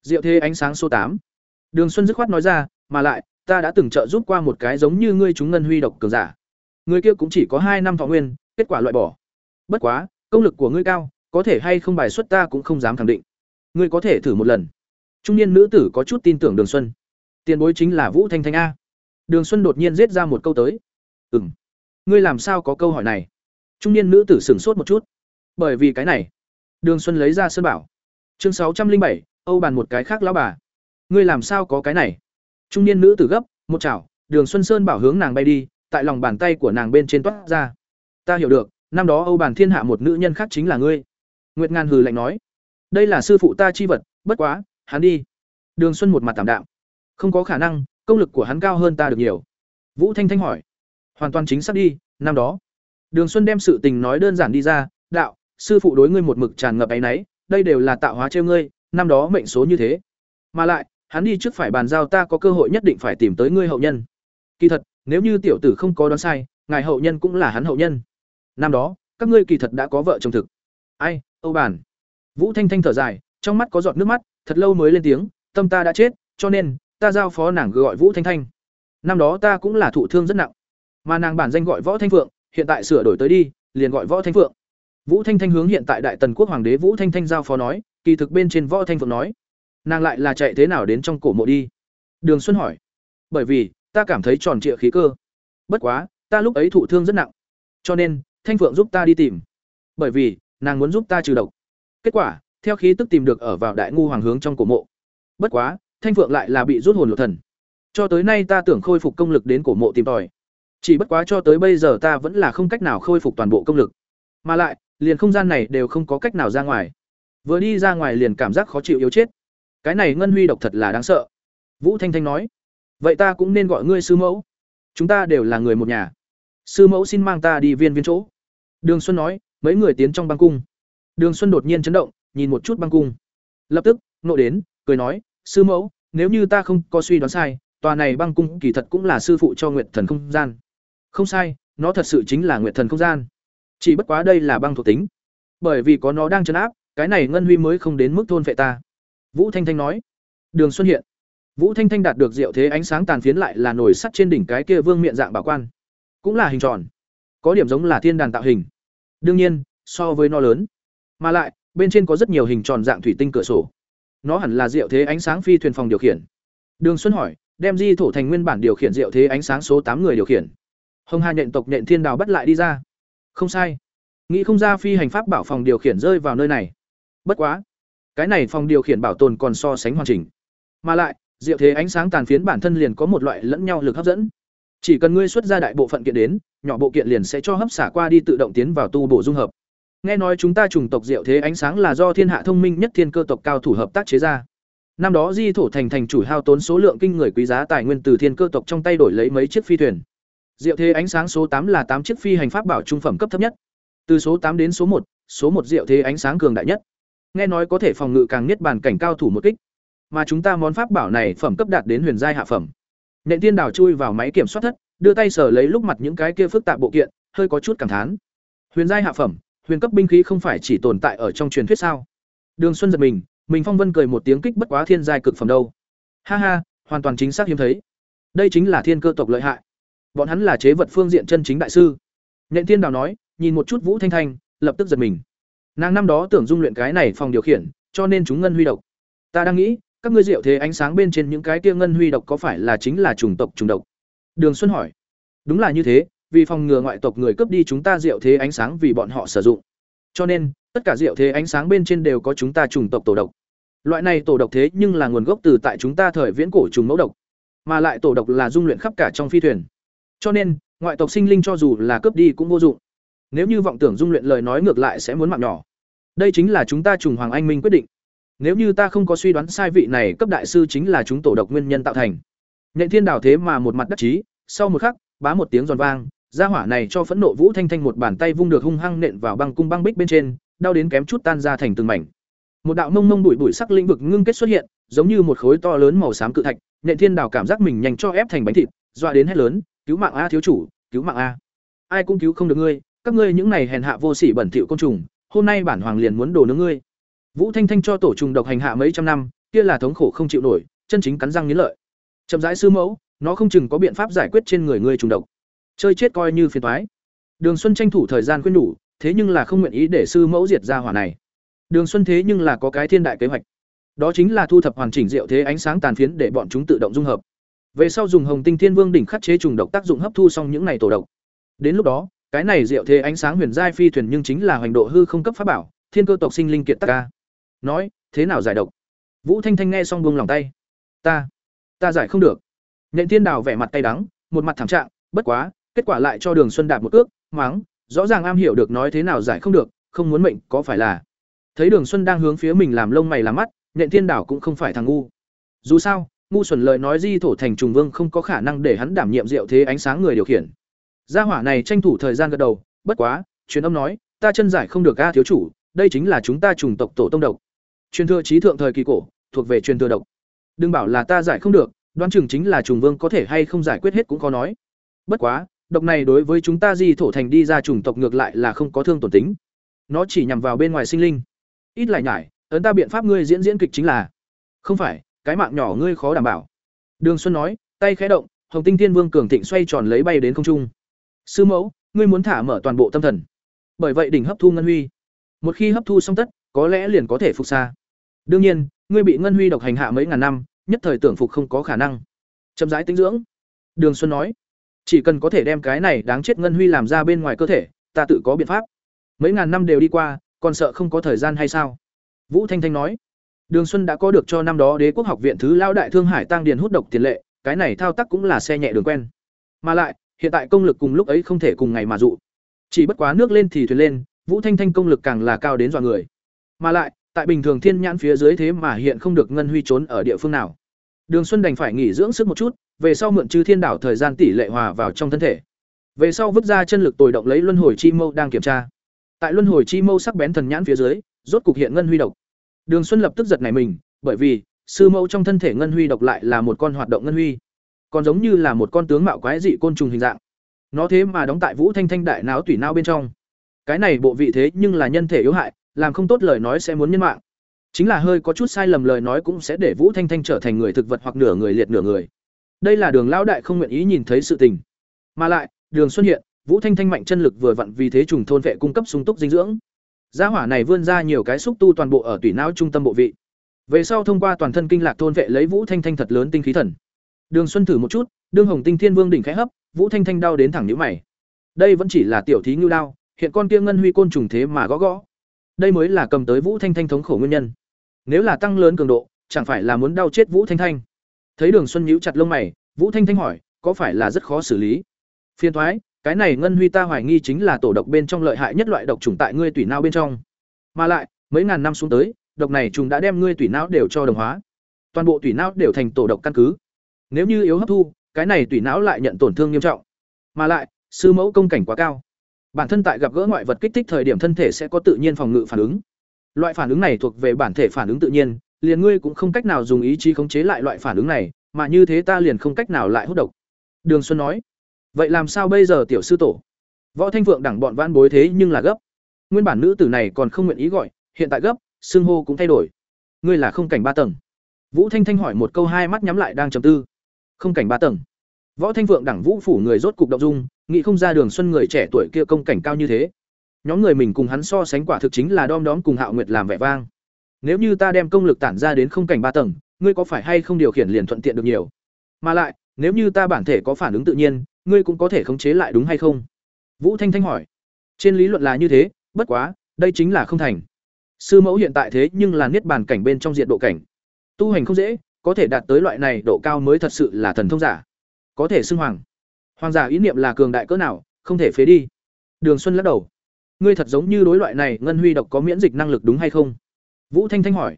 Rượu thế ánh sáng số tám Đường Xuân dứt khoát nói ra, mà lại, ta đã từng trợ giúp qua một cái giống như ngươi chúng ngân huy độc cường giả. Người kia cũng chỉ có hai năm thọ nguyên, kết quả loại bỏ. Bất quá, công lực của ngươi cao, có thể hay không bài xuất ta cũng không dám khẳng định. Ngươi có thể thử một lần. Trung niên nữ tử có chút tin tưởng Đường Xuân. Tiền bối chính là Vũ Thanh Thanh a. Đường Xuân đột nhiên giết ra một câu tới. "Ừm, ngươi làm sao có câu hỏi này?" Trung niên nữ tử sửng sốt một chút. "Bởi vì cái này." Đường Xuân lấy ra sơn bảo. Chương sáu trăm linh bảy, Âu bàn một cái khác lão bà. "Ngươi làm sao có cái này?" Trung niên nữ tử gấp, một chảo, Đường Xuân Sơn bảo hướng nàng bay đi, tại lòng bàn tay của nàng bên trên toát ra. "Ta hiểu được, năm đó Âu bàn thiên hạ một nữ nhân khác chính là ngươi." Nguyệt Ngàn hừ lạnh nói. "Đây là sư phụ ta chi vật, bất quá, hắn đi." Đường Xuân một mặt tạm đạm. "Không có khả năng, công lực của hắn cao hơn ta được nhiều." Vũ Thanh Thanh hỏi. "Hoàn toàn chính xác đi, năm đó." Đường Xuân đem sự tình nói đơn giản đi ra, "Đạo, sư phụ đối ngươi một mực tràn ngập áy náy, đây đều là tạo hóa trêu ngươi, năm đó mệnh số như thế. Mà lại, hắn đi trước phải bàn giao ta có cơ hội nhất định phải tìm tới ngươi hậu nhân. Kỳ thật, nếu như tiểu tử không có đoán sai, ngài hậu nhân cũng là hắn hậu nhân. Năm đó, các ngươi kỳ thật đã có vợ chồng thực. Ai, Âu bản. Vũ Thanh Thanh thở dài, trong mắt có giọt nước mắt, thật lâu mới lên tiếng, tâm ta đã chết, cho nên ta giao phó nàng gọi Vũ Thanh Thanh. Năm đó ta cũng là thụ thương rất nặng, mà nàng bản danh gọi Võ Thanh Phượng, hiện tại sửa đổi tới đi, liền gọi Võ Thanh Phượng. Vũ Thanh Thanh hướng hiện tại Đại Tần quốc hoàng đế Vũ Thanh Thanh giao phó nói, kỳ thực bên trên Võ Thanh Phượng nói, nàng lại là chạy thế nào đến trong cổ mộ đi? Đường Xuân hỏi. Bởi vì, ta cảm thấy tròn trịa khí cơ. Bất quá, ta lúc ấy thụ thương rất nặng, cho nên Thanh Phượng giúp ta đi tìm. Bởi vì, nàng muốn giúp ta trừ độc. Kết quả, theo khí tức tìm được ở vào Đại ngu hoàng hướng trong cổ mộ. Bất quá, Thanh Phượng lại là bị rút hồn lộ thần. Cho tới nay ta tưởng khôi phục công lực đến cổ mộ tìm tòi. Chỉ bất quá cho tới bây giờ ta vẫn là không cách nào khôi phục toàn bộ công lực. Mà lại, liền không gian này đều không có cách nào ra ngoài. Vừa đi ra ngoài liền cảm giác khó chịu yếu chết. Cái này ngân huy độc thật là đáng sợ. Vũ Thanh Thanh nói, vậy ta cũng nên gọi ngươi sư mẫu. Chúng ta đều là người một nhà. Sư mẫu xin mang ta đi viên viên chỗ. Đường Xuân nói, mấy người tiến trong băng cung. Đường Xuân đột nhiên chấn động, nhìn một chút băng cung. Lập tức, nộ đến, cười nói, sư mẫu, nếu như ta không có suy đoán sai, tòa này băng cung kỳ thật cũng là sư phụ cho Nguyệt Thần không gian. Không sai, nó thật sự chính là Nguyệt Thần không gian. Chỉ bất quá đây là băng thuộc tính. Bởi vì có nó đang trấn áp, cái này ngân huy mới không đến mức thôn phệ ta. Vũ Thanh Thanh nói. Đường Xuân hiện. Vũ Thanh Thanh đạt được diệu thế ánh sáng tàn phiến lại là nổi sắt trên đỉnh cái kia vương miện dạng bảo quan, cũng là hình tròn, có điểm giống là thiên đàn tạo hình. Đương nhiên, so với nó lớn, mà lại bên trên có rất nhiều hình tròn dạng thủy tinh cửa sổ. Nó hẳn là diệu thế ánh sáng phi thuyền phòng điều khiển. Đường Xuân hỏi, đem di thổ thành nguyên bản điều khiển diệu thế ánh sáng số tám người điều khiển. Hồng Hà nhện tộc nhện thiên đào bắt lại đi ra. Không sai. Nghĩ không ra phi hành pháp bảo phòng điều khiển rơi vào nơi này. Bất quá, cái này phòng điều khiển bảo tồn còn so sánh hoàn chỉnh. Mà lại, diệu thế ánh sáng tàn phiến bản thân liền có một loại lẫn nhau lực hấp dẫn. Chỉ cần ngươi xuất ra đại bộ phận kiện đến, nhỏ bộ kiện liền sẽ cho hấp xả qua đi tự động tiến vào tu bổ dung hợp. Nghe nói chúng ta trùng tộc diệu thế ánh sáng là do thiên hạ thông minh nhất thiên cơ tộc cao thủ hợp tác chế ra. Năm đó Di thổ thành thành chủ hao tốn số lượng kinh người quý giá tài nguyên từ thiên cơ tộc trong tay đổi lấy mấy chiếc phi thuyền. Diệu thế ánh sáng số tám là tám chiếc phi hành pháp bảo trung phẩm cấp thấp nhất. Từ số tám đến số một, số một diệu thế ánh sáng cường đại nhất. Nghe nói có thể phòng ngự càng nhất bản cảnh cao thủ một kích. Mà chúng ta món pháp bảo này phẩm cấp đạt đến huyền giai hạ phẩm. Nện Tiên Đảo chui vào máy kiểm soát thất, đưa tay sở lấy lúc mặt những cái kia phức tạp bộ kiện, hơi có chút cảm thán. Huyền giai hạ phẩm, huyền cấp binh khí không phải chỉ tồn tại ở trong truyền thuyết sao? Đường Xuân giật mình, mình Phong Vân cười một tiếng kích bất quá thiên giai cực phẩm đâu. Ha ha, hoàn toàn chính xác hiếm thấy. Đây chính là thiên cơ tộc lợi hại. Bọn hắn là chế vật phương diện chân chính đại sư. Nện Tiên Đào nói, nhìn một chút Vũ Thanh Thanh, lập tức giật mình. Nàng năm đó tưởng dung luyện cái này phòng điều khiển, cho nên chúng ngân huy độc. Ta đang nghĩ, các ngươi diệu thế ánh sáng bên trên những cái kia ngân huy độc có phải là chính là chủng tộc trùng độc? Đường Xuân hỏi. Đúng là như thế, vì phòng ngừa ngoại tộc người cướp đi chúng ta diệu thế ánh sáng vì bọn họ sử dụng. Cho nên, tất cả diệu thế ánh sáng bên trên đều có chúng ta chủng tộc tổ độc. Loại này tổ độc thế nhưng là nguồn gốc từ tại chúng ta thời viễn cổ trùng mẫu độc, mà lại tổ độc là dung luyện khắp cả trong phi thuyền. Cho nên, ngoại tộc sinh linh cho dù là cướp đi cũng vô dụng. Nếu như vọng tưởng dung luyện lời nói ngược lại sẽ muốn mạng nhỏ. Đây chính là chúng ta trùng hoàng anh minh quyết định. Nếu như ta không có suy đoán sai vị này cấp đại sư chính là chúng tổ độc nguyên nhân tạo thành. Nhện Thiên Đảo thế mà một mặt đắc chí, sau một khắc, bá một tiếng giòn vang, gia hỏa này cho phẫn nộ Vũ Thanh Thanh một bàn tay vung được hung hăng nện vào băng cung băng bích bên trên, đau đến kém chút tan ra thành từng mảnh. Một đạo mông mông bụi bụi sắc lĩnh vực ngưng kết xuất hiện, giống như một khối to lớn màu xám cự thạch, Nhện Thiên Đảo cảm giác mình nhanh cho ép thành bánh thịt, dọa đến hét lớn, "Cứu mạng a thiếu chủ, cứu mạng a!" Ai cũng cứu không được ngươi, các ngươi những này hèn hạ vô sỉ bẩn thỉu côn trùng, hôm nay bản hoàng liền muốn đồ nướng ngươi. Vũ Thanh Thanh cho tổ trùng độc hành hạ mấy trăm năm, kia là thống khổ không chịu nổi, chân chính cắn răng nghiến lợi. Chậm rãi sư mẫu, nó không chừng có biện pháp giải quyết trên người ngươi trùng độc. Chơi chết coi như phiền toái. Đường Xuân tranh thủ thời gian khuyên nhủ, thế nhưng là không nguyện ý để sư mẫu diệt ra hỏa này. Đường Xuân thế nhưng là có cái thiên đại kế hoạch. Đó chính là thu thập hoàn chỉnh diệu thế ánh sáng tàn phiến để bọn chúng tự động dung hợp. Về sau dùng Hồng Tinh Thiên Vương đỉnh khắc chế trùng độc tác dụng hấp thu xong những này tổ độc. Đến lúc đó, cái này diệu thế ánh sáng huyền giai phi thuyền nhưng chính là hoành độ hư không cấp pháp bảo, thiên cơ tộc sinh linh kiệt tắc ca. Nói, thế nào giải độc? Vũ Thanh Thanh nghe xong buông lòng tay. Ta, ta giải không được. Nhện Thiên Đào vẻ mặt tay đắng, một mặt thảm trạng, bất quá, kết quả lại cho Đường Xuân đạp một cước, mắng, rõ ràng am hiểu được nói thế nào giải không được, không muốn mệnh, có phải là? Thấy Đường Xuân đang hướng phía mình làm lông mày làm mắt, Nhện Thiên Đào cũng không phải thằng ngu. Dù sao, ngu xuẩn lời nói di thổ thành trùng vương không có khả năng để hắn đảm nhiệm diệu thế ánh sáng người điều khiển. Gia hỏa này tranh thủ thời gian gật đầu, bất quá, truyền âm nói, ta chân giải không được ga thiếu chủ, đây chính là chúng ta trùng tộc tổ tông độc. Truyền thừa trí thượng thời kỳ cổ, thuộc về truyền thừa độc. Đừng bảo là ta giải không được, đoán chừng chính là trùng vương có thể hay không giải quyết hết cũng khó nói. Bất quá, độc này đối với chúng ta di thổ thành đi ra chủng tộc ngược lại là không có thương tổn tính. Nó chỉ nhằm vào bên ngoài sinh linh. Ít lại nhải, ấn ta biện pháp ngươi diễn diễn kịch chính là. Không phải, cái mạng nhỏ ngươi khó đảm bảo. Đường Xuân nói, tay khẽ động, Hồng Tinh Thiên Vương cường thịnh xoay tròn lấy bay đến không trung. Sư mẫu, ngươi muốn thả mở toàn bộ tâm thần. Bởi vậy đỉnh hấp thu ngân huy. Một khi hấp thu xong tất, có lẽ liền có thể phục xa. Đương nhiên, ngươi bị ngân huy độc hành hạ mấy ngàn năm, nhất thời tưởng phục không có khả năng. Chậm rãi tính dưỡng. Đường Xuân nói, chỉ cần có thể đem cái này đáng chết ngân huy làm ra bên ngoài cơ thể, ta tự có biện pháp. Mấy ngàn năm đều đi qua, còn sợ không có thời gian hay sao? Vũ Thanh Thanh nói, Đường Xuân đã có được cho năm đó Đế quốc học viện thứ lao đại Thương Hải tăng điền hút độc tiền lệ, cái này thao tác cũng là xe nhẹ đường quen. Mà lại, hiện tại công lực cùng lúc ấy không thể cùng ngày mà dụ. Chỉ bất quá nước lên thì thuyền lên, Vũ Thanh Thanh công lực càng là cao đến dọa người. Mà lại, tại bình thường thiên nhãn phía dưới thế mà hiện không được ngân huy trốn ở địa phương nào. Đường Xuân đành phải nghỉ dưỡng sức một chút, về sau mượn chư thiên đảo thời gian tỷ lệ hòa vào trong thân thể. Về sau vứt ra chân lực tồi động lấy luân hồi chi mâu đang kiểm tra. Tại luân hồi chi mâu sắc bén thần nhãn phía dưới, rốt cục hiện ngân huy độc. Đường Xuân lập tức giật nảy mình, bởi vì sư mẫu trong thân thể ngân huy độc lại là một con hoạt động ngân huy, còn giống như là một con tướng mạo quái dị côn trùng hình dạng. Nó thế mà đóng tại Vũ Thanh Thanh đại não tủy não bên trong. Cái này bộ vị thế nhưng là nhân thể yếu hại, làm không tốt lời nói sẽ muốn nhân mạng. Chính là hơi có chút sai lầm lời nói cũng sẽ để Vũ Thanh Thanh trở thành người thực vật hoặc nửa người liệt nửa người. Đây là Đường lão đại không nguyện ý nhìn thấy sự tình. Mà lại, Đường Xuân hiện, Vũ Thanh Thanh mạnh chân lực vừa vặn vì thế trùng thôn vệ cung cấp sung túc dinh dưỡng. Gia hỏa này vươn ra nhiều cái xúc tu toàn bộ ở tủy não trung tâm bộ vị. Về sau thông qua toàn thân kinh lạc thôn vệ lấy Vũ Thanh Thanh thật lớn tinh khí thần. Đường Xuân thử một chút, đương Hồng Tinh Thiên Vương đỉnh khẽ hấp, Vũ Thanh Thanh đau đến thẳng nhíu mày. Đây vẫn chỉ là tiểu thí ngưu đao, hiện con kia ngân huy côn trùng thế mà gõ gõ. Đây mới là cầm tới Vũ Thanh Thanh thống khổ nguyên nhân. Nếu là tăng lớn cường độ, chẳng phải là muốn đau chết Vũ Thanh Thanh. Thấy Đường Xuân nhíu chặt lông mày, Vũ Thanh Thanh hỏi, có phải là rất khó xử lý? Phiên thoái, cái này ngân huy ta hoài nghi chính là tổ độc bên trong lợi hại nhất loại độc trùng tại ngươi tủy não bên trong. Mà lại, mấy ngàn năm xuống tới, độc này trùng đã đem ngươi tủy não đều cho đồng hóa. Toàn bộ tủy não đều thành tổ độc căn cứ. Nếu như yếu hấp thu, cái này tủy não lại nhận tổn thương nghiêm trọng. Mà lại, sư mẫu công cảnh quá cao. Bản thân tại gặp gỡ ngoại vật kích thích thời điểm thân thể sẽ có tự nhiên phòng ngự phản ứng. Loại phản ứng này thuộc về bản thể phản ứng tự nhiên, liền ngươi cũng không cách nào dùng ý chí khống chế lại loại phản ứng này, mà như thế ta liền không cách nào lại hút độc. Đường Xuân nói. Vậy làm sao bây giờ tiểu sư tổ? Võ Thanh Phượng đẳng bọn van bối thế nhưng là gấp. Nguyên bản nữ tử này còn không nguyện ý gọi, hiện tại gấp, xưng hô cũng thay đổi. Ngươi là không cảnh ba tầng. Vũ Thanh Thanh hỏi một câu hai mắt nhắm lại đang trầm tư. Không cảnh ba tầng. Võ Thanh Phượng đẳng Vũ phủ người rốt cục động dung, nghĩ không ra Đường Xuân người trẻ tuổi kia công cảnh cao như thế. Nhóm người mình cùng hắn so sánh quả thực chính là đom đóm cùng Hạo Nguyệt làm vẻ vang. Nếu như ta đem công lực tản ra đến không cảnh ba tầng, ngươi có phải hay không điều khiển liền thuận tiện được nhiều? Mà lại, nếu như ta bản thể có phản ứng tự nhiên, ngươi cũng có thể khống chế lại đúng hay không? Vũ Thanh Thanh hỏi. Trên lý luận là như thế, bất quá, đây chính là không thành. Sư mẫu hiện tại thế nhưng là niết bàn cảnh bên trong diện độ cảnh. Tu hành không dễ, có thể đạt tới loại này độ cao mới thật sự là thần thông giả. Có thể xưng hoàng. Hoàng giả ý niệm là cường đại cỡ nào, không thể phế đi. Đường Xuân lắc đầu. Ngươi thật giống như đối loại này ngân huy độc có miễn dịch năng lực đúng hay không? Vũ Thanh Thanh hỏi.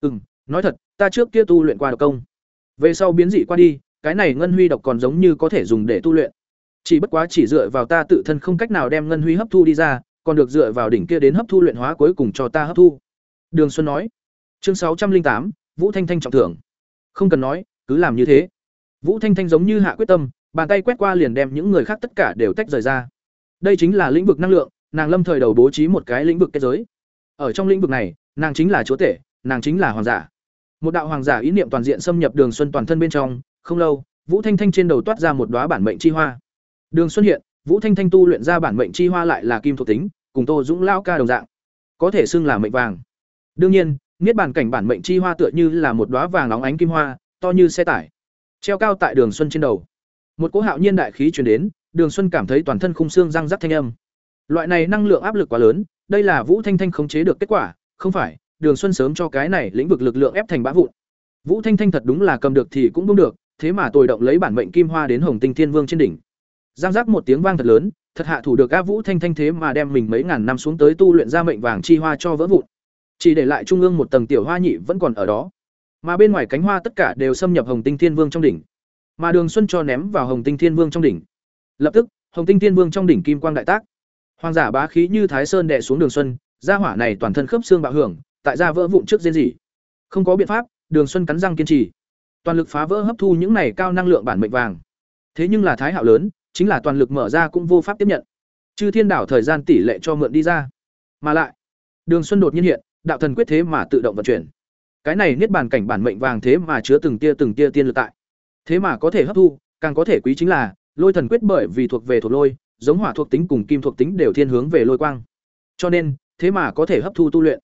Ừm, nói thật, ta trước kia tu luyện qua độc công. Về sau biến dị qua đi, cái này ngân huy độc còn giống như có thể dùng để tu luyện. Chỉ bất quá chỉ dựa vào ta tự thân không cách nào đem ngân huy hấp thu đi ra, còn được dựa vào đỉnh kia đến hấp thu luyện hóa cuối cùng cho ta hấp thu. Đường Xuân nói. Chương sáu trăm linh tám Vũ Thanh Thanh trọng thưởng. Không cần nói, cứ làm như thế. Vũ Thanh Thanh giống như hạ quyết tâm, bàn tay quét qua liền đem những người khác tất cả đều tách rời ra. Đây chính là lĩnh vực năng lượng, nàng lâm thời đầu bố trí một cái lĩnh vực kết giới. Ở trong lĩnh vực này, nàng chính là chúa tể, nàng chính là hoàng giả. một đạo hoàng giả ý niệm toàn diện xâm nhập đường xuân toàn thân bên trong không lâu vũ thanh thanh trên đầu toát ra một đoá bản mệnh chi hoa đường xuân hiện vũ thanh thanh tu luyện ra bản mệnh chi hoa lại là kim thuộc tính cùng tô dũng lao ca đồng dạng có thể xưng là mệnh vàng đương nhiên niết bàn cảnh bản mệnh chi hoa tựa như là một đoá vàng óng ánh kim hoa to như xe tải treo cao tại đường xuân trên đầu một cỗ hạo nhiên đại khí truyền đến, đường xuân cảm thấy toàn thân khung xương răng rắc thanh âm. Loại này năng lượng áp lực quá lớn, đây là vũ thanh thanh khống chế được kết quả, không phải, đường xuân sớm cho cái này lĩnh vực lực lượng ép thành bã vụn. Vũ thanh thanh thật đúng là cầm được thì cũng đúng được, thế mà tồi động lấy bản mệnh kim hoa đến hồng tinh thiên vương trên đỉnh. Giang giác một tiếng vang thật lớn, thật hạ thủ được áp vũ thanh thanh thế mà đem mình mấy ngàn năm xuống tới tu luyện ra mệnh vàng chi hoa cho vỡ vụn. Chỉ để lại trung ương một tầng tiểu hoa nhị vẫn còn ở đó. Mà bên ngoài cánh hoa tất cả đều xâm nhập hồng tinh thiên vương trong đỉnh mà đường xuân cho ném vào hồng tinh thiên vương trong đỉnh. Lập tức, hồng tinh thiên vương trong đỉnh kim quang đại tác. Hoàng giả bá khí như thái sơn đè xuống đường xuân, gia hỏa này toàn thân khớp xương bạo hưởng, tại gia vỡ vụn trước diễn gì. không có biện pháp, đường xuân cắn răng kiên trì. Toàn lực phá vỡ hấp thu những này cao năng lượng bản mệnh vàng. Thế nhưng là thái hạo lớn, chính là toàn lực mở ra cũng vô pháp tiếp nhận. Chư thiên đảo thời gian tỷ lệ cho mượn đi ra. Mà lại, đường xuân đột nhiên hiện, đạo thần quyết thế mà tự động vận chuyển. Cái này niết bàn cảnh bản mệnh vàng thế mà chứa từng tia từng tia tiên lực tại thế mà có thể hấp thu, càng có thể quý chính là, lôi thần quyết bởi vì thuộc về thuộc lôi, giống hỏa thuộc tính cùng kim thuộc tính đều thiên hướng về lôi quang. Cho nên, thế mà có thể hấp thu tu luyện.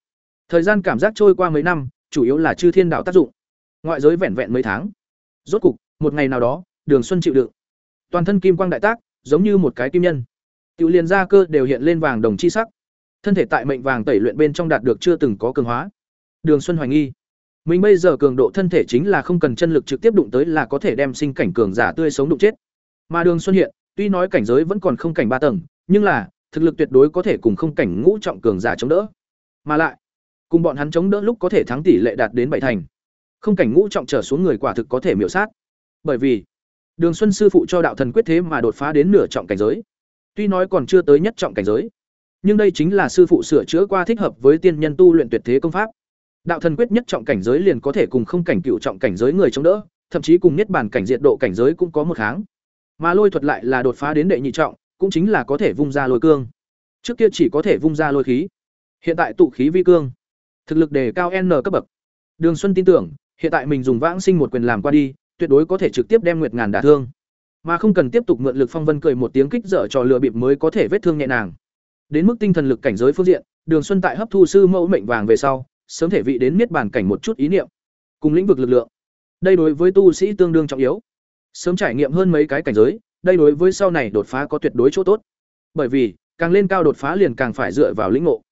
Thời gian cảm giác trôi qua mấy năm, chủ yếu là chư thiên đạo tác dụng. Ngoại giới vẹn vẹn mấy tháng. Rốt cục, một ngày nào đó, đường xuân chịu đựng. Toàn thân kim quang đại tác, giống như một cái kim nhân. Tự liền ra cơ đều hiện lên vàng đồng chi sắc. Thân thể tại mệnh vàng tẩy luyện bên trong đạt được chưa từng có cường hóa. Đường xuân hoài nghi mình bây giờ cường độ thân thể chính là không cần chân lực trực tiếp đụng tới là có thể đem sinh cảnh cường giả tươi sống đụng chết. Mà đường xuân hiện, tuy nói cảnh giới vẫn còn không cảnh ba tầng, nhưng là, thực lực tuyệt đối có thể cùng không cảnh ngũ trọng cường giả chống đỡ. Mà lại, cùng bọn hắn chống đỡ lúc có thể thắng tỷ lệ đạt đến bảy thành. Không cảnh ngũ trọng trở xuống người quả thực có thể miểu sát. Bởi vì, đường xuân sư phụ cho đạo thần quyết thế mà đột phá đến nửa trọng cảnh giới. Tuy nói còn chưa tới nhất trọng cảnh giới, nhưng đây chính là sư phụ sửa chữa qua thích hợp với tiên nhân tu luyện tuyệt thế công pháp đạo thần quyết nhất trọng cảnh giới liền có thể cùng không cảnh cựu trọng cảnh giới người chống đỡ, thậm chí cùng nhất bản cảnh diệt độ cảnh giới cũng có một tháng mà lôi thuật lại là đột phá đến đệ nhị trọng, cũng chính là có thể vung ra lôi cương. Trước kia chỉ có thể vung ra lôi khí. Hiện tại tụ khí vi cương. Thực lực đề cao n cấp bậc. Đường xuân tin tưởng, hiện tại mình dùng vãng sinh một quyền làm qua đi, tuyệt đối có thể trực tiếp đem nguyệt ngàn đả thương. Mà không cần tiếp tục mượn lực phong vân cười một tiếng kích dở trò lừa bịp mới có thể vết thương nhẹ nàng. Đến mức tinh thần lực cảnh giới phương diện, đường xuân tại hấp thu sư mẫu mệnh vàng về sau sớm thể vị đến miết bàn cảnh một chút ý niệm, cùng lĩnh vực lực lượng. Đây đối với tu sĩ tương đương trọng yếu. Sớm trải nghiệm hơn mấy cái cảnh giới, đây đối với sau này đột phá có tuyệt đối chỗ tốt. Bởi vì, càng lên cao đột phá liền càng phải dựa vào lĩnh ngộ.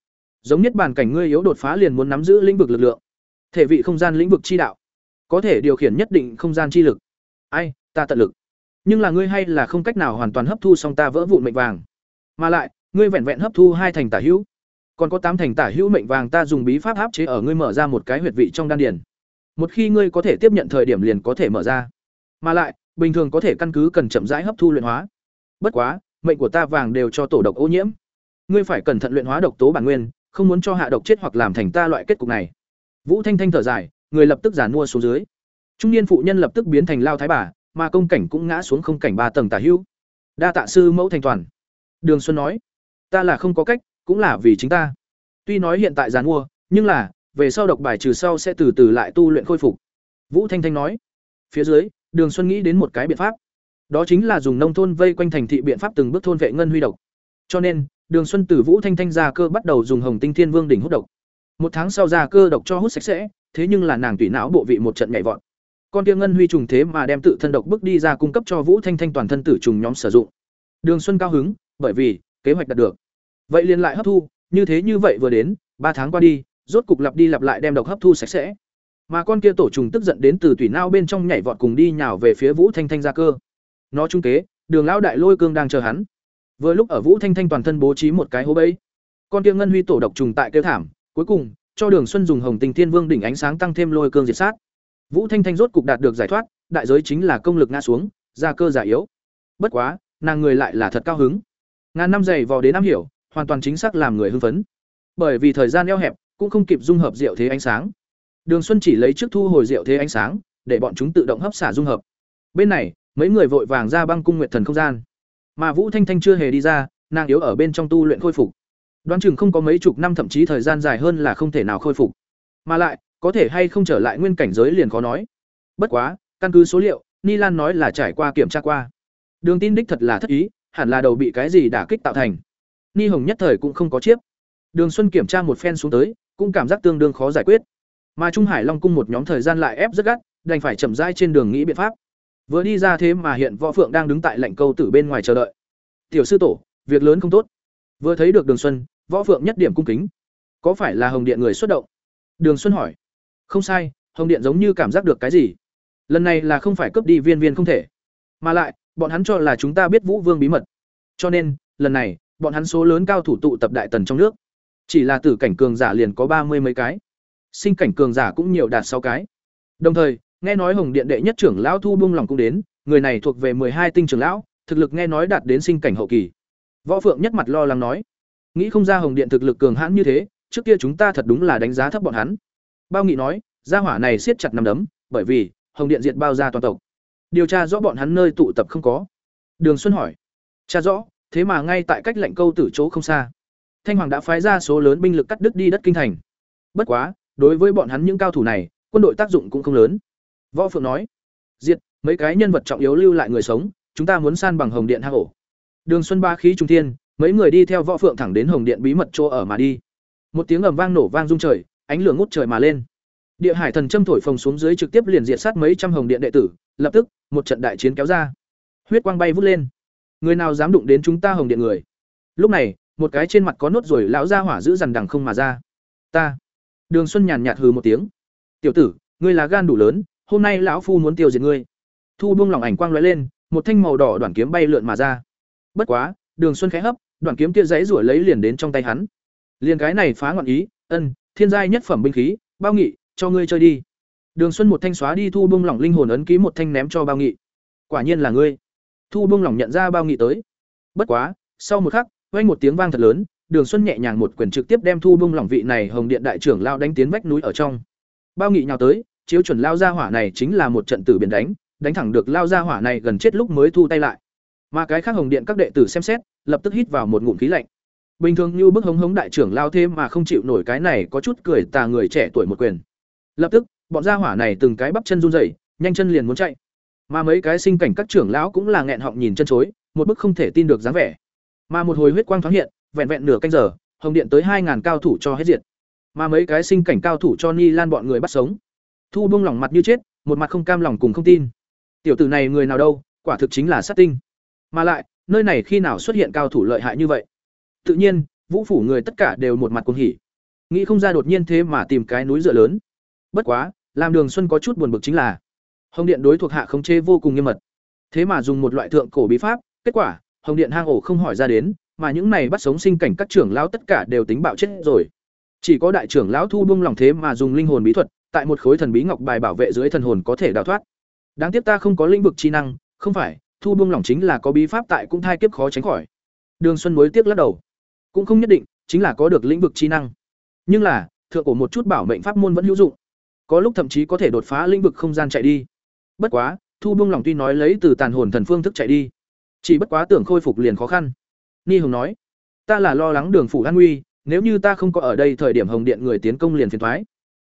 Giống nhất bàn cảnh ngươi yếu đột phá liền muốn nắm giữ lĩnh vực lực lượng. Thể vị không gian lĩnh vực chi đạo. Có thể điều khiển nhất định không gian chi lực. Ai, ta tận lực. Nhưng là ngươi hay là không cách nào hoàn toàn hấp thu xong ta vỡ vụn mệnh vàng. Mà lại, ngươi vẹn vẹn hấp thu hai thành tả hữu còn có tám thành tả hữu mệnh vàng ta dùng bí pháp áp chế ở ngươi mở ra một cái huyệt vị trong đan điền. Một khi ngươi có thể tiếp nhận thời điểm liền có thể mở ra. Mà lại, bình thường có thể căn cứ cần chậm rãi hấp thu luyện hóa. Bất quá, mệnh của ta vàng đều cho tổ độc ô nhiễm. Ngươi phải cẩn thận luyện hóa độc tố bản nguyên, không muốn cho hạ độc chết hoặc làm thành ta loại kết cục này. Vũ thanh thanh thở dài, người lập tức giàn mua xuống dưới. Trung niên phụ nhân lập tức biến thành lao thái bà, mà công cảnh cũng ngã xuống không cảnh ba tầng tả hữu. Đa tạ sư mẫu thành toàn. Đường xuân nói, ta là không có cách cũng là vì chính ta. Tuy nói hiện tại giàn mua, nhưng là, về sau độc bài trừ sau sẽ từ từ lại tu luyện khôi phục. Vũ thanh thanh nói. Phía dưới, đường xuân nghĩ đến một cái biện pháp. Đó chính là dùng nông thôn vây quanh thành thị biện pháp từng bước thôn vệ ngân huy độc. Cho nên, đường xuân từ vũ thanh thanh ra cơ bắt đầu dùng hồng tinh thiên vương đỉnh hút độc. Một tháng sau ra cơ độc cho hút sạch sẽ, thế nhưng là nàng tủy não bộ vị một trận nhảy vọt. Con kia ngân huy trùng thế mà đem tự thân độc bước đi ra cung cấp cho vũ thanh thanh toàn thân tử trùng nhóm sử dụng. Đường xuân cao hứng, bởi vì, kế hoạch đạt được vậy liền lại hấp thu, như thế như vậy vừa đến, ba tháng qua đi, rốt cục lặp đi lặp lại đem độc hấp thu sạch sẽ. Mà con kia tổ trùng tức giận đến từ tủy nao bên trong nhảy vọt cùng đi nhào về phía vũ thanh thanh ra cơ. Nó trung kế, đường lão đại lôi cương đang chờ hắn. Vừa lúc ở vũ thanh thanh toàn thân bố trí một cái hố bẫy. Con kia ngân huy tổ độc trùng tại kêu thảm, cuối cùng, cho đường xuân dùng hồng tình thiên vương đỉnh ánh sáng tăng thêm lôi cương diệt sát. Vũ thanh thanh rốt cục đạt được giải thoát, đại giới chính là công lực ngã xuống, ra cơ giả yếu. Bất quá, nàng người lại là thật cao hứng. Ngàn năm dày vò đến năm hiểu hoàn toàn chính xác làm người hưng phấn bởi vì thời gian eo hẹp cũng không kịp dung hợp rượu thế ánh sáng đường xuân chỉ lấy trước thu hồi rượu thế ánh sáng để bọn chúng tự động hấp xả dung hợp bên này mấy người vội vàng ra băng cung nguyệt thần không gian mà vũ thanh thanh chưa hề đi ra nàng yếu ở bên trong tu luyện khôi phục đoán chừng không có mấy chục năm thậm chí thời gian dài hơn là không thể nào khôi phục mà lại có thể hay không trở lại nguyên cảnh giới liền khó nói. Bất quá, căn cứ số liệu, Ni Lan nói là trải qua kiểm tra qua. Đường tin đích thật là thất ý, hẳn là đầu bị cái gì đả kích tạo thành. Ni Hồng nhất thời cũng không có chiếp. Đường Xuân kiểm tra một phen xuống tới, cũng cảm giác tương đương khó giải quyết. Mà Trung Hải Long cung một nhóm thời gian lại ép rất gắt, đành phải chậm rãi trên đường nghĩ biện pháp. Vừa đi ra thế mà hiện Võ Phượng đang đứng tại lệnh câu tử bên ngoài chờ đợi. "Tiểu sư tổ, việc lớn không tốt." Vừa thấy được Đường Xuân, Võ Phượng nhất điểm cung kính. "Có phải là Hồng Điện người xuất động?" Đường Xuân hỏi. "Không sai, Hồng Điện giống như cảm giác được cái gì. Lần này là không phải cướp đi viên viên không thể, mà lại, bọn hắn cho là chúng ta biết Vũ Vương bí mật. Cho nên, lần này, bọn hắn số lớn cao thủ tụ tập đại tần trong nước. Chỉ là tử cảnh cường giả liền có ba mươi mấy cái. Sinh cảnh cường giả cũng nhiều đạt sáu cái. Đồng thời, nghe nói Hồng Điện đệ nhất trưởng lão Thu Bung lòng cũng đến, người này thuộc về hai tinh trưởng lão, thực lực nghe nói đạt đến sinh cảnh hậu kỳ. Võ Phượng nhất mặt lo lắng nói, nghĩ không ra Hồng Điện thực lực cường hãn như thế, trước kia chúng ta thật đúng là đánh giá thấp bọn hắn. Bao Nghị nói, gia hỏa này siết chặt nằm đấm, bởi vì Hồng Điện diệt bao gia toàn tộc. Điều tra rõ bọn hắn nơi tụ tập không có. Đường Xuân hỏi, tra rõ, thế mà ngay tại cách lệnh câu tử chỗ không xa. Thanh Hoàng đã phái ra số lớn binh lực cắt đứt đi đất kinh thành. Bất quá, đối với bọn hắn những cao thủ này, quân đội tác dụng cũng không lớn. Võ Phượng nói, diệt mấy cái nhân vật trọng yếu lưu lại người sống, chúng ta muốn san bằng Hồng Điện hang ổ. Đường Xuân ba khí trung thiên, mấy người đi theo Võ Phượng thẳng đến Hồng Điện bí mật chỗ ở mà đi. Một tiếng ầm vang nổ vang rung trời, ánh lửa ngút trời mà lên. Địa Hải thần châm thổi phồng xuống dưới trực tiếp liền diệt sát mấy trăm Hồng Điện đệ tử, lập tức, một trận đại chiến kéo ra. Huyết quang bay vút lên. Người nào dám đụng đến chúng ta Hồng Điện người? Lúc này, một cái trên mặt có nốt rồi lão ra hỏa giữ dằn đằng không mà ra. Ta. Đường Xuân nhàn nhạt hừ một tiếng. "Tiểu tử, ngươi là gan đủ lớn, hôm nay lão phu muốn tiêu diệt ngươi." Thu buông lỏng ảnh quang lóe lên, một thanh màu đỏ đoạn kiếm bay lượn mà ra. Bất quá, Đường Xuân khẽ hấp, đoạn kiếm kia giấy rủa lấy liền đến trong tay hắn. Liền cái này phá ngọn ý, ân, thiên giai nhất phẩm binh khí, bao nghị, cho ngươi chơi đi. Đường Xuân một thanh xóa đi thu buông lỏng linh hồn ấn ký một thanh ném cho bao nghị. Quả nhiên là ngươi. Thu buông lỏng nhận ra bao nghị tới. Bất quá, sau một khắc, vang một tiếng vang thật lớn, Đường Xuân nhẹ nhàng một quyền trực tiếp đem thu bung lỏng vị này Hồng Điện đại trưởng lao đánh tiến vách núi ở trong. Bao nghị nhào tới, chiếu chuẩn lao ra hỏa này chính là một trận tử biển đánh, đánh thẳng được lao ra hỏa này gần chết lúc mới thu tay lại. Mà cái khác Hồng Điện các đệ tử xem xét, lập tức hít vào một ngụm khí lạnh. Bình thường như bức hống hống đại trưởng lao thêm mà không chịu nổi cái này có chút cười tà người trẻ tuổi một quyền. Lập tức, bọn gia hỏa này từng cái bắp chân run rẩy, nhanh chân liền muốn chạy. Mà mấy cái sinh cảnh các trưởng lão cũng là nghẹn họng nhìn chân chối, một bức không thể tin được dáng vẻ. Mà một hồi huyết quang thoáng hiện, vẹn vẹn nửa canh giờ, Hồng Điện tới 2000 cao thủ cho hết diệt. Mà mấy cái sinh cảnh cao thủ cho Ni Lan bọn người bắt sống. Thu buông lỏng mặt như chết, một mặt không cam lòng cùng không tin. Tiểu tử này người nào đâu, quả thực chính là sát tinh. Mà lại, nơi này khi nào xuất hiện cao thủ lợi hại như vậy? Tự nhiên, Vũ phủ người tất cả đều một mặt cuồng hỉ. Nghĩ không ra đột nhiên thế mà tìm cái núi dựa lớn. Bất quá, làm Đường Xuân có chút buồn bực chính là, Hồng Điện đối thuộc hạ khống chế vô cùng nghiêm mật. Thế mà dùng một loại thượng cổ bí pháp, kết quả, Hồng Điện hang ổ không hỏi ra đến, mà những này bắt sống sinh cảnh các trưởng lão tất cả đều tính bạo chết rồi. Chỉ có đại trưởng lão Thu buông lòng thế mà dùng linh hồn bí thuật, tại một khối thần bí ngọc bài bảo vệ dưới thần hồn có thể đào thoát. Đáng tiếc ta không có lĩnh vực chi năng, không phải, Thu buông lòng chính là có bí pháp tại cũng thai kiếp khó tránh khỏi. Đường Xuân mới tiếc lắc đầu. Cũng không nhất định, chính là có được lĩnh vực chi năng. Nhưng là, thượng cổ một chút bảo mệnh pháp môn vẫn hữu dụng. Có lúc thậm chí có thể đột phá lĩnh vực không gian chạy đi. Bất quá, Thu buông lòng tuy nói lấy từ tàn hồn thần phương thức chạy đi, chỉ bất quá tưởng khôi phục liền khó khăn. Ni Hồng nói, ta là lo lắng Đường phủ an nguy, nếu như ta không có ở đây thời điểm Hồng Điện người tiến công liền phiền thoái.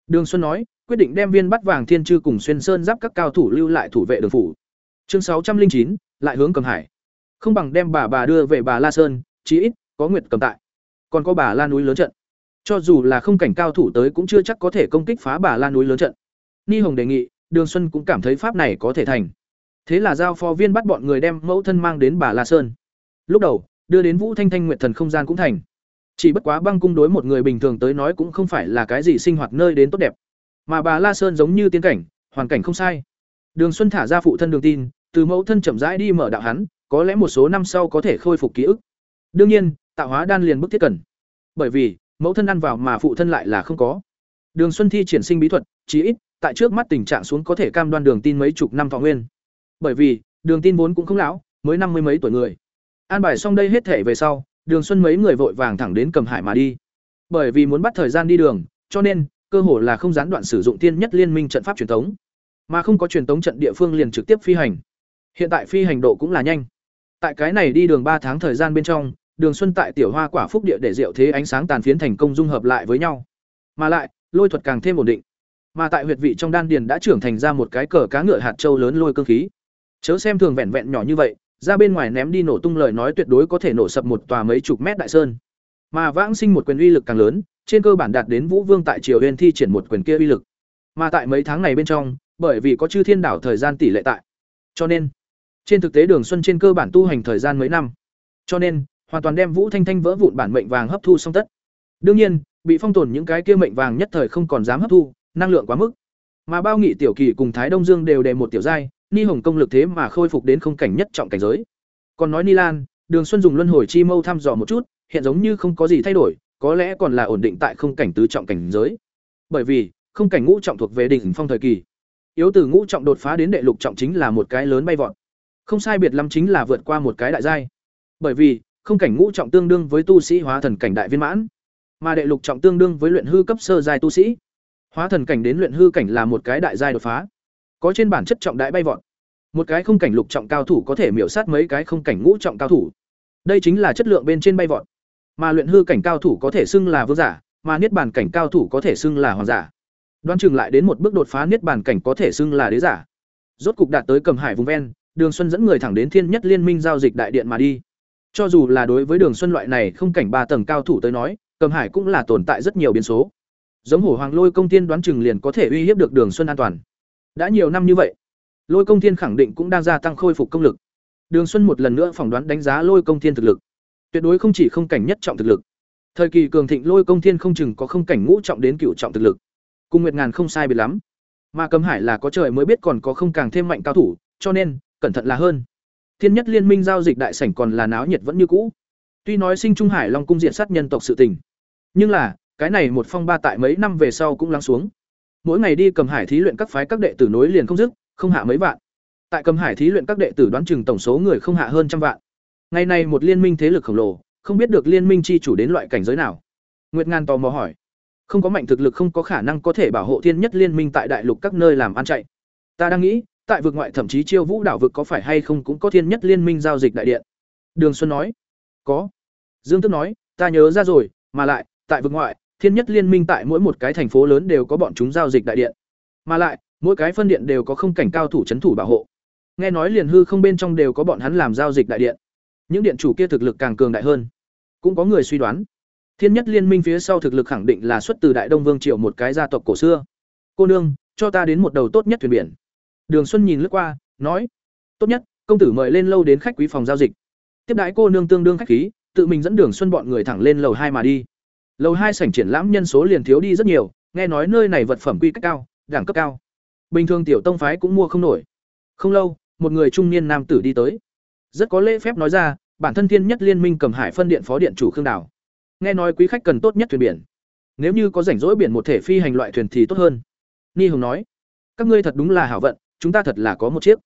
Đường Xuân nói, quyết định đem viên bắt vàng thiên chư cùng xuyên sơn giáp các cao thủ lưu lại thủ vệ đường phủ. Chương sáu trăm linh chín lại hướng Cầm Hải. Không bằng đem bà bà đưa về bà La Sơn, chí ít có Nguyệt Cầm tại. Còn có bà La núi lớn trận. Cho dù là không cảnh cao thủ tới cũng chưa chắc có thể công kích phá bà La núi lớn trận. Ni Hồng đề nghị, Đường Xuân cũng cảm thấy pháp này có thể thành. Thế là giao phó viên bắt bọn người đem mẫu thân mang đến bà La Sơn. Lúc đầu, đưa đến Vũ Thanh Thanh Nguyệt Thần không gian cũng thành. Chỉ bất quá băng cung đối một người bình thường tới nói cũng không phải là cái gì sinh hoạt nơi đến tốt đẹp. Mà bà La Sơn giống như tiên cảnh, hoàn cảnh không sai. Đường Xuân thả ra phụ thân đường tin, từ mẫu thân chậm rãi đi mở đạo hắn, có lẽ một số năm sau có thể khôi phục ký ức. Đương nhiên, tạo hóa đan liền bức thiết cần. Bởi vì, mẫu thân ăn vào mà phụ thân lại là không có. Đường Xuân thi triển sinh bí thuật, chí ít, tại trước mắt tình trạng xuống có thể cam đoan đường tin mấy chục năm thọ nguyên. Bởi vì, đường tin vốn cũng không lão, mới năm mươi mấy tuổi người. An bài xong đây hết thể về sau, Đường Xuân mấy người vội vàng thẳng đến Cầm Hải mà đi. Bởi vì muốn bắt thời gian đi đường, cho nên cơ hội là không gián đoạn sử dụng tiên nhất liên minh trận pháp truyền thống, mà không có truyền thống trận địa phương liền trực tiếp phi hành. Hiện tại phi hành độ cũng là nhanh. Tại cái này đi đường ba tháng thời gian bên trong, Đường Xuân tại Tiểu Hoa Quả Phúc địa để diệu thế ánh sáng tàn phiến thành công dung hợp lại với nhau. Mà lại, lôi thuật càng thêm ổn định mà tại huyệt vị trong đan điền đã trưởng thành ra một cái cờ cá ngựa hạt châu lớn lôi cương khí. Chớ xem thường vẹn vẹn nhỏ như vậy, ra bên ngoài ném đi nổ tung lời nói tuyệt đối có thể nổ sập một tòa mấy chục mét đại sơn. Mà vãng sinh một quyền uy lực càng lớn, trên cơ bản đạt đến vũ vương tại triều huyền thi triển một quyền kia uy lực. Mà tại mấy tháng này bên trong, bởi vì có chư thiên đảo thời gian tỷ lệ tại. Cho nên, trên thực tế đường xuân trên cơ bản tu hành thời gian mấy năm. Cho nên, hoàn toàn đem vũ thanh thanh vỡ vụn bản mệnh vàng hấp thu xong tất. Đương nhiên, bị phong tồn những cái kia mệnh vàng nhất thời không còn dám hấp thu năng lượng quá mức. Mà bao nghị, tiểu kỳ cùng thái đông dương đều đề một tiểu giai, ni hồng công lực thế mà khôi phục đến không cảnh nhất trọng cảnh giới. Còn nói ni lan, đường xuân dùng luân hồi chi mâu thăm dò một chút, hiện giống như không có gì thay đổi, có lẽ còn là ổn định tại không cảnh tứ trọng cảnh giới. Bởi vì, không cảnh ngũ trọng thuộc về đỉnh phong thời kỳ. Yếu từ ngũ trọng đột phá đến đệ lục trọng chính là một cái lớn bay vọt. Không sai biệt lắm chính là vượt qua một cái đại giai. Bởi vì, không cảnh ngũ trọng tương đương với tu sĩ hóa thần cảnh đại viên mãn, mà đệ lục trọng tương đương với luyện hư cấp sơ giai tu sĩ hóa thần cảnh đến luyện hư cảnh là một cái đại giai đột phá. Có trên bản chất trọng đại bay vọt. Một cái không cảnh lục trọng cao thủ có thể miểu sát mấy cái không cảnh ngũ trọng cao thủ. Đây chính là chất lượng bên trên bay vọt. Mà luyện hư cảnh cao thủ có thể xưng là vương giả, mà niết bàn cảnh cao thủ có thể xưng là hoàng giả. Đoan chừng lại đến một bước đột phá niết bàn cảnh có thể xưng là đế giả. Rốt cục đạt tới cầm hải vùng ven, đường xuân dẫn người thẳng đến thiên nhất liên minh giao dịch đại điện mà đi. Cho dù là đối với đường xuân loại này không cảnh ba tầng cao thủ tới nói, cầm hải cũng là tồn tại rất nhiều biến số giống hổ hoàng lôi công tiên đoán chừng liền có thể uy hiếp được đường xuân an toàn. Đã nhiều năm như vậy, lôi công tiên khẳng định cũng đang gia tăng khôi phục công lực. Đường xuân một lần nữa phỏng đoán đánh giá lôi công tiên thực lực. Tuyệt đối không chỉ không cảnh nhất trọng thực lực. Thời kỳ cường thịnh lôi công thiên không chừng có không cảnh ngũ trọng đến cựu trọng thực lực. Cùng nguyệt ngàn không sai biệt lắm. Mà cầm hải là có trời mới biết còn có không càng thêm mạnh cao thủ, cho nên, cẩn thận là hơn. Thiên nhất liên minh giao dịch đại sảnh còn là náo nhiệt vẫn như cũ. Tuy nói sinh trung hải long cung diện sát nhân tộc sự tình, nhưng là cái này một phong ba tại mấy năm về sau cũng lắng xuống. Mỗi ngày đi cầm hải thí luyện các phái các đệ tử nối liền không dứt, không hạ mấy vạn. Tại cầm hải thí luyện các đệ tử đoán chừng tổng số người không hạ hơn trăm vạn. Ngày nay một liên minh thế lực khổng lồ, không biết được liên minh chi chủ đến loại cảnh giới nào. Nguyệt ngàn tò mò hỏi. Không có mạnh thực lực không có khả năng có thể bảo hộ thiên nhất liên minh tại đại lục các nơi làm ăn chạy. Ta đang nghĩ, tại vực ngoại thậm chí chiêu vũ đảo vực có phải hay không cũng có thiên nhất liên minh giao dịch đại điện? Đường xuân nói. Có. Dương tức nói, ta nhớ ra rồi, mà lại, tại vực ngoại thiên nhất liên minh tại mỗi một cái thành phố lớn đều có bọn chúng giao dịch đại điện. Mà lại, mỗi cái phân điện đều có không cảnh cao thủ c h ấ n thủ bảo hộ. Nghe nói liền hư không bên trong đều có bọn hắn làm giao dịch đại điện. Những điện chủ kia thực lực càng cường đại hơn. Cũng có người suy đoán. Thiên nhất liên minh phía sau thực lực khẳng định là xuất từ đại đông vương Triều một cái gia tộc cổ xưa. Cô nương, cho ta đến một đầu tốt nhất thuyền biển. Đường xuân nhìn lướt qua, nói, tốt nhất, công tử mời lên lâu đến khách quý phòng giao dịch. Tiếp đãi cô nương tương đương khách khí, tự mình dẫn đường xuân bọn người thẳng lên lầu hai mà đi lầu hai sảnh triển lãm nhân số liền thiếu đi rất nhiều, nghe nói nơi này vật phẩm quy cách cao, đẳng cấp cao. Bình thường tiểu tông phái cũng mua không nổi. Không lâu, một người trung niên nam tử đi tới. Rất có lễ phép nói ra, bản thân thiên nhất liên minh cầm hải phân điện phó điện chủ khương đảo nghe nói quý khách cần tốt nhất thuyền biển. Nếu như có rảnh rỗi biển một thể phi hành loại thuyền thì tốt hơn. Ni hồng nói, các ngươi thật đúng là hảo vận, chúng ta thật là có một chiếc.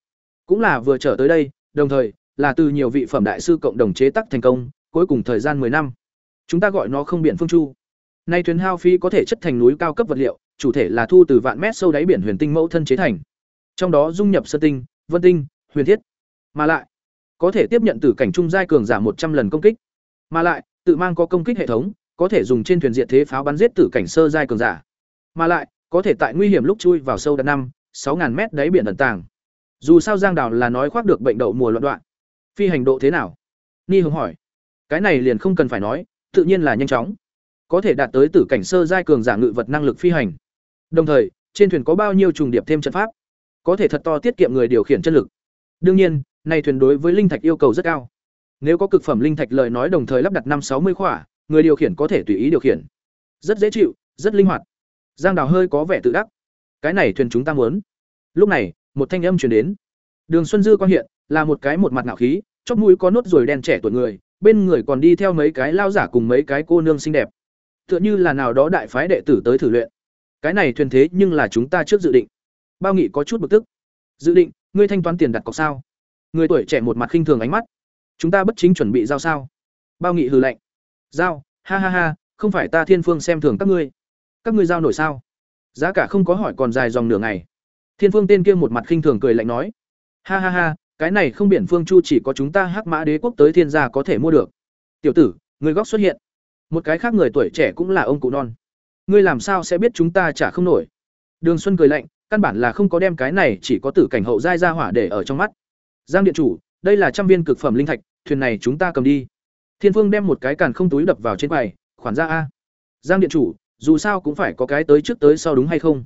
Cũng là vừa trở tới đây, đồng thời, là từ nhiều vị phẩm đại sư cộng đồng chế tác thành công, cuối cùng thời gian 10 năm chúng ta gọi nó không biển phương chu. Nay thuyền hao phí có thể chất thành núi cao cấp vật liệu, chủ thể là thu từ vạn mét sâu đáy biển huyền tinh mẫu thân chế thành. Trong đó dung nhập sơ tinh, vân tinh, huyền thiết. Mà lại, có thể tiếp nhận từ cảnh trung giai cường giảm một trăm lần công kích. Mà lại, tự mang có công kích hệ thống, có thể dùng trên thuyền diện thế pháo bắn giết tử cảnh sơ giai cường giả. Mà lại, có thể tại nguy hiểm lúc chui vào sâu đạt năm, sáu ngàn mét đáy biển ẩn tàng. Dù sao giang đào là nói khoác được bệnh đậu mùa loạn đoạn. Phi hành độ thế nào? Ni hưng hỏi. Cái này liền không cần phải nói tự nhiên là nhanh chóng. Có thể đạt tới tử cảnh sơ giai cường giả ngự vật năng lực phi hành. Đồng thời, trên thuyền có bao nhiêu trùng điệp thêm trận pháp? Có thể thật to tiết kiệm người điều khiển chân lực. Đương nhiên, này thuyền đối với linh thạch yêu cầu rất cao. Nếu có cực phẩm linh thạch lời nói đồng thời lắp đặt năm sáu mươi khỏa, người điều khiển có thể tùy ý điều khiển. Rất dễ chịu, rất linh hoạt. Giang đào hơi có vẻ tự đắc. Cái này thuyền chúng ta muốn. Lúc này, một thanh âm truyền đến. Đường xuân dư quan hiện, là một cái một mặt ngạo khí, chóp mũi có nốt ruồi đen trẻ tuổi người bên người còn đi theo mấy cái lao giả cùng mấy cái cô nương xinh đẹp. Tựa như là nào đó đại phái đệ tử tới thử luyện. Cái này thuyền thế nhưng là chúng ta trước dự định. Bao nghị có chút bực tức. Dự định, ngươi thanh toán tiền đặt cọc sao? Người tuổi trẻ một mặt khinh thường ánh mắt. Chúng ta bất chính chuẩn bị giao sao? Bao nghị hừ lạnh. Giao, ha ha ha, không phải ta thiên phương xem thường các ngươi. Các ngươi giao nổi sao? Giá cả không có hỏi còn dài dòng nửa ngày. Thiên phương tên kia một mặt khinh thường cười lạnh nói. Ha ha ha cái này không biển phương chu chỉ có chúng ta hắc mã đế quốc tới thiên gia có thể mua được tiểu tử người góc xuất hiện một cái khác người tuổi trẻ cũng là ông cụ non ngươi làm sao sẽ biết chúng ta trả không nổi Đường Xuân cười lạnh, căn bản là không có đem cái này chỉ có tử cảnh hậu giai ra hỏa để ở trong mắt. Giang điện chủ, đây là trăm viên cực phẩm linh thạch, thuyền này chúng ta cầm đi. Thiên Phương đem một cái càn không túi đập vào trên quầy, khoản ra a. Giang điện chủ, dù sao cũng phải có cái tới trước tới sau đúng hay không?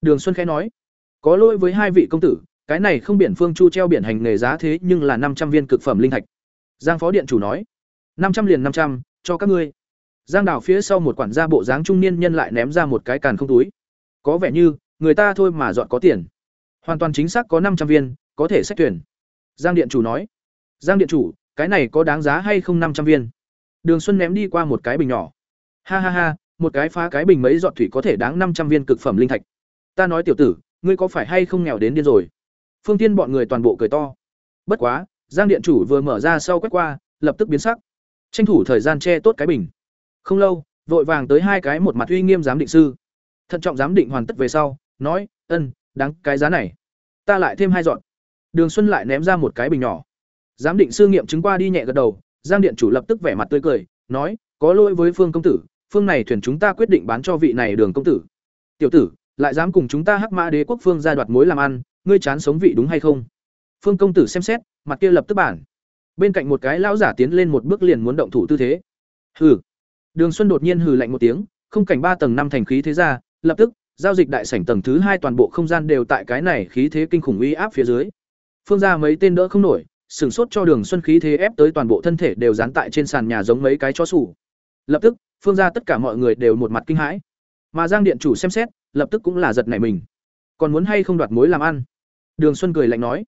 Đường Xuân khẽ nói, có lỗi với hai vị công tử, cái này không biển phương chu treo biển hành nghề giá thế nhưng là năm trăm viên cực phẩm linh thạch. Giang phó điện chủ nói, năm trăm liền năm trăm, cho các ngươi. Giang đảo phía sau một quản gia bộ dáng trung niên nhân lại ném ra một cái càn không túi. Có vẻ như, người ta thôi mà dọn có tiền. Hoàn toàn chính xác có năm trăm viên, có thể xét tuyển. Giang điện chủ nói, Giang điện chủ, cái này có đáng giá hay không năm trăm viên? Đường Xuân ném đi qua một cái bình nhỏ. Ha ha ha, một cái phá cái bình mấy giọt thủy có thể đáng năm trăm viên cực phẩm linh thạch. Ta nói tiểu tử, ngươi có phải hay không nghèo đến điên rồi? Phương Tiên bọn người toàn bộ cười to. Bất quá, Giang điện chủ vừa mở ra sau quét qua, lập tức biến sắc. Tranh thủ thời gian che tốt cái bình. Không lâu, vội vàng tới hai cái một mặt uy nghiêm giám định sư. Thận trọng giám định hoàn tất về sau, nói, "Ân, đáng cái giá này. Ta lại thêm hai dọn." Đường Xuân lại ném ra một cái bình nhỏ. Giám định sư nghiệm chứng qua đi nhẹ gật đầu, Giang điện chủ lập tức vẻ mặt tươi cười, nói, "Có lỗi với Phương công tử, phương này thuyền chúng ta quyết định bán cho vị này Đường công tử." "Tiểu tử, lại dám cùng chúng ta Hắc Mã Đế quốc phương ra đoạt mối làm ăn, ngươi chán sống vị đúng hay không?" Phương công tử xem xét, mặt kia lập tức bản. Bên cạnh một cái lão giả tiến lên một bước liền muốn động thủ tư thế. Hừ. Đường Xuân đột nhiên hừ lạnh một tiếng, không cảnh ba tầng năm thành khí thế ra, lập tức, giao dịch đại sảnh tầng thứ hai toàn bộ không gian đều tại cái này khí thế kinh khủng uy áp phía dưới. Phương gia mấy tên đỡ không nổi, sửng sốt cho Đường Xuân khí thế ép tới toàn bộ thân thể đều dán tại trên sàn nhà giống mấy cái chó sủ. Lập tức, Phương gia tất cả mọi người đều một mặt kinh hãi. Mà Giang điện chủ xem xét, lập tức cũng là giật nảy mình. Còn muốn hay không đoạt mối làm ăn? Đường Xuân cười lạnh nói: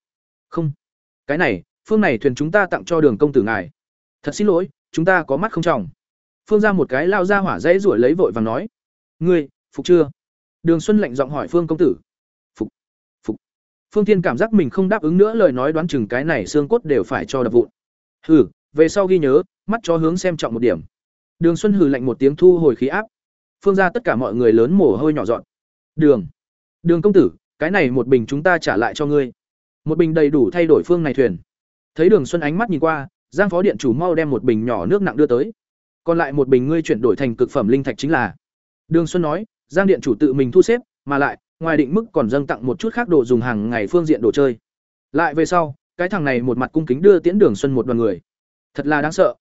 "Không, cái này, phương này thuyền chúng ta tặng cho Đường công tử ngài. Thật xin lỗi, chúng ta có mắt không tròng Phương ra một cái lao ra hỏa dãy ruổi lấy vội và nói: "Ngươi, phục chưa?" Đường Xuân lạnh giọng hỏi Phương công tử. "Phục." Phục. Phương Thiên cảm giác mình không đáp ứng nữa lời nói đoán chừng cái này xương cốt đều phải cho đập vụn. Hừ, về sau ghi nhớ, mắt cho hướng xem trọng một điểm. Đường Xuân hừ lạnh một tiếng thu hồi khí áp. Phương gia tất cả mọi người lớn mồ hôi nhỏ dọn. Đường, Đường công tử, cái này một bình chúng ta trả lại cho ngươi. Một bình đầy đủ thay đổi phương này thuyền. Thấy Đường Xuân ánh mắt nhìn qua, Giang phó điện chủ mau đem một bình nhỏ nước nặng đưa tới. Còn lại một bình ngươi chuyển đổi thành cực phẩm linh thạch chính là. Đường Xuân nói, Giang điện chủ tự mình thu xếp, mà lại, ngoài định mức còn dâng tặng một chút khác đồ dùng hàng ngày phương diện đồ chơi. Lại về sau, cái thằng này một mặt cung kính đưa tiễn Đường Xuân một đoàn người. Thật là đáng sợ.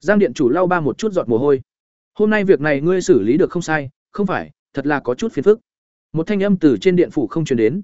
Giang điện chủ lau ba một chút giọt mồ hôi. Hôm nay việc này ngươi xử lý được không sai, không phải, thật là có chút phiền phức. Một thanh âm từ trên điện phủ không truyền đến.